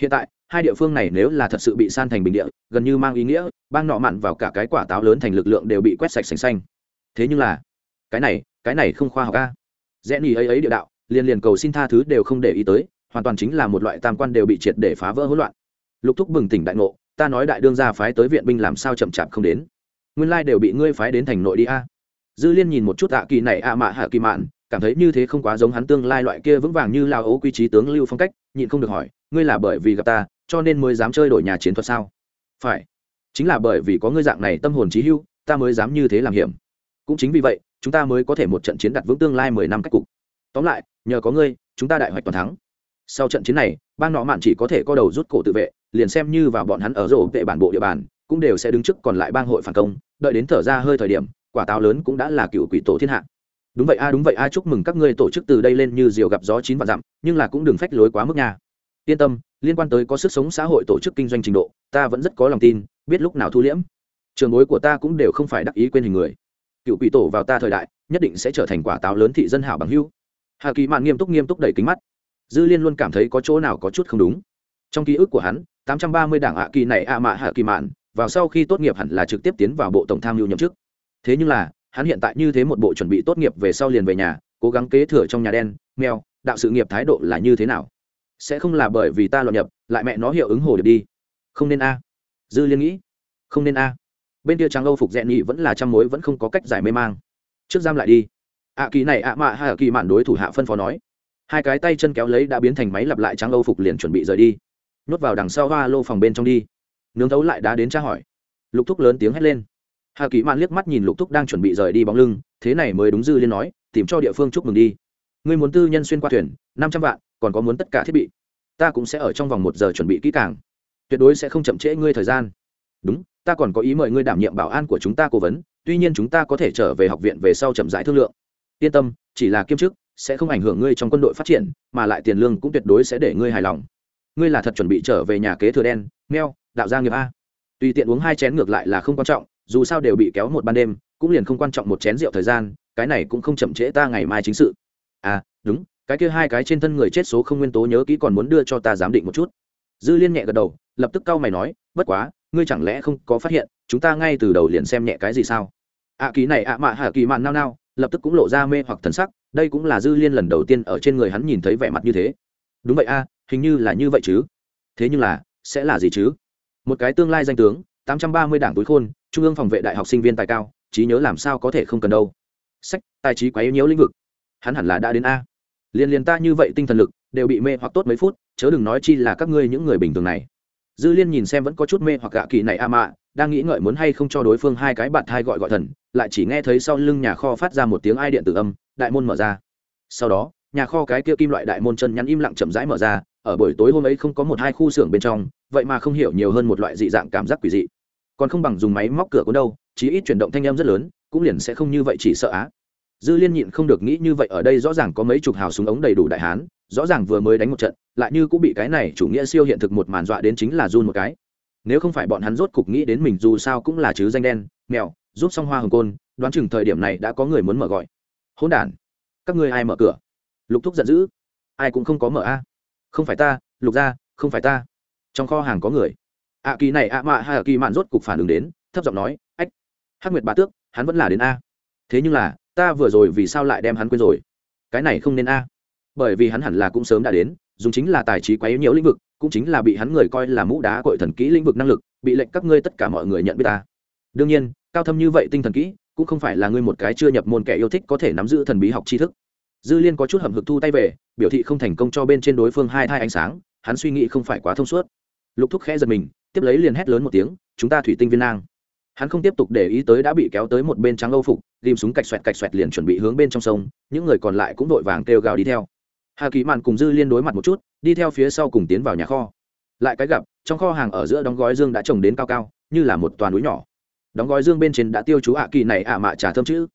Hiện tại, hai địa phương này nếu là thật sự bị san thành bình địa, gần như mang ý nghĩa, bang nọ mặn vào cả cái quả táo lớn thành lực lượng đều bị quét sạch sành xanh. Thế nhưng là, cái này cái này không khoa học ca rẽ nhì ấy ấy địa đạo, liền liền cầu xin tha thứ đều không để ý tới, hoàn toàn chính là một loại tam quan đều bị triệt để phá vỡ hỗn loạn. Lục thúc bừng tỉnh đại ngộ, ta nói đại đương gia phái tới viện binh làm sao chậm chạp không đến? Nguyên lai đều bị ngươi phái đến thành nội đi a. Dư liên nhìn một chút ạ kỳ này a mạ hạ kỳ mạn cảm thấy như thế không quá giống hắn tương lai loại kia vững vàng như lao ấu quy trí tướng lưu phong cách, nhịn không được hỏi, ngươi là bởi vì gặp ta, cho nên mới dám chơi đổi nhà chiến thuật sao? Phải, chính là bởi vì có ngươi dạng này tâm hồn trí hưu ta mới dám như thế làm hiểm. Cũng chính vì vậy, chúng ta mới có thể một trận chiến đặt vững tương lai mười năm cách cục. Tóm lại, nhờ có ngươi, chúng ta đại hoạch toàn thắng. Sau trận chiến này bang nọ mạn chỉ có thể co đầu rút cổ tự vệ, liền xem như vào bọn hắn ở rổ vệ bản bộ địa bàn, cũng đều sẽ đứng trước còn lại bang hội phản công, đợi đến thở ra hơi thời điểm, quả táo lớn cũng đã là cựu quỷ tổ thiên hạ đúng vậy a, đúng vậy a, chúc mừng các ngươi tổ chức từ đây lên như diều gặp gió chín vạn dặm, nhưng là cũng đừng phách lối quá mức nha. Yên tâm, liên quan tới có sức sống xã hội tổ chức kinh doanh trình độ, ta vẫn rất có lòng tin, biết lúc nào thu liễm. Trường bối của ta cũng đều không phải đắc ý quên hình người. Cựu quỷ tổ vào ta thời đại, nhất định sẽ trở thành quả táo lớn thị dân hảo bằng hưu hà kỳ mạn nghiêm túc nghiêm túc đẩy kính mắt. Dư liên luôn cảm thấy có chỗ nào có chút không đúng. Trong ký ức của hắn, tám trăm ba mươi đảng hạ kỳ này ạ mạ hạ kỳ mạn, vào sau khi tốt nghiệp hẳn là trực tiếp tiến vào bộ tổng tham mưu nhậm chức. Thế nhưng là hắn hiện tại như thế một bộ chuẩn bị tốt nghiệp về sau liền về nhà, cố gắng kế thừa trong nhà đen mèo đạo sự nghiệp thái độ là như thế nào? Sẽ không là bởi vì ta loạn nhập, lại mẹ nó hiệu ứng hồ điệp đi. Không nên a. Dư liên nghĩ. Không nên a. Bên kia trắng âu phục dẹn nhị vẫn là trăm mối vẫn không có cách giải mê mang. Trước giam lại đi. Ạ kỳ này ạ mạ hay ạ kỳ mạn đối thủ hạ phân phó nói. Hai cái tay chân kéo lấy đã biến thành máy lặp lại trắng âu phục liền chuẩn bị rời đi. Nhốt vào đằng sau hoa lô phòng bên trong đi. Nướng thấu lại đã đến tra hỏi. Lục thúc lớn tiếng hét lên hà kỳ mạn liếc mắt nhìn lục thúc đang chuẩn bị rời đi bóng lưng, thế này mới đúng dư liên nói, tìm cho địa phương chúc mừng đi. Ngươi muốn tư nhân xuyên qua thuyền, năm trăm vạn, còn có muốn tất cả thiết bị. Ta cũng sẽ ở trong vòng một giờ chuẩn bị kỹ càng. Tuyệt đối sẽ không chậm trễ ngươi thời gian. Đúng, ta còn có ý mời ngươi đảm nhiệm bảo an của chúng ta cố vấn, tuy nhiên chúng ta có thể trở về học viện về sau chậm rãi thương lượng. Yên tâm, chỉ là kiêm chức, sẽ không ảnh hưởng ngươi trong quân đội phát triển, mà lại tiền lương cũng tuyệt đối sẽ để ngươi hài lòng. Ngươi là thật chuẩn bị trở về nhà kế thừa đen meo đạo gia nghiệp a. Tùy tiện uống hai chén ngược lại là không quan trọng dù sao đều bị kéo một ban đêm cũng liền không quan trọng một chén rượu thời gian cái này cũng không chậm trễ ta ngày mai chính sự. À đúng cái kia hai cái trên thân người chết số không nguyên tố nhớ kỹ còn muốn đưa cho ta giám định một chút. Dư liên nhẹ gật đầu lập tức cau mày nói bất quá ngươi chẳng lẽ không có phát hiện chúng ta ngay từ đầu liền xem nhẹ cái gì sao? Ạ à, ký này ạ à mạ hạ kỳ mạn nao nao lập tức cũng lộ ra mê hoặc thần sắc đây cũng là dư liên lần đầu tiên ở trên người hắn nhìn thấy vẻ mặt như thế. Đúng vậy a hình như là như vậy chứ. Thế nhưng là sẽ là gì chứ? Một cái tương lai danh tướng tám trăm ba mươi đảng túi khôn trung ương phòng vệ đại học sinh viên tài cao, trí nhớ làm sao có thể không cần đâu. Sách, tài trí quá yếu nhiễu lĩnh vực. Hắn hẳn là đã đến a. Liền liền ta như vậy tinh thần lực, đều bị mê hoặc tốt mấy phút, chớ đừng nói chi là các ngươi những người bình thường này. Dư liên nhìn xem vẫn có chút mê hoặc gạ kỳ này a mạ, đang nghĩ ngợi muốn hay không cho đối phương hai cái bạn thai gọi gọi thần, lại chỉ nghe thấy sau lưng nhà kho phát ra một tiếng ai điện tử âm, đại môn mở ra. Sau đó, nhà kho cái kia kim loại đại môn chân nhắn im lặng chậm rãi mở ra, ở buổi tối hôm ấy không có một hai khu xưởng bên trong, vậy mà không hiểu nhiều hơn một loại dị dạng cảm giác quỷ dị còn không bằng dùng máy móc cửa cuốn đâu, chí ít chuyển động thanh âm rất lớn, cũng liền sẽ không như vậy chỉ sợ á. Dư liên nhịn không được nghĩ như vậy, ở đây rõ ràng có mấy chục hào súng ống đầy đủ đại hán, rõ ràng vừa mới đánh một trận, lại như cũng bị cái này chủ nghĩa siêu hiện thực một màn dọa đến chính là run một cái. Nếu không phải bọn hắn rốt cục nghĩ đến mình dù sao cũng là chứ danh đen, mèo, giúp xong hoa hồng côn, đoán chừng thời điểm này đã có người muốn mở gọi. Hỗn đản, các ngươi ai mở cửa? Lục thúc giận dữ. Ai cũng không có mở a. Không phải ta, lục ra không phải ta. Trong kho hàng có người ạ kỳ này ạ mạ hay ạ kỳ mạn rốt cục phản ứng đến, thấp giọng nói, ách, hắc nguyệt bá tước, hắn vẫn là đến a. Thế nhưng là, ta vừa rồi vì sao lại đem hắn quên rồi? Cái này không nên a. Bởi vì hắn hẳn là cũng sớm đã đến, dùng chính là tài trí quá yếu nhiều lĩnh vực, cũng chính là bị hắn người coi là mũ đá cội thần kỹ lĩnh vực năng lực, bị lệnh các ngươi tất cả mọi người nhận biết ta. Đương nhiên, cao thâm như vậy tinh thần kỹ, cũng không phải là ngươi một cái chưa nhập môn kẻ yêu thích có thể nắm giữ thần bí học tri thức. Dư liên có chút hầm hực thu tay về, biểu thị không thành công cho bên trên đối phương hai thai ánh sáng, hắn suy nghĩ không phải quá thông suốt. Lục thúc khẽ giật mình tiếp lấy liền hét lớn một tiếng, chúng ta thủy tinh viên nang. Hắn không tiếp tục để ý tới đã bị kéo tới một bên trắng âu phục, ghim súng cạch xoẹt cạch xoẹt liền chuẩn bị hướng bên trong sông, những người còn lại cũng vội vàng kêu gào đi theo. Hà kỳ mạn cùng dư liên đối mặt một chút, đi theo phía sau cùng tiến vào nhà kho. Lại cái gặp, trong kho hàng ở giữa đóng gói dương đã trồng đến cao cao, như là một toàn núi nhỏ. Đóng gói dương bên trên đã tiêu chú ạ kỳ này ạ mạ trà thơm chữ.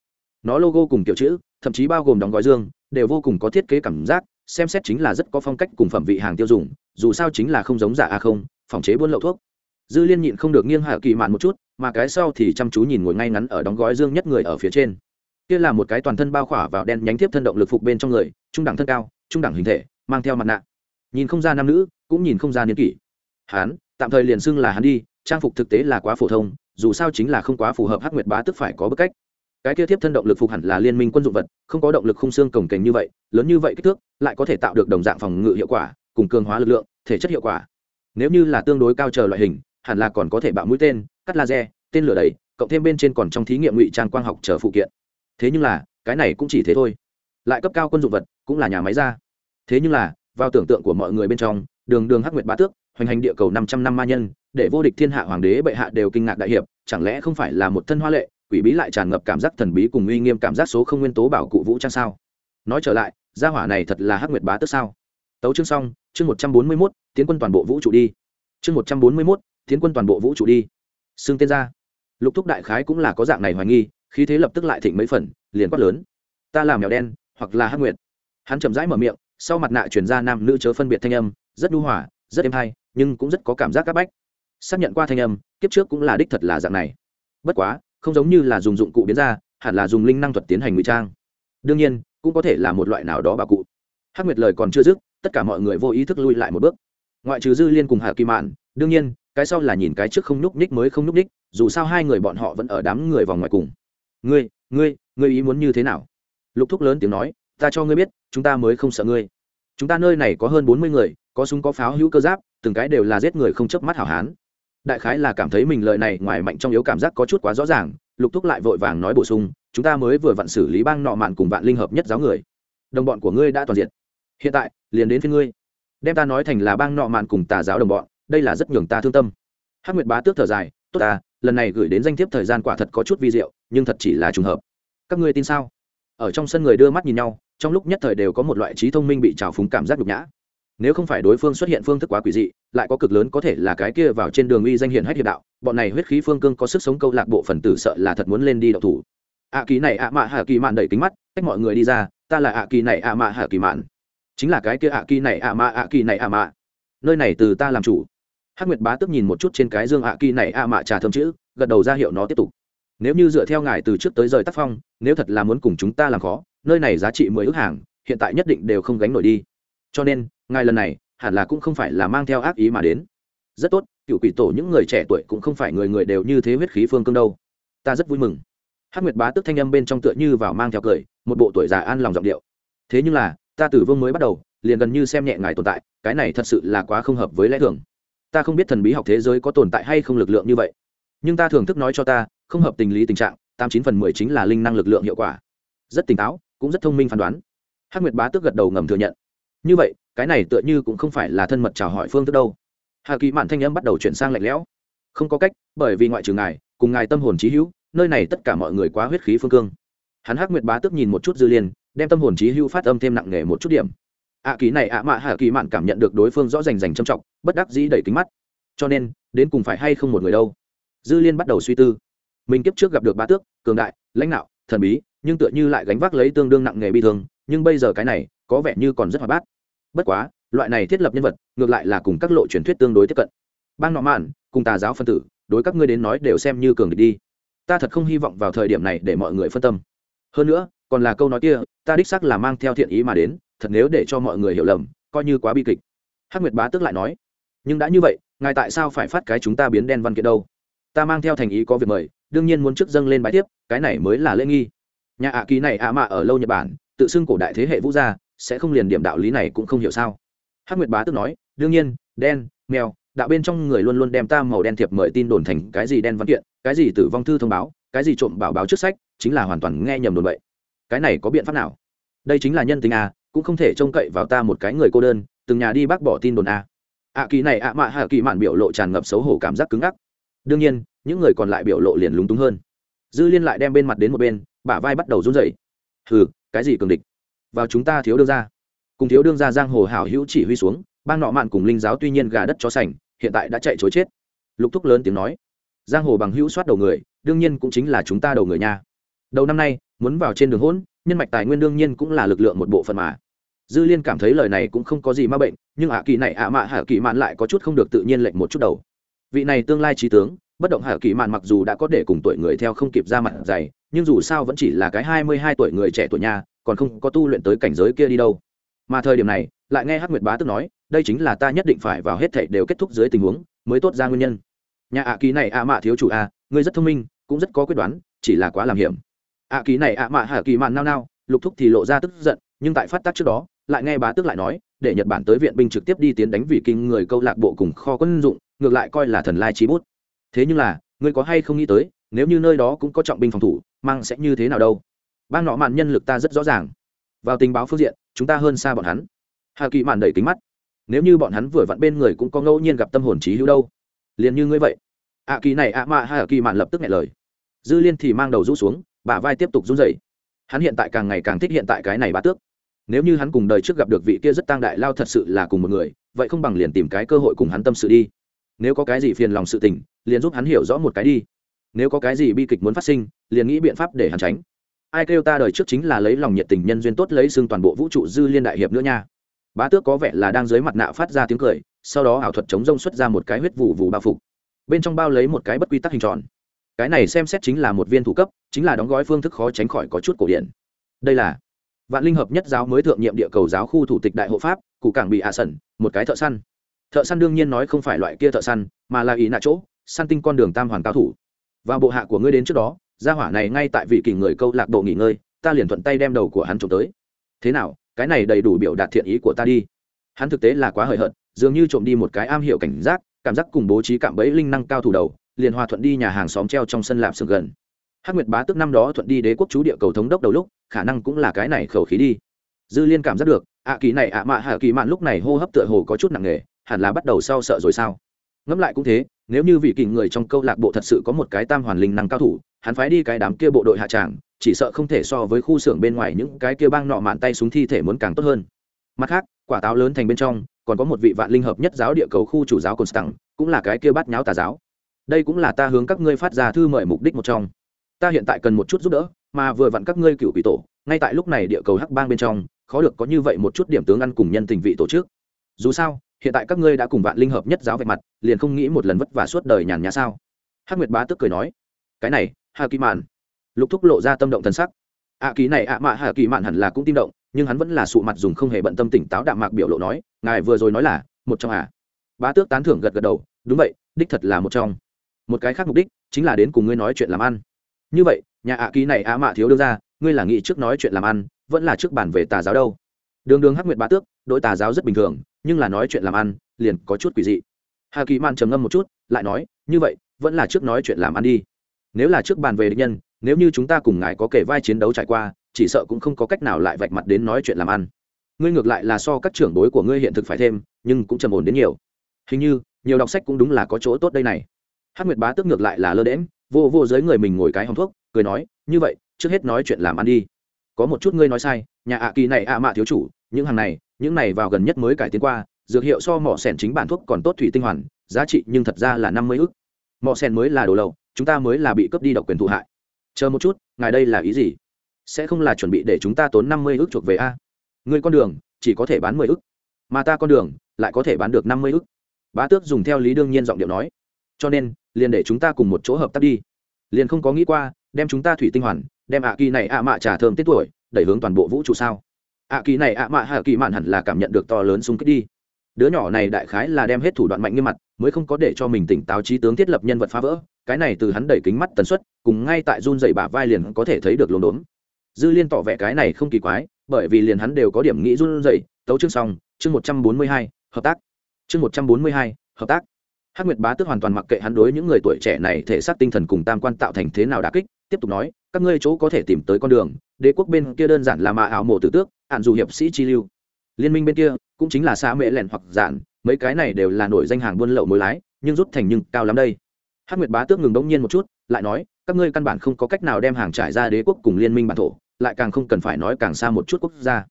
Nó logo cùng kiểu chữ, thậm chí bao gồm đóng gói dương, đều vô cùng có thiết kế cảm giác, xem xét chính là rất có phong cách cùng phẩm vị hàng tiêu dùng, dù sao chính là không giống giả a không, phòng chế buôn lậu thuốc dư liên nhịn không được nghiêng hạ kỳ mạn một chút, mà cái sau thì chăm chú nhìn ngồi ngay ngắn ở đóng gói dương nhất người ở phía trên. Kia là một cái toàn thân bao khỏa vào đen nhánh tiếp thân động lực phục bên trong người, trung đẳng thân cao, trung đẳng hình thể, mang theo mặt nạ. Nhìn không ra nam nữ, cũng nhìn không ra niên kỷ. Hán, tạm thời liền xưng là hắn đi, trang phục thực tế là quá phổ thông, dù sao chính là không quá phù hợp hắc nguyệt bá tức phải có bức cách. Cái kia tiếp thân động lực phục hẳn là liên minh quân dụng vật, không có động lực khung xương cổng kềnh như vậy, lớn như vậy kích thước, lại có thể tạo được đồng dạng phòng ngự hiệu quả, cùng cường hóa lực lượng, thể chất hiệu quả. Nếu như là tương đối cao chờ loại hình hẳn là còn có thể bạo mũi tên cắt laser tên lửa đầy cộng thêm bên trên còn trong thí nghiệm ngụy trang quang học chờ phụ kiện. Thế nhưng là cái này cũng chỉ thế thôi. Lại cấp cao quân dụng vật cũng là nhà máy ra. Thế nhưng là vào tưởng tượng của mọi người bên trong đường đường hắc nguyệt bá tước hoành hành địa cầu 500 năm ma nhân để vô địch thiên hạ hoàng đế bệ hạ đều kinh ngạc đại hiệp chẳng lẽ không phải là một thân hoa lệ quỷ bí lại tràn ngập cảm giác thần bí cùng uy nghiêm cảm giác số không nguyên tố bảo cụ vũ trang sao? Nói trở lại gia hỏa này thật là hắc nguyệt bá tước sao? Tấu chương xong chương 141, tiến quân toàn bộ vũ trụ đi. Chương 141, tiến quân toàn bộ vũ trụ đi. Xưng tên ra. Lục thúc đại khái cũng là có dạng này hoài nghi, khí thế lập tức lại thịnh mấy phần, liền quát lớn. Ta là mèo đen, hoặc là hắc nguyệt. Hắn chậm rãi mở miệng, sau mặt nạ chuyển ra nam nữ chớ phân biệt thanh âm, rất nhu hỏa rất êm hay, nhưng cũng rất có cảm giác c áp bách. Xác nhận qua thanh âm, kiếp trước cũng là đích thật là dạng này. Bất quá, không giống như là dùng dụng cụ biến ra, hẳn là dùng linh năng thuật tiến hành ngụy trang. Đương nhiên, cũng có thể là một loại nào đó bà cụ. Hắc nguyệt lời còn chưa dứt, tất cả mọi người vô ý thức lui lại một bước. Ngoại trừ dư liên cùng hà kỳ mạn, đương nhiên cái sau là nhìn cái trước không nhúc nhích mới không nhúc nhích, dù sao hai người bọn họ vẫn ở đám người vòng ngoài cùng. Ngươi ngươi ngươi ý muốn như thế nào? Lục thúc lớn tiếng nói, ta cho ngươi biết, chúng ta mới không sợ ngươi. Chúng ta nơi này có hơn bốn mươi người, có súng có pháo hữu cơ giáp, từng cái đều là giết người không chớp mắt hảo hán. Đại khái là cảm thấy mình lợi này ngoài mạnh trong yếu cảm giác có chút quá rõ ràng, lục thúc lại vội vàng nói bổ sung, chúng ta mới vừa vặn xử lý bang nọ mạn cùng vạn linh hợp nhất giáo người. Đồng bọn của ngươi đã toàn diện. Hiện tại, liền đến phía ngươi. Đem ta nói thành là bang nọ mạn cùng tà giáo đồng bọn đây là rất nhường ta thương tâm. Hắc nguyệt bá tước thở dài tốt ta lần này gửi đến danh thiếp thời gian quả thật có chút vi diệu nhưng thật chỉ là trùng hợp. Các ngươi tin sao? Ở trong sân người đưa mắt nhìn nhau trong lúc nhất thời đều có một loại trí thông minh bị trào phúng cảm giác nhục nhã. Nếu không phải đối phương xuất hiện phương thức quá quỷ dị lại có cực lớn có thể là cái kia vào trên đường uy danh hiển hách hiệp đạo bọn này huyết khí phương cương có sức sống câu lạc bộ phần tử sợ là thật muốn lên đi đậu thủ. Ạ à, kỳ này ạ mạ hạ kỳ mạn đẩy kính mắt cách mọi người đi ra ta là ạ kỳ này ạ mạ hạ kỳ mạn. Chính là cái kia ạ kỳ này ạ mạ ạ kỳ này ạ mạ. Nơi này từ ta làm chủ hắc nguyệt bá tức nhìn một chút trên cái dương ạ kỳ này ạ mạ trà thơm chữ, gật đầu ra hiệu nó tiếp tục. Nếu như dựa theo ngài từ trước tới rời tác phong, nếu thật là muốn cùng chúng ta làm khó, nơi này giá trị mười ước hàng, hiện tại nhất định đều không gánh nổi đi. Cho nên, ngài lần này, hẳn là cũng không phải là mang theo ác ý mà đến. Rất tốt, cựu quỷ tổ những người trẻ tuổi cũng không phải người người đều như thế huyết khí phương cương đâu. Ta rất vui mừng. Hát nguyệt bá tức thanh âm bên trong tựa như vào mang theo cười, một bộ tuổi già an lòng giọng điệu. Thế nhưng là, ta tử vương mới bắt đầu, liền gần như xem nhẹ ngài tồn tại, cái này thật sự là quá không hợp với lẽ thường ta không biết thần bí học thế giới có tồn tại hay không lực lượng như vậy. Nhưng ta thưởng thức nói cho ta, không hợp tình lý tình trạng, tám chín phần mười chính là linh năng lực lượng hiệu quả. Rất tỉnh táo, cũng rất thông minh phán đoán. Hắc nguyệt bá tước gật đầu ngầm thừa nhận. Như vậy, cái này tựa như cũng không phải là thân mật chào hỏi phương thức đâu. Hà kỳ mạn thanh âm bắt đầu chuyển sang lạnh lẽo. Không có cách, bởi vì ngoại trừ ngài, cùng ngài tâm hồn trí hữu, nơi này tất cả mọi người quá huyết khí phương cương. Hắn hắc nguyệt bá tước nhìn một chút dư liên, đem tâm hồn trí hữu phát âm thêm nặng nề một chút điểm ạ kỳ này ạ mạ hà kỳ mạn cảm nhận được đối phương rõ rành rành trầm trọng, bất đắc dĩ đẩy kính mắt. Cho nên, đến cùng phải hay không một người đâu? Dư liên bắt đầu suy tư. Mình kiếp trước gặp được ba tước, cường đại, lãnh đạo, thần bí, nhưng tựa như lại gánh vác lấy tương đương nặng nghề bi thương, nhưng bây giờ cái này, có vẻ như còn rất hoạt bát. Bất quá, loại này thiết lập nhân vật, ngược lại là cùng các lộ truyền thuyết tương đối tiếp cận. Bang nọ mạn, cùng tà giáo phân tử, đối các ngươi đến nói đều xem như cường địch đi. Ta thật không hy vọng vào thời điểm này để mọi người phân tâm. Hơn nữa, còn là câu nói kia, ta đích xác là mang theo thiện ý mà đến thật nếu để cho mọi người hiểu lầm, coi như quá bi kịch. Hắc nguyệt bá tức lại nói, nhưng đã như vậy, ngài tại sao phải phát cái chúng ta biến đen văn kiện đâu? Ta mang theo thành ý có việc mời, đương nhiên muốn trước dâng lên bài tiếp, cái này mới là lễ nghi. Nhà ạ kỳ này ạ mạ ở lâu nhật bản, tự xưng cổ đại thế hệ vũ gia, sẽ không liền điểm đạo lý này cũng không hiểu sao? Hắc nguyệt bá tức nói, đương nhiên, đen, mèo, đạo bên trong người luôn luôn đem ta màu đen thiệp mời tin đồn thành cái gì đen văn kiện, cái gì tử vong thư thông báo, cái gì trộm bảo báo trước sách, chính là hoàn toàn nghe nhầm đồn vậy. cái này có biện pháp nào? Đây chính là nhân tình à cũng không thể trông cậy vào ta một cái người cô đơn, từng nhà đi bác bỏ tin đồn à. ạ kỳ này ạ mạ hạ kỳ mạn biểu lộ tràn ngập xấu hổ cảm giác cứng ngắc. Đương nhiên, những người còn lại biểu lộ liền lúng túng hơn. Dư liên lại đem bên mặt đến một bên, bả vai bắt đầu run rẩy. Hừ, cái gì cường địch? Vào chúng ta thiếu đương ra cùng thiếu đương ra giang hồ hảo hữu chỉ huy xuống, bang nọ mạn cùng linh giáo tuy nhiên gà đất chó sành, hiện tại đã chạy chối chết. Lục thúc lớn tiếng nói. Giang hồ bằng hữu soát đầu người, đương nhiên cũng chính là chúng ta đầu người nha. Đầu năm nay, muốn vào trên đường hỗn nhân mạch tài nguyên đương nhiên cũng là lực lượng một bộ phận mà. Dư liên cảm thấy lời này cũng không có gì ma bệnh, nhưng ạ kỳ này ạ mạ hạ kỳ mạn lại có chút không được tự nhiên lệnh một chút đầu. Vị này tương lai trí tướng, bất động hạ kỳ mạn mặc dù đã có để cùng tuổi người theo không kịp ra mặt dày, nhưng dù sao vẫn chỉ là cái hai mươi hai tuổi người trẻ tuổi nhà còn không có tu luyện tới cảnh giới kia đi đâu. Mà thời điểm này, lại nghe hắc nguyệt bá tức nói, đây chính là ta nhất định phải vào hết thảy đều kết thúc dưới tình huống, mới tốt ra nguyên nhân. Nhà ạ kỳ này ạ mạ thiếu chủ a ngươi rất thông minh, cũng rất có quyết đoán, chỉ là quá làm hiểm ạ kỳ này ạ mạ hạ kỳ mạn nao nao, lục thúc thì lộ ra tức giận, nhưng tại phát tác trước đó, lại nghe bá tước lại nói, để nhật bản tới viện binh trực tiếp đi tiến đánh vì kinh người câu lạc bộ cùng kho quân dụng, ngược lại coi là thần lai trí bút. Thế nhưng là, ngươi có hay không nghĩ tới, nếu như nơi đó cũng có trọng binh phòng thủ, mang sẽ như thế nào đâu? Bang nọ mạn nhân lực ta rất rõ ràng. Vào tình báo phương diện, chúng ta hơn xa bọn hắn. Hà kỳ mạn đẩy kính mắt. Nếu như bọn hắn vừa vặn bên người cũng có ngẫu nhiên gặp tâm hồn trí hữu đâu? Liền như ngươi vậy. Ạ kỳ này ạ mạ hà kỳ mạn lập tức nghe lời. Dư liên thì mang đầu rũ xuống bả vai tiếp tục run rẩy. Hắn hiện tại càng ngày càng thích hiện tại cái này bá tước. Nếu như hắn cùng đời trước gặp được vị kia rất tang đại lao thật sự là cùng một người, vậy không bằng liền tìm cái cơ hội cùng hắn tâm sự đi. Nếu có cái gì phiền lòng sự tình, liền giúp hắn hiểu rõ một cái đi. Nếu có cái gì bi kịch muốn phát sinh, liền nghĩ biện pháp để hắn tránh. Ai kêu ta đời trước chính là lấy lòng nhiệt tình nhân duyên tốt lấy xương toàn bộ vũ trụ dư liên đại hiệp nữa nha. Bá tước có vẻ là đang dưới mặt nạ phát ra tiếng cười, sau đó ảo thuật chống rông xuất ra một cái huyết vụ vụ bao phục bên trong bao lấy một cái bất quy tắc hình tròn cái này xem xét chính là một viên thủ cấp, chính là đóng gói phương thức khó tránh khỏi có chút cổ điển. Đây là vạn linh hợp nhất giáo mới thượng nhiệm địa cầu giáo khu thủ tịch đại hộ pháp, cụ cảng bị hạ sẩn, một cái thợ săn. Thợ săn đương nhiên nói không phải loại kia thợ săn, mà là ý nạ chỗ, săn tinh con đường tam hoàn cao thủ. Và bộ hạ của ngươi đến trước đó, gia hỏa này ngay tại vị kỳ người câu lạc bộ nghỉ ngơi, ta liền thuận tay đem đầu của hắn trộm tới. Thế nào, cái này đầy đủ biểu đạt thiện ý của ta đi. Hắn thực tế là quá hời hợt, dường như trộm đi một cái am hiểu cảnh giác, cảm giác cùng bố trí cạm bẫy linh năng cao thủ đầu liền hòa thuận đi nhà hàng xóm treo trong sân lạp sừng gần. Hắc nguyệt bá tức năm đó thuận đi đế quốc chú địa cầu thống đốc đầu lúc khả năng cũng là cái này khẩu khí đi. Dư liên cảm giác được ạ kỳ này ạ mạ hạ kỳ mạn lúc này hô hấp tựa hồ có chút nặng nề hẳn là bắt đầu sau sợ rồi sao? Ngẫm lại cũng thế nếu như vị kỳ người trong câu lạc bộ thật sự có một cái tam hoàn linh năng cao thủ hắn phái đi cái đám kia bộ đội hạ tràng chỉ sợ không thể so với khu xưởng bên ngoài những cái kia bang nọ mạn tay súng thi thể muốn càng tốt hơn. Mặt khác quả táo lớn thành bên trong còn có một vị vạn linh hợp nhất giáo địa cầu khu chủ giáo Constant, cũng là cái kia bắt nháo tà giáo. Đây cũng là ta hướng các ngươi phát ra thư mời mục đích một trong. Ta hiện tại cần một chút giúp đỡ, mà vừa vặn các ngươi cựu quỷ tổ, ngay tại lúc này địa cầu hắc bang bên trong, khó được có như vậy một chút điểm tướng ăn cùng nhân tình vị tổ chức. Dù sao, hiện tại các ngươi đã cùng vạn linh hợp nhất giáo vạch mặt, liền không nghĩ một lần vất vả suốt đời nhàn nhã sao? Hắc Nguyệt Bá tức cười nói, cái này, Hà Kỳ Mạn. Lục Thúc lộ ra tâm động thần sắc. ạ à, này ạ mạ Hà Kỳ Mạn hẳn là cũng tim động, nhưng hắn vẫn là sụ mặt dùng không hề bận tâm tỉnh táo đạm mạc biểu lộ nói ngài vừa rồi nói là một trong à bá tước tán thưởng gật gật đầu đúng vậy đích thật là một trong một cái khác mục đích chính là đến cùng ngươi nói chuyện làm ăn. Như vậy, nhà ạ ký này ạ mạ thiếu đưa ra, ngươi là nghĩ trước nói chuyện làm ăn, vẫn là trước bản về tà giáo đâu? Đường đường hắc nguyệt bá tước đội tà giáo rất bình thường, nhưng là nói chuyện làm ăn, liền có chút quỷ dị. Hà kỳ man trầm ngâm một chút, lại nói, như vậy, vẫn là trước nói chuyện làm ăn đi. Nếu là trước bàn về địch nhân, nếu như chúng ta cùng ngài có kể vai chiến đấu trải qua, chỉ sợ cũng không có cách nào lại vạch mặt đến nói chuyện làm ăn. Ngươi ngược lại là so các trưởng bối của ngươi hiện thực phải thêm, nhưng cũng trầm ổn đến nhiều. Hình như, nhiều đọc sách cũng đúng là có chỗ tốt đây này hát nguyệt bá tức ngược lại là lơ đễm, vô vô giới người mình ngồi cái hòng thuốc, cười nói, như vậy, trước hết nói chuyện làm ăn đi. Có một chút ngươi nói sai, nhà ạ kỳ này ạ mạ thiếu chủ, những hàng này, những này vào gần nhất mới cải tiến qua, dược hiệu so mỏ sẻn chính bản thuốc còn tốt thủy tinh hoàn, giá trị nhưng thật ra là năm mươi ức. Mỏ sẻn mới là đồ lậu, chúng ta mới là bị cướp đi độc quyền thụ hại. Chờ một chút, ngài đây là ý gì? Sẽ không là chuẩn bị để chúng ta tốn năm mươi ước chuộc về a? Người con đường, chỉ có thể bán mười ước mà ta con đường, lại có thể bán được năm mươi ước bá tước dùng theo lý đương nhiên giọng điệu nói cho nên, liền để chúng ta cùng một chỗ hợp tác đi. Liền không có nghĩ qua, đem chúng ta thủy tinh hoàn, đem ạ kỳ này ạ mạ trả thơm tết tuổi, đẩy hướng toàn bộ vũ trụ sao? Ạ kỳ này ạ mạ hạ kỳ mạn hẳn là cảm nhận được to lớn xung kích đi. Đứa nhỏ này đại khái là đem hết thủ đoạn mạnh nghiêm mặt, mới không có để cho mình tỉnh táo trí tướng thiết lập nhân vật phá vỡ, cái này từ hắn đẩy kính mắt tần suất, cùng ngay tại run dậy bả vai liền có thể thấy được lồn đốn. Dư liên tỏ vẻ cái này không kỳ quái, bởi vì liền hắn đều có điểm nghĩ run dậy tấu chương xong, chương một trăm bốn mươi hai, hợp tác. Chương một trăm bốn mươi hai, hợp tác hắc nguyệt bá tước hoàn toàn mặc kệ hắn đối những người tuổi trẻ này thể xác tinh thần cùng tam quan tạo thành thế nào đà kích, tiếp tục nói, các ngươi chỗ có thể tìm tới con đường, đế quốc bên kia đơn giản là mạ ảo mộ tử tước, ạn dù hiệp sĩ chi lưu. Liên minh bên kia cũng chính là xã mễ lẻn hoặc giản, mấy cái này đều là nổi danh hàng buôn lậu mối lái, nhưng rút thành nhưng cao lắm đây. Hắc nguyệt bá tước ngừng đống nhiên một chút, lại nói, các ngươi căn bản không có cách nào đem hàng trải ra đế quốc cùng liên minh bản thổ, lại càng không cần phải nói càng xa một chút quốc gia.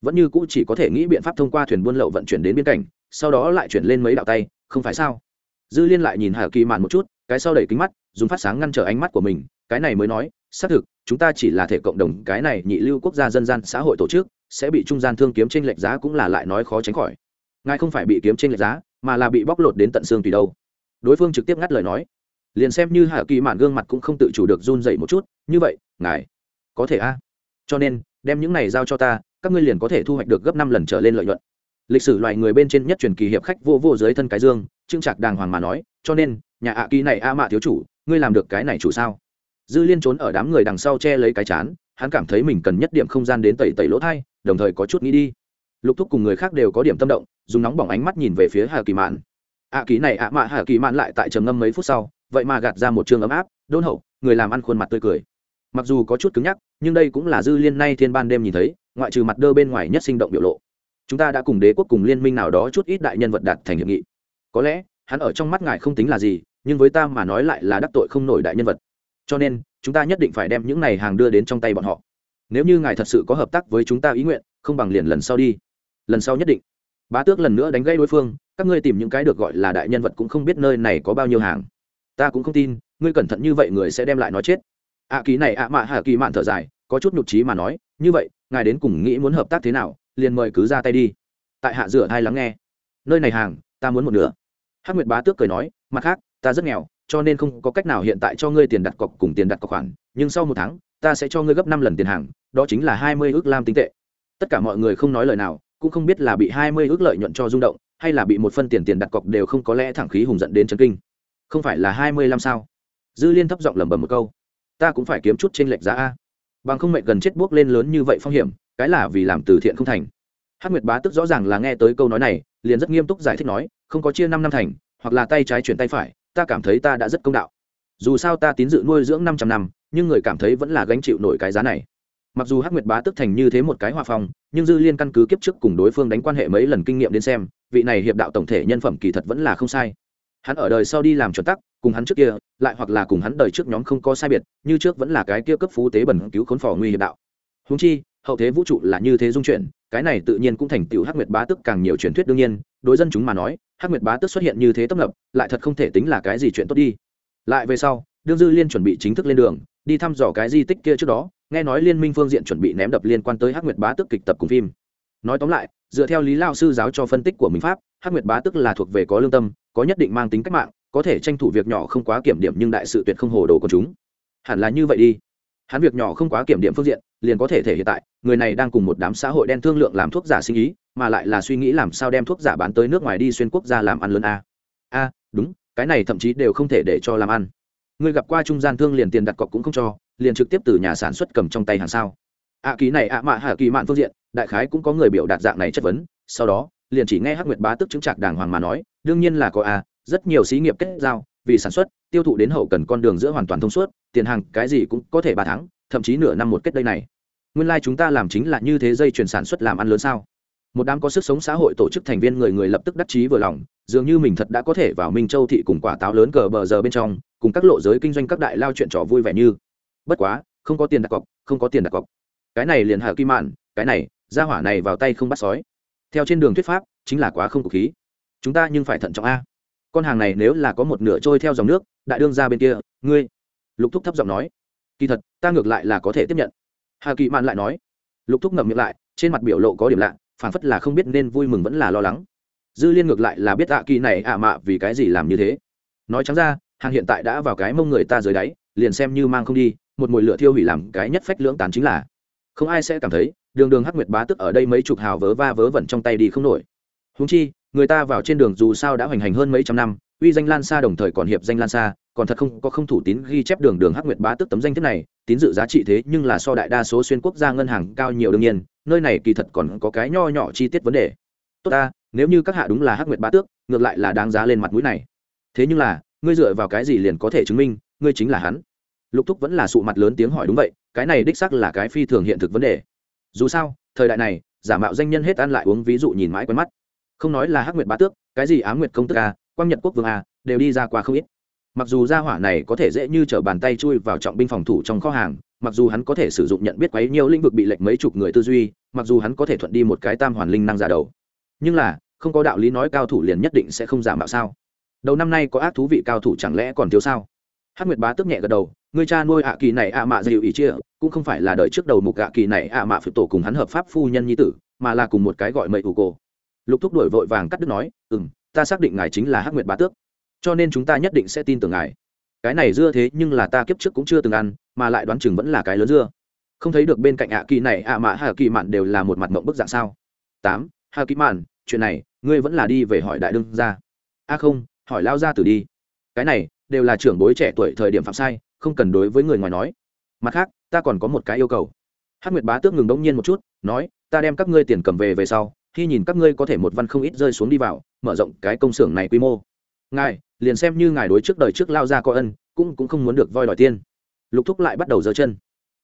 Vẫn như cũ chỉ có thể nghĩ biện pháp thông qua thuyền buôn lậu vận chuyển đến biên cảnh, sau đó lại chuyển lên mấy đạo tay, không phải sao? Dư liên lại nhìn hà kỳ mạn một chút, cái sau đẩy kính mắt, dùng phát sáng ngăn trở ánh mắt của mình, cái này mới nói, xác thực, chúng ta chỉ là thể cộng đồng, cái này nhị lưu quốc gia dân gian xã hội tổ chức, sẽ bị trung gian thương kiếm trên lệch giá cũng là lại nói khó tránh khỏi. Ngài không phải bị kiếm trên lệch giá, mà là bị bóc lột đến tận xương tùy đâu. Đối phương trực tiếp ngắt lời nói. Liền xem như hạ kỳ mạn gương mặt cũng không tự chủ được run dậy một chút, như vậy, ngài có thể a? Cho nên, đem những này giao cho ta, các ngươi liền có thể thu hoạch được gấp năm lần trở lên lợi nhuận. Lịch sử loài người bên trên nhất truyền kỳ hiệp khách vô vô dưới thân cái dương trưng trạc đàng hoàng mà nói, cho nên, nhà ạ kỳ này a mạ thiếu chủ, ngươi làm được cái này chủ sao? Dư liên trốn ở đám người đằng sau che lấy cái chán, hắn cảm thấy mình cần nhất điểm không gian đến tẩy tẩy lỗ thai, đồng thời có chút nghĩ đi. Lục thúc cùng người khác đều có điểm tâm động, dùng nóng bỏng ánh mắt nhìn về phía hà kỳ mạn. Ạ kỳ này ạ mạ, hà kỳ mạn lại tại trầm ngâm mấy phút sau, vậy mà gạt ra một trường ấm áp, đôn hậu, người làm ăn khuôn mặt tươi cười. Mặc dù có chút cứng nhắc, nhưng đây cũng là dư liên nay thiên ban đêm nhìn thấy, ngoại trừ mặt đơ bên ngoài nhất sinh động biểu lộ. Chúng ta đã cùng đế quốc cùng liên minh nào đó chút ít đại nhân vật đạt thành hiệp nghị có lẽ hắn ở trong mắt ngài không tính là gì nhưng với ta mà nói lại là đắc tội không nổi đại nhân vật. Cho nên chúng ta nhất định phải đem những này hàng đưa đến trong tay bọn họ. Nếu như ngài thật sự có hợp tác với chúng ta ý nguyện không bằng liền lần sau đi. Lần sau nhất định. Bá tước lần nữa đánh gây đối phương các ngươi tìm những cái được gọi là đại nhân vật cũng không biết nơi này có bao nhiêu hàng. Ta cũng không tin ngươi cẩn thận như vậy người sẽ đem lại nói chết. Ạ à, kỳ này ạ à mạ hạ kỳ mạn thở dài có chút nhục trí mà nói như vậy ngài đến cùng nghĩ muốn hợp tác thế nào liền mời cứ ra tay đi. Tại hạ rửa thai lắng nghe. Nơi này hàng ta muốn một nửa hắc nguyệt bá tước cười nói, mặt khác, ta rất nghèo, cho nên không có cách nào hiện tại cho ngươi tiền đặt cọc cùng tiền đặt cọc khoản, nhưng sau một tháng, ta sẽ cho ngươi gấp năm lần tiền hàng, đó chính là hai mươi ước lam tinh tệ. Tất cả mọi người không nói lời nào, cũng không biết là bị hai mươi ước lợi nhuận cho rung động, hay là bị một phân tiền tiền đặt cọc đều không có lẽ thẳng khí hùng dẫn đến chấn kinh. Không phải là hai mươi lăm sao? Dư liên thấp giọng lẩm bẩm một câu, ta cũng phải kiếm chút trên lệch giá a. Bằng không mệnh gần chết buốc lên lớn như vậy phong hiểm, cái là vì làm từ thiện không thành. Hắc nguyệt bá tức rõ ràng là nghe tới câu nói này liền rất nghiêm túc giải thích nói, không có chia năm năm thành, hoặc là tay trái chuyển tay phải, ta cảm thấy ta đã rất công đạo. Dù sao ta tín dự nuôi dưỡng năm trăm năm, nhưng người cảm thấy vẫn là gánh chịu nổi cái giá này. Mặc dù hắc nguyệt bá tức thành như thế một cái hòa phong, nhưng dư liên căn cứ kiếp trước cùng đối phương đánh quan hệ mấy lần kinh nghiệm đến xem, vị này hiệp đạo tổng thể nhân phẩm kỳ thật vẫn là không sai. Hắn ở đời sau đi làm chuẩn tắc, cùng hắn trước kia, lại hoặc là cùng hắn đời trước nhóm không có sai biệt, như trước vẫn là cái kia cấp phú tế bẩn cứu khốn phò nguy hiệp đạo. Húng chi, hậu thế vũ trụ là như thế dung chuyển cái này tự nhiên cũng thành tựu hắc nguyệt bá tức càng nhiều truyền thuyết đương nhiên, đối dân chúng mà nói, hắc nguyệt bá tức xuất hiện như thế tấp nập, lại thật không thể tính là cái gì chuyện tốt đi. Lại về sau, đương dư liên chuẩn bị chính thức lên đường, đi thăm dò cái di tích kia trước đó, nghe nói liên minh phương diện chuẩn bị ném đập liên quan tới hắc nguyệt bá tức kịch tập cùng phim. Nói tóm lại, dựa theo lý lao sư giáo cho phân tích của mình pháp, hắc nguyệt bá tức là thuộc về có lương tâm, có nhất định mang tính cách mạng, có thể tranh thủ việc nhỏ không quá kiểm điểm nhưng đại sự tuyệt không hồ đồ của chúng. Hẳn là như vậy đi hắn việc nhỏ không quá kiểm điểm phương diện liền có thể thể hiện tại người này đang cùng một đám xã hội đen thương lượng làm thuốc giả sinh ý mà lại là suy nghĩ làm sao đem thuốc giả bán tới nước ngoài đi xuyên quốc gia làm ăn lớn a. A đúng cái này thậm chí đều không thể để cho làm ăn. Người gặp qua trung gian thương liền tiền đặt cọc cũng không cho liền trực tiếp từ nhà sản xuất cầm trong tay hàng sao. A à, kỳ này a mạ hạ kỳ mạn phương diện đại khái cũng có người biểu đạt dạng này chất vấn sau đó liền chỉ nghe hắc nguyệt bá tức chứng trạc đàng hoàng mà nói đương nhiên là có a rất nhiều xí nghiệp kết giao vì sản xuất tiêu thụ đến hậu cần con đường giữa hoàn toàn thông suốt, tiền hàng cái gì cũng có thể ba tháng thậm chí nửa năm một kết đây này. Nguyên lai、like、chúng ta làm chính là như thế dây chuyển sản xuất làm ăn lớn sao? Một đám có sức sống xã hội tổ chức thành viên người người lập tức đắc chí vừa lòng, dường như mình thật đã có thể vào minh châu thị cùng quả táo lớn cờ bờ giờ bên trong, cùng các lộ giới kinh doanh các đại lao chuyện trò vui vẻ như. Bất quá, không có tiền đặt cọc, không có tiền đặt cọc. Cái này liền hạ kim mạn, cái này ra hỏa này vào tay không bắt sói. Theo trên đường thuyết pháp, chính là quá không cục khí. Chúng ta nhưng phải thận trọng a con hàng này nếu là có một nửa trôi theo dòng nước, đại đương ra bên kia, ngươi? Lục thúc thấp giọng nói. Kỳ thật, ta ngược lại là có thể tiếp nhận. Hà kỳ mạn lại nói. Lục thúc ngậm miệng lại, trên mặt biểu lộ có điểm lạ phản phất là không biết nên vui mừng vẫn là lo lắng. Dư liên ngược lại là biết ạ kỳ này ạ mạ vì cái gì làm như thế. Nói trắng ra, hàng hiện tại đã vào cái mông người ta dưới đáy, liền xem như mang không đi, một mồi lửa thiêu hủy làm cái nhất phách lưỡng tán chính là. Không ai sẽ cảm thấy, đường đường hắc nguyệt bá tức ở đây mấy chục hào vớ va vớ vẩn trong tay đi không nổi húng chi, người ta vào trên đường dù sao đã hoành hành hơn mấy trăm năm, uy danh lan xa đồng thời còn hiệp danh lan xa còn thật không có không thủ tín ghi chép đường đường hắc nguyệt bá tức tấm danh thiếp này, tín dự giá trị thế nhưng là so đại đa số xuyên quốc gia ngân hàng cao nhiều đương nhiên, nơi này kỳ thật còn có cái nho nhỏ chi tiết vấn đề. Tốt ta, nếu như các hạ đúng là hắc nguyệt bá tước, ngược lại là đáng giá lên mặt mũi này. Thế nhưng là, ngươi dựa vào cái gì liền có thể chứng minh, ngươi chính là hắn? Lục thúc vẫn là sụ mặt lớn tiếng hỏi đúng vậy, cái này đích sắc là cái phi thường hiện thực vấn đề. Dù sao, thời đại này, giả mạo danh nhân hết ăn lại uống ví dụ nhìn mãi quen mắt không nói là hắc nguyệt bá tước, cái gì á nguyệt công tức a à, quang nhật quốc vương a đều đi ra qua không ít. Mặc dù gia hỏa này có thể dễ như t r ở bàn tay chui vào trọng binh phòng thủ trong kho hàng, mặc dù hắn có thể sử dụng nhận biết quấy nhiều lĩnh vực bị lệch mấy chục người tư duy, mặc dù hắn có thể thuận đi một cái tam hoàn linh năng giả đầu. Nhưng là, không có đạo lý nói cao thủ liền nhất định sẽ không giả mạo sao. Đầu năm nay có ác thú vị cao thủ chẳng lẽ còn thiếu sao? Hát nguyệt bá tức nhẹ gật đầu, người cha nuôi ạ kỳ này ạ mạ dịu ý chia, cũng không phải là đợi trước đầu mục ạ kỳ này ạ mạ phụ tổ cùng hắn hợp pháp phu nhân nhi tử, mà là cùng một cái gọi mậy ủ cổ lục thúc đổi vội vàng cắt đứt nói ừ m ta xác định ngài chính là Hắc nguyệt bá tước, cho nên chúng ta nhất định sẽ tin tưởng ngài. Cái này dưa thế nhưng là ta kiếp trước cũng chưa từng ăn, mà lại đoán chừng vẫn là cái lớn dưa. Không thấy được bên cạnh ạ kỳ này, ạ mạ hạ kỳ mạn đều là một mặt mộng bức dạng sao? Tám, hạ kỳ mạn, chuyện này, ngươi vẫn là đi về hỏi đại đương ra a không, hỏi lao ra từ đi. Cái này, đều là trưởng bối trẻ tuổi thời điểm phạm sai, không cần đối với người ngoài nói. Mặt khác, ta còn có một cái yêu cầu. Hát nguyệt bá tước ngừng đống nhiên một chút, nói, ta đem các ngươi tiền cầm về về sau khi nhìn các ngươi có thể một văn không ít rơi xuống đi vào, mở rộng cái công xưởng này quy mô. Ngài, liền xem như ngài đối trước đời trước lao ra có ân, cũng cũng không muốn được voi đòi tiên lục thúc lại bắt đầu giơ chân.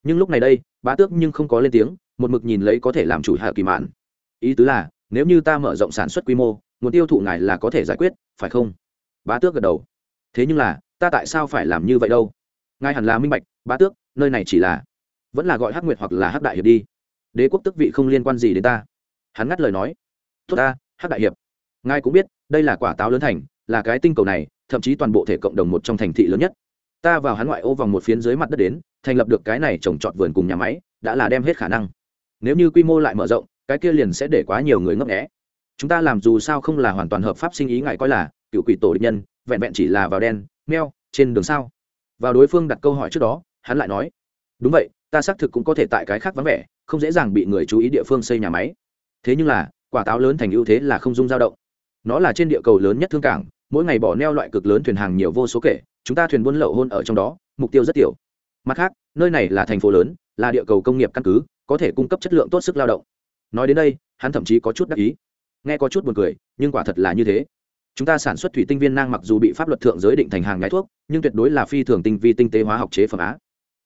Nhưng lúc này đây, bá tước nhưng không có lên tiếng, một mực nhìn lấy có thể làm chủ hạ kỳ mạn. Ý tứ là, nếu như ta mở rộng sản xuất quy mô, nguồn tiêu thụ ngài là có thể giải quyết, phải không? Bá tước gật đầu. Thế nhưng là, ta tại sao phải làm như vậy đâu? Ngài hẳn là minh bạch, bá tước, nơi này chỉ là, vẫn là gọi hắc nguyệt hoặc là hắc đại hiệp đi. Đế quốc tức vị không liên quan gì đến ta hắn ngắt lời nói, tốt ta, hắc đại hiệp, ngài cũng biết, đây là quả táo lớn thành, là cái tinh cầu này, thậm chí toàn bộ thể cộng đồng một trong thành thị lớn nhất. Ta vào hắn ngoại ô vòng một phiến dưới mặt đất đến, thành lập được cái này trồng trọt vườn cùng nhà máy, đã là đem hết khả năng. Nếu như quy mô lại mở rộng, cái kia liền sẽ để quá nhiều người ngấp nghẽ chúng ta làm dù sao không là hoàn toàn hợp pháp sinh ý ngại coi là, cựu quỷ tổ địch nhân, vẹn vẹn chỉ là vào đen, meo, trên đường sao? Vào đối phương đặt câu hỏi trước đó, hắn lại nói, đúng vậy, ta xác thực cũng có thể tại cái khác vắng vẻ, không dễ dàng bị người chú ý địa phương xây nhà máy thế nhưng là, quả táo lớn thành ưu thế là không dung dao động. Nó là trên địa cầu lớn nhất thương cảng, mỗi ngày bỏ neo loại cực lớn thuyền hàng nhiều vô số kể, chúng ta thuyền buôn lậu hôn ở trong đó, mục tiêu rất tiểu. Mặt khác, nơi này là thành phố lớn, là địa cầu công nghiệp căn cứ, có thể cung cấp chất lượng tốt sức lao động. Nói đến đây, hắn thậm chí có chút đắc ý. Nghe có chút buồn cười, nhưng quả thật là như thế. Chúng ta sản xuất thủy tinh viên nang mặc dù bị pháp luật thượng giới định thành hàng nhái thuốc, nhưng tuyệt đối là phi thường tinh vi tinh tế hóa học chế phẩm á.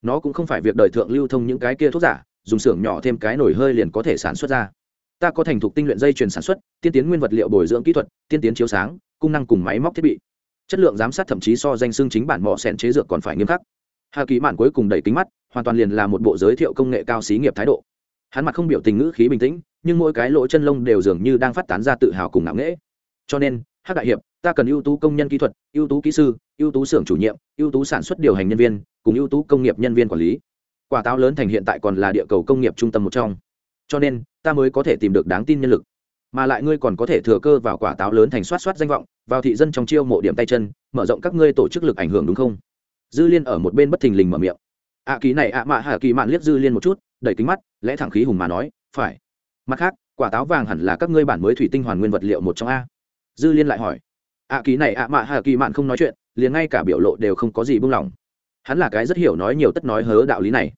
Nó cũng không phải việc đời thượng lưu thông những cái kia thuốc giả, dùng xưởng nhỏ thêm cái nổi hơi liền có thể sản xuất ra ta có thành thục tinh luyện dây chuyền sản xuất, tiên tiến nguyên vật liệu bồi dưỡng kỹ thuật, tiên tiến chiếu sáng, cung năng cùng máy móc thiết bị. Chất lượng giám sát thậm chí so danh xưng chính bản mỏ sẹn chế dược còn phải nghiêm khắc. Hà kỳ mạn cuối cùng đẩy kính mắt, hoàn toàn liền là một bộ giới thiệu công nghệ cao xí nghiệp thái độ. Hắn mặt không biểu tình ngữ khí bình tĩnh, nhưng mỗi cái lỗ chân lông đều dường như đang phát tán ra tự hào cùng ngạo nghễ. Cho nên hát đại hiệp, ta cần ưu tú công nhân kỹ thuật, ưu tú kỹ sư, ưu tú xưởng chủ nhiệm, ưu tú sản xuất điều hành nhân viên, cùng ưu tú công nghiệp nhân viên quản lý. Quả táo lớn thành hiện tại còn là địa cầu công nghiệp trung tâm một trong. Cho nên ta mới có thể tìm được đáng tin nhân lực. Mà lại ngươi còn có thể thừa cơ vào quả táo lớn thành soát soát danh vọng vào thị dân trong chiêu mộ điểm tay chân mở rộng các ngươi tổ chức lực ảnh hưởng đúng không? Dư liên ở một bên bất thình lình mở miệng. Ạ à, kỳ này ạ à mạ hạ kỳ mạn liếc dư liên một chút đẩy kính mắt lẽ thẳng khí hùng mà nói phải. Mặt khác quả táo vàng hẳn là các ngươi bản mới thủy tinh hoàn nguyên vật liệu một trong a. Dư liên lại hỏi. Ạ kỳ này ạ mạ hạ kỳ mạn không nói chuyện liền ngay cả biểu lộ đều không có gì buông lỏng. Hắn là cái rất hiểu nói nhiều tất nói hớ đạo lý này.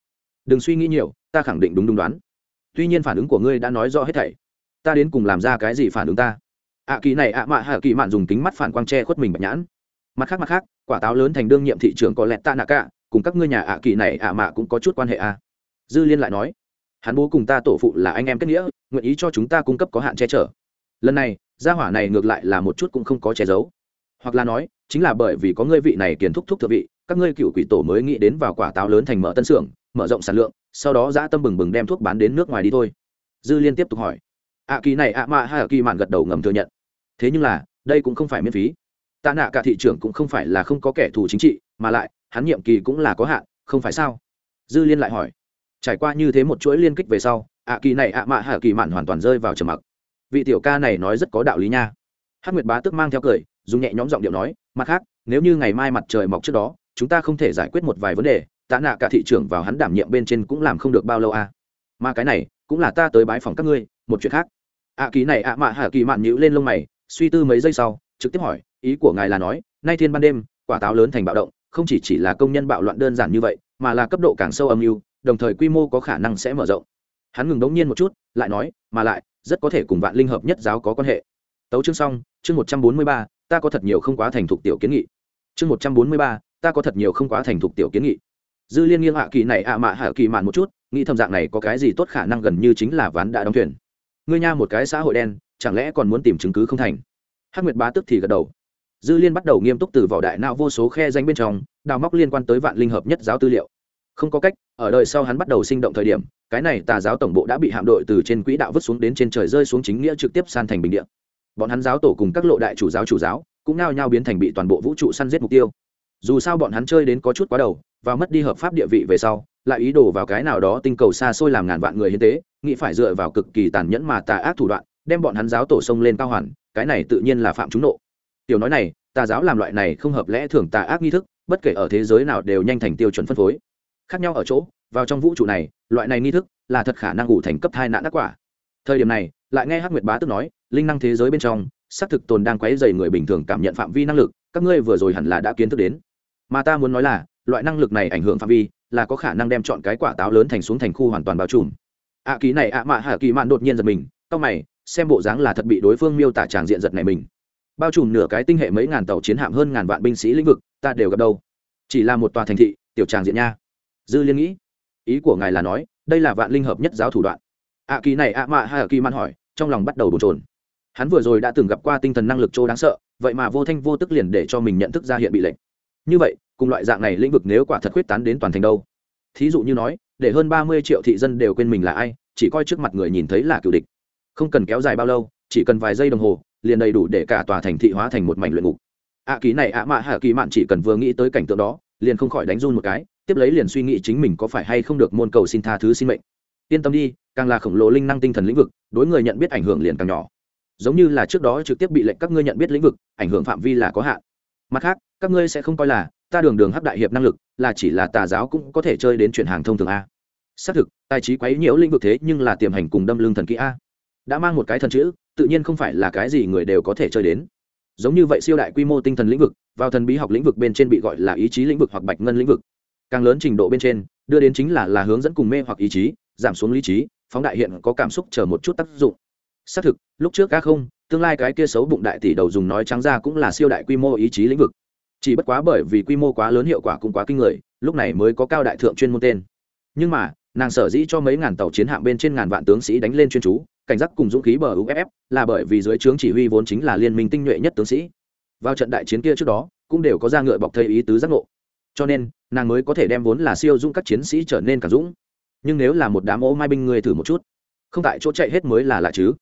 Đừng suy nghĩ nhiều ta khẳng định đúng đúng đoán tuy nhiên phản ứng của ngươi đã nói rõ hết thảy. Ta đến cùng làm ra cái gì phản ứng ta? Ạ kỳ này, ạ mạ hạ kỳ mạn dùng kính mắt phản quang che khuất mình bạch nhãn. Mặt khác mặt khác, quả táo lớn thành đương nhiệm thị trường có lẹt ta nạ cả, cùng các ngươi nhà ạ kỳ này, ạ mạ cũng có chút quan hệ à? dư liên lại nói, hắn bố cùng ta tổ phụ là anh em kết nghĩa, nguyện ý cho chúng ta cung cấp có hạn che chở. Lần này, gia hỏa này ngược lại là một chút cũng không có che giấu. Hoặc là nói, chính là bởi vì có ngươi vị này kiến thúc thúc thượng vị, các ngươi cựu quỷ tổ mới nghĩ đến vào quả táo lớn thành mở tân xưởng mở rộng sản lượng, sau đó giã tâm bừng bừng đem thuốc bán đến nước ngoài đi thôi. Dư liên tiếp tục hỏi. Ạ kỳ này ạ mạ hay ạ kỳ mạn gật đầu ngầm thừa nhận. Thế nhưng là, đây cũng không phải miễn phí. Tạ nạ cả thị trường cũng không phải là không có kẻ thù chính trị, mà lại, hắn nhiệm kỳ cũng là có hạn, không phải sao? Dư liên lại hỏi. Trải qua như thế một chuỗi liên kích về sau ạ kỳ này ạ mạ hạ kỳ mạn hoàn toàn rơi vào trầm mặc. Vị tiểu ca này nói rất có đạo lý nha. Hát nguyệt bá tức mang theo cười, dùng nhẹ nhõm giọng điệu nói, mặt khác, nếu như ngày mai mặt trời mọc trước đó, chúng ta không thể giải quyết một vài vấn đề tạ nạ cả thị trưởng vào hắn đảm nhiệm bên trên cũng làm không được bao lâu à. Mà cái này cũng là ta tới bái phòng các ngươi một chuyện khác. Ạ à, kỳ này ạ mạ hạ kỳ mạn nhữ lên lông mày suy tư mấy giây sau trực tiếp hỏi ý của ngài là nói nay thiên ban đêm quả táo lớn thành bạo động không chỉ chỉ là công nhân bạo loạn đơn giản như vậy mà là cấp độ càng sâu âm mưu đồng thời quy mô có khả năng sẽ mở rộng. Hắn ngừng đống nhiên một chút lại nói mà lại rất có thể cùng vạn linh hợp nhất giáo có quan hệ. Tấu chương xong chương một trăm bốn mươi ba ta có thật nhiều không quá thành thục tiểu kiến nghị. Chương một trăm bốn mươi ba ta có thật nhiều không quá thành thục tiểu kiến nghị dư liên nghiêng hạ kỳ này ạ mạ hạ kỳ mạn một chút, nghĩ thầm dạng này có cái gì tốt khả năng gần như chính là ván đã đóng thuyền. Ngươi nha một cái xã hội đen, chẳng lẽ còn muốn tìm chứng cứ không thành? Hắc nguyệt bá tức thì gật đầu. Dư liên bắt đầu nghiêm túc từ vỏ đại não vô số khe danh bên trong, đào móc liên quan tới vạn linh hợp nhất giáo tư liệu. Không có cách, ở đời sau hắn bắt đầu sinh động thời điểm, cái này tà giáo tổng bộ đã bị hạm đội từ trên quỹ đạo vứt xuống đến trên trời rơi xuống chính nghĩa trực tiếp san thành bình địa. Bọn hắn giáo tổ cùng các lộ đại chủ giáo chủ giáo, cũng nao nhau biến thành bị toàn bộ vũ trụ săn giết mục tiêu. Dù sao bọn hắn chơi đến có chút quá đầu và mất đi hợp pháp địa vị về sau, lại ý đồ vào cái nào đó tinh cầu xa xôi làm ngàn vạn người hiến tế, nghĩ phải dựa vào cực kỳ tàn nhẫn mà tà ác thủ đoạn, đem bọn hắn giáo tổ sông lên cao hoàn, cái này tự nhiên là phạm chúng nộ. Tiểu nói này, tà giáo làm loại này không hợp lẽ thường tà ác nghi thức, bất kể ở thế giới nào đều nhanh thành tiêu chuẩn phân phối. Khác nhau ở chỗ, vào trong vũ trụ này, loại này nghi thức là thật khả năng ngủ thành cấp hai nạn đắc quả. Thời điểm này, lại nghe hắc nguyệt bá tức nói, linh năng thế giới bên trong, xác thực tồn đang quấy dày người bình thường cảm nhận phạm vi năng lực, các ngươi vừa rồi hẳn là đã kiến thức đến. Mà ta muốn nói là loại năng lực này ảnh hưởng phạm vi là có khả năng đem chọn cái quả táo lớn thành xuống thành khu hoàn toàn bao trùm. Ạ à, ký này ạ mạ hạ kỳ mạn đột nhiên giật mình tao mày xem bộ dáng là thật bị đối phương miêu tả tràng diện giật này mình. Bao trùm nửa cái tinh hệ mấy ngàn tàu chiến hạm hơn ngàn vạn binh sĩ lĩnh vực ta đều gặp đâu. Chỉ là một tòa thành thị tiểu tràng diện nha. Dư liên nghĩ ý của ngài là nói đây là vạn linh hợp nhất giáo thủ đoạn. Ạ kỳ này ạ mạ hạ kỳ mạn hỏi trong lòng bắt đầu bồn trồn hắn vừa rồi đã từng gặp qua tinh thần năng lực chỗ đáng sợ vậy mà vô thanh vô tức liền để cho mình nhận thức ra hiện bị lệnh. Như vậy cùng loại dạng này lĩnh vực nếu quả thật quyết tán đến toàn thành đâu. Thí dụ như nói để hơn ba mươi triệu thị dân đều quên mình là ai chỉ coi trước mặt người nhìn thấy là cựu địch. Không cần kéo dài bao lâu chỉ cần vài giây đồng hồ liền đầy đủ để cả tòa thành thị hóa thành một mảnh luyện ngục. Ạ à, ký này ạ mạ hạ kỳ mạn chỉ cần vừa nghĩ tới cảnh tượng đó liền không khỏi đánh run một cái tiếp lấy liền suy nghĩ chính mình có phải hay không được môn cầu xin tha thứ xin mệnh. Yên tâm đi càng là khổng lồ linh năng tinh thần lĩnh vực đối người nhận biết ảnh hưởng liền càng nhỏ. Giống như là trước đó trực tiếp bị lệnh các ngươi nhận biết lĩnh vực ảnh hưởng phạm vi là có hạn. Mặt khác các ngươi sẽ không coi là ta đường đường hấp đại hiệp năng lực, là chỉ là tà giáo cũng có thể chơi đến chuyển hàng thông thường a. Xác thực, tài trí quấy nhiễu lĩnh vực thế nhưng là tiềm hành cùng đâm lương thần kỹ a. Đã mang một cái thần chữ, tự nhiên không phải là cái gì người đều có thể chơi đến. Giống như vậy siêu đại quy mô tinh thần lĩnh vực, vào thần bí học lĩnh vực bên trên bị gọi là ý chí lĩnh vực hoặc bạch ngân lĩnh vực. Càng lớn trình độ bên trên, đưa đến chính là là hướng dẫn cùng mê hoặc ý chí, giảm xuống lý trí, phóng đại hiện có cảm xúc chờ một chút tác dụng. Xác thực, lúc trước ca không, tương lai cái kia xấu bụng đại tỷ đầu dùng nói trắng ra cũng là siêu đại quy mô ý chí lĩnh vực chỉ bất quá bởi vì quy mô quá lớn hiệu quả cũng quá kinh người, lúc này mới có cao đại thượng chuyên môn tên. Nhưng mà, nàng sở dĩ cho mấy ngàn tàu chiến hạm bên trên ngàn vạn tướng sĩ đánh lên chuyên chú, cảnh giác cùng dũng khí bờ uff là bởi vì dưới trướng chỉ huy vốn chính là liên minh tinh nhuệ nhất tướng sĩ. Vào trận đại chiến kia trước đó, cũng đều có ra ngựa bọc thây ý tứ giác ngộ. Cho nên, nàng mới có thể đem vốn là siêu dũng các chiến sĩ trở nên cả dũng. Nhưng nếu là một đám ô mai binh người thử một chút, không tại chỗ chạy hết mới là lạ chứ.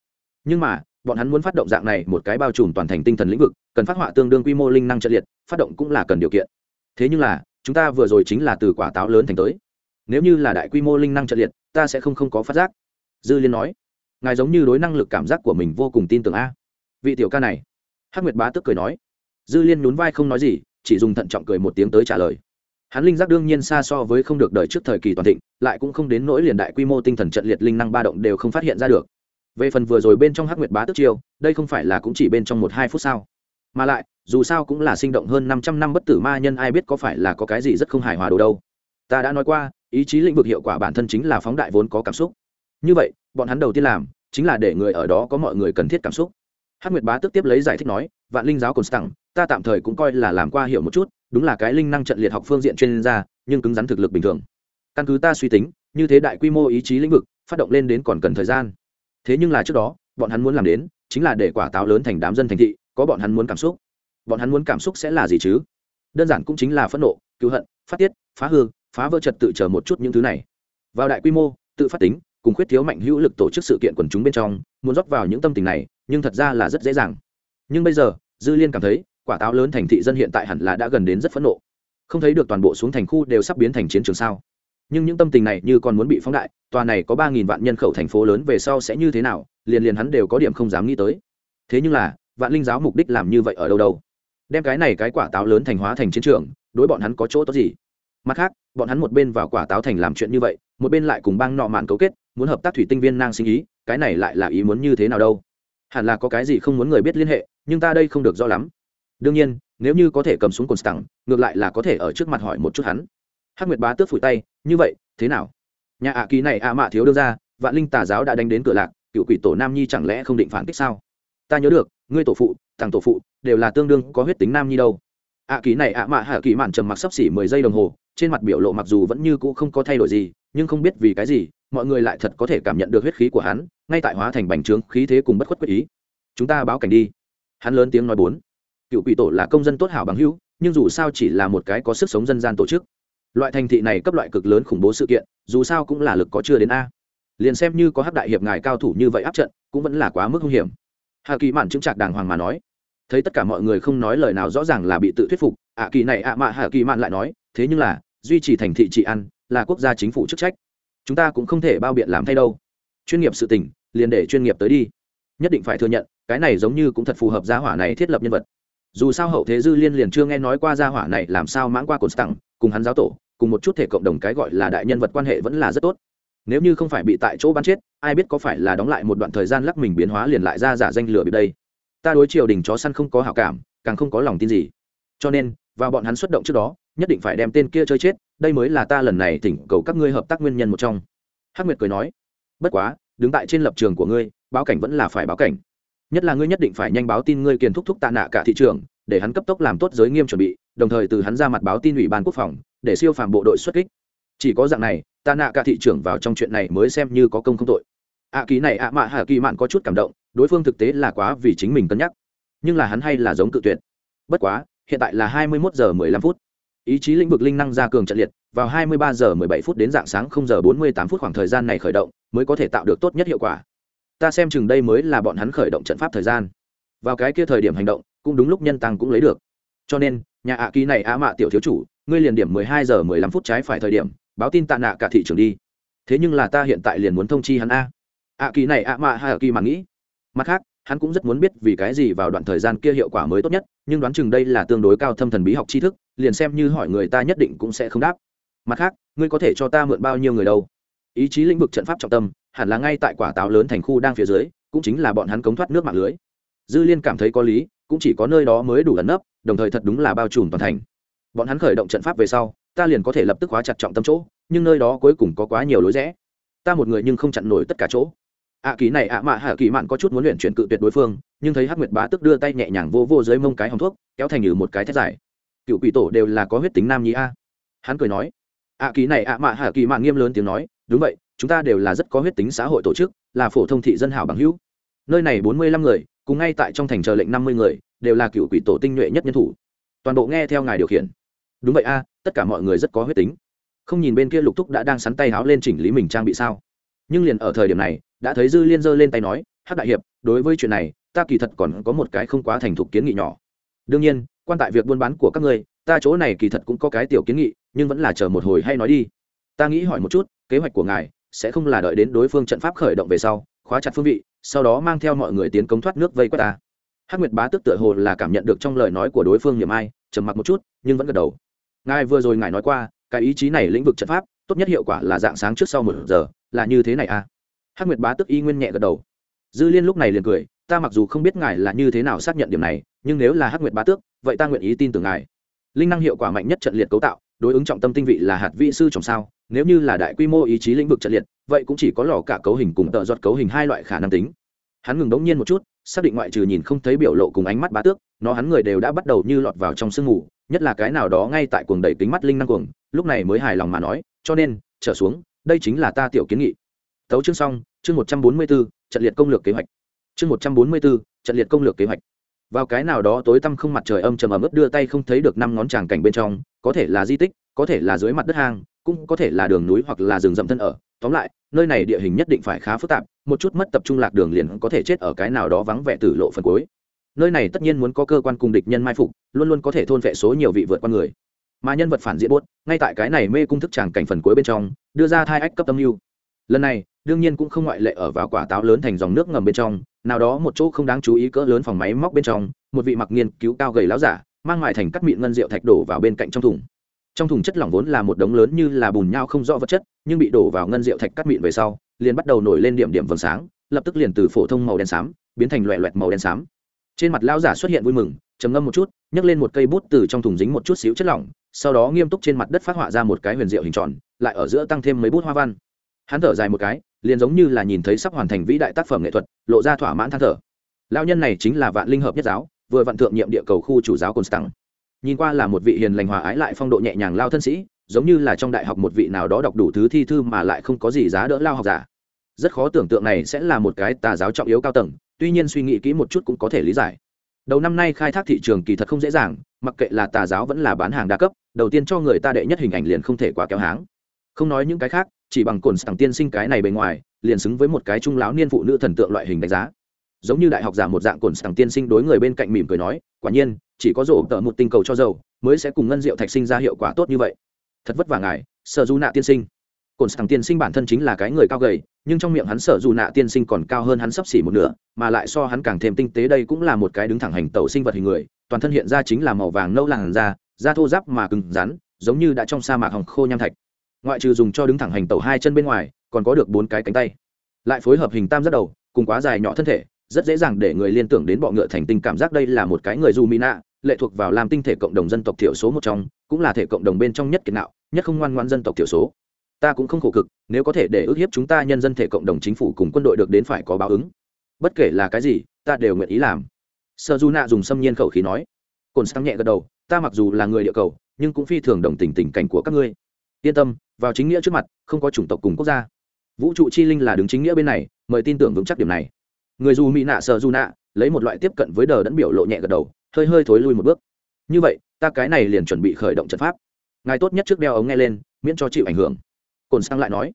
Nhưng mà bọn hắn muốn phát động dạng này một cái bao trùm toàn thành tinh thần lĩnh vực, cần phát họa tương đương quy mô linh năng trận liệt, phát động cũng là cần điều kiện. Thế nhưng là, chúng ta vừa rồi chính là từ quả táo lớn thành tới. Nếu như là đại quy mô linh năng trận liệt, ta sẽ không không có phát giác. Dư liên nói. Ngài giống như đối năng lực cảm giác của mình vô cùng tin tưởng a. Vị tiểu ca này, hắc nguyệt bá tức cười nói. Dư liên nhún vai không nói gì, chỉ dùng thận trọng cười một tiếng tới trả lời. Hắn linh giác đương nhiên xa so với không được đợi trước thời kỳ toàn thịnh, lại cũng không đến nỗi liền đại quy mô tinh thần trận liệt linh năng ba động đều không phát hiện ra được về phần vừa rồi bên trong hắc nguyệt bá tức chiêu, đây không phải là cũng chỉ bên trong một hai phút sao? Mà lại, dù sao cũng là sinh động hơn năm trăm năm bất tử ma nhân ai biết có phải là có cái gì rất không hài hòa đồ đâu. Ta đã nói qua, ý chí lĩnh vực hiệu quả bản thân chính là phóng đại vốn có cảm xúc. Như vậy, bọn hắn đầu tiên làm, chính là để người ở đó có mọi người cần thiết cảm xúc. Hắc nguyệt bá tức tiếp lấy giải thích nói, vạn linh giáo cồn stẳng ta tạm thời cũng coi là làm qua hiểu một chút, đúng là cái linh năng trận liệt học phương diện chuyên gia, nhưng cứng rắn thực lực bình thường. Căn cứ ta suy tính, như thế đại quy mô ý chí lĩnh vực, phát động lên đến còn cần thời gian thế nhưng là trước đó, bọn hắn muốn làm đến, chính là để quả táo lớn thành đám dân thành thị, có bọn hắn muốn cảm xúc. Bọn hắn muốn cảm xúc sẽ là gì chứ? Đơn giản cũng chính là phẫn nộ, cứu hận, phát tiết, phá hư, phá vỡ trật tự chờ một chút những thứ này. Vào đại quy mô, tự phát tính, cùng khuyết thiếu mạnh hữu lực tổ chức sự kiện quần chúng bên trong, muốn rót vào những tâm tình này, nhưng thật ra là rất dễ dàng. Nhưng bây giờ, dư liên cảm thấy, quả táo lớn thành thị dân hiện tại hẳn là đã gần đến rất phẫn nộ. Không thấy được toàn bộ xuống thành khu đều sắp biến thành chiến trường sao nhưng những tâm tình này như còn muốn bị phóng đại, tòa này có ba nghìn vạn nhân khẩu thành phố lớn về sau sẽ như thế nào, liền liền hắn đều có điểm không dám nghĩ tới. Thế nhưng là, vạn linh giáo mục đích làm như vậy ở đâu đâu? Đem cái này cái quả táo lớn thành hóa thành chiến trường, đối bọn hắn có chỗ tốt gì? Mặt khác, bọn hắn một bên vào quả táo thành làm chuyện như vậy, một bên lại cùng bang nọ mạn cấu kết, muốn hợp tác thủy tinh viên nang sinh ý, cái này lại là ý muốn như thế nào đâu? Hẳn là có cái gì không muốn người biết liên hệ, nhưng ta đây không được rõ lắm. Đương nhiên, nếu như có thể cầm xuống cồn stặng ngược lại là có thể ở trước mặt hỏi một chút hắn hắc nguyệt bá tước phủi tay, như vậy, thế nào? Nhà ạ kỳ này ạ mạ thiếu đưa ra, vạn linh tà giáo đã đánh đến cửa lạc, cựu quỷ tổ nam nhi chẳng lẽ không định phản kích sao? Ta nhớ được, ngươi tổ phụ, thằng tổ phụ, đều là tương đương có huyết tính nam nhi đâu. Ạ kỳ này ạ mạ hạ kỳ mạn trầm mặc sấp xỉ mười giây đồng hồ, trên mặt biểu lộ mặc dù vẫn như cũ không có thay đổi gì, nhưng không biết vì cái gì, mọi người lại thật có thể cảm nhận được huyết khí của hắn, ngay tại hóa thành bành trướng khí thế cùng bất khuất quyết ý. Chúng ta báo cảnh đi. Hắn lớn tiếng nói bốn. Cựu quỷ tổ là công dân tốt hảo bằng hữu, nhưng dù sao chỉ là một cái có sức sống dân gian tổ chức loại thành thị này cấp loại cực lớn khủng bố sự kiện, dù sao cũng là lực có chưa đến a. Liền xem như có hắc đại hiệp ngài cao thủ như vậy áp trận, cũng vẫn là quá mức hung hiểm. Hà kỳ mạn chứng trạc đàng hoàng mà nói, thấy tất cả mọi người không nói lời nào rõ ràng là bị tự thuyết phục, ạ kỳ này ạ mạ hà kỳ mạn lại nói, thế nhưng là, duy trì thành thị trị ăn là quốc gia chính phủ chức trách. Chúng ta cũng không thể bao biện làm thay đâu. Chuyên nghiệp sự tình, liền để chuyên nghiệp tới đi. Nhất định phải thừa nhận, cái này giống như cũng thật phù hợp gia hỏa này thiết lập nhân vật. Dù sao hậu thế dư liên liền chưa nghe nói qua gia hỏa này làm sao mãng qua cột tặng cùng hắn giáo tổ cùng một chút thể cộng đồng cái gọi là đại nhân vật quan hệ vẫn là rất tốt. Nếu như không phải bị tại chỗ bắn chết, ai biết có phải là đóng lại một đoạn thời gian lắc mình biến hóa liền lại ra giả danh lửa bị đây. Ta đối triều đình chó săn không có hảo cảm, càng không có lòng tin gì. Cho nên, vào bọn hắn xuất động trước đó, nhất định phải đem tên kia chơi chết, đây mới là ta lần này thỉnh cầu các ngươi hợp tác nguyên nhân một trong. Hắc nguyệt cười nói, bất quá, đứng tại trên lập trường của ngươi, báo cảnh vẫn là phải báo cảnh. Nhất là ngươi nhất định phải nhanh báo tin ngươi kiền thúc thúc tạ nạ cả thị trường, để hắn cấp tốc làm tốt giới nghiêm chuẩn bị, đồng thời từ hắn ra mặt báo tin ủy ban quốc phòng để siêu phàm bộ đội xuất kích. Chỉ có dạng này ta nạ cả thị trưởng vào trong chuyện này mới xem như có công không tội. Ạ à, kỳ này ạ mạ hạ kỳ mạn có chút cảm động đối phương thực tế là quá vì chính mình cân nhắc. Nhưng là hắn hay là giống cự tuyệt. Bất quá hiện tại là hai mươi 21 giờ mười lăm phút. Ý chí lĩnh vực linh năng gia cường trận liệt vào 23 giờ 17 phút đến dạng sáng không giờ 48 phút khoảng thời gian này khởi động mới có thể tạo được tốt nhất hiệu quả. Ta xem chừng đây mới là bọn hắn khởi động trận pháp thời gian. Vào cái kia thời điểm hành động cũng đúng lúc nhân tăng cũng lấy được. Cho nên nhà ạ ký này ạ mạ tiểu thiếu chủ ngươi liền điểm 12 giờ 15 phút trái phải thời điểm, báo tin tạ nạ cả thị trường đi. Thế nhưng là ta hiện tại liền muốn thông chi hắn a. Ạ kỳ này ạ mạ hay ạ kỳ mà nghĩ. Mặt khác, hắn cũng rất muốn biết vì cái gì vào đoạn thời gian kia hiệu quả mới tốt nhất, nhưng đoán chừng đây là tương đối cao thâm thần bí học tri thức, liền xem như hỏi người ta nhất định cũng sẽ không đáp. Mặt khác, ngươi có thể cho ta mượn bao nhiêu người đâu? Ý chí lĩnh vực trận pháp trọng tâm, hẳn là ngay tại quả táo lớn thành khu đang phía dưới, cũng chính là bọn hắn cống thoát nước mạng lưới. Dư liên cảm thấy có lý, cũng chỉ có nơi đó mới đủ ẩn nấp, đồng thời thật đúng là bao trùm toàn thành bọn hắn khởi động trận pháp về sau, ta liền có thể lập tức hóa chặt trọng tâm chỗ, nhưng nơi đó cuối cùng có quá nhiều lối rẽ. Ta một người nhưng không chặn nổi tất cả chỗ. Ạ kỳ này ạ mạ hạ kỳ mạn có chút muốn luyện chuyển cự tuyệt đối phương, nhưng thấy hắc nguyệt bá tức đưa tay nhẹ nhàng vô vô dưới mông cái hòng thuốc, kéo thành như một cái thét dài. Cựu quỷ tổ đều là có huyết tính nam nhi a. Hắn cười nói. Ạ kỳ này ạ mạ hạ kỳ mạn nghiêm lớn tiếng nói, đúng vậy, chúng ta đều là rất có huyết tính xã hội tổ chức, là phổ thông thị dân hảo bằng hữu. Nơi này bốn mươi lăm người, cùng ngay tại trong thành chờ lệnh năm mươi người, đều là cựu quỷ tổ tinh nhuệ nhất nhân thủ. Toàn bộ nghe theo ngài điều khiển đúng vậy a, tất cả mọi người rất có huyết tính. Không nhìn bên kia lục thúc đã đang sắn tay háo lên chỉnh lý mình trang bị sao? Nhưng liền ở thời điểm này, đã thấy dư liên giơ lên tay nói hát đại hiệp, đối với chuyện này, ta kỳ thật còn có một cái không quá thành thục kiến nghị nhỏ. Đương nhiên, quan tại việc buôn bán của các ngươi, ta chỗ này kỳ thật cũng có cái tiểu kiến nghị, nhưng vẫn là chờ một hồi hay nói đi. Ta nghĩ hỏi một chút, kế hoạch của ngài sẽ không là đợi đến đối phương trận pháp khởi động về sau, khóa chặt phương vị, sau đó mang theo mọi người tiến cống thoát nước vây quét ta. Hắc nguyệt bá tức tựa hồ là cảm nhận được trong lời nói của đối phương niềm ai, trầm mặc một chút, nhưng vẫn gật đầu ngài vừa rồi ngài nói qua, cái ý chí này lĩnh vực trận pháp, tốt nhất hiệu quả là dạng sáng trước sau một giờ, là như thế này à? Hắc nguyệt bá tức y nguyên nhẹ gật đầu. Dư liên lúc này liền cười, ta mặc dù không biết ngài là như thế nào xác nhận điểm này, nhưng nếu là hắc nguyệt bá tước, vậy ta nguyện ý tin tưởng ngài. Linh năng hiệu quả mạnh nhất trận liệt cấu tạo, đối ứng trọng tâm tinh vị là hạt vị sư trồng sao, nếu như là đại quy mô ý chí lĩnh vực trận liệt, vậy cũng chỉ có lò cả cấu hình cùng tợ giọt cấu hình hai loại khả năng tính. Hắn ngừng đống nhiên một chút, xác định ngoại trừ nhìn không thấy biểu lộ cùng ánh mắt bá tước, nó hắn người đều đã bắt đầu như lọt vào trong sương mù nhất là cái nào đó ngay tại cuồng đầy kính mắt linh năng cuồng lúc này mới hài lòng mà nói cho nên trở xuống đây chính là ta tiểu kiến nghị. Tấu chương xong chương một trăm bốn mươi 144, trận liệt công lược kế hoạch. Chương một trăm bốn mươi 144, trận liệt công lược kế hoạch. Vào cái nào đó tối tăm không mặt trời âm trầm ấm ướt đưa tay không thấy được năm ngón tràng cảnh bên trong có thể là di tích có thể là dưới mặt đất hang cũng có thể là đường núi hoặc là rừng rậm thân ở. Tóm lại nơi này địa hình nhất định phải khá phức tạp một chút mất tập trung lạc đường liền có thể chết ở cái nào đó vắng vẻ tử lộ phần cuối. Nơi này tất nhiên muốn có cơ quan cùng địch nhân mai phục luôn luôn có thể thôn vệ số nhiều vị vượt qua người. Mà nhân vật phản diện buốt, ngay tại cái này mê cung thức tràng cảnh phần cuối bên trong, đưa ra thai ách cấp tâm mưu. Lần này, đương nhiên cũng không ngoại lệ ở vào quả táo lớn thành dòng nước ngầm bên trong, nào đó một chỗ không đáng chú ý cỡ lớn phòng máy móc bên trong, một vị mặc nghiên cứu cao gầy láo giả, mang mại thành cắt mịn ngân rượu thạch đổ vào bên cạnh trong thùng. Trong thùng chất lỏng vốn là một đống lớn như là bùn nhau không rõ vật chất, nhưng bị đổ vào ngân rượu thạch cắt mịn về sau, liền bắt đầu nổi lên điểm điểm vầng sáng, lập tức liền từ phổ thông màu đen xám, biến thành loẹ loẹt màu đen xám. Trên mặt lao giả xuất hiện vui mừng trầm ngâm một chút nhấc lên một cây bút từ trong thùng dính một chút xíu chất lỏng sau đó nghiêm túc trên mặt đất phát họa ra một cái huyền diệu hình tròn lại ở giữa tăng thêm mấy bút hoa văn hắn thở dài một cái liền giống như là nhìn thấy sắp hoàn thành vĩ đại tác phẩm nghệ thuật lộ ra thỏa mãn than thở lao nhân này chính là vạn linh hợp nhất giáo vừa vạn thượng nhiệm địa cầu khu chủ giáo Constant. Nhìn qua là một vị hiền lành hòa ái lại phong độ nhẹ nhàng lao thân sĩ, giống như là trong đại học một vị nào đó đọc đủ thứ thi thư mà lại không có gì giá đỡ lao học giả. Rất khó tưởng tượng này sẽ là một cái tà giáo trọng yếu cao tầng, tuy nhiên suy nghĩ kỹ một chút cũng có thể lý giải. Đầu năm nay khai thác thị trường kỳ thật không dễ dàng, mặc kệ là tà giáo vẫn là bán hàng đa cấp, đầu tiên cho người ta đệ nhất hình ảnh liền không thể quá kéo háng. Không nói những cái khác, chỉ bằng cồn sẵn tiên sinh cái này bề ngoài, liền xứng với một cái trung lão niên phụ nữ thần tượng loại hình đánh giá. Giống như đại học giả một dạng cồn sẵn tiên sinh đối người bên cạnh mỉm cười nói quả nhiên chỉ có rổ tợ một tinh cầu cho dầu mới sẽ cùng ngân diệu thạch sinh ra hiệu quả tốt như vậy. Thật vất vả ngài sở du nạ tiên sinh. Cồn sẵn tiên sinh bản thân chính là cái người cao gầy nhưng trong miệng hắn sở dù nạ tiên sinh còn cao hơn hắn sấp xỉ một nửa, mà lại so hắn càng thêm tinh tế đây cũng là một cái đứng thẳng hành tẩu sinh vật hình người, toàn thân hiện ra chính là màu vàng nâu làn da da thô giáp mà cứng rắn, giống như đã trong sa mạc hồng khô nham thạch. Ngoại trừ dùng cho đứng thẳng hành tẩu hai chân bên ngoài, còn có được bốn cái cánh tay. Lại phối hợp hình tam giác đầu, cùng quá dài nhỏ thân thể, rất dễ dàng để người liên tưởng đến bọ ngựa thành tinh cảm giác đây là một cái người dù mỹ nạ, lệ thuộc vào làm tinh thể cộng đồng dân tộc thiểu số một trong, cũng là thể cộng đồng bên trong nhất kiệt nạo, nhất không ngoan ngoan dân tộc thiểu số ta cũng không khổ cực, nếu có thể để ước hiếp chúng ta nhân dân thể cộng đồng chính phủ cùng quân đội được đến phải có báo ứng. Bất kể là cái gì, ta đều nguyện ý làm. Sơ du nạ dùng xâm nhiên khẩu khí nói. Cồn sáng nhẹ gật đầu, ta mặc dù là người địa cầu, nhưng cũng phi thường đồng tình tình cảnh của các ngươi. Yên tâm, vào chính nghĩa trước mặt, không có chủng tộc cùng quốc gia. Vũ trụ chi linh là đứng chính nghĩa bên này, mời tin tưởng vững chắc điểm này. Người dù mỹ nạ sơ du nạ lấy một loại tiếp cận với đờ đẫn biểu lộ nhẹ gật đầu, hơi hơi thối lui một bước. Như vậy, ta cái này liền chuẩn bị khởi động trận pháp. Ngài tốt nhất trước đeo ống nghe lên, miễn cho chịu ảnh hưởng cồn sang lại nói,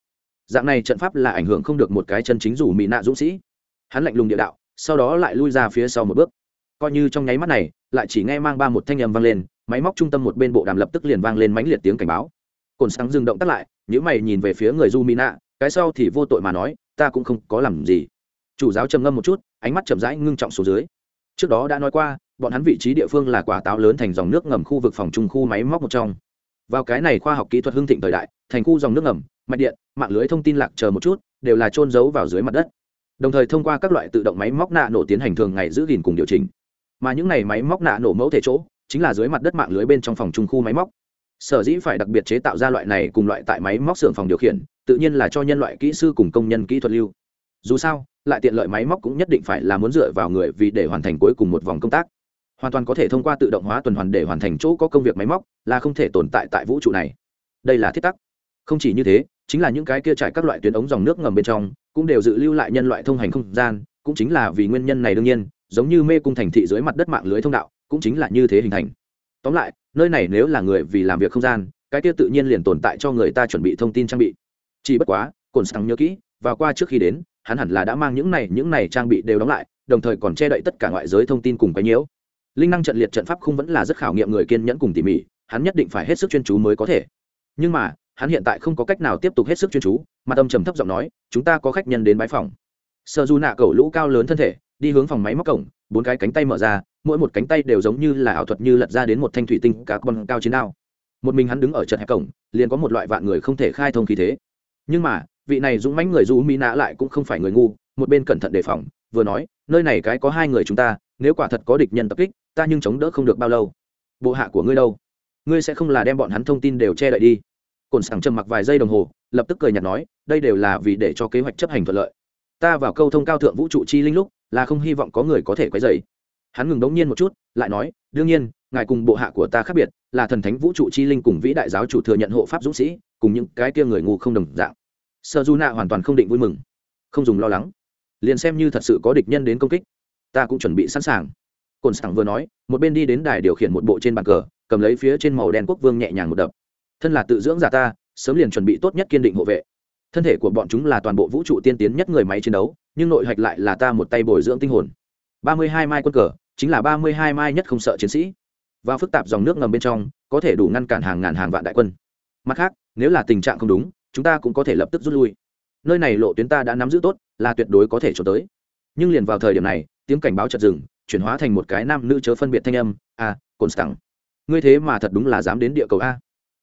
dạng này trận pháp là ảnh hưởng không được một cái chân chính dù mỹ nạ dũng sĩ. Hắn lạnh lùng địa đạo, sau đó lại lui ra phía sau một bước. Coi như trong nháy mắt này, lại chỉ nghe mang ba một thanh âm vang lên, máy móc trung tâm một bên bộ đàm lập tức liền vang lên mãnh liệt tiếng cảnh báo. Cồn sáng dừng động tắt lại nếu mày nhìn về phía người du mỹ nạ, cái sau thì vô tội mà nói, ta cũng không có làm gì. Chủ giáo trầm ngâm một chút, ánh mắt chậm rãi ngưng trọng xuống dưới. Trước đó đã nói qua, bọn hắn vị trí địa phương là quả táo lớn thành dòng nước ngầm khu vực phòng trung khu máy móc một trong vào cái này khoa học kỹ thuật hưng thịnh thời đại, thành khu dòng nước ngầm, mạch điện, mạng lưới thông tin lạc chờ một chút, đều là trôn giấu vào dưới mặt đất. Đồng thời thông qua các loại tự động máy móc nạ nổ tiến hành thường ngày giữ gìn cùng điều chỉnh. Mà những này máy móc nạ nổ mẫu thể chỗ, chính là dưới mặt đất mạng lưới bên trong phòng trung khu máy móc. Sở dĩ phải đặc biệt chế tạo ra loại này cùng loại tại máy móc xưởng phòng điều khiển, tự nhiên là cho nhân loại kỹ sư cùng công nhân kỹ thuật lưu. Dù sao, lại tiện lợi máy móc cũng nhất định phải là muốn dựa vào người vì để hoàn thành cuối cùng một vòng công tác hoàn toàn có thể thông qua tự động hóa tuần hoàn để hoàn thành chỗ có công việc máy móc, là không thể tồn tại tại vũ trụ này. Đây là thiết tắc. Không chỉ như thế, chính là những cái kia trải các loại tuyến ống dòng nước ngầm bên trong, cũng đều dự lưu lại nhân loại thông hành không gian, cũng chính là vì nguyên nhân này đương nhiên, giống như mê cung thành thị dưới mặt đất mạng lưới thông đạo, cũng chính là như thế hình thành. Tóm lại, nơi này nếu là người vì làm việc không gian, cái kia tự nhiên liền tồn tại cho người ta chuẩn bị thông tin trang bị. Chỉ bất quá cồn sáng nhớ kỹ, và qua trước khi đến, hắn hẳn là đã mang những này những này trang bị đều đóng lại, đồng thời còn che đậy tất cả ngoại giới thông tin cùng cái nhiễu linh năng trận liệt trận pháp không vẫn là rất khảo nghiệm người kiên nhẫn cùng tỉ mỉ, hắn nhất định phải hết sức chuyên chú mới có thể. Nhưng mà, hắn hiện tại không có cách nào tiếp tục hết sức chuyên chú mà tâm trầm thấp giọng nói, chúng ta có khách nhân đến bãi phòng. Sợ dù nạ cầu lũ cao lớn thân thể, đi hướng phòng máy móc cổng, bốn cái cánh tay mở ra, mỗi một cánh tay đều giống như là ảo thuật như lật ra đến một thanh thủy tinh cá con cao chiến đao. Một mình hắn đứng ở trận hẹp cổng, liền có một loại vạn người không thể khai thông khí thế. Nhưng mà, vị này dũng mãnh người dù mỹ nã lại cũng không phải người ngu, một bên cẩn thận đề phòng, vừa nói, nơi này cái có hai người chúng ta nếu quả thật có địch nhân tập kích, ta nhưng chống đỡ không được bao lâu. Bộ hạ của ngươi đâu? Ngươi sẽ không là đem bọn hắn thông tin đều che đậy đi. Cồn sảng trầm mặc vài giây đồng hồ, lập tức cười nhạt nói, đây đều là vì để cho kế hoạch chấp hành thuận lợi. Ta vào câu thông cao thượng vũ trụ chi linh lúc, là không hy vọng có người có thể quấy dày hắn ngừng đống nhiên một chút, lại nói, đương nhiên, ngài cùng bộ hạ của ta khác biệt, là thần thánh vũ trụ chi linh cùng vĩ đại giáo chủ thừa nhận hộ pháp dũng sĩ, cùng những cái kia người ngu không đồng dạng. Sơ du nạ hoàn toàn không định vui mừng. Không dùng lo lắng. Liền xem như thật sự có địch nhân đến công kích ta cũng chuẩn bị sẵn sàng. Cồn sảng vừa nói, một bên đi đến đài điều khiển một bộ trên bàn cờ, cầm lấy phía trên màu đen quốc vương nhẹ nhàng một đập. Thân là tự dưỡng giả ta, sớm liền chuẩn bị tốt nhất kiên định hộ vệ. Thân thể của bọn chúng là toàn bộ vũ trụ tiên tiến nhất người máy chiến đấu, nhưng nội hạch lại là ta một tay bồi dưỡng tinh hồn. Ba mươi hai mai quân cờ, chính là ba mươi hai mai nhất không sợ chiến sĩ. Và phức tạp dòng nước ngầm bên trong, có thể đủ ngăn cản hàng ngàn hàng vạn đại quân. Mặt khác, nếu là tình trạng không đúng, chúng ta cũng có thể lập tức rút lui. Nơi này lộ tuyến ta đã nắm giữ tốt, là tuyệt đối có thể trốn tới. Nhưng liền vào thời điểm này tiếng cảnh báo chợt dừng, chuyển hóa thành một cái nam nữ chớ phân biệt thanh âm à cồn stăng ngươi thế mà thật đúng là dám đến địa cầu a.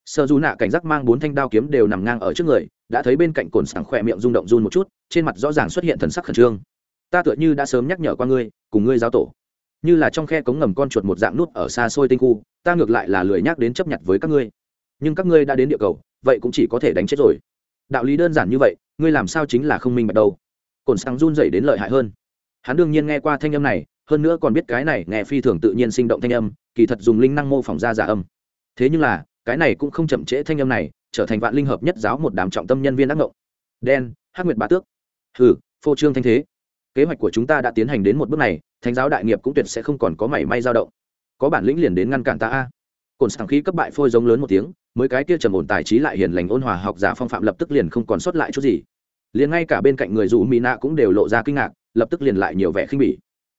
Sợ dù nạ cảnh giác mang bốn thanh đao kiếm đều nằm ngang ở trước người, đã thấy bên cạnh cồn sảng khỏe miệng rung động run một chút, trên mặt rõ ràng xuất hiện thần sắc khẩn trương. Ta tựa như đã sớm nhắc nhở qua ngươi, cùng ngươi giáo tổ. Như là trong khe cống ngầm con chuột một dạng nút ở xa xôi tinh khu, ta ngược lại là lười nhắc đến chấp nhận với các ngươi. Nhưng các ngươi đã đến địa cầu, vậy cũng chỉ có thể đánh chết rồi. Đạo lý đơn giản như vậy, ngươi làm sao chính là không minh bạch đâu. Cồn sáng run dậy đến lợi hại hơn hắn đương nhiên nghe qua thanh âm này, hơn nữa còn biết cái này nghe phi thường tự nhiên sinh động thanh âm, kỳ thật dùng linh năng mô phỏng ra giả âm. Thế nhưng là, cái này cũng không chậm trễ thanh âm này, trở thành vạn linh hợp nhất giáo một đám trọng tâm nhân viên đắc ngộng. Đen, hắc nguyệt bá tước. Hừ, phô trương thanh thế. Kế hoạch của chúng ta đã tiến hành đến một bước này, thánh giáo đại nghiệp cũng tuyệt sẽ không còn có mảy may dao động. Có bản lĩnh liền đến ngăn cản ta a. Cồn sảng khí cấp bại phôi giống lớn một tiếng, mới cái kia trầm ổn tài trí lại hiền lành ôn hòa học giả phong phạm lập tức liền không còn sót lại chút gì. Liền ngay cả bên cạnh người dù mỹ nạ cũng đều lộ ra kinh ngạc lập tức liền lại nhiều vẻ khinh bỉ.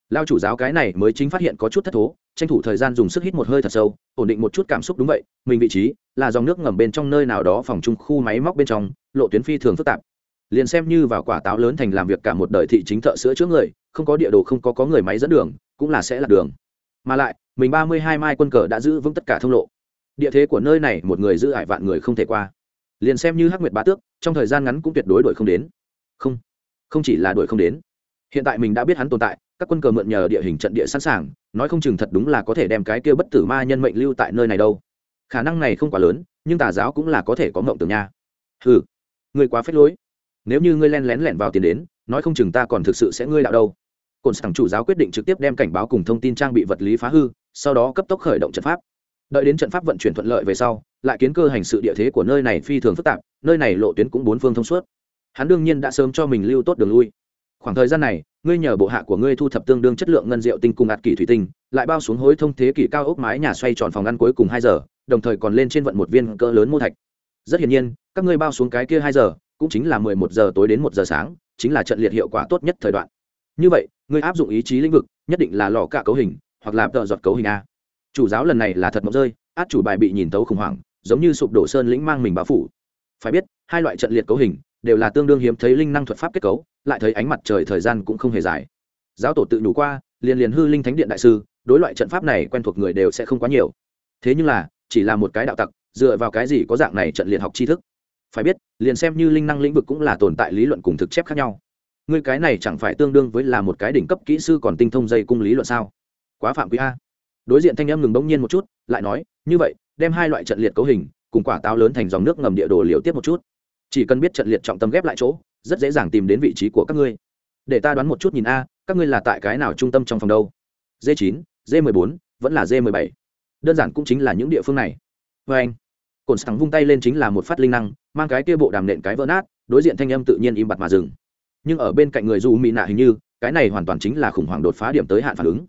Lao chủ giáo cái này mới chính phát hiện có chút thất thố, tranh thủ thời gian dùng sức hít một hơi thật sâu, ổn định một chút cảm xúc đúng vậy, mình vị trí là dòng nước ngầm bên trong nơi nào đó phòng trung khu máy móc bên trong, lộ tuyến phi thường phức tạp. Liền xem như vào quả táo lớn thành làm việc cả một đời thị chính thợ sữa chữa người, không có địa đồ không có có người máy dẫn đường, cũng là sẽ là đường. Mà lại, mình ba mươi hai mai quân cờ đã giữ vững tất cả thông lộ. Địa thế của nơi này một người giữ ải vạn người không thể qua. Liền xem như hắc nguyệt bá tước, trong thời gian ngắn cũng tuyệt đối đuổi không đến. Không không chỉ là đuổi không đến hiện tại mình đã biết hắn tồn tại, các quân cờ mượn nhờ địa hình trận địa sẵn sàng, nói không chừng thật đúng là có thể đem cái kia bất tử ma nhân mệnh lưu tại nơi này đâu. Khả năng này không quá lớn, nhưng tà giáo cũng là có thể có mộng tưởng nha. Ừ người quá phết lối. Nếu như ngươi len lén lẻn vào tiền đến, nói không chừng ta còn thực sự sẽ ngươi đạo đâu. Cồn sảng chủ giáo quyết định trực tiếp đem cảnh báo cùng thông tin trang bị vật lý phá hư, sau đó cấp tốc khởi động trận pháp. Đợi đến trận pháp vận chuyển thuận lợi về sau, lại kiến cơ hành sự địa thế của nơi này phi thường phức tạp, nơi này lộ tuyến cũng bốn phương thông suốt. Hắn đương nhiên đã sớm cho mình lưu tốt đường lui khoảng thời gian này, ngươi nhờ bộ hạ của ngươi thu thập tương đương chất lượng ngân rượu tinh cùng ạt kỷ thủy tinh, lại bao xuống hối thông thế kỷ cao ốc mái nhà xoay tròn phòng ngăn cuối cùng hai giờ, đồng thời còn lên trên vận một viên cỡ lớn mô thạch. Rất hiển nhiên, các ngươi bao xuống cái kia hai giờ, cũng chính là mười một giờ tối đến một giờ sáng, chính là trận liệt hiệu quả tốt nhất thời đoạn. Như vậy, ngươi áp dụng ý chí lĩnh vực, nhất định là lò cạ cấu hình, hoặc là tợ giọt cấu hình a. Chủ giáo lần này là thật mộng rơi, át chủ bài bị nhìn tấu khủng hoảng, giống như sụp đổ sơn lĩnh mang mình bao phủ. Phải biết, hai loại trận liệt cấu hình đều là tương đương hiếm thấy linh năng thuật pháp kết cấu, lại thấy ánh mặt trời thời gian cũng không hề dài. Giáo tổ tự nhủ qua, liền liền hư linh thánh điện đại sư, đối loại trận pháp này quen thuộc người đều sẽ không quá nhiều. Thế nhưng là, chỉ là một cái đạo tặc, dựa vào cái gì có dạng này trận liệt học tri thức? Phải biết, liền xem như linh năng lĩnh vực cũng là tồn tại lý luận cùng thực chép khác nhau. Ngươi cái này chẳng phải tương đương với là một cái đỉnh cấp kỹ sư còn tinh thông dây cung lý luận sao? Quá phạm quý a. Đối diện thanh em ngừng bỗng nhiên một chút, lại nói, như vậy, đem hai loại trận liệt cấu hình, cùng quả táo lớn thành dòng nước ngầm địa đồ liều tiếp một chút chỉ cần biết trận liệt trọng tâm ghép lại chỗ, rất dễ dàng tìm đến vị trí của các ngươi. Để ta đoán một chút nhìn a, các ngươi là tại cái nào trung tâm trong phòng đâu? D 9 d 14 vẫn là d 17 đơn giản cũng chính là những địa phương này. Vê anh cồn sẵn vung tay lên chính là một phát linh năng, mang cái kia bộ đàm nện cái vỡ nát, đối diện thanh âm tự nhiên im bặt mà dừng. Nhưng ở bên cạnh người dù mỹ nạ hình như, cái này hoàn toàn chính là khủng hoảng đột phá điểm tới hạn phản ứng.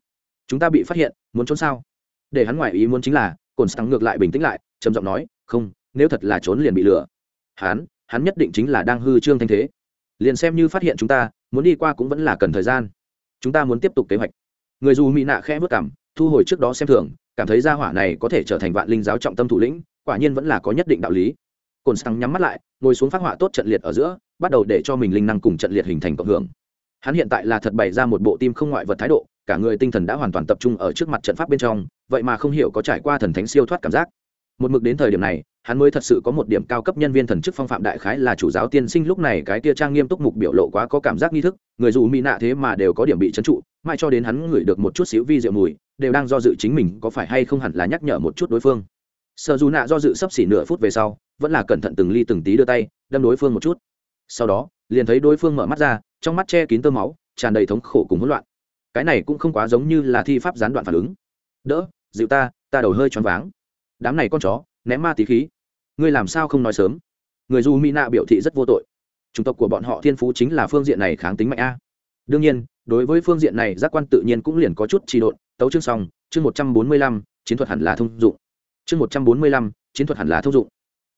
Chúng ta bị phát hiện, muốn trốn sao? Để hắn ngoại ý muốn chính là cồn sẵn ngược lại bình tĩnh lại, trầm giọng nói, không, nếu thật là trốn liền bị lừa. Hắn hắn nhất định chính là đang hư trương thanh thế. Liền xem như phát hiện chúng ta, muốn đi qua cũng vẫn là cần thời gian. Chúng ta muốn tiếp tục kế hoạch. Người dù mỹ nạ khẽ vất cảm, thu hồi trước đó xem thường, cảm thấy gia hỏa này có thể trở thành vạn linh giáo trọng tâm thủ lĩnh, quả nhiên vẫn là có nhất định đạo lý. Cồn stăng nhắm mắt lại, ngồi xuống phát họa tốt trận liệt ở giữa, bắt đầu để cho mình linh năng cùng trận liệt hình thành cộng hưởng. Hắn hiện tại là thật bày ra một bộ tim không ngoại vật thái độ, cả người tinh thần đã hoàn toàn tập trung ở trước mặt trận pháp bên trong, vậy mà không hiểu có trải qua thần thánh siêu thoát cảm giác. Một mực đến thời điểm này hắn mới thật sự có một điểm cao cấp nhân viên thần chức phong phạm đại khái là chủ giáo tiên sinh lúc này cái tia trang nghiêm túc mục biểu lộ quá có cảm giác nghi thức, người dù mỹ nạ thế mà đều có điểm bị trấn trụ, mãi cho đến hắn ngửi được một chút xíu vi rượu mùi, đều đang do dự chính mình có phải hay không hẳn là nhắc nhở một chút đối phương. Sợ dù nạ do dự sắp xỉ nửa phút về sau, vẫn là cẩn thận từng ly từng tí đưa tay, đâm đối phương một chút. Sau đó, liền thấy đối phương mở mắt ra, trong mắt che kín tơ máu, tràn đầy thống khổ cùng hỗn loạn. Cái này cũng không quá giống như là thi pháp gián đoạn phản ứng. Đỡ, dịu ta ta đầu hơi choáng váng. Đám này con chó ném ma tí khí. Ngươi làm sao không nói sớm? Người du mỹ nạ biểu thị rất vô tội. Chủng tộc của bọn họ thiên phú chính là phương diện này kháng tính mạnh a. Đương nhiên, đối với phương diện này, giác quan tự nhiên cũng liền có chút trì độn. Tấu chương xong, chương một trăm bốn mươi lăm, chiến thuật hẳn là thông dụng. Chương một trăm bốn mươi lăm, chiến thuật hẳn là thông dụng.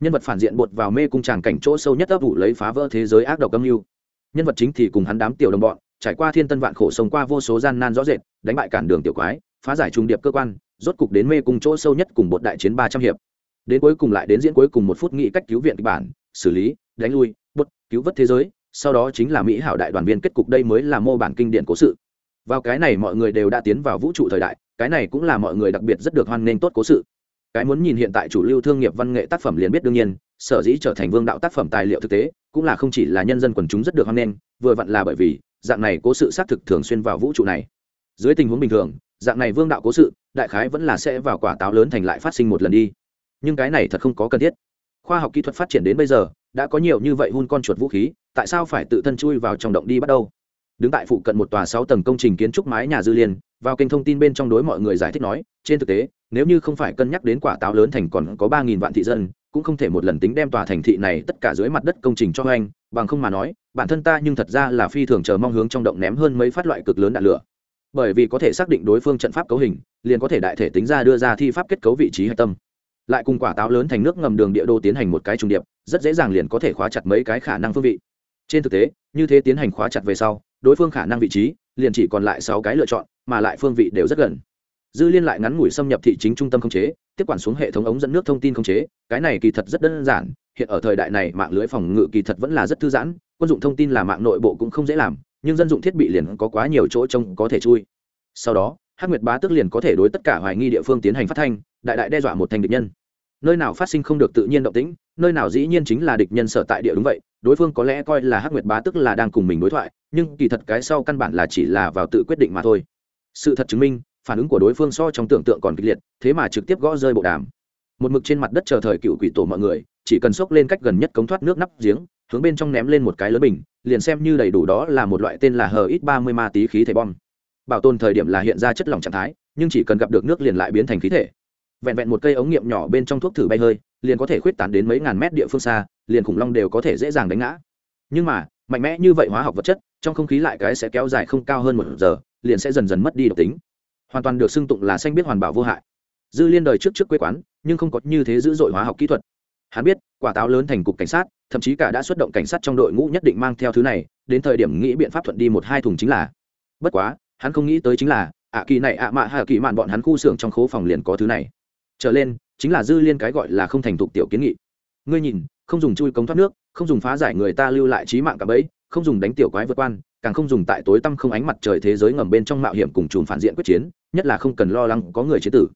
Nhân vật phản diện bột vào mê cung tràng cảnh chỗ sâu nhất ấp ủ lấy phá vỡ thế giới ác độc âm mưu. Nhân vật chính thì cùng hắn đám tiểu đồng bọn, trải qua thiên tân vạn khổ sống qua vô số gian nan rõ rệt, đánh bại cản đường tiểu quái, phá giải trung điệp cơ quan, rốt cục đến mê cung chỗ sâu nhất cùng một đại chiến ba trăm hiệp đến cuối cùng lại đến diễn cuối cùng một phút nghĩ cách cứu viện kịch bản, xử lý, đánh lui, bút, cứu vớt thế giới, sau đó chính là mỹ hảo đại đoàn viên kết cục đây mới là mô bản kinh điển cố sự. Vào cái này mọi người đều đã tiến vào vũ trụ thời đại, cái này cũng là mọi người đặc biệt rất được hoan nghênh tốt cố sự. Cái muốn nhìn hiện tại chủ lưu thương nghiệp văn nghệ tác phẩm liền biết đương nhiên, sở dĩ trở thành vương đạo tác phẩm tài liệu thực tế, cũng là không chỉ là nhân dân quần chúng rất được hoan nghênh, vừa vặn là bởi vì, dạng này cố sự xác thực thường xuyên vào vũ trụ này. Dưới tình huống bình thường, dạng này vương đạo cố sự, đại khái vẫn là sẽ vào quả táo lớn thành lại phát sinh một lần đi nhưng cái này thật không có cần thiết. Khoa học kỹ thuật phát triển đến bây giờ, đã có nhiều như vậy hun con chuột vũ khí, tại sao phải tự thân chui vào trong động đi bắt đầu? Đứng tại phụ cận một tòa sáu tầng công trình kiến trúc mái nhà dư liên vào kênh thông tin bên trong đối mọi người giải thích nói, trên thực tế, nếu như không phải cân nhắc đến quả táo lớn thành còn có ba nghìn vạn thị dân, cũng không thể một lần tính đem tòa thành thị này tất cả dưới mặt đất công trình cho anh bằng không mà nói, bản thân ta nhưng thật ra là phi thường chờ mong hướng trong động ném hơn mấy phát loại cực lớn đạn lửa. Bởi vì có thể xác định đối phương trận pháp cấu hình, liền có thể đại thể tính ra đưa ra thi pháp kết cấu vị trí hạch tâm lại cùng quả táo lớn thành nước ngầm đường địa đô tiến hành một cái trùng điệp, rất dễ dàng liền có thể khóa chặt mấy cái khả năng phương vị. Trên thực tế, như thế tiến hành khóa chặt về sau, đối phương khả năng vị trí liền chỉ còn lại sáu cái lựa chọn, mà lại phương vị đều rất gần. Dư liên lại ngắn ngủi xâm nhập thị chính trung tâm không chế, tiếp quản xuống hệ thống ống dẫn nước thông tin không chế, cái này kỳ thật rất đơn giản, hiện ở thời đại này mạng lưới phòng ngự kỳ thật vẫn là rất thư giãn, quân dụng thông tin là mạng nội bộ cũng không dễ làm, nhưng dân dụng thiết bị liền có quá nhiều chỗ trông có thể chui. Sau đó, hắc nguyệt bá tức liền có thể đối tất cả hoài nghi địa phương tiến hành phát thanh đại đại đe dọa một thành địch nhân. Nơi nào phát sinh không được tự nhiên động tĩnh, nơi nào dĩ nhiên chính là địch nhân sở tại địa đúng vậy, đối phương có lẽ coi là hắc nguyệt bá tức là đang cùng mình đối thoại, nhưng kỳ thật cái sau căn bản là chỉ là vào tự quyết định mà thôi. Sự thật chứng minh, phản ứng của đối phương so trong tưởng tượng còn kịch liệt, thế mà trực tiếp gõ rơi bộ đàm. Một mực trên mặt đất chờ thời cựu quỷ tổ mọi người, chỉ cần xốc lên cách gần nhất cống thoát nước nắp giếng, hướng bên trong ném lên một cái lớn bình, liền xem như đầy đủ đó là một loại tên là hờ ít ba mươi ma tí khí thể bom. Bảo tồn thời điểm là hiện ra chất lỏng trạng thái, nhưng chỉ cần gặp được nước liền lại biến thành khí thể vẹn vẹn một cây ống nghiệm nhỏ bên trong thuốc thử bay hơi, liền có thể khuyết tán đến mấy ngàn mét địa phương xa, liền khủng long đều có thể dễ dàng đánh ngã. Nhưng mà, mạnh mẽ như vậy hóa học vật chất, trong không khí lại cái sẽ kéo dài không cao hơn một giờ, liền sẽ dần dần mất đi độc tính. Hoàn toàn được xưng tụng là xanh biết hoàn bảo vô hại. Dư liên đời trước trước quê quán, nhưng không có như thế dữ dội hóa học kỹ thuật. Hắn biết, quả táo lớn thành cục cảnh sát, thậm chí cả đã xuất động cảnh sát trong đội ngũ nhất định mang theo thứ này, đến thời điểm nghĩ biện pháp thuận đi một hai thùng chính là. Bất quá, hắn không nghĩ tới chính là, ạ kỳ này ạ mạ hạ kỳ mạn bọn hắn khu xưởng trong khố phòng liền có thứ này trở lên, chính là dư liên cái gọi là không thành thục tiểu kiến nghị. Ngươi nhìn, không dùng chui cống thoát nước, không dùng phá giải người ta lưu lại trí mạng cả bẫy, không dùng đánh tiểu quái vượt quan, càng không dùng tại tối tăm không ánh mặt trời thế giới ngầm bên trong mạo hiểm cùng chùm phản diện quyết chiến, nhất là không cần lo lắng có người chế tử.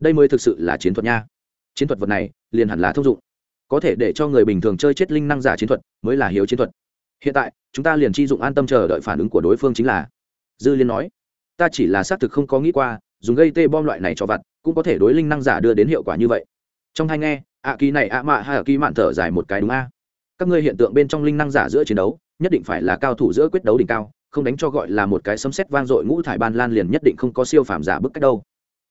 Đây mới thực sự là chiến thuật nha. Chiến thuật vật này, liền hẳn là thông dụng. Có thể để cho người bình thường chơi chết linh năng giả chiến thuật, mới là hiếu chiến thuật. Hiện tại, chúng ta liền chi dụng an tâm chờ đợi phản ứng của đối phương chính là. Dư liên nói, ta chỉ là xác thực không có nghĩ qua, dùng gây tê bom loại này cho vặt cũng có thể đối linh năng giả đưa đến hiệu quả như vậy. Trong hai nghe, ạ kỳ này ạ mạ hay ạ kỳ mạn thở dài một cái đúng a. Các ngươi hiện tượng bên trong linh năng giả giữa chiến đấu, nhất định phải là cao thủ giữa quyết đấu đỉnh cao, không đánh cho gọi là một cái sấm sét vang dội ngũ thải ban lan liền nhất định không có siêu phàm giả bức cách đâu.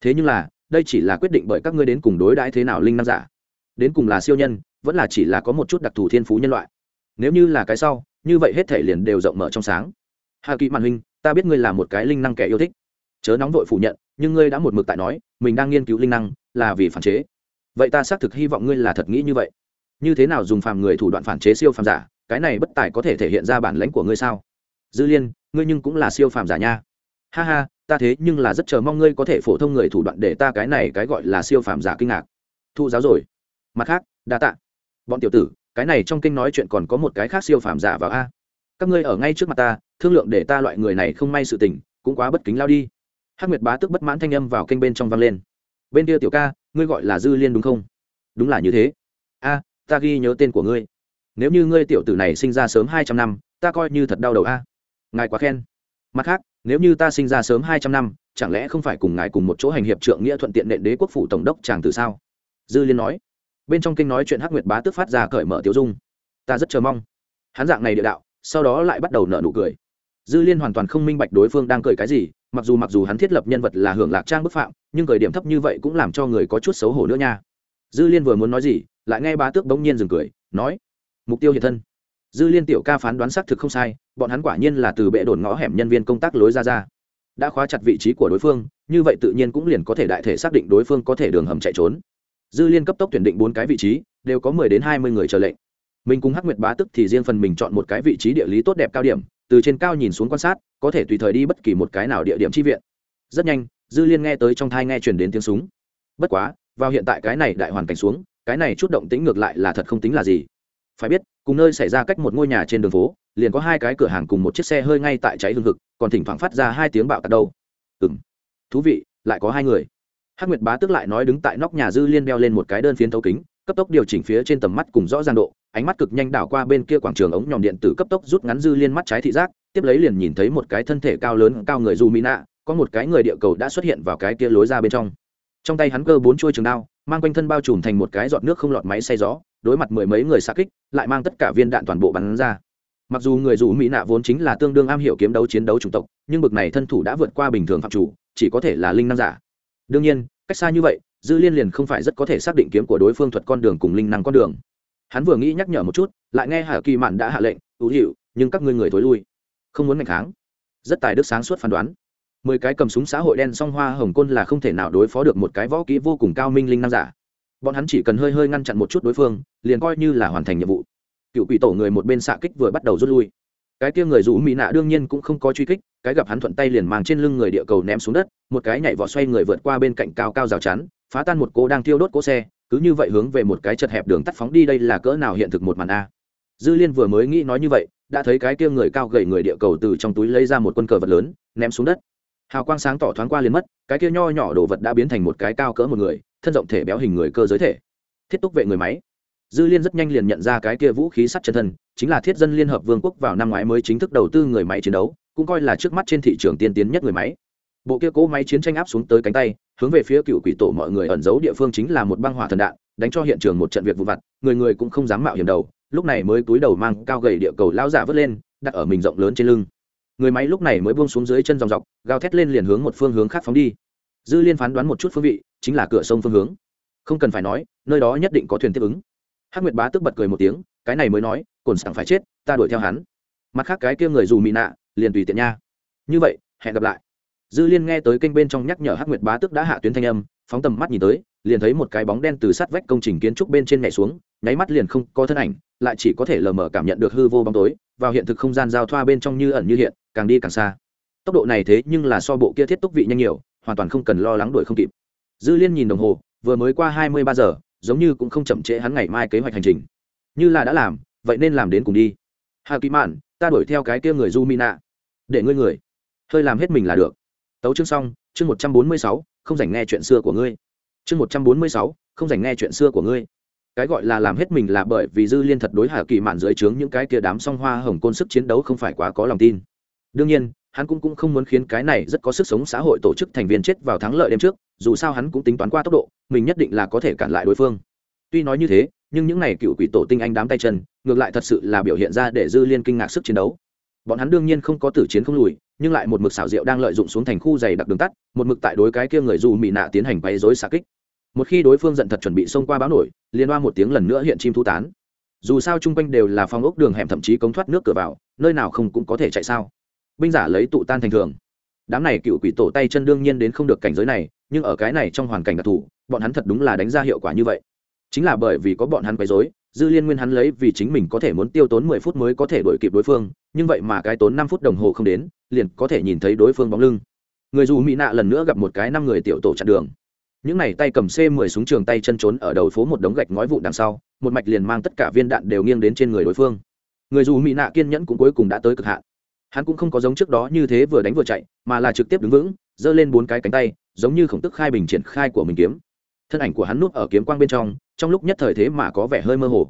Thế nhưng là, đây chỉ là quyết định bởi các ngươi đến cùng đối đãi thế nào linh năng giả. Đến cùng là siêu nhân, vẫn là chỉ là có một chút đặc thù thiên phú nhân loại. Nếu như là cái sau, như vậy hết thể liền đều rộng mở trong sáng. Hà kỳ mạn huynh, ta biết ngươi là một cái linh năng kẻ yêu thích. Chớ nóng vội phủ nhận nhưng ngươi đã một mực tại nói, mình đang nghiên cứu linh năng, là vì phản chế. Vậy ta xác thực hy vọng ngươi là thật nghĩ như vậy. Như thế nào dùng phàm người thủ đoạn phản chế siêu phàm giả, cái này bất tài có thể thể hiện ra bản lãnh của ngươi sao? Dư liên, ngươi nhưng cũng là siêu phàm giả nha. Ha ha, ta thế nhưng là rất chờ mong ngươi có thể phổ thông người thủ đoạn để ta cái này cái gọi là siêu phàm giả kinh ngạc. Thụ giáo rồi. Mặt khác, đa tạ. Bọn tiểu tử, cái này trong kinh nói chuyện còn có một cái khác siêu phàm giả vào a. Các ngươi ở ngay trước mặt ta, thương lượng để ta loại người này không may sự tình, cũng quá bất kính lao đi hắc nguyệt bá tức bất mãn thanh âm vào kênh bên trong vang lên. Bên kia tiểu ca, ngươi gọi là dư liên đúng không? Đúng là như thế. A, ta ghi nhớ tên của ngươi. Nếu như ngươi tiểu tử này sinh ra sớm hai trăm năm, ta coi như thật đau đầu a. Ngài quá khen. Mặt khác, nếu như ta sinh ra sớm hai trăm năm, chẳng lẽ không phải cùng ngài cùng một chỗ hành hiệp trượng nghĩa thuận tiện nện đế quốc phủ tổng đốc chàng từ sao? Dư liên nói. Bên trong kinh nói chuyện hắc nguyệt bá tức phát ra cởi mở tiểu dung. Ta rất chờ mong. Hắn dạng này địa đạo, sau đó lại bắt đầu nở nụ cười. Dư liên hoàn toàn không minh bạch đối phương đang cười cái gì mặc dù mặc dù hắn thiết lập nhân vật là hưởng lạc trang bức phạm, nhưng cười điểm thấp như vậy cũng làm cho người có chút xấu hổ nữa nha. Dư liên vừa muốn nói gì, lại nghe bá tước bỗng nhiên dừng cười, nói, mục tiêu hiện thân. Dư liên tiểu ca phán đoán xác thực không sai, bọn hắn quả nhiên là từ bệ đồn ngõ hẻm nhân viên công tác lối ra ra. Đã khóa chặt vị trí của đối phương, như vậy tự nhiên cũng liền có thể đại thể xác định đối phương có thể đường hầm chạy trốn. Dư liên cấp tốc tuyển định bốn cái vị trí, đều có mười đến hai mươi người chờ lệnh. Mình cùng hắc nguyệt bá tức thì riêng phần mình chọn một cái vị trí địa lý tốt đẹp cao điểm từ trên cao nhìn xuống quan sát, có thể tùy thời đi bất kỳ một cái nào địa điểm chi viện. Rất nhanh, dư liên nghe tới trong thai nghe truyền đến tiếng súng. Bất quá, vào hiện tại cái này đại hoàn cảnh xuống, cái này chút động tĩnh ngược lại là thật không tính là gì. Phải biết, cùng nơi xảy ra cách một ngôi nhà trên đường phố, liền có hai cái cửa hàng cùng một chiếc xe hơi ngay tại cháy hương thực còn thỉnh thoảng phát ra hai tiếng bạo tạc đâu. Ừ m thú vị, lại có hai người. Hắc nguyệt bá tức lại nói đứng tại nóc nhà dư liên đeo lên một cái đơn phiến thấu kính, cấp tốc điều chỉnh phía trên tầm mắt cùng rõ ràng độ ánh mắt cực nhanh đảo qua bên kia quảng trường ống nhòm điện tử cấp tốc rút ngắn dư liên mắt trái thị giác, tiếp lấy liền nhìn thấy một cái thân thể cao lớn cao người dù mỹ nạ có một cái người địa cầu đã xuất hiện vào cái kia lối ra bên trong. Trong tay hắn cơ bốn chuôi trường đao, mang quanh thân bao trùm thành một cái giọt nước không lọt máy xay gió, đối mặt mười mấy người xa kích, lại mang tất cả viên đạn toàn bộ bắn ra. Mặc dù người dù mỹ nạ vốn chính là tương đương am hiểu kiếm đấu chiến đấu chủng tộc, nhưng bực này thân thủ đã vượt qua bình thường phạm chủ, chỉ có thể là linh năng giả. Đương nhiên, cách xa như vậy, dư liên liền không phải rất có thể xác định kiếm của đối phương thuật con đường cùng linh năng con đường hắn vừa nghĩ nhắc nhở một chút, lại nghe hà kỳ mạn đã hạ lệnh ưu hiệu nhưng các ngươi người thối lui, không muốn ngày kháng. Rất tài đức sáng suốt phán đoán. Mười cái cầm súng xã hội đen song hoa hồng côn là không thể nào đối phó được một cái võ kỹ vô cùng cao minh linh năng giả. Bọn hắn chỉ cần hơi hơi ngăn chặn một chút đối phương, liền coi như là hoàn thành nhiệm vụ. Cựu quỷ tổ người một bên xạ kích vừa bắt đầu rút lui. Cái kia người rủ mỹ nạ đương nhiên cũng không có truy kích, cái gặp hắn thuận tay liền mang trên lưng người địa cầu ném xuống đất, một cái nhảy vọt xoay người vượt qua bên cạnh cao cao rào chắn, phá tan một cô đang thiêu đốt cỗ xe cứ như vậy hướng về một cái chật hẹp đường tắt phóng đi đây là cỡ nào hiện thực một màn a. Dư liên vừa mới nghĩ nói như vậy, đã thấy cái kia người cao gầy người địa cầu từ trong túi lấy ra một quân cờ vật lớn, ném xuống đất. Hào quang sáng tỏ thoáng qua liền mất, cái kia nho nhỏ đồ vật đã biến thành một cái cao cỡ một người, thân rộng thể béo hình người cơ giới thể. Thiết túc vệ người máy. Dư liên rất nhanh liền nhận ra cái kia vũ khí sắt chân thân, chính là thiết dân liên hợp vương quốc vào năm ngoái mới chính thức đầu tư người máy chiến đấu, cũng coi là trước mắt trên thị trường tiên tiến nhất người máy bộ kia cỗ máy chiến tranh áp xuống tới cánh tay, hướng về phía cựu quỷ tổ mọi người ẩn giấu địa phương chính là một băng hỏa thần đạn, đánh cho hiện trường một trận việc vụ vặt, người người cũng không dám mạo hiểm đầu, lúc này mới túi đầu mang cao gầy địa cầu lao giả vớt lên, đặt ở mình rộng lớn trên lưng. Người máy lúc này mới buông xuống dưới chân dòng dọc, gào thét lên liền hướng một phương hướng khác phóng đi. Dư liên phán đoán một chút phương vị, chính là cửa sông phương hướng. Không cần phải nói, nơi đó nhất định có thuyền tiếp ứng. Hắc nguyệt bá tức bật cười một tiếng, cái này mới nói, cồn sẵn phải chết, ta đuổi theo hắn. Mặt khác cái kia người dù mị nạ, liền tùy tiện nha. Như vậy, hẹn gặp lại dư liên nghe tới kênh bên trong nhắc nhở hắc nguyệt bá tức đã hạ tuyến thanh âm, phóng tầm mắt nhìn tới, liền thấy một cái bóng đen từ sát vách công trình kiến trúc bên trên nhảy xuống, nháy mắt liền không có thân ảnh, lại chỉ có thể lờ mờ cảm nhận được hư vô bóng tối, vào hiện thực không gian giao thoa bên trong như ẩn như hiện, càng đi càng xa. Tốc độ này thế nhưng là so bộ kia thiết túc vị nhanh nhiều, hoàn toàn không cần lo lắng đuổi không kịp. Dư liên nhìn đồng hồ, vừa mới qua hai mươi ba giờ, giống như cũng không chậm trễ hắn ngày mai kế hoạch hành trình. Như là đã làm, vậy nên làm đến cùng đi. Hà kỳ mạn ta đuổi theo cái kia người du mina để ngươi người, hơi làm hết mình là được tấu chương xong chương một trăm bốn mươi sáu không dành nghe chuyện xưa của ngươi. Chương một trăm bốn mươi sáu không dành nghe chuyện xưa của ngươi. Cái gọi là làm hết mình là bởi vì dư liên thật đối hà kỳ mạn dưới trướng những cái kia đám song hoa hồng côn sức chiến đấu không phải quá có lòng tin. Đương nhiên hắn cũng, cũng không muốn khiến cái này rất có sức sống xã hội tổ chức thành viên chết vào thắng lợi đêm trước dù sao hắn cũng tính toán qua tốc độ mình nhất định là có thể cản lại đối phương. Tuy nói như thế nhưng những này cựu quỷ tổ tinh anh đám tay chân ngược lại thật sự là biểu hiện ra để dư liên kinh ngạc sức chiến đấu. Bọn hắn đương nhiên không có tử chiến không lùi nhưng lại một mực xảo diệu đang lợi dụng xuống thành khu dày đặc đường tắt, một mực tại đối cái kia người dù mỹ nạ tiến hành quấy dối xa kích. Một khi đối phương giận thật chuẩn bị xông qua báo nổi liên hoa một tiếng lần nữa hiện chim thu tán. Dù sao chung quanh đều là phong ốc đường hẻm, thậm chí cống thoát nước cửa vào, nơi nào không cũng có thể chạy sao? Binh giả lấy tụ tan thành thường. Đám này cựu quỷ tổ tay chân đương nhiên đến không được cảnh giới này, nhưng ở cái này trong hoàn cảnh đặc thù, bọn hắn thật đúng là đánh ra hiệu quả như vậy. Chính là bởi vì có bọn hắn quấy dối dư liên nguyên hắn lấy vì chính mình có thể muốn tiêu tốn mười phút mới có thể đuổi kịp đối phương, nhưng vậy mà cái tốn năm phút đồng hồ không đến, liền có thể nhìn thấy đối phương bóng lưng. Người dù mỹ nạ lần nữa gặp một cái năm người tiểu tổ chặn đường. Những này tay cầm c mười súng trường tay chân trốn ở đầu phố một đống gạch ngói vụn đằng sau, một mạch liền mang tất cả viên đạn đều nghiêng đến trên người đối phương. Người dù mỹ nạ kiên nhẫn cũng cuối cùng đã tới cực hạn. Hắn cũng không có giống trước đó như thế vừa đánh vừa chạy, mà là trực tiếp đứng vững, giơ lên bốn cái cánh tay, giống như khổng tức khai bình triển khai của mình kiếm thân ảnh của hắn núp ở kiếm quang bên trong trong lúc nhất thời thế mà có vẻ hơi mơ hồ.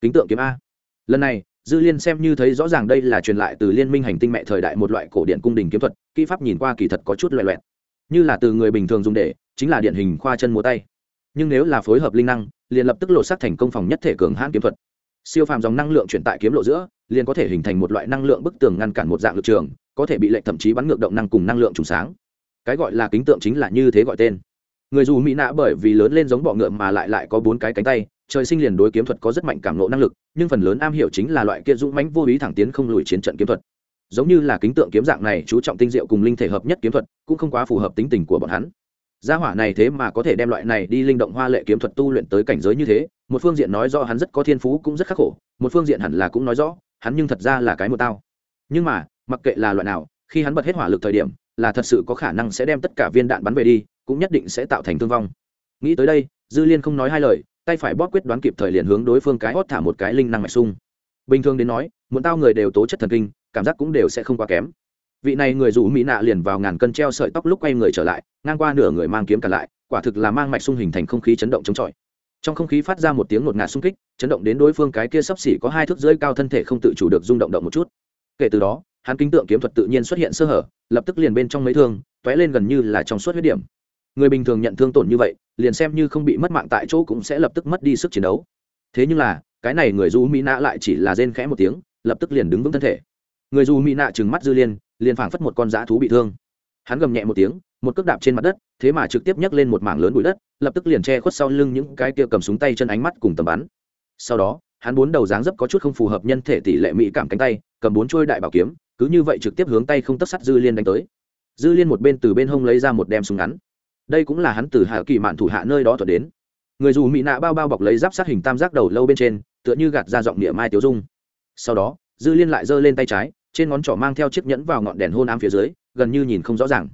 Kính tượng kiếm a. Lần này, dư liên xem như thấy rõ ràng đây là truyền lại từ liên minh hành tinh mẹ thời đại một loại cổ điện cung đình kiếm thuật, kỹ pháp nhìn qua kỳ thật có chút loẹ loẹt. Như là từ người bình thường dùng để, chính là điển hình khoa chân múa tay. Nhưng nếu là phối hợp linh năng, liền lập tức lộ sắc thành công phòng nhất thể cường hãn kiếm thuật. Siêu phàm dòng năng lượng chuyển tại kiếm lộ giữa, liền có thể hình thành một loại năng lượng bức tường ngăn cản một dạng lực trường, có thể bị lệnh thậm chí bắn ngược động năng cùng năng lượng trùng sáng. Cái gọi là kính tượng chính là như thế gọi tên người dù mỹ nạ bởi vì lớn lên giống bọ ngựa mà lại lại có bốn cái cánh tay, trời sinh liền đối kiếm thuật có rất mạnh cảm lộ năng lực, nhưng phần lớn am hiểu chính là loại kia dũng mãnh vô ý thẳng tiến không lùi chiến trận kiếm thuật. Giống như là kính tượng kiếm dạng này chú trọng tinh diệu cùng linh thể hợp nhất kiếm thuật, cũng không quá phù hợp tính tình của bọn hắn. Gia hỏa này thế mà có thể đem loại này đi linh động hoa lệ kiếm thuật tu luyện tới cảnh giới như thế, một phương diện nói rõ hắn rất có thiên phú cũng rất khắc khổ, một phương diện hẳn là cũng nói rõ, hắn nhưng thật ra là cái một tao. Nhưng mà, mặc kệ là loại nào, khi hắn bật hết hỏa lực thời điểm, là thật sự có khả năng sẽ đem tất cả viên đạn bắn về đi cũng nhất định sẽ tạo thành thương vong. Nghĩ tới đây, dư liên không nói hai lời, tay phải bóp quyết đoán kịp thời liền hướng đối phương cái hót thả một cái linh năng mạch sung bình thường đến nói, muốn tao người đều tố chất thần kinh, cảm giác cũng đều sẽ không quá kém. Vị này người rủ mỹ nạ liền vào ngàn cân treo sợi tóc lúc quay người trở lại, ngang qua nửa người mang kiếm cả lại, quả thực là mang mạch sung hình thành không khí chấn động chống chọi. Trong không khí phát ra một tiếng ngột ngạt xung kích, chấn động đến đối phương cái kia sấp xỉ có hai thước rưỡi cao thân thể không tự chủ được rung động động một chút. Kể từ đó, hắn kính tượng kiếm thuật tự nhiên xuất hiện sơ hở, lập tức liền bên trong mấy thương t lên gần như là trong suốt huyết điểm người bình thường nhận thương tổn như vậy, liền xem như không bị mất mạng tại chỗ cũng sẽ lập tức mất đi sức chiến đấu. Thế nhưng là, cái này người du mỹ nạ lại chỉ là rên khẽ một tiếng, lập tức liền đứng vững thân thể. Người du mỹ nạ trừng mắt dư liên, liền phảng phất một con dã thú bị thương. Hắn gầm nhẹ một tiếng, một cước đạp trên mặt đất, thế mà trực tiếp nhấc lên một mảng lớn bụi đất, lập tức liền che khuất sau lưng những cái kia cầm súng tay chân ánh mắt cùng tầm bắn. Sau đó, hắn bốn đầu dáng dấp có chút không phù hợp nhân thể tỷ lệ mỹ cảm cánh tay, cầm bốn trôi đại bảo kiếm, cứ như vậy trực tiếp hướng tay không tất sắt dư liên đánh tới. Dư liên một bên từ bên hông lấy ra một đem súng ngắn đây cũng là hắn từ hạ kỳ mạn thủ hạ nơi đó thuật đến. Người dù mỹ nạ bao bao bọc lấy giáp sát hình tam giác đầu lâu bên trên, tựa như gạt ra giọng địa mai tiêu dung. Sau đó, dư liên lại giơ lên tay trái, trên ngón trỏ mang theo chiếc nhẫn vào ngọn đèn hôn ám phía dưới, gần như nhìn không rõ ràng.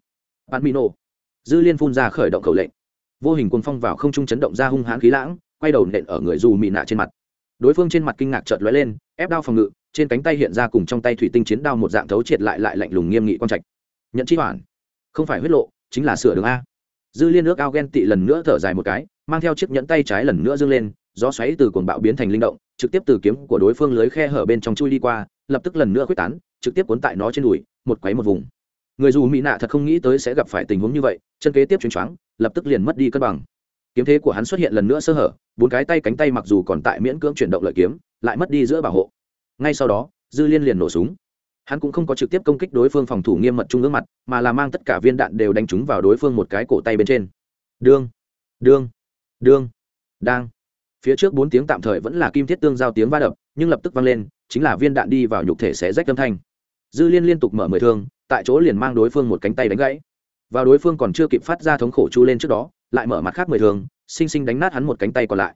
Bạn mỹ nổ dư liên phun ra khởi động khẩu lệnh. Vô hình cuồng phong vào không trung chấn động ra hung hãn khí lãng, quay đầu nện ở người dù mỹ nạ trên mặt. Đối phương trên mặt kinh ngạc chợt lóe lên, ép đao phòng ngự, trên cánh tay hiện ra cùng trong tay thủy tinh chiến đao một dạng thấu triệt lại lại lạnh lùng nghiêm nghị quan trạch. Nhận chi hoàn. Không phải huyết lộ, chính là sửa đường a dư liên nước ao ghen tị lần nữa thở dài một cái, mang theo chiếc nhẫn tay trái lần nữa dâng lên, gió xoáy từ cuồng bạo biến thành linh động, trực tiếp từ kiếm của đối phương lưới khe hở bên trong chui đi qua, lập tức lần nữa quyết tán, trực tiếp cuốn tại nó trên đùi, một quấy một vùng. Người dù mỹ nạ thật không nghĩ tới sẽ gặp phải tình huống như vậy, chân kế tiếp chuyến choáng, lập tức liền mất đi cân bằng. Kiếm thế của hắn xuất hiện lần nữa sơ hở, bốn cái tay cánh tay mặc dù còn tại miễn cưỡng chuyển động lợi kiếm, lại mất đi giữa bảo hộ. Ngay sau đó, dư liên liền nổ súng hắn cũng không có trực tiếp công kích đối phương phòng thủ nghiêm mật trung ương mặt, mà là mang tất cả viên đạn đều đánh trúng vào đối phương một cái cổ tay bên trên. Đương đương đương, đang. Phía trước bốn tiếng tạm thời vẫn là kim thiết tương giao tiếng va đập, nhưng lập tức vang lên, chính là viên đạn đi vào nhục thể sẽ rách âm thanh. Dư liên liên tục mở mười thương, tại chỗ liền mang đối phương một cánh tay đánh gãy. Và đối phương còn chưa kịp phát ra thống khổ chu lên trước đó, lại mở mặt khác mười thương, sinh sinh đánh nát hắn một cánh tay còn lại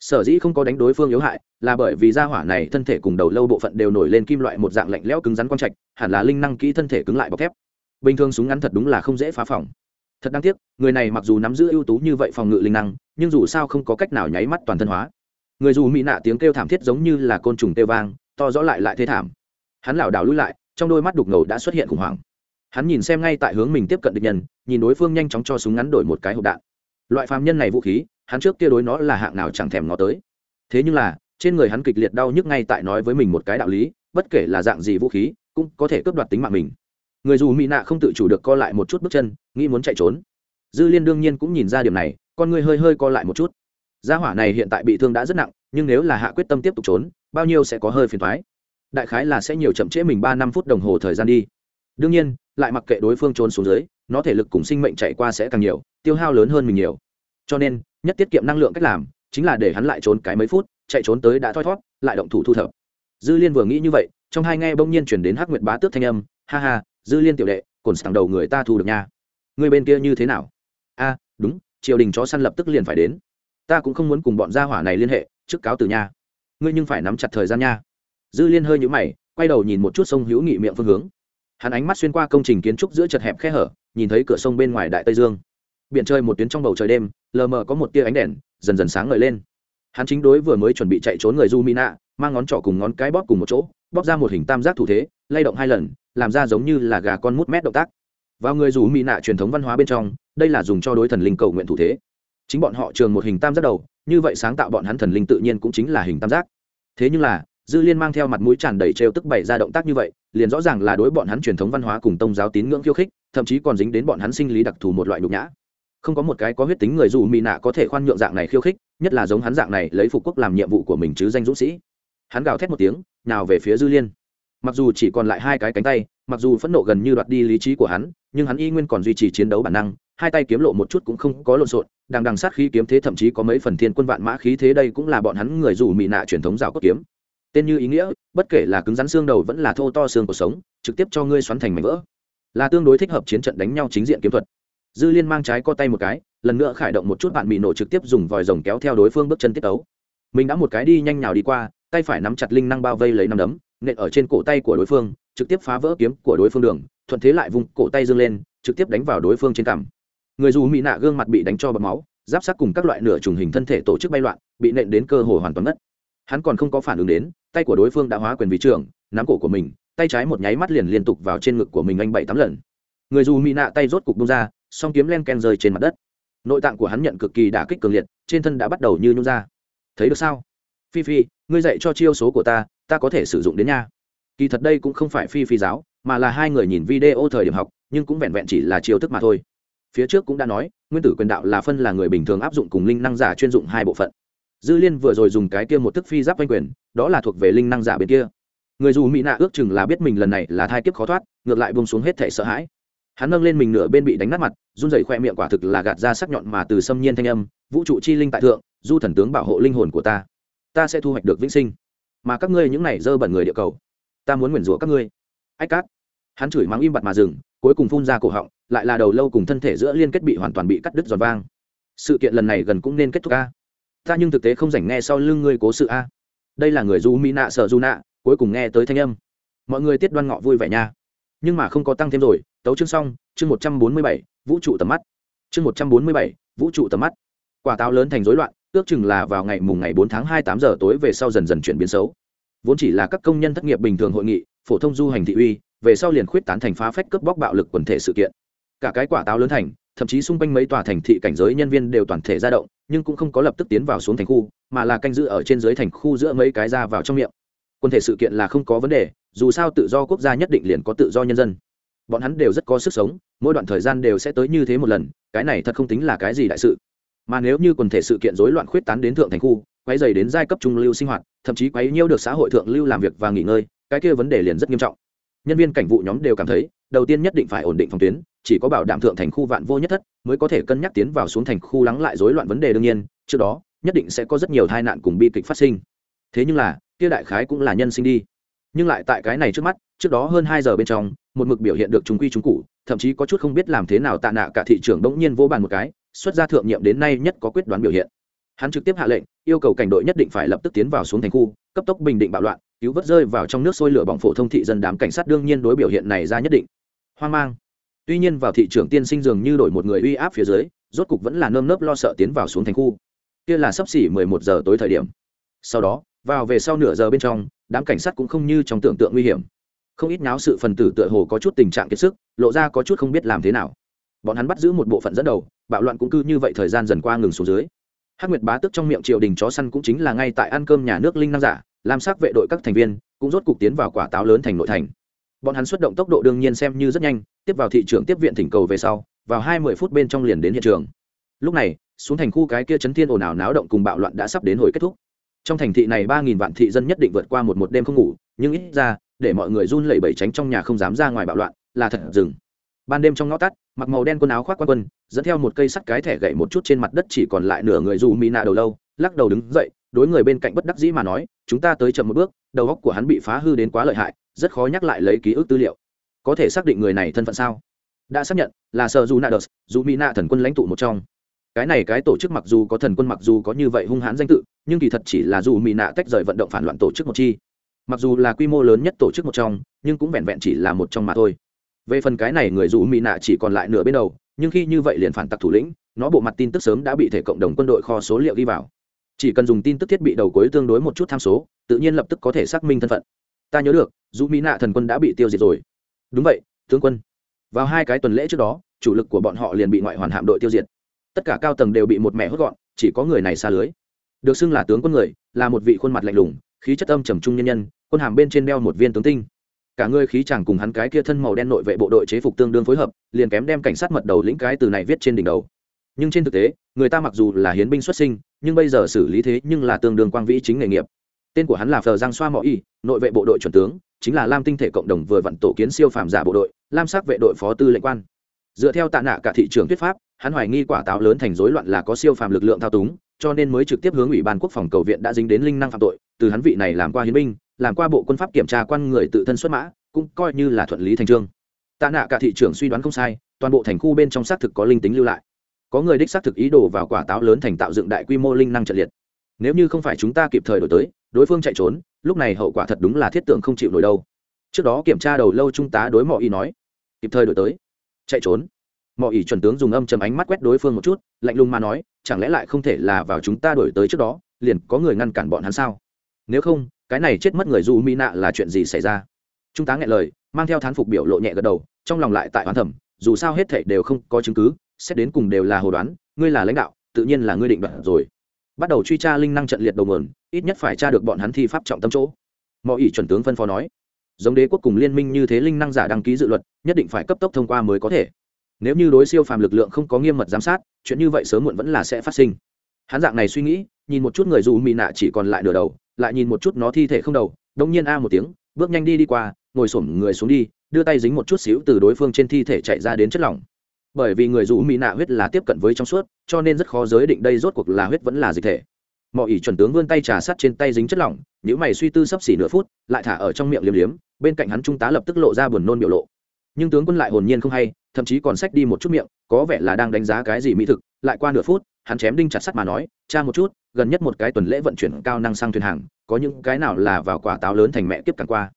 sở dĩ không có đánh đối phương yếu hại, là bởi vì gia hỏa này thân thể cùng đầu lâu bộ phận đều nổi lên kim loại một dạng lạnh lẽo cứng rắn quang trạch, hẳn là linh năng kỹ thân thể cứng lại bọc thép. Bình thường súng ngắn thật đúng là không dễ phá phòng. Thật đáng tiếc, người này mặc dù nắm giữ ưu tú như vậy phòng ngự linh năng, nhưng dù sao không có cách nào nháy mắt toàn thân hóa. Người dù mỹ nạ tiếng kêu thảm thiết giống như là côn trùng kêu vang, to rõ lại lại thế thảm. Hắn lảo đảo lui lại, trong đôi mắt đục ngầu đã xuất hiện khủng hoảng. Hắn nhìn xem ngay tại hướng mình tiếp cận địch nhân, nhìn đối phương nhanh chóng cho súng ngắn đổi một cái hộp đạn. Loại phàm nhân này vũ khí hắn trước kia đối nó là hạng nào chẳng thèm ngó tới. Thế nhưng là, trên người hắn kịch liệt đau nhức ngay tại nói với mình một cái đạo lý, bất kể là dạng gì vũ khí, cũng có thể cướp đoạt tính mạng mình. Người dù mỹ nạ không tự chủ được co lại một chút bước chân, nghĩ muốn chạy trốn. Dư liên đương nhiên cũng nhìn ra điểm này, con người hơi hơi co lại một chút. Gia hỏa này hiện tại bị thương đã rất nặng, nhưng nếu là hạ quyết tâm tiếp tục trốn, bao nhiêu sẽ có hơi phiền thoái đại khái là sẽ nhiều chậm trễ mình ba năm phút đồng hồ thời gian đi. Đương nhiên, lại mặc kệ đối phương trốn xuống dưới, nó thể lực cùng sinh mệnh chạy qua sẽ càng nhiều, tiêu hao lớn hơn mình nhiều. Cho nên nhất tiết kiệm năng lượng cách làm, chính là để hắn lại trốn cái mấy phút, chạy trốn tới đã thoi thót lại động thủ thu thập. Dư liên vừa nghĩ như vậy, trong hai nghe bỗng nhiên chuyển đến hắc nguyệt bá tước thanh âm, ha ha, dư liên tiểu đệ, cồn sàng đầu người ta thu được nha. Người bên kia như thế nào? A, đúng, triều đình chó săn lập tức liền phải đến. Ta cũng không muốn cùng bọn gia hỏa này liên hệ, trước cáo từ nha. Ngươi nhưng phải nắm chặt thời gian nha. Dư liên hơi nhũ mày, quay đầu nhìn một chút sông hữu nghị miệng phương hướng. Hắn ánh mắt xuyên qua công trình kiến trúc giữa chật hẹp khe hở, nhìn thấy cửa sông bên ngoài đại tây dương. Biển trời một tuyến trong bầu trời đêm lờ mờ có một tia ánh đèn, dần dần sáng ngời lên. Hắn chính đối vừa mới chuẩn bị chạy trốn người du mina mang ngón trỏ cùng ngón cái bóp cùng một chỗ, bóp ra một hình tam giác thủ thế, lay động hai lần, làm ra giống như là gà con mút mét động tác. Vào người du mỹ nạ truyền thống văn hóa bên trong, đây là dùng cho đối thần linh cầu nguyện thủ thế. Chính bọn họ trường một hình tam giác đầu, như vậy sáng tạo bọn hắn thần linh tự nhiên cũng chính là hình tam giác. Thế nhưng là, dư liên mang theo mặt mũi tràn đầy trêu tức bày ra động tác như vậy, liền rõ ràng là đối bọn hắn truyền thống văn hóa cùng tông giáo tín ngưỡng khiêu khích, thậm chí còn dính đến bọn hắn sinh lý đặc thù một loại nhục nhã không có một cái có huyết tính người dù mỹ nạ có thể khoan nhượng dạng này khiêu khích, nhất là giống hắn dạng này lấy phục quốc làm nhiệm vụ của mình chứ danh dũng sĩ. Hắn gào thét một tiếng, nào về phía dư liên. Mặc dù chỉ còn lại hai cái cánh tay, mặc dù phẫn nộ gần như đoạt đi lý trí của hắn, nhưng hắn y nguyên còn duy trì chiến đấu bản năng, hai tay kiếm lộ một chút cũng không có lộn xộn đằng đằng sát khí kiếm thế thậm chí có mấy phần thiên quân vạn mã khí thế đây cũng là bọn hắn người dù mỹ nạ truyền thống rào cốt kiếm. Tên như ý nghĩa, bất kể là cứng rắn xương đầu vẫn là thô to xương cuộc sống, trực tiếp cho ngươi xoắn thành mảnh vỡ. Là tương đối thích hợp chiến trận đánh nhau chính diện kiếm thuật dư liên mang trái co tay một cái, lần nữa khải động một chút bạn bị nổ trực tiếp dùng vòi rồng kéo theo đối phương bước chân tiết ấu mình đã một cái đi nhanh nhào đi qua, tay phải nắm chặt linh năng bao vây lấy nắm đấm, nện ở trên cổ tay của đối phương, trực tiếp phá vỡ kiếm của đối phương đường, thuận thế lại vùng cổ tay dương lên, trực tiếp đánh vào đối phương trên cằm. Người dù mỹ nạ gương mặt bị đánh cho bầm máu, giáp sát cùng các loại nửa trùng hình thân thể tổ chức bay loạn, bị nện đến cơ hồ hoàn toàn mất hắn còn không có phản ứng đến, tay của đối phương đã hóa quyền vị trưởng nắm cổ của mình, tay trái một nháy mắt liền liên tục vào trên ngực của mình anh bảy tám lần. Người dù mỹ nạ tay rốt cục bông ra song kiếm len ken rơi trên mặt đất. Nội tạng của hắn nhận cực kỳ đả kích cường liệt, trên thân đã bắt đầu như nhung ra. Thấy được sao? Phi phi, ngươi dạy cho chiêu số của ta ta có thể sử dụng đến nha. Kỳ thật đây cũng không phải phi phi giáo, mà là hai người nhìn video thời điểm học, nhưng cũng vẹn vẹn chỉ là chiêu thức mà thôi. Phía trước cũng đã nói, nguyên tử quyền đạo là phân là người bình thường áp dụng cùng linh năng giả chuyên dụng hai bộ phận. Dư liên vừa rồi dùng cái kia một thức phi giáp oanh quyền, đó là thuộc về linh năng giả bên kia. Người dù mỹ nạ ước chừng là biết mình lần này là thai kiếp khó thoát, ngược lại bông xuống hết thể sợ hãi hắn nâng lên mình nửa bên bị đánh nát mặt, run rẩy khoe miệng quả thực là gạt ra sắc nhọn mà từ xâm nhiên thanh âm, vũ trụ chi linh tại thượng, du thần tướng bảo hộ linh hồn của ta. Ta sẽ thu hoạch được vĩnh sinh. Mà các ngươi những này dơ bẩn người địa cầu, ta muốn nguyền rủa các ngươi. Ách cát. Hắn chửi mắng im bặt mà dừng, cuối cùng phun ra cổ họng, lại là đầu lâu cùng thân thể giữa liên kết bị hoàn toàn bị cắt đứt giòn vang. Sự kiện lần này gần cũng nên kết thúc a. Ta nhưng thực tế không rảnh nghe sau lưng ngươi cố sự a. Đây là người du mỹ nạ sợ du nạ, cuối cùng nghe tới thanh âm. Mọi người tiết đoan ngọ vui vẻ nha. Nhưng mà không có tăng thêm rồi tấu chương xong, chương một trăm bốn mươi bảy, vũ trụ tầm mắt. Chương một trăm bốn mươi bảy, vũ trụ tầm mắt. Quả táo lớn thành rối loạn, ước chừng là vào ngày mùng ngày bốn tháng hai tám giờ tối về sau dần dần chuyển biến xấu. Vốn chỉ là các công nhân thất nghiệp bình thường hội nghị, phổ thông du hành thị uy, về sau liền khuyết tán thành phá phách cướp bóc bạo lực quần thể sự kiện. Cả cái quả táo lớn thành, thậm chí xung quanh mấy tòa thành thị cảnh giới nhân viên đều toàn thể ra động, nhưng cũng không có lập tức tiến vào xuống thành khu, mà là canh giữ ở trên dưới thành khu giữa mấy cái ra vào trong miệng. Quần thể sự kiện là không có vấn đề, dù sao tự do quốc gia nhất định liền có tự do nhân dân bọn hắn đều rất có sức sống, mỗi đoạn thời gian đều sẽ tới như thế một lần, cái này thật không tính là cái gì đại sự. Mà nếu như quần thể sự kiện rối loạn khuyết tán đến thượng thành khu, quấy dày đến giai cấp trung lưu sinh hoạt, thậm chí quấy nhiêu được xã hội thượng lưu làm việc và nghỉ ngơi, cái kia vấn đề liền rất nghiêm trọng. Nhân viên cảnh vụ nhóm đều cảm thấy, đầu tiên nhất định phải ổn định phòng tuyến, chỉ có bảo đảm thượng thành khu vạn vô nhất thất, mới có thể cân nhắc tiến vào xuống thành khu lắng lại rối loạn vấn đề đương nhiên, trước đó, nhất định sẽ có rất nhiều tai nạn cùng bi kịch phát sinh. Thế nhưng là, kia đại khái cũng là nhân sinh đi. Nhưng lại tại cái này trước mắt, trước đó hơn hai giờ bên trong một mực biểu hiện được trung quy trung cụ thậm chí có chút không biết làm thế nào tạ nạ cả thị trường đống nhiên vô bàn một cái, xuất ra thượng nhiệm đến nay nhất có quyết đoán biểu hiện. Hắn trực tiếp hạ lệnh, yêu cầu cảnh đội nhất định phải lập tức tiến vào xuống thành khu, cấp tốc bình định bạo loạn, cứu vớt rơi vào trong nước sôi lửa bỏng phổ thông thị dân đám cảnh sát đương nhiên đối biểu hiện này ra nhất định. Hoang mang. Tuy nhiên vào thị trường tiên sinh dường như đổi một người uy áp phía dưới, rốt cục vẫn là nơm nớp lo sợ tiến vào xuống thành khu. Kia là sắp xỉ mười một giờ tối thời điểm. Sau đó, vào về sau nửa giờ bên trong, đám cảnh sát cũng không như trong tưởng tượng nguy hiểm không ít náo sự phần tử tựa hồ có chút tình trạng kiệt sức, lộ ra có chút không biết làm thế nào. Bọn hắn bắt giữ một bộ phận dẫn đầu, bạo loạn cũng cứ như vậy thời gian dần qua ngừng xuống dưới. Hắc nguyệt bá tức trong miệng triều đình chó săn cũng chính là ngay tại ăn cơm nhà nước linh nam giả, làm sắc vệ đội các thành viên, cũng rốt cục tiến vào quả táo lớn thành nội thành. Bọn hắn xuất động tốc độ đương nhiên xem như rất nhanh, tiếp vào thị trường tiếp viện thỉnh cầu về sau, vào hai mươi phút bên trong liền đến hiện trường. Lúc này, xuống thành khu cái kia chấn thiên ồn ào náo động cùng bạo loạn đã sắp đến hồi kết thúc trong thành thị này ba nghìn vạn thị dân nhất định vượt qua một một đêm không ngủ, nhưng ít ra, để mọi người run lẩy bẩy tránh trong nhà không dám ra ngoài bạo loạn, là thật dừng. Ban đêm trong ngõ tắt, mặc màu đen quần áo khoác quan quân, dẫn theo một cây sắt cái thẻ gậy một chút trên mặt đất chỉ còn lại nửa người dù mỹ nạ đầu lâu, lắc đầu đứng dậy, đối người bên cạnh bất đắc dĩ mà nói, chúng ta tới chậm một bước, đầu óc của hắn bị phá hư đến quá lợi hại, rất khó nhắc lại lấy ký ức tư liệu. Có thể xác định người này thân phận sao? Đã xác nhận, là sợ dù nạ đờ dù mỹ nạ thần quân lãnh tụ một trong cái này cái tổ chức mặc dù có thần quân mặc dù có như vậy hung hãn danh tự, nhưng kỳ thật chỉ là dù mỹ nạ tách rời vận động phản loạn tổ chức một chi. Mặc dù là quy mô lớn nhất tổ chức một trong, nhưng cũng vẹn vẹn chỉ là một trong mà thôi. Về phần cái này người dù mỹ nạ chỉ còn lại nửa bên đầu, nhưng khi như vậy liền phản tặc thủ lĩnh, nó bộ mặt tin tức sớm đã bị thể cộng đồng quân đội kho số liệu ghi vào. Chỉ cần dùng tin tức thiết bị đầu cuối tương đối một chút tham số, tự nhiên lập tức có thể xác minh thân phận. Ta nhớ được, dù mỹ nạ thần quân đã bị tiêu diệt rồi. Đúng vậy, tướng quân. Vào hai cái tuần lễ trước đó, chủ lực của bọn họ liền bị ngoại hoàn hạm đội tiêu diệt tất cả cao tầng đều bị một mẹ hốt gọn, chỉ có người này xa lưới. Được xưng là tướng quân người, là một vị khuôn mặt lạnh lùng, khí chất âm trầm trung nhân nhân, quân hàm bên trên đeo một viên tướng tinh. Cả người khí chàng cùng hắn cái kia thân màu đen nội vệ bộ đội chế phục tương đương phối hợp, liền kém đem cảnh sát mật đầu lĩnh cái từ này viết trên đỉnh đầu. Nhưng trên thực tế, người ta mặc dù là hiến binh xuất sinh, nhưng bây giờ xử lý thế nhưng là tương đương quang vĩ chính nghề nghiệp. Tên của hắn là phờ giang xoa mọi y, nội vệ bộ đội chuẩn tướng, chính là lam tinh thể cộng đồng vừa vận tổ kiến siêu phàm giả bộ đội, lam sắc vệ đội phó tư lệnh quan. Dựa theo tạ nạ cả thị trường thuyết pháp hắn hoài nghi quả táo lớn thành rối loạn là có siêu phàm lực lượng thao túng, cho nên mới trực tiếp hướng ủy ban quốc phòng cầu viện đã dính đến linh năng phạm tội, từ hắn vị này làm qua hiến binh, làm qua bộ quân pháp kiểm tra quan người tự thân xuất mã, cũng coi như là thuận lý thành trương. Tạ nạ cả thị trường suy đoán không sai, toàn bộ thành khu bên trong xác thực có linh tính lưu lại. Có người đích xác thực ý đồ vào quả táo lớn thành tạo dựng đại quy mô linh năng trận liệt. Nếu như không phải chúng ta kịp thời đổi tới, đối phương chạy trốn, lúc này hậu quả thật đúng là thiết tượng không chịu nổi đâu. Trước đó kiểm tra đầu lâu trung tá đối mọi ý nói, kịp thời đổi tới. Chạy trốn mọi ý chuẩn tướng dùng âm chầm ánh mắt quét đối phương một chút, lạnh lùng mà nói, chẳng lẽ lại không thể là vào chúng ta đổi tới trước đó, liền có người ngăn cản bọn hắn sao? Nếu không, cái này chết mất người du mỹ nạ là chuyện gì xảy ra? Trung tá nghe lời, mang theo thán phục biểu lộ nhẹ gật đầu, trong lòng lại tại hoán thẩm dù sao hết thảy đều không có chứng cứ, xét đến cùng đều là hồ đoán, ngươi là lãnh đạo, tự nhiên là ngươi định đoạt rồi. Bắt đầu truy tra linh năng trận liệt đầu nguồn, ít nhất phải tra được bọn hắn thi pháp trọng tâm chỗ. Mọi ý chuẩn tướng phân phó nói, giống đế quốc cùng liên minh như thế linh năng giả đăng ký dự luật, nhất định phải cấp tốc thông qua mới có thể nếu như đối siêu phàm lực lượng không có nghiêm mật giám sát, chuyện như vậy sớm muộn vẫn là sẽ phát sinh. Hắn dạng này suy nghĩ, nhìn một chút người dù mị nạ chỉ còn lại nửa đầu, lại nhìn một chút nó thi thể không đầu đông nhiên a một tiếng, bước nhanh đi đi qua, ngồi xổm người xuống đi, đưa tay dính một chút xíu từ đối phương trên thi thể chạy ra đến chất lỏng. Bởi vì người dù mỹ nạ huyết là tiếp cận với trong suốt, cho nên rất khó giới định đây rốt cuộc là huyết vẫn là dịch thể. Mọi ý chuẩn tướng vươn tay trà sắt trên tay dính chất lỏng nếu mày suy tư sắp xỉ nửa phút, lại thả ở trong miệng liếm liếm, bên cạnh hắn trung tá lập tức lộ ra buồn nôn biểu lộ. Nhưng tướng quân lại hồn nhiên không hay thậm chí còn xách đi một chút miệng, có vẻ là đang đánh giá cái gì mỹ thực. Lại qua nửa phút, hắn chém đinh chặt sắt mà nói, cha một chút, gần nhất một cái tuần lễ vận chuyển cao năng sang thuyền hàng, có những cái nào là vào quả táo lớn thành mẹ tiếp càng qua?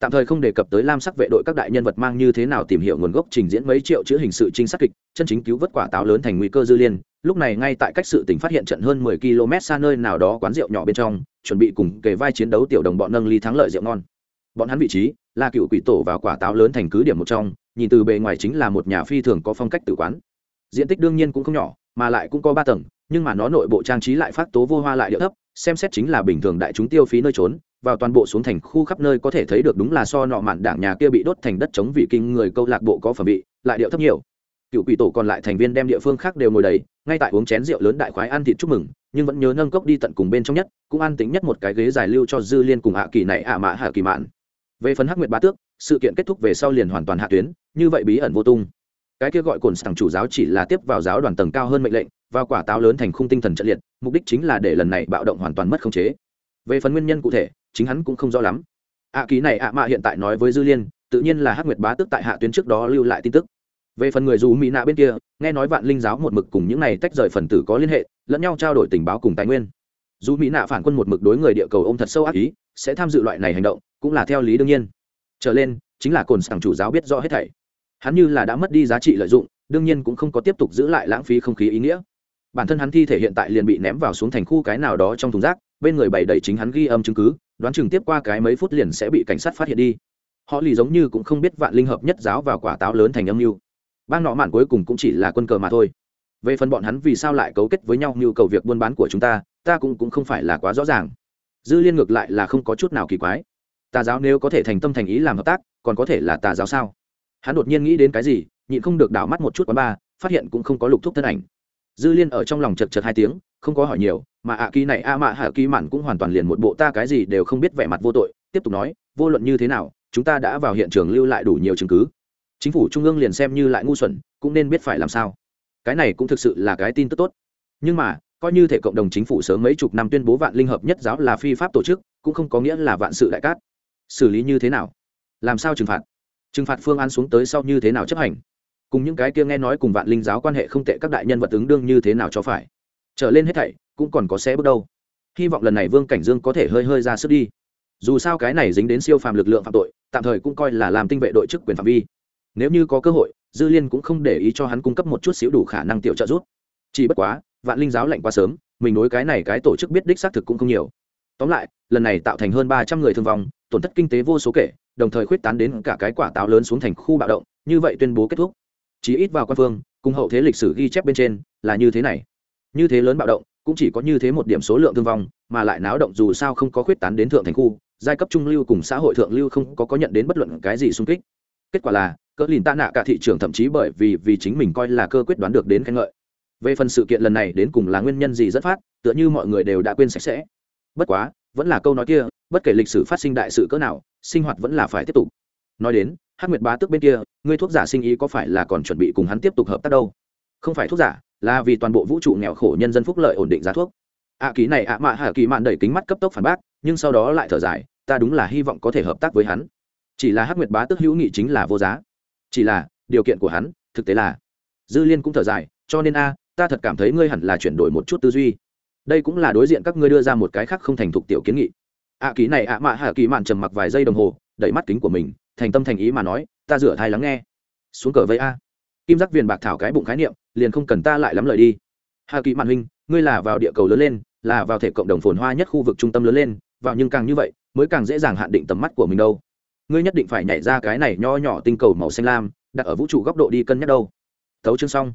Tạm thời không đề cập tới lam sắc vệ đội các đại nhân vật mang như thế nào tìm hiểu nguồn gốc trình diễn mấy triệu chữ hình sự trinh sát kịch, chân chính cứu vớt quả táo lớn thành nguy cơ dư liên. Lúc này ngay tại cách sự tỉnh phát hiện trận hơn mười km xa nơi nào đó quán rượu nhỏ bên trong, chuẩn bị cùng kề vai chiến đấu tiểu đồng bọn nâng ly thắng lợi rượu ngon. Bọn hắn vị trí là cựu quỷ tổ vào quả táo lớn thành cứ điểm một trong, nhìn từ bề ngoài chính là một nhà phi thường có phong cách tự quán. Diện tích đương nhiên cũng không nhỏ, mà lại cũng có ba tầng, nhưng mà nó nội bộ trang trí lại phát tố vô hoa lại địa thấp, xem xét chính là bình thường đại chúng tiêu phí nơi trốn, vào toàn bộ xuống thành khu khắp nơi có thể thấy được đúng là so nọ mạn đảng nhà kia bị đốt thành đất chống vị kinh người câu lạc bộ có phẩm bị lại điệu thấp nhiều. Cựu quỷ tổ còn lại thành viên đem địa phương khác đều ngồi đầy, ngay tại uống chén rượu lớn đại khoái ăn thịt chúc mừng, nhưng vẫn nhớ nâng cốc đi tận cùng bên trong nhất, cũng ăn tính nhất một cái ghế dài lưu cho dư liên cùng hạ kỳ này ạ mã, hạ kỳ mạn về phần hắc nguyệt bá tước, sự kiện kết thúc về sau liền hoàn toàn hạ tuyến, như vậy bí ẩn vô tung. Cái kia gọi cồn sảng chủ giáo chỉ là tiếp vào giáo đoàn tầng cao hơn mệnh lệnh và quả táo lớn thành khung tinh thần trận liệt, mục đích chính là để lần này bạo động hoàn toàn mất khống chế. Về phần nguyên nhân cụ thể, chính hắn cũng không rõ lắm. Ạ ký này ạ mạ hiện tại nói với dư liên, tự nhiên là hắc nguyệt bá tức tại hạ tuyến trước đó lưu lại tin tức. Về phần người dù mỹ nạ bên kia, nghe nói vạn linh giáo một mực cùng những này tách rời phần tử có liên hệ, lẫn nhau trao đổi tình báo cùng tài nguyên dù mỹ nạ phản quân một mực đối người địa cầu ô m thật sâu ác ý, sẽ tham dự loại này hành động, cũng là theo lý đương nhiên. Trở lên, chính là cồn sảng chủ giáo biết rõ hết thảy. Hắn như là đã mất đi giá trị lợi dụng, đương nhiên cũng không có tiếp tục giữ lại lãng phí không khí ý nghĩa. Bản thân hắn thi thể hiện tại liền bị ném vào xuống thành khu cái nào đó trong thùng rác, bên người bày đầy chính hắn ghi âm chứng cứ, đoán chừng tiếp qua cái mấy phút liền sẽ bị cảnh sát phát hiện đi. Họ lì giống như cũng không biết vạn linh hợp nhất giáo vào quả táo lớn thành âm mưu. Bang nọ mạn cuối cùng cũng chỉ là quân cờ mà thôi về phần bọn hắn vì sao lại cấu kết với nhau nhu cầu việc buôn bán của chúng ta ta cũng cũng không phải là quá rõ ràng. Dư liên ngược lại là không có chút nào kỳ quái. Tà giáo nếu có thể thành tâm thành ý làm hợp tác, còn có thể là tà giáo sao? Hắn đột nhiên nghĩ đến cái gì, nhịn không được đảo mắt một chút quán ba phát hiện cũng không có lục thúc thân ảnh. Dư liên ở trong lòng chật chật hai tiếng, không có hỏi nhiều, mà ạ kỳ này a mạ hạ kỳ mạn cũng hoàn toàn liền một bộ ta cái gì đều không biết vẻ mặt vô tội, tiếp tục nói, vô luận như thế nào, chúng ta đã vào hiện trường lưu lại đủ nhiều chứng cứ. Chính phủ trung ương liền xem như lại ngu xuẩn, cũng nên biết phải làm sao cái này cũng thực sự là cái tin tức tốt. Nhưng mà, coi như thể cộng đồng chính phủ sớm mấy chục năm tuyên bố vạn linh hợp nhất giáo là phi pháp tổ chức, cũng không có nghĩa là vạn sự đại cát. Xử lý như thế nào? Làm sao trừng phạt? Trừng phạt phương án xuống tới sau như thế nào chấp hành? Cùng những cái kia nghe nói cùng vạn linh giáo quan hệ không tệ các đại nhân vật ứng đương như thế nào cho phải? Trở lên hết thảy, cũng còn có xe bước đâu. Hy vọng lần này vương cảnh dương có thể hơi hơi ra sức đi. Dù sao cái này dính đến siêu phàm lực lượng phạm tội, tạm thời cũng coi là làm tinh vệ đội chức quyền phạm vi. Nếu như có cơ hội dư liên cũng không để ý cho hắn cung cấp một chút xíu đủ khả năng tiểu trợ giúp. Chỉ bất quá, vạn linh giáo lạnh quá sớm, mình nối cái này cái tổ chức biết đích xác thực cũng không nhiều. Tóm lại, lần này tạo thành hơn ba trăm người thương vong, tổn thất kinh tế vô số kể, đồng thời khuyết tán đến cả cái quả táo lớn xuống thành khu bạo động, như vậy tuyên bố kết thúc. Chí ít vào quan phương, cùng hậu thế lịch sử ghi chép bên trên, là như thế này. Như thế lớn bạo động, cũng chỉ có như thế một điểm số lượng thương vong, mà lại náo động dù sao không có khuyết tán đến thượng thành khu, giai cấp trung lưu cùng xã hội thượng lưu không có có nhận đến bất luận cái gì xung kích. Kết quả là cỡ lìn tạ nạ cả thị trường thậm chí bởi vì vì chính mình coi là cơ quyết đoán được đến khen ngợi. Về phần sự kiện lần này đến cùng là nguyên nhân gì dẫn phát tựa như mọi người đều đã quên sạch sẽ. Bất quá vẫn là câu nói kia bất kể lịch sử phát sinh đại sự cỡ nào sinh hoạt vẫn là phải tiếp tục. Nói đến hát nguyệt bá tước bên kia ngươi thuốc giả sinh ý có phải là còn chuẩn bị cùng hắn tiếp tục hợp tác đâu? Không phải thuốc giả là vì toàn bộ vũ trụ nghèo khổ nhân dân phúc lợi ổn định giá thuốc. Ạ à, ký này ạ à mạ hạ kỳ mạn đẩy kính mắt cấp tốc phản bác nhưng sau đó lại thở dài ta đúng là hy vọng có thể hợp tác với hắn. Chỉ là hắc nguyệt bá tức hữu nghị chính là vô giá chỉ là, điều kiện của hắn, thực tế là, dư liên cũng thở dài, cho nên a, ta thật cảm thấy ngươi hẳn là chuyển đổi một chút tư duy. Đây cũng là đối diện các ngươi đưa ra một cái khác không thành thục tiểu kiến nghị. Ạ ký này ạ mạ hạ kỳ mạn trầm mặc vài giây đồng hồ, đẩy mắt kính của mình, thành tâm thành ý mà nói, ta rửa thai lắng nghe. Xuống cờ vây a. Kim giác viền bạc thảo cái bụng khái niệm, liền không cần ta lại lắm lời đi. Hạ kỳ mạn huynh, ngươi là vào địa cầu lớn lên, là vào thể cộng đồng phồn hoa nhất khu vực trung tâm lớn lên, vào nhưng càng như vậy, mới càng dễ dàng hạn định tầm mắt của mình đâu ngươi nhất định phải nhảy ra cái này nho nhỏ tinh cầu màu xanh lam, đặt ở vũ trụ góc độ đi cân nhắc đâu. Thấu chương xong.